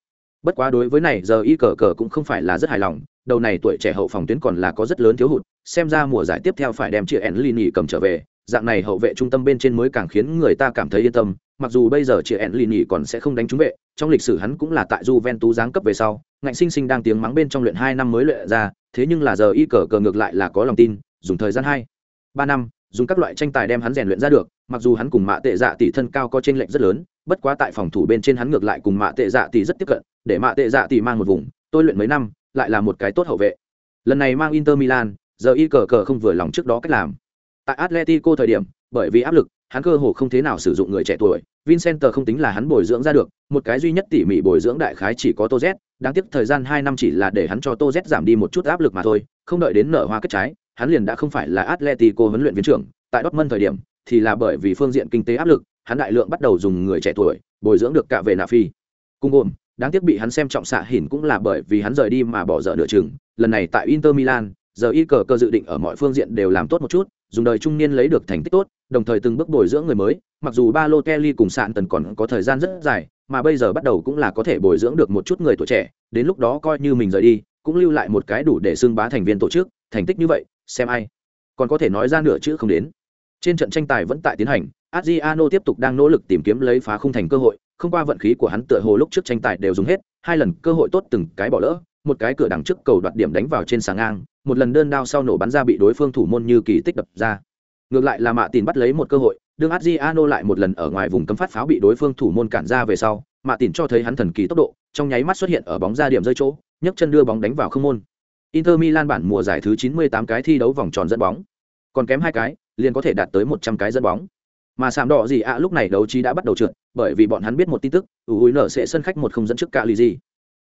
Bất quá đối với này giờ y cờ cờ cũng không phải là rất hài lòng, đầu này tuổi trẻ hậu phòng tuyến còn là có rất lớn thiếu hụt, xem ra mùa giải tiếp theo phải đem chia Enlini cầm trở về, dạng này hậu vệ trung tâm bên trên mới càng khiến người ta cảm thấy yên tâm, mặc dù bây giờ chị Enlini còn sẽ không đánh trúng vệ, trong lịch sử hắn cũng là tại Juventus giáng cấp về sau, ngạnh sinh sinh đang tiếng mắng bên trong luyện hai năm mới luyện ra, thế nhưng là giờ y cờ cờ ngược lại là có lòng tin, dùng thời gian hai ba năm, dùng các loại tranh tài đem hắn rèn luyện ra được, mặc dù hắn cùng Mạ Tệ Dạ tỷ thân cao có chênh lệch rất lớn, bất quá tại phòng thủ bên trên hắn ngược lại cùng Mạ Tệ Dạ tỷ rất tiếp cận, để Mạ Tệ Dạ tỷ mang một vùng, tôi luyện mấy năm, lại là một cái tốt hậu vệ. Lần này mang Inter Milan, giờ y cờ cờ không vừa lòng trước đó cách làm. Tại Atletico thời điểm, bởi vì áp lực, hắn cơ hồ không thế nào sử dụng người trẻ tuổi, Vincent không tính là hắn bồi dưỡng ra được, một cái duy nhất tỉ mỉ bồi dưỡng đại khái chỉ có Tô Z, đáng tiếc thời gian hai năm chỉ là để hắn cho Tô Z giảm đi một chút áp lực mà thôi, không đợi đến nở hoa kết trái, hắn liền đã không phải là Atletico huấn luyện viên trưởng, tại Dortmund thời điểm thì là bởi vì phương diện kinh tế áp lực, hắn đại lượng bắt đầu dùng người trẻ tuổi, bồi dưỡng được cả về nạ phi. cung ổn, đáng tiếc bị hắn xem trọng xạ hỉn cũng là bởi vì hắn rời đi mà bỏ dở nửa chừng, lần này tại Inter Milan, giờ y cờ cơ dự định ở mọi phương diện đều làm tốt một chút, dùng đời trung niên lấy được thành tích tốt, đồng thời từng bước bồi dưỡng người mới, mặc dù Balotelli cùng Sạn Tần còn có thời gian rất dài, mà bây giờ bắt đầu cũng là có thể bồi dưỡng được một chút người tuổi trẻ, đến lúc đó coi như mình rời đi, cũng lưu lại một cái đủ để xưng bá thành viên tổ chức, thành tích như vậy, xem ai còn có thể nói ra nửa chữ không đến. Trên trận tranh tài vẫn tại tiến hành, Adriano tiếp tục đang nỗ lực tìm kiếm lấy phá không thành cơ hội, không qua vận khí của hắn tựa hồ lúc trước tranh tài đều dùng hết, hai lần cơ hội tốt từng cái bỏ lỡ, một cái cửa đằng trước cầu đoạt điểm đánh vào trên sàng ngang, một lần đơn đao sau nổ bắn ra bị đối phương thủ môn như kỳ tích đập ra. Ngược lại là Mạ Tín bắt lấy một cơ hội, đương Adriano lại một lần ở ngoài vùng cấm phát pháo bị đối phương thủ môn cản ra về sau, Mạ Tín cho thấy hắn thần kỳ tốc độ, trong nháy mắt xuất hiện ở bóng ra điểm rơi chỗ, nhấc chân đưa bóng đánh vào không môn. Inter Milan bản mùa giải thứ 98 cái thi đấu vòng tròn dẫn bóng, còn kém hai cái, liền có thể đạt tới 100 cái dẫn bóng mà sạm đỏ gì ạ lúc này đấu trí đã bắt đầu trượt bởi vì bọn hắn biết một tin tức ủi nở sẽ sân khách một không dẫn trước cả lì gì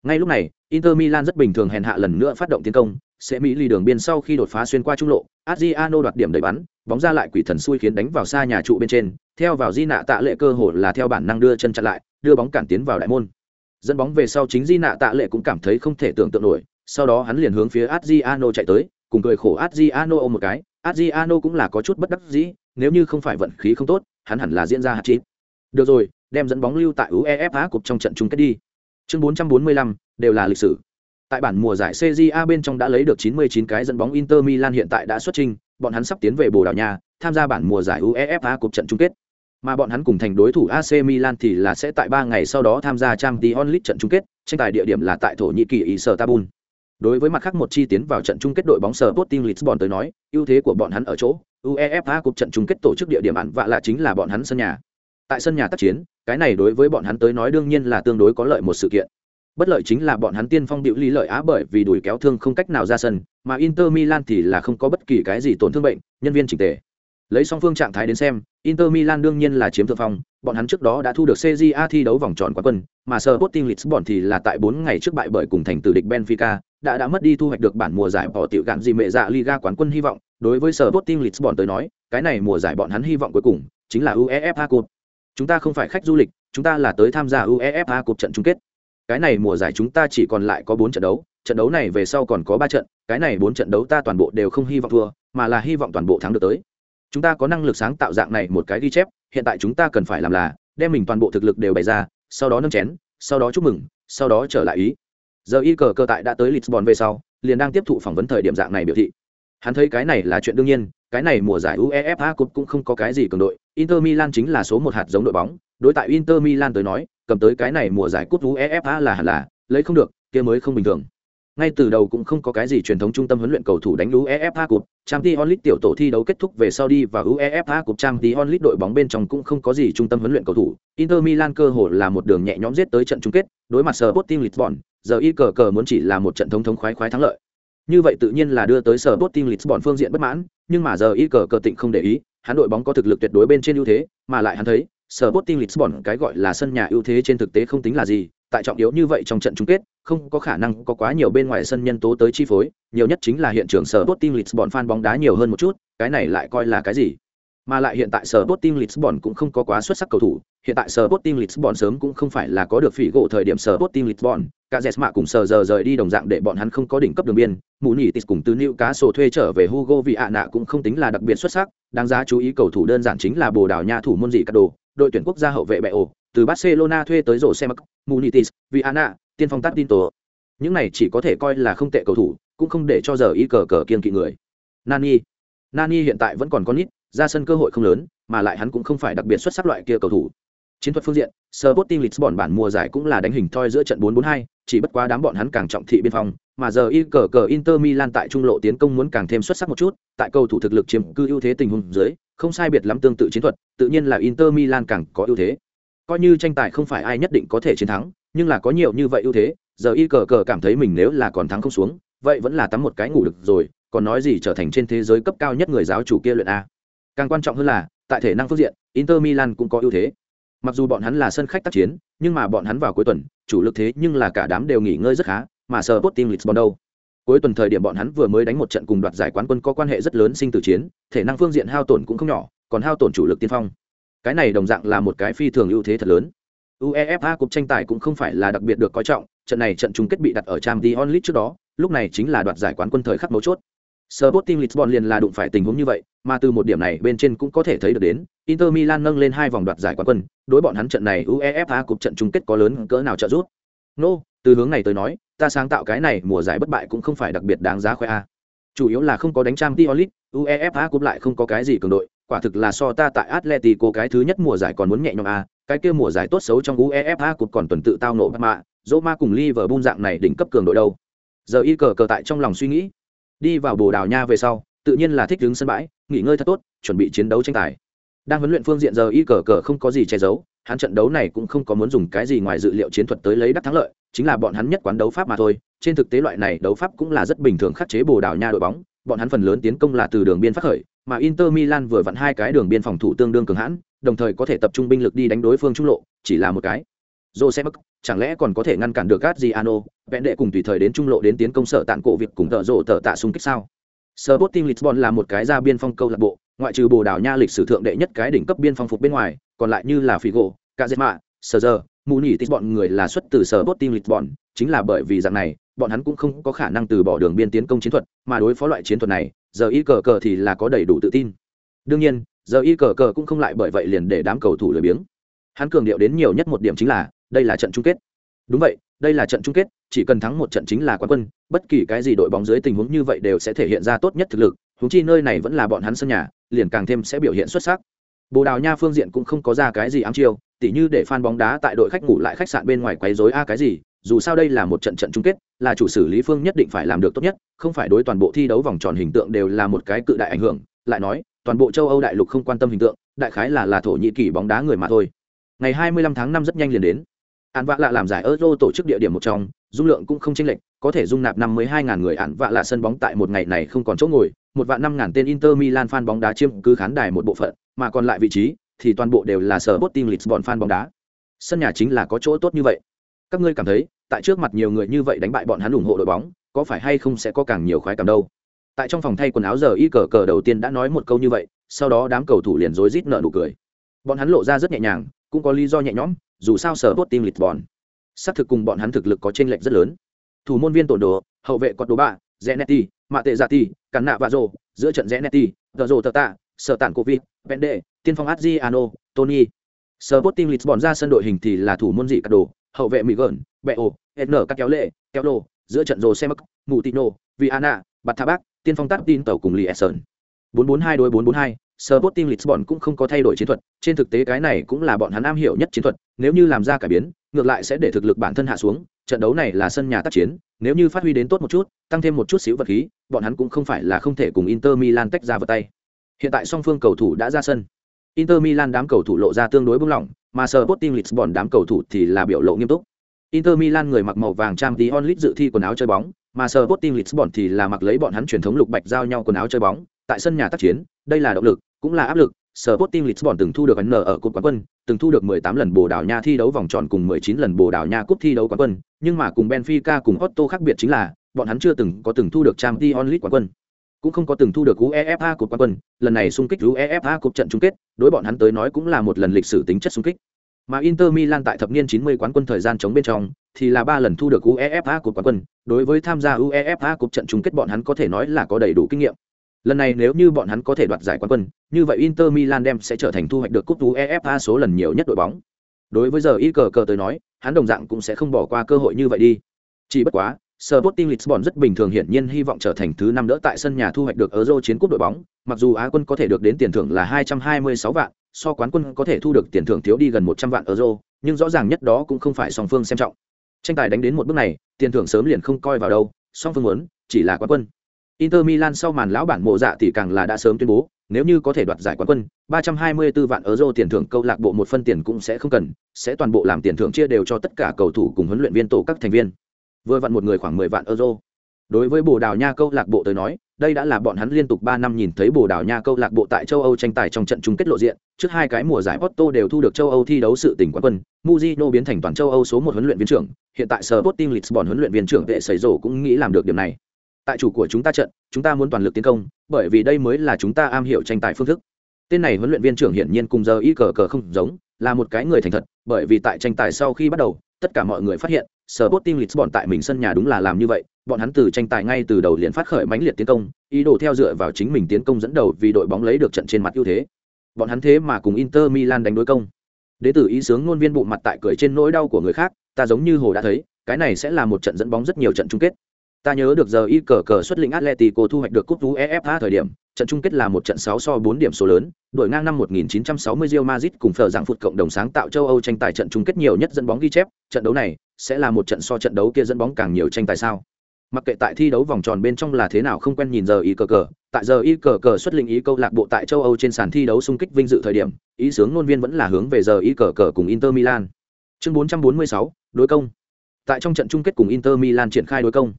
ngay lúc này inter milan rất bình thường hèn hạ lần nữa phát động tiến công sẽ mỹ lì đường biên sau khi đột phá xuyên qua trung lộ adriano đoạt điểm đẩy bắn bóng ra lại quỷ thần xui khiến đánh vào xa nhà trụ bên trên theo vào di nạ tạ lệ cơ hội là theo bản năng đưa chân chặn lại đưa bóng cản tiến vào đại môn dẫn bóng về sau chính di nạ tạ lệ cũng cảm thấy không thể tưởng tượng nổi sau đó hắn liền hướng phía adriano chạy tới cùng cười khổ adriano ôm một cái adriano cũng là có chút bất đắc dĩ nếu như không phải vận khí không tốt, hắn hẳn là diễn ra hạt chín. Được rồi, đem dẫn bóng lưu tại UEFA cục trong trận chung kết đi. Chương 445, đều là lịch sử. Tại bản mùa giải CJA bên trong đã lấy được 99 cái dẫn bóng Inter Milan hiện tại đã xuất trình, bọn hắn sắp tiến về Bồ Đào Nha, tham gia bản mùa giải UEFA cuộc trận chung kết. Mà bọn hắn cùng thành đối thủ AC Milan thì là sẽ tại 3 ngày sau đó tham gia Champions League trận chung kết, tranh tài địa điểm là tại Thổ Nhĩ Kỳ Istanbul. Đối với mặt khác một chi tiến vào trận chung kết đội bóng Sporting Lisbon tới nói, ưu thế của bọn hắn ở chỗ, UEFA Cup trận chung kết tổ chức địa điểm ẩn vạ là chính là bọn hắn sân nhà. Tại sân nhà tác chiến, cái này đối với bọn hắn tới nói đương nhiên là tương đối có lợi một sự kiện. Bất lợi chính là bọn hắn tiên phong điệu lý lợi á bởi vì đuổi kéo thương không cách nào ra sân, mà Inter Milan thì là không có bất kỳ cái gì tổn thương bệnh, nhân viên chỉnh tề. Lấy song phương trạng thái đến xem, Inter Milan đương nhiên là chiếm thượng phong, bọn hắn trước đó đã thu được CJA thi đấu vòng tròn quá quân, mà Sporting Lisbon thì là tại 4 ngày trước bại bởi cùng thành tử địch Benfica, đã đã mất đi thu hoạch được bản mùa giải bỏ tiểu gạn gì mẹ dạ Liga quán quân hy vọng, đối với Sporting Lisbon tới nói, cái này mùa giải bọn hắn hy vọng cuối cùng chính là UEFA Cup. Chúng ta không phải khách du lịch, chúng ta là tới tham gia UEFA cuộc trận chung kết. Cái này mùa giải chúng ta chỉ còn lại có bốn trận đấu, trận đấu này về sau còn có ba trận, cái này bốn trận đấu ta toàn bộ đều không hy vọng thua, mà là hy vọng toàn bộ thắng được tới. Chúng ta có năng lực sáng tạo dạng này một cái ghi chép, hiện tại chúng ta cần phải làm là đem mình toàn bộ thực lực đều bày ra, sau đó nâng chén, sau đó chúc mừng, sau đó trở lại ý giờ y cờ cơ tại đã tới lisbon về sau liền đang tiếp thụ phỏng vấn thời điểm dạng này biểu thị hắn thấy cái này là chuyện đương nhiên cái này mùa giải uefa cup cũng không có cái gì cường đội inter milan chính là số một hạt giống đội bóng đối tại inter milan tới nói cầm tới cái này mùa giải cúp uefa là hẳn là lấy không được kia mới không bình thường ngay từ đầu cũng không có cái gì truyền thống trung tâm huấn luyện cầu thủ đánh UEFA Cup, Champions League tiểu tổ thi đấu kết thúc về sau đi và UEFA Cup Champions League đội bóng bên trong cũng không có gì trung tâm huấn luyện cầu thủ. Inter Milan cơ hội là một đường nhẹ nhõm giết tới trận chung kết, đối mặt Sporting Lisbon, giờ y cờ cờ muốn chỉ là một trận thống thống khoái khoái thắng lợi. Như vậy tự nhiên là đưa tới sở Sporting Lisbon phương diện bất mãn, nhưng mà giờ y cờ cờ tịnh không để ý, hắn đội bóng có thực lực tuyệt đối bên trên ưu thế, mà lại hắn thấy, sở Sporting Lisbon cái gọi là sân nhà ưu thế trên thực tế không tính là gì, tại trọng yếu như vậy trong trận chung kết, không có khả năng có quá nhiều bên ngoài sân nhân tố tới chi phối, nhiều nhất chính là hiện trường sở Sporting Lisbon fan bóng đá nhiều hơn một chút, cái này lại coi là cái gì? Mà lại hiện tại sở Sporting Lisbon cũng không có quá xuất sắc cầu thủ, hiện tại sở Sporting Lisbon sớm cũng không phải là có được phỉ gỗ thời điểm sở Sporting Lisbon, cả Jesma cùng sở giờ rời đi đồng dạng để bọn hắn không có đỉnh cấp đường biên, mũ cùng từ nữ cá sổ thuê trở về Hugo vì ạ nạ cũng không tính là đặc biệt xuất sắc, đáng giá chú ý cầu thủ đơn giản chính là Bồ Đào Nha thủ môn gì cả đồ, đội tuyển quốc gia hậu vệ bẹ ổ, từ Barcelona thuê tới rổ xe mắc, Munitis, Viana, tiên phong tắt tin tổ. Những này chỉ có thể coi là không tệ cầu thủ, cũng không để cho giờ ý cờ cờ kiên kỵ người. Nani, Nani hiện tại vẫn còn con nít, ra sân cơ hội không lớn, mà lại hắn cũng không phải đặc biệt xuất sắc loại kia cầu thủ. Chiến thuật phương diện, Sporting Lisbon bản mùa giải cũng là đánh hình thoi giữa trận 4-4-2, chỉ bất quá đám bọn hắn càng trọng thị biên phòng, mà giờ y cờ cờ Inter Milan tại trung lộ tiến công muốn càng thêm xuất sắc một chút, tại cầu thủ thực lực chiếm cư ưu thế tình huống dưới, không sai biệt lắm tương tự chiến thuật, tự nhiên là Inter Milan càng có ưu thế. Coi như tranh tài không phải ai nhất định có thể chiến thắng, nhưng là có nhiều như vậy ưu thế, giờ y cờ cờ cảm thấy mình nếu là còn thắng không xuống, vậy vẫn là tắm một cái ngủ được rồi, còn nói gì trở thành trên thế giới cấp cao nhất người giáo chủ kia luyện a. Càng quan trọng hơn là, tại thể năng phương diện, Inter Milan cũng có ưu thế. Mặc dù bọn hắn là sân khách tác chiến, nhưng mà bọn hắn vào cuối tuần, chủ lực thế nhưng là cả đám đều nghỉ ngơi rất khá, mà Sporting Lisbon đâu. Cuối tuần thời điểm bọn hắn vừa mới đánh một trận cùng đoạt giải quán quân có quan hệ rất lớn sinh tử chiến, thể năng phương diện hao tổn cũng không nhỏ, còn hao tổn chủ lực tiên phong. Cái này đồng dạng là một cái phi thường ưu thế thật lớn. UEFA cuộc tranh tài cũng không phải là đặc biệt được coi trọng, trận này trận chung kết bị đặt ở Champions League trước đó, lúc này chính là đoạt giải quán quân thời khắc mấu chốt. Sporting Lisbon liền là đụng phải tình huống như vậy, mà từ một điểm này bên trên cũng có thể thấy được đến, Inter Milan nâng lên hai vòng đoạt giải quán quân, đối bọn hắn trận này UEFA Cup trận chung kết có lớn cỡ nào trợ giúp. Nô, từ hướng này tới nói, ta sáng tạo cái này mùa giải bất bại cũng không phải đặc biệt đáng giá khoe a. Chủ yếu là không có đánh trang Tiolit, UEFA Cup lại không có cái gì cường đội, quả thực là so ta tại Atletico cái thứ nhất mùa giải còn muốn nhẹ nhõm a, cái kia mùa giải tốt xấu trong UEFA Cup còn tuần tự tao nộ mà, Roma cùng Liverpool dạng này đỉnh cấp cường đội đâu. Giờ y cờ cờ tại trong lòng suy nghĩ, đi vào Bồ Đào Nha về sau, tự nhiên là thích đứng sân bãi, nghỉ ngơi thật tốt, chuẩn bị chiến đấu tranh tài. Đang huấn luyện phương diện giờ y cờ cờ không có gì che giấu, hắn trận đấu này cũng không có muốn dùng cái gì ngoài dự liệu chiến thuật tới lấy đắc thắng lợi, chính là bọn hắn nhất quán đấu pháp mà thôi. Trên thực tế loại này đấu pháp cũng là rất bình thường khắc chế Bồ Đào Nha đội bóng, bọn hắn phần lớn tiến công là từ đường biên phát khởi, mà Inter Milan vừa vặn hai cái đường biên phòng thủ tương đương cường hãn, đồng thời có thể tập trung binh lực đi đánh đối phương trung lộ, chỉ là một cái. Joseph chẳng lẽ còn có thể ngăn cản được Adriano, vẹn đệ cùng tùy thời đến trung lộ đến tiến công sở tạn cổ việc cùng tợ rổ tợ tạ xung kích sao? Sporting Lisbon là một cái ra biên phong câu lạc bộ, ngoại trừ Bồ Đào Nha lịch sử thượng đệ nhất cái đỉnh cấp biên phong phục bên ngoài, còn lại như là Figo, Cazema, Sergio, Muni tích bọn người là xuất từ Sporting Lisbon, chính là bởi vì dạng này, bọn hắn cũng không có khả năng từ bỏ đường biên tiến công chiến thuật, mà đối phó loại chiến thuật này, giờ y cờ cờ thì là có đầy đủ tự tin. Đương nhiên, giờ y cờ cờ cũng không lại bởi vậy liền để đám cầu thủ lười biếng. Hắn cường điệu đến nhiều nhất một điểm chính là, đây là trận chung kết. Đúng vậy, đây là trận chung kết, chỉ cần thắng một trận chính là quán quân, bất kỳ cái gì đội bóng dưới tình huống như vậy đều sẽ thể hiện ra tốt nhất thực lực, huống chi nơi này vẫn là bọn hắn sân nhà, liền càng thêm sẽ biểu hiện xuất sắc. Bồ Đào Nha phương diện cũng không có ra cái gì ám chiêu, tỉ như để fan bóng đá tại đội khách ngủ lại khách sạn bên ngoài quấy rối a cái gì, dù sao đây là một trận trận chung kết, là chủ xử lý phương nhất định phải làm được tốt nhất, không phải đối toàn bộ thi đấu vòng tròn hình tượng đều là một cái cự đại ảnh hưởng, lại nói, toàn bộ châu Âu đại lục không quan tâm hình tượng, đại khái là là thổ nhĩ kỳ bóng đá người mà thôi. Ngày 25 tháng 5 rất nhanh liền đến. Án vạ lạ làm giải Euro tổ chức địa điểm một trong, dung lượng cũng không chênh lệch, có thể dung nạp 52.000 người án vạ lạ sân bóng tại một ngày này không còn chỗ ngồi, một vạn năm ngàn tên Inter Milan fan bóng đá chiếm cứ khán đài một bộ phận, mà còn lại vị trí thì toàn bộ đều là sở Sporting Lisbon fan bóng đá. Sân nhà chính là có chỗ tốt như vậy. Các ngươi cảm thấy, tại trước mặt nhiều người như vậy đánh bại bọn hắn ủng hộ đội bóng, có phải hay không sẽ có càng nhiều khoái cảm đâu? Tại trong phòng thay quần áo giờ y cờ cờ đầu tiên đã nói một câu như vậy, sau đó đám cầu thủ liền rối rít nở nụ cười. Bọn hắn lộ ra rất nhẹ nhàng, cũng có lý do nhẹ nhõm, dù sao sở Sporting Lisbon, xác thực cùng bọn hắn thực lực có chênh lệch rất lớn. Thủ môn viên tổn đồ, hậu vệ cọt đồ bạ, Zenetti, Mạ Tệ Giả Tỷ, Cản Nạ và Rồ, giữa trận Zenetti, Tờ Rồ Tờ Tạ, Sở Tản Covid, Vende, Tiên phong Adriano, Tony. Sporting Lisbon ra sân đội hình thì là thủ môn dị cắt đồ, hậu vệ Mỹ Gợn, Bẹo, N các kéo lệ, kéo đồ giữa trận Rồ Semak, Mutino, Viana, Bạt Thà Bác, Tiên phong Tát Tin tàu cùng Liesson. 442 đối 442, Sporting Lisbon cũng không có thay đổi chiến thuật, trên thực tế cái này cũng là bọn hắn am hiểu nhất chiến thuật, nếu như làm ra cải biến, ngược lại sẽ để thực lực bản thân hạ xuống, trận đấu này là sân nhà tác chiến, nếu như phát huy đến tốt một chút, tăng thêm một chút xíu vật khí, bọn hắn cũng không phải là không thể cùng Inter Milan tách ra vào tay. Hiện tại song phương cầu thủ đã ra sân. Inter Milan đám cầu thủ lộ ra tương đối bướng lỏng, mà Sporting Lisbon đám cầu thủ thì là biểu lộ nghiêm túc. Inter Milan người mặc màu vàng trang tí onlit dự thi quần áo chơi bóng, mà Sporting Lisbon thì là mặc lấy bọn hắn truyền thống lục bạch giao nhau quần áo chơi bóng, tại sân nhà tác chiến, đây là động lực, cũng là áp lực. Sporting Lisbon từng thu được ấn ở cúp quán quân, từng thu được 18 lần Bồ Đào Nha thi đấu vòng tròn cùng 19 lần Bồ Đào Nha cúp thi đấu quán quân, nhưng mà cùng Benfica cùng Otto khác biệt chính là, bọn hắn chưa từng có từng thu được Champions League quán quân, cũng không có từng thu được UEFA cúp quán quân, lần này xung kích UEFA cúp trận chung kết, đối bọn hắn tới nói cũng là một lần lịch sử tính chất xung kích. Mà Inter Milan tại thập niên 90 quán quân thời gian chống bên trong, thì là ba lần thu được UEFA cúp quán quân, đối với tham gia UEFA cúp trận chung kết bọn hắn có thể nói là có đầy đủ kinh nghiệm. Lần này nếu như bọn hắn có thể đoạt giải quán quân, như vậy Inter Milan đem sẽ trở thành thu hoạch được cúp UEFA số lần nhiều nhất đội bóng. Đối với giờ ít cờ cờ tới nói, hắn đồng dạng cũng sẽ không bỏ qua cơ hội như vậy đi. Chỉ bất quá, Sporting Lisbon rất bình thường hiển nhiên hy vọng trở thành thứ năm đỡ tại sân nhà thu hoạch được Euro chiến cúp đội bóng, mặc dù Á quân có thể được đến tiền thưởng là 226 vạn, so quán quân có thể thu được tiền thưởng thiếu đi gần 100 vạn euro, nhưng rõ ràng nhất đó cũng không phải song phương xem trọng. Tranh tài đánh đến một bước này, tiền thưởng sớm liền không coi vào đâu, song phương muốn chỉ là quán quân. Inter Milan sau màn lão bản mộ dạ thì càng là đã sớm tuyên bố, nếu như có thể đoạt giải quán quân, 324 vạn euro tiền thưởng câu lạc bộ một phân tiền cũng sẽ không cần, sẽ toàn bộ làm tiền thưởng chia đều cho tất cả cầu thủ cùng huấn luyện viên tổ các thành viên. Vừa vặn một người khoảng 10 vạn euro. Đối với Bồ Đào Nha câu lạc bộ tới nói, đây đã là bọn hắn liên tục 3 năm nhìn thấy Bồ Đào Nha câu lạc bộ tại châu Âu tranh tài trong trận chung kết lộ diện, trước hai cái mùa giải Porto đều thu được châu Âu thi đấu sự tỉnh quán quân, Mujino biến thành toàn châu Âu số 1 huấn luyện viên trưởng, hiện tại Sporting Lisbon huấn luyện viên trưởng vệ sẩy rổ cũng nghĩ làm được điểm này. Tại chủ của chúng ta trận, chúng ta muốn toàn lực tiến công, bởi vì đây mới là chúng ta am hiểu tranh tài phương thức. Tên này huấn luyện viên trưởng hiển nhiên cùng giờ y cờ cờ không giống, là một cái người thành thật, bởi vì tại tranh tài sau khi bắt đầu, tất cả mọi người phát hiện Sporting Lisbon tại mình sân nhà đúng là làm như vậy, bọn hắn từ tranh tài ngay từ đầu liền phát khởi mãnh liệt tiến công, ý đồ theo dựa vào chính mình tiến công dẫn đầu vì đội bóng lấy được trận trên mặt ưu thế. Bọn hắn thế mà cùng Inter Milan đánh đối công. Đế tử ý sướng ngôn viên bụng mặt tại cười trên nỗi đau của người khác, ta giống như hồ đã thấy, cái này sẽ là một trận dẫn bóng rất nhiều trận chung kết. Ta nhớ được giờ y cờ cờ xuất lĩnh Atletico thu hoạch được cúp UEFA thời điểm, trận chung kết là một trận 6 so 4 điểm số lớn, đội ngang năm 1960 Real Madrid cùng phở dạng phụt cộng đồng sáng tạo châu Âu tranh tài trận chung kết nhiều nhất dẫn bóng ghi chép, trận đấu này sẽ là một trận so trận đấu kia dẫn bóng càng nhiều tranh tài sao? Mặc kệ tại thi đấu vòng tròn bên trong là thế nào không quen nhìn giờ y cờ cờ, tại giờ y cờ cờ xuất lĩnh ý câu lạc bộ tại châu Âu trên sàn thi đấu xung kích vinh dự thời điểm, ý sướng ngôn viên vẫn là hướng về giờ y cờ cờ cùng Inter Milan. Chương 446, đối công. Tại trong trận chung kết cùng Inter Milan triển khai đối công.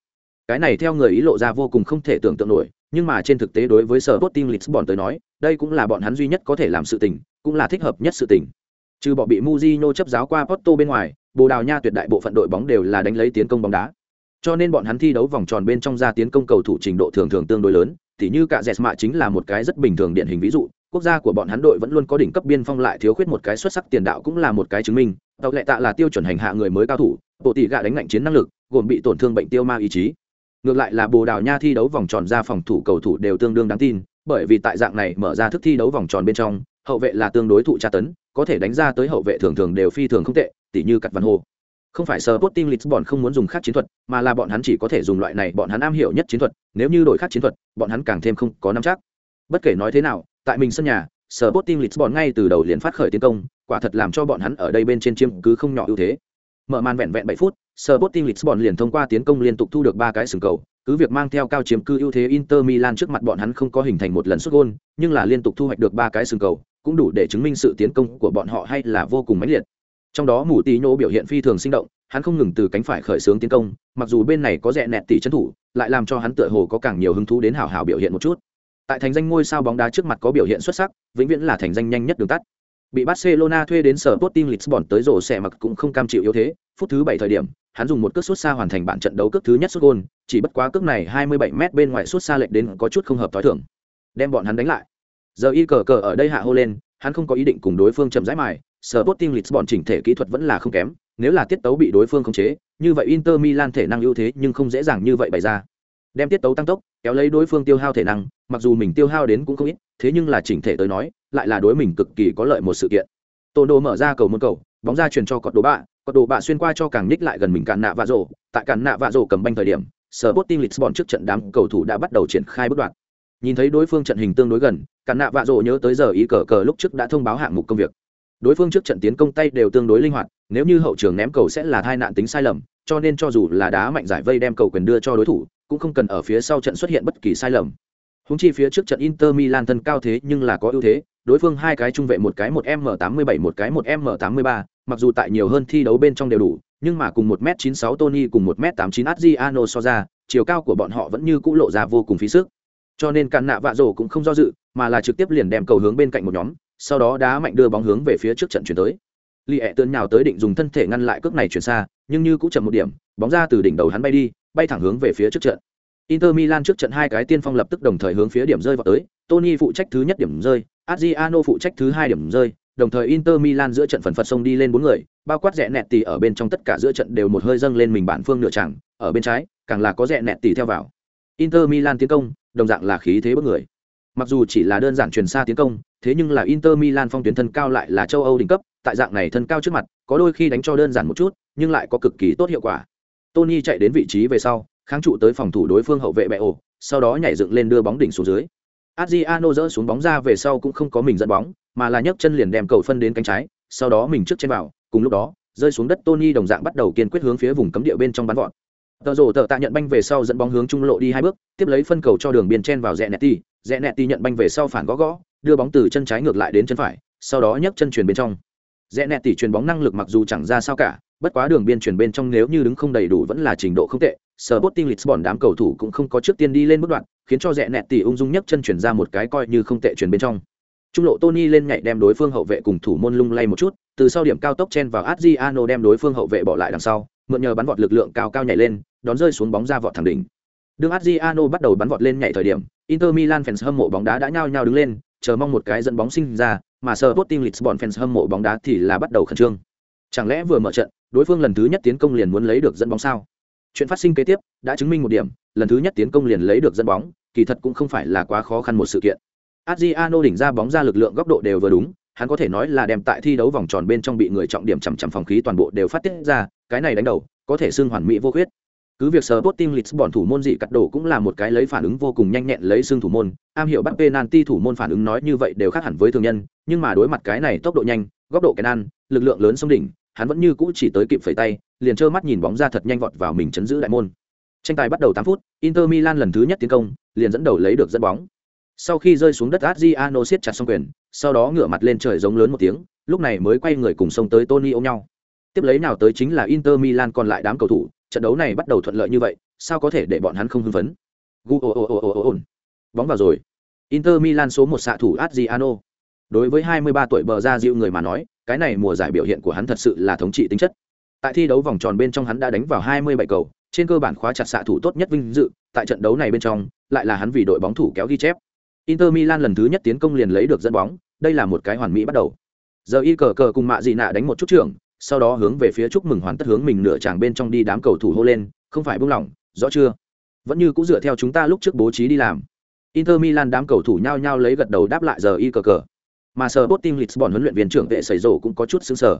Cái này theo người ý lộ ra vô cùng không thể tưởng tượng nổi, nhưng mà trên thực tế đối với sở Sporting Lisbon tới nói, đây cũng là bọn hắn duy nhất có thể làm sự tình, cũng là thích hợp nhất sự tình. Trừ bọn bị muzino chấp giáo qua Porto bên ngoài, Bồ Đào Nha tuyệt đại bộ phận đội bóng đều là đánh lấy tiến công bóng đá. Cho nên bọn hắn thi đấu vòng tròn bên trong ra tiến công cầu thủ trình độ thường thường tương đối lớn, thì như cả Jesma chính là một cái rất bình thường điển hình ví dụ, quốc gia của bọn hắn đội vẫn luôn có đỉnh cấp biên phong lại thiếu khuyết một cái xuất sắc tiền đạo cũng là một cái chứng minh. Tàu lệ tạ là tiêu chuẩn hành hạ người mới cao thủ, bộ tỷ gạ đánh ngạnh chiến năng lực, gồm bị tổn thương bệnh tiêu ma ý chí ngược lại là bồ đào nha thi đấu vòng tròn ra phòng thủ cầu thủ đều tương đương đáng tin bởi vì tại dạng này mở ra thức thi đấu vòng tròn bên trong hậu vệ là tương đối thụ tra tấn có thể đánh ra tới hậu vệ thường thường đều phi thường không tệ tỉ như cặt văn hồ không phải sờ Sporting Lisbon không muốn dùng khác chiến thuật, mà là bọn hắn chỉ có thể dùng loại này, bọn hắn am hiểu nhất chiến thuật, nếu như đổi khác chiến thuật, bọn hắn càng thêm không có nắm chắc. Bất kể nói thế nào, tại mình sân nhà, sờ Sporting Lisbon ngay từ đầu liền phát khởi tiến công, quả thật làm cho bọn hắn ở đây bên trên chiếm cứ không nhỏ ưu thế. Mở màn vẹn vẹn 7 phút, Sporting Lisbon liền thông qua tiến công liên tục thu được ba cái sừng cầu, cứ việc mang theo cao chiếm cư ưu thế Inter Milan trước mặt bọn hắn không có hình thành một lần sút gol, nhưng là liên tục thu hoạch được ba cái sừng cầu, cũng đủ để chứng minh sự tiến công của bọn họ hay là vô cùng mãnh liệt. Trong đó Mù Tí Nhô biểu hiện phi thường sinh động, hắn không ngừng từ cánh phải khởi xướng tiến công, mặc dù bên này có rẻ nẹt tỷ chân thủ, lại làm cho hắn tựa hồ có càng nhiều hứng thú đến hào hào biểu hiện một chút. Tại thành danh ngôi sao bóng đá trước mặt có biểu hiện xuất sắc, vĩnh viễn là thành danh nhanh nhất đường tắt. Bị Barcelona thuê đến sở Sporting Lisbon tới rổ xẻ mặc cũng không cam chịu yếu thế, phút thứ 7 thời điểm, hắn dùng một cước sút xa hoàn thành bản trận đấu cước thứ nhất sút gol, chỉ bất quá cước này 27m bên ngoài sút xa lệch đến có chút không hợp tối thường. Đem bọn hắn đánh lại. Giờ y cờ cờ ở đây hạ hô lên, hắn không có ý định cùng đối phương chậm rãi mài, Sporting Lisbon chỉnh thể kỹ thuật vẫn là không kém, nếu là tiết tấu bị đối phương khống chế, như vậy Inter Milan thể năng ưu thế nhưng không dễ dàng như vậy bày ra. Đem tiết tấu tăng tốc, kéo lấy đối phương tiêu hao thể năng, mặc dù mình tiêu hao đến cũng không ít, thế nhưng là chỉnh thể tới nói, lại là đối mình cực kỳ có lợi một sự kiện. Tô Đô mở ra cầu môn cầu, bóng ra truyền cho cọt đồ bạ, cọt đồ bạ xuyên qua cho càng nhích lại gần mình cản nạ vạ rổ tại cản nạ vạ rổ cầm banh thời điểm sở bot team lisbon trước trận đám cầu thủ đã bắt đầu triển khai bước đoạn nhìn thấy đối phương trận hình tương đối gần cản nạ vạ rổ nhớ tới giờ ý cờ cờ lúc trước đã thông báo hạng mục công việc. Đối phương trước trận tiến công tay đều tương đối linh hoạt nếu như hậu trường ném cầu sẽ là tai nạn tính sai lầm cho nên cho dù là đá mạnh giải vây đem cầu quyền đưa cho đối thủ cũng không cần ở phía sau trận xuất hiện bất kỳ sai lầm. Húng chi phía trước trận inter milan thân cao thế nhưng là có ưu thế đối phương hai cái trung vệ một cái một m tám mươi bảy một cái một m tám mươi ba mặc dù tại nhiều hơn thi đấu bên trong đều đủ, nhưng mà cùng một m chín sáu Tony cùng một m tám chín Adriano so ra, chiều cao của bọn họ vẫn như cũ lộ ra vô cùng phí sức. Cho nên cản nạ vạ rổ cũng không do dự, mà là trực tiếp liền đem cầu hướng bên cạnh một nhóm, sau đó đá mạnh đưa bóng hướng về phía trước trận chuyển tới. li ẹ tơn nhào tới định dùng thân thể ngăn lại cước này chuyển xa, nhưng như cũng chậm một điểm, bóng ra từ đỉnh đầu hắn bay đi, bay thẳng hướng về phía trước trận. Inter Milan trước trận hai cái tiên phong lập tức đồng thời hướng phía điểm rơi vào tới, Tony phụ trách thứ nhất điểm rơi, Adriano phụ trách thứ hai điểm rơi, đồng thời Inter Milan giữa trận phần phật sông đi lên bốn người, bao quát rẽ nẹt tỷ ở bên trong tất cả giữa trận đều một hơi dâng lên mình bản phương nửa chẳng, ở bên trái, càng là có rẽ nẹt tỷ theo vào. Inter Milan tiến công, đồng dạng là khí thế bức người. Mặc dù chỉ là đơn giản truyền xa tiến công, thế nhưng là Inter Milan phong tuyến thân cao lại là châu Âu đỉnh cấp, tại dạng này thân cao trước mặt, có đôi khi đánh cho đơn giản một chút, nhưng lại có cực kỳ tốt hiệu quả. Tony chạy đến vị trí về sau, kháng trụ tới phòng thủ đối phương hậu vệ bẹ ổ, sau đó nhảy dựng lên đưa bóng đỉnh xuống dưới. Adriano dỡ xuống bóng ra về sau cũng không có mình dẫn bóng, mà là nhấc chân liền đem cầu phân đến cánh trái, sau đó mình trước trên vào, cùng lúc đó, rơi xuống đất Tony đồng dạng bắt đầu kiên quyết hướng phía vùng cấm địa bên trong bắn vọt. Tờ rồ tờ tạ nhận banh về sau dẫn bóng hướng trung lộ đi hai bước, tiếp lấy phân cầu cho đường biên chen vào Zenetti, Zenetti nhận banh về sau phản gõ gõ, đưa bóng từ chân trái ngược lại đến chân phải, sau đó nhấc chân truyền bên trong. Zenetti truyền bóng năng lực mặc dù chẳng ra sao cả, bất quá đường biên truyền bên trong nếu như đứng không đầy đủ vẫn là trình độ không tệ. Sporting Lisbon đám cầu thủ cũng không có trước tiên đi lên bước đoạn, khiến cho dẹp nẹt tỷ ung dung nhất chân chuyển ra một cái coi như không tệ truyền bên trong. Trung lộ tony lên nhảy đem đối phương hậu vệ cùng thủ môn lung lay một chút từ sau điểm cao tốc chen vào adriano đem đối phương hậu vệ bỏ lại đằng sau mượn nhờ bắn vọt lực lượng cao cao nhảy lên đón rơi xuống bóng ra vọt thẳng đỉnh. Đường adriano bắt đầu bắn vọt lên nhảy thời điểm inter milan fans hâm mộ bóng đá đã nhao nhao đứng lên chờ mong một cái dẫn bóng sinh ra mà Sporting lisbon fans hâm mộ bóng đá thì là bắt đầu khẩn trương. Chẳng lẽ vừa mở trận đối phương lần thứ nhất tiến công liền muốn lấy được dẫn bóng sao? Chuyện phát sinh kế tiếp đã chứng minh một điểm, lần thứ nhất tiến công liền lấy được dẫn bóng, kỳ thật cũng không phải là quá khó khăn một sự kiện. Adriano đỉnh ra bóng ra lực lượng góc độ đều vừa đúng, hắn có thể nói là đem tại thi đấu vòng tròn bên trong bị người trọng điểm chằm chằm phòng khí toàn bộ đều phát tiết ra, cái này đánh đầu, có thể xưng hoàn mỹ vô khuyết. Cứ việc sờ bốt tim lịch lisbon thủ môn dị cắt đổ cũng là một cái lấy phản ứng vô cùng nhanh nhẹn lấy xương thủ môn, am hiểu bắt penalty thủ môn phản ứng nói như vậy đều khác hẳn với thường nhân, nhưng mà đối mặt cái này tốc độ nhanh, góc độ kèn ăn, lực lượng lớn sông đỉnh hắn vẫn như cũ chỉ tới kịp phẩy tay, liền trơ mắt nhìn bóng ra thật nhanh vọt vào mình chấn giữ đại môn. Tranh tài bắt đầu 8 phút, inter milan lần thứ nhất tiến công, liền dẫn đầu lấy được dẫn bóng. Sau khi rơi xuống đất, adriano siết chặt xong quyền, sau đó ngửa mặt lên trời giống lớn một tiếng, lúc này mới quay người cùng sông tới tony ôm nhau. Tiếp lấy nào tới chính là inter milan còn lại đám cầu thủ, trận đấu này bắt đầu thuận lợi như vậy, sao có thể để bọn hắn không hưng phấn? Gu, ồ ồ ồ ồ bóng vào rồi. Inter milan số một xạ thủ adriano. Đối với 23 tuổi bờ ra dịu người mà nói cái này mùa giải biểu hiện của hắn thật sự là thống trị tính chất. Tại thi đấu vòng tròn bên trong hắn đã đánh vào 27 cầu, trên cơ bản khóa chặt xạ thủ tốt nhất vinh dự, tại trận đấu này bên trong, lại là hắn vì đội bóng thủ kéo ghi chép. Inter milan lần thứ nhất tiến công liền lấy được dẫn bóng, đây là một cái hoàn mỹ bắt đầu. Giờ y cờ cờ cùng mạ dị nạ đánh một chút trưởng, sau đó hướng về phía chúc mừng hoàn tất hướng mình nửa chàng bên trong đi đám cầu thủ hô lên, không phải buông lỏng, rõ chưa? Vẫn như cũng dựa theo chúng ta lúc trước bố trí đi làm. Inter milan đám cầu thủ nhao nhao lấy gật đầu đáp lại giờ y cờ cờ mà sở bot team lisbon huấn luyện viên trưởng vệ sẩy rổ cũng có chút xứng sở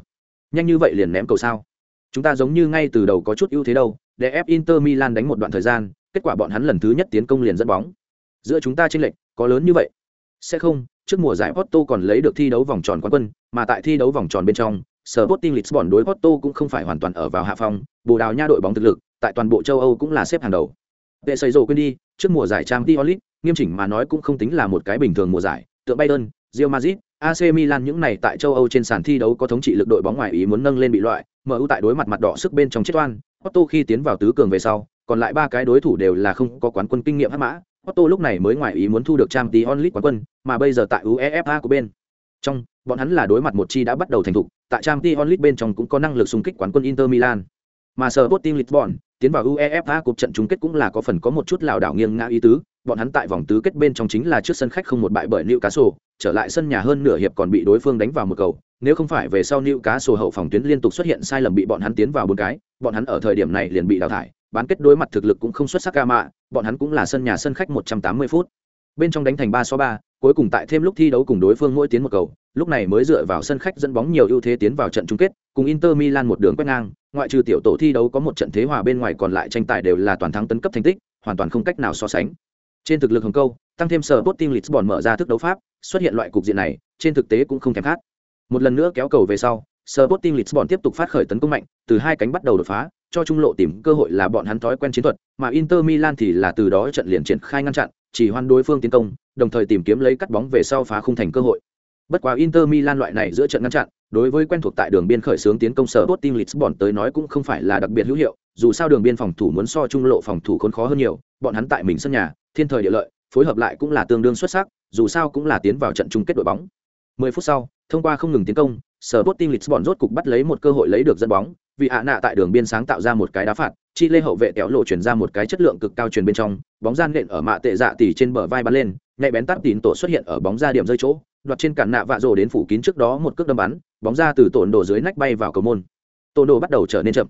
nhanh như vậy liền ném cầu sao? Chúng ta giống như ngay từ đầu có chút ưu thế đâu, để ép inter milan đánh một đoạn thời gian, kết quả bọn hắn lần thứ nhất tiến công liền dẫn bóng. Giữa chúng ta tranh lệch, có lớn như vậy? Sẽ không, trước mùa giải Porto còn lấy được thi đấu vòng tròn quán quân, mà tại thi đấu vòng tròn bên trong Sporting Lisbon đối Porto cũng không phải hoàn toàn ở vào hạ phong, Bồ Đào Nha đội bóng thực lực, tại toàn bộ châu Âu cũng là xếp hàng đầu. Vệ xây rổ quên đi, trước mùa giải Champions League, nghiêm chỉnh mà nói cũng không tính là một cái bình thường mùa giải, tượng Bayern Real Madrid AC Milan những này tại châu Âu trên sàn thi đấu có thống trị lực đội bóng ngoài ý muốn nâng lên bị loại, MU tại đối mặt mặt đỏ sức bên trong chết oan, Otto khi tiến vào tứ cường về sau, còn lại ba cái đối thủ đều là không có quán quân kinh nghiệm hắc mã, Otto lúc này mới ngoài ý muốn thu được Champions League quán quân, mà bây giờ tại UEFA của bên. Trong, bọn hắn là đối mặt một chi đã bắt đầu thành thục, tại Champions League bên trong cũng có năng lực xung kích quán quân Inter Milan. Mà Sporting Lisbon, tiến vào UEFA cuộc trận chung kết cũng là có phần có một chút lảo đảo nghiêng ngã ý tứ, bọn hắn tại vòng tứ kết bên trong chính là trước sân khách không một bại bởi Newcastle, trở lại sân nhà hơn nửa hiệp còn bị đối phương đánh vào một cầu, nếu không phải về sau nữ cá sổ hậu phòng tuyến liên tục xuất hiện sai lầm bị bọn hắn tiến vào bốn cái, bọn hắn ở thời điểm này liền bị đào thải, bán kết đối mặt thực lực cũng không xuất sắc ca mạ, bọn hắn cũng là sân nhà sân khách 180 phút. Bên trong đánh thành ba so ba cuối cùng tại thêm lúc thi đấu cùng đối phương mỗi tiến một cầu, lúc này mới dựa vào sân khách dẫn bóng nhiều ưu thế tiến vào trận chung kết, cùng Inter Milan một đường quét ngang, ngoại trừ tiểu tổ thi đấu có một trận thế hòa bên ngoài còn lại tranh tài đều là toàn thắng tấn cấp thành tích, hoàn toàn không cách nào so sánh. Trên thực lực hồng câu, tăng thêm sở Sporting Lisbon mở ra thức đấu pháp, xuất hiện loại cục diện này, trên thực tế cũng không thèm khát. Một lần nữa kéo cầu về sau, Sporting Lisbon tiếp tục phát khởi tấn công mạnh, từ hai cánh bắt đầu đột phá, cho trung lộ tìm cơ hội là bọn hắn thói quen chiến thuật, mà Inter Milan thì là từ đó trận liền triển khai ngăn chặn, chỉ hoan đối phương tiến công, đồng thời tìm kiếm lấy cắt bóng về sau phá khung thành cơ hội. Bất quá Inter Milan loại này giữa trận ngăn chặn, đối với quen thuộc tại đường biên khởi xướng tiến công Sporting Lisbon tới nói cũng không phải là đặc biệt hữu hiệu, dù sao đường biên phòng thủ muốn so trung lộ phòng thủ khốn khó hơn nhiều, bọn hắn tại mình sân nhà, thiên thời địa lợi, phối hợp lại cũng là tương đương xuất sắc, dù sao cũng là tiến vào trận chung kết đội bóng. 10 phút sau, thông qua không ngừng tiến công, Sporting Lisbon rốt cục bắt lấy một cơ hội lấy được dẫn bóng, vì ạ nạ tại đường biên sáng tạo ra một cái đá phạt, chi lê hậu vệ kéo lộ chuyển ra một cái chất lượng cực cao truyền bên trong, bóng gian nện ở mạ tệ dạ tỉ trên bờ vai bắn lên, nhạy bén tắt tín tổ xuất hiện ở bóng ra điểm rơi chỗ, đoạt trên cản nạ vạ rồ đến phủ kín trước đó một cước đâm bắn, bóng ra từ tổn đổ dưới nách bay vào cầu môn. Tổn đổ bắt đầu trở nên chậm.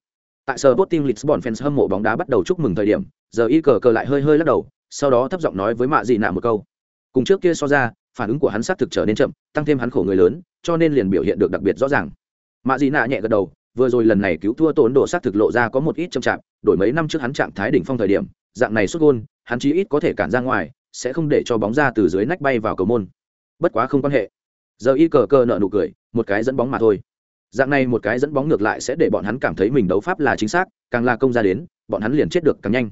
Tại Sporting Lisbon fans hâm mộ bóng đá bắt đầu chúc mừng thời điểm, giờ y cờ cờ lại hơi hơi lắc đầu, sau đó thấp giọng nói với mạ dị nạ một câu. Cùng trước kia so ra, phản ứng của hắn xác thực trở nên chậm, tăng thêm hắn khổ người lớn, cho nên liền biểu hiện được đặc biệt rõ ràng. Mạ dị nạ nhẹ gật đầu, vừa rồi lần này cứu thua tổn độ xác thực lộ ra có một ít chậm chạp, đổi mấy năm trước hắn trạng thái đỉnh phong thời điểm, dạng này xuất gôn, hắn chí ít có thể cản ra ngoài, sẽ không để cho bóng ra từ dưới nách bay vào cầu môn. Bất quá không quan hệ. Giờ y cờ cờ nợ nụ cười, một cái dẫn bóng mà thôi. Dạng này một cái dẫn bóng ngược lại sẽ để bọn hắn cảm thấy mình đấu pháp là chính xác, càng là công ra đến, bọn hắn liền chết được càng nhanh.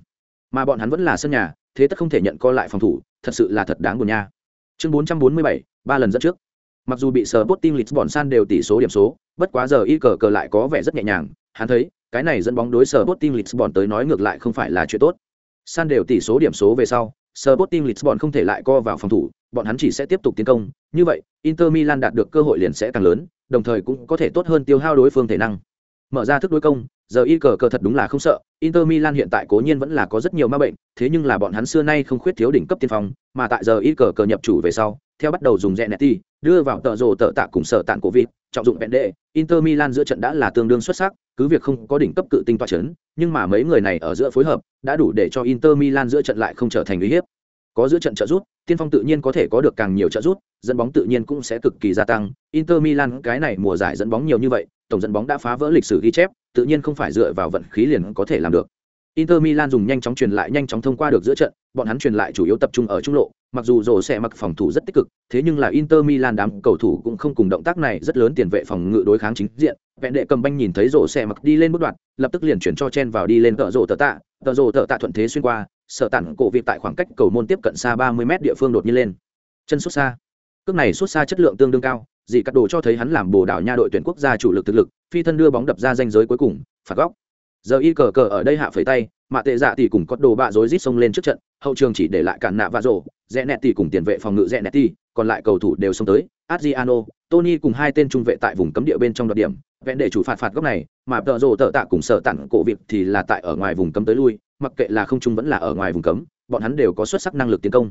Mà bọn hắn vẫn là sân nhà, thế tất không thể nhận co lại phòng thủ, thật sự là thật đáng buồn nha. Chương 447, ba lần dẫn trước. Mặc dù bị sở Sporting Lisbon san đều tỷ số điểm số, bất quá giờ y cờ cờ lại có vẻ rất nhẹ nhàng, hắn thấy, cái này dẫn bóng đối sở Sporting Lisbon tới nói ngược lại không phải là chuyện tốt. San đều tỷ số điểm số về sau, Sporting Lisbon không thể lại co vào phòng thủ, bọn hắn chỉ sẽ tiếp tục tiến công, như vậy, Inter Milan đạt được cơ hội liền sẽ càng lớn, đồng thời cũng có thể tốt hơn tiêu hao đối phương thể năng. Mở ra thức đối công, giờ y cờ cờ thật đúng là không sợ, Inter Milan hiện tại cố nhiên vẫn là có rất nhiều ma bệnh, thế nhưng là bọn hắn xưa nay không khuyết thiếu đỉnh cấp tiên phong, mà tại giờ y cờ cờ nhập chủ về sau, theo bắt đầu dùng Zenetti, đưa vào tợ rồ tợ tạ cùng sở tạn cổ vịt trọng dụng vẹn đệ, Inter Milan giữa trận đã là tương đương xuất sắc, cứ việc không có đỉnh cấp cự tinh toa chấn, nhưng mà mấy người này ở giữa phối hợp đã đủ để cho Inter Milan giữa trận lại không trở thành uy hiếp. Có giữa trận trợ rút, tiên phong tự nhiên có thể có được càng nhiều trợ rút, dẫn bóng tự nhiên cũng sẽ cực kỳ gia tăng. Inter Milan cái này mùa giải dẫn bóng nhiều như vậy, tổng dẫn bóng đã phá vỡ lịch sử ghi chép, tự nhiên không phải dựa vào vận khí liền có thể làm được. Inter Milan dùng nhanh chóng truyền lại nhanh chóng thông qua được giữa trận, bọn hắn truyền lại chủ yếu tập trung ở trung lộ, mặc dù rồ sẽ mặc phòng thủ rất tích cực, thế nhưng là Inter Milan đám cầu thủ cũng không cùng động tác này rất lớn tiền vệ phòng ngự đối kháng chính diện. Vẹn đệ cầm banh nhìn thấy rồ sẽ mặc đi lên bước đoạn, lập tức liền chuyển cho chen vào đi lên tợ rồ tợ tạ, tợ rồ tợ tạ thuận thế xuyên qua, sở tản cổ việc tại khoảng cách cầu môn tiếp cận xa 30 mét địa phương đột nhiên lên. Chân xuất xa. Cước này xuất xa chất lượng tương đương cao, Dì cắt đồ cho thấy hắn làm bồ đảo nha đội tuyển quốc gia chủ lực thực lực, phi thân đưa bóng đập ra ranh giới cuối cùng, phạt góc. Giờ y cờ cờ ở đây hạ phẩy tay mạ tệ dạ thì cùng có đồ bạ rối rít xông lên trước trận hậu trường chỉ để lại cản nạ và rổ rẽ nẹt thì cùng tiền vệ phòng ngự rẽ nẹt thì còn lại cầu thủ đều xông tới. Adriano tony cùng hai tên trung vệ tại vùng cấm địa bên trong đoạt điểm. Vẹn để chủ phạt phạt góc này mà tợ rổ tợ tạ cùng sợ tặng cổ việc thì là tại ở ngoài vùng cấm tới lui mặc kệ là không trung vẫn là ở ngoài vùng cấm bọn hắn đều có xuất sắc năng lực tiến công.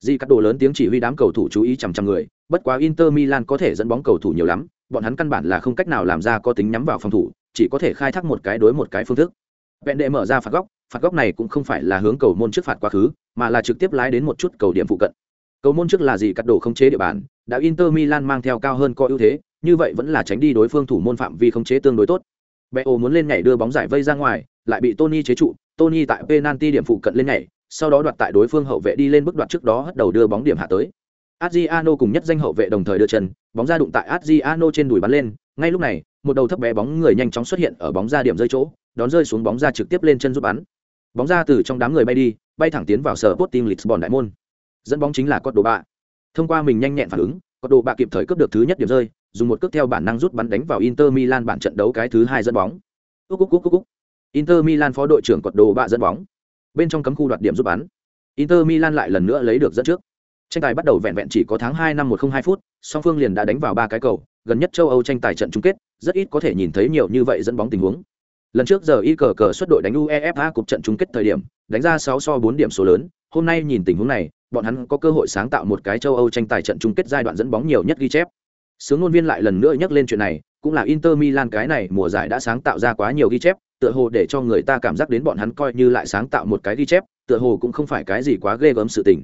Di cắt đồ lớn tiếng chỉ huy đám cầu thủ chú ý chằm chằm người bất quá inter milan có thể dẫn bóng cầu thủ nhiều lắm, bọn hắn căn bản là không cách nào làm ra có tính nhắm vào phòng thủ, chỉ có thể khai thác một cái đối một cái phương thức. Vẹn đệ mở ra phạt góc phạt góc này cũng không phải là hướng cầu môn trước phạt quá khứ, mà là trực tiếp lái đến một chút cầu điểm phụ cận. Cầu môn trước là gì cắt đổ không chế địa bàn, đã inter milan mang theo cao hơn có ưu thế, như vậy vẫn là tránh đi đối phương thủ môn phạm vi không chế tương đối tốt. Beo muốn lên nhảy đưa bóng giải vây ra ngoài, lại bị tony chế trụ, tony tại penalty điểm phụ cận lên nhảy, sau đó đoạt tại đối phương hậu vệ đi lên bước đoạt trước đó hất đầu đưa bóng điểm hạ tới. Adriano cùng nhất danh hậu vệ đồng thời đưa chân, bóng ra đụng tại Adriano trên đùi bắn lên, ngay lúc này, một đầu thấp bé bóng người nhanh chóng xuất hiện ở bóng ra điểm rơi chỗ, đón rơi xuống bóng ra trực tiếp lên chân giúp bắn. Bóng ra từ trong đám người bay đi, bay thẳng tiến vào sở Sporting Lisbon đại môn. Dẫn bóng chính là Cốt Đồ Bạ. Thông qua mình nhanh nhẹn phản ứng, Cốt Đồ Bạ kịp thời cướp được thứ nhất điểm rơi, dùng một cước theo bản năng rút bắn đánh vào Inter Milan bản trận đấu cái thứ hai dẫn bóng. Cúc cúc cúc cúc. Inter Milan phó đội trưởng Cốt Đồ Bạ dẫn bóng. Bên trong cấm khu đoạt điểm giúp bắn. Inter Milan lại lần nữa lấy được dẫn trước. Tranh tài bắt đầu vẹn vẹn chỉ có tháng hai năm một không hai phút, song phương liền đã đánh vào ba cái cầu, gần nhất châu Âu tranh tài trận chung kết, rất ít có thể nhìn thấy nhiều như vậy dẫn bóng tình huống. Lần trước giờ y cờ cờ xuất đội đánh UEFA cục trận chung kết thời điểm, đánh ra sáu so bốn điểm số lớn, hôm nay nhìn tình huống này, bọn hắn có cơ hội sáng tạo một cái châu Âu tranh tài trận chung kết giai đoạn dẫn bóng nhiều nhất ghi chép. Sướng ngôn viên lại lần nữa nhắc lên chuyện này, cũng là Inter Milan cái này mùa giải đã sáng tạo ra quá nhiều ghi chép, tựa hồ để cho người ta cảm giác đến bọn hắn coi như lại sáng tạo một cái ghi chép, tựa hồ cũng không phải cái gì quá ghê gớm sự tình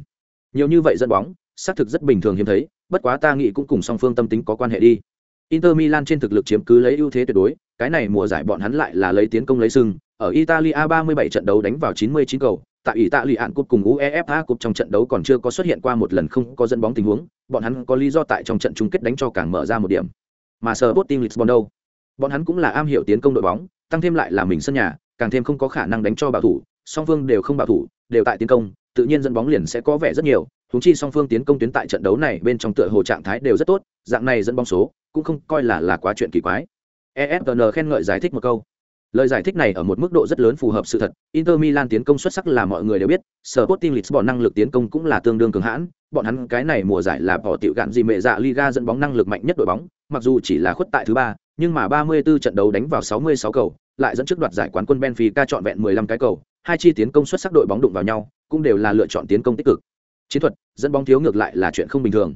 nhiều như vậy dẫn bóng, xác thực rất bình thường hiếm thấy, bất quá ta nghĩ cũng cùng song phương tâm tính có quan hệ đi. Inter milan trên thực lực chiếm cứ lấy ưu thế tuyệt đối, cái này mùa giải bọn hắn lại là lấy tiến công lấy sưng ở italia 37 trận đấu đánh vào 99 cầu, tại italia ạn cúp cùng uefa cúp trong trận đấu còn chưa có xuất hiện qua một lần không có dẫn bóng tình huống, bọn hắn có lý do tại trong trận chung kết đánh cho càng mở ra một điểm. Mà sờ bốt tim Lisbon đâu? Bọn hắn cũng là am hiểu tiến công đội bóng, tăng thêm lại là mình sân nhà, càng thêm không có khả năng đánh cho bảo thủ, song phương đều không bảo thủ, đều tại tiến công tự nhiên dẫn bóng liền sẽ có vẻ rất nhiều húng chi song phương tiến công tuyến tại trận đấu này bên trong tựa hồ trạng thái đều rất tốt, dạng này dẫn bóng số cũng không coi là là quá chuyện kỳ quái. Efn khen ngợi giải thích một câu. Lời giải thích này ở một mức độ rất lớn phù hợp sự thật, inter milan tiến công xuất sắc là mọi người đều biết sở Sporting Lisbon năng lực tiến công cũng là tương đương cường hãn, bọn hắn cái này mùa giải là bỏ tiểu gạn gì mẹ dạ liga dẫn bóng năng lực mạnh nhất đội bóng, mặc dù chỉ là khuất tại thứ ba, nhưng mà 34 trận đấu đánh vào 66 cầu, lại dẫn trước đoạt giải quán quân benfica chọn vẹn 15 cái cầu hai chi tiến công xuất sắc đội bóng đụng vào nhau cũng đều là lựa chọn tiến công tích cực chiến thuật dẫn bóng thiếu ngược lại là chuyện không bình thường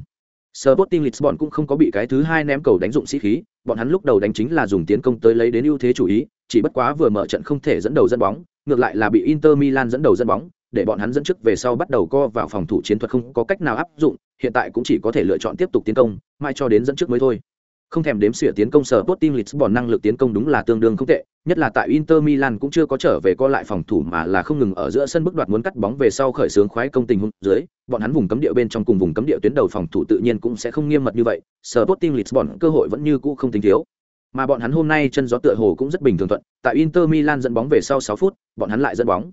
Sporting Lisbon cũng không có bị cái thứ hai ném cầu đánh dụng sĩ khí, bọn hắn lúc đầu đánh chính là dùng tiến công tới lấy đến ưu thế chủ ý, chỉ bất quá vừa mở trận không thể dẫn đầu dẫn bóng, ngược lại là bị Inter Milan dẫn đầu dẫn bóng, để bọn hắn dẫn trước về sau bắt đầu co vào phòng thủ chiến thuật không có cách nào áp dụng, hiện tại cũng chỉ có thể lựa chọn tiếp tục tiến công, mai cho đến dẫn trước mới thôi. Không thèm đếm xỉa tiến công sở Sporting Lisbon năng lực tiến công đúng là tương đương không tệ, nhất là tại Inter Milan cũng chưa có trở về co lại phòng thủ mà là không ngừng ở giữa sân bước đoạt muốn cắt bóng về sau khởi xướng khoái công tình huống dưới, bọn hắn vùng cấm địa bên trong cùng vùng cấm địa tuyến đầu phòng thủ tự nhiên cũng sẽ không nghiêm mật như vậy, Sporting Lisbon cơ hội vẫn như cũ không tính thiếu. Mà bọn hắn hôm nay chân gió tựa hồ cũng rất bình thường thuận, tại Inter Milan dẫn bóng về sau 6 phút, bọn hắn lại dẫn bóng.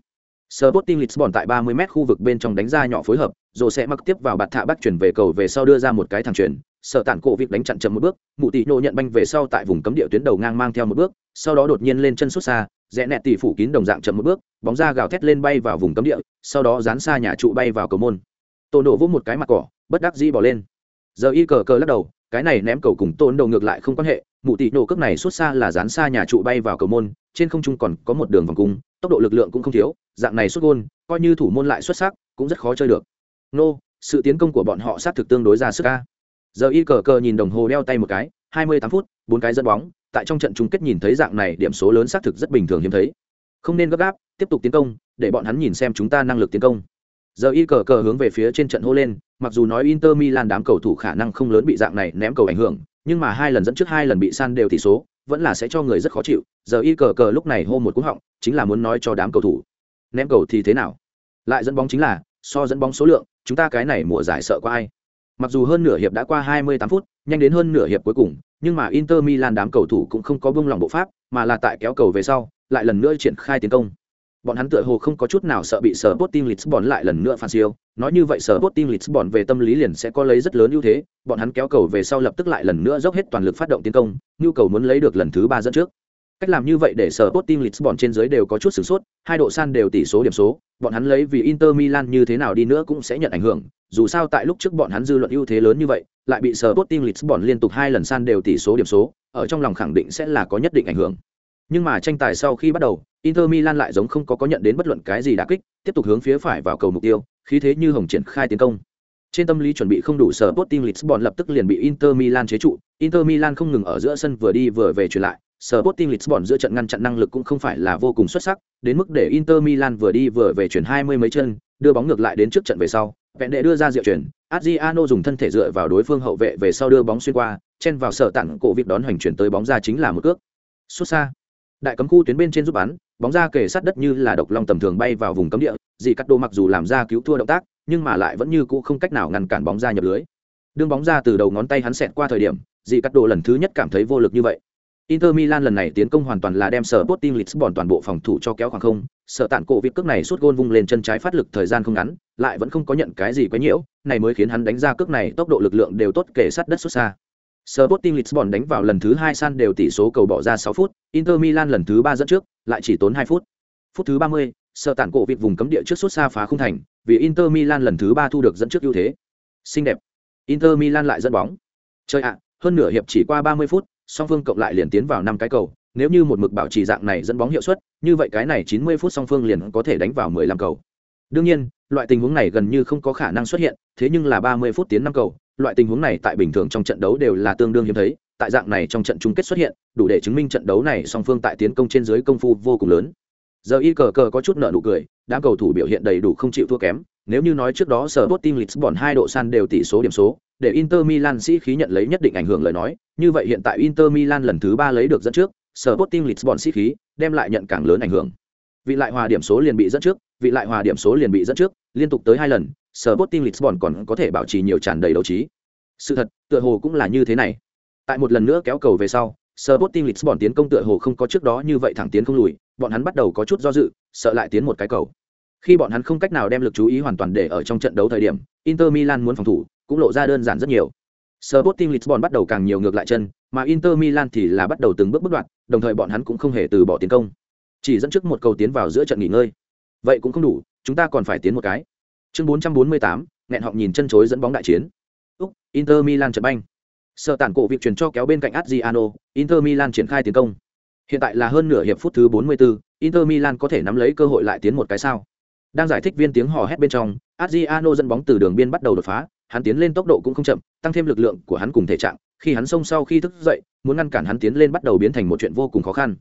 Sporting Lisbon tại 30m khu vực bên trong đánh ra nhỏ phối hợp, rồi sẽ mặc tiếp vào bạt thạ bắc chuyển về cầu về sau đưa ra một cái thẳng chuyển, sở tản cổ việc đánh chặn chậm một bước, mụ tỷ nộ nhận banh về sau tại vùng cấm địa tuyến đầu ngang mang theo một bước, sau đó đột nhiên lên chân xuất xa, rẽ nẹt tỷ phủ kín đồng dạng chậm một bước, bóng ra gào thét lên bay vào vùng cấm địa, sau đó dán xa nhà trụ bay vào cầu môn. Tổ nổ vỗ một cái mặt cỏ, bất đắc dĩ bỏ lên. Giờ y cờ cờ lắc đầu, cái này ném cầu cùng tôn đầu ngược lại không quan hệ, mụ tỷ nổ cước này xuất xa là dán xa nhà trụ bay vào cầu môn, trên không trung còn có một đường vòng cung, tốc độ lực lượng cũng không thiếu, dạng này xuất gôn, coi như thủ môn lại xuất sắc, cũng rất khó chơi được. Nô, sự tiến công của bọn họ sát thực tương đối ra sức ca giờ y cờ cờ nhìn đồng hồ đeo tay một cái, hai mươi tám phút, bốn cái dẫn bóng, tại trong trận chung kết nhìn thấy dạng này, điểm số lớn xác thực rất bình thường hiếm thấy. Không nên gấp gáp, tiếp tục tiến công, để bọn hắn nhìn xem chúng ta năng lực tiến công. Giờ y cờ cờ hướng về phía trên trận hô lên, mặc dù nói inter milan đám cầu thủ khả năng không lớn bị dạng này ném cầu ảnh hưởng, nhưng mà hai lần dẫn trước, hai lần bị san đều tỷ số, vẫn là sẽ cho người rất khó chịu. Giờ y cờ cờ lúc này hô một cú họng, chính là muốn nói cho đám cầu thủ, ném cầu thì thế nào? Lại dẫn bóng chính là, so dẫn bóng số lượng, chúng ta cái này mùa giải sợ có ai mặc dù hơn nửa hiệp đã qua 28 phút nhanh đến hơn nửa hiệp cuối cùng nhưng mà inter milan đám cầu thủ cũng không có buông lòng bộ pháp mà là tại kéo cầu về sau lại lần nữa triển khai tiến công. Bọn hắn tựa hồ không có chút nào sợ bị sở Sporting Lisbon lại lần nữa phản siêu, nói như vậy sở Sporting Lisbon về tâm lý liền sẽ có lấy rất lớn ưu thế, bọn hắn kéo cầu về sau lập tức lại lần nữa dốc hết toàn lực phát động tiến công, nhu cầu muốn lấy được lần thứ ba dẫn trước. Cách làm như vậy để sở Sporting Lisbon trên dưới đều có chút sửng sốt, hai độ san đều tỷ số điểm số, bọn hắn lấy vì Inter Milan như thế nào đi nữa cũng sẽ nhận ảnh hưởng, dù sao tại lúc trước bọn hắn dư luận ưu thế lớn như vậy, lại bị sở Sporting Lisbon liên tục hai lần san đều tỷ số điểm số, ở trong lòng khẳng định sẽ là có nhất định ảnh hưởng. Nhưng mà tranh tài sau khi bắt đầu, Inter Milan lại giống không có có nhận đến bất luận cái gì đả kích, tiếp tục hướng phía phải vào cầu mục tiêu, khí thế như hồng triển khai tiến công. Trên tâm lý chuẩn bị không đủ sở Sporting Lisbon lập tức liền bị Inter Milan chế trụ, Inter Milan không ngừng ở giữa sân vừa đi vừa về chuyển lại, Sporting Lisbon giữa trận ngăn chặn năng lực cũng không phải là vô cùng xuất sắc, đến mức để Inter Milan vừa đi vừa về chuyển hai mươi mấy chân, đưa bóng ngược lại đến trước trận về sau, vẹn đệ đưa ra diệu chuyển, Adriano dùng thân thể dựa vào đối phương hậu vệ về sau đưa bóng xuyên qua, chen vào sở tặng cổ việc đón hoành chuyển tới bóng ra chính là một cước. Xuất xa. Đại cấm khu tuyến bên trên giúp bắn bóng ra kề sát đất như là độc long tầm thường bay vào vùng cấm địa dì cắt đồ mặc dù làm ra cứu thua động tác nhưng mà lại vẫn như cũ không cách nào ngăn cản bóng ra nhập lưới. Đương bóng ra từ đầu ngón tay hắn xẹt qua thời điểm dì cắt đồ lần thứ nhất cảm thấy vô lực như vậy. Inter Milan lần này tiến công hoàn toàn là đem sở Sporting Lisbon toàn bộ phòng thủ cho kéo khoảng không, sở tạn cổ việc cước này suốt gôn vung lên chân trái phát lực thời gian không ngắn, lại vẫn không có nhận cái gì quá nhiễu, này mới khiến hắn đánh ra cước này tốc độ lực lượng đều tốt kể sát đất xuất xa. Sporting Lisbon đánh vào lần thứ hai san đều tỷ số cầu bỏ ra 6 phút, Inter Milan lần thứ ba dẫn trước, lại chỉ tốn 2 phút. Phút thứ 30, sở tản cổ việc vùng cấm địa trước suốt xa phá không thành, vì Inter Milan lần thứ ba thu được dẫn trước ưu thế. Xinh đẹp. Inter Milan lại dẫn bóng. Chơi ạ, hơn nửa hiệp chỉ qua 30 phút, song phương cộng lại liền tiến vào năm cái cầu, nếu như một mực bảo trì dạng này dẫn bóng hiệu suất, như vậy cái này 90 phút song phương liền có thể đánh vào 15 cầu. Đương nhiên, loại tình huống này gần như không có khả năng xuất hiện, thế nhưng là 30 phút tiến 5 cầu, loại tình huống này tại bình thường trong trận đấu đều là tương đương hiếm thấy tại dạng này trong trận chung kết xuất hiện đủ để chứng minh trận đấu này song phương tại tiến công trên dưới công phu vô cùng lớn giờ y cờ cờ có chút nợ nụ cười đám cầu thủ biểu hiện đầy đủ không chịu thua kém nếu như nói trước đó sở Sporting Lisbon hai độ san đều tỷ số điểm số để Inter Milan sĩ khí nhận lấy nhất định ảnh hưởng lời nói như vậy hiện tại Inter Milan lần thứ ba lấy được dẫn trước Sporting Lisbon sĩ khí đem lại nhận càng lớn ảnh hưởng vị lại hòa điểm số liền bị dẫn trước vị lại hòa điểm số liền bị dẫn trước liên tục tới hai lần Sporting Lisbon còn có thể bảo trì nhiều tràn đầy đấu trí. Sự thật, tựa hồ cũng là như thế này. Tại một lần nữa kéo cầu về sau, Sporting Lisbon tiến công tựa hồ không có trước đó như vậy thẳng tiến không lùi, bọn hắn bắt đầu có chút do dự, sợ lại tiến một cái cầu. Khi bọn hắn không cách nào đem lực chú ý hoàn toàn để ở trong trận đấu thời điểm, Inter Milan muốn phòng thủ, cũng lộ ra đơn giản rất nhiều. Sporting Lisbon bắt đầu càng nhiều ngược lại chân, mà Inter Milan thì là bắt đầu từng bước bước đoạn, đồng thời bọn hắn cũng không hề từ bỏ tiến công. Chỉ dẫn trước một cầu tiến vào giữa trận nghỉ ngơi. Vậy cũng không đủ, chúng ta còn phải tiến một cái. Chương 448, nghẹn họng nhìn chân chối dẫn bóng đại chiến. Úc inter milan trận banh. Sở tản cổ việc chuyển cho kéo bên cạnh adriano inter milan triển khai tiến công. Hiện tại là hơn nửa hiệp phút thứ 44, inter milan có thể nắm lấy cơ hội lại tiến một cái sao? Đang giải thích viên tiếng hò hét bên trong adriano dẫn bóng từ đường biên bắt đầu đột phá hắn tiến lên tốc độ cũng không chậm tăng thêm lực lượng của hắn cùng thể trạng khi hắn xông sau khi thức dậy muốn ngăn cản hắn tiến lên bắt đầu biến thành một chuyện vô cùng khó khăn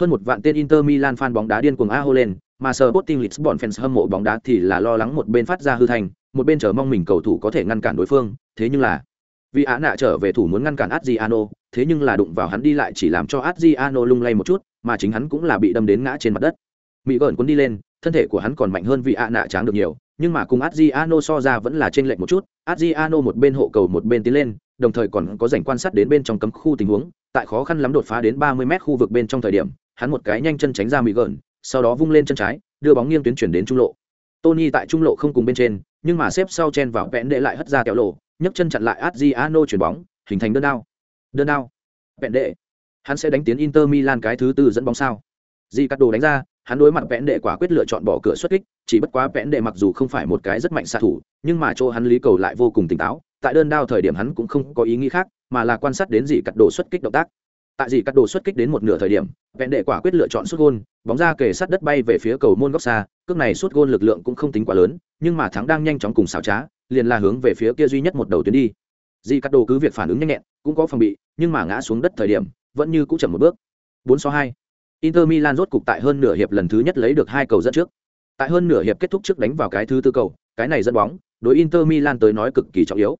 hơn một vạn tên inter milan fan bóng đá điên cuồng a hô lên mà Sporting Lisbon fans hâm mộ bóng đá thì là lo lắng một bên phát ra hư thành, một bên chờ mong mình cầu thủ có thể ngăn cản đối phương, thế nhưng là vì Á nạ trở về thủ muốn ngăn cản Adriano, thế nhưng là đụng vào hắn đi lại chỉ làm cho Adriano lung lay một chút, mà chính hắn cũng là bị đâm đến ngã trên mặt đất. Mỹ gợn cuốn đi lên, thân thể của hắn còn mạnh hơn vì Á nạ tráng được nhiều, nhưng mà cùng Adriano so ra vẫn là trên lệch một chút, Adriano một bên hộ cầu một bên tiến lên, đồng thời còn có rảnh quan sát đến bên trong cấm khu tình huống, tại khó khăn lắm đột phá đến 30m khu vực bên trong thời điểm, hắn một cái nhanh chân tránh ra mì gần, sau đó vung lên chân trái đưa bóng nghiêng tuyến chuyển đến trung lộ. Tony tại trung lộ không cùng bên trên nhưng mà xếp sau chen vào vẹn đệ lại hất ra kéo lộ nhấc chân chặn lại adriano chuyển bóng hình thành đơn đao. Đơn đao. Vẹn đệ. Hắn sẽ đánh tiến inter milan cái thứ tư dẫn bóng sao? Di cắt đồ đánh ra hắn đối mặt vẽn đệ quả quyết lựa chọn bỏ cửa xuất kích, chỉ bất quá vẽn đệ mặc dù không phải một cái rất mạnh xạ thủ, nhưng mà chỗ hắn lý cầu lại vô cùng tỉnh táo, tại đơn đao thời điểm hắn cũng không có ý nghĩ khác, mà là quan sát đến gì cắt đồ xuất kích động tác tại gì cắt đồ xuất kích đến một nửa thời điểm, vẽn đệ quả quyết lựa chọn xuất gôn, bóng ra kề sát đất bay về phía cầu môn góc xa, cước này xuất gôn lực lượng cũng không tính quá lớn, nhưng mà thắng đang nhanh chóng cùng xảo trá, liền là hướng về phía kia duy nhất một đầu tuyến đi di cắt đồ cứ việc phản ứng nhanh nhẹn, cũng có phòng bị, nhưng mà ngã xuống đất thời điểm, vẫn như cũng chậm một bước. Bốn số hai. Inter Milan rốt cục tại hơn nửa hiệp lần thứ nhất lấy được hai cầu dẫn trước. Tại hơn nửa hiệp kết thúc trước đánh vào cái thứ tư cầu, cái này dẫn bóng, đối Inter Milan tới nói cực kỳ trọng yếu.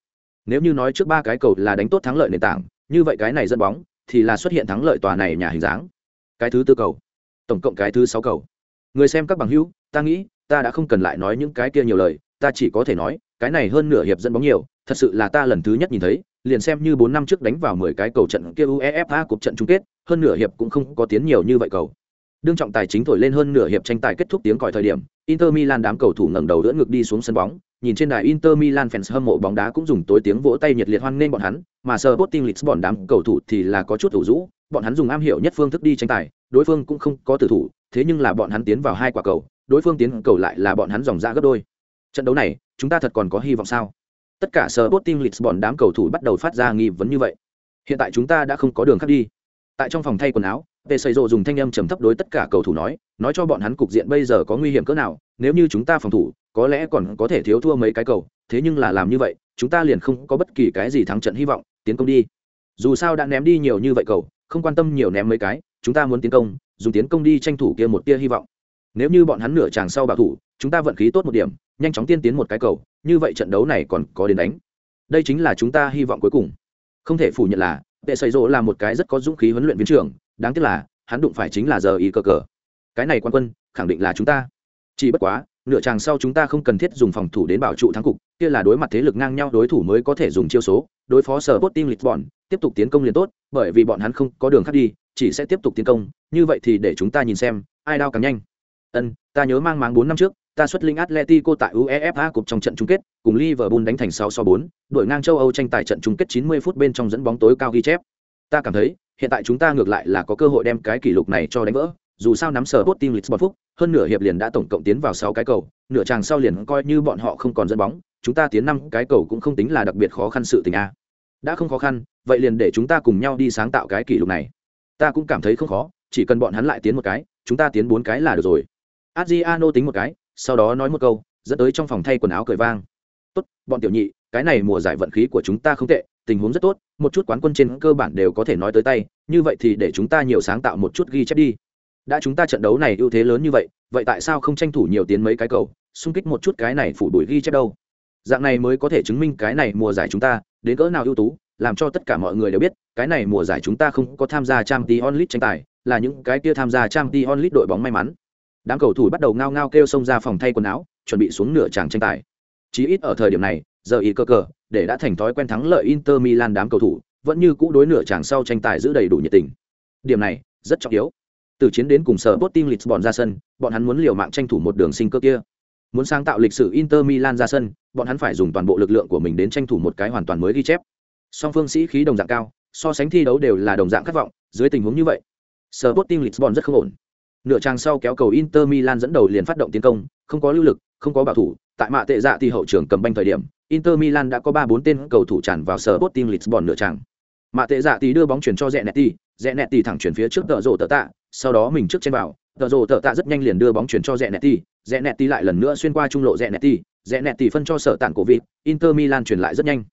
Nếu như nói trước ba cái cầu là đánh tốt thắng lợi nền tảng, như vậy cái này dẫn bóng thì là xuất hiện thắng lợi tòa này nhà hình dáng. Cái thứ tư cầu, tổng cộng cái thứ sáu cầu. Người xem các bằng hữu, ta nghĩ, ta đã không cần lại nói những cái kia nhiều lời, ta chỉ có thể nói, cái này hơn nửa hiệp dẫn bóng nhiều, thật sự là ta lần thứ nhất nhìn thấy, liền xem như bốn năm trước đánh vào mười cái cầu trận kia UEFA cuộc trận chung kết, hơn nửa hiệp cũng không có tiến nhiều như vậy cầu. Đương trọng tài chính thổi lên hơn nửa hiệp tranh tài kết thúc tiếng còi thời điểm, Inter Milan đám cầu thủ ngẩng đầu đỡ ngược đi xuống sân bóng, nhìn trên đài Inter Milan fans hâm mộ bóng đá cũng dùng tối tiếng vỗ tay nhiệt liệt hoan nghênh bọn hắn, mà Sporting Lisbon đám cầu thủ thì là có chút ủ rũ, bọn hắn dùng am hiểu nhất phương thức đi tranh tài, đối phương cũng không có tử thủ, thế nhưng là bọn hắn tiến vào hai quả cầu, đối phương tiến cầu lại là bọn hắn dòng ra gấp đôi. Trận đấu này, chúng ta thật còn có hy vọng sao? Tất cả Sporting Lisbon đám cầu thủ bắt đầu phát ra nghi vấn như vậy. Hiện tại chúng ta đã không có đường khác đi. Tại trong phòng thay quần áo, tê Sẩy Rồ dùng thanh âm trầm thấp đối tất cả cầu thủ nói, nói cho bọn hắn cục diện bây giờ có nguy hiểm cỡ nào, nếu như chúng ta phòng thủ, có lẽ còn có thể thiếu thua mấy cái cầu, thế nhưng là làm như vậy, chúng ta liền không có bất kỳ cái gì thắng trận hy vọng, tiến công đi. Dù sao đã ném đi nhiều như vậy cầu, không quan tâm nhiều ném mấy cái, chúng ta muốn tiến công, dùng tiến công đi tranh thủ kia một tia hy vọng. Nếu như bọn hắn nửa chàng sau bảo thủ, chúng ta vận khí tốt một điểm, nhanh chóng tiên tiến một cái cầu, như vậy trận đấu này còn có đến đánh. Đây chính là chúng ta hy vọng cuối cùng. Không thể phủ nhận là, Tệ xây rỗ là một cái rất có dũng khí huấn luyện viên trưởng, đáng tiếc là hắn đụng phải chính là giờ ý cờ cờ cái này quan quân khẳng định là chúng ta chỉ bất quá nửa chàng sau chúng ta không cần thiết dùng phòng thủ đến bảo trụ thắng cục kia là đối mặt thế lực ngang nhau đối thủ mới có thể dùng chiêu số đối phó sở bot team lisbon tiếp tục tiến công liền tốt bởi vì bọn hắn không có đường khác đi chỉ sẽ tiếp tục tiến công như vậy thì để chúng ta nhìn xem ai đao càng nhanh ân ta nhớ mang máng bốn năm trước ta xuất linh Atletico tại UEFA Cup trong trận chung kết, cùng Liverpool đánh thành 6 so 4, đội ngang châu Âu tranh tài trận chung kết 90 phút bên trong dẫn bóng tối cao ghi chép. Ta cảm thấy, hiện tại chúng ta ngược lại là có cơ hội đem cái kỷ lục này cho đánh vỡ dù sao nắm sở bot team Lisbon phúc hơn nửa hiệp liền đã tổng cộng tiến vào 6 cái cầu nửa chàng sau liền coi như bọn họ không còn dẫn bóng chúng ta tiến năm cái cầu cũng không tính là đặc biệt khó khăn sự tình a. Đã không khó khăn vậy liền để chúng ta cùng nhau đi sáng tạo cái kỷ lục này. Ta cũng cảm thấy không khó chỉ cần bọn hắn lại tiến một cái chúng ta tiến bốn cái là được rồi. Adriano tính một cái sau đó nói một câu, dẫn tới trong phòng thay quần áo cười vang. Tốt, bọn tiểu nhị, cái này mùa giải vận khí của chúng ta không tệ, tình huống rất tốt, một chút quán quân trên cơ bản đều có thể nói tới tay, như vậy thì để chúng ta nhiều sáng tạo một chút ghi chép đi. Đã chúng ta trận đấu này ưu thế lớn như vậy vậy tại sao không tranh thủ nhiều tiến mấy cái cầu, xung kích một chút cái này phủ đuổi ghi chép đâu? Dạng này mới có thể chứng minh cái này mùa giải chúng ta, đến cỡ nào ưu tú, làm cho tất cả mọi người đều biết, cái này mùa giải chúng ta không có tham gia trang t onlit tranh tài, là những cái kia tham gia trang t onlit đội bóng may mắn đám cầu thủ bắt đầu ngao ngao kêu xông ra phòng thay quần áo chuẩn bị xuống nửa tràng tranh tài chí ít ở thời điểm này giờ ý cơ cờ để đã thành thói quen thắng lợi Inter Milan đám cầu thủ, vẫn như cũ đối nửa tràng sau tranh tài giữ đầy đủ nhiệt tình. Điểm này rất trọng yếu. Từ chiến đến cùng sở Sporting Lisbon ra sân, bọn hắn muốn liều mạng tranh thủ một đường sinh cơ kia. Muốn sáng tạo lịch sử Inter Milan ra sân, bọn hắn phải dùng toàn bộ lực lượng của mình đến tranh thủ một cái hoàn toàn mới ghi chép. Song phương sĩ khí đồng dạng cao, so sánh thi đấu đều là đồng dạng khát vọng, dưới tình huống như vậy, sở Sporting Lisbon rất không ổn. Nửa trang sau kéo cầu Inter Milan dẫn đầu liền phát động tiến công, không có lưu lực, không có bảo thủ, tại mạ tệ dạ thì hậu trường cầm banh thời điểm, Inter Milan đã có 3-4 tên cầu thủ tràn vào sở Sporting Lisbon nửa trang. Mạ tệ dạ thì đưa bóng chuyển cho Zenetti, Zenetti thẳng chuyển phía trước tợ rồ tợ tạ, sau đó mình trước trên vào, tợ rồ tợ tạ rất nhanh liền đưa bóng chuyển cho Zenetti, Zenetti lại lần nữa xuyên qua trung lộ Zenetti, Zenetti phân cho sở tản cổ vịt, Inter Milan chuyển lại rất nhanh.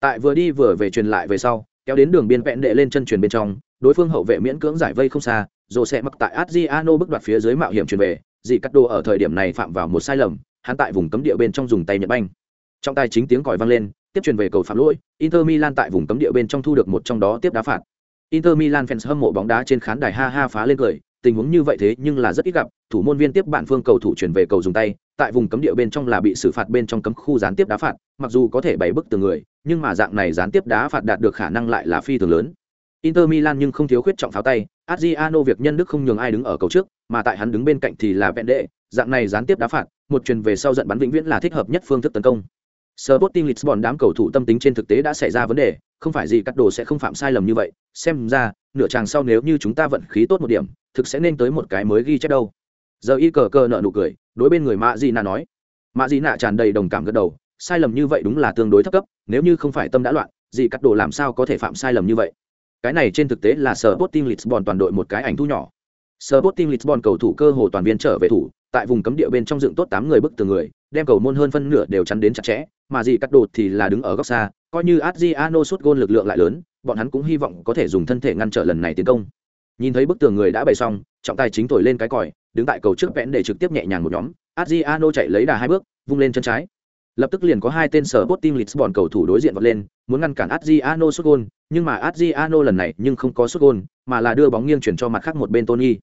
Tại vừa đi vừa về chuyển lại về sau, kéo đến đường biên vẹn đệ lên chân chuyển bên trong, đối phương hậu vệ miễn cưỡng giải vây không xa, dồ sẽ mặc tại Adriano bước đoạt phía dưới mạo hiểm truyền về, Dì cắt đồ ở thời điểm này phạm vào một sai lầm, hắn tại vùng cấm địa bên trong dùng tay nhật banh. Trong tay chính tiếng còi vang lên tiếp truyền về cầu phạm lỗi inter milan tại vùng cấm địa bên trong thu được một trong đó tiếp đá phạt. Inter milan fans hâm mộ bóng đá trên khán đài ha ha phá lên cười tình huống như vậy thế nhưng là rất ít gặp thủ môn viên tiếp bản phương cầu thủ chuyển về cầu dùng tay tại vùng cấm địa bên trong là bị xử phạt bên trong cấm khu gián tiếp đá phạt mặc dù có thể bảy bức từ người nhưng mà dạng này gián tiếp đá phạt đạt được khả năng lại là phi thường lớn. Inter Milan nhưng không thiếu khuyết trọng pháo tay, Adriano việc nhân đức không nhường ai đứng ở cầu trước, mà tại hắn đứng bên cạnh thì là Pende, dạng này gián tiếp đá phạt, một truyền về sau giận bắn vĩnh viễn là thích hợp nhất phương thức tấn công. Sporting Lisbon đám cầu thủ tâm tính trên thực tế đã xảy ra vấn đề, không phải gì cắt đồ sẽ không phạm sai lầm như vậy, xem ra, nửa chàng sau nếu như chúng ta vận khí tốt một điểm, thực sẽ nên tới một cái mới ghi chép đâu. Giờ y cờ cờ nợ nụ cười, đối bên người Mạ Dị Nạ nói. Mạ Dị Nạ tràn đầy đồng cảm gật đầu, sai lầm như vậy đúng là tương đối thấp cấp, nếu như không phải tâm đã loạn, gì cắt đồ làm sao có thể phạm sai lầm như vậy. Cái này trên thực tế là Sporting Lisbon toàn đội một cái ảnh thu nhỏ. Sporting Lisbon cầu thủ cơ hồ toàn viên trở về thủ, tại vùng cấm địa bên trong dựng tốt tám người bức từ người, đem cầu môn hơn phân nửa đều chắn đến chặt chẽ, mà gì cắt đột thì là đứng ở góc xa, coi như Adriano sút gôn lực lượng lại lớn, bọn hắn cũng hy vọng có thể dùng thân thể ngăn trở lần này tiến công. Nhìn thấy bức tường người đã bày xong trọng tài chính thổi lên cái còi đứng tại cầu trước vẽn để trực tiếp nhẹ nhàng một nhóm. Adriano chạy lấy đà hai bước vung lên chân trái lập tức liền có hai tên sở bot team lisbon cầu thủ đối diện vọt lên muốn ngăn cản adriano sút gôn nhưng mà adriano lần này nhưng không có sút gôn mà là đưa bóng nghiêng chuyển cho mặt khác một bên tony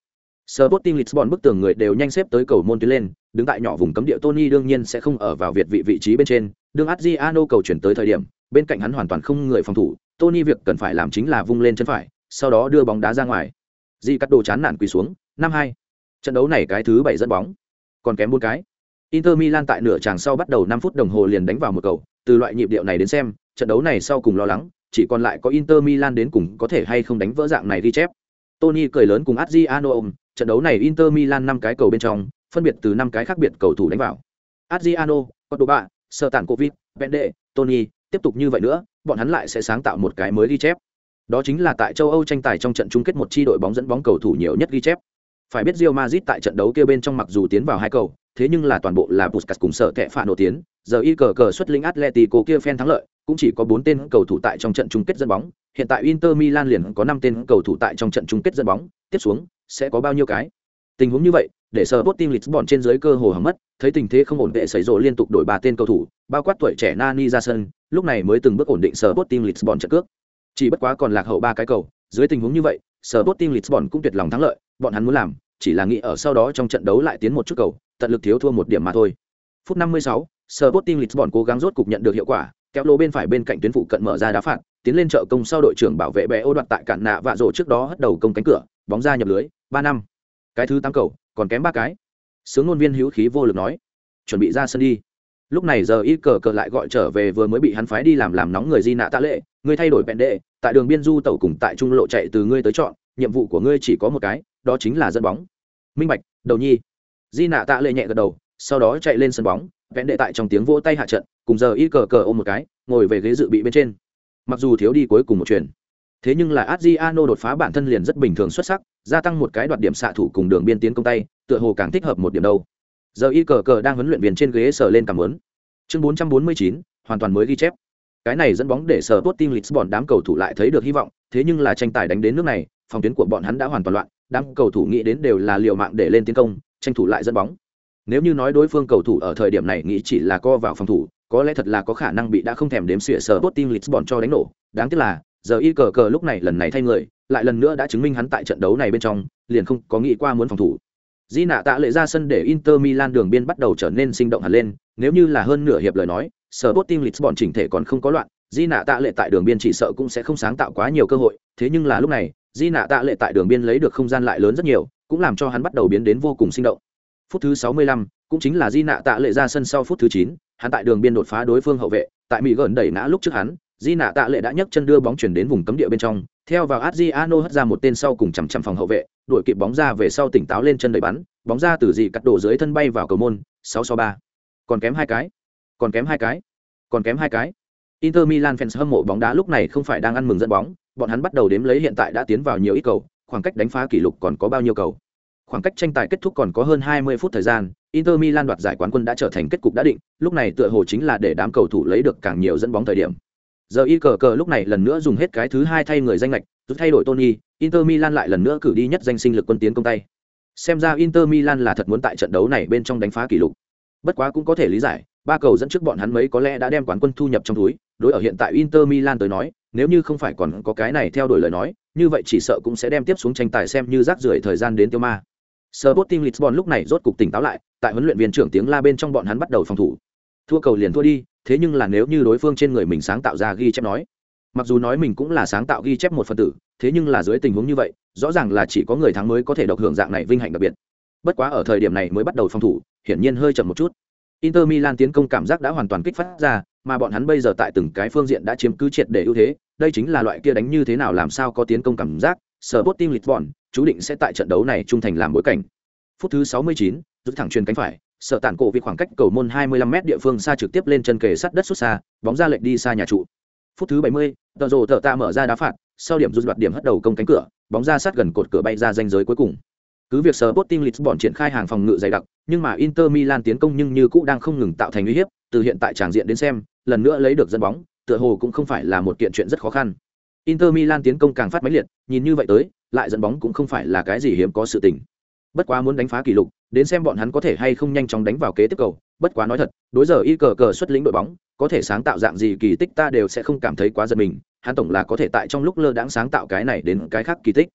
Sporting Lisbon bức tường người đều nhanh xếp tới cầu môn tuyến lên, đứng tại nhỏ vùng cấm địa Tony đương nhiên sẽ không ở vào việt vị vị trí bên trên, đương Adriano cầu chuyển tới thời điểm, bên cạnh hắn hoàn toàn không người phòng thủ, Tony việc cần phải làm chính là vung lên chân phải, sau đó đưa bóng đá ra ngoài. Di cắt đồ chán nản quỳ xuống, năm hai. Trận đấu này cái thứ bảy dẫn bóng, còn kém một cái. Inter Milan tại nửa chàng sau bắt đầu 5 phút đồng hồ liền đánh vào một cầu, từ loại nhịp điệu này đến xem, trận đấu này sau cùng lo lắng, chỉ còn lại có Inter Milan đến cùng có thể hay không đánh vỡ dạng này ghi chép. Tony cười lớn cùng Adriano ôm, trận đấu này Inter Milan năm cái cầu bên trong, phân biệt từ năm cái khác biệt cầu thủ đánh vào. Adriano, Cordoba, Sở Tản Covid, Vende, Tony, tiếp tục như vậy nữa, bọn hắn lại sẽ sáng tạo một cái mới ghi chép. Đó chính là tại châu Âu tranh tài trong trận chung kết một chi đội bóng dẫn bóng cầu thủ nhiều nhất ghi chép. Phải biết Real Madrid tại trận đấu kia bên trong mặc dù tiến vào hai cầu, thế nhưng là toàn bộ là Puskas cùng sở kẻ phản nổi tiến, giờ y cờ cờ xuất lĩnh Atletico kia phen thắng lợi, cũng chỉ có 4 tên cầu thủ tại trong trận chung kết dẫn bóng, hiện tại Inter Milan liền có 5 tên cầu thủ tại trong trận chung kết dẫn bóng, tiếp xuống sẽ có bao nhiêu cái? Tình huống như vậy, để sở Sporting Lisbon trên dưới cơ hồ hỏng mất, thấy tình thế không ổn định xảy rồi liên tục đổi ba tên cầu thủ, bao quát tuổi trẻ Nani ra sân, lúc này mới từng bước ổn định sở Sporting Lisbon trận cước. Chỉ bất quá còn lạc hậu ba cái cầu, dưới tình huống như vậy, sở Sporting Lisbon cũng tuyệt lòng thắng lợi, bọn hắn muốn làm, chỉ là nghĩ ở sau đó trong trận đấu lại tiến một chút cầu, tận lực thiếu thua một điểm mà thôi. Phút 56, Sporting Lisbon cố gắng rốt cục nhận được hiệu quả, kéo lô bên phải bên cạnh tuyến phụ cận mở ra đá phạt, tiến lên trợ công sau đội trưởng bảo vệ bé ô đoạt tại cản nạ vạ rổ trước đó hất đầu công cánh cửa, bóng ra nhập lưới, ba năm. Cái thứ tám cầu, còn kém ba cái. Sướng ngôn viên hữu khí vô lực nói, chuẩn bị ra sân đi. Lúc này giờ ít cờ cờ lại gọi trở về vừa mới bị hắn phái đi làm làm nóng người di nạ tạ lệ, ngươi thay đổi bèn đệ, tại đường biên du tẩu cùng tại trung lộ chạy từ ngươi tới chọn, nhiệm vụ của ngươi chỉ có một cái, đó chính là dẫn bóng. Minh bạch, đầu nhi. Di nạ tạ lệ nhẹ gật đầu, sau đó chạy lên sân bóng, vẽn đệ tại trong tiếng vỗ tay hạ trận cùng giờ y cờ cờ ôm một cái ngồi về ghế dự bị bên trên. Mặc dù thiếu đi cuối cùng một chuyển thế nhưng là adriano đột phá bản thân liền rất bình thường xuất sắc gia tăng một cái đoạt điểm xạ thủ cùng đường biên tiến công tay tựa hồ càng thích hợp một điểm đâu. Giờ y cờ cờ đang huấn luyện viên trên ghế sờ lên cảm ơn. Chương 449, hoàn toàn mới ghi chép. Cái này dẫn bóng để sở tốt team lisbon đám cầu thủ lại thấy được hy vọng thế nhưng là tranh tài đánh đến nước này phòng tuyến của bọn hắn đã hoàn toàn loạn đám cầu thủ nghĩ đến đều là liều mạng để lên tiến công tranh thủ lại dẫn bóng. Nếu như nói đối phương cầu thủ ở thời điểm này nghĩ chỉ là co vào phòng thủ, có lẽ thật là có khả năng bị đã không thèm đếm xỉa sở bot team lisbon cho đánh nổ. Đáng tiếc là, giờ y cờ cờ lúc này lần này thay người, lại lần nữa đã chứng minh hắn tại trận đấu này bên trong, liền không có nghĩ qua muốn phòng thủ. Di nạ tạ lệ ra sân để inter milan đường biên bắt đầu trở nên sinh động hẳn lên, nếu như là hơn nửa hiệp lời nói, sở bot team lisbon chỉnh thể còn không có loạn, di nạ tạ lệ tại đường biên chỉ sợ cũng sẽ không sáng tạo quá nhiều cơ hội, thế nhưng là lúc này, di nạ tạ lệ tại đường biên lấy được không gian lại lớn rất nhiều cũng làm cho hắn bắt đầu biến đến vô cùng sinh động phút thứ 65, cũng chính là Di Nạ Tạ lệ ra sân sau phút thứ 9, hắn tại đường biên đột phá đối phương hậu vệ, tại Mỹ gần đẩy ngã lúc trước hắn, Di Nạ Tạ lệ đã nhấc chân đưa bóng chuyển đến vùng cấm địa bên trong, theo vào Adriano hất ra một tên sau cùng chằm chằm phòng hậu vệ, đuổi kịp bóng ra về sau tỉnh táo lên chân đẩy bắn, bóng ra từ dị cắt đổ dưới thân bay vào cầu môn, 6 so 3. Còn kém hai cái, còn kém hai cái, còn kém hai cái. Inter Milan fans hâm mộ bóng đá lúc này không phải đang ăn mừng dẫn bóng, bọn hắn bắt đầu đếm lấy hiện tại đã tiến vào nhiều ít cầu, khoảng cách đánh phá kỷ lục còn có bao nhiêu cầu. Khoảng cách tranh tài kết thúc còn có hơn 20 phút thời gian, Inter Milan đoạt giải quán quân đã trở thành kết cục đã định, lúc này tựa hồ chính là để đám cầu thủ lấy được càng nhiều dẫn bóng thời điểm. Giờ y cờ cờ lúc này lần nữa dùng hết cái thứ hai thay người danh lệch, rút thay đổi Tony, Inter Milan lại lần nữa cử đi nhất danh sinh lực quân tiến công tay. Xem ra Inter Milan là thật muốn tại trận đấu này bên trong đánh phá kỷ lục. Bất quá cũng có thể lý giải, ba cầu dẫn trước bọn hắn mấy có lẽ đã đem quán quân thu nhập trong túi, đối ở hiện tại Inter Milan tới nói, nếu như không phải còn có cái này theo đuổi lời nói, như vậy chỉ sợ cũng sẽ đem tiếp xuống tranh tài xem như rác rưởi thời gian đến tiêu ma. Sporting Lisbon lúc này rốt cục tỉnh táo lại, tại huấn luyện viên trưởng tiếng la bên trong bọn hắn bắt đầu phòng thủ. Thua cầu liền thua đi, thế nhưng là nếu như đối phương trên người mình sáng tạo ra ghi chép nói, mặc dù nói mình cũng là sáng tạo ghi chép một phần tử, thế nhưng là dưới tình huống như vậy, rõ ràng là chỉ có người thắng mới có thể độc hưởng dạng này vinh hạnh đặc biệt. Bất quá ở thời điểm này mới bắt đầu phòng thủ, hiển nhiên hơi chậm một chút. Inter Milan tiến công cảm giác đã hoàn toàn kích phát ra, mà bọn hắn bây giờ tại từng cái phương diện đã chiếm cứ triệt để ưu thế, đây chính là loại kia đánh như thế nào làm sao có tiến công cảm giác, sở bot team lịch vòn chú định sẽ tại trận đấu này trung thành làm bối cảnh. Phút thứ 69, rút thẳng truyền cánh phải, sở tản cổ vì khoảng cách cầu môn 25m địa phương xa trực tiếp lên chân kề sắt đất xuất xa, bóng ra lệch đi xa nhà trụ. Phút thứ 70, tờ rồ tờ ta mở ra đá phạt, sau điểm rút đoạt điểm hất đầu công cánh cửa, bóng ra sát gần cột cửa bay ra ranh giới cuối cùng. Cứ việc Sporting Lisbon triển khai hàng phòng ngự dày đặc, nhưng mà Inter Milan tiến công nhưng như cũng đang không ngừng tạo thành uy hiếp, từ hiện tại tràng diện đến xem, lần nữa lấy được dẫn bóng, tựa hồ cũng không phải là một kiện chuyện rất khó khăn. Inter Milan tiến công càng phát mãnh liệt, nhìn như vậy tới, lại dẫn bóng cũng không phải là cái gì hiếm có sự tình. Bất quá muốn đánh phá kỷ lục, đến xem bọn hắn có thể hay không nhanh chóng đánh vào kế tiếp cầu, bất quá nói thật, đối giờ y cờ cờ xuất lĩnh đội bóng, có thể sáng tạo dạng gì kỳ tích ta đều sẽ không cảm thấy quá giật mình, hắn tổng là có thể tại trong lúc lơ đãng sáng tạo cái này đến cái khác kỳ tích.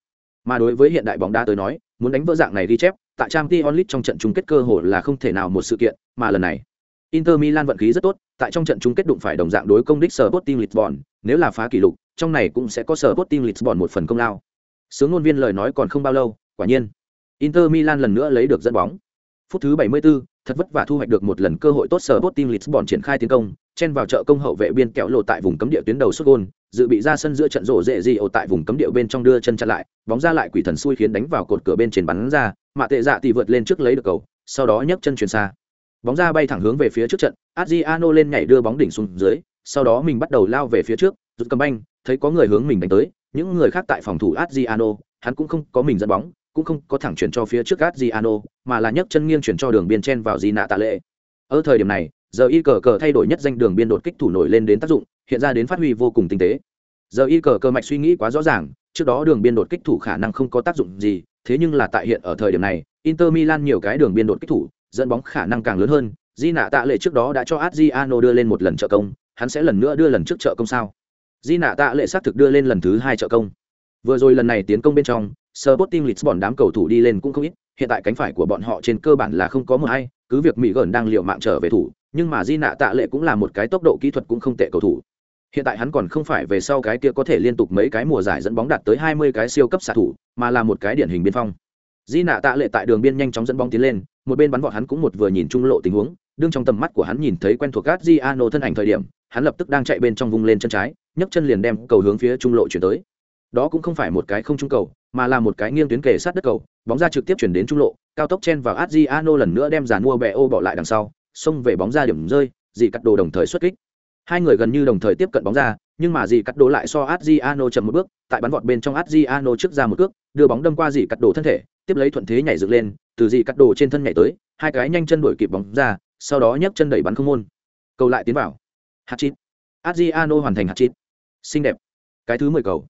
Mà đối với hiện đại bóng đá tới nói, muốn đánh vỡ dạng này ghi chép, tại Champions League trong trận chung kết cơ hội là không thể nào một sự kiện, mà lần này, Inter Milan vận khí rất tốt, tại trong trận chung kết đụng phải đồng dạng đối công đích Sporting Lisbon, nếu là phá kỷ lục, trong này cũng sẽ có sở bot team Lisbon một phần công lao. Sướng ngôn viên lời nói còn không bao lâu, quả nhiên, Inter Milan lần nữa lấy được dẫn bóng. Phút thứ 74, thật vất vả thu hoạch được một lần cơ hội tốt sở bot team Lisbon triển khai tiến công, chen vào chợ công hậu vệ biên kẹo lộ tại vùng cấm địa tuyến đầu xuất gôn, dự bị ra sân giữa trận rổ dễ gì ổ tại vùng cấm địa bên trong đưa chân chặn lại, bóng ra lại quỷ thần xui khiến đánh vào cột cửa bên trên bắn ra, mạ tệ dạ thì vượt lên trước lấy được cầu, sau đó nhấc chân chuyển xa. Bóng ra bay thẳng hướng về phía trước trận, Adriano lên nhảy đưa bóng đỉnh xuống dưới, sau đó mình bắt đầu lao về phía trước, rút cầm banh, thấy có người hướng mình đánh tới, những người khác tại phòng thủ Adriano, hắn cũng không có mình dẫn bóng, cũng không có thẳng chuyển cho phía trước Adriano, mà là nhấc chân nghiêng chuyển cho đường biên chen vào Gina Tạ Lệ. Ở thời điểm này, giờ y cờ cờ thay đổi nhất danh đường biên đột kích thủ nổi lên đến tác dụng, hiện ra đến phát huy vô cùng tinh tế. Giờ y cờ cờ mạch suy nghĩ quá rõ ràng, trước đó đường biên đột kích thủ khả năng không có tác dụng gì, thế nhưng là tại hiện ở thời điểm này, Inter Milan nhiều cái đường biên đột kích thủ, dẫn bóng khả năng càng lớn hơn. Di nạ tạ lệ trước đó đã cho Adriano đưa lên một lần trợ công, hắn sẽ lần nữa đưa lần trước trợ công sao? Di nạ tạ lệ xác thực đưa lên lần thứ hai trợ công. Vừa rồi lần này tiến công bên trong, Sporting Lisbon đám cầu thủ đi lên cũng không ít, hiện tại cánh phải của bọn họ trên cơ bản là không có một ai, cứ việc Mỹ gần đang liều mạng trở về thủ, nhưng mà Di nạ tạ lệ cũng là một cái tốc độ kỹ thuật cũng không tệ cầu thủ. Hiện tại hắn còn không phải về sau cái kia có thể liên tục mấy cái mùa giải dẫn bóng đạt tới 20 cái siêu cấp xạ thủ, mà là một cái điển hình biên phong. Di nạ tạ lệ tại đường biên nhanh chóng dẫn bóng tiến lên, một bên bắn vọt hắn cũng một vừa nhìn trung lộ tình huống, đương trong tầm mắt của hắn nhìn thấy quen thuộc Adriano thân ảnh thời điểm, hắn lập tức đang chạy bên trong vùng lên chân trái, nhấc chân liền đem cầu hướng phía trung lộ chuyển tới. Đó cũng không phải một cái không trung cầu, mà là một cái nghiêng tuyến kề sát đất cầu, bóng ra trực tiếp chuyển đến trung lộ, cao tốc chen vào Adriano lần nữa đem giàn mua bè ô bỏ lại đằng sau, xông về bóng ra điểm rơi, dì cắt đồ đồng thời xuất kích. Hai người gần như đồng thời tiếp cận bóng ra, nhưng mà dì cắt đồ lại so Adriano chậm một bước, tại bắn vọt bên trong Adriano trước ra một cước, đưa bóng đâm qua dì cắt đồ thân thể, tiếp lấy thuận thế nhảy dựng lên, từ dì cắt đồ trên thân nhảy tới, hai cái nhanh chân đuổi kịp bóng ra, sau đó nhấc chân đẩy bắn không môn. Cầu lại tiến vào. Hat-trick. Adriano hoàn thành hat-trick. Xinh đẹp. Cái thứ mười cầu.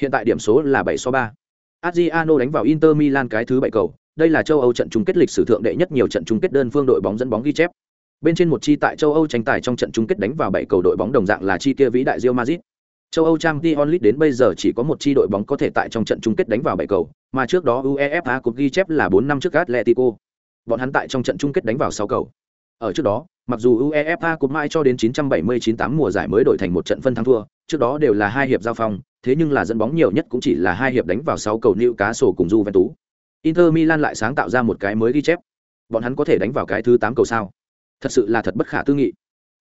Hiện tại điểm số là bảy so ba. Adriano đánh vào Inter Milan cái thứ bảy cầu, đây là châu Âu trận chung kết lịch sử thượng đệ nhất nhiều trận chung kết đơn phương đội bóng dẫn bóng ghi chép. Bên trên một chi tại châu Âu tranh tài trong trận chung kết đánh vào bảy cầu đội bóng đồng dạng là chi kia vĩ đại Real Madrid. Châu Âu Champions League đến bây giờ chỉ có một chi đội bóng có thể tại trong trận chung kết đánh vào bảy cầu, mà trước đó UEFA cũng ghi chép là bốn năm trước Atletico. Bọn hắn tại trong trận chung kết đánh vào sáu cầu. Ở trước đó, mặc dù UEFA cũng mãi cho đến 979-8 mùa giải mới đổi thành một trận phân thắng thua, trước đó đều là hai hiệp giao phong, thế nhưng là dẫn bóng nhiều nhất cũng chỉ là hai hiệp đánh vào sáu cầu Newcastle cùng Juventus. Inter Milan lại sáng tạo ra một cái mới ghi chép. Bọn hắn có thể đánh vào cái thứ tám cầu sao? Thật sự là thật bất khả tư nghị.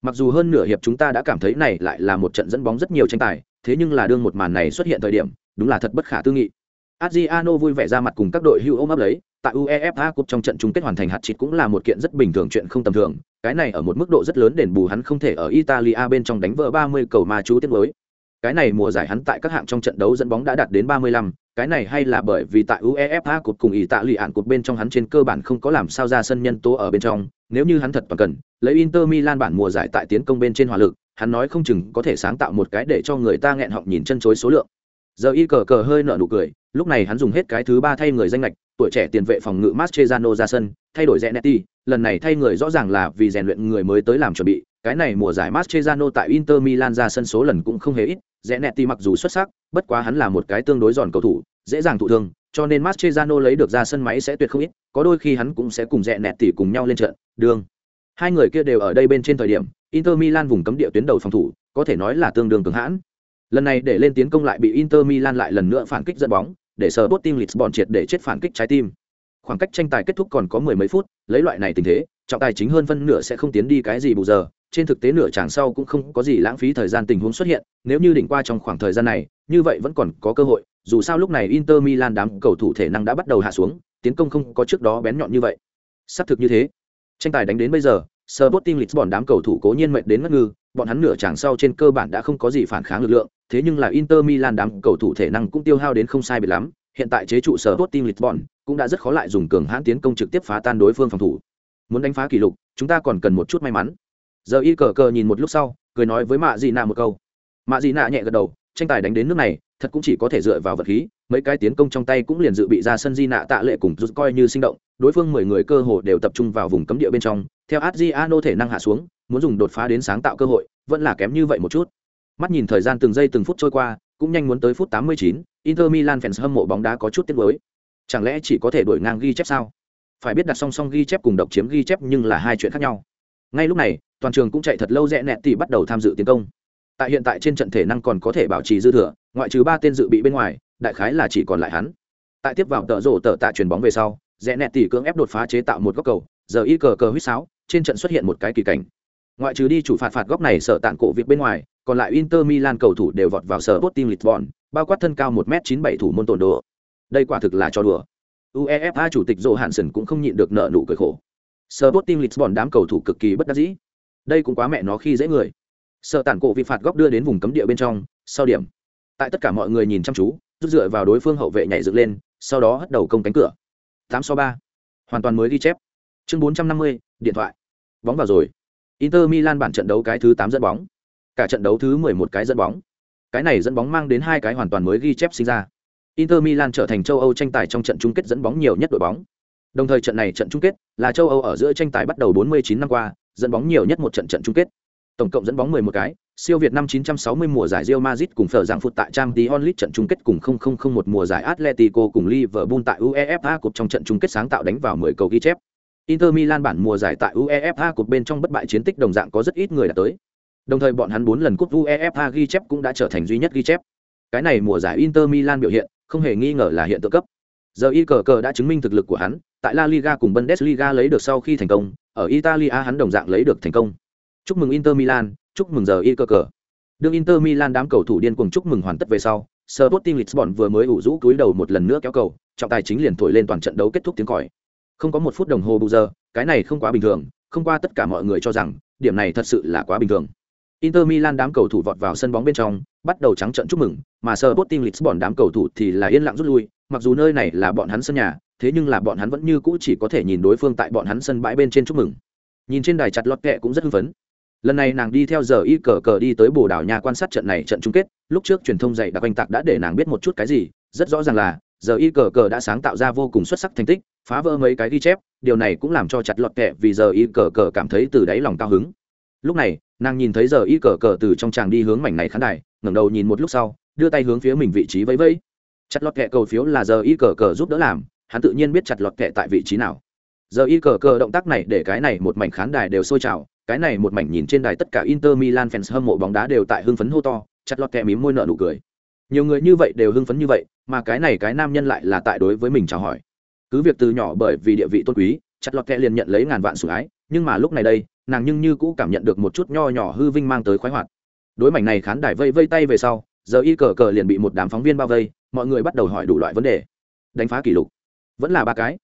Mặc dù hơn nửa hiệp chúng ta đã cảm thấy này lại là một trận dẫn bóng rất nhiều tranh tài, thế nhưng là đương một màn này xuất hiện thời điểm, đúng là thật bất khả tư nghị. Adriano vui vẻ ra mặt cùng các đội hưu ôm ấp lấy, tại UEFA Cup trong trận chung kết hoàn thành hạt chịt cũng là một kiện rất bình thường chuyện không tầm thường, cái này ở một mức độ rất lớn đền bù hắn không thể ở Italia bên trong đánh vỡ 30 cầu mà chú tiết mới. Cái này mùa giải hắn tại các hạng trong trận đấu dẫn bóng đã đạt đến 35, cái này hay là bởi vì tại UEFA Cup cùng Italia Cup bên trong hắn trên cơ bản không có làm sao ra sân nhân tố ở bên trong, nếu như hắn thật toàn cần, lấy Inter Milan bản mùa giải tại tiến công bên trên hỏa lực, hắn nói không chừng có thể sáng tạo một cái để cho người ta nghẹn họng nhìn chân chối số lượng. Giờ y cờ cờ hơi nở nụ cười, lúc này hắn dùng hết cái thứ ba thay người danh lệch, tuổi trẻ tiền vệ phòng ngự Mascherano ra sân, thay đổi Zanetti, lần này thay người rõ ràng là vì rèn luyện người mới tới làm chuẩn bị, cái này mùa giải Mascherano tại Inter Milan ra sân số lần cũng không hề ít, Zanetti mặc dù xuất sắc, bất quá hắn là một cái tương đối giòn cầu thủ, dễ dàng thụ thương, cho nên Mascherano lấy được ra sân máy sẽ tuyệt không ít, có đôi khi hắn cũng sẽ cùng dẹp nẹt tỉ cùng nhau lên trận, đường. Hai người kia đều ở đây bên trên thời điểm, Inter Milan vùng cấm địa tuyến đầu phòng thủ, có thể nói là tương đương cường hãn. Lần này để lên tiến công lại bị Inter Milan lại lần nữa phản kích dẫn bóng, để Sporting Lisbon triệt để chết phản kích trái tim. Khoảng cách tranh tài kết thúc còn có mười mấy phút, lấy loại này tình thế, trọng tài chính hơn phân nửa sẽ không tiến đi cái gì bù giờ, trên thực tế nửa chàng sau cũng không có gì lãng phí thời gian tình huống xuất hiện, nếu như đỉnh qua trong khoảng thời gian này, như vậy vẫn còn có cơ hội, dù sao lúc này Inter Milan đám cầu thủ thể năng đã bắt đầu hạ xuống, tiến công không có trước đó bén nhọn như vậy. Sắp thực như thế. Tranh tài đánh đến bây giờ, Sporting Lisbon đám cầu thủ cố nhiên mệt đến ngất ngư, bọn hắn nửa chàng sau trên cơ bản đã không có gì phản kháng lực lượng, thế nhưng là Inter Milan đám cầu thủ thể năng cũng tiêu hao đến không sai biệt lắm, hiện tại chế trụ Sporting Lisbon cũng đã rất khó lại dùng cường hãn tiến công trực tiếp phá tan đối phương phòng thủ. Muốn đánh phá kỷ lục, chúng ta còn cần một chút may mắn. Giờ y cờ cờ nhìn một lúc sau, cười nói với Mạ Dị Nạ một câu. Mạ Dị Nạ nhẹ gật đầu, tranh tài đánh đến nước này thật cũng chỉ có thể dựa vào vật khí mấy cái tiến công trong tay cũng liền dự bị ra sân di nạ tạ lệ cùng rút coi như sinh động đối phương mười người cơ hồ đều tập trung vào vùng cấm địa bên trong theo adriano thể năng hạ xuống muốn dùng đột phá đến sáng tạo cơ hội vẫn là kém như vậy một chút. Mắt nhìn thời gian từng giây từng phút trôi qua cũng nhanh muốn tới phút 89, inter milan fans hâm mộ bóng đá có chút tiếc nuối. Chẳng lẽ chỉ có thể đổi ngang ghi chép sao? Phải biết đặt song song ghi chép cùng độc chiếm ghi chép nhưng là hai chuyện khác nhau. Ngay lúc này toàn trường cũng chạy thật lâu rẽ nẹt thì bắt đầu tham dự tiến công tại hiện tại trên trận thể năng còn có thể bảo trì dư thừa, ngoại trừ ba tên dự bị bên ngoài, đại khái là chỉ còn lại hắn. Tại tiếp vào tợ rổ tợ tạ chuyền bóng về sau, rẽ nẹt tỉ cưỡng ép đột phá chế tạo một góc cầu, giờ y cờ cờ huýt sáo, trên trận xuất hiện một cái kỳ cảnh. Ngoại trừ đi chủ phạt phạt góc này sợ tạn cổ việc bên ngoài, còn lại inter milan cầu thủ đều vọt vào sở bot team lisbon, bao quát thân cao một m chín bảy thủ môn tổn đồ đây quả thực là cho đùa. Uefa chủ tịch joe hansen cũng không nhịn được nợ nụ cười khổ. Sở bot team lisbon đám cầu thủ cực kỳ bất đắc dĩ. Đây cũng quá mẹ nó khi dễ người sợ tản cổ vị phạt góc đưa đến vùng cấm địa bên trong, sau điểm. Tại tất cả mọi người nhìn chăm chú, rút dựa vào đối phương hậu vệ nhảy dựng lên, sau đó hất đầu công cánh cửa. Tám so ba. Hoàn toàn mới ghi chép. Chương bốn trăm năm mươi, điện thoại. Bóng vào rồi. Inter milan bản trận đấu cái thứ tám dẫn bóng. Cả trận đấu thứ mười một cái dẫn bóng. Cái này dẫn bóng mang đến hai cái hoàn toàn mới ghi chép sinh ra. Inter milan trở thành châu âu tranh tài trong trận chung kết dẫn bóng nhiều nhất đội bóng. Đồng thời trận này trận chung kết là châu âu ở giữa tranh tài bắt đầu 49 năm qua, dẫn bóng nhiều nhất một trận trận chung kết tổng cộng dẫn bóng 11 cái siêu việt năm 960 mùa giải Real Madrid cùng phở dạng phụt tại Champions League trận chung kết cùng 0001 mùa giải Atletico cùng Liverpool tại UEFA Cup trong trận chung kết sáng tạo đánh vào 10 cầu ghi chép. Inter Milan bản mùa giải tại UEFA Cup bên trong bất bại chiến tích đồng dạng có rất ít người đã tới. Đồng thời bọn hắn 4 lần cúp UEFA ghi chép cũng đã trở thành duy nhất ghi chép. Cái này mùa giải Inter Milan biểu hiện, không hề nghi ngờ là hiện tượng cấp. Giờ y cờ cờ đã chứng minh thực lực của hắn, tại La Liga cùng Bundesliga lấy được sau khi thành công, ở Italia hắn đồng dạng lấy được thành công. Chúc mừng Inter Milan, chúc mừng giờ y cơ cờ. Đương Inter Milan đám cầu thủ điên cuồng chúc mừng hoàn tất về sau, Sporting Lisbon vừa mới ủ rũ cúi đầu một lần nữa kéo cầu, trọng tài chính liền thổi lên toàn trận đấu kết thúc tiếng còi. Không có một phút đồng hồ bù giờ, cái này không quá bình thường, không qua tất cả mọi người cho rằng, điểm này thật sự là quá bình thường. Inter Milan đám cầu thủ vọt vào sân bóng bên trong, bắt đầu trắng trận chúc mừng, mà Sporting Lisbon đám cầu thủ thì là yên lặng rút lui, mặc dù nơi này là bọn hắn sân nhà, thế nhưng là bọn hắn vẫn như cũ chỉ có thể nhìn đối phương tại bọn hắn sân bãi bên trên chúc mừng. Nhìn trên đài chặt lọt kẹ cũng rất hưng phấn. Lần này nàng đi theo giờ y cờ cờ đi tới Bồ Đào Nha quan sát trận này trận chung kết, lúc trước truyền thông dạy đặc oanh tạc đã để nàng biết một chút cái gì, rất rõ ràng là giờ y cờ cờ đã sáng tạo ra vô cùng xuất sắc thành tích, phá vỡ mấy cái ghi chép, điều này cũng làm cho chặt lọt kẹ vì giờ y cờ cờ cảm thấy từ đáy lòng cao hứng. Lúc này, nàng nhìn thấy giờ y cờ cờ từ trong tràng đi hướng mảnh này khán đài, ngẩng đầu nhìn một lúc sau, đưa tay hướng phía mình vị trí vẫy vẫy chặt lọt kẹ cầu phiếu là giờ y cờ cờ giúp đỡ làm hắn tự nhiên biết chặt lọt kẹ tại vị trí nào giờ y cờ cờ động tác này để cái này một mảnh khán đài đều sôi trào cái này một mảnh nhìn trên đài tất cả inter milan fans hâm mộ bóng đá đều tại hưng phấn hô to, chặt lọt kẹ mím môi nở nụ cười. Nhiều người như vậy đều hưng phấn như vậy, mà cái này cái nam nhân lại là tại đối với mình chào hỏi. Cứ việc từ nhỏ bởi vì địa vị tôn quý, chặt lọt kẹ liền nhận lấy ngàn vạn sủng ái, nhưng mà lúc này đây, nàng nhưng như cũ cảm nhận được một chút nho nhỏ hư vinh mang tới khoái hoạt. Đối mảnh này khán đài vây vây tay về sau, giờ y cờ cờ liền bị một đám phóng viên bao vây, mọi người bắt đầu hỏi đủ loại vấn đề. Đánh phá kỷ lục. Vẫn là ba cái.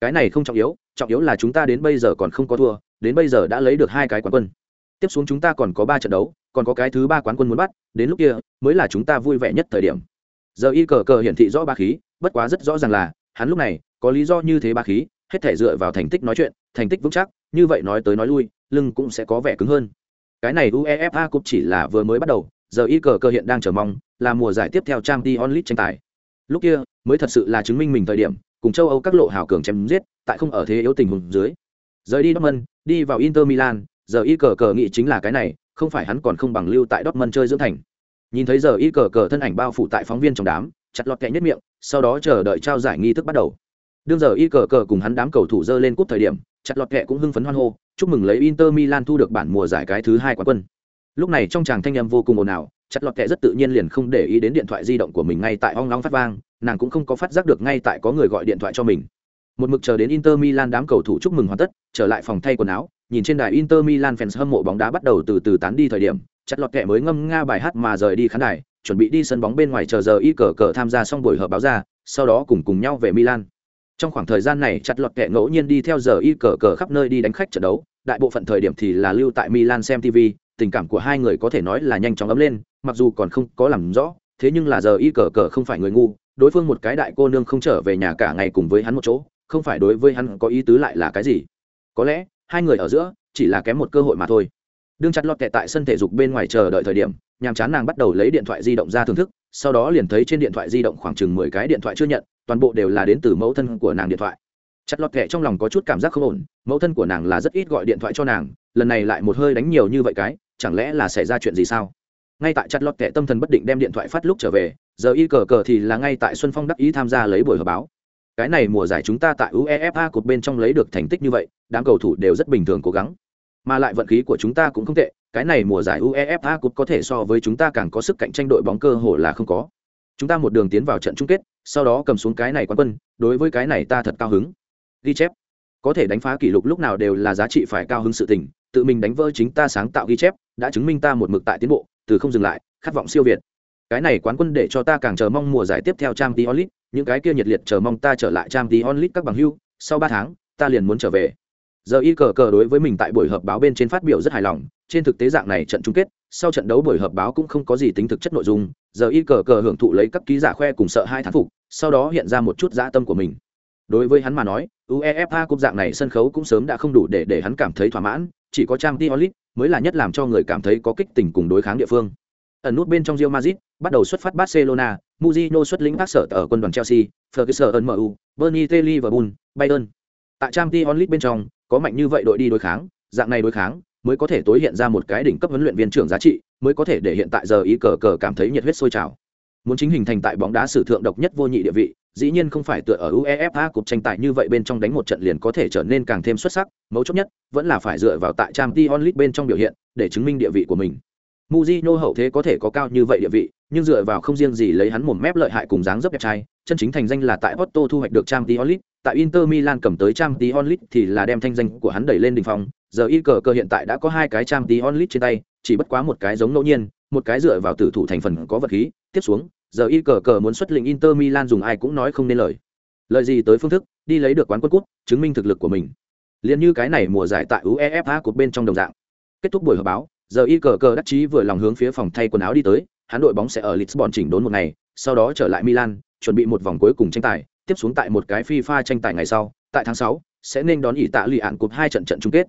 Cái này không trọng yếu trọng yếu là chúng ta đến bây giờ còn không có thua đến bây giờ đã lấy được hai cái quán quân. Tiếp xuống chúng ta còn có ba trận đấu, còn có cái thứ ba quán quân muốn bắt, đến lúc kia mới là chúng ta vui vẻ nhất thời điểm. Giờ y cờ cờ hiển thị rõ ba khí, bất quá rất rõ ràng là, hắn lúc này có lý do như thế ba khí, hết thể dựa vào thành tích nói chuyện, thành tích vững chắc, như vậy nói tới nói lui, lưng cũng sẽ có vẻ cứng hơn. Cái này uefa cũng chỉ là vừa mới bắt đầu, giờ y cờ cơ hiện đang chờ mong, là mùa giải tiếp theo trang t onlit tranh tài. Lúc kia mới thật sự là chứng minh mình thời điểm, cùng châu âu các lộ hào cường chém giết, tại không ở thế yếu tình huống dưới rời đi dortmund, đi vào inter milan, giờ y cờ cờ nghĩ chính là cái này, không phải hắn còn không bằng lưu tại dortmund chơi dưỡng thành. Nhìn thấy giờ y cờ cờ thân ảnh bao phủ tại phóng viên trong đám, chặt lọt kẹ nhất miệng, sau đó chờ đợi trao giải nghi thức bắt đầu. Đương giờ y cờ cờ cùng hắn đám cầu thủ dơ lên cúp thời điểm, chặt lọt kẹ cũng hưng phấn hoan hô, chúc mừng lấy inter milan thu được bản mùa giải cái thứ hai quán quân. Lúc này trong chàng thanh âm vô cùng ồn ào, chặt lọt kệ rất tự nhiên liền không để ý đến điện thoại di động của mình ngay tại ong long phát vang, nàng cũng không có phát giác được ngay tại có người gọi điện thoại cho mình một mực chờ đến inter milan đám cầu thủ chúc mừng hoàn tất, trở lại phòng thay quần áo, nhìn trên đài inter milan fans hâm mộ bóng đá bắt đầu từ từ tán đi thời điểm, chặt lọt kệ mới ngâm nga bài hát mà rời đi khán đài, chuẩn bị đi sân bóng bên ngoài chờ giờ y cờ cờ tham gia xong buổi họp báo ra, sau đó cùng cùng nhau về milan. Trong khoảng thời gian này, chặt lọt kệ ngẫu nhiên đi theo giờ y cờ cờ khắp nơi đi đánh khách trận đấu, đại bộ phận thời điểm thì là lưu tại milan xem tv tình cảm của hai người có thể nói là nhanh chóng ấm lên, mặc dù còn không có làm rõ, thế nhưng là giờ y cờ cờ không phải người ngu, đối phương một cái đại cô nương không trở về nhà cả ngày cùng với hắn một chỗ không phải đối với hắn có ý tứ lại là cái gì? Có lẽ, hai người ở giữa, chỉ là kém một cơ hội mà thôi. Đương chặt lọt kẹ tại sân thể dục bên ngoài chờ đợi thời điểm, nhàm chán nàng bắt đầu lấy điện thoại di động ra thưởng thức, sau đó liền thấy trên điện thoại di động khoảng chừng mười cái điện thoại chưa nhận, toàn bộ đều là đến từ mẫu thân của nàng điện thoại. Chặt lọt kệ trong lòng có chút cảm giác không ổn, mẫu thân của nàng là rất ít gọi điện thoại cho nàng, lần này lại một hơi đánh nhiều như vậy cái, chẳng lẽ là xảy ra chuyện gì sao? Ngay tại chặt lọt kệ tâm thần bất định đem điện thoại phát lúc trở về, giờ y cờ cờ thì là ngay tại xuân phong đắc ý tham gia lấy buổi họp báo cái này mùa giải chúng ta tại uefa cột bên trong lấy được thành tích như vậy, đám cầu thủ đều rất bình thường cố gắng. Mà lại vận khí của chúng ta cũng không tệ, cái này mùa giải uefa cột có thể so với chúng ta càng có sức cạnh tranh đội bóng cơ hồ là không có. Chúng ta một đường tiến vào trận chung kết, sau đó cầm xuống cái này quán quân, đối với cái này ta thật cao hứng. Ghi chép. Có thể đánh phá kỷ lục lúc nào đều là giá trị phải cao hứng sự tình, tự mình đánh vỡ chính ta sáng tạo ghi chép, đã chứng minh ta một mực tại tiến bộ, từ không dừng lại, khát vọng siêu việt. Cái này quán quân để cho ta càng chờ mong mùa giải tiếp theo trang t những cái kia nhiệt liệt chờ mong ta trở lại trang tí onlit các bằng hưu sau ba tháng ta liền muốn trở về. Giờ y cờ cờ đối với mình tại buổi họp báo bên trên phát biểu rất hài lòng trên thực tế dạng này trận chung kết sau trận đấu buổi họp báo cũng không có gì tính thực chất nội dung giờ y cờ cờ hưởng thụ lấy các ký giả khoe cùng sợ hai thán phục sau đó hiện ra một chút dã tâm của mình. Đối với hắn mà nói uefa cúp dạng này sân khấu cũng sớm đã không đủ để để hắn cảm thấy thỏa mãn chỉ có trang t onlit mới là nhất làm cho người cảm thấy có kích tình cùng đối kháng địa phương. Ẩn nút bên trong Real Madrid, bắt đầu xuất phát Barcelona, Mourinho xuất lĩnh các sở ở quân đoàn Chelsea, Ferguson MU, Bernie Taylor Liverpool, Bayern. Tại Champions League bên trong, có mạnh như vậy đội đi đối kháng, dạng này đối kháng mới có thể tối hiện ra một cái đỉnh cấp huấn luyện viên trưởng giá trị, mới có thể để hiện tại giờ ý cờ cờ cảm thấy nhiệt huyết sôi trào. Muốn chính hình thành tại bóng đá sử thượng độc nhất vô nhị địa vị, dĩ nhiên không phải tựa ở UEFA cuộc tranh tài như vậy bên trong đánh một trận liền có thể trở nên càng thêm xuất sắc, mấu chốt nhất vẫn là phải dựa vào tại Champions League bên trong biểu hiện để chứng minh địa vị của mình. Mujino hậu thế có thể có cao như vậy địa vị, nhưng dựa vào không riêng gì lấy hắn một mép lợi hại cùng dáng dấp đẹp trai, chân chính thành danh là tại Porto thu hoạch được Champions League, tại Inter Milan cầm tới Champions League thì là đem thanh danh của hắn đẩy lên đỉnh phong. Giờ y cờ cờ hiện tại đã có hai cái Champions League trên tay, chỉ bất quá một cái giống ngẫu nhiên, một cái dựa vào tử thủ thành phần có vật khí. Tiếp xuống, giờ y cờ cờ muốn xuất lĩnh Inter Milan dùng ai cũng nói không nên lời. Lời gì tới phương thức, đi lấy được quán quân cúp, chứng minh thực lực của mình. Liên như cái này mùa giải tại UEFA Cup bên trong đồng dạng. Kết thúc buổi họp báo, giờ y cờ cờ đắc chí vừa lòng hướng phía phòng thay quần áo đi tới hắn đội bóng sẽ ở lisbon chỉnh đốn một ngày, sau đó trở lại milan, chuẩn bị một vòng cuối cùng tranh tài, tiếp xuống tại một cái fifa tranh tài ngày sau, tại tháng sáu, sẽ nên đón ỷ tạ lì ạn cuộc hai trận trận chung kết.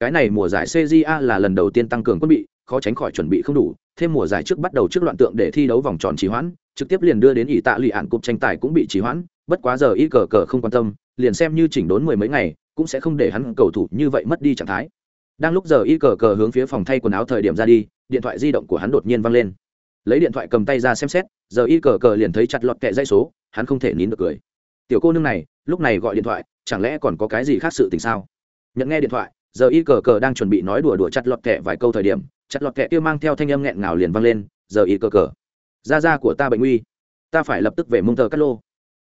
Cái này mùa giải cja là lần đầu tiên tăng cường quân bị, khó tránh khỏi chuẩn bị không đủ, thêm mùa giải trước bắt đầu trước loạn tượng để thi đấu vòng tròn trì hoãn, trực tiếp liền đưa đến ỷ tạ lì ạn cuộc tranh tài cũng bị trì hoãn, bất quá giờ y cờ cờ không quan tâm, liền xem như chỉnh đốn mười mấy ngày, cũng sẽ không để hắn cầu thủ như vậy mất đi trạng thái. Đang lúc giờ y cờ cờ hướng phía phòng thay quần áo thời điểm ra đi, điện thoại di động của hắn đột nhiên vang lên lấy điện thoại cầm tay ra xem xét, giờ y cờ cờ liền thấy chặt lọt kẹ dây số, hắn không thể nín được cười. Tiểu cô nương này, lúc này gọi điện thoại, chẳng lẽ còn có cái gì khác sự tình sao? Nhận nghe điện thoại, giờ y cờ cờ đang chuẩn bị nói đùa đùa chặt lọt kẹ vài câu thời điểm, chặt lọt kẹ kia mang theo thanh âm nghẹn ngào liền văng lên, giờ y cờ cờ. Da da của ta bệnh nguy, ta phải lập tức về mông thờ cắt lô.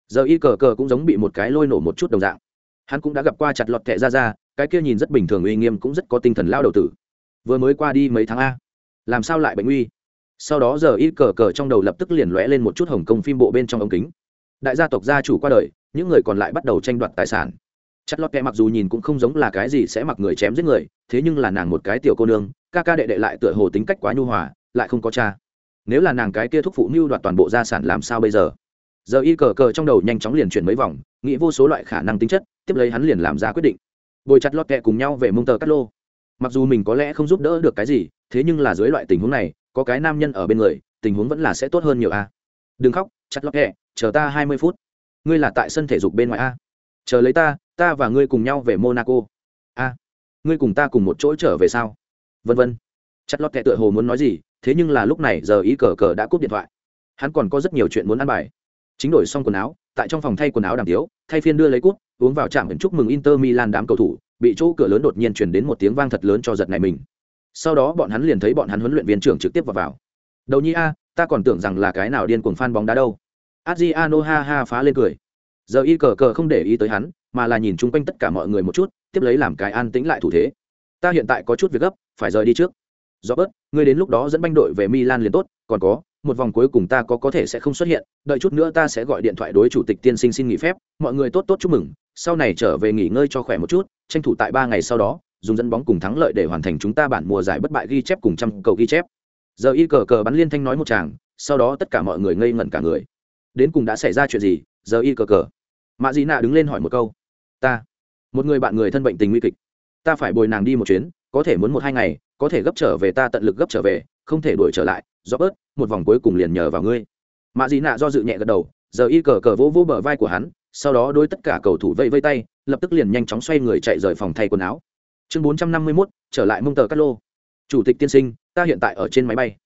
Giờ y cờ cờ cũng giống bị một cái lôi nổ một chút đồng dạng. Hắn cũng đã gặp qua chặt lọt kẹ ra ra, cái kia nhìn rất bình thường uy nghiêm cũng rất có tinh thần lao đầu tử. Vừa mới qua đi mấy tháng a. Làm sao lại bệnh uy sau đó giờ ít cờ cờ trong đầu lập tức liền lóe lên một chút hồng công phim bộ bên trong ống kính. Đại gia tộc gia chủ qua đời, những người còn lại bắt đầu tranh đoạt tài sản. Chất lót kẹ mặc dù nhìn cũng không giống là cái gì sẽ mặc người chém giết người, thế nhưng là nàng một cái tiểu cô nương, ca ca đệ đệ lại tựa hồ tính cách quá nhu hòa, lại không có cha. Nếu là nàng cái kia thúc phụ mưu đoạt toàn bộ gia sản làm sao bây giờ? Giờ y cờ cờ trong đầu nhanh chóng liền chuyển mấy vòng, nghĩ vô số loại khả năng tính chất, tiếp lấy hắn liền làm ra quyết định. Bồi chặt lót kẹ cùng nhau về mông tờ cắt lô mặc dù mình có lẽ không giúp đỡ được cái gì, thế nhưng là dưới loại tình huống này có cái nam nhân ở bên người, tình huống vẫn là sẽ tốt hơn nhiều a. Đừng khóc, chặt lóc hẹ chờ ta hai mươi phút. Ngươi là tại sân thể dục bên ngoài a. Chờ lấy ta ta và ngươi cùng nhau về monaco. A, ngươi cùng ta cùng một chỗ trở về sao? Vân vân. Chặt lót kẹ tựa hồ muốn nói gì, thế nhưng là lúc này giờ ý cờ cờ đã cúp điện thoại. Hắn còn có rất nhiều chuyện muốn ăn bài. Chính đổi xong quần áo, tại trong phòng thay quần áo đàm tiếu, thay phiên đưa lấy cút uống vào trạm ẩn chúc mừng inter milan đám cầu thủ, bị chỗ cửa lớn đột nhiên chuyển đến một tiếng vang thật lớn cho giật này mình sau đó bọn hắn liền thấy bọn hắn huấn luyện viên trưởng trực tiếp vào vào. Đầu nhi a, ta còn tưởng rằng là cái nào điên cuồng fan bóng đá đâu. Adriano ha ha phá lên cười. Giờ y cờ cờ không để ý tới hắn, mà là nhìn chung quanh tất cả mọi người một chút, tiếp lấy làm cái an tĩnh lại thủ thế. Ta hiện tại có chút việc gấp, phải rời đi trước. Do bớt ngươi đến lúc đó dẫn banh đội về milan liền tốt, còn có, một vòng cuối cùng ta có có thể sẽ không xuất hiện, đợi chút nữa ta sẽ gọi điện thoại đối chủ tịch tiên sinh xin nghỉ phép, mọi người tốt tốt chúc mừng, sau này trở về nghỉ ngơi cho khỏe một chút, tranh thủ tại ba ngày sau đó dùng dẫn bóng cùng thắng lợi để hoàn thành chúng ta bản mùa giải bất bại ghi chép cùng trăm cầu ghi chép. Giờ y cờ cờ bắn liên thanh nói một chàng sau đó tất cả mọi người ngây ngẩn cả người. Đến cùng đã xảy ra chuyện gì? Giờ y cờ cờ. Mạ dị nạ đứng lên hỏi một câu. Ta, một người bạn người thân bệnh tình nguy kịch. Ta phải bồi nàng đi một chuyến, có thể muốn một hai ngày, có thể gấp trở về ta tận lực gấp trở về, không thể đuổi trở lại. Do bớt, một vòng cuối cùng liền nhờ vào ngươi. Mạ dị nạ do dự nhẹ gật đầu, giờ y cờ cờ vỗ vỗ bờ vai của hắn, sau đó đôi tất cả cầu thủ vây vây tay, lập tức liền nhanh chóng xoay người chạy rời phòng thay quần áo chương bốn trăm năm mươi 451, trở lại mông tờ cát lô. Chủ tịch tiên sinh ta hiện tại ở trên máy bay.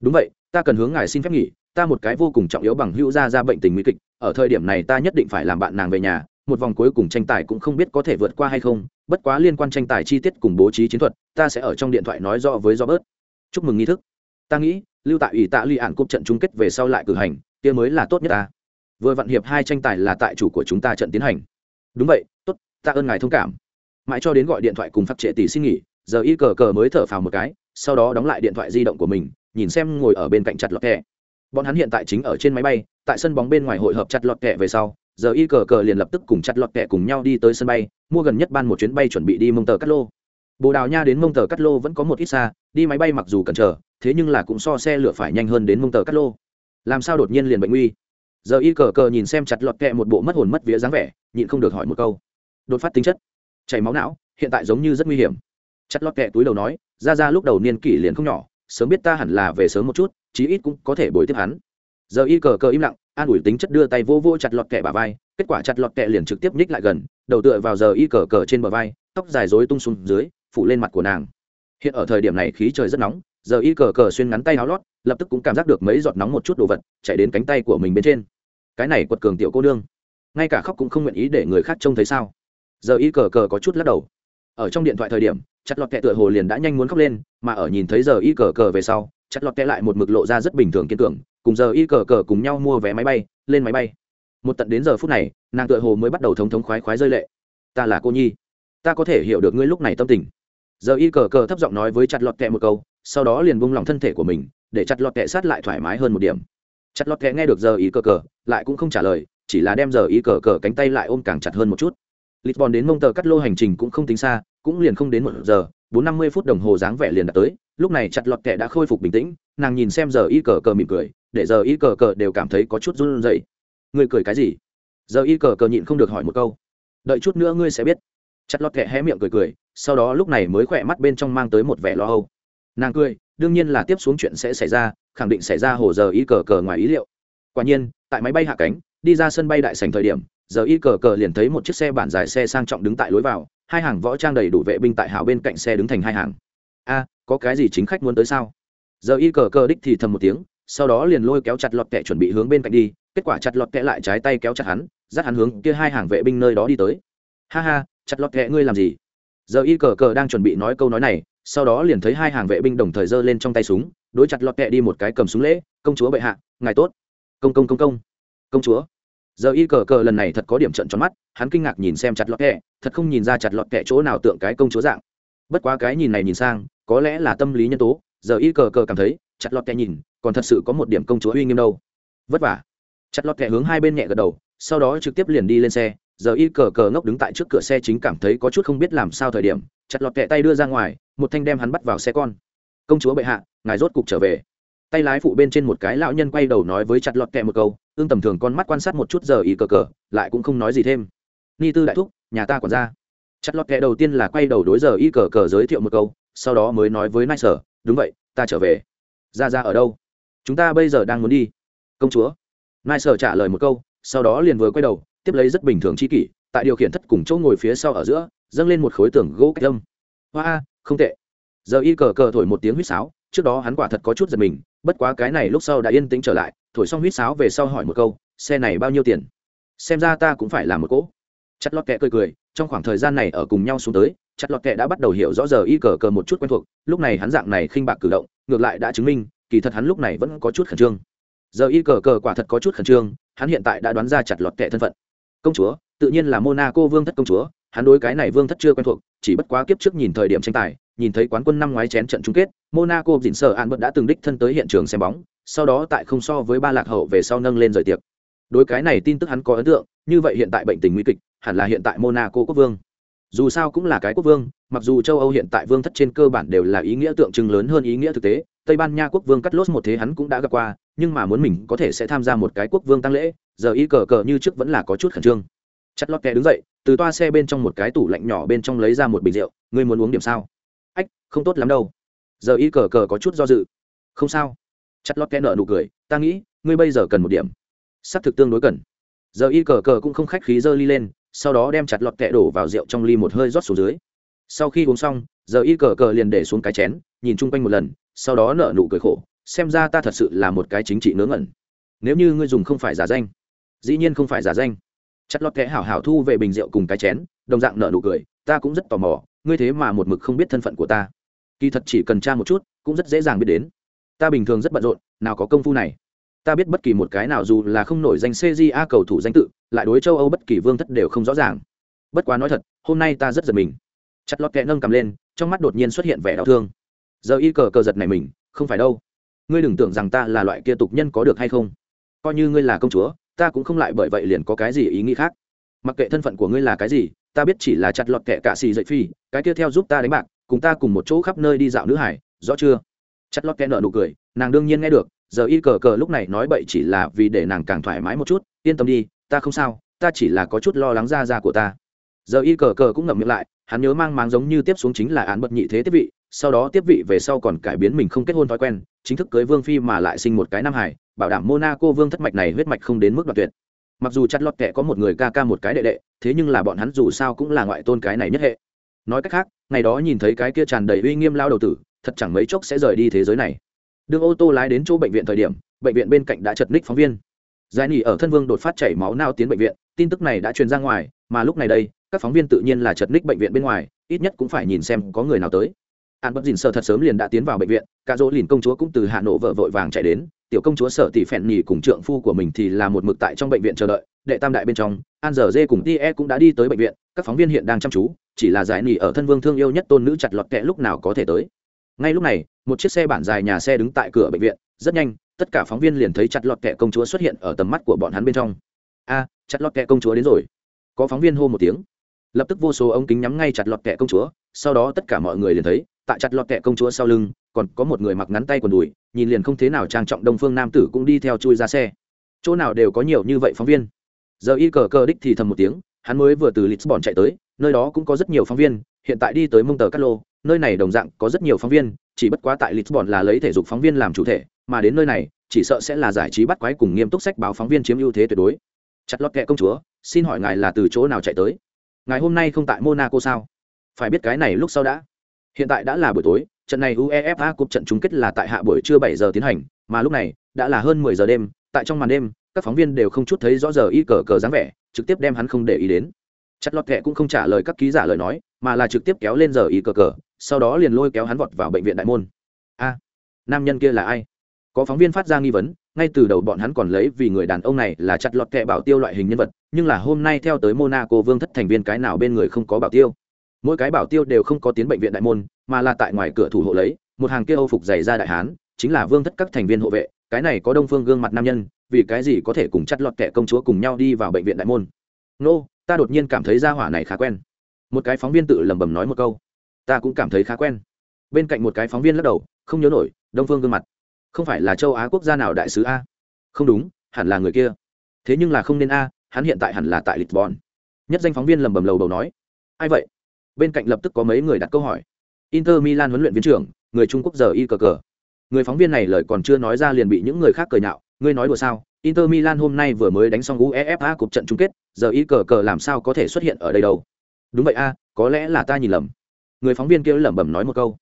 Đúng vậy ta cần hướng ngài xin phép nghỉ ta một cái vô cùng trọng yếu bằng hữu ra ra bệnh tình nguy kịch ở thời điểm này ta nhất định phải làm bạn nàng về nhà một vòng cuối cùng tranh tài cũng không biết có thể vượt qua hay không bất quá liên quan tranh tài chi tiết cùng bố trí chiến thuật ta sẽ ở trong điện thoại nói rõ với robert. Chúc mừng nghi thức. Ta nghĩ lưu tại ủy tạ ly ạn cúp trận chung kết về sau lại cử hành kia mới là tốt nhất ta. Vừa vặn hiệp hai tranh tài là tại chủ của chúng ta trận tiến hành. Đúng vậy tốt ta ơn ngài thông cảm mãi cho đến gọi điện thoại cùng phát trệ tỷ xin nghỉ, giờ y cờ cờ mới thở phào một cái, sau đó đóng lại điện thoại di động của mình, nhìn xem ngồi ở bên cạnh chặt lọt kẹ. Bọn hắn hiện tại chính ở trên máy bay, tại sân bóng bên ngoài hội hợp chặt lọt kẹ về sau, giờ y cờ cờ liền lập tức cùng chặt lọt kẹ cùng nhau đi tới sân bay, mua gần nhất ban một chuyến bay chuẩn bị đi mông tờ cát lô. Bồ đào nha đến mông tờ cát lô vẫn có một ít xa, đi máy bay mặc dù cần chờ thế nhưng là cũng so xe lửa phải nhanh hơn đến mông tờ cát lô. Làm sao đột nhiên liền bệnh nguy? Giờ y cờ cờ nhìn xem chặt lọt kẹ một bộ mất hồn mất vía dáng vẻ, nhịn không được hỏi một câu. Đột phát tính chất chảy máu não, hiện tại giống như rất nguy hiểm. Chặt lót kẹ túi đầu nói, ra ra lúc đầu niên kỷ liền không nhỏ, sớm biết ta hẳn là về sớm một chút, chí ít cũng có thể bồi tiếp hắn. Giờ y cờ cờ im lặng, an ủi tính chất đưa tay vô vô chặt lọt kẹ bà vai, kết quả chặt lọt kẹ liền trực tiếp nhích lại gần, đầu tựa vào giờ y cờ cờ trên bờ vai, tóc dài dối tung xuống dưới, phủ lên mặt của nàng. Hiện ở thời điểm này khí trời rất nóng, giờ y cờ cờ xuyên ngắn tay áo lót, lập tức cũng cảm giác được mấy giọt nóng một chút đồ vật, chạy đến cánh tay của mình bên trên. Cái này quật cường tiểu cô nương. Ngay cả khóc cũng không nguyện ý để người khác trông thấy sao giờ y cờ cờ có chút lắc đầu. Ở trong điện thoại thời điểm, chặt lọt kẹ tựa hồ liền đã nhanh muốn khóc lên, mà ở nhìn thấy giờ y cờ cờ về sau, chặt lọt kẹ lại một mực lộ ra rất bình thường kiên tưởng cùng giờ y cờ cờ cùng nhau mua vé máy bay, lên máy bay. Một tận đến giờ phút này, nàng tựa hồ mới bắt đầu thống thống khoái khoái rơi lệ. Ta là cô nhi. Ta có thể hiểu được ngươi lúc này tâm tình. Giờ y cờ cờ thấp giọng nói với chặt lọt kẹ một câu, sau đó liền bung lòng thân thể của mình, để chặt lọt kẹ sát lại thoải mái hơn một điểm. Chặt lọt kẹ nghe được giờ y cờ cờ, lại cũng không trả lời, chỉ là đem giờ y cờ cờ cánh tay lại ôm càng chặt hơn một chút lisbon đến mông tờ cắt lô hành trình cũng không tính xa, cũng liền không đến một giờ, bốn năm mươi phút đồng hồ dáng vẻ liền đã tới. Lúc này chặt lọt kệ đã khôi phục bình tĩnh, nàng nhìn xem giờ y cờ cờ mỉm cười, để giờ y cờ cờ đều cảm thấy có chút run rẩy. Ngươi cười cái gì? Giờ y cờ cờ nhịn không được hỏi một câu. Đợi chút nữa ngươi sẽ biết. Chặt lọt kệ hé miệng cười cười, sau đó lúc này mới khỏe mắt bên trong mang tới một vẻ lo âu. Nàng cười, đương nhiên là tiếp xuống chuyện sẽ xảy ra, khẳng định xảy ra hồ giờ y cờ cờ ngoài ý liệu. Quả nhiên, tại máy bay hạ cánh đi ra sân bay đại sảnh thời điểm, giờ y cờ cờ liền thấy một chiếc xe bản dài xe sang trọng đứng tại lối vào, hai hàng võ trang đầy đủ vệ binh tại hào bên cạnh xe đứng thành hai hàng. A, có cái gì chính khách muốn tới sao? Giờ y cờ cờ đích thì thầm một tiếng, sau đó liền lôi kéo chặt lọt kẹ chuẩn bị hướng bên cạnh đi, kết quả chặt lọt kẹ lại trái tay kéo chặt hắn, dắt hắn hướng kia hai hàng vệ binh nơi đó đi tới. Ha ha, chặt lọt kẹ ngươi làm gì? Giờ y cờ cờ đang chuẩn bị nói câu nói này, sau đó liền thấy hai hàng vệ binh đồng thời giơ lên trong tay súng, đối chặt lọt kẹ đi một cái cầm súng lễ, công chúa bệ hạ, ngài tốt. Công công công công. Công chúa giờ y cờ cờ lần này thật có điểm trận tròn mắt, hắn kinh ngạc nhìn xem chặt lọt kẹ, thật không nhìn ra chặt lọt kẹ chỗ nào tượng cái công chúa dạng. Bất quá cái nhìn này nhìn sang, có lẽ là tâm lý nhân tố, giờ y cờ cờ cảm thấy, chặt lọt kẹ nhìn, còn thật sự có một điểm công chúa uy nghiêm đâu. Vất vả. Chặt lọt kẹ hướng hai bên nhẹ gật đầu, sau đó trực tiếp liền đi lên xe, giờ y cờ cờ ngốc đứng tại trước cửa xe chính cảm thấy có chút không biết làm sao thời điểm, chặt lọt kẹ tay đưa ra ngoài, một thanh đem hắn bắt vào xe con. Công chúa bệ hạ, ngài rốt cục trở về tay lái phụ bên trên một cái lão nhân quay đầu nói với chặt lọt kẹ một câu, ương tầm thường con mắt quan sát một chút giờ y cờ cờ, lại cũng không nói gì thêm. Ni tư đại thúc, nhà ta còn ra chặt lọt kẹ đầu tiên là quay đầu đối giờ y cờ cờ giới thiệu một câu, sau đó mới nói với nai sở, đúng vậy, ta trở về. Ra ra ở đâu? Chúng ta bây giờ đang muốn đi. Công chúa. Nai sở trả lời một câu, sau đó liền vừa quay đầu, tiếp lấy rất bình thường chi kỷ, tại điều khiển thất cùng chỗ ngồi phía sau ở giữa, dâng lên một khối tường gỗ cách âm. Hoa, không tệ. Giờ y cờ cờ thổi một tiếng huýt sáo, trước đó hắn quả thật có chút giật mình bất quá cái này lúc sau đã yên tĩnh trở lại, thổi xong huýt sáo về sau hỏi một câu, xe này bao nhiêu tiền? Xem ra ta cũng phải làm một cỗ. Chặt lọt kẹ cười cười, trong khoảng thời gian này ở cùng nhau xuống tới, chặt lọt kẹ đã bắt đầu hiểu rõ giờ y cờ cờ một chút quen thuộc, lúc này hắn dạng này khinh bạc cử động, ngược lại đã chứng minh, kỳ thật hắn lúc này vẫn có chút khẩn trương. Giờ y cờ cờ quả thật có chút khẩn trương, hắn hiện tại đã đoán ra chặt lọt kẹ thân phận. Công chúa, tự nhiên là monaco vương thất công chúa, hắn đối cái này vương thất chưa quen thuộc, chỉ bất quá kiếp trước nhìn thời điểm tranh tài nhìn thấy quán quân năm ngoái chén trận chung kết, monaco dịn sở an bật đã từng đích thân tới hiện trường xem bóng, sau đó tại không so với ba lạc hậu về sau nâng lên rời tiệc. Đối cái này tin tức hắn có ấn tượng, như vậy hiện tại bệnh tình nguy kịch, hẳn là hiện tại monaco quốc vương. Dù sao cũng là cái quốc vương, mặc dù châu âu hiện tại vương thất trên cơ bản đều là ý nghĩa tượng trưng lớn hơn ý nghĩa thực tế, tây ban nha quốc vương cắt lốt một thế hắn cũng đã gặp qua, nhưng mà muốn mình có thể sẽ tham gia một cái quốc vương tăng lễ, giờ y cờ cờ như trước vẫn là có chút khẩn trương. Chặt lót kẻ đứng dậy, từ toa xe bên trong một cái tủ lạnh nhỏ bên trong lấy ra một bình rượu, ngươi muốn uống điểm sao? Không tốt lắm đâu. Giờ y cờ cờ có chút do dự. Không sao. Chặt lót kẽ nợ nụ cười, ta nghĩ, ngươi bây giờ cần một điểm. S ắ c thực tương đối cần. Giờ y cờ cờ cũng không khách khí dơ ly lên, sau đó đem chặt lọt kẹ đổ vào rượu trong ly một hơi rót xuống dưới. Sau khi uống xong, giờ y cờ cờ liền để xuống cái chén, nhìn chung quanh một lần, sau đó nợ nụ cười khổ, xem ra ta thật sự là một cái chính trị ngớ ngẩn. Nếu như ngươi dùng không phải giả danh, dĩ nhiên không phải giả danh. Chặt lọt kẽ hảo hảo thu về bình rượu cùng cái chén, đồng dạng nợ nụ cười, ta cũng rất tò mò, ngươi thế mà một mực không biết thân phận của ta kỳ thật chỉ cần tra một chút, cũng rất dễ dàng biết đến. Ta bình thường rất bận rộn, nào có công phu này. Ta biết bất kỳ một cái nào dù là không nổi danh cja cầu thủ danh tự, lại đối châu âu bất kỳ vương thất đều không rõ ràng. Bất quá nói thật, hôm nay ta rất giật mình. Chặt lọt kẹ nâng cầm lên, trong mắt đột nhiên xuất hiện vẻ đau thương. Giờ y cờ cờ giật này mình, không phải đâu. Ngươi đừng tưởng rằng ta là loại kia tục nhân có được hay không. Coi như ngươi là công chúa, ta cũng không lại bởi vậy liền có cái gì ý nghĩ khác. Mặc kệ thân phận của ngươi là cái gì, ta biết chỉ là chặt lọt kẹ cả xì dậy phi, cái kia theo giúp ta đánh bạc cùng ta cùng một chỗ khắp nơi đi dạo nữ hải, rõ chưa? Chặt lót kẽ nợ nụ cười, nàng đương nhiên nghe được, giờ y cờ cờ lúc này nói bậy chỉ là vì để nàng càng thoải mái một chút, yên tâm đi, ta không sao, ta chỉ là có chút lo lắng ra ra của ta. Giờ y cờ cờ cũng ngậm miệng lại, hắn nhớ mang máng giống như tiếp xuống chính là án bật nhị thế tiếp vị, sau đó tiếp vị về sau còn cải biến mình không kết hôn thói quen, chính thức cưới vương phi mà lại sinh một cái nam hải, bảo đảm monaco vương thất mạch này huyết mạch không đến mức đoạt tuyệt. Mặc dù chặt lọt kẻ có một người ca ca một cái đệ đệ, thế nhưng là bọn hắn dù sao cũng là ngoại tôn cái này nhất hệ nói cách khác, ngày đó nhìn thấy cái kia tràn đầy uy nghiêm lao đầu tử, thật chẳng mấy chốc sẽ rời đi thế giới này. Đường ô tô lái đến chỗ bệnh viện thời điểm, bệnh viện bên cạnh đã chật ních phóng viên. Giải nỉ ở thân vương đột phát chảy máu nao tiến bệnh viện, tin tức này đã truyền ra ngoài, mà lúc này đây, các phóng viên tự nhiên là chật ních bệnh viện bên ngoài, ít nhất cũng phải nhìn xem có người nào tới. An bất dìn sợ thật sớm liền đã tiến vào bệnh viện, cả dỗ lìn công chúa cũng từ hà nội vợ vội vàng chạy đến, tiểu công chúa sở tỷ phèn nhì cùng trượng phu của mình thì là một mực tại trong bệnh viện chờ đợi, đệ tam đại bên trong, an giờ dê cùng tie cũng đã đi tới bệnh viện, các phóng viên hiện đang chăm chú chỉ là giải nỉ ở thân vương thương yêu nhất tôn nữ chặt lọt kẹ lúc nào có thể tới. Ngay lúc này, một chiếc xe bản dài nhà xe đứng tại cửa bệnh viện, rất nhanh, tất cả phóng viên liền thấy chặt lọt kẹ công chúa xuất hiện ở tầm mắt của bọn hắn bên trong. A, chặt lọt kẹ công chúa đến rồi. Có phóng viên hô một tiếng. Lập tức vô số ống kính nhắm ngay chặt lọt kẹ công chúa, sau đó tất cả mọi người liền thấy, tại chặt lọt kẹ công chúa sau lưng, còn có một người mặc ngắn tay quần đùi, nhìn liền không thế nào trang trọng đông phương nam tử cũng đi theo chui ra xe. Chỗ nào đều có nhiều như vậy phóng viên. Giờ y cờ cờ đích thì thầm một tiếng, hắn mới vừa từ lisbon chạy tới nơi đó cũng có rất nhiều phóng viên, hiện tại đi tới mông tờ cát lô, nơi này đồng dạng có rất nhiều phóng viên, chỉ bất quá tại lisbon là lấy thể dục phóng viên làm chủ thể, mà đến nơi này, chỉ sợ sẽ là giải trí bắt quái cùng nghiêm túc sách báo phóng viên chiếm ưu thế tuyệt đối. Chặt lót kệ công chúa, xin hỏi ngài là từ chỗ nào chạy tới? Ngài hôm nay không tại monaco sao? Phải biết cái này lúc sau đã. Hiện tại đã là buổi tối, trận này uefa cúp trận chung kết là tại hạ buổi trưa bảy giờ tiến hành, mà lúc này, đã là hơn mười giờ đêm, tại trong màn đêm, các phóng viên đều không chút thấy rõ giờ y cờ cờ dáng vẻ, trực tiếp đem hắn không để ý đến chặt lọt kệ cũng không trả lời các ký giả lời nói, mà là trực tiếp kéo lên giờ y cờ cờ, sau đó liền lôi kéo hắn vọt vào bệnh viện đại môn. A, nam nhân kia là ai? Có phóng viên phát ra nghi vấn, ngay từ đầu bọn hắn còn lấy vì người đàn ông này là chặt lọt kệ bảo tiêu loại hình nhân vật, nhưng là hôm nay theo tới monaco vương thất thành viên cái nào bên người không có bảo tiêu. Mỗi cái bảo tiêu đều không có tiến bệnh viện đại môn, mà là tại ngoài cửa thủ hộ lấy, một hàng kia âu phục dày ra đại hán, chính là vương thất các thành viên hộ vệ, cái này có đông phương gương mặt nam nhân, vì cái gì có thể cùng chặt lọt kệ công chúa cùng nhau đi vào bệnh viện đại môn? Nô ta đột nhiên cảm thấy gia hỏa này khá quen. Một cái phóng viên tự lẩm bẩm nói một câu. Ta cũng cảm thấy khá quen. Bên cạnh một cái phóng viên lắc đầu, không nhớ nổi, đông phương gương mặt. Không phải là châu á quốc gia nào đại sứ a? Không đúng, hẳn là người kia. Thế nhưng là không nên a, hắn hiện tại hẳn là tại lisbon. Nhất danh phóng viên lẩm bẩm lầu đầu nói. Ai vậy? Bên cạnh lập tức có mấy người đặt câu hỏi. Inter milan huấn luyện viên trưởng, người trung quốc giờ y cờ cờ. Người phóng viên này lời còn chưa nói ra liền bị những người khác cười nhạo. Ngươi nói đùa sao? Inter milan hôm nay vừa mới đánh xong uefa cuộc trận chung kết, giờ y cờ cờ làm sao có thể xuất hiện ở đây đâu? Đúng vậy a, có lẽ là ta nhìn lầm. Người phóng viên kia lẩm bẩm nói một câu.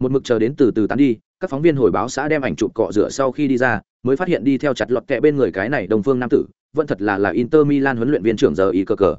Một mực chờ đến từ từ tán đi, các phóng viên hồi báo xã đem ảnh chụp cọ rửa sau khi đi ra, mới phát hiện đi theo chặt lọt kẹ bên người cái này đồng phương nam tử, vẫn thật là là inter milan huấn luyện viên trưởng giờ y cờ cờ.